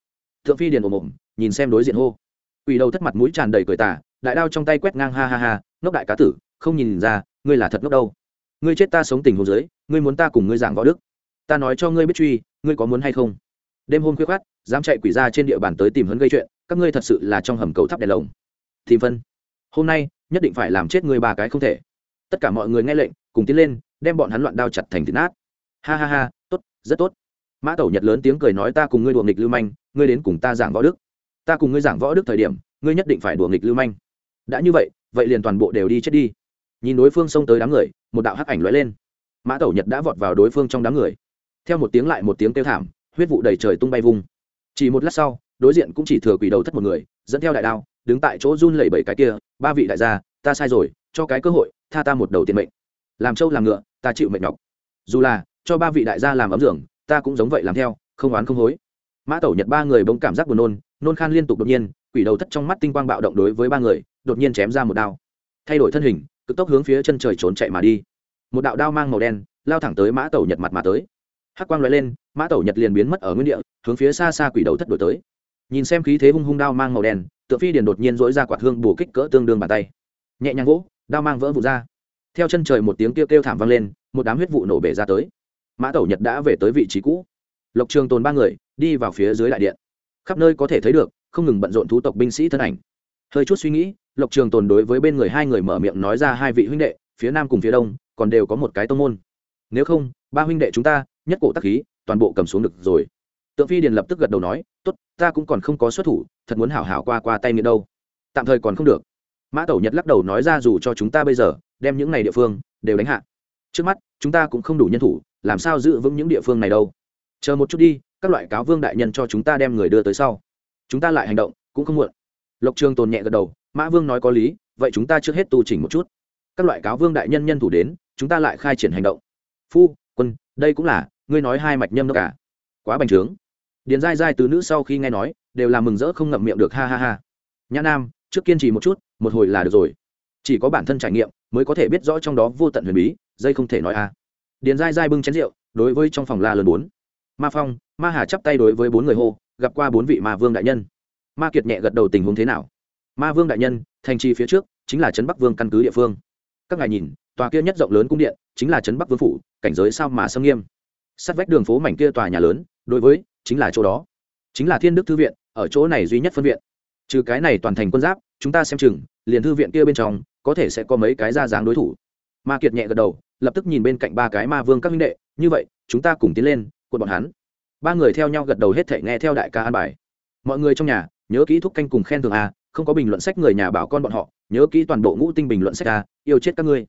Thượng phi điền ồm ồm, nhìn xem đối diện hô. Ủy đầu thất mặt mũi tràn đầy cười tà, đại đao trong tay quét ngang ha ha ha, ngốc đại cá tử, không nhìn ra, ngươi là thật ngốc đâu. Ngươi chết ta sống tình hồ dưới, ngươi muốn ta cùng ngươi giảng võ đức ta nói cho ngươi biết truy, ngươi có muốn hay không? Đêm hôm khuya khoát dám chạy quỷ ra trên địa bàn tới tìm hấn gây chuyện, các ngươi thật sự là trong hầm cầu tháp đèn lồng. Thì phân hôm nay nhất định phải làm chết người ba cái không thể. Tất cả mọi người nghe lệnh, cùng tiến lên, đem bọn hắn loạn đao chặt thành thịt nát. Ha ha ha, tốt, rất tốt. Mã tẩu nhật lớn tiếng cười nói ta cùng ngươi đùa nghịch lưu manh, ngươi đến cùng ta giảng võ đức. Ta cùng ngươi giảng võ đức thời điểm, ngươi nhất định phải đùa nghịch lưu manh. Đã như vậy vậy liền toàn bộ đều đi chết đi. Nhìn đối phương xông tới đám người, một đạo hắc ảnh lóe lên. Mã tẩu nhật đã vọt vào đối phương trong đám người theo một tiếng lại một tiếng kêu thảm, huyết vụ đầy trời tung bay vung. Chỉ một lát sau, đối diện cũng chỉ thừa quỷ đầu thất một người, dẫn theo đại đao, đứng tại chỗ run lẩy bẩy cái kia, ba vị đại gia, ta sai rồi, cho cái cơ hội, tha ta một đầu tiền mệnh. Làm trâu làm ngựa, ta chịu mệnh nhọc. Dù là, cho ba vị đại gia làm ấm dưỡng ta cũng giống vậy làm theo, không oán không hối. Mã tẩu nhật ba người bỗng cảm giác buồn nôn nôn khan liên tục đột nhiên, quỷ đầu thất trong mắt tinh quang bạo động đối với ba người, đột nhiên chém ra một đao. Thay đổi thân hình, cực tốc hướng phía chân trời trốn chạy mà đi. Một đạo đao mang màu đen, lao thẳng tới mã tẩu nhật mặt mà tới hắc quang loại lên, mã tẩu nhật liền biến mất ở nguyên địa, hướng phía xa xa quỷ đầu thất đổi tới. Nhìn xem khí thế hung hung đao mang màu đen Tựa phi điền đột nhiên dỗi ra quạt hương bổ kích cỡ tương đương bàn tay. Nhẹ nhàng gỗ đao mang vỡ vụt ra. Theo chân trời một tiếng kêu kêu thảm vang lên, một đám huyết vụ nổ bể ra tới. Mã tẩu nhật đã về tới vị trí cũ. Lộc trường tồn ba người, đi vào phía dưới đại điện. Khắp nơi có thể thấy được, không ngừng bận rộn thú tộc binh sĩ thân ảnh. Hơi chút suy nghĩ, lộc trường tồn đối với bên người hai người mở miệng nói ra hai vị huynh đệ, phía nam cùng phía đông, còn đều có một cái tông môn. Nếu không, ba huynh đệ chúng ta nhất cổ tắc khí, toàn bộ cầm xuống được rồi. Tượng phi điền lập tức gật đầu nói, tốt, ta cũng còn không có xuất thủ, thật muốn hảo hảo qua qua tay miệng đâu. Tạm thời còn không được. Mã tẩu nhật lắc đầu nói ra dù cho chúng ta bây giờ đem những này địa phương đều đánh hạ. Trước mắt, chúng ta cũng không đủ nhân thủ, làm sao giữ vững những địa phương này đâu? Chờ một chút đi, các loại cáo vương đại nhân cho chúng ta đem người đưa tới sau. Chúng ta lại hành động, cũng không muộn. Lộc trường tồn nhẹ gật đầu, mã vương nói có lý, vậy chúng ta trước hết tu chỉnh một chút. Các loại cáo vương đại nhân nhân thủ đến, chúng ta lại khai triển hành động. Phu, quân đây cũng là, ngươi nói hai mạch nhâm đốc cả à? quá bành trướng. Điền dai dai từ nữ sau khi nghe nói, đều là mừng rỡ không ngậm miệng được, ha ha ha. Nhã nam, trước kiên trì một chút, một hồi là được rồi. Chỉ có bản thân trải nghiệm, mới có thể biết rõ trong đó vô tận huyền bí, dây không thể nói a. Điền dai dai bưng chén rượu, đối với trong phòng la lớn bốn. Ma phong, ma hà chắp tay đối với bốn người hô, gặp qua bốn vị ma vương đại nhân. Ma kiệt nhẹ gật đầu tình huống thế nào? Ma vương đại nhân, thành trì phía trước, chính là trấn bắc vương căn cứ địa phương. Các ngài nhìn, tòa kia nhất rộng lớn cung điện, chính là trấn bắc vương phủ cảnh giới sao mà xâm nghiêm. Sát vách đường phố mảnh kia tòa nhà lớn, đối với, chính là chỗ đó. Chính là thiên đức thư viện, ở chỗ này duy nhất phân viện. Trừ cái này toàn thành quân giáp, chúng ta xem chừng, liền thư viện kia bên trong, có thể sẽ có mấy cái ra dáng đối thủ. Ma kiệt nhẹ gật đầu, lập tức nhìn bên cạnh ba cái ma vương các minh đệ, như vậy, chúng ta cùng tiến lên quân bọn hắn. Ba người theo nhau gật đầu hết thể nghe theo đại ca an bài. Mọi người trong nhà, nhớ kỹ thúc canh cùng khen thường a, không có bình luận sách người nhà bảo con bọn họ, nhớ kỹ toàn bộ ngũ tinh bình luận sách a, yêu chết các ngươi.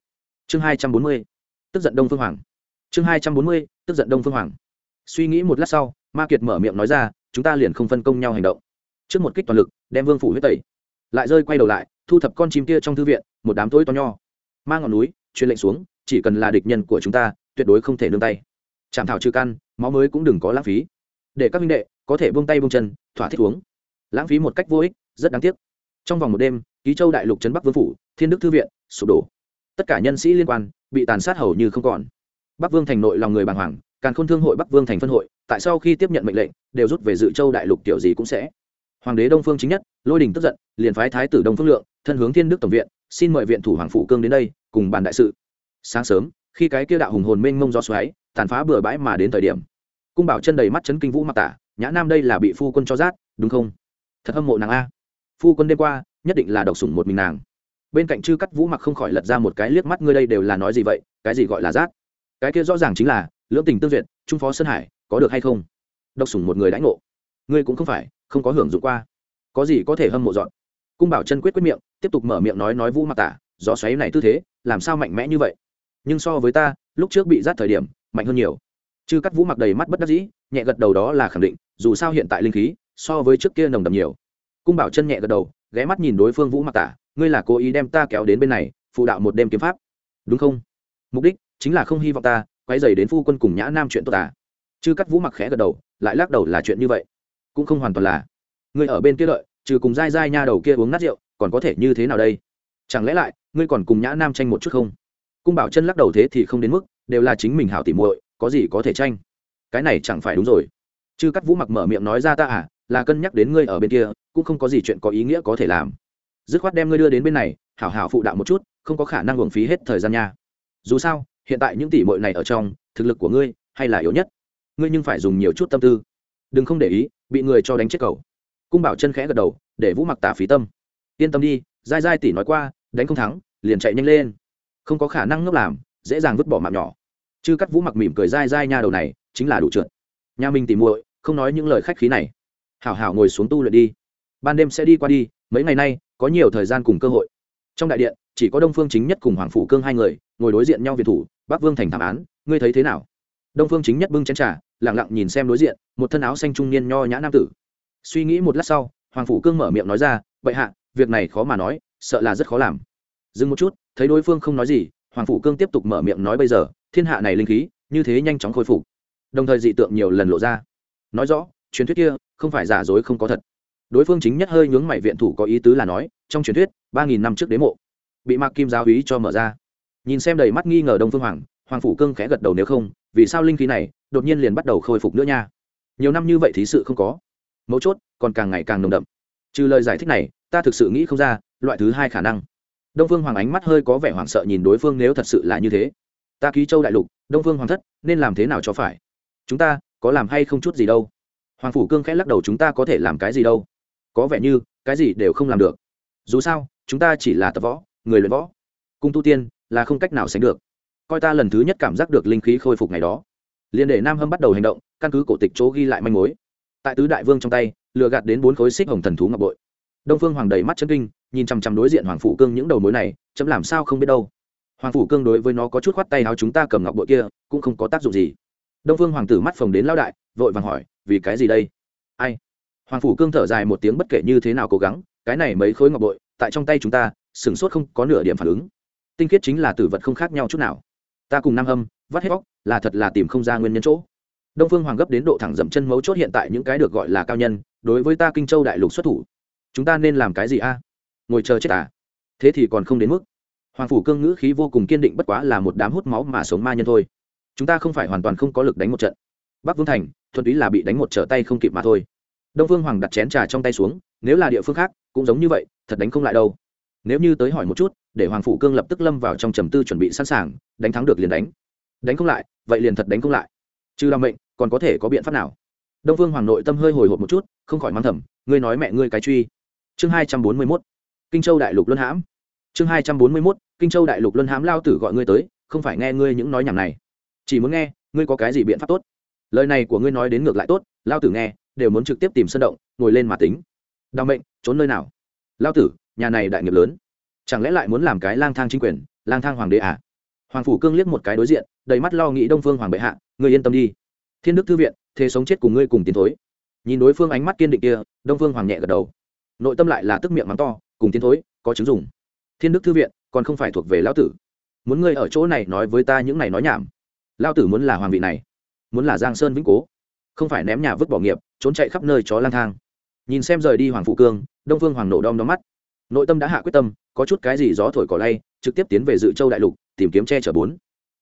Chương hai trăm bốn mươi. Tức giận đông phương hoàng chương hai trăm bốn mươi, tức giận đông phương hoàng. Suy nghĩ một lát sau, ma kiệt mở miệng nói ra, chúng ta liền không phân công nhau hành động. Trước một kích toàn lực, đem vương phủ huyết tẩy. Lại rơi quay đầu lại, thu thập con chim kia trong thư viện, một đám tối to nho. Mang ngọn núi, truyền lệnh xuống, chỉ cần là địch nhân của chúng ta, tuyệt đối không thể nương tay. Chạm thảo trừ căn, máu mới cũng đừng có lãng phí. Để các minh đệ, có thể buông tay buông chân, thỏa thích uống. Lãng phí một cách vô ích, rất đáng tiếc. Trong vòng một đêm, ký châu đại lục trấn bắc vương phủ, thiên đức thư viện, sụp đổ. Tất cả nhân sĩ liên quan, bị tàn sát hầu như không còn bắc vương thành nội lòng người bàng hoàng, càn khôn thương hội bắc vương thành phân hội, tại sau khi tiếp nhận mệnh lệnh, đều rút về dự châu đại lục tiểu gì cũng sẽ. Hoàng đế đông phương chính nhất, lôi đình tức giận, liền phái thái tử đông phương lượng, thân hướng thiên đức tổng viện, xin mời viện thủ hoàng phủ cương đến đây, cùng bàn đại sự. Sáng sớm, khi cái kia đạo hùng hồn mênh mông do xoáy, tàn phá bừa bãi mà đến thời điểm, cung bảo chân đầy mắt chấn kinh vũ mặc tả, nhã nam đây là bị phu quân cho rát đúng không? Thật hâm mộ nàng a. Phu quân đêm qua, nhất định là độc sủng một mình nàng. Bên cạnh chư cắt vũ mặc không khỏi lật ra một cái liếc mắt, ngươi đây đều là nói gì vậy? Cái gì gọi là rát cái kia rõ ràng chính là, lưỡng tình tương duyệt, trung phó sơn hải, có được hay không? Độc sủng một người đãi ngộ. Ngươi cũng không phải, không có hưởng dụng qua. Có gì có thể hâm mộ dọn? Cung bảo chân quyết quyết miệng, tiếp tục mở miệng nói nói vũ mặc tả, gió xoáy này tư thế, làm sao mạnh mẽ như vậy? Nhưng so với ta, lúc trước bị rát thời điểm, mạnh hơn nhiều. Chư cắt vũ mặc đầy mắt bất đắc dĩ, nhẹ gật đầu đó là khẳng định, dù sao hiện tại linh khí, so với trước kia nồng đậm nhiều. Cung bảo chân nhẹ gật đầu, ghé mắt nhìn đối phương vũ mặc tả, ngươi là cố ý đem ta kéo đến bên này, phụ đạo một đêm kiếm pháp. Đúng không? Mục đích chính là không hy vọng ta quay dày đến phu quân cùng nhã nam chuyện tốt à chư cắt vũ mặc khẽ gật đầu, lại lắc đầu là chuyện như vậy. Cũng không hoàn toàn là. Ngươi ở bên kia lợi trừ cùng dai dai nha đầu kia uống nát rượu, còn có thể như thế nào đây? Chẳng lẽ lại, ngươi còn cùng nhã nam tranh một chút không? Cung bảo chân lắc đầu thế thì không đến mức, đều là chính mình hảo tỉ muội, có gì có thể tranh? Cái này chẳng phải đúng rồi. Chư cắt vũ mặc mở miệng nói ra ta à là cân nhắc đến ngươi ở bên kia, cũng không có gì chuyện có ý nghĩa có thể làm. Dứt khoát đem ngươi đưa đến bên này, hảo hảo phụ đạo một chút, không có khả năng hưởng phí hết thời gian nha. Dù sao hiện tại những tỷ muội này ở trong, thực lực của ngươi hay là yếu nhất? Ngươi nhưng phải dùng nhiều chút tâm tư. Đừng không để ý, bị người cho đánh chết cầu cung bảo chân khẽ gật đầu, để vũ mặc tả phí tâm. Yên tâm đi dai dai tỷ nói qua, đánh không thắng, liền chạy nhanh lên. Không có khả năng ngốc làm, dễ dàng vứt bỏ mạng nhỏ. Chư cắt vũ mặc mỉm cười dai dai nha đầu này, chính là đủ trượt. Nhà mình tỷ muội, không nói những lời khách khí này. Hảo hảo ngồi xuống tu luyện đi. Ban đêm sẽ đi qua đi, mấy ngày nay, có nhiều thời gian cùng cơ hội. Trong đại điện chỉ có đông phương chính nhất cùng hoàng phủ cương hai người ngồi đối diện nhau việt thủ, bắc vương thành thảm án, ngươi thấy thế nào? Đông phương chính nhất bưng chén trà lẳng lặng nhìn xem đối diện, một thân áo xanh trung niên nho nhã nam tử. Suy nghĩ một lát sau, hoàng phủ cương mở miệng nói ra, bệ hạ, việc này khó mà nói, sợ là rất khó làm. Dừng một chút, thấy đối phương không nói gì, hoàng phủ cương tiếp tục mở miệng nói bây giờ, thiên hạ này linh khí, như thế nhanh chóng khôi phục. Đồng thời dị tượng nhiều lần lộ ra. Nói rõ, truyền thuyết kia không phải giả dối không có thật. Đối phương chính nhất hơi nhướng mày viện thủ có ý tứ là nói, trong truyền thuyết, ba nghìn năm trước đế mộ bị mạc kim giáo hí cho mở ra. Nhìn xem đầy mắt nghi ngờ đông phương hoàng hoàng phủ cương khẽ gật đầu nếu không, vì sao linh khí này đột nhiên liền bắt đầu khôi phục nữa nha? Nhiều năm như vậy thì sự không có. Mấu chốt, còn càng ngày càng nồng đậm. Trừ lời giải thích này, ta thực sự nghĩ không ra, loại thứ hai khả năng. Đông phương hoàng ánh mắt hơi có vẻ hoảng sợ nhìn đối phương nếu thật sự là như thế. Ta ký châu đại lục, đông phương hoàng thất, nên làm thế nào cho phải? Chúng ta có làm hay không chút gì đâu? Hoàng phủ cương khẽ lắc đầu chúng ta có thể làm cái gì đâu? Có vẻ như, cái gì đều không làm được. Dù sao, chúng ta chỉ là tập võ người luyện võ. Cung tu tiên là không cách nào sánh được. Coi ta lần thứ nhất cảm giác được linh khí khôi phục ngày đó. Liền để nam hâm bắt đầu hành động, căn cứ cổ tịch chỗ ghi lại manh mối. Tại tứ đại vương trong tay, lừa gạt đến bốn khối xích hồng thần thú ngọc bội. Đông phương hoàng đầy mắt chân kinh, nhìn chằm chằm đối diện hoàng phủ cương những đầu mối này, chấm làm sao không biết đâu. Hoàng phủ cương đối với nó có chút khoát tay áo, chúng ta cầm ngọc bội kia, cũng không có tác dụng gì. Đông phương hoàng tử mắt phồng đến lao đại, vội vàng hỏi, vì cái gì đây? Ai? Hoàng phủ cương thở dài một tiếng bất kể như thế nào cố gắng, cái này mấy khối ngọc bội tại trong tay chúng ta, sửng sốt không có nửa điểm phản ứng. Tinh khiết chính là tử vật không khác nhau chút nào. Ta cùng nam âm vắt hết bóc là thật là tìm không ra nguyên nhân chỗ. Đông phương hoàng gấp đến độ thẳng dậm chân mấu chốt hiện tại những cái được gọi là cao nhân, đối với ta kinh châu đại lục xuất thủ. Chúng ta nên làm cái gì a? Ngồi chờ chết à? Thế thì còn không đến mức. Hoàng phủ cương ngữ khí vô cùng kiên định bất quá là một đám hút máu mà sống ma nhân thôi. Chúng ta không phải hoàn toàn không có lực đánh một trận. Bắc vương thành, thuần túy là bị đánh một trở tay không kịp mà thôi. Đông phương hoàng đặt chén trà trong tay xuống, nếu là địa phương khác, cũng giống như vậy thật đánh không lại đâu. Nếu như tới hỏi một chút, để hoàng phủ cương lập tức lâm vào trong trầm tư chuẩn bị sẵn sàng, đánh thắng được liền đánh. Đánh không lại, vậy liền thật đánh không lại. Trừ làm mệnh, còn có thể có biện pháp nào? Đông Vương hoàng nội tâm hơi hồi hộp một chút, không khỏi mang thầm, ngươi nói mẹ ngươi cái truy. Chương hai trăm bốn mươi mốt. Kinh châu đại lục luân hãm. Chương hai trăm bốn mươi mốt. Kinh châu đại lục luân hãm lao tử gọi ngươi tới, không phải nghe ngươi những nói nhảm này. Chỉ muốn nghe, ngươi có cái gì biện pháp tốt? Lời này của ngươi nói đến ngược lại tốt, lao tử nghe, đều muốn trực tiếp tìm sân động, ngồi lên mà tính. Đau mệnh, trốn nơi nào? Lao tử, nhà này đại nghiệp lớn. Chẳng lẽ lại muốn làm cái lang thang chính quyền, lang thang hoàng đế à? Hoàng phủ cương liếc một cái đối diện, đầy mắt lo nghĩ đông phương hoàng bệ hạ người yên tâm đi. Thiên đức thư viện, thế sống chết cùng ngươi cùng tiến thối. Nhìn đối phương ánh mắt kiên định kia, đông phương hoàng nhẹ gật đầu. Nội tâm lại là tức miệng mắng to, cùng tiến thối, có chứng dùng. Thiên đức thư viện, còn không phải thuộc về lão tử. Muốn ngươi ở chỗ này nói với ta những này nói nhảm. Lao tử muốn là hoàng vị này, muốn là giang sơn vĩnh cố. Không phải ném nhà vứt bỏ nghiệp, trốn chạy khắp nơi chó lang thang nhìn xem rời đi hoàng phụ cương, đông phương hoàng nổ đom đóm mắt. Nội tâm đã hạ quyết tâm, có chút cái gì gió thổi cỏ lay, trực tiếp tiến về dự châu đại lục, tìm kiếm che chở bốn.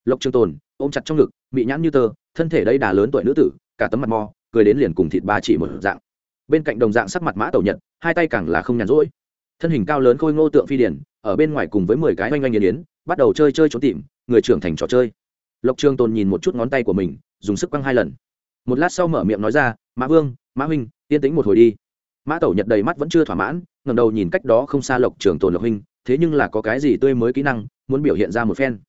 Lộc trường tồn, ôm chặt trong ngực bị nhãn như tơ, thân thể đây đà lớn tuổi nữ tử, cả tấm mặt mò cười đến liền cùng thịt ba chỉ một dạng. Bên cạnh đồng dạng sắc mặt mã tẩu nhật, hai tay càng là không nhàn rỗi. Thân hình cao lớn khôi ngô tượng phi điển, ở bên ngoài cùng với mười cái oanh oanh nghiền yến, bắt đầu chơi chơi trốn tìm, người trưởng thành trò chơi. Lộc trường tồn nhìn một chút ngón tay của mình, dùng sức quăng hai lần. Một lát sau mở miệng nói ra, mã vương, mã huynh, yên tĩnh một hồi đi mã tẩu nhật đầy mắt vẫn chưa thỏa mãn ngầm đầu nhìn cách đó không xa lộc trường tồn lộc huynh, thế nhưng là có cái gì tươi mới kỹ năng, muốn biểu hiện ra một phen.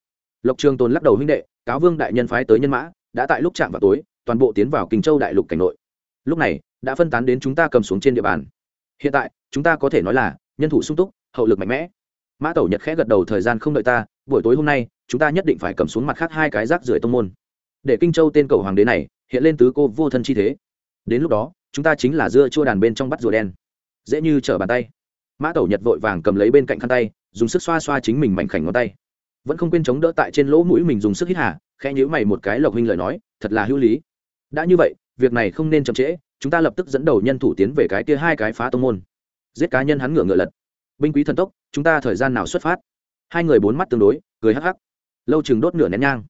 Lộc trường tồn lắc đầu huynh đệ, cáo vương đại nhân phái tới nhân mã, đã tại lúc chạm vào tối, toàn bộ tiến vào kinh châu đại lục cảnh nội. Lúc này, đã phân tán đến chúng ta cầm xuống trên địa bàn. Hiện tại, chúng ta có thể nói là, nhân thủ sung túc, hậu lực mạnh mẽ. Mã tẩu nhật khẽ gật đầu, thời gian không đợi ta, buổi tối hôm nay, chúng ta nhất định phải cầm xuống mặt khác hai cái rác rưởi tông môn. Để kinh châu tên cầu hoàng đế này, hiện lên tứ cô vô thân chi thế. Đến lúc đó chúng ta chính là dưa chua đàn bên trong bắt rùa đen. Dễ như trở bàn tay. Mã tẩu nhật vội vàng cầm lấy bên cạnh khăn tay, dùng sức xoa xoa chính mình mảnh khảnh ngón tay. Vẫn không quên chống đỡ tại trên lỗ mũi mình dùng sức hít hà, khẽ nhữ mày một cái lộc huynh lời nói, thật là hữu lý. Đã như vậy, việc này không nên chậm trễ, chúng ta lập tức dẫn đầu nhân thủ tiến về cái kia hai cái phá tông môn. Giết cá nhân hắn ngựa ngựa lật. Binh quý thần tốc, chúng ta thời gian nào xuất phát? Hai người bốn mắt tương đối, cười hắc hắc. Lâu chừng đốt nửa nén nhang.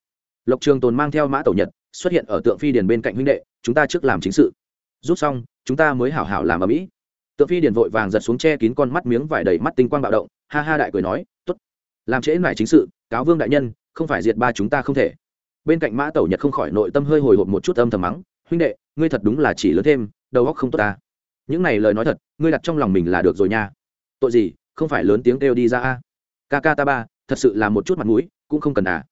Lộc trường tồn mang theo mã tẩu nhật xuất hiện ở tượng phi điền bên cạnh huynh đệ, chúng ta trước làm chính sự rút xong, chúng ta mới hảo hảo làm ở mỹ. Tượng phi điền vội vàng giật xuống che kín con mắt miếng vải đầy mắt tinh quang bạo động, ha ha đại cười nói t ố t làm trễ lại chính sự, cáo vương đại nhân, không phải diệt ba chúng ta không thể. Bên cạnh mã tẩu nhật không khỏi nội tâm hơi hồi hộp một chút âm thầm mắng, huynh đệ, ngươi thật đúng là chỉ lớn thêm, đầu óc không tốt ta. Những này lời nói thật, ngươi đặt trong lòng mình là được rồi nha. Tội gì, không phải lớn tiếng kêu đi ra a. Ca ca ta ba, thật sự là một chút mặt mũi, cũng không cần à.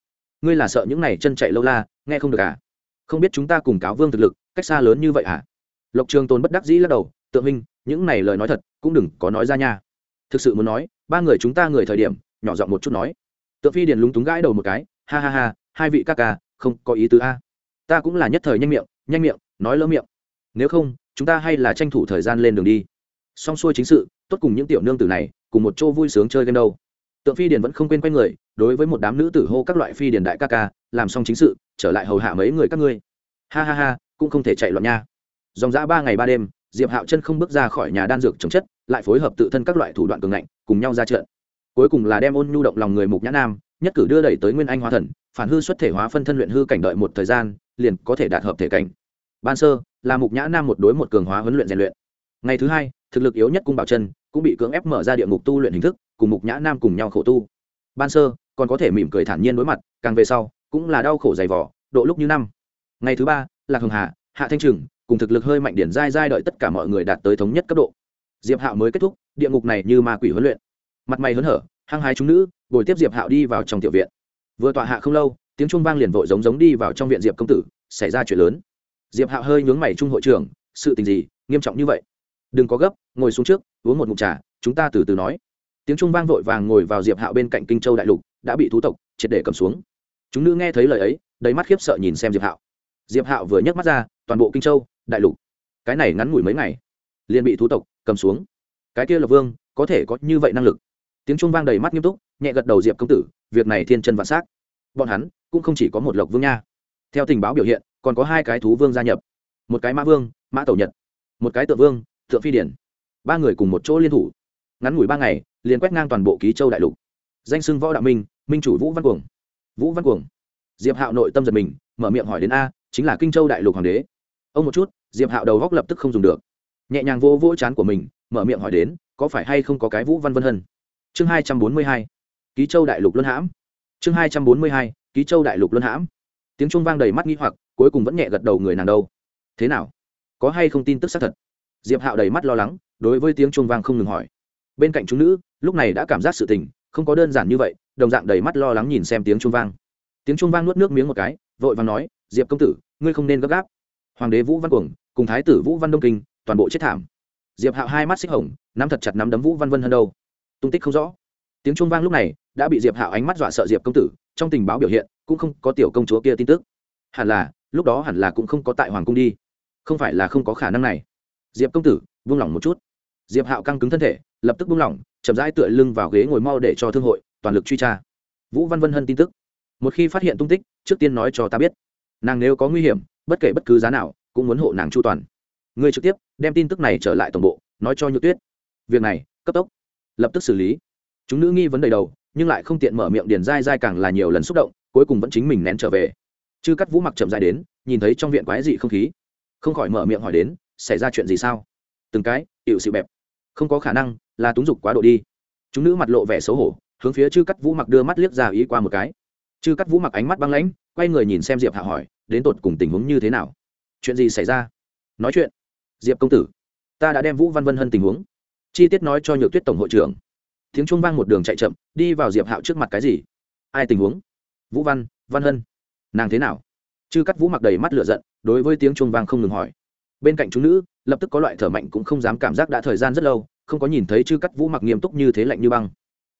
Ngươi là sợ những này chân chạy lâu la, nghe không được à. Không biết chúng ta cùng cáo vương thực lực, cách xa lớn như vậy à? Lộc trường tồn bất đắc dĩ lắc đầu, tượng hình những này lời nói thật, cũng đừng có nói ra nha. Thực sự muốn nói, ba người chúng ta người thời điểm, nhỏ giọng một chút nói. Tượng phi điền lúng túng gãi đầu một cái, ha ha ha, hai vị ca ca, không có ý tứ a. Ta cũng là nhất thời nhanh miệng nhanh miệng, nói lỡ miệng. Nếu không, chúng ta hay là tranh thủ thời gian lên đường đi. Xong xuôi chính sự, tốt cùng những tiểu nương tử này, cùng một chỗ vui sướng chơi game đâu. Tượng phi điền vẫn không quên quay người, đối với một đám nữ tử hô các loại phi điền đại ca ca, làm xong chính sự, trở lại hầu hạ mấy người các ngươi. Ha ha ha, cũng không thể chạy loạn nha dòng dã ba ngày ba đêm, diệp hạo chân không bước ra khỏi nhà đan dược chống chất, lại phối hợp tự thân các loại thủ đoạn cường ngạnh, cùng nhau ra trận. Cuối cùng là đem ôn nhu động lòng người mục nhã nam, nhất cử đưa đẩy tới nguyên anh hóa thần, phản hư xuất thể hóa phân thân luyện hư cảnh đợi một thời gian, liền có thể đạt hợp thể cảnh. Ban sơ, là mục nhã nam một đối một cường hóa huấn luyện rèn luyện. Ngày thứ hai, thực lực yếu nhất cung bảo chân, cũng bị cưỡng ép mở ra địa ngục tu luyện hình thức, cùng mục nhã nam cùng nhau khổ tu. Ban sơ, còn có thể mỉm cười thản nhiên đối mặt, càng về sau, cũng là đau khổ dày vỏ độ lúc như năm. Ngày thứ ba là thường hà, hạ thanh trừng cùng thực lực hơi mạnh điển dai dai đợi tất cả mọi người đạt tới thống nhất cấp độ. Diệp hạo mới kết thúc, địa ngục này như ma quỷ huấn luyện. Mặt mày hớn hở, hăng hái chúng nữ, bồi tiếp diệp hạo đi vào trong tiểu viện. Vừa tọa hạ không lâu, tiếng trung vang liền vội giống giống đi vào trong viện diệp công tử, xảy ra chuyện lớn. Diệp hạo hơi nhướng mày trung hội trưởng, sự tình gì, nghiêm trọng như vậy? Đừng có gấp, ngồi xuống trước, uống một ngụm trà, chúng ta từ từ nói. Tiếng trung vang vội vàng ngồi vào diệp hạo bên cạnh kinh châu đại lục, đã bị thú tộc triệt để cầm xuống. Chúng nữ nghe thấy lời ấy, đầy mắt khiếp sợ nhìn xem diệp hạo. Diệp hạo vừa nhấc mắt ra, toàn bộ kinh châu đại lục. Cái này ngắn ngủi mấy ngày, liền bị thú tộc cầm xuống. Cái kia là vương có thể có như vậy năng lực? Tiếng trung vang đầy mắt nghiêm túc, nhẹ gật đầu diệp công tử, việc này thiên chân vạn s á c bọn hắn cũng không chỉ có một lộc vương nha. Theo tình báo biểu hiện, còn có hai cái thú vương gia nhập. Một cái mã vương, mã tẩu nhật. Một cái tượng vương tượng phi điển. Ba người cùng một chỗ liên thủ. Ngắn ngủi ba ngày, liền quét ngang toàn bộ ký châu đại lục. Danh sưng võ đạo minh minh chủ vũ văn cuồng. Vũ văn cuồng. Diệp hạo nội tâm giật mình, mở miệng hỏi đến a, chính là kinh châu đại lục hoàng đế. Ông một chút diệp hạo đầu góc lập tức không dùng được. Nhẹ nhàng vô vỗ chán của mình, mở miệng hỏi đến, có phải hay không có cái vũ văn vân hân? Chương hai trăm bốn mươi hai. Ký châu đại lục luân hãm. Chương hai trăm bốn mươi hai. Ký châu đại lục luân hãm. Tiếng trung vang đầy mắt nghi hoặc, cuối cùng vẫn nhẹ gật đầu người nàng đâu. Thế nào? Có hay không tin tức xác thật? Diệp hạo đầy mắt lo lắng, đối với tiếng trung vang không ngừng hỏi. Bên cạnh chúng nữ, lúc này đã cảm giác sự tình, không có đơn giản như vậy, đồng dạng đầy mắt lo lắng nhìn xem tiếng trung vang. Tiếng trung vang nuốt nước miếng một cái, vội vàng nói, diệp công tử, ngươi không nên gấp gáp hoàng đế vũ văn cuồng, cùng thái tử vũ văn đông kinh, toàn bộ chết thảm. Diệp hạo hai mắt xích hồng, nắm thật chặt nắm đấm vũ văn vân hơn đâu. Tung tích không rõ. Tiếng trung vang lúc này, đã bị diệp hạo ánh mắt dọa sợ diệp công tử, trong tình báo biểu hiện, cũng không có tiểu công chúa kia tin tức. Hẳn là, lúc đó hẳn là cũng không có tại hoàng cung đi. Không phải là không có khả năng này. Diệp công tử, buông lỏng một chút. Diệp hạo căng cứng thân thể, lập tức buông lỏng, chậm rãi tựa lưng vào ghế ngồi mau để cho thương hội, toàn lực truy tra. Vũ văn vân hân tin tức. Một khi phát hiện tung tích, trước tiên nói cho ta biết. Nàng nếu có nguy hiểm bất kể bất cứ giá nào, cũng muốn hộ nàng chu toàn. Ngươi trực tiếp, đem tin tức này trở lại tổng bộ, nói cho nhược tuyết. Việc này, cấp tốc. Lập tức xử lý. Chúng nữ nghi vấn đầy đầu, nhưng lại không tiện mở miệng điền dai dai càng là nhiều lần xúc động, cuối cùng vẫn chính mình nén trở về. Chư cắt vũ mặc chậm dài đến, nhìn thấy trong viện quái dị không khí. Không khỏi mở miệng hỏi đến, xảy ra chuyện gì sao? Từng cái hiệu xịu bẹp. Không có khả năng, là túng dục quá độ đi. Chúng nữ mặt lộ vẻ xấu hổ, hướng phía chư cắt vũ mặc đưa mắt liếc ra ý qua một cái. Chư cắt vũ mặc ánh mắt băng lãnh, quay người nhìn xem diệp hạ hỏi đến tột cùng tình huống như thế nào? Chuyện gì xảy ra? Nói chuyện. Diệp công tử, ta đã đem vũ văn vân hân tình huống, chi tiết nói cho nhược tuyết tổng hội trưởng. Tiếng trung vang một đường chạy chậm, đi vào diệp hạo trước mặt cái gì? Ai tình huống? Vũ văn văn hân. Nàng thế nào? Chư cắt vũ mặc đầy mắt lửa giận, đối với tiếng trung vang không ngừng hỏi. Bên cạnh chúng nữ, lập tức có loại thở mạnh cũng không dám cảm giác đã thời gian rất lâu, không có nhìn thấy chư cắt vũ mặc nghiêm túc như thế lạnh như băng.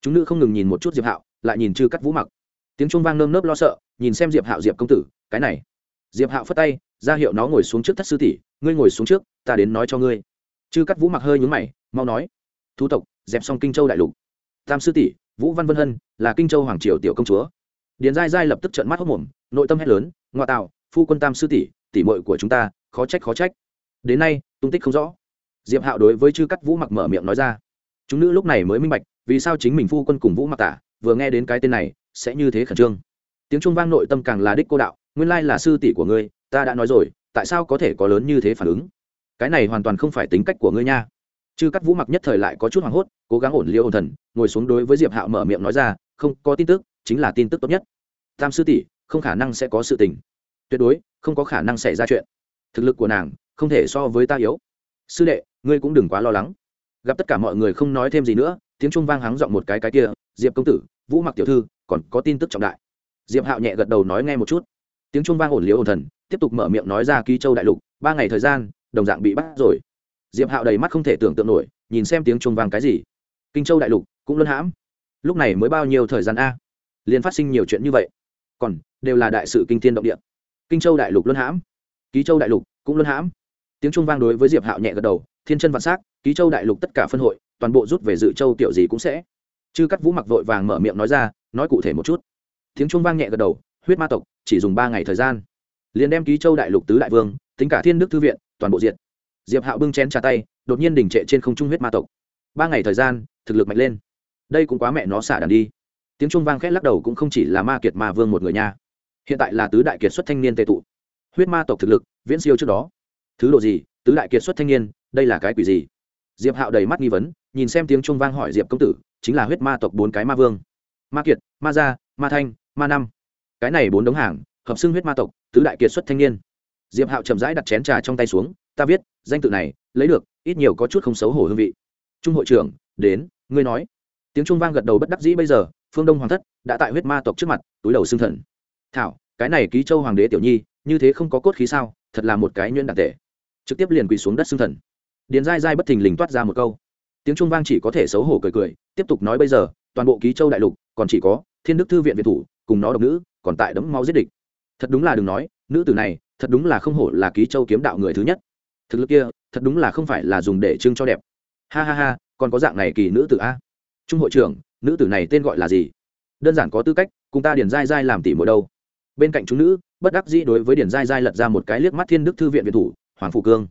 Chúng nữ không ngừng nhìn một chút diệp hạo, lại nhìn chư cắt vũ mặc. Tiếng trung vang nơm nớp lo sợ, nhìn xem diệp hạo diệp công tử, cái này diệp hạo phất tay, ra hiệu nó ngồi xuống trước thất sư tỷ, ngươi ngồi xuống trước, ta đến nói cho ngươi. Chư cắt vũ mặc hơi nhúng mày, mau nói. Thu tộc, dẹp xong kinh châu đại lục. Tam sư tỷ, vũ văn vân hân, là kinh châu hoàng triều tiểu công chúa. Điền giai giai lập tức trợn mắt hốc mồm nội tâm hét lớn ngoại tạo, phu quân tam sư tỷ tỷ muội của chúng ta, khó trách khó trách. Đến nay, tung tích không rõ. Diệp hạo đối với chư cắt vũ mặc mở miệng nói ra. Chúng nữ lúc này mới minh bạch, vì sao chính mình phu quân cùng vũ mặc tả, vừa nghe đến cái tên này, sẽ như thế khẩn trương. Tiếng trung vang nội tâm càng là đích cô đạo nguyên lai là sư tỷ của ngươi, ta đã nói rồi, tại sao có thể có lớn như thế phản ứng? Cái này hoàn toàn không phải tính cách của ngươi nha. Chư cắt vũ mặc nhất thời lại có chút hoảng hốt, cố gắng ổn liêu ổn thần, ngồi xuống đối với diệp hạo mở miệng nói ra, không, có tin tức, chính là tin tức tốt nhất. Tam sư tỷ, không khả năng sẽ có sự tình. Tuyệt đối, không có khả năng xảy ra chuyện. Thực lực của nàng, không thể so với ta yếu. Sư đệ, ngươi cũng đừng quá lo lắng. Gặp tất cả mọi người không nói thêm gì nữa, tiếng trung vang hắng giọng một cái cái kia, diệp công tử, vũ mặc tiểu thư, còn có tin tức trọng đại. Diệp hạo nhẹ gật đầu nói nghe một chút tiếng trung vang ổn liếu ổn thần, tiếp tục mở miệng nói ra ký châu đại lục, ba ngày thời gian, đồng dạng bị bắt rồi. Diệp hạo đầy mắt không thể tưởng tượng nổi, nhìn xem tiếng trung vang cái gì. Kinh châu đại lục, cũng luân hãm. Lúc này mới bao nhiêu thời gian a? Liền phát sinh nhiều chuyện như vậy. Còn, đều là đại sự kinh thiên động địa. Kinh châu đại lục luân hãm. Ký châu đại lục cũng luân hãm. Tiếng trung vang đối với diệp hạo nhẹ gật đầu, thiên chân vạn s á c ký châu đại lục tất cả phân hội, toàn bộ rút về dự châu tiểu gì cũng sẽ. Chư cắt vũ mặc vội vàng mở miệng nói ra, nói cụ thể một chút. Tiếng trung vang nhẹ gật đầu huyết ma tộc, chỉ dùng ba ngày thời gian. Liền đem ký châu đại lục tứ đại vương, tính cả thiên đức thư viện, toàn bộ diện diệp hạo bưng chén trà tay, đột nhiên đình trệ trên không trung huyết ma tộc. Ba ngày thời gian, thực lực mạnh lên. Đây cũng quá mẹ nó xả đàn đi. Tiếng trung vang khét lắc đầu cũng không chỉ là ma kiệt ma vương một người nha. Hiện tại là tứ đại kiệt xuất thanh niên tệ tụ. Huyết ma tộc thực lực, viễn siêu trước đó. Thứ độ gì? Tứ đại kiệt xuất thanh niên, đây là cái quỷ gì? Diệp hạo đầy mắt nghi vấn, nhìn xem tiếng trung vang hỏi diệp công tử, chính là huyết ma tộc bốn cái ma vương. Ma kiệt, ma gia, ma thanh, ma năm cái này bốn đống hàng, hợp xưng huyết ma tộc, tứ đại kiệt xuất thanh niên. Diệp hạo chậm rãi đặt chén trà trong tay xuống, ta viết, danh tự này, lấy được, ít nhiều có chút không xấu hổ hương vị. Trung hội trưởng, đến, ngươi nói. Tiếng trung vang gật đầu bất đắc dĩ bây giờ, phương đông hoàng thất đã tại huyết ma tộc trước mặt, túi đầu xương thần. Thảo, cái này ký châu hoàng đế tiểu nhi, như thế không có cốt khí sao, thật là một cái nhuyễn đặc tệ trực tiếp liền quỳ xuống đất xương thần. Điền dai dai bất thình lình toát ra một câu. Tiếng trung vang chỉ có thể xấu hổ cười cười, tiếp tục nói bây giờ, toàn bộ ký châu đại lục, còn chỉ có thiên đức thư viện việt thủ cùng nó độc nữ, còn tại đấm máu giết địch. Thật đúng là đừng nói, nữ tử này, thật đúng là không hổ là ký châu kiếm đạo người thứ nhất. Thực lực kia, thật đúng là không phải là dùng để trưng cho đẹp. Ha ha ha, còn có dạng này kỳ nữ tử a. Trung hội trưởng, nữ tử này tên gọi là gì? Đơn giản có tư cách, cùng ta điền dai dai làm tỉ mỗi đâu. Bên cạnh chúng nữ, bất đắc dĩ đối với điền dai dai lật ra một cái liếc mắt thiên đức thư viện viện thủ, hoàng phụ cương.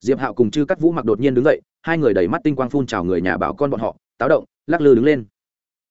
Diệp hạo cùng chư cắt vũ mặc đột nhiên đứng dậy, hai người đẩy mắt tinh quang phun trào người nhà bảo con bọn họ, táo động, lắc lư đứng lên.